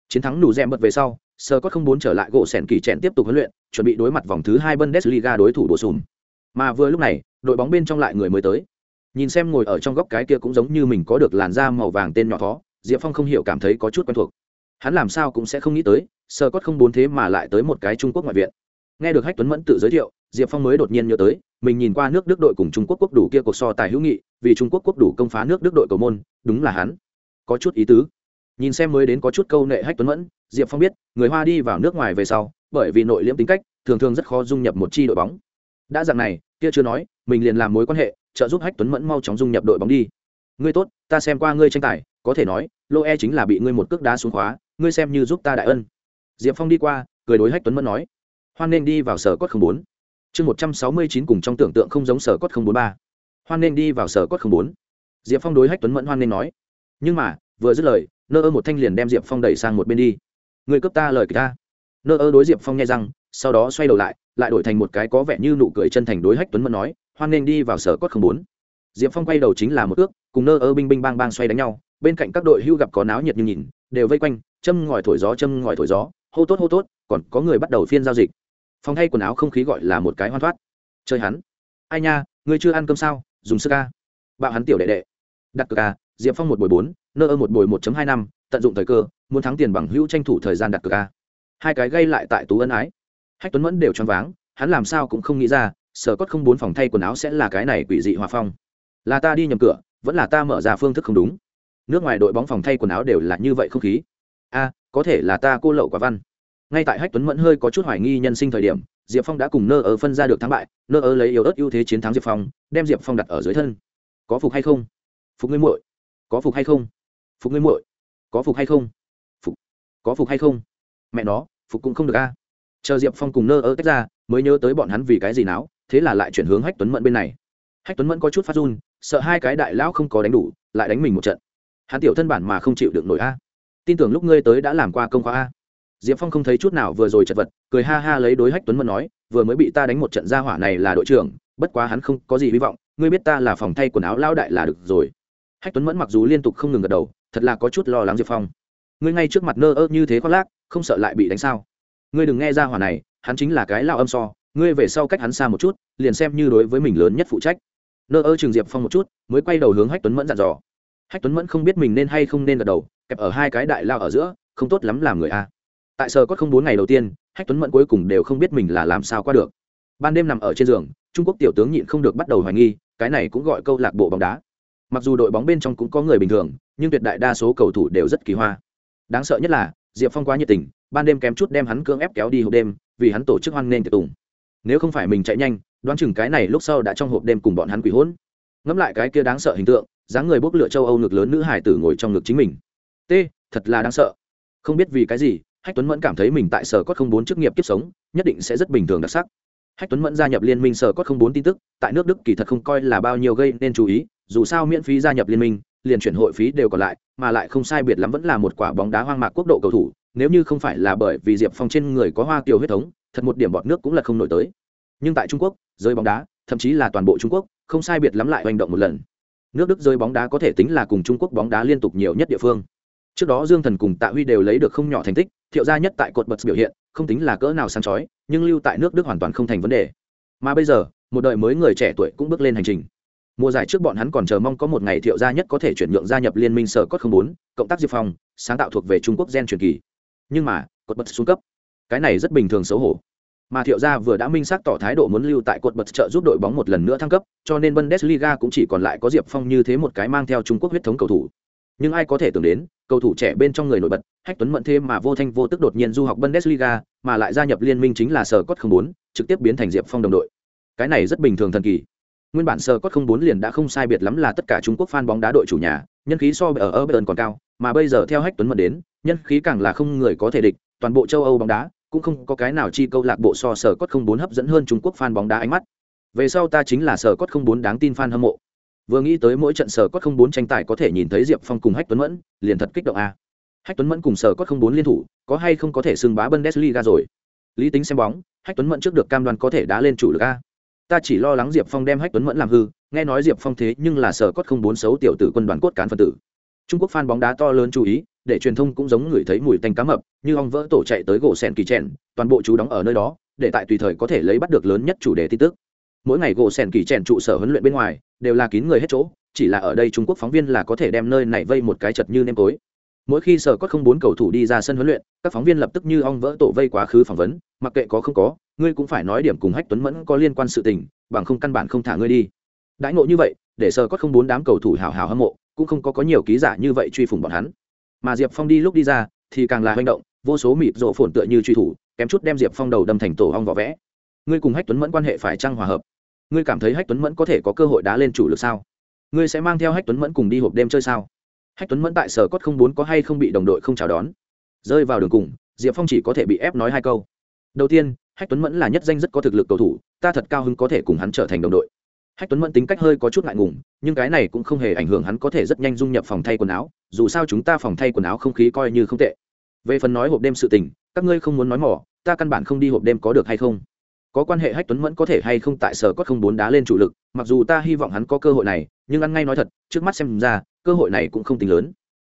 Chiến thắng nụ rèm bật về sau Sơ cốt không bốn trở lại gỗ sẻn kỳ trẹn tiếp tục huấn luyện, chuẩn bị đối mặt vòng thứ hai bundesliga đối thủ bổ sùm mà vừa lúc này, đội bóng bên trong lại người mới tới. Nhìn xem ngồi ở trong góc cái kia cũng giống như mình có được làn da màu vàng tên nhỏ thó, diệp phong không hiểu cảm thấy có chút quen thuộc. Hắn làm sao cũng sẽ không nghĩ tới sơ cốt không bốn thế mà lại tới một cái trung quốc ngoại viện. Nghe được hách tuấn mẫn tự giới thiệu, diệp phong mới đột nhiên nhớ tới, mình nhìn qua nước đức đội cùng trung quốc quốc đủ kia cuộc so tài hữu nghị, vì trung quốc quốc đủ công phá nước đức đội cầu môn, đúng là hắn. Có chút ý tứ. Nhìn xem mới đến có chút câu nệ hách tuấn mẫn, diệp phong biết, người hoa đi vào nước ngoài về sau, bởi vì nội liễm tính cách, thường thường rất khó dung nhập một chi đội bóng. Đã dạng này kia chưa nói, mình liền làm mối quan hệ, trợ giúp hách tuấn mẫn mau chóng dung nhập đội bóng đi. Ngươi tốt, ta xem qua ngươi tranh tài, có thể nói, lô e chính là bị ngươi một cước đá xuống khóa, ngươi xem như giúp ta đại ân. Diệp phong đi qua, cười đối hách tuấn mẫn nói, hoan nên đi vào sở cốt không bốn. Chương một trăm sáu mươi chín cùng trong tưởng tượng không giống sở cốt không bốn ba. Hoan nên đi vào sở cốt không bốn. Diệp phong đối hách tuấn mẫn hoan nên nói, nhưng mà, vừa dứt lời, nơ ơ một thanh liền đem diệp phong đẩy sang một bên đi. Người cướp ta lời ta. Nơ ơ đối diệp phong nghe rằng sau đó xoay đầu lại lại đổi thành một cái có vẻ như nụ cười chân thành đối hách tuấn mẫn nói, hoan nên đi vào sở cốt không bốn diệp phong quay đầu chính là một ước, cùng nơ ơ binh binh bang bang xoay đánh nhau, bên cạnh các đội hưu gặp có náo nhiệt như nhìn, đều vây quanh, châm ngòi thổi gió, châm ngòi thổi gió, hô tốt hô tốt, còn có người bắt đầu phiên giao dịch. Phong thay quần áo không khí gọi là một cái hoan thoát. Chơi hắn. Ai nha, ngươi chưa ăn cơm sao, dùng sức ca. Bạo hắn tiểu đệ đệ. Đặt cược a diệp phong một bồi bốn, nơ ơ một bồi một hai năm, tận dụng thời cơ, muốn thắng tiền bằng hữu tranh thủ thời gian đặt cược a hai cái gây lại tại tú ân ái hách tuấn mẫn đều choáng váng, hắn làm sao cũng không nghĩ ra, sở cốt không bốn phòng thay quần áo sẽ là cái này quỷ dị hòa phong. Là ta đi nhầm cửa, vẫn là ta mở ra phương thức không đúng. Nước ngoài đội bóng phòng thay quần áo đều là như vậy không khí. A, có thể là ta cô lậu quả văn. Ngay tại hách tuấn mẫn hơi có chút hoài nghi nhân sinh thời điểm, diệp phong đã cùng nơ ơ phân ra được thắng bại, nơ ơ lấy yếu ớt ưu thế chiến thắng diệp phong, đem diệp phong đặt ở dưới thân. Có phục hay không? Phục ngươi muội. Có phục hay không? Phục ngươi muội. Có phục hay không? Phục. Có phục hay không? Mẹ nó, phục cũng không được a chờ diệp phong cùng nơ ơ tách ra, mới nhớ tới bọn hắn vì cái gì náo, thế là lại chuyển hướng hách tuấn mẫn bên này. Hách tuấn mẫn có chút phát run, sợ hai cái đại lão không có đánh đủ, lại đánh mình một trận. Hắn tiểu thân bản mà không chịu được nổi a. Tin tưởng lúc ngươi tới đã làm qua công khóa a. Diệp phong không thấy chút nào vừa rồi chật vật, cười ha ha lấy đối hách tuấn mẫn nói, vừa mới bị ta đánh một trận gia hỏa này là đội trưởng, bất quá hắn không có gì hy vọng, ngươi biết ta là phòng thay quần áo lao đại là được rồi. Hách tuấn mẫn mặc dù liên tục không ngừng gật đầu, thật là có chút lo lắng diệp phong. Ngươi ngay trước mặt nơ ơ như thế khoác lác, không sợ lại bị đánh sao? Ngươi đừng nghe ra hỏa này, hắn chính là cái lao âm so, ngươi về sau cách hắn xa một chút, liền xem như đối với mình lớn nhất phụ trách. Nơ ơ trường diệp phong một chút, mới quay đầu hướng hách tuấn mẫn dặn dò. Hách tuấn mẫn không biết mình nên hay không nên gật đầu, kẹp ở hai cái đại lao ở giữa, không tốt lắm làm người a. Tại sở có không bốn ngày đầu tiên, hách tuấn mẫn cuối cùng đều không biết mình là làm sao qua được. Ban đêm nằm ở trên giường, trung quốc tiểu tướng nhịn không được bắt đầu hoài nghi, cái này cũng gọi câu lạc bộ bóng đá. Mặc dù đội bóng bên trong cũng có người bình thường, nhưng tuyệt đại đa số cầu thủ đều rất kỳ hoa. Đáng sợ nhất là, diệp phong quá nhiệt tình ban đêm kém chút đem hắn cưỡng ép kéo đi hộp đêm, vì hắn tổ chức hoan nghênh tiệc tùng. Nếu không phải mình chạy nhanh, đoán chừng cái này lúc sau đã trong hộp đêm cùng bọn hắn quỷ hỗn. Ngẫm lại cái kia đáng sợ hình tượng, dáng người bốc lửa châu âu ngực lớn nữ hải tử ngồi trong ngực chính mình. T, thật là đáng sợ. Không biết vì cái gì, hách tuấn mẫn cảm thấy mình tại sở cốt không bốn chức nghiệp kiếp sống, nhất định sẽ rất bình thường đặc sắc. Hách tuấn mẫn gia nhập liên minh sở cốt không bốn tin tức, tại nước đức kỳ thật không coi là bao nhiêu gây nên chú ý, dù sao miễn phí gia nhập liên minh, liền chuyển hội phí đều còn lại, mà lại không sai biệt lắm vẫn là một quả bóng đá hoang mạc quốc độ cầu thủ nếu như không phải là bởi vì diệp phong trên người có hoa kiều huyết thống, thật một điểm bọt nước cũng là không nổi tới. Nhưng tại trung quốc, rơi bóng đá, thậm chí là toàn bộ trung quốc, không sai biệt lắm lại hành động một lần. Nước đức rơi bóng đá có thể tính là cùng trung quốc bóng đá liên tục nhiều nhất địa phương. Trước đó dương thần cùng tạ huy đều lấy được không nhỏ thành tích, thiệu gia nhất tại cột bật biểu hiện, không tính là cỡ nào sáng chói, nhưng lưu tại nước đức hoàn toàn không thành vấn đề. Mà bây giờ, một đời mới người trẻ tuổi cũng bước lên hành trình. Mùa giải trước bọn hắn còn chờ mong có một ngày thiệu gia nhất có thể chuyển nhượng gia nhập liên minh sở cốt không bốn, cộng tác diệp phong, sáng tạo thuộc về trung quốc gen truyền kỳ nhưng mà, cột bật xuống cấp. Cái này rất bình thường xấu hổ. Mà thiệu gia vừa đã minh xác tỏ thái độ muốn lưu tại cột bật trợ giúp đội bóng một lần nữa thăng cấp, cho nên bundesliga cũng chỉ còn lại có diệp phong như thế một cái mang theo trung quốc huyết thống cầu thủ. Nhưng ai có thể tưởng đến, cầu thủ trẻ bên trong người nổi bật, hách tuấn mận thêm mà vô thanh vô tức đột nhiên du học bundesliga, mà lại gia nhập liên minh chính là sở cốt không bốn, trực tiếp biến thành diệp phong đồng đội. Cái này rất bình thường thần kỳ nguyên bản sở cốt không bốn liền đã không sai biệt lắm là tất cả trung quốc fan bóng đá đội chủ nhà, nhân khí so ở ở còn cao, mà bây giờ theo hách tuấn mẫn đến, nhân khí càng là không người có thể địch, toàn bộ châu âu bóng đá cũng không có cái nào chi câu lạc bộ so sở cốt không bốn hấp dẫn hơn trung quốc fan bóng đá ánh mắt. Về sau ta chính là sở cốt không bốn đáng tin fan hâm mộ. Vừa nghĩ tới mỗi trận sở cốt không bốn tranh tài có thể nhìn thấy diệp phong cùng hách tuấn mẫn, liền thật kích động a. Hách tuấn mẫn cùng sở cốt không bốn liên thủ, có hay không có thể xưng bá bundesliga rồi? Lý tính xem bóng, hách tuấn mẫn trước được cam đoan có thể đá lên chủ lực a ta chỉ lo lắng diệp phong đem hách tuấn mẫn làm hư, nghe nói diệp phong thế nhưng là sở cốt không bốn xấu tiểu tử quân đoàn cốt cán phân tử. Trung quốc fan bóng đá to lớn chú ý, để truyền thông cũng giống người thấy mùi tanh cá mập, như ong vỡ tổ chạy tới gỗ sen kỳ trẻn toàn bộ chú đóng ở nơi đó, để tại tùy thời có thể lấy bắt được lớn nhất chủ đề tin tức. Mỗi ngày gỗ sen kỳ trẻn trụ sở huấn luyện bên ngoài, đều là kín người hết chỗ, chỉ là ở đây trung quốc phóng viên là có thể đem nơi này vây một cái chật như nêm tối mỗi khi sở cốt không bốn cầu thủ đi ra sân huấn luyện, các phóng viên lập tức như ong vỡ tổ vây quá khứ phỏng vấn, mặc kệ có không có, ngươi cũng phải nói điểm cùng hách tuấn mẫn có liên quan sự tình, bằng không căn bản không thả ngươi đi. Đãi ngộ như vậy, để sở cốt không bốn đám cầu thủ hào hào hâm mộ, cũng không có có nhiều ký giả như vậy truy phủng bọn hắn. Mà diệp phong đi lúc đi ra, thì càng là hành động, vô số mịt rộ phồn tựa như truy thủ, kém chút đem diệp phong đầu đâm thành tổ ong vỏ vẽ. Ngươi cùng hách tuấn mẫn quan hệ phải trăng hòa hợp? Ngươi cảm thấy hách tuấn mẫn có thể có cơ hội đá lên chủ lực sao? Ngươi sẽ mang theo hách tuấn mẫn cùng đi hộp đêm chơi sao? Hách tuấn mẫn tại sở cốt không bốn có hay không bị đồng đội không chào đón? Rơi vào đường cùng, diệp phong chỉ có thể bị ép nói hai câu. Đầu tiên, hách tuấn mẫn là nhất danh rất có thực lực cầu thủ, ta thật cao hứng có thể cùng hắn trở thành đồng đội. Hách tuấn mẫn tính cách hơi có chút ngại ngùng, nhưng cái này cũng không hề ảnh hưởng hắn có thể rất nhanh dung nhập phòng thay quần áo, dù sao chúng ta phòng thay quần áo không khí coi như không tệ. Về phần nói hộp đêm sự tình, các ngươi không muốn nói mỏ, ta căn bản không đi hộp đêm có được hay không? Có quan hệ hách tuấn mẫn có thể hay không tại sở cốt không bốn đá lên chủ lực, mặc dù ta hy vọng hắn có cơ hội này, nhưng ăn ngay nói thật, trước mắt xem ra cơ hội này cũng không tính lớn.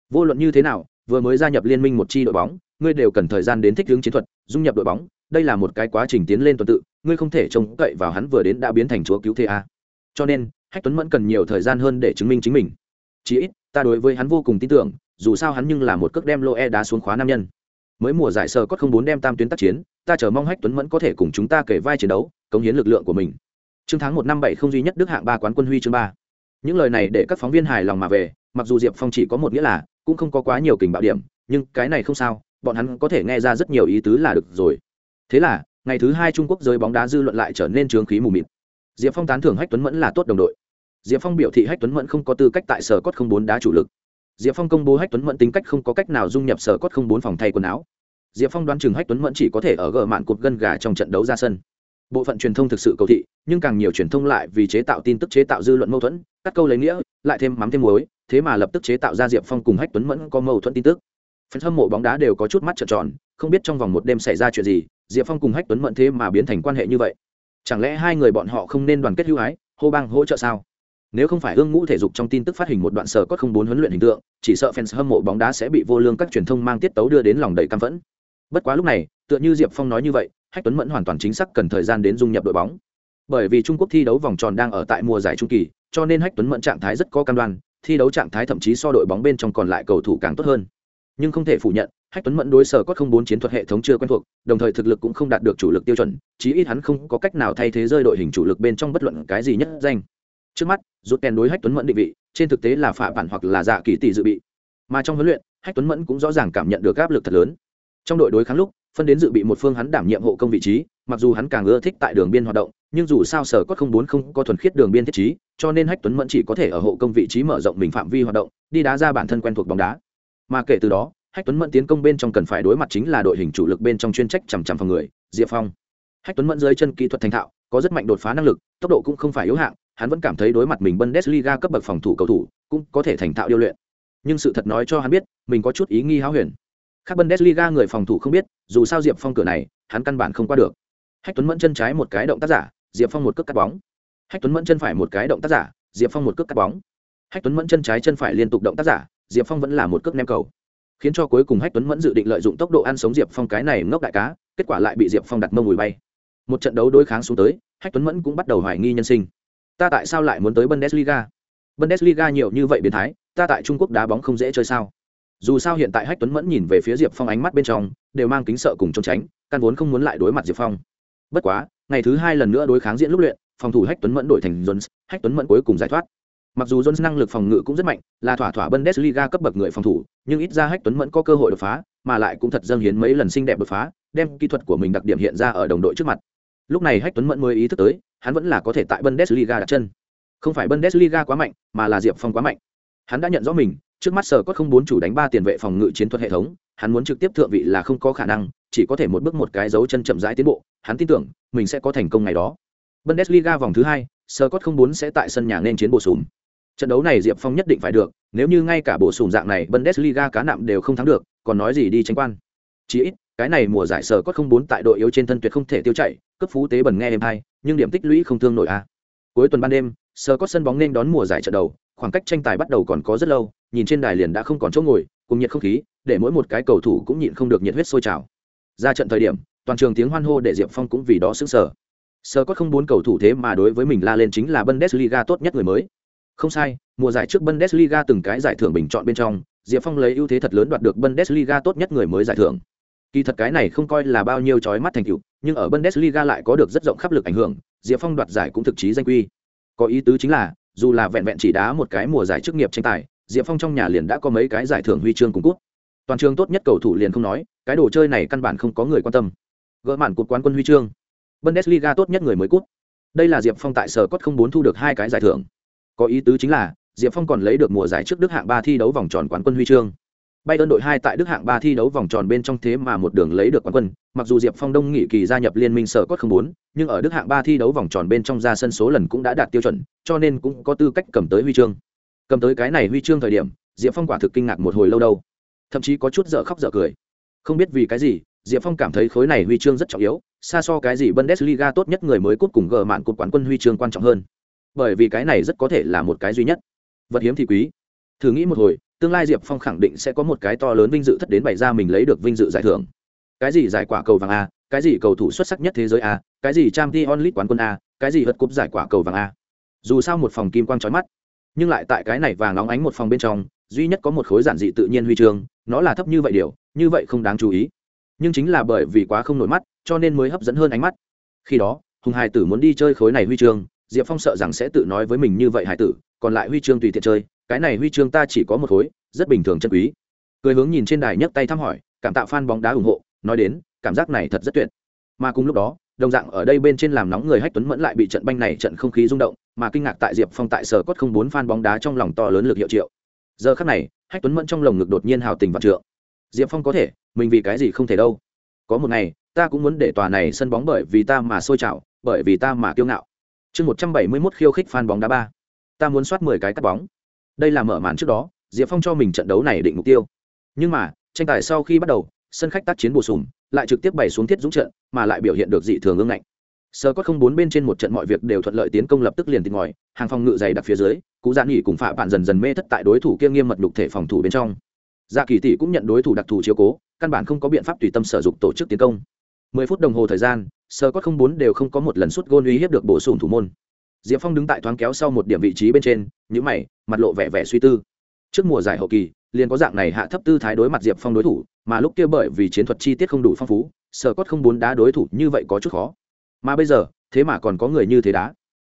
Vô luận như thế nào, vừa mới gia nhập liên minh một chi đội bóng, ngươi đều cần thời gian đến thích ứng chiến thuật, dung nhập đội bóng, đây là một cái quá trình tiến lên tuần tự, ngươi không thể trông cậy vào hắn vừa đến đã biến thành chúa cứu thế a. Cho nên, hách tuấn mẫn cần nhiều thời gian hơn để chứng minh chính mình. Chí ít, ta đối với hắn vô cùng tin tưởng, dù sao hắn nhưng là một cước đem lô e đá xuống khóa nam nhân. Mới mùa giải sơ có không bốn đem tam tuyến tác chiến, ta chờ mong hách tuấn mẫn có thể cùng chúng ta kể vai chiến đấu, cống hiến lực lượng của mình. Trương tháng một năm bảy không duy nhất đức hạng ba quán quân huy chương ba. Những lời này để các phóng viên hài lòng mà về mặc dù diệp phong chỉ có một nghĩa là cũng không có quá nhiều kình bạo điểm nhưng cái này không sao bọn hắn có thể nghe ra rất nhiều ý tứ là được rồi thế là ngày thứ hai trung quốc giới bóng đá dư luận lại trở nên trướng khí mù mịt diệp phong tán thưởng hách tuấn mẫn là tốt đồng đội diệp phong biểu thị hách tuấn mẫn không có tư cách tại sở cốt không bốn đá chủ lực diệp phong công bố hách tuấn mẫn tính cách không có cách nào dung nhập sở cốt không bốn phòng thay quần áo diệp phong đoán chừng hách tuấn mẫn chỉ có thể ở gờ mạn cột gân gà trong trận đấu ra sân bộ phận truyền thông thực sự cầu thị, nhưng càng nhiều truyền thông lại vì chế tạo tin tức chế tạo dư luận mâu thuẫn, cắt câu lấy nghĩa, lại thêm mắm thêm muối, thế mà lập tức chế tạo ra diệp phong cùng hách tuấn mẫn có mâu thuẫn tin tức. Phần hâm mộ bóng đá đều có chút mắt trợn tròn, không biết trong vòng một đêm xảy ra chuyện gì, diệp phong cùng hách tuấn mẫn thế mà biến thành quan hệ như vậy. Chẳng lẽ hai người bọn họ không nên đoàn kết hữu ái, hô bang hỗ trợ sao? Nếu không phải ương ngũ thể dục trong tin tức phát hình một đoạn sở có không bốn huấn luyện hình tượng, chỉ sợ fans hâm mộ bóng đá sẽ bị vô lương các truyền thông mang tiết tấu đưa đến lòng đầy căm phẫn. Bất quá lúc này tựa như diệp phong nói như vậy, hách tuấn mẫn hoàn toàn chính xác cần thời gian đến dung nhập đội bóng. Bởi vì trung quốc thi đấu vòng tròn đang ở tại mùa giải trung kỳ, cho nên hách tuấn mẫn trạng thái rất có cam đoan, thi đấu trạng thái thậm chí so đội bóng bên trong còn lại cầu thủ càng tốt hơn. Nhưng không thể phủ nhận, hách tuấn mẫn đối sở có không bốn chiến thuật hệ thống chưa quen thuộc, đồng thời thực lực cũng không đạt được chủ lực tiêu chuẩn, chí ít hắn không có cách nào thay thế rơi đội hình chủ lực bên trong bất luận cái gì nhất danh. Trước mắt, rút kèn đối hách tuấn mẫn định vị, trên thực tế là phạ bản hoặc là dạ kỳ tỷ dự bị. Mà trong huấn luyện, hách tuấn mẫn cũng rõ ràng cảm nhận được áp lực thật lớn. Trong đội đối kháng lúc phân đến dự bị một phương hắn đảm nhiệm hộ công vị trí, mặc dù hắn càng ưa thích tại đường biên hoạt động, nhưng dù sao sở có không bốn không có thuần khiết đường biên thiết trí, cho nên hách tuấn mẫn chỉ có thể ở hộ công vị trí mở rộng mình phạm vi hoạt động, đi đá ra bản thân quen thuộc bóng đá. Mà kể từ đó, hách tuấn mẫn tiến công bên trong cần phải đối mặt chính là đội hình chủ lực bên trong chuyên trách chằm chằm phòng người, diệp phong. Hách tuấn mẫn dưới chân kỹ thuật thành thạo, có rất mạnh đột phá năng lực, tốc độ cũng không phải yếu hạng, hắn vẫn cảm thấy đối mặt mình bundesliga cấp bậc phòng thủ cầu thủ, cũng có thể thành thạo điêu luyện. Nhưng sự thật nói cho hắn biết, mình có chút ý nghi háo huyền các bundesliga người phòng thủ không biết, dù sao diệp phong cửa này, hắn căn bản không qua được. Hách tuấn mẫn chân trái một cái động tác giả, diệp phong một cước cắt bóng. Hách tuấn mẫn chân phải một cái động tác giả, diệp phong một cước cắt bóng. Hách tuấn mẫn chân trái chân phải liên tục động tác giả, diệp phong vẫn là một cước nem cầu. Khiến cho cuối cùng hách tuấn mẫn dự định lợi dụng tốc độ ăn sống diệp phong cái này ngốc đại cá, kết quả lại bị diệp phong đặt mông mùi bay. Một trận đấu đối kháng xuống tới, hách tuấn mẫn cũng bắt đầu hoài nghi nhân sinh. Ta tại sao lại muốn tới bundesliga? Bundesliga nhiều như vậy biến thái, ta tại trung quốc đá bóng không dễ chơi sao? Dù sao hiện tại hách tuấn mẫn nhìn về phía diệp phong ánh mắt bên trong, đều mang kính sợ cùng trốn tránh, căn vốn không muốn lại đối mặt diệp phong. Bất quá, ngày thứ hai lần nữa đối kháng diễn lúc luyện, phòng thủ hách tuấn mẫn đổi thành jones, hách tuấn mẫn cuối cùng giải thoát. Mặc dù jones năng lực phòng ngự cũng rất mạnh, là thỏa thỏa bundesliga cấp bậc người phòng thủ, nhưng ít ra hách tuấn mẫn có cơ hội đột phá, mà lại cũng thật dâng hiến mấy lần xinh đẹp đột phá, đem kỹ thuật của mình đặc điểm hiện ra ở đồng đội trước mặt. Lúc này hách tuấn mẫn mới ý thức tới, hắn vẫn là có thể tại bundesliga đặt chân. Không phải bundesliga quá mạnh, mà là diệp phong quá mạnh. Hắn đã nhận rõ mình trước mắt sở có không bốn chủ đánh ba tiền vệ phòng ngự chiến thuật hệ thống, hắn muốn trực tiếp thượng vị là không có khả năng, chỉ có thể một bước một cái dấu chân chậm rãi tiến bộ, hắn tin tưởng, mình sẽ có thành công ngày đó. Bundesliga vòng thứ hai, sở cốt không bốn sẽ tại sân nhà nên chiến bổ sùm trận đấu này diệp phong nhất định phải được, nếu như ngay cả bổ sùm dạng này, bundesliga cá nạm đều không thắng được, còn nói gì đi tranh quan. Chỉ ít, cái này mùa giải sở cốt không bốn tại đội yếu trên thân tuyệt không thể tiêu chạy cấp phú tế bẩn nghe em hai nhưng điểm tích lũy không thương nổi a. Cuối tuần ban đêm, sở cốt sân bóng nên đón mùa giải trận đầu khoảng cách tranh tài bắt đầu còn có rất lâu, nhìn trên đài liền đã không còn chỗ ngồi, cùng nhiệt không khí, để mỗi một cái cầu thủ cũng nhịn không được nhiệt huyết sôi trào. Ra trận thời điểm, toàn trường tiếng hoan hô để diệp phong cũng vì đó xứng sở sơ có không bốn cầu thủ thế mà đối với mình la lên chính là bundesliga tốt nhất người mới. Không sai, mùa giải trước bundesliga từng cái giải thưởng bình chọn bên trong, diệp phong lấy ưu thế thật lớn đoạt được bundesliga tốt nhất người mới giải thưởng. Kỳ thật cái này không coi là bao nhiêu trói mắt thành tựu, nhưng ở bundesliga lại có được rất rộng khắp lực ảnh hưởng, diệp phong đoạt giải cũng thực chí danh quy. Có ý tứ chính là dù là vẹn vẹn chỉ đá một cái mùa giải chức nghiệp tranh tài, diệp phong trong nhà liền đã có mấy cái giải thưởng huy chương cùng cút toàn trường tốt nhất cầu thủ liền không nói, cái đồ chơi này căn bản không có người quan tâm. Gỡ mạn cột quán quân huy chương. Bundesliga tốt nhất người mới cút đây là diệp phong tại sở cốt không bốn thu được hai cái giải thưởng. Có ý tứ chính là, diệp phong còn lấy được mùa giải trước đức hạng ba thi đấu vòng tròn quán quân huy chương bay đội hai tại đức hạng ba thi đấu vòng tròn bên trong thế mà một đường lấy được quán quân, mặc dù diệp phong đông nghị kỳ gia nhập liên minh sở cốt không bốn nhưng ở đức hạng ba thi đấu vòng tròn bên trong ra sân số lần cũng đã đạt tiêu chuẩn, cho nên cũng có tư cách cầm tới huy chương. Cầm tới cái này huy chương thời điểm, diệp phong quả thực kinh ngạc một hồi lâu đâu. Thậm chí có chút dở khóc dở cười. Không biết vì cái gì, diệp phong cảm thấy khối này huy chương rất trọng yếu, xa so cái gì bundesliga tốt nhất người mới cút cùng gờ mạn cột quán quân huy chương quan trọng hơn. Bởi vì cái này rất có thể là một cái duy nhất. Vật hiếm thì quý. Thử nghĩ một hồi tương lai diệp phong khẳng định sẽ có một cái to lớn vinh dự thất đến bày ra mình lấy được vinh dự giải thưởng. Cái gì giải quả cầu vàng a, cái gì cầu thủ xuất sắc nhất thế giới a, cái gì trang t onlit quán quân a, cái gì hất cúp giải quả cầu vàng a. Dù sao một phòng kim quang trói mắt, nhưng lại tại cái này vàng óng ánh một phòng bên trong, duy nhất có một khối giản dị tự nhiên huy chương, nó là thấp như vậy điều, như vậy không đáng chú ý. Nhưng chính là bởi vì quá không nổi mắt, cho nên mới hấp dẫn hơn ánh mắt. Khi đó, hùng hải tử muốn đi chơi khối này huy chương, diệp phong sợ rằng sẽ tự nói với mình như vậy hải tử, còn lại huy chương tùy tiện chơi cái này huy chương ta chỉ có một khối, rất bình thường chân quý. Cười hướng nhìn trên đài nhấc tay thăm hỏi, cảm tạ fan bóng đá ủng hộ, nói đến, cảm giác này thật rất tuyệt. Mà cùng lúc đó, đồng dạng ở đây bên trên làm nóng người hách tuấn mẫn lại bị trận banh này trận không khí rung động, mà kinh ngạc tại diệp phong tại sở cốt không bốn fan bóng đá trong lòng to lớn lực hiệu triệu. Giờ khắc này, hách tuấn mẫn trong lồng ngực đột nhiên hào tình vạn trượng. Diệp phong có thể, mình vì cái gì không thể đâu. Có một ngày, ta cũng muốn để tòa này sân bóng bởi vì ta mà sôi trào, bởi vì ta mà kiêu ngạo. Chương một trăm bảy mươi mốt khiêu khích fan bóng đá ba. Ta muốn soát mười cái cắt bóng đây là mở màn trước đó, diệp phong cho mình trận đấu này định mục tiêu. Nhưng mà, tranh tài sau khi bắt đầu, sân khách tác chiến bổ sung, lại trực tiếp bày xuống thiết dũng trận, mà lại biểu hiện được dị thường ương ngạnh. Sơ có không bốn bên trên một trận mọi việc đều thuận lợi tiến công lập tức liền tìm ngòi, hàng phòng ngự dày đặc phía dưới, cú giãn nghỉ cùng phạ bạn dần dần mê thất tại đối thủ kia nghiêm mật đục thể phòng thủ bên trong. Dạ kỳ tỷ cũng nhận đối thủ đặc thù chiếu cố, căn bản không có biện pháp tùy tâm sử dụng tổ chức tiến công. 10 phút đồng hồ thời gian, sơ có không bốn đều không có một lần suất gôn uy hiếp được bổ sung thủ môn diệp phong đứng tại thoáng kéo sau một điểm vị trí bên trên, nhíu mày, mặt lộ vẻ vẻ suy tư. Trước mùa giải hậu kỳ, liền có dạng này hạ thấp tư thái đối mặt diệp phong đối thủ, mà lúc kia bởi vì chiến thuật chi tiết không đủ phong phú, sở cốt không bốn đá đối thủ như vậy có chút khó. Mà bây giờ, thế mà còn có người như thế đá.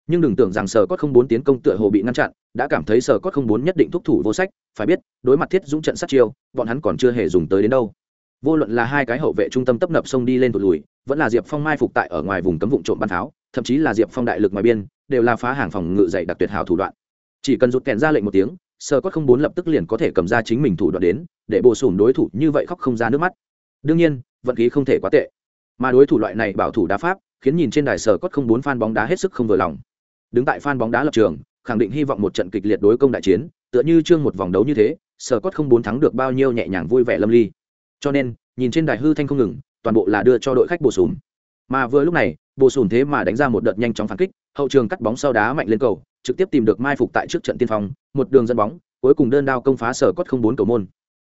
Nhưng đừng tưởng rằng sở cốt không bốn tiến công tựa hồ bị ngăn chặn, đã cảm thấy sở cốt không bốn nhất định thúc thủ vô sách, phải biết, đối mặt thiết dũng trận sát chiêu, bọn hắn còn chưa hề dùng tới đến đâu. Vô luận là hai cái hậu vệ trung tâm tấp nập xông đi lên tụt lùi, vẫn là diệp phong mai phục tại ở ngoài vùng cấm vụn trộm bắn tháo thậm chí là diệp phong đại lực ngoài biên đều là phá hàng phòng ngự dày đặc tuyệt hảo thủ đoạn. Chỉ cần rụt kèn ra lệnh một tiếng sơ cốt không bốn lập tức liền có thể cầm ra chính mình thủ đoạn đến, để bổ sùn đối thủ như vậy khóc không ra nước mắt. Đương nhiên, vận khí không thể quá tệ. Mà đối thủ loại này bảo thủ đá pháp, khiến nhìn trên đài sở cốt không bốn fan bóng đá hết sức không vừa lòng. Đứng tại fan bóng đá lập trường, khẳng định hy vọng một trận kịch liệt đối công đại chiến, tựa như chương một vòng đấu như thế sở cốt không bốn thắng được bao nhiêu nhẹ nhàng vui vẻ lâm ly. Cho nên, nhìn trên đài hư thanh không ngừng, toàn bộ là đưa cho đội khách bổ sùn. mà vừa lúc này, bổ sùn thế mà đánh ra một đợt nhanh chóng phản kích hậu trường cắt bóng sau đá mạnh lên cầu, trực tiếp tìm được mai phục tại trước trận tiên phong, một đường dẫn bóng, cuối cùng đơn đao công phá sở cốt không bốn cầu môn.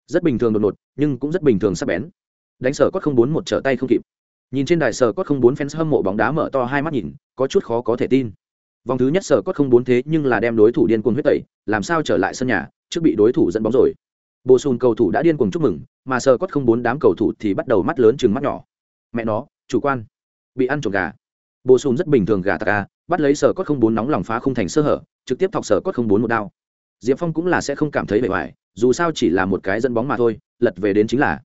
Rất bình thường đột ngột, nhưng cũng rất bình thường sắc bén. Đánh sở cốt không bốn một trở tay không kịp. Nhìn trên đài sở cốt không bốn fans hâm mộ bóng đá mở to hai mắt nhìn, có chút khó có thể tin. Vòng thứ nhất sở cốt không bốn thế nhưng là đem đối thủ điên cuồng huyết tẩy, làm sao trở lại sân nhà, trước bị đối thủ dẫn bóng rồi. Bổ sung cầu thủ đã điên cuồng chúc mừng, mà sở cốt không bốn đám cầu thủ thì bắt đầu mắt lớn chừng mắt nhỏ. Mẹ nó, chủ quan. Bị ăn trộm gà. Bổ sung rất bình thường gà tạc à, bắt lấy sở cốt không bốn nóng lòng phá không thành sơ hở, trực tiếp thọc sở cốt không bốn một đao. Diệp phong cũng là sẽ không cảm thấy bề ngoài, dù sao chỉ là một cái dẫn bóng mà thôi, lật về đến chính là.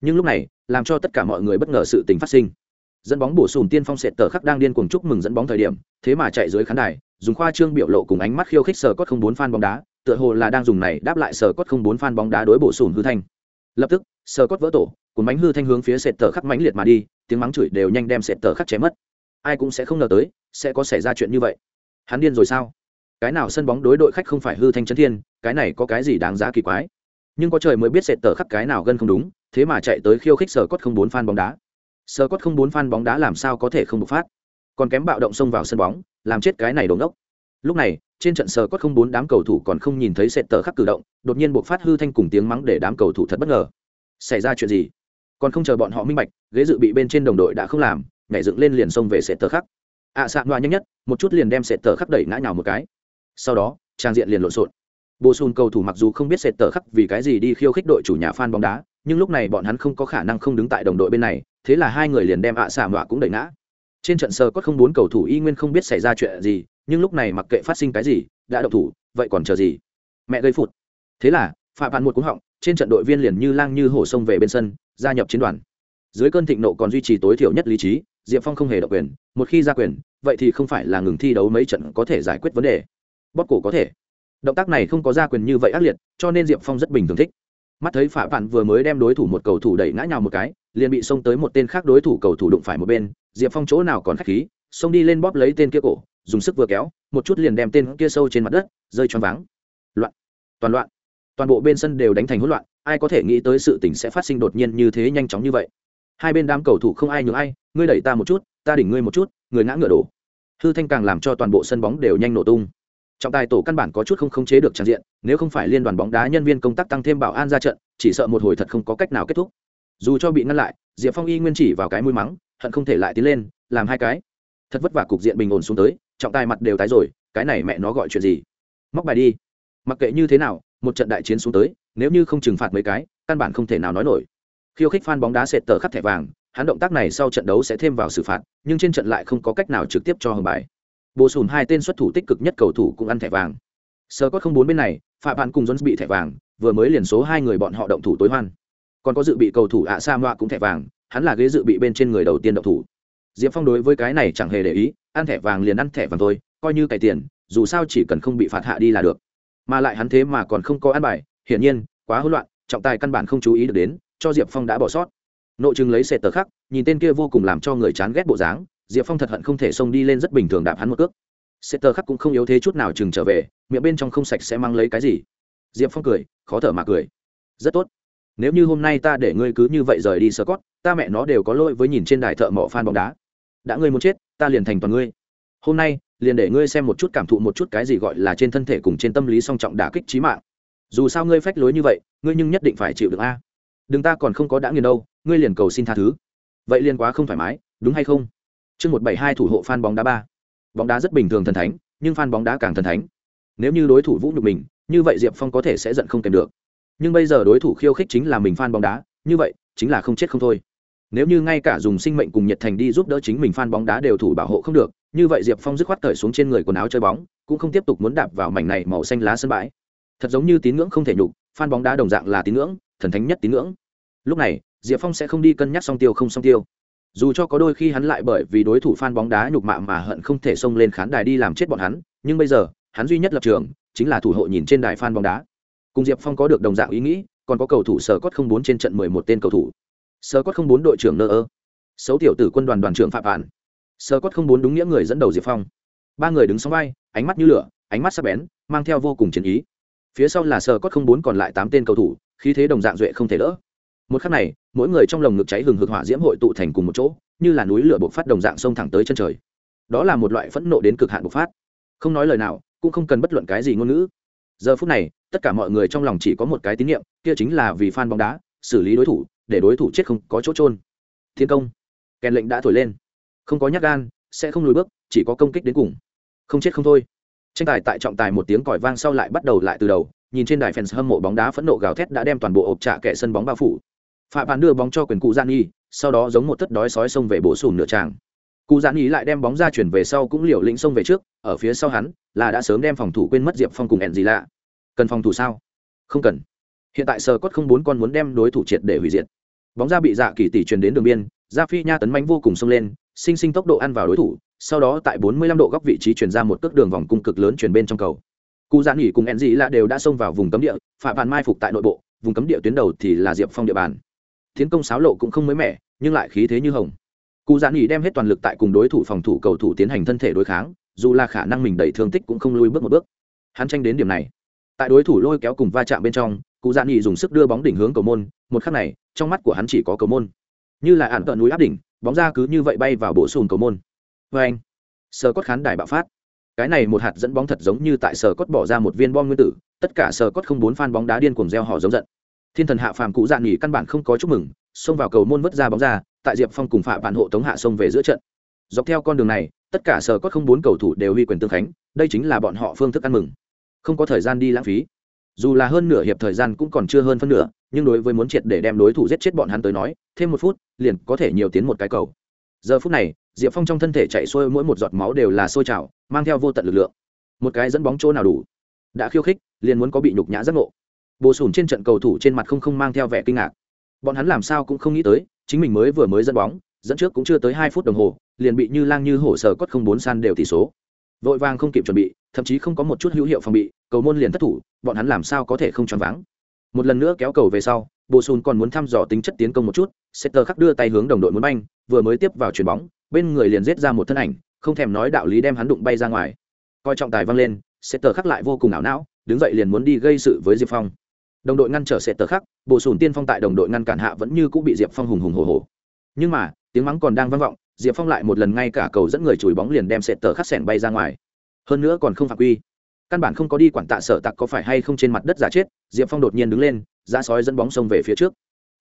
Nhưng lúc này, làm cho tất cả mọi người bất ngờ sự tình phát sinh. Dẫn bóng bổ sung tiên phong sệt tờ khắc đang điên cuồng chúc mừng dẫn bóng thời điểm, thế mà chạy dưới khán đài, dùng khoa trương biểu lộ cùng ánh mắt khiêu khích sở cốt không bốn fan bóng đá, tựa hồ là đang dùng này đáp lại sở cốt không bốn fan bóng đá đối bổ sung hư thanh. Lập tức, sở cốt vỡ tổ cùng bánh hư thanh hướng phía sệt tờ khắc mãnh liệt mà đi, tiếng mắng chửi đều nhanh đem sệt tờ khắc chém mất ai cũng sẽ không ngờ tới, sẽ có xảy ra chuyện như vậy. Hắn điên rồi sao? Cái nào sân bóng đối đội khách không phải hư thanh chấn thiên, cái này có cái gì đáng giá kỳ quái? Nhưng có trời mới biết sệt tờ khắc cái nào gân không đúng, thế mà chạy tới khiêu khích sở cốt không bốn fan bóng đá. Sở cốt không bốn fan bóng đá làm sao có thể không bộc phát? Còn kém bạo động xông vào sân bóng, làm chết cái này đồn đốc lúc này, trên trận sở cốt không bốn đám cầu thủ còn không nhìn thấy sệt tờ khắc cử động, đột nhiên bộc phát hư thanh cùng tiếng mắng để đám cầu thủ thật bất ngờ. Xảy ra chuyện gì? Còn không chờ bọn họ minh bạch, ghế dự bị bên trên đồng đội đã không làm nhảy dựng lên liền xông về sệt tờ khắc. Ạ xạ ngoa nhanh nhất, một chút liền đem sệt tờ khắc đẩy ngã nhào một cái. Sau đó, trang diện liền lộn xộn. Bồ sùn cầu thủ mặc dù không biết sệt tờ khắc vì cái gì đi khiêu khích đội chủ nhà f bóng đá, nhưng lúc này bọn hắn không có khả năng không đứng tại đồng đội bên này, thế là hai người liền đem ạ xạ ngoa cũng đẩy ngã. Trên trận sơ có không bốn cầu thủ y nguyên không biết xảy ra chuyện gì, nhưng lúc này mặc kệ phát sinh cái gì, đã đậu thủ, vậy còn chờ gì? Mẹ gây phụt. Thế là phạm bạn một cúng họng, trên trận đội viên liền như lang như hổ sông về bên sân, gia nhập chiến đoàn. Dưới cơn thịnh nộ còn duy trì tối thiểu nhất lý trí diệp phong không hề độc quyền, một khi ra quyền, vậy thì không phải là ngừng thi đấu mấy trận có thể giải quyết vấn đề. Bóp cổ có thể. Động tác này không có ra quyền như vậy ác liệt, cho nên diệp phong rất bình thường thích. Mắt thấy phạm bạn vừa mới đem đối thủ một cầu thủ đẩy ngã nhào một cái, liền bị xông tới một tên khác đối thủ cầu thủ đụng phải một bên, diệp phong chỗ nào còn k h á c h khí, xông đi lên bóp lấy tên kia cổ, dùng sức vừa kéo, một chút liền đem tên kia sâu trên mặt đất, rơi choáng váng. Loạn. Toàn loạn. Toàn bộ bên sân đều đánh thành hỗn loạn, ai có thể nghĩ tới sự tình sẽ phát sinh đột nhiên như thế nhanh chóng như vậy hai bên đám cầu thủ không ai nhường ai, ngươi đẩy ta một chút, ta đỉnh ngươi một chút, người ngã ngựa đổ. Hư thanh càng làm cho toàn bộ sân bóng đều nhanh nổ tung. Trọng tài tổ căn bản có chút không khống chế được trang diện, nếu không phải liên đoàn bóng đá nhân viên công tác tăng thêm bảo an ra trận, chỉ sợ một hồi thật không có cách nào kết thúc. Dù cho bị ngăn lại, diệp phong y nguyên chỉ vào cái mũi mắng, hận không thể lại tiến lên, làm hai cái. Thật vất vả cục diện bình ổn xuống tới, trọng tài mặt đều tái rồi, cái này mẹ nó gọi chuyện gì? Móc bài đi. Mặc kệ như thế nào, một trận đại chiến xuống tới, nếu như không trừng phạt mấy cái, căn bản không thể nào nói nổi khiêu khích fan bóng đá sệt tờ khắc thẻ vàng, hắn động tác này sau trận đấu sẽ thêm vào xử phạt, nhưng trên trận lại không có cách nào trực tiếp cho hưởng bài. Bổ sùn hai tên xuất thủ tích cực nhất cầu thủ cũng ăn thẻ vàng. Sơ có không bốn bên này phạm bạn cùng jones bị thẻ vàng, vừa mới liền số hai người bọn họ động thủ tối hoan. Còn có dự bị cầu thủ ạ sa moa cũng thẻ vàng, hắn là ghế dự bị bên trên người đầu tiên động thủ. Diệp phong đối với cái này chẳng hề để ý, ăn thẻ vàng liền ăn thẻ vàng thôi, coi như cày tiền, dù sao chỉ cần không bị phạt hạ đi là được. Mà lại hắn thế mà còn không có ăn bài, hiển nhiên, quá hỗn loạn, trọng tài căn bản không chú ý được đến cho diệp phong đã bỏ sót. Nội chừng lấy sệt tờ khắc, nhìn tên kia vô cùng làm cho người chán ghét bộ dáng, diệp phong thật hận không thể xông đi lên rất bình thường đạp hắn một cước. Sệt tờ khắc cũng không yếu thế chút nào chừng trở về, miệng bên trong không sạch sẽ mang lấy cái gì. Diệp phong cười, khó thở mà cười. Rất tốt. Nếu như hôm nay ta để ngươi cứ như vậy rời đi sơ cót, ta mẹ nó đều có lỗi với nhìn trên đài thợ mỏ phan bóng đá. Đã ngươi muốn chết, ta liền thành toàn ngươi. Hôm nay, liền để ngươi xem một chút cảm thụ một chút cái gì gọi là trên thân thể cùng trên tâm lý song trọng đả kích trí mạng. Dù sao ngươi phách lối như vậy, ngươi nhưng nhất định phải chịu được a đừng ta còn không có đã nghiền đâu, ngươi liền cầu xin tha thứ. Vậy liền quá không thoải mái, đúng hay không? Chương một bảy hai thủ hộ fan bóng đá ba. Bóng đá rất bình thường thần thánh, nhưng fan bóng đá càng thần thánh. Nếu như đối thủ vũ nhục mình, như vậy diệp phong có thể sẽ giận không kèm được. Nhưng bây giờ đối thủ khiêu khích chính là mình fan bóng đá, như vậy, chính là không chết không thôi. Nếu như ngay cả dùng sinh mệnh cùng nhiệt thành đi giúp đỡ chính mình fan bóng đá đều thủ bảo hộ không được, như vậy diệp phong dứt khoát cởi xuống trên người quần áo chơi bóng, cũng không tiếp tục muốn đạp vào mảnh này màu xanh lá sân bãi. Thật giống như tín ngưỡng không thể nhục fan bóng đá đồng dạng là tín ngưỡng thần thánh nhất tín ngưỡng. Lúc này, diệp phong sẽ không đi cân nhắc song tiêu không song tiêu. Dù cho có đôi khi hắn lại bởi vì đối thủ fan bóng đá nhục mạ mà hận không thể xông lên khán đài đi làm chết bọn hắn, nhưng bây giờ, hắn duy nhất lập trường chính là thủ hộ nhìn trên đài fan bóng đá. Cùng diệp phong có được đồng dạng ý nghĩ, còn có cầu thủ sở cốt không bốn trên trận mười một tên cầu thủ. Sở cốt không bốn đội trưởng nơ ơ xấu tiểu tử quân đoàn đoàn trưởng phạm bản sở cốt không bốn đúng nghĩa người dẫn đầu diệp phong. Ba người đứng sóng vai, ánh mắt như lửa, ánh mắt sắc bén, mang theo vô cùng chiến ý. Phía sau là sở cốt không bốn còn lại tám tên cầu thủ khí thế đồng dạng duệ không thể đỡ. Một khắc này mỗi người trong lồng ngực cháy hừng hực hỏa diễm hội tụ thành cùng một chỗ như là núi lửa bộc phát đồng dạng sông thẳng tới chân trời. Đó là một loại phẫn nộ đến cực hạn bộc phát. Không nói lời nào cũng không cần bất luận cái gì ngôn ngữ. Giờ phút này tất cả mọi người trong lòng chỉ có một cái tín niệm, kia chính là vì fan bóng đá xử lý đối thủ để đối thủ chết không có chỗ trôn thiên công. Kèn lệnh đã thổi lên. Không có nhát gan sẽ không lùi bước chỉ có công kích đến cùng. Không chết không thôi. Tranh tài tại trọng tài một tiếng còi vang sau lại bắt đầu lại từ đầu nhìn trên đài fans hâm mộ bóng đá phẫn nộ gào thét đã đem toàn bộ ộp trạ kẻ sân bóng bao phủ. Phạm bàn đưa bóng cho quyền cụ gian y sau đó giống một thất đói sói xông về bổ sùn nửa tràng. Cụ gian y lại đem bóng ra chuyển về sau cũng liều lĩnh xông về trước, ở phía sau hắn là đã sớm đem phòng thủ quên mất diệp phong cùng ẹn gì lạ cần phòng thủ sao? Không cần. Hiện tại sờ cốt không bốn con muốn đem đối thủ triệt để hủy diệt. Bóng ra bị dạ kỳ tỷ truyền đến đường biên gia phi nha tấn mánh vô cùng xông lên, sinh sinh tốc độ ăn vào đối thủ, sau đó tại 45 độ góc vị trí chuyển ra một cước đường vòng cung cực lớn chuyển bên trong cầu cụ giãn nghỉ cùng enzy là đều đã xông vào vùng cấm địa phạm bàn mai phục tại nội bộ, vùng cấm địa tuyến đầu thì là diệp phong địa bàn. Tiến công sáo lộ cũng không mới mẻ, nhưng lại khí thế như hồng. Cụ giãn nghỉ đem hết toàn lực tại cùng đối thủ phòng thủ cầu thủ tiến hành thân thể đối kháng, dù là khả năng mình đẩy thương tích cũng không lui bước một bước. Hắn tranh đến điểm này. Tại đối thủ lôi kéo cùng va chạm bên trong, cụ giãn nghỉ dùng sức đưa bóng đỉnh hướng cầu môn, một khắc này, trong mắt của hắn chỉ có cầu môn. Như là ản tận núi áp đỉnh, bóng ra cứ như vậy bay vào bổ sung cầu môn. Vâng. Vê anh sờ cốt khán đài bạo phát cái này một hạt dẫn bóng thật giống như tại sờ cốt bỏ ra một viên bom nguyên tử, tất cả sờ cốt không bốn phan bóng đá điên cuồng reo họ giống giận. Thiên thần hạ phàm cụ dạn nghỉ căn bản không có chúc mừng, xông vào cầu môn vứt ra bóng ra, tại diệp phong cùng phạm bản hộ tống hạ sông về giữa trận. Dọc theo con đường này, tất cả sờ cốt không bốn cầu thủ đều huy quyền tương khánh, đây chính là bọn họ phương thức ăn mừng. Không có thời gian đi lãng phí. Dù là hơn nửa hiệp thời gian cũng còn chưa hơn phân nửa, nhưng đối với muốn triệt để đem đối thủ giết chết bọn hắn tới nói, thêm một phút, liền có thể nhiều tiến một cái cầu. Giờ phút này diệp phong trong thân thể chạy xuôi mỗi một giọt máu đều là sôi trào, mang theo vô tận lực lượng. Một cái dẫn bóng chỗ nào đủ? Đã khiêu khích, liền muốn có bị nhục nhã giác ngộ. Bồ sùn trên trận cầu thủ trên mặt không không mang theo vẻ kinh ngạc. Bọn hắn làm sao cũng không nghĩ tới, chính mình mới vừa mới dẫn bóng, dẫn trước cũng chưa tới hai phút đồng hồ, liền bị như lang như hổ sờ cốt không bốn san đều tỷ số. Vội vàng không kịp chuẩn bị, thậm chí không có một chút hữu hiệu phòng bị, cầu môn liền thất thủ, bọn hắn làm sao có thể không choáng váng? Một lần nữa kéo cầu về sau, bồ sùn còn muốn thăm dò tính chất tiến công một chút setter khắc đưa tay hướng đồng đội muốn banh, vừa mới tiếp vào chuyền bóng bên người liền giết ra một thân ảnh, không thèm nói đạo lý đem hắn đụng bay ra ngoài. Coi trọng tài văng lên setter khắc lại vô cùng ảo não, đứng dậy liền muốn đi gây sự với diệp phong. Đồng đội ngăn trở setter khắc bộ sùn tiên phong tại đồng đội ngăn cản hạ vẫn như cũng bị diệp phong hùng hùng hồ hồ nhưng mà, tiếng mắng còn đang vang vọng, diệp phong lại một lần ngay cả cầu dẫn người chùi bóng liền đem setter khắc sẻn bay ra ngoài. Hơn nữa còn không phạm quy. Căn bản không có đi quản tạ sở tặc có phải hay không trên mặt đất giả chết, diệp phong đột nhiên đứng lên ra sói dẫn bóng sông về phía trước.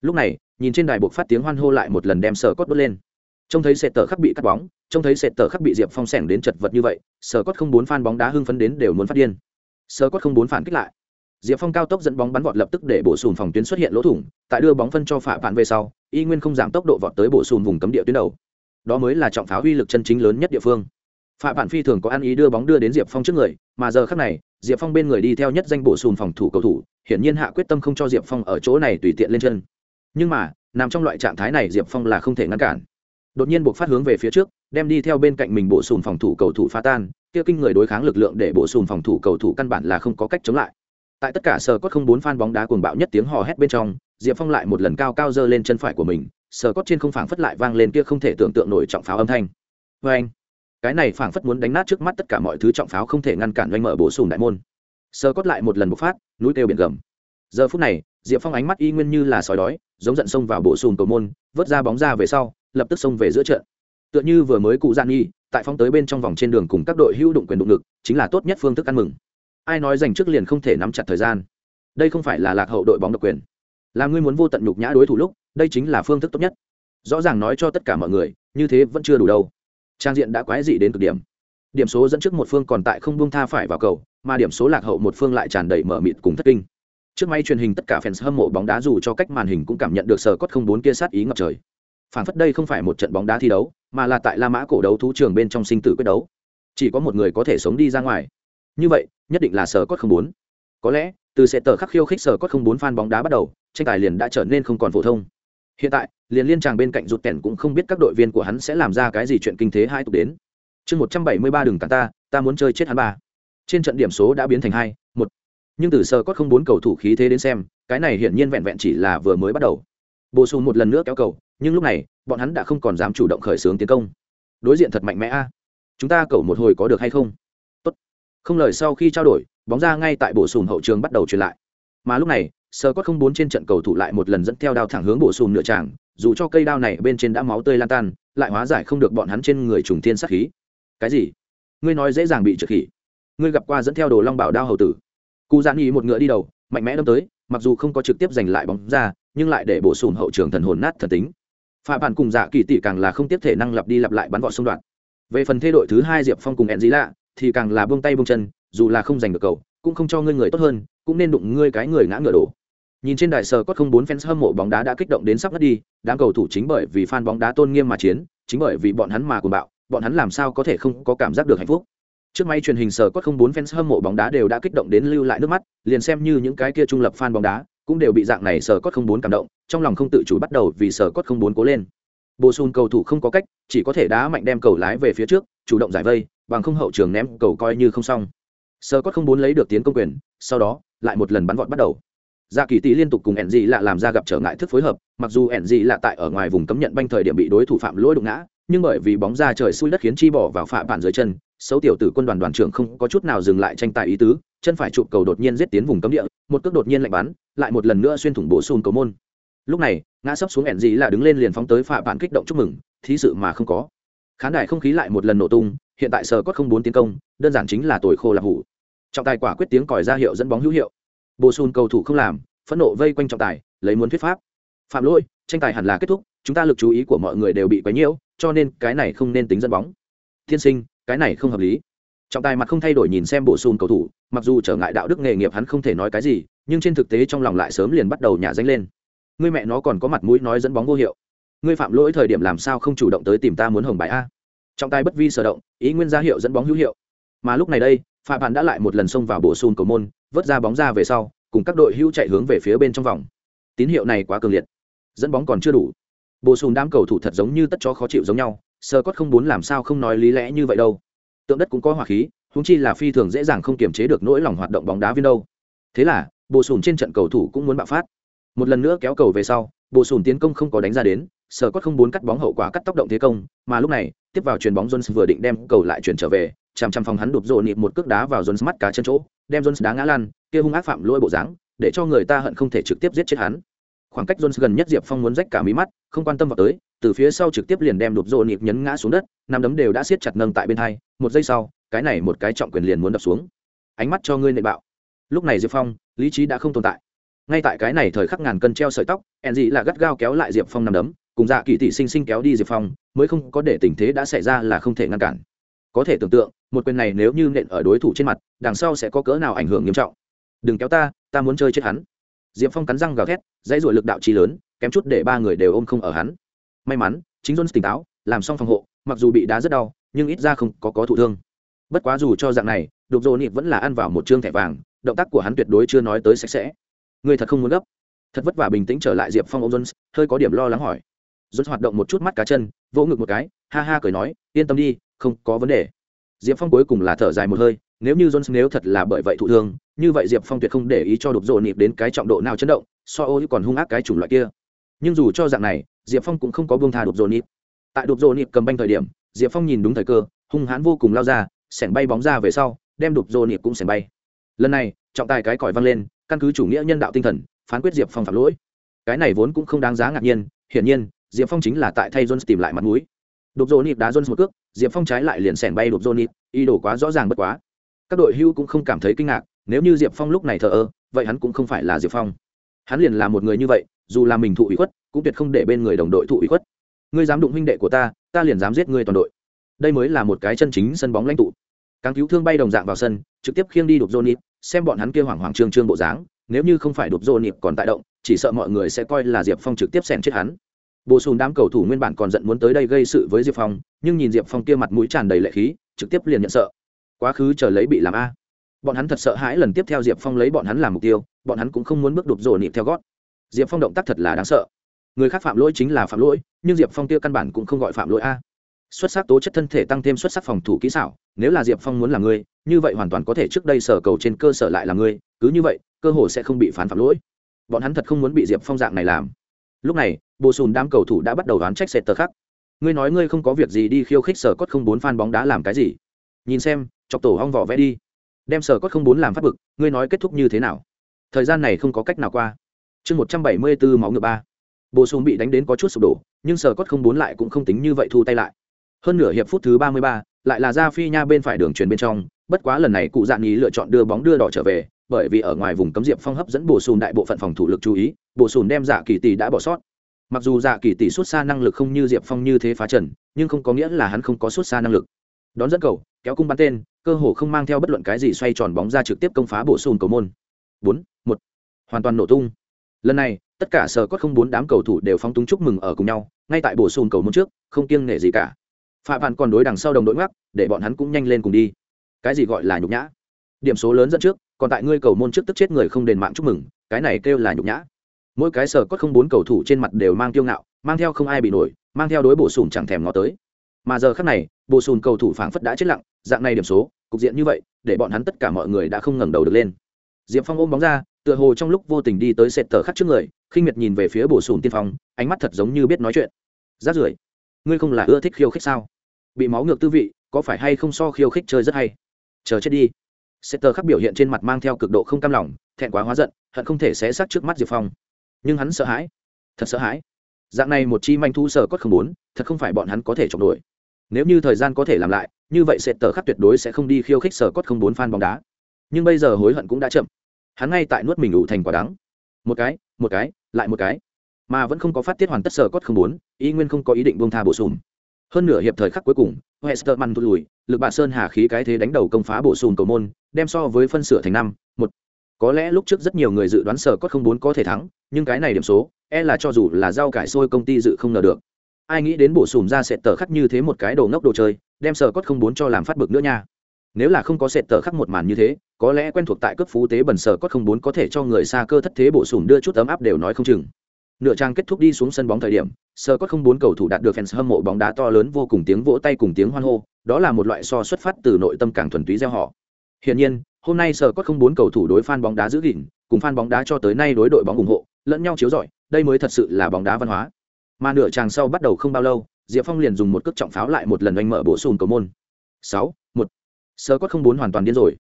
Lúc này, nhìn trên đài buộc phát tiếng hoan hô lại một lần đem sở cốt đốt lên trông thấy sệt tờ khắc bị cắt bóng, trông thấy sệt tờ khắc bị diệp phong sẻng đến chật vật như vậy sờ cốt không bốn phan bóng đá hưng phấn đến đều muốn phát điên. Sờ cốt không bốn phản kích lại. Diệp phong cao tốc dẫn bóng bắn vọt lập tức để bổ sùn phòng tuyến xuất hiện lỗ thủng, tại đưa bóng phân cho phạm phản về sau, y nguyên không giảm tốc độ vọt tới bổ sùn vùng cấm địa tuyến đầu. Đó mới là trọng pháo uy lực chân chính lớn nhất địa phương. Phạm phản phi thường có ăn ý đưa bóng đưa đến diệp phong trước người, mà giờ khác này, diệp phong bên người đi theo nhất danh bổ sùn phòng thủ cầu thủ, hiển nhiên hạ quyết tâm không cho diệp phong ở chỗ này tùy tiện lên chân. Nhưng mà, nằm trong loại trạng thái này diệp phong là không thể ngăn cản đột nhiên buộc phát hướng về phía trước, đem đi theo bên cạnh mình bổ sùn phòng thủ cầu thủ phá tan, kia kinh người đối kháng lực lượng để bổ sùn phòng thủ cầu thủ căn bản là không có cách chống lại. Tại tất cả sờ cốt không bốn phan bóng đá cuồng bạo nhất tiếng hò hét bên trong, diệp phong lại một lần cao cao dơ lên chân phải của mình sờ cốt trên không phảng phất lại vang lên kia không thể tưởng tượng nổi trọng pháo âm thanh. Vê anh, cái này phảng phất muốn đánh nát trước mắt tất cả mọi thứ trọng pháo không thể ngăn cản doanh mở bổ sung đại môn. Sờ cốt lại một lần bộc phát, núi kêu biển gầm. Giờ phút này, diệp phong ánh mắt y nguyên như là sói đói, giống giận xông vào bổ sung cầu môn, vớt ra bóng ra về sau lập tức xông về giữa trận. Tựa như vừa mới cụ gian nghi tại phong tới bên trong vòng trên đường cùng các đội hữu đụng quyền đụng lực chính là tốt nhất phương thức ăn mừng. Ai nói giành trước liền không thể nắm chặt thời gian. Đây không phải là lạc hậu đội bóng độc quyền. Là ngươi muốn vô tận nhục nhã đối thủ lúc, đây chính là phương thức tốt nhất. Rõ ràng nói cho tất cả mọi người, như thế vẫn chưa đủ đâu. Trang diện đã quái dị đến cực điểm. Điểm số dẫn trước một phương còn tại không buông tha phải vào cầu, mà điểm số lạc hậu một phương lại tràn đầy mở mịt cùng thất kinh. Trước máy truyền hình tất cả fans hâm mộ bóng đá dù cho cách màn hình cũng cảm nhận được sờ cốt không bốn kia sát ý ngập trời phản phất đây không phải một trận bóng đá thi đấu, mà là tại la mã cổ đấu thú trường bên trong sinh tử quyết đấu. Chỉ có một người có thể sống đi ra ngoài. Như vậy, nhất định là sở cốt không bốn có lẽ, từ sẽ tờ khắc khiêu khích sở cốt không bốn fan bóng đá bắt đầu, tranh tài liền đã trở nên không còn phổ thông. Hiện tại, liền liên tràng bên cạnh rụt tẻn cũng không biết các đội viên của hắn sẽ làm ra cái gì chuyện kinh thế hai tục đến. Chương một trăm bảy mươi ba đường cả ta ta muốn chơi chết hắn ba. Trên trận điểm số đã biến thành hai, một. Nhưng từ sơ cốt không bốn cầu thủ khí thế đến xem, cái này hiển nhiên vẹn vẹn chỉ là vừa mới bắt đầu. Bổ sung một lần nữa kéo cầu nhưng lúc này, bọn hắn đã không còn dám chủ động khởi xướng tiến công. Đối diện thật mạnh mẽ a. Chúng ta cầu một hồi có được hay không? Tốt. không lời sau khi trao đổi, bóng ra ngay tại bổ sùm hậu trường bắt đầu truyền lại. Mà lúc này, sơ cốt không bốn trên trận cầu thủ lại một lần dẫn theo đao thẳng hướng bổ sùm nửa tràng, dù cho cây đao này bên trên đã máu tươi lan tan, lại hóa giải không được bọn hắn trên người trùng thiên sát khí. Cái gì? Ngươi nói dễ dàng bị trượt khỉ. Ngươi gặp qua dẫn theo đồ long bảo đao hầu tử. Cụ giãn ý một ngựa đi đầu, mạnh mẽ đâm tới, mặc dù không có trực tiếp giành lại bóng ra, nhưng lại để bổ sùm hậu trường thần hồn nát thần tính phạm bản cùng dạ kỳ tỷ càng là không tiếp thể năng lặp đi lặp lại bắn vọt xung đoạn. Về phần thê đội thứ hai diệp phong cùng ẹn dí lạ thì càng là buông tay buông chân, dù là không giành được cầu, cũng không cho ngươi người tốt hơn, cũng nên đụng ngươi cái người ngã ngựa đổ. Nhìn trên đài sờ có không bốn fans hâm mộ bóng đá đã kích động đến sắp ngất đi, đám cầu thủ chính bởi vì fan bóng đá tôn nghiêm mà chiến, chính bởi vì bọn hắn mà cuồng bạo, bọn hắn làm sao có thể không có cảm giác được hạnh phúc. Trước máy truyền hình sờ có không bốn fans hâm mộ bóng đá đều đã kích động đến lưu lại nước mắt, liền xem như những cái kia trung lập fan bóng đá cũng đều bị dạng này sở cốt không bốn cảm động trong lòng không tự chủ bắt đầu vì sở cốt không bốn cố lên. Bổ sung cầu thủ không có cách chỉ có thể đá mạnh đem cầu lái về phía trước chủ động giải vây bằng không hậu trường ném cầu coi như không xong. Sở cốt không bốn lấy được tiến công quyền sau đó lại một lần bắn vọt bắt đầu. Dạ Kỳ Tỷ liên tục cùng Enji lạ làm ra gặp trở ngại thức phối hợp, mặc dù Enji lạ tại ở ngoài vùng cấm nhận banh thời điểm bị đối thủ phạm lỗi đụng ngã, nhưng bởi vì bóng ra trời xui đất khiến chi bỏ vào phạ bạn dưới chân, xấu tiểu tử quân đoàn đoàn trưởng không có chút nào dừng lại tranh tài ý tứ, chân phải chụp cầu đột nhiên giết tiến vùng cấm địa, một cước đột nhiên lạnh bắn, lại một lần nữa xuyên thủng bổ sung cầu môn. Lúc này, ngã sấp xuống èn gì là đứng lên liền phóng tới phạ bạn kích động chúc mừng, thí sự mà không có. Khán đài không khí lại một lần nổ tung, hiện tại sờ cốt không bốn tiến công, đơn giản chính là tuổi khô là hủ. Trọng tài quả quyết tiếng còi ra hiệu dẫn bóng hữu hiệu. Bổ sung cầu thủ không làm, phẫn nộ vây quanh trọng tài lấy muốn thuyết pháp phạm lỗi tranh tài hẳn là kết thúc chúng ta lực chú ý của mọi người đều bị quấy nhiễu cho nên cái này không nên tính dẫn bóng. Thiên sinh, cái này không hợp lý. Trọng tài mặt không thay đổi nhìn xem bổ sung cầu thủ, mặc dù trở ngại đạo đức nghề nghiệp hắn không thể nói cái gì, nhưng trên thực tế trong lòng lại sớm liền bắt đầu nhả danh lên. Ngươi mẹ nó còn có mặt mũi nói dẫn bóng vô hiệu. Ngươi phạm lỗi thời điểm làm sao không chủ động tới tìm ta muốn hồng bài a? Trọng tài bất vi sở động, ý nguyên ra hiệu dẫn bóng hữu hiệu. Mà lúc này đây, phạm bạn đã lại một lần xông vào bổ sung cầu môn, vớt ra bóng ra về sau, cùng các đội hữu chạy hướng về phía bên trong vòng. Tín hiệu này quá cường liệt. Dẫn bóng còn chưa đủ bổ sung đám cầu thủ thật giống như tất cho khó chịu giống nhau, sơ cốt không muốn làm sao không nói lý lẽ như vậy đâu. Tượng đất cũng có hỏa khí húng chi là phi thường dễ dàng không kiềm chế được nỗi lòng hoạt động bóng đá viên đâu. Thế là, bổ sung trên trận cầu thủ cũng muốn bạo phát. Một lần nữa kéo cầu về sau, bổ sung tiến công không có đánh ra đến, sơ cốt không muốn cắt bóng hậu quả cắt tốc động thế công, mà lúc này, tiếp vào chuyền bóng jones vừa định đem cầu lại chuyển trở về, chằm chằm phòng hắn đụp rộ nịp một cước đá vào jones mắt cá chân chỗ, đem jones đá ngã lan kia hung ác phạm lỗi bộ dáng, để cho người ta hận không thể trực tiếp giết chết hắn khoảng cách jones gần nhất diệp phong muốn rách cả mí mắt, không quan tâm vào tới, từ phía sau trực tiếp liền đem đột rồ nhịp nhấn ngã xuống đất, năm đấm đều đã siết chặt nâng tại bên hai, một giây sau, cái này một cái trọng quyền liền muốn đập xuống. Ánh mắt cho ngươi nệ bạo. Lúc này diệp phong, lý trí đã không tồn tại. Ngay tại cái này thời khắc ngàn cân treo sợi tóc Enji là gắt gao kéo lại diệp phong năm đấm, cùng dạ kỳ tỷ sinh sinh kéo đi diệp phong, mới không có để tình thế đã xảy ra là không thể ngăn cản. Có thể tưởng tượng, một quyền này nếu như nện ở đối thủ trên mặt, đằng sau sẽ có cỡ nào ảnh hưởng nghiêm trọng. Đừng kéo ta ta muốn chơi chết hắn diệp phong cắn răng gào thét, dãy ruổi lực đạo chi lớn, kém chút để ba người đều ôm không ở hắn. May mắn, chính jones tỉnh táo, làm xong phòng hộ, mặc dù bị đá rất đau, nhưng ít ra không có có thụ thương. Bất quá dù cho dạng này, đục dồ nịp vẫn là ăn vào một chương thẻ vàng, động tác của hắn tuyệt đối chưa nói tới sạch sẽ. Người thật không muốn gấp. Thật vất vả bình tĩnh trở lại diệp phong ông jones, hơi có điểm lo lắng hỏi. Jones hoạt động một chút mắt cá chân, vỗ ngực một cái, ha ha cười nói, yên tâm đi, không có vấn đề. Diệp phong cuối cùng là thở dài một hơi nếu như jones nếu thật là bởi vậy thụ thương, như vậy diệp phong tuyệt không để ý cho đột rồ nịp đến cái trọng độ nào chấn động, so ô còn hung ác cái chủng loại kia. Nhưng dù cho dạng này, diệp phong cũng không có buông tha đột rồ nịp. Tại đột rồ nịp cầm banh thời điểm, diệp phong nhìn đúng thời cơ, hung hãn vô cùng lao ra sèn bay bóng ra về sau, đem đột rồ nịp cũng sèn bay. Lần này, trọng tài cái còi vang lên, căn cứ chủ nghĩa nhân đạo tinh thần, phán quyết diệp phong phạm lỗi. Cái này vốn cũng không đáng giá ngạc nhiên, hiển nhiên, diệp phong chính là tại thay jones tìm lại mặt mũi. Đột rồ nịp đá jones một cước, diệp phong trái lại liền sèn bay đột rồ nịp, ý đồ quá rõ ràng bất quá các đội hưu cũng không cảm thấy kinh ngạc, nếu như diệp phong lúc này thờ ơ, vậy hắn cũng không phải là diệp phong. Hắn liền là một người như vậy, dù là mình thụ ủy khuất, cũng tuyệt không để bên người đồng đội thụ ủy khuất. Ngươi dám đụng huynh đệ của ta ta liền dám giết ngươi toàn đội. Đây mới là một cái chân chính sân bóng lãnh tụ. Càng cứu thương bay đồng dạng vào sân, trực tiếp khiêng đi đục dô xem bọn hắn kia hoảng hoảng trương trương bộ dáng, nếu như không phải đục dô còn tại động, chỉ sợ mọi người sẽ coi là diệp phong trực tiếp xem chết hắn. Bồ sùn đám cầu thủ nguyên bản còn giận muốn tới đây gây sự với diệp phong, nhưng nhìn diệp phong kia mặt mũi tràn đầy lệ khí, trực tiếp liền nhận sợ quá khứ chờ lấy bị làm a. Bọn hắn thật sợ hãi lần tiếp theo diệp phong lấy bọn hắn làm mục tiêu, bọn hắn cũng không muốn bước đục rổ nịp theo gót. Diệp phong động tác thật là đáng sợ. Người khác phạm lỗi chính là phạm lỗi, nhưng diệp phong tiêu căn bản cũng không gọi phạm lỗi a. Xuất sắc tố chất thân thể tăng thêm xuất sắc phòng thủ kỹ xảo, nếu là diệp phong muốn là ngươi như vậy hoàn toàn có thể trước đây sở cầu trên cơ sở lại là ngươi cứ như vậy, cơ hồ sẽ không bị phán phạm lỗi. Bọn hắn thật không muốn bị diệp phong dạng này làm. Lúc này, bồ sùn đám cầu thủ đã bắt đầu đoán trách sệt tờ khắc. Ngươi nói ngươi không có việc gì đi khiêu khích sở cốt không bốn phan bóng đá làm cái gì? Nhìn xem chọc tổ hong vỏ vẽ đi. Đem sở cốt không bốn làm phát bực ngươi nói kết thúc như thế nào? Thời gian này không có cách nào qua. Chương một trăm bảy mươi bốn máu ngựa ba. Bổ sùn bị đánh đến có chút sụp đổ, nhưng sở cốt không bốn lại cũng không tính như vậy thu tay lại. Hơn nửa hiệp phút thứ ba mươi ba, lại là ra phi nha bên phải đường truyền bên trong, bất quá lần này cụ dạn ý lựa chọn đưa bóng đưa đỏ trở về, bởi vì ở ngoài vùng cấm diệp phong hấp dẫn bổ sùn đại bộ phận phòng thủ lực chú ý, bổ sùn đem giả kỳ tỷ đã bỏ sót. Mặc dù dạ kỳ tỷ xuất xa năng lực không như diệp phong như thế phá trần, nhưng không có nghĩa là hắn không có xuất xa năng lực. Đón dẫn cầu, kéo cung bắn tên cơ hồ không mang theo bất luận cái gì xoay tròn bóng ra trực tiếp công phá bổ sung cầu môn. Bốn, một, hoàn toàn nổ tung. Lần này, tất cả sở cốt không bốn đám cầu thủ đều phóng túng chúc mừng ở cùng nhau, ngay tại bổ sung cầu môn trước, không kiêng nể gì cả. Phạm bạn còn đối đằng sau đồng đội ngoắc, để bọn hắn cũng nhanh lên cùng đi. Cái gì gọi là nhục nhã? Điểm số lớn dẫn trước, còn tại ngươi cầu môn trước tức chết người không đền mạng chúc mừng, cái này kêu là nhục nhã. Mỗi cái sở cốt không bốn cầu thủ trên mặt đều mang kiêu ngạo, mang theo không ai bị nổi, mang theo đối bổ sung chẳng thèm ngó tới. Mà giờ khắc này, bổ sung cầu thủ phảng phất đã chết lặng dạng này điểm số, cục diện như vậy, để bọn hắn tất cả mọi người đã không ngẩng đầu được lên. Diệp phong ôm bóng ra, tựa hồ trong lúc vô tình đi tới sệt tờ khắc trước người, khinh miệt nhìn về phía bổ sùn tiên phong, ánh mắt thật giống như biết nói chuyện. Rát rưởi, ngươi không là ưa thích khiêu khích sao? Bị máu ngược tư vị, có phải hay không so khiêu khích chơi rất hay? Chờ chết đi. Sệt tờ khắc biểu hiện trên mặt mang theo cực độ không cam lòng, thẹn quá hóa giận, hận không thể xé xác trước mắt diệp phong. Nhưng hắn sợ hãi, thật sợ hãi. Dạng này một chi manh thu sở cốt không bốn thật không phải bọn hắn có thể chống đuổi nếu như thời gian có thể làm lại, như vậy sẽ tờ khắc tuyệt đối sẽ không đi khiêu khích sở cốt không bốn fan bóng đá. Nhưng bây giờ hối hận cũng đã chậm. Hắn ngay tại nuốt mình ủ thành quả đắng. Một cái một cái, lại một cái. Mà vẫn không có phát tiết hoàn tất sở cốt không bốn ý nguyên không có ý định bông tha bổ sung. Hơn nửa hiệp thời khắc cuối cùng Westerman thụt lùi, lực bạ sơn hà khí cái thế đánh đầu công phá bổ sung cầu môn, đem so với phân sửa thành năm, một. Có lẽ lúc trước rất nhiều người dự đoán sở cốt không bốn có thể thắng, nhưng cái này điểm số e là cho dù là rau cải xôi công ty dự không ngờ được ai nghĩ đến bổ sùm ra sệt tờ khắc như thế một cái đồ ngốc đồ chơi, đem sờ cốt không bốn cho làm phát bực nữa nha. Nếu là không có sệt tờ khắc một màn như thế, có lẽ quen thuộc tại cấp phú tế bẩn sờ cốt không bốn có thể cho người xa cơ thất thế bổ sùm đưa chút ấm áp đều nói không chừng. Nửa trang kết thúc đi xuống sân bóng thời điểm sờ cốt không bốn cầu thủ đạt được fans hâm mộ bóng đá to lớn vô cùng tiếng vỗ tay cùng tiếng hoan hô, đó là một loại so xuất phát từ nội tâm càng thuần túy gieo họ. Hiển nhiên, hôm nay sờ cốt không bốn cầu thủ đối fan bóng đá giữ gìn, cùng fan bóng đá cho tới nay đối đội bóng ủng hộ, lẫn nhau chiếu rọi, đây mới thật sự là bóng đá văn hóa mà nửa chàng sau bắt đầu không bao lâu, diệp phong liền dùng một cước trọng pháo lại một lần oanh mở bổ sung cầu môn. Sáu, một. Sơ cốt không bốn hoàn toàn điên rồi.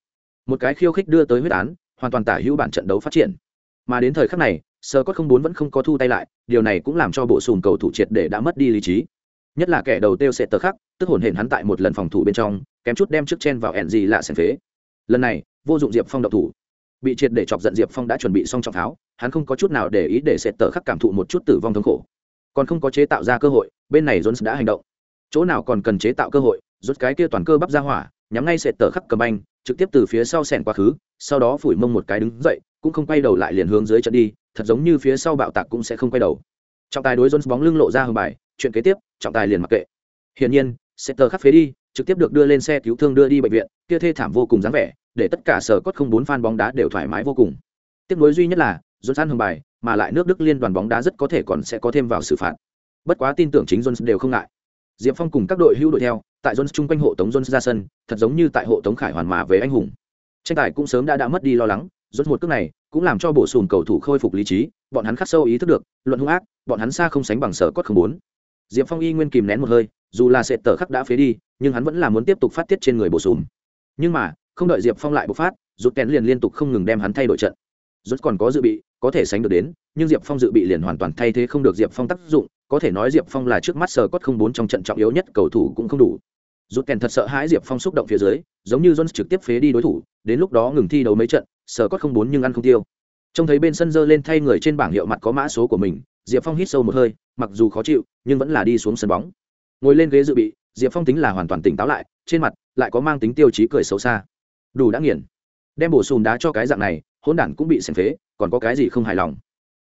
Một cái khiêu khích đưa tới huyết án, hoàn toàn tả hữu bản trận đấu phát triển. Mà đến thời khắc này, sơ cốt không bốn vẫn không có thu tay lại, điều này cũng làm cho bộ sùn cầu thủ triệt để đã mất đi lý trí. Nhất là kẻ đầu tiêu sẽ tờ khắc, tức hồn hển hắn tại một lần phòng thủ bên trong, kém chút đem trước chen vào ẻn gì lạ xen phế. Lần này, vô dụng diệp phong độc thủ. Bị triệt để chọc giận diệp phong đã chuẩn bị xong trọng tháo hắn không có chút nào để ý để sẽ tờ khắc cảm thụ một chút tử vong thống khổ còn không có chế tạo ra cơ hội, bên này jones đã hành động. Chỗ nào còn cần chế tạo cơ hội, rút cái kia toàn cơ bắp ra hỏa, nhắm ngay sệt tờ khắc cầm anh trực tiếp từ phía sau sẹn quá khứ, sau đó phủi mông một cái đứng dậy, cũng không quay đầu lại liền hướng dưới trận đi, thật giống như phía sau bạo tạc cũng sẽ không quay đầu. Trọng tài đối jones bóng lưng lộ ra hưng bài, chuyện kế tiếp, trọng tài liền mặc kệ. Hiển nhiên, sệt tờ khắc phế đi, trực tiếp được đưa lên xe cứu thương đưa đi bệnh viện, kia thê thảm vô cùng dáng vẻ, để tất cả sở cốt không bốn fan bóng đá đều thoải mái vô cùng tiếc nối duy nhất là jones ăn hưởng bài, mà lại nước đức liên đoàn bóng đá rất có thể còn sẽ có thêm vào xử phạt bất quá tin tưởng chính jones đều không ngại diệp phong cùng các đội hữu đội theo, tại jones chung quanh hộ tống jones ra sân, thật giống như tại hộ tống khải hoàn mà về anh hùng tranh tài cũng sớm đã đã mất đi lo lắng jones một cước này cũng làm cho bổ sùn cầu thủ khôi phục lý trí, bọn hắn khắc sâu ý thức được, luận hung ác, bọn hắn xa không sánh bằng sở cốt không muốn. diệp phong y nguyên kìm nén một hơi, dù là sệt tờ khắc đã phế đi, nhưng hắn vẫn là muốn tiếp tục phát tiết trên người bổ sùn. nhưng mà, không đợi diệp phong lại bộc phát rút kén liền liên tục không ngừng đem hắn thay đổi trận rốt còn có dự bị, có thể sánh được đến, nhưng diệp phong dự bị liền hoàn toàn thay thế không được diệp phong tác dụng, có thể nói diệp phong là trước mắt sờ cốt không bốn trong trận trọng yếu nhất cầu thủ cũng không đủ. Rút kèn thật sợ hãi diệp phong xúc động phía dưới, giống như jones trực tiếp phế đi đối thủ, đến lúc đó ngừng thi đấu mấy trận sờ cốt không bốn nhưng ăn không tiêu. Trông thấy bên sân dơ lên thay người trên bảng hiệu mặt có mã số của mình, diệp phong hít sâu một hơi, mặc dù khó chịu, nhưng vẫn là đi xuống sân bóng. Ngồi lên ghế dự bị, diệp phong tính là hoàn toàn tỉnh táo lại, trên mặt lại có mang tính tiêu chí cười xấu xa. Đủ đã nghiền. Đem bổ sung đá cho cái dạng này hỗn đản cũng bị xem phế còn có cái gì không hài lòng?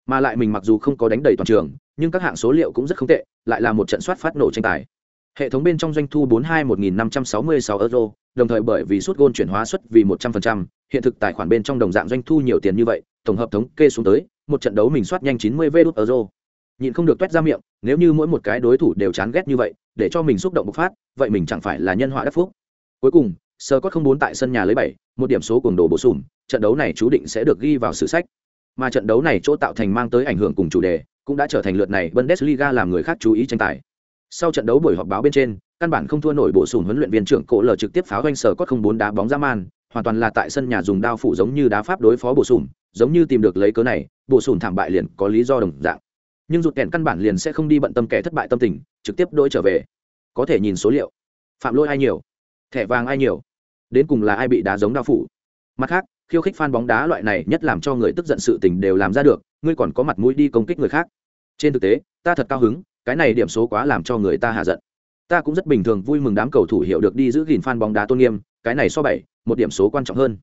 Mà lại mình mặc dù không có đánh đầy toàn trường nhưng các hạng số liệu cũng rất không tệ lại là một trận soát phát nổ tranh tài. Hệ thống bên trong doanh thu 42 1566 euro đồng thời bởi vì suất gôn chuyển hóa suất vì 100%, hiện thực tài khoản bên trong đồng dạng doanh thu nhiều tiền như vậy tổng hợp thống kê xuống tới một trận đấu mình soát nhanh 90 vđ euro. Nhịn không được toét ra miệng nếu như mỗi một cái đối thủ đều chán ghét như vậy để cho mình xúc động bộc phát vậy mình chẳng phải là nhân họa đắc phúc. Cuối cùng sơ cốt không bốn tại sân nhà lấy bảy, một điểm số cuồng đồ bổ sung, trận đấu này chú định sẽ được ghi vào sử sách. Mà trận đấu này chỗ tạo thành mang tới ảnh hưởng cùng chủ đề, cũng đã trở thành lượt này bundesliga làm người khác chú ý tranh tài. Sau trận đấu buổi họp báo bên trên, căn bản không thua nổi bổ sung huấn luyện viên trưởng cổ lờ trực tiếp pháo doanh sở cốt không bốn đá bóng ra man, hoàn toàn là tại sân nhà dùng đao phủ giống như đá pháp đối phó bổ sung, giống như tìm được lấy cớ này, bổ sung thảm bại liền có lý do đồng dạng. Nhưng rụt kèn căn bản liền sẽ không đi bận tâm kẻ thất bại tâm tình, trực tiếp đôi trở về. Có thể nhìn số liệu. Phạm lỗi ai nhiều? Thẻ vàng ai nhiều? Đến cùng là ai bị đá giống đao phủ. Mặt khác, khiêu khích fan bóng đá loại này nhất làm cho người tức giận sự tình đều làm ra được, ngươi còn có mặt mũi đi công kích người khác. Trên thực tế, ta thật cao hứng, cái này điểm số quá làm cho người ta hạ giận. Ta cũng rất bình thường vui mừng đám cầu thủ hiểu được đi giữ gìn fan bóng đá tôn nghiêm, cái này so bảy, một điểm số quan trọng hơn.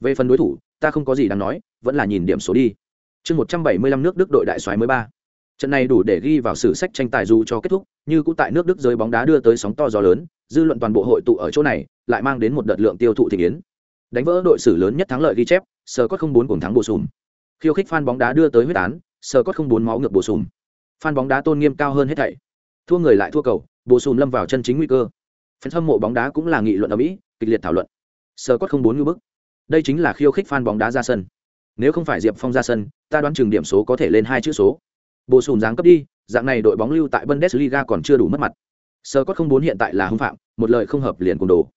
Về phần đối thủ, ta không có gì đáng nói, vẫn là nhìn điểm số đi. Chương một trăm bảy mươi lăm nước đức đội đại xoáy mới ba trận này đủ để ghi vào sử sách tranh tài dù cho kết thúc, như cũng tại nước đức giới bóng đá đưa tới sóng to gió lớn, dư luận toàn bộ hội tụ ở chỗ này, lại mang đến một đợt lượng tiêu thụ thị kiến đánh vỡ đội sử lớn nhất thắng lợi ghi chép, sờ cốt không bốn cùng thắng bổ sung. Khiêu khích fan bóng đá đưa tới huyết án, sờ cốt không bốn máu ngược bổ sung. Fan bóng đá tôn nghiêm cao hơn hết thảy. Thua người lại thua cầu, bổ sung lâm vào chân chính nguy cơ. Phần hâm mộ bóng đá cũng là nghị luận ở mỹ, kịch liệt thảo luận. Sờ cốt không bốn như bức. Đây chính là khiêu khích fan bóng đá ra sân. Nếu không phải diệp phong ra sân, ta đoán chừng điểm số có thể lên hai chữ số bổ sung giáng cấp đi, dạng này đội bóng lưu tại bundesliga còn chưa đủ mất mặt. Sơ cốt không bốn hiện tại là hưng phạm, một lời không hợp liền cùng đồ.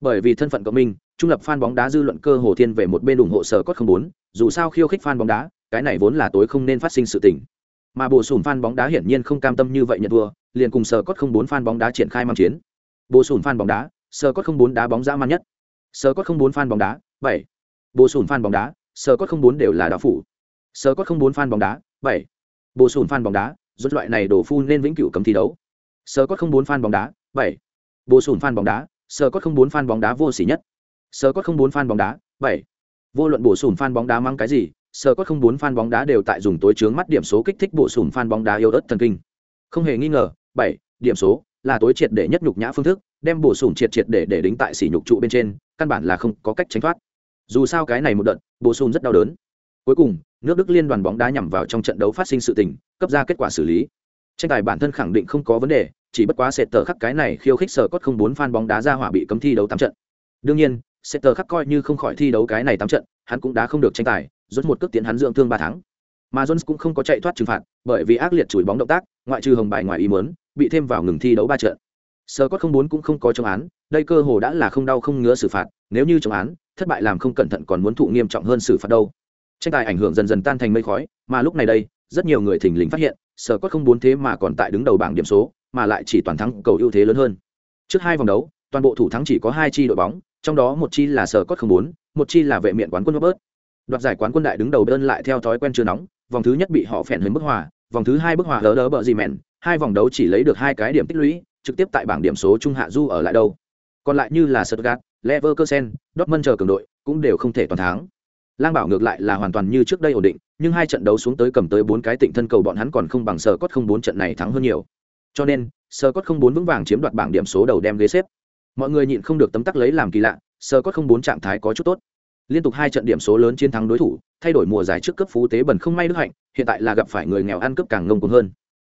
Bởi vì thân phận cộng minh trung lập fan bóng đá dư luận cơ hồ thiên về một bên ủng hộ sở cốt không bốn dù sao khiêu khích fan bóng đá, cái này vốn là tối không nên phát sinh sự tình. Mà bổ sung fan bóng đá hiển nhiên không cam tâm như vậy nhận thua, liền cùng sở cốt không bốn fan bóng đá triển khai mang chiến. Bổ sung fan bóng đá sở cốt không bốn đá bóng dã man nhất. Sở cốt không bốn fan bóng đá, bảy. Bổ sung fan bóng đá sở cốt không bốn đều là đạo phủ. Sở cốt không bốn fan bóng đá, bảy bổ sung fan bóng đá, rút loại này đổ phu nên vĩnh cửu cấm thi đấu. Sơ cốt không bốn fan bóng đá, bảy. Bổ sung fan bóng đá, sơ cốt không bốn fan bóng đá vô sỉ nhất. Sơ cốt không bốn fan bóng đá, bảy. Vô luận bổ sung fan bóng đá mang cái gì, sơ cốt không bốn fan bóng đá đều tại dùng tối chướng mắt điểm số kích thích bổ sung fan bóng đá yêu ớt thần kinh. Không hề nghi ngờ, bảy. Điểm số là tối triệt để nhất nhục nhã phương thức, đem bổ sung triệt triệt để để đính tại sỉ nhục trụ bên trên, căn bản là không có cách tránh thoát. Dù sao cái này một đợt, bổ sung rất đau đớn. Cuối cùng nước đức liên đoàn bóng đá nhằm vào trong trận đấu phát sinh sự tình cấp ra kết quả xử lý. Tranh tài bản thân khẳng định không có vấn đề chỉ bất quá sệt tờ khắc cái này khiêu khích sở cốt không bốn fan bóng đá ra hỏa bị cấm thi đấu tám trận. Đương nhiên sệt tờ khắc coi như không khỏi thi đấu cái này tám trận hắn cũng đã không được tranh tài rút một cước tiến hắn dưỡng thương ba tháng. Mà jones cũng không có chạy thoát trừng phạt bởi vì ác liệt chùi bóng động tác ngoại trừ hồng bài ngoài ý muốn, bị thêm vào ngừng thi đấu ba trận. Sở cốt không bốn cũng không có chống án đây cơ hồ đã là không đau không ngứa xử phạt nếu như chống án thất bại làm không cẩn thận còn muốn thụ nghiêm trọng hơn xử phạt đâu tranh tài ảnh hưởng dần dần tan thành mây khói mà lúc này đây rất nhiều người thình lình phát hiện sở cốt không bốn thế mà còn tại đứng đầu bảng điểm số mà lại chỉ toàn thắng cầu ưu thế lớn hơn. Trước hai vòng đấu toàn bộ thủ thắng chỉ có hai chi đội bóng trong đó một chi là sở cốt không bốn một chi là vệ miện quán quân robert. Đoạt giải quán quân đại đứng đầu đơn lại theo thói quen chưa nóng vòng thứ nhất bị họ phèn hơn bức hòa vòng thứ hai bức hòa lỡ đỡ bợ gì mẹn hai vòng đấu chỉ lấy được hai cái điểm tích lũy trực tiếp tại bảng điểm số trung hạ du ở lại đâu. Còn lại như là Stuttgart, Leverkusen, Dortmund chờ cường đội cũng đều không thể toàn thắng. Lang Bảo ngược lại là hoàn toàn như trước đây ổn định, nhưng hai trận đấu xuống tới cầm tới bốn cái tịnh thân cầu bọn hắn còn không bằng sờ Cốt không bốn trận này thắng hơn nhiều. Cho nên, sờ Cốt không bốn vững vàng chiếm đoạt bảng điểm số đầu đem ghế xếp. Mọi người nhịn không được tấm tắc lấy làm kỳ lạ, sờ Cốt không bốn trạng thái có chút tốt. Liên tục hai trận điểm số lớn chiến thắng đối thủ, thay đổi mùa giải trước cấp phú tế bẩn không may đức hạnh, hiện tại là gặp phải người nghèo ăn cướp càng ngông cuồng hơn.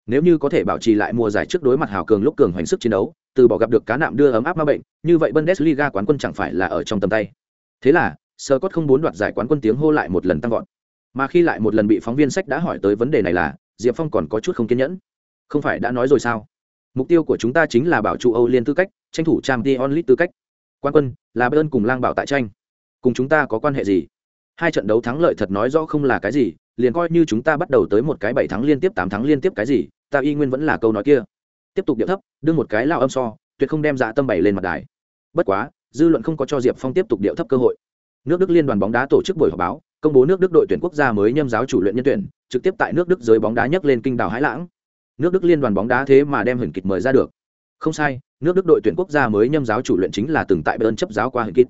Nếu như có thể bảo trì lại mùa giải trước đối mặt hào cường lúc cường hoành sức chiến đấu, từ bỏ gặp được cá nạm đưa ấm áp ma bệnh, như vậy Bundesliga quán quân chẳng phải là ở trong tầm tay. Thế là, Sơ Cốt không muốn đoạt giải quán quân tiếng hô lại một lần tăng vọt. Mà khi lại một lần bị phóng viên sách đã hỏi tới vấn đề này là, Diệp Phong còn có chút không kiên nhẫn. Không phải đã nói rồi sao? Mục tiêu của chúng ta chính là bảo trụ Âu Liên tư cách, tranh thủ trang t onlit tư cách. Quán quân là Bayern cùng Lang Bảo tại tranh. Cùng chúng ta có quan hệ gì? Hai trận đấu thắng lợi thật nói rõ không là cái gì, liền coi như chúng ta bắt đầu tới một cái bảy thắng liên tiếp tám thắng liên tiếp cái gì, ta y nguyên vẫn là câu nói kia tiếp tục điệu thấp đưa một cái lao âm so tuyệt không đem dạ tâm bày lên mặt đài bất quá dư luận không có cho diệp phong tiếp tục điệu thấp cơ hội nước đức liên đoàn bóng đá tổ chức buổi họp báo, công bố nước đức đội tuyển quốc gia mới nhâm giáo chủ luyện nhân tuyển, trực tiếp tại nước đức giới bóng đá nhấc lên kinh đảo hải lãng. Nước đức liên đoàn bóng đá thế mà đem huyền kịch mời ra được. Không sai, nước đức đội tuyển quốc gia mới nhâm giáo chủ luyện chính là từng tại Bayern chấp giáo qua huyền kịch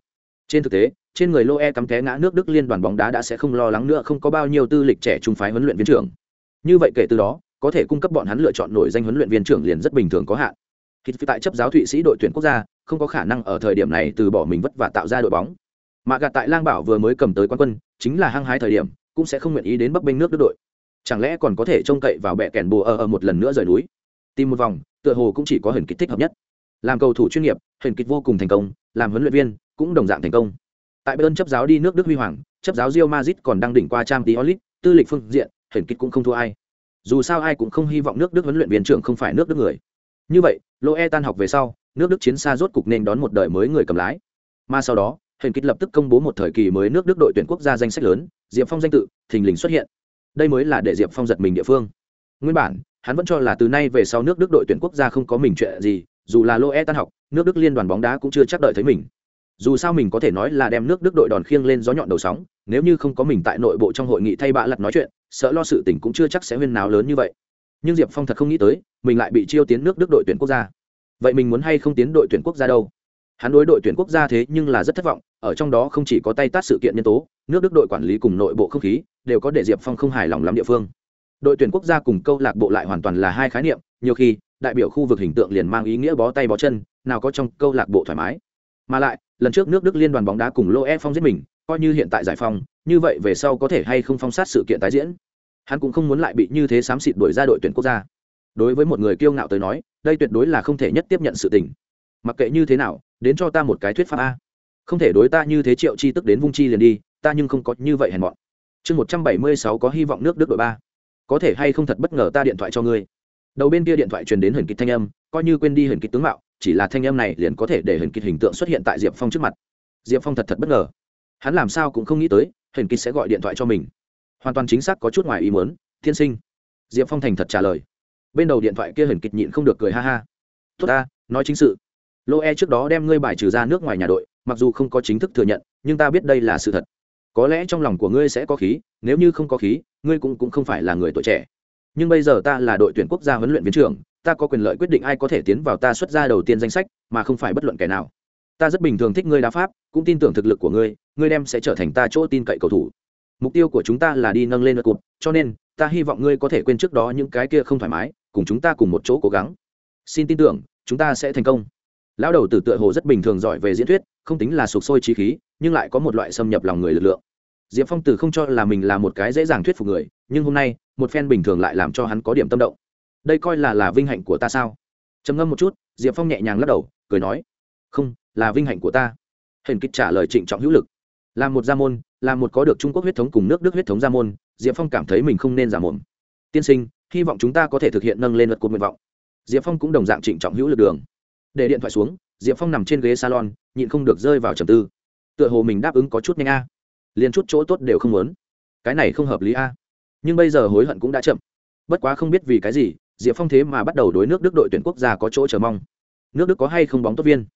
trên thực tế, trên người Loe cắm té ngã nước đức liên đoàn bóng đá đã sẽ không lo lắng nữa, không có bao nhiêu tư lịch trẻ trung phái huấn luyện viên trưởng. Như vậy kể từ đó, có thể cung cấp bọn hắn lựa chọn nổi danh huấn luyện viên trưởng liền rất bình thường có hạn. Kịch tại chấp giáo thụy sĩ đội tuyển quốc gia, không có khả năng ở thời điểm này từ bỏ mình vất vả tạo ra đội bóng mà gạt tại lang bảo vừa mới cầm tới quán quân chính là hăng hái thời điểm cũng sẽ không nguyện ý đến bắc binh nước đức đội. Chẳng lẽ còn có thể trông cậy vào bẹ kèn bùa ở, ở một lần nữa rời núi? Tìm một vòng tựa hồ cũng chỉ có hình kích thích hợp nhất. Làm cầu thủ chuyên nghiệp hình kích vô cùng thành công làm huấn luyện viên cũng đồng dạng thành công. Tại bên chấp giáo đi nước đức huy hoàng chấp giáo rio mazit còn đang đỉnh qua trang tí olit tư lịch phương diện hình kích cũng không thua ai. Dù sao ai cũng không hy vọng nước đức huấn luyện viên trưởng không phải nước đức người. Như vậy lô e tan học về sau nước đức chiến xa rốt cục nên đón một đời mới người cầm lái. Mà sau đó hình kích lập tức công bố một thời kỳ mới nước đức đội tuyển quốc gia danh sách lớn, diệp phong danh tự, thình lình xuất hiện. Đây mới là để diệp phong giật mình địa phương. Nguyên bản, hắn vẫn cho là từ nay về sau nước đức đội tuyển quốc gia không có mình chuyện gì, dù là lô e tan học, nước đức liên đoàn bóng đá cũng chưa chắc đợi thấy mình. Dù sao mình có thể nói là đem nước đức đội đòn khiêng lên gió nhọn đầu sóng, nếu như không có mình tại nội bộ trong hội nghị thay bạ lặt nói chuyện, sợ lo sự tình cũng chưa chắc sẽ huyên nào lớn như vậy. Nhưng diệp phong thật không nghĩ tới, mình lại bị chiêu tiến nước đức đội tuyển quốc gia. Vậy mình muốn hay không tiến đội tuyển quốc gia đâu? Hắn đối đội tuyển quốc gia thế nhưng là rất thất vọng, ở trong đó không chỉ có tay tát sự kiện nhân tố, nước đức đội quản lý cùng nội bộ không khí đều có để diệp phong không hài lòng lắm địa phương. Đội tuyển quốc gia cùng câu lạc bộ lại hoàn toàn là hai khái niệm, nhiều khi, đại biểu khu vực hình tượng liền mang ý nghĩa bó tay bó chân, nào có trong câu lạc bộ thoải mái. Mà lại, lần trước nước đức liên đoàn bóng đá cùng lô e phong giết mình, coi như hiện tại giải phong như vậy về sau có thể hay không phong sát sự kiện tái diễn? Hắn cũng không muốn lại bị như thế xám xịt đuổi ra đội tuyển quốc gia. Đối với một người kiêu ngạo tới nói, đây tuyệt đối là không thể nhất tiếp nhận sự tình mặc kệ như thế nào, đến cho ta một cái thuyết pháp a. Không thể đối ta như thế triệu chi tức đến vung chi liền đi, ta nhưng không có như vậy hèn mọn. Chương một trăm bảy mươi sáu có hy vọng nước đức đội ba. Có thể hay không thật bất ngờ ta điện thoại cho ngươi. Đầu bên kia điện thoại truyền đến huyền kịch thanh âm, coi như quên đi huyền kịch tướng mạo, chỉ là thanh âm này liền có thể để huyền kịch hình tượng xuất hiện tại diệp phong trước mặt. Diệp phong thật thật bất ngờ. Hắn làm sao cũng không nghĩ tới, huyền kịch sẽ gọi điện thoại cho mình. Hoàn toàn chính xác có chút ngoài ý muốn thiên sinh. Diệp phong thành thật trả lời. Bên đầu điện thoại kia huyền kịch nhịn không được cười ha ha. Tốt ta, nói chính sự lô e trước đó đem ngươi bài trừ ra nước ngoài nhà đội mặc dù không có chính thức thừa nhận nhưng ta biết đây là sự thật. Có lẽ trong lòng của ngươi sẽ có khí nếu như không có khí ngươi cũng, cũng không phải là người tuổi trẻ. Nhưng bây giờ ta là đội tuyển quốc gia huấn luyện viên trưởng ta có quyền lợi quyết định ai có thể tiến vào ta xuất ra đầu tiên danh sách mà không phải bất luận kẻ nào. Ta rất bình thường thích ngươi đá pháp cũng tin tưởng thực lực của ngươi ngươi đem sẽ trở thành ta chỗ tin cậy cầu thủ. Mục tiêu của chúng ta là đi nâng lên lượt cụt cho nên ta hy vọng ngươi có thể quên trước đó những cái kia không thoải mái cùng chúng ta cùng một chỗ cố gắng. Xin tin tưởng chúng ta sẽ thành công lão đầu tử tựa hồ rất bình thường giỏi về diễn thuyết, không tính là sụp sôi trí khí, nhưng lại có một loại xâm nhập lòng người lực lượng. Diệp phong tử không cho là mình là một cái dễ dàng thuyết phục người, nhưng hôm nay, một phen bình thường lại làm cho hắn có điểm tâm động. Đây coi là là vinh hạnh của ta sao? Trầm ngâm một chút, diệp phong nhẹ nhàng lắc đầu, cười nói, không, là vinh hạnh của ta. Hình kích trả lời trịnh trọng hữu lực, là một gia môn, là một có được trung quốc huyết thống cùng nước đức huyết thống gia môn, diệp phong cảm thấy mình không nên giả mồm. Tiên sinh, hy vọng chúng ta có thể thực hiện nâng lên luật cuộc nguyện vọng. Diệp phong cũng đồng dạng trịnh trọng hữu lực đường để điện thoại xuống, diệp phong nằm trên ghế salon, nhịn không được rơi vào trầm tư. Tựa hồ mình đáp ứng có chút nhanh a. Liền chút chỗ tốt đều không muốn. Cái này không hợp lý a. Nhưng bây giờ hối hận cũng đã chậm. Bất quá không biết vì cái gì, diệp phong thế mà bắt đầu đối nước đức đội tuyển quốc gia có chỗ chờ mong. Nước đức có hay không bóng tốt viên?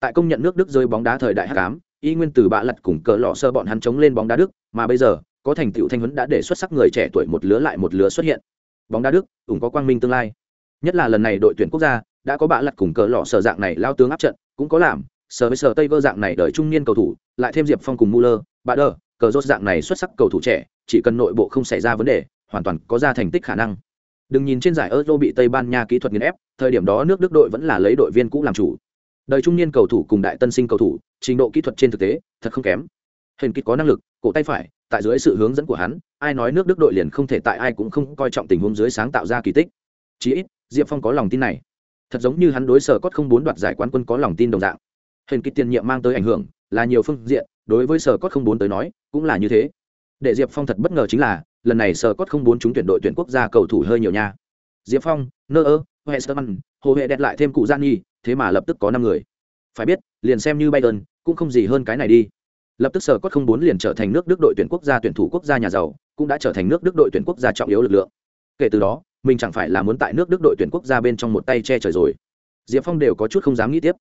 Tại công nhận nước đức rơi bóng đá thời đại h tám y nguyên từ bạ lặt cùng cờ lọ sơ bọn hắn chống lên bóng đá đức, mà bây giờ, có thành tựu thanh huấn đã để xuất sắc người trẻ tuổi một lứa lại một lứa xuất hiện. Bóng đá đức, ủng có quang minh tương lai. Nhất là lần này đội tuyển quốc gia đã có bạ lặt cùng cờ lọ sở dạng này lao tướng áp trận, cũng có làm, sở với sở tây vơ dạng này đợi trung niên cầu thủ, lại thêm diệp phong cùng muller bà đờ, cờ rốt dạng này xuất sắc cầu thủ trẻ, chỉ cần nội bộ không xảy ra vấn đề, hoàn toàn có ra thành tích khả năng. Đừng nhìn trên giải euro bị tây ban nha kỹ thuật nghiền ép, thời điểm đó nước đức đội vẫn là lấy đội viên cũ làm chủ. Đời trung niên cầu thủ cùng đại tân sinh cầu thủ, trình độ kỹ thuật trên thực tế, thật không kém. Hình kích có năng lực, cổ tay phải, tại dưới sự hướng dẫn của hắn, ai nói nước đức đội liền không thể tại ai cũng không coi trọng tình huống dưới sáng tạo ra kỳ tích. Chí ít, diệp phong có lòng tin này thật giống như hắn đối sở cốt không bốn đoạt giải quán quân có lòng tin đồng dạng. Hình kích tiền nhiệm mang tới ảnh hưởng là nhiều phương diện, đối với sở cốt không bốn tới nói, cũng là như thế. Để diệp phong thật bất ngờ chính là, lần này sở cốt không bốn trúng tuyển đội tuyển quốc gia cầu thủ hơi nhiều nha. Diệp phong, nơ ơ hesterman hồ hệ đẹp lại thêm cụ gian nhi thế mà lập tức có năm người. Phải biết, liền xem như bayern, cũng không gì hơn cái này đi. Lập tức sở cốt không bốn liền trở thành nước đức đội tuyển quốc gia tuyển thủ quốc gia nhà giàu, cũng đã trở thành nước đức đội tuyển quốc gia trọng yếu lực lượng. Kể từ đó mình chẳng phải là muốn tại nước đức đội tuyển quốc gia bên trong một tay che trời rồi. Diệp phong đều có chút không dám nghĩ tiếp.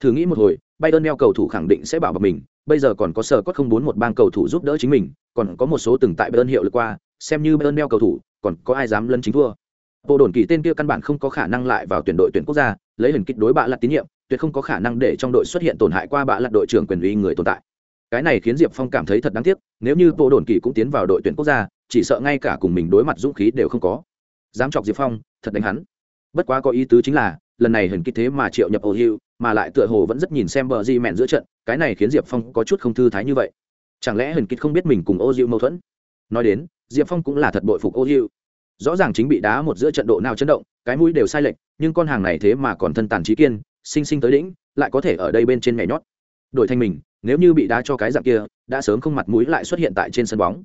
Thử nghĩ một hồi, bayern neo cầu thủ khẳng định sẽ bảo bọc mình, bây giờ còn có sở cốt không bốn một bang cầu thủ giúp đỡ chính mình, còn có một số từng tại bayern hiệu lực qua, xem như bayern neo cầu thủ, còn có ai dám lân chính thua bộ đồn kỳ tên kia căn bản không có khả năng lại vào tuyển đội tuyển quốc gia, lấy hình kích đối bạ lặt tín nhiệm, tuyệt không có khả năng để trong đội xuất hiện tổn hại qua bạ lặt đội trưởng quyền uy người tồn tại. Cái này khiến diệp phong cảm thấy thật đáng tiếc, nếu như bộ đồn kỳ cũng tiến vào đội tuyển quốc gia, chỉ sợ ngay cả cùng mình đối mặt dũng khí đều không có dám chọc diệp phong, thật đánh hắn. Bất quá có ý tứ chính là, lần này hình kích thế mà triệu nhập ô hữu, mà lại tựa hồ vẫn rất nhìn xem bờ di mẹn giữa trận, cái này khiến diệp phong có chút không thư thái như vậy. Chẳng lẽ hình kích không biết mình cùng ô hữu mâu thuẫn? Nói đến, diệp phong cũng là thật bội phục ô hữu. Rõ ràng chính bị đá một giữa trận độ nào chấn động, cái mũi đều sai lệch, nhưng con hàng này thế mà còn thân tàn trí kiên, sinh sinh tới đỉnh, lại có thể ở đây bên trên nhảy nhót. Đổi thành mình, nếu như bị đá cho cái dạng kia, đã sớm không mặt mũi lại xuất hiện tại trên sân bóng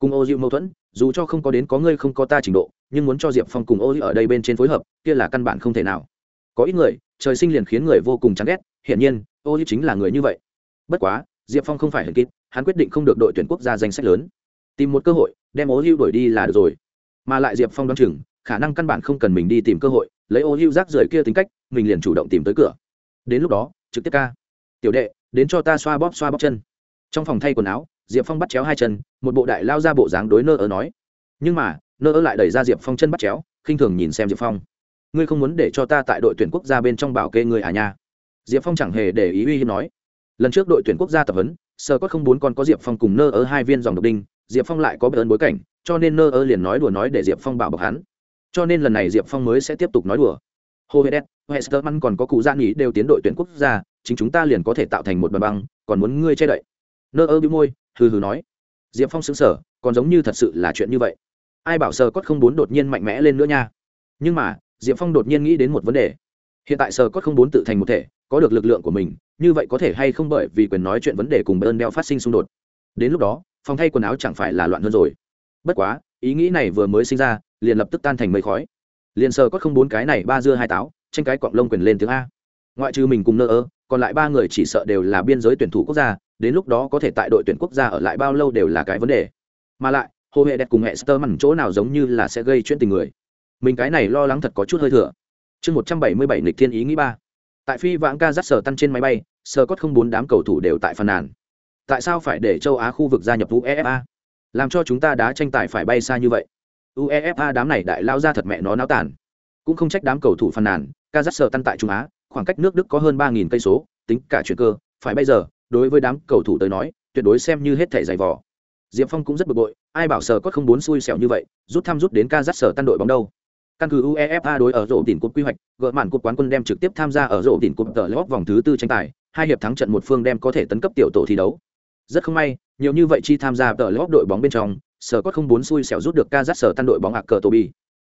cùng ô diệu mâu thuẫn, dù cho không có đến có ngươi không có ta trình độ, nhưng muốn cho diệp phong cùng ô diệu ở đây bên trên phối hợp, kia là căn bản không thể nào. Có ít người, trời sinh liền khiến người vô cùng chán ghét, hiển nhiên, ô diệu chính là người như vậy. Bất quá, diệp phong không phải hận kịp hắn quyết định không được đội tuyển quốc gia danh sách lớn. Tìm một cơ hội, đem ô diệu đổi đi là được rồi. Mà lại diệp phong đ o á n chừng, khả năng căn bản không cần mình đi tìm cơ hội, lấy ô diệu rác rưởi kia tính cách, mình liền chủ động tìm tới cửa. Đến lúc đó, trực tiếp ca. Tiểu đệ, đến cho ta xoa bóp xoa bóp chân. Trong phòng thay quần áo diệp phong bắt chéo hai chân, một bộ đại lao ra bộ dáng đối nơ ơ nói. Nhưng mà, nơ ơ lại đẩy ra diệp phong chân bắt chéo, khinh thường nhìn xem diệp phong. Ngươi không muốn để cho ta tại đội tuyển quốc gia bên trong bảo kê người à nha? Diệp phong chẳng hề để ý uy hiếp nói. Lần trước đội tuyển quốc gia tập huấn sơ có không bốn con có diệp phong cùng nơ ơ hai viên dòng độc đinh, diệp phong lại có bất ơn bối cảnh, cho nên nơ ơ liền nói đùa nói để diệp phong bảo bọc hắn. Cho nên lần này diệp phong mới sẽ tiếp tục nói đùa. Hồ hệ đét hesterman còn có cụ dạ gia nghỉ đều tiến đội tuyển quốc gia, chính chúng ta liền có thể tạo thành một bàn băng, còn muốn ngươi che đậy. Nơ ơ bị môi hừ hừ nói. Diệp phong xứng sở còn giống như thật sự là chuyện như vậy. Ai bảo sờ cốt không bốn đột nhiên mạnh mẽ lên nữa nha? Nhưng mà, diệp phong đột nhiên nghĩ đến một vấn đề. Hiện tại sờ cốt không bốn tự thành một thể, có được lực lượng của mình, như vậy có thể hay không bởi vì quyền nói chuyện vấn đề cùng bơn đeo phát sinh xung đột. Đến lúc đó, phòng thay quần áo chẳng phải là loạn hơn rồi. Bất quá, ý nghĩ này vừa mới sinh ra, liền lập tức tan thành mây khói. Liền sờ cốt không bốn cái này ba dưa hai táo, tranh cái quạng lông quyền lên tiếng a. Ngoại trừ mình cùng nơ ơ, còn lại ba người chỉ sợ đều là biên giới tuyển thủ quốc gia đến lúc đó có thể tại đội tuyển quốc gia ở lại bao lâu đều là cái vấn đề. Mà lại, hồ hệ đẹp cùng hệ sơ mằn chỗ nào giống như là sẽ gây chuyện tình người. Mình cái này lo lắng thật có chút hơi thừa. Chương một trăm bảy mươi bảy lịch thiên ý nghĩ ba. Tại phi vãng ca dắt sở tăng trên máy bay sờ cốt không bốn đám cầu thủ đều tại phần nàn. Tại sao phải để châu á khu vực gia nhập uefa? Làm cho chúng ta đá tranh tài phải bay xa như vậy. Uefa đám này đại lao ra thật mẹ nó náo tàn. Cũng không trách đám cầu thủ phàn nàn kazakhstan tăng tại trung á, khoảng cách nước đức có hơn ba nghìn cây số, tính cả chuyện cơ, phải bây giờ đối với đám cầu thủ tới nói, tuyệt đối xem như hết thẻ giày vò. Diệp phong cũng rất bực bội, ai bảo sở có không muốn xui xẻo như vậy, rút thăm rút đến ca rát sở tan đội bóng đâu? Căn cứ uefa đối ở rổ tỉnh cúp quy hoạch, gỡ màn cúp quán quân đem trực tiếp tham gia ở rổ tỉnh cúp tờ lót vòng thứ tư tranh tài, hai hiệp thắng trận một phương đem có thể tấn cấp tiểu tổ thi đấu. Rất không may, nhiều như vậy chi tham gia tờ lót đội bóng bên trong, sở có không bốn xui xẻo rút được ca dắt sở tan đội bóng ạc cờ tô bi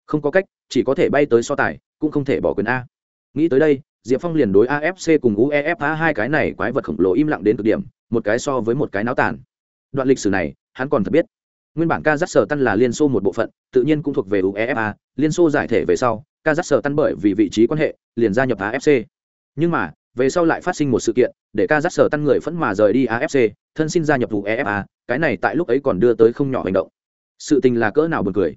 không có cách, chỉ có thể bay tới so tài, cũng không thể bỏ quyền a. Nghĩ tới đây diệp phong liền đối afc cùng uefa hai cái này quái vật khổng lồ im lặng đến cực điểm, một cái so với một cái náo tàn. Đoạn lịch sử này, hắn còn thật biết. Nguyên bản kazakhstan là liên xô một bộ phận, tự nhiên cũng thuộc về uefa. Liên xô giải thể về sau, kazakhstan bởi vì vị trí quan hệ, liền gia nhập afc nhưng mà, về sau lại phát sinh một sự kiện, để kazakhstan người phẫn mà rời đi afc thân xin gia nhập UEFA. cái này tại lúc ấy còn đưa tới không nhỏ hành động. Sự tình là cỡ nào buồn cười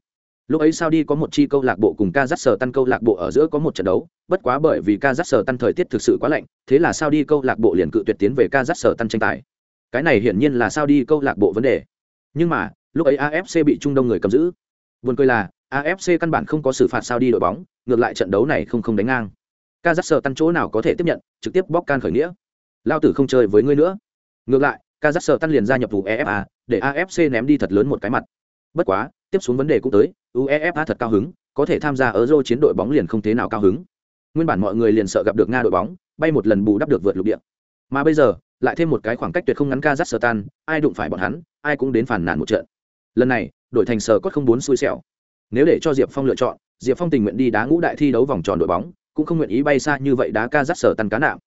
lúc ấy sao đi có một chi câu lạc bộ cùng kazakhstan câu lạc bộ ở giữa có một trận đấu, bất quá bởi vì kazakhstan thời tiết thực sự quá lạnh, thế là sao đi câu lạc bộ liền cự tuyệt tiến về kazakhstan tranh tài. Cái này hiển nhiên là sao đi câu lạc bộ vấn đề. Nhưng mà, lúc ấy afc bị trung đông người cầm giữ. Buồn cười là afc căn bản không có xử phạt sao đi đội bóng, ngược lại trận đấu này không không đánh ngang. Kazakhstan chỗ nào có thể tiếp nhận, trực tiếp bóc can khởi nghĩa. Lao tử không chơi với ngươi nữa. Ngược lại, kazakhstan liền gia nhập vụ efa để afc ném đi thật lớn một cái mặt. Bất quá tiếp xuống vấn đề cũng tới, uefa thật cao hứng, có thể tham gia ở euro chiến đội bóng liền không thế nào cao hứng. Nguyên bản mọi người liền sợ gặp được nga đội bóng, bay một lần bù đắp được vượt lục địa. Mà bây giờ, lại thêm một cái khoảng cách tuyệt không ngắn kazakhstan, ai đụng phải bọn hắn, ai cũng đến phản nàn một trận. Lần này, đội thành sờ cốt không bốn xui xẻo. Nếu để cho diệp phong lựa chọn, diệp phong tình nguyện đi đá ngũ đại thi đấu vòng tròn đội bóng, cũng không nguyện ý bay xa như vậy đá ca dắt sờ tan cá nạm.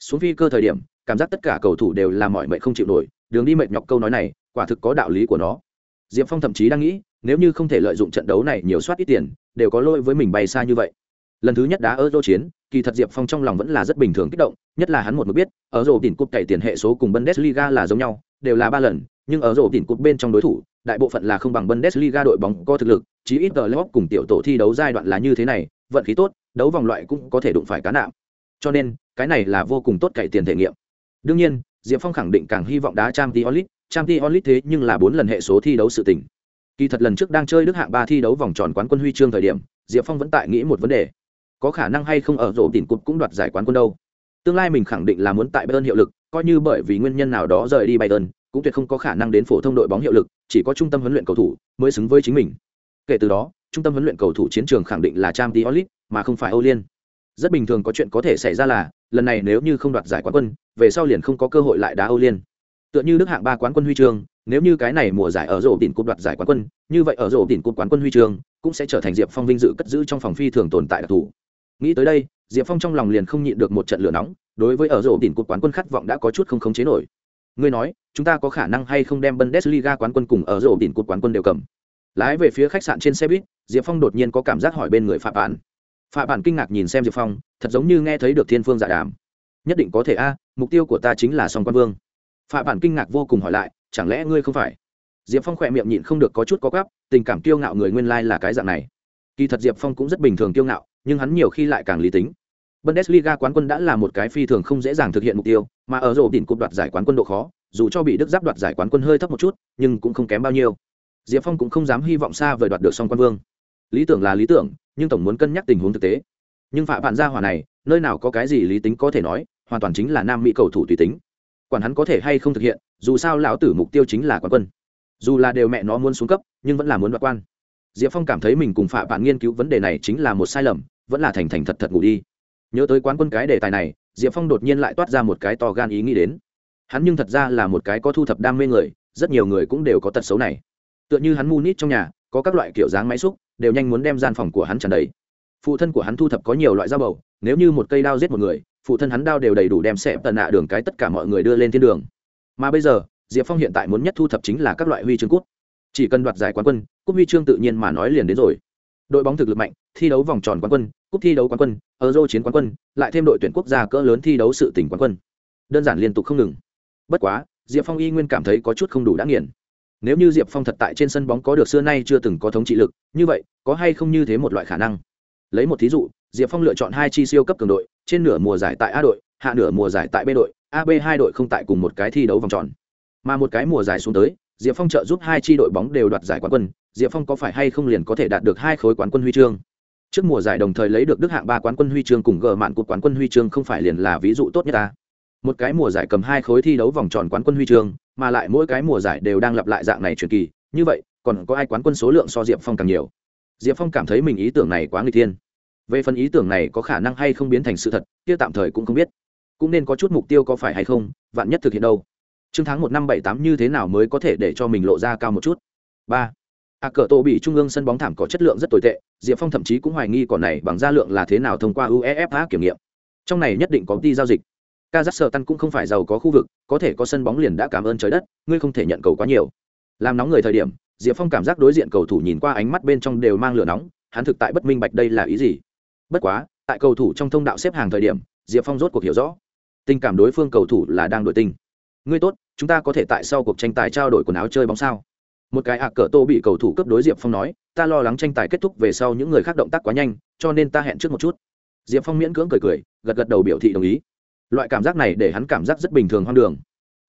Xuống phi cơ thời điểm, cảm giác tất cả cầu thủ đều là mọi mệnh không chịu nổi, đường đi mệt nhọc câu nói này, quả thực có đạo lý của nó. Diệp phong thậm chí đang nghĩ nếu như không thể lợi dụng trận đấu này nhiều soát ít tiền, đều có lỗi với mình bay xa như vậy. Lần thứ nhất đá ở euro chiến, kỳ thật diệp phong trong lòng vẫn là rất bình thường kích động, nhất là hắn một mực biết ở rổ đỉnh cúp cày tiền hệ số cùng bundesliga là giống nhau, đều là ba lần, nhưng ở rổ đỉnh cúp bên trong đối thủ, đại bộ phận là không bằng bundesliga đội bóng có thực lực, chí ít ở lớp cùng tiểu tổ thi đấu giai đoạn là như thế này, vận khí tốt, đấu vòng loại cũng có thể đụng phải cá nạm. Cho nên, cái này là vô cùng tốt cậy tiền thể nghiệm. Đương nhiên, diệp phong khẳng định càng hy vọng đá trang t onlit trang t onlit thế nhưng là bốn lần hệ số thi đấu sự tỉnh kỳ thật lần trước đang chơi đức hạng ba thi đấu vòng tròn quán quân huy chương thời điểm, diệp phong vẫn tại nghĩ một vấn đề. Có khả năng hay không ở rổ tỉnh cụt cũng đoạt giải quán quân đâu? Tương lai mình khẳng định là muốn tại bayern hiệu lực, coi như bởi vì nguyên nhân nào đó rời đi bayern, cũng tuyệt không có khả năng đến phổ thông đội bóng hiệu lực, chỉ có trung tâm huấn luyện cầu thủ mới xứng với chính mình. Kể từ đó, trung tâm huấn luyện cầu thủ chiến trường khẳng định là trang t mà không phải âu liên. Rất bình thường có chuyện có thể xảy ra là, lần này nếu như không đoạt giải quán quân, về sau liền không có cơ hội lại đá âu liên. Tựa như đức hạng ba quán quân huy chương nếu như cái này mùa giải ở rổ đỉnh cúp đoạt giải quán quân, như vậy ở rổ đỉnh cúp quán quân huy chương cũng sẽ trở thành diệp phong vinh dự cất giữ trong phòng phi thường tồn tại đặc thù. Nghĩ tới đây, diệp phong trong lòng liền không nhịn được một trận lửa nóng, đối với ở rổ đỉnh cúp quán quân khát vọng đã có chút không khống chế nổi. Ngươi nói, chúng ta có khả năng hay không đem bundesliga quán quân cùng ở rổ đỉnh cúp quán quân đều cầm? Lái về phía khách sạn trên xe buýt, diệp phong đột nhiên có cảm giác hỏi bên người phạm bản phạm bản kinh ngạc nhìn xem diệp phong, thật giống như nghe thấy được thiên phương giả đàm. Nhất định có thể a, mục tiêu của ta chính là song quan vương. Phạm bản kinh ngạc vô cùng hỏi lại chẳng lẽ ngươi không phải? Diệp phong khỏe miệng nhịn không được có chút có gắp tình cảm kiêu ngạo người nguyên lai là cái dạng này. Kỳ thật diệp phong cũng rất bình thường kiêu ngạo, nhưng hắn nhiều khi lại càng lý tính. Bundesliga quán quân đã là một cái phi thường không dễ dàng thực hiện mục tiêu, mà ở rộ đỉnh cục đoạt giải quán quân độ khó, dù cho bị đức giáp đoạt giải quán quân hơi thấp một chút, nhưng cũng không kém bao nhiêu. Diệp phong cũng không dám hy vọng xa vời đoạt được song quan vương. Lý tưởng là lý tưởng, nhưng tổng muốn cân nhắc tình huống thực tế. Nhưng phạm vạn gia hỏa này, nơi nào có cái gì lý tính có thể nói, hoàn toàn chính là nam mỹ cầu thủ tùy tính quản hắn có thể hay không thực hiện, dù sao lão tử mục tiêu chính là quán quân. Dù là đều mẹ nó muốn xuống cấp, nhưng vẫn là muốn đoạt quan. Diệp phong cảm thấy mình cùng phạm bạn nghiên cứu vấn đề này chính là một sai lầm, vẫn là thành thành thật thật ngủ đi. Nhớ tới quán quân cái đề tài này, diệp phong đột nhiên lại toát ra một cái to gan ý nghĩ đến. Hắn nhưng thật ra là một cái có thu thập đam mê người, rất nhiều người cũng đều có tật xấu này. Tựa như hắn mu nít trong nhà, có các loại kiểu dáng máy xúc, đều nhanh muốn đem gian phòng của hắn tràn đầy. Phụ thân của hắn thu thập có nhiều loại dao bầu, nếu như một cây đao giết một người phụ thân hắn đao đều đầy đủ đem xẹp tận nạ đường cái tất cả mọi người đưa lên thiên đường. Mà bây giờ, diệp phong hiện tại muốn nhất thu thập chính là các loại huy chương cút. Chỉ cần đoạt giải quán quân, cúp huy chương tự nhiên mà nói liền đến rồi. Đội bóng thực lực mạnh, thi đấu vòng tròn quán quân, cúp thi đấu quán quân, euro chiến quán quân, lại thêm đội tuyển quốc gia cỡ lớn thi đấu sự tỉnh quán quân. Đơn giản liên tục không ngừng. Bất quá, diệp phong y nguyên cảm thấy có chút không đủ đã nghiền. Nếu như diệp phong thật tại trên sân bóng có được xưa nay chưa từng có thống trị lực, như vậy, có hay không như thế một loại khả năng? Lấy một thí dụ diệp phong lựa chọn hai chi siêu cấp cường đội, trên nửa mùa giải tại a đội, hạ nửa mùa giải tại b đội ab hai đội không tại cùng một cái thi đấu vòng tròn. Mà một cái mùa giải xuống tới, diệp phong trợ giúp hai chi đội bóng đều đoạt giải quán quân, diệp phong có phải hay không liền có thể đạt được hai khối quán quân huy chương? Trước mùa giải đồng thời lấy được đức hạng ba quán quân huy chương cùng gờ mạn cột quán quân huy chương không phải liền là ví dụ tốt nhất ta? Một cái mùa giải cầm hai khối thi đấu vòng tròn quán quân huy chương, mà lại mỗi cái mùa giải đều đang lặp lại dạng này truyền kỳ, như vậy, còn có ai quán quân số lượng so diệp phong càng nhiều? Diệp phong cảm thấy mình ý tưởng này quá nguy thiên về phần ý tưởng này có khả năng hay không biến thành sự thật, kia tạm thời cũng không biết. Cũng nên có chút mục tiêu có phải hay không, vạn nhất thực hiện đâu. Chương tháng một năm bảy tám như thế nào mới có thể để cho mình lộ ra cao một chút? Ba. A cờ tổ bị trung ương sân bóng thảm có chất lượng rất tồi tệ, diệp phong thậm chí cũng hoài nghi còn này bằng gia lượng là thế nào thông qua uefa kiểm nghiệm. Trong này nhất định có đi giao dịch. Kazakhstan cũng không phải giàu có khu vực, có thể có sân bóng liền đã cảm ơn trời đất, ngươi không thể nhận cầu quá nhiều. Làm nóng người thời điểm, diệp phong cảm giác đối diện cầu thủ nhìn qua ánh mắt bên trong đều mang lửa nóng, hắn thực tại bất minh bạch đây là ý gì? Bất quá, tại cầu thủ trong thông đạo xếp hàng thời điểm, diệp phong rốt cuộc hiểu rõ. Tình cảm đối phương cầu thủ là đang đổi tình. Ngươi tốt, chúng ta có thể tại sau cuộc tranh tài trao đổi quần áo chơi bóng sao? Một cái ạ cờ tô bị cầu thủ cấp đối diệp phong nói, ta lo lắng tranh tài kết thúc về sau những người khác động tác quá nhanh, cho nên ta hẹn trước một chút. Diệp phong miễn cưỡng cười cười, gật gật đầu biểu thị đồng ý. Loại cảm giác này để hắn cảm giác rất bình thường hoang đường.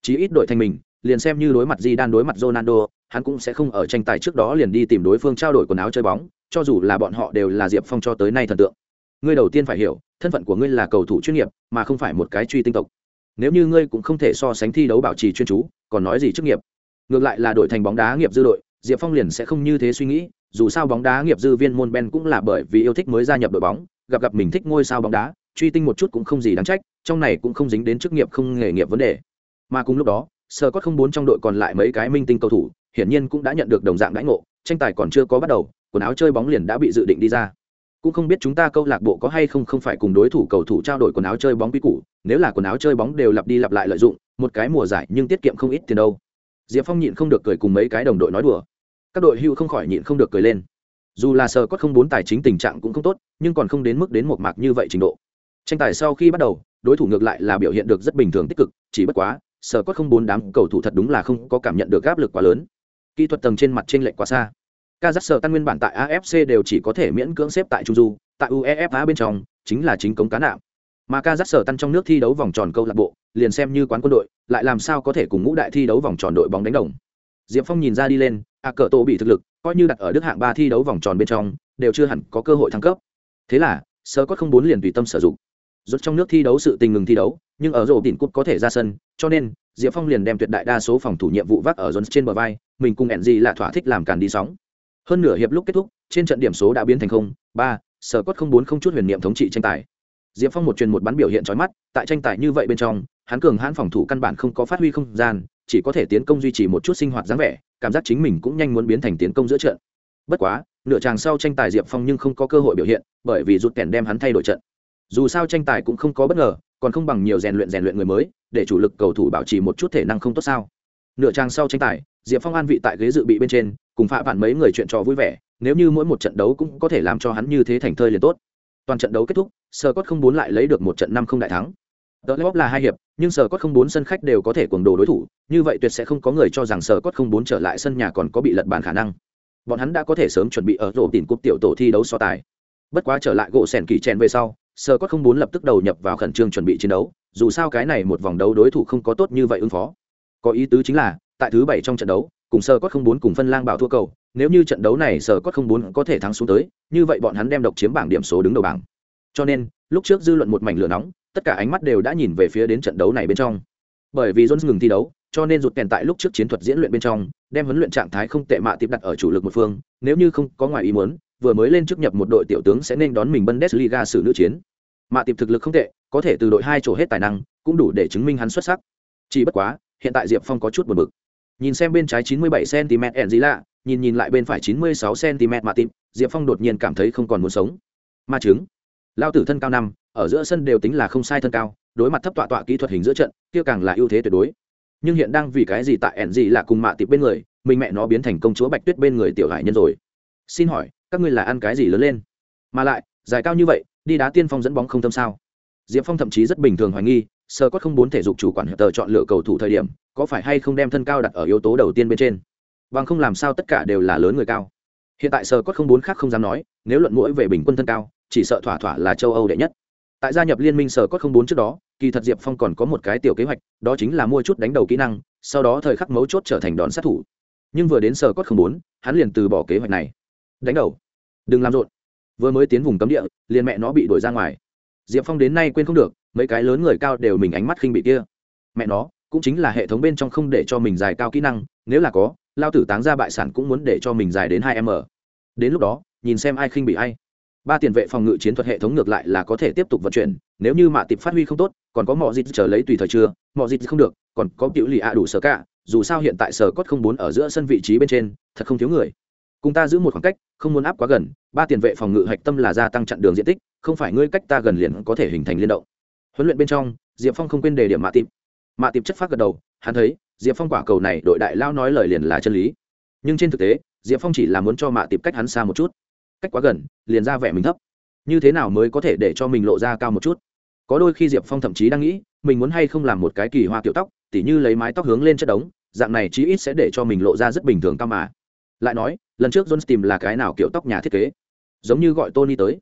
Chí ít đội thành mình, liền xem như đối mặt di đan đối mặt ronaldo, hắn cũng sẽ không ở tranh tài trước đó liền đi tìm đối phương trao đổi quần áo chơi bóng, cho dù là bọn họ đều là diệp phong cho tới nay thần tượng ngươi đầu tiên phải hiểu, thân phận của ngươi là cầu thủ chuyên nghiệp, mà không phải một cái truy tinh tộc. Nếu như ngươi cũng không thể so sánh thi đấu bảo trì chuyên chú, còn nói gì chức nghiệp? Ngược lại là đội thành bóng đá nghiệp dư đội, diệp phong liền sẽ không như thế suy nghĩ, dù sao bóng đá nghiệp dư viên môn ben cũng là bởi vì yêu thích mới gia nhập đội bóng, gặp gặp mình thích ngôi sao bóng đá, truy tinh một chút cũng không gì đáng trách, trong này cũng không dính đến chức nghiệp không nghề nghiệp vấn đề. Mà cùng lúc đó sơ có không bốn trong đội còn lại mấy cái minh tinh cầu thủ, hiển nhiên cũng đã nhận được đồng dạng đãi ngộ, tranh tài còn chưa có bắt đầu, quần áo chơi bóng liền đã bị dự định đi ra cũng không biết chúng ta câu lạc bộ có hay không không phải cùng đối thủ cầu thủ trao đổi quần áo chơi bóng quy củ, nếu là quần áo chơi bóng đều lặp đi lặp lại lợi dụng, một cái mùa giải nhưng tiết kiệm không ít tiền đâu. Diệp phong nhịn không được cười cùng mấy cái đồng đội nói đùa. Các đội hưu không khỏi nhịn không được cười lên. Dù là sờ có không bốn tài chính tình trạng cũng không tốt, nhưng còn không đến mức đến một mạc như vậy trình độ. Tranh tài sau khi bắt đầu, đối thủ ngược lại là biểu hiện được rất bình thường tích cực, chỉ bất quá, sờ có không bốn đám cầu thủ thật đúng là không có cảm nhận được áp lực quá lớn. Kỹ thuật tầng trên mặt trên lệch quá xa. Kazakhstan tăng nguyên bản tại AFC đều chỉ có thể miễn cưỡng xếp tại Trung Du, tại UEFA bên trong chính là chính cống cá nạm. Mà Kazakhstan tăng trong nước thi đấu vòng tròn câu lạc bộ, liền xem như quán quân đội, lại làm sao có thể cùng ngũ đại thi đấu vòng tròn đội bóng đánh đồng. Diệp Phong nhìn ra đi lên, à, A Cờ Tô bị thực lực, coi như đặt ở Đức hạng ba thi đấu vòng tròn bên trong, đều chưa hẳn có cơ hội thăng cấp. Thế là, sơ có không bốn liền tùy tâm sử dụng. Rốt trong nước thi đấu sự tình ngừng thi đấu, nhưng ở rổ đỉnh cúp có thể ra sân, cho nên Diệp Phong liền đem tuyệt đại đa số phòng thủ nhiệm vụ vác ở Jones trên bờ vai, mình cùng Enzi là thỏa thích làm càn đi sóng hơn nửa hiệp lúc kết thúc, trên trận điểm số đã biến thành không, ba, sở cốt không bốn không chút huyền niệm thống trị tranh tài. Diệp phong một truyền một bắn biểu hiện trói mắt, tại tranh tài như vậy bên trong, hắn cường hãn phòng thủ căn bản không có phát huy không gian, chỉ có thể tiến công duy trì một chút sinh hoạt dáng vẻ, cảm giác chính mình cũng nhanh muốn biến thành tiến công giữa trận. Bất quá, nửa tràng sau tranh tài diệp phong nhưng không có cơ hội biểu hiện, bởi vì rút kèn đem hắn thay đổi trận. Dù sao tranh tài cũng không có bất ngờ, còn không bằng nhiều rèn luyện rèn luyện người mới, để chủ lực cầu thủ bảo trì một chút thể năng không tốt sao. Nửa trang sau tranh tài diệp phong an vị tại ghế dự bị bên trên, cùng phạm bạn mấy người chuyện trò vui vẻ, nếu như mỗi một trận đấu cũng có thể làm cho hắn như thế thành thơi liền tốt. Toàn trận đấu kết thúc sơ cốt không bốn lại lấy được một trận năm không đại thắng. Tờ lê là hai hiệp, nhưng sơ cốt không bốn sân khách đều có thể cuồng đồ đối thủ, như vậy tuyệt sẽ không có người cho rằng sơ cốt không bốn trở lại sân nhà còn có bị lật bàn khả năng. Bọn hắn đã có thể sớm chuẩn bị ở rổ tìm cúp tiểu tổ thi đấu so tài. Bất quá trở lại gỗ sèn kỳ chèn về sau sơ cốt không bốn lập tức đầu nhập vào khẩn trương chuẩn bị chiến đấu, dù sao cái này một vòng đấu đối thủ không có tốt như vậy ứng phó. Có ý tứ chính là tại thứ bảy trong trận đấu, cùng sơ cốt không bốn cùng phân lang bảo thua cầu, nếu như trận đấu này sơ cốt không bốn có thể thắng xuống tới, như vậy bọn hắn đem độc chiếm bảng điểm số đứng đầu bảng. Cho nên, lúc trước dư luận một mảnh lửa nóng, tất cả ánh mắt đều đã nhìn về phía đến trận đấu này bên trong. Bởi vì jones ngừng thi đấu, cho nên rụt kèn tại lúc trước chiến thuật diễn luyện bên trong, đem huấn luyện trạng thái không tệ mạ tiếp đặt ở chủ lực một phương, nếu như không có ngoài ý muốn, vừa mới lên trước nhập một đội tiểu tướng sẽ nên đón mình bundesliga xử nữ chiến. Mạ tiệp thực lực không tệ, có thể từ đội hai chỗ hết tài năng, cũng đủ để chứng minh hắn xuất sắc. Chỉ bất quá, hiện tại diệp phong có chút buồn bực nhìn xem bên trái 97 cm ẻn gì lạ, nhìn nhìn lại bên phải 96 cm mà tìm, diệp phong đột nhiên cảm thấy không còn muốn sống. Ma chứng lao tử thân cao năm, ở giữa sân đều tính là không sai thân cao, đối mặt thấp tọa tọa kỹ thuật hình giữa trận, kia càng là ưu thế tuyệt đối. Nhưng hiện đang vì cái gì tại ẻn gì lạ cùng mạ tịp bên người, mình mẹ nó biến thành công chúa bạch tuyết bên người tiểu hải nhân rồi? Xin hỏi, các ngươi là ăn cái gì lớn lên? Mà lại, dài cao như vậy, đi đá tiên phong dẫn bóng không tâm sao? Diệp phong thậm chí rất bình thường hoài nghi, sơ cốt không bốn thể dục chủ quản hợp tờ chọn lựa cầu thủ thời điểm có phải hay không đem thân cao đặt ở yếu tố đầu tiên bên trên? Bằng không làm sao tất cả đều là lớn người cao. Hiện tại sờ cốt không bốn khác không dám nói, nếu luận mũi về bình quân thân cao, chỉ sợ thỏa thỏa là châu âu đệ nhất. Tại gia nhập liên minh sở cốt không bốn trước đó, kỳ thật diệp phong còn có một cái tiểu kế hoạch, đó chính là mua chút đánh đầu kỹ năng, sau đó thời khắc mấu chốt trở thành đòn sát thủ. Nhưng vừa đến sở cốt không bốn, hắn liền từ bỏ kế hoạch này. Đánh đầu. Đừng làm rộn. Vừa mới tiến vùng cấm địa, liền mẹ nó bị đuổi ra ngoài. Diệp phong đến nay quên không được, mấy cái lớn người cao đều mình ánh mắt khinh bị kia. Mẹ nó cũng chính là hệ thống bên trong không để cho mình dài cao kỹ năng, nếu là có, lao tử táng ra bại sản cũng muốn để cho mình dài đến hai m. Đến lúc đó, nhìn xem ai khinh bị ai. Ba tiền vệ phòng ngự chiến thuật hệ thống ngược lại là có thể tiếp tục vận chuyển, nếu như mạ tịp phát huy không tốt, còn có mọi dịp chờ lấy tùy thời chưa mọi dịp không được, còn có cựu lì ạ đủ sở cả, dù sao hiện tại sở cốt không bốn ở giữa sân vị trí bên trên, thật không thiếu người. Cùng ta giữ một khoảng cách, không muốn áp quá gần, ba tiền vệ phòng ngự hạch tâm là gia tăng chặn đường diện tích, không phải ngươi cách ta gần liền có thể hình thành liên động. Huấn luyện bên trong, diệp phong không quên đề điểm mạ tịp mạ tiệp chất phát gật đầu, hắn thấy, diệp phong quả cầu này đội đại lao nói lời liền là chân lý. Nhưng trên thực tế, diệp phong chỉ là muốn cho mạ tiệp cách hắn xa một chút. Cách quá gần, liền ra vẻ mình thấp. Như thế nào mới có thể để cho mình lộ ra cao một chút? Có đôi khi diệp phong thậm chí đang nghĩ, mình muốn hay không làm một cái kỳ hoa kiểu tóc, tỉ như lấy mái tóc hướng lên chất đống, dạng này chí ít sẽ để cho mình lộ ra rất bình thường cao mà. Lại nói, lần trước john tìm là cái nào kiểu tóc nhà thiết kế? Giống như gọi tony tới.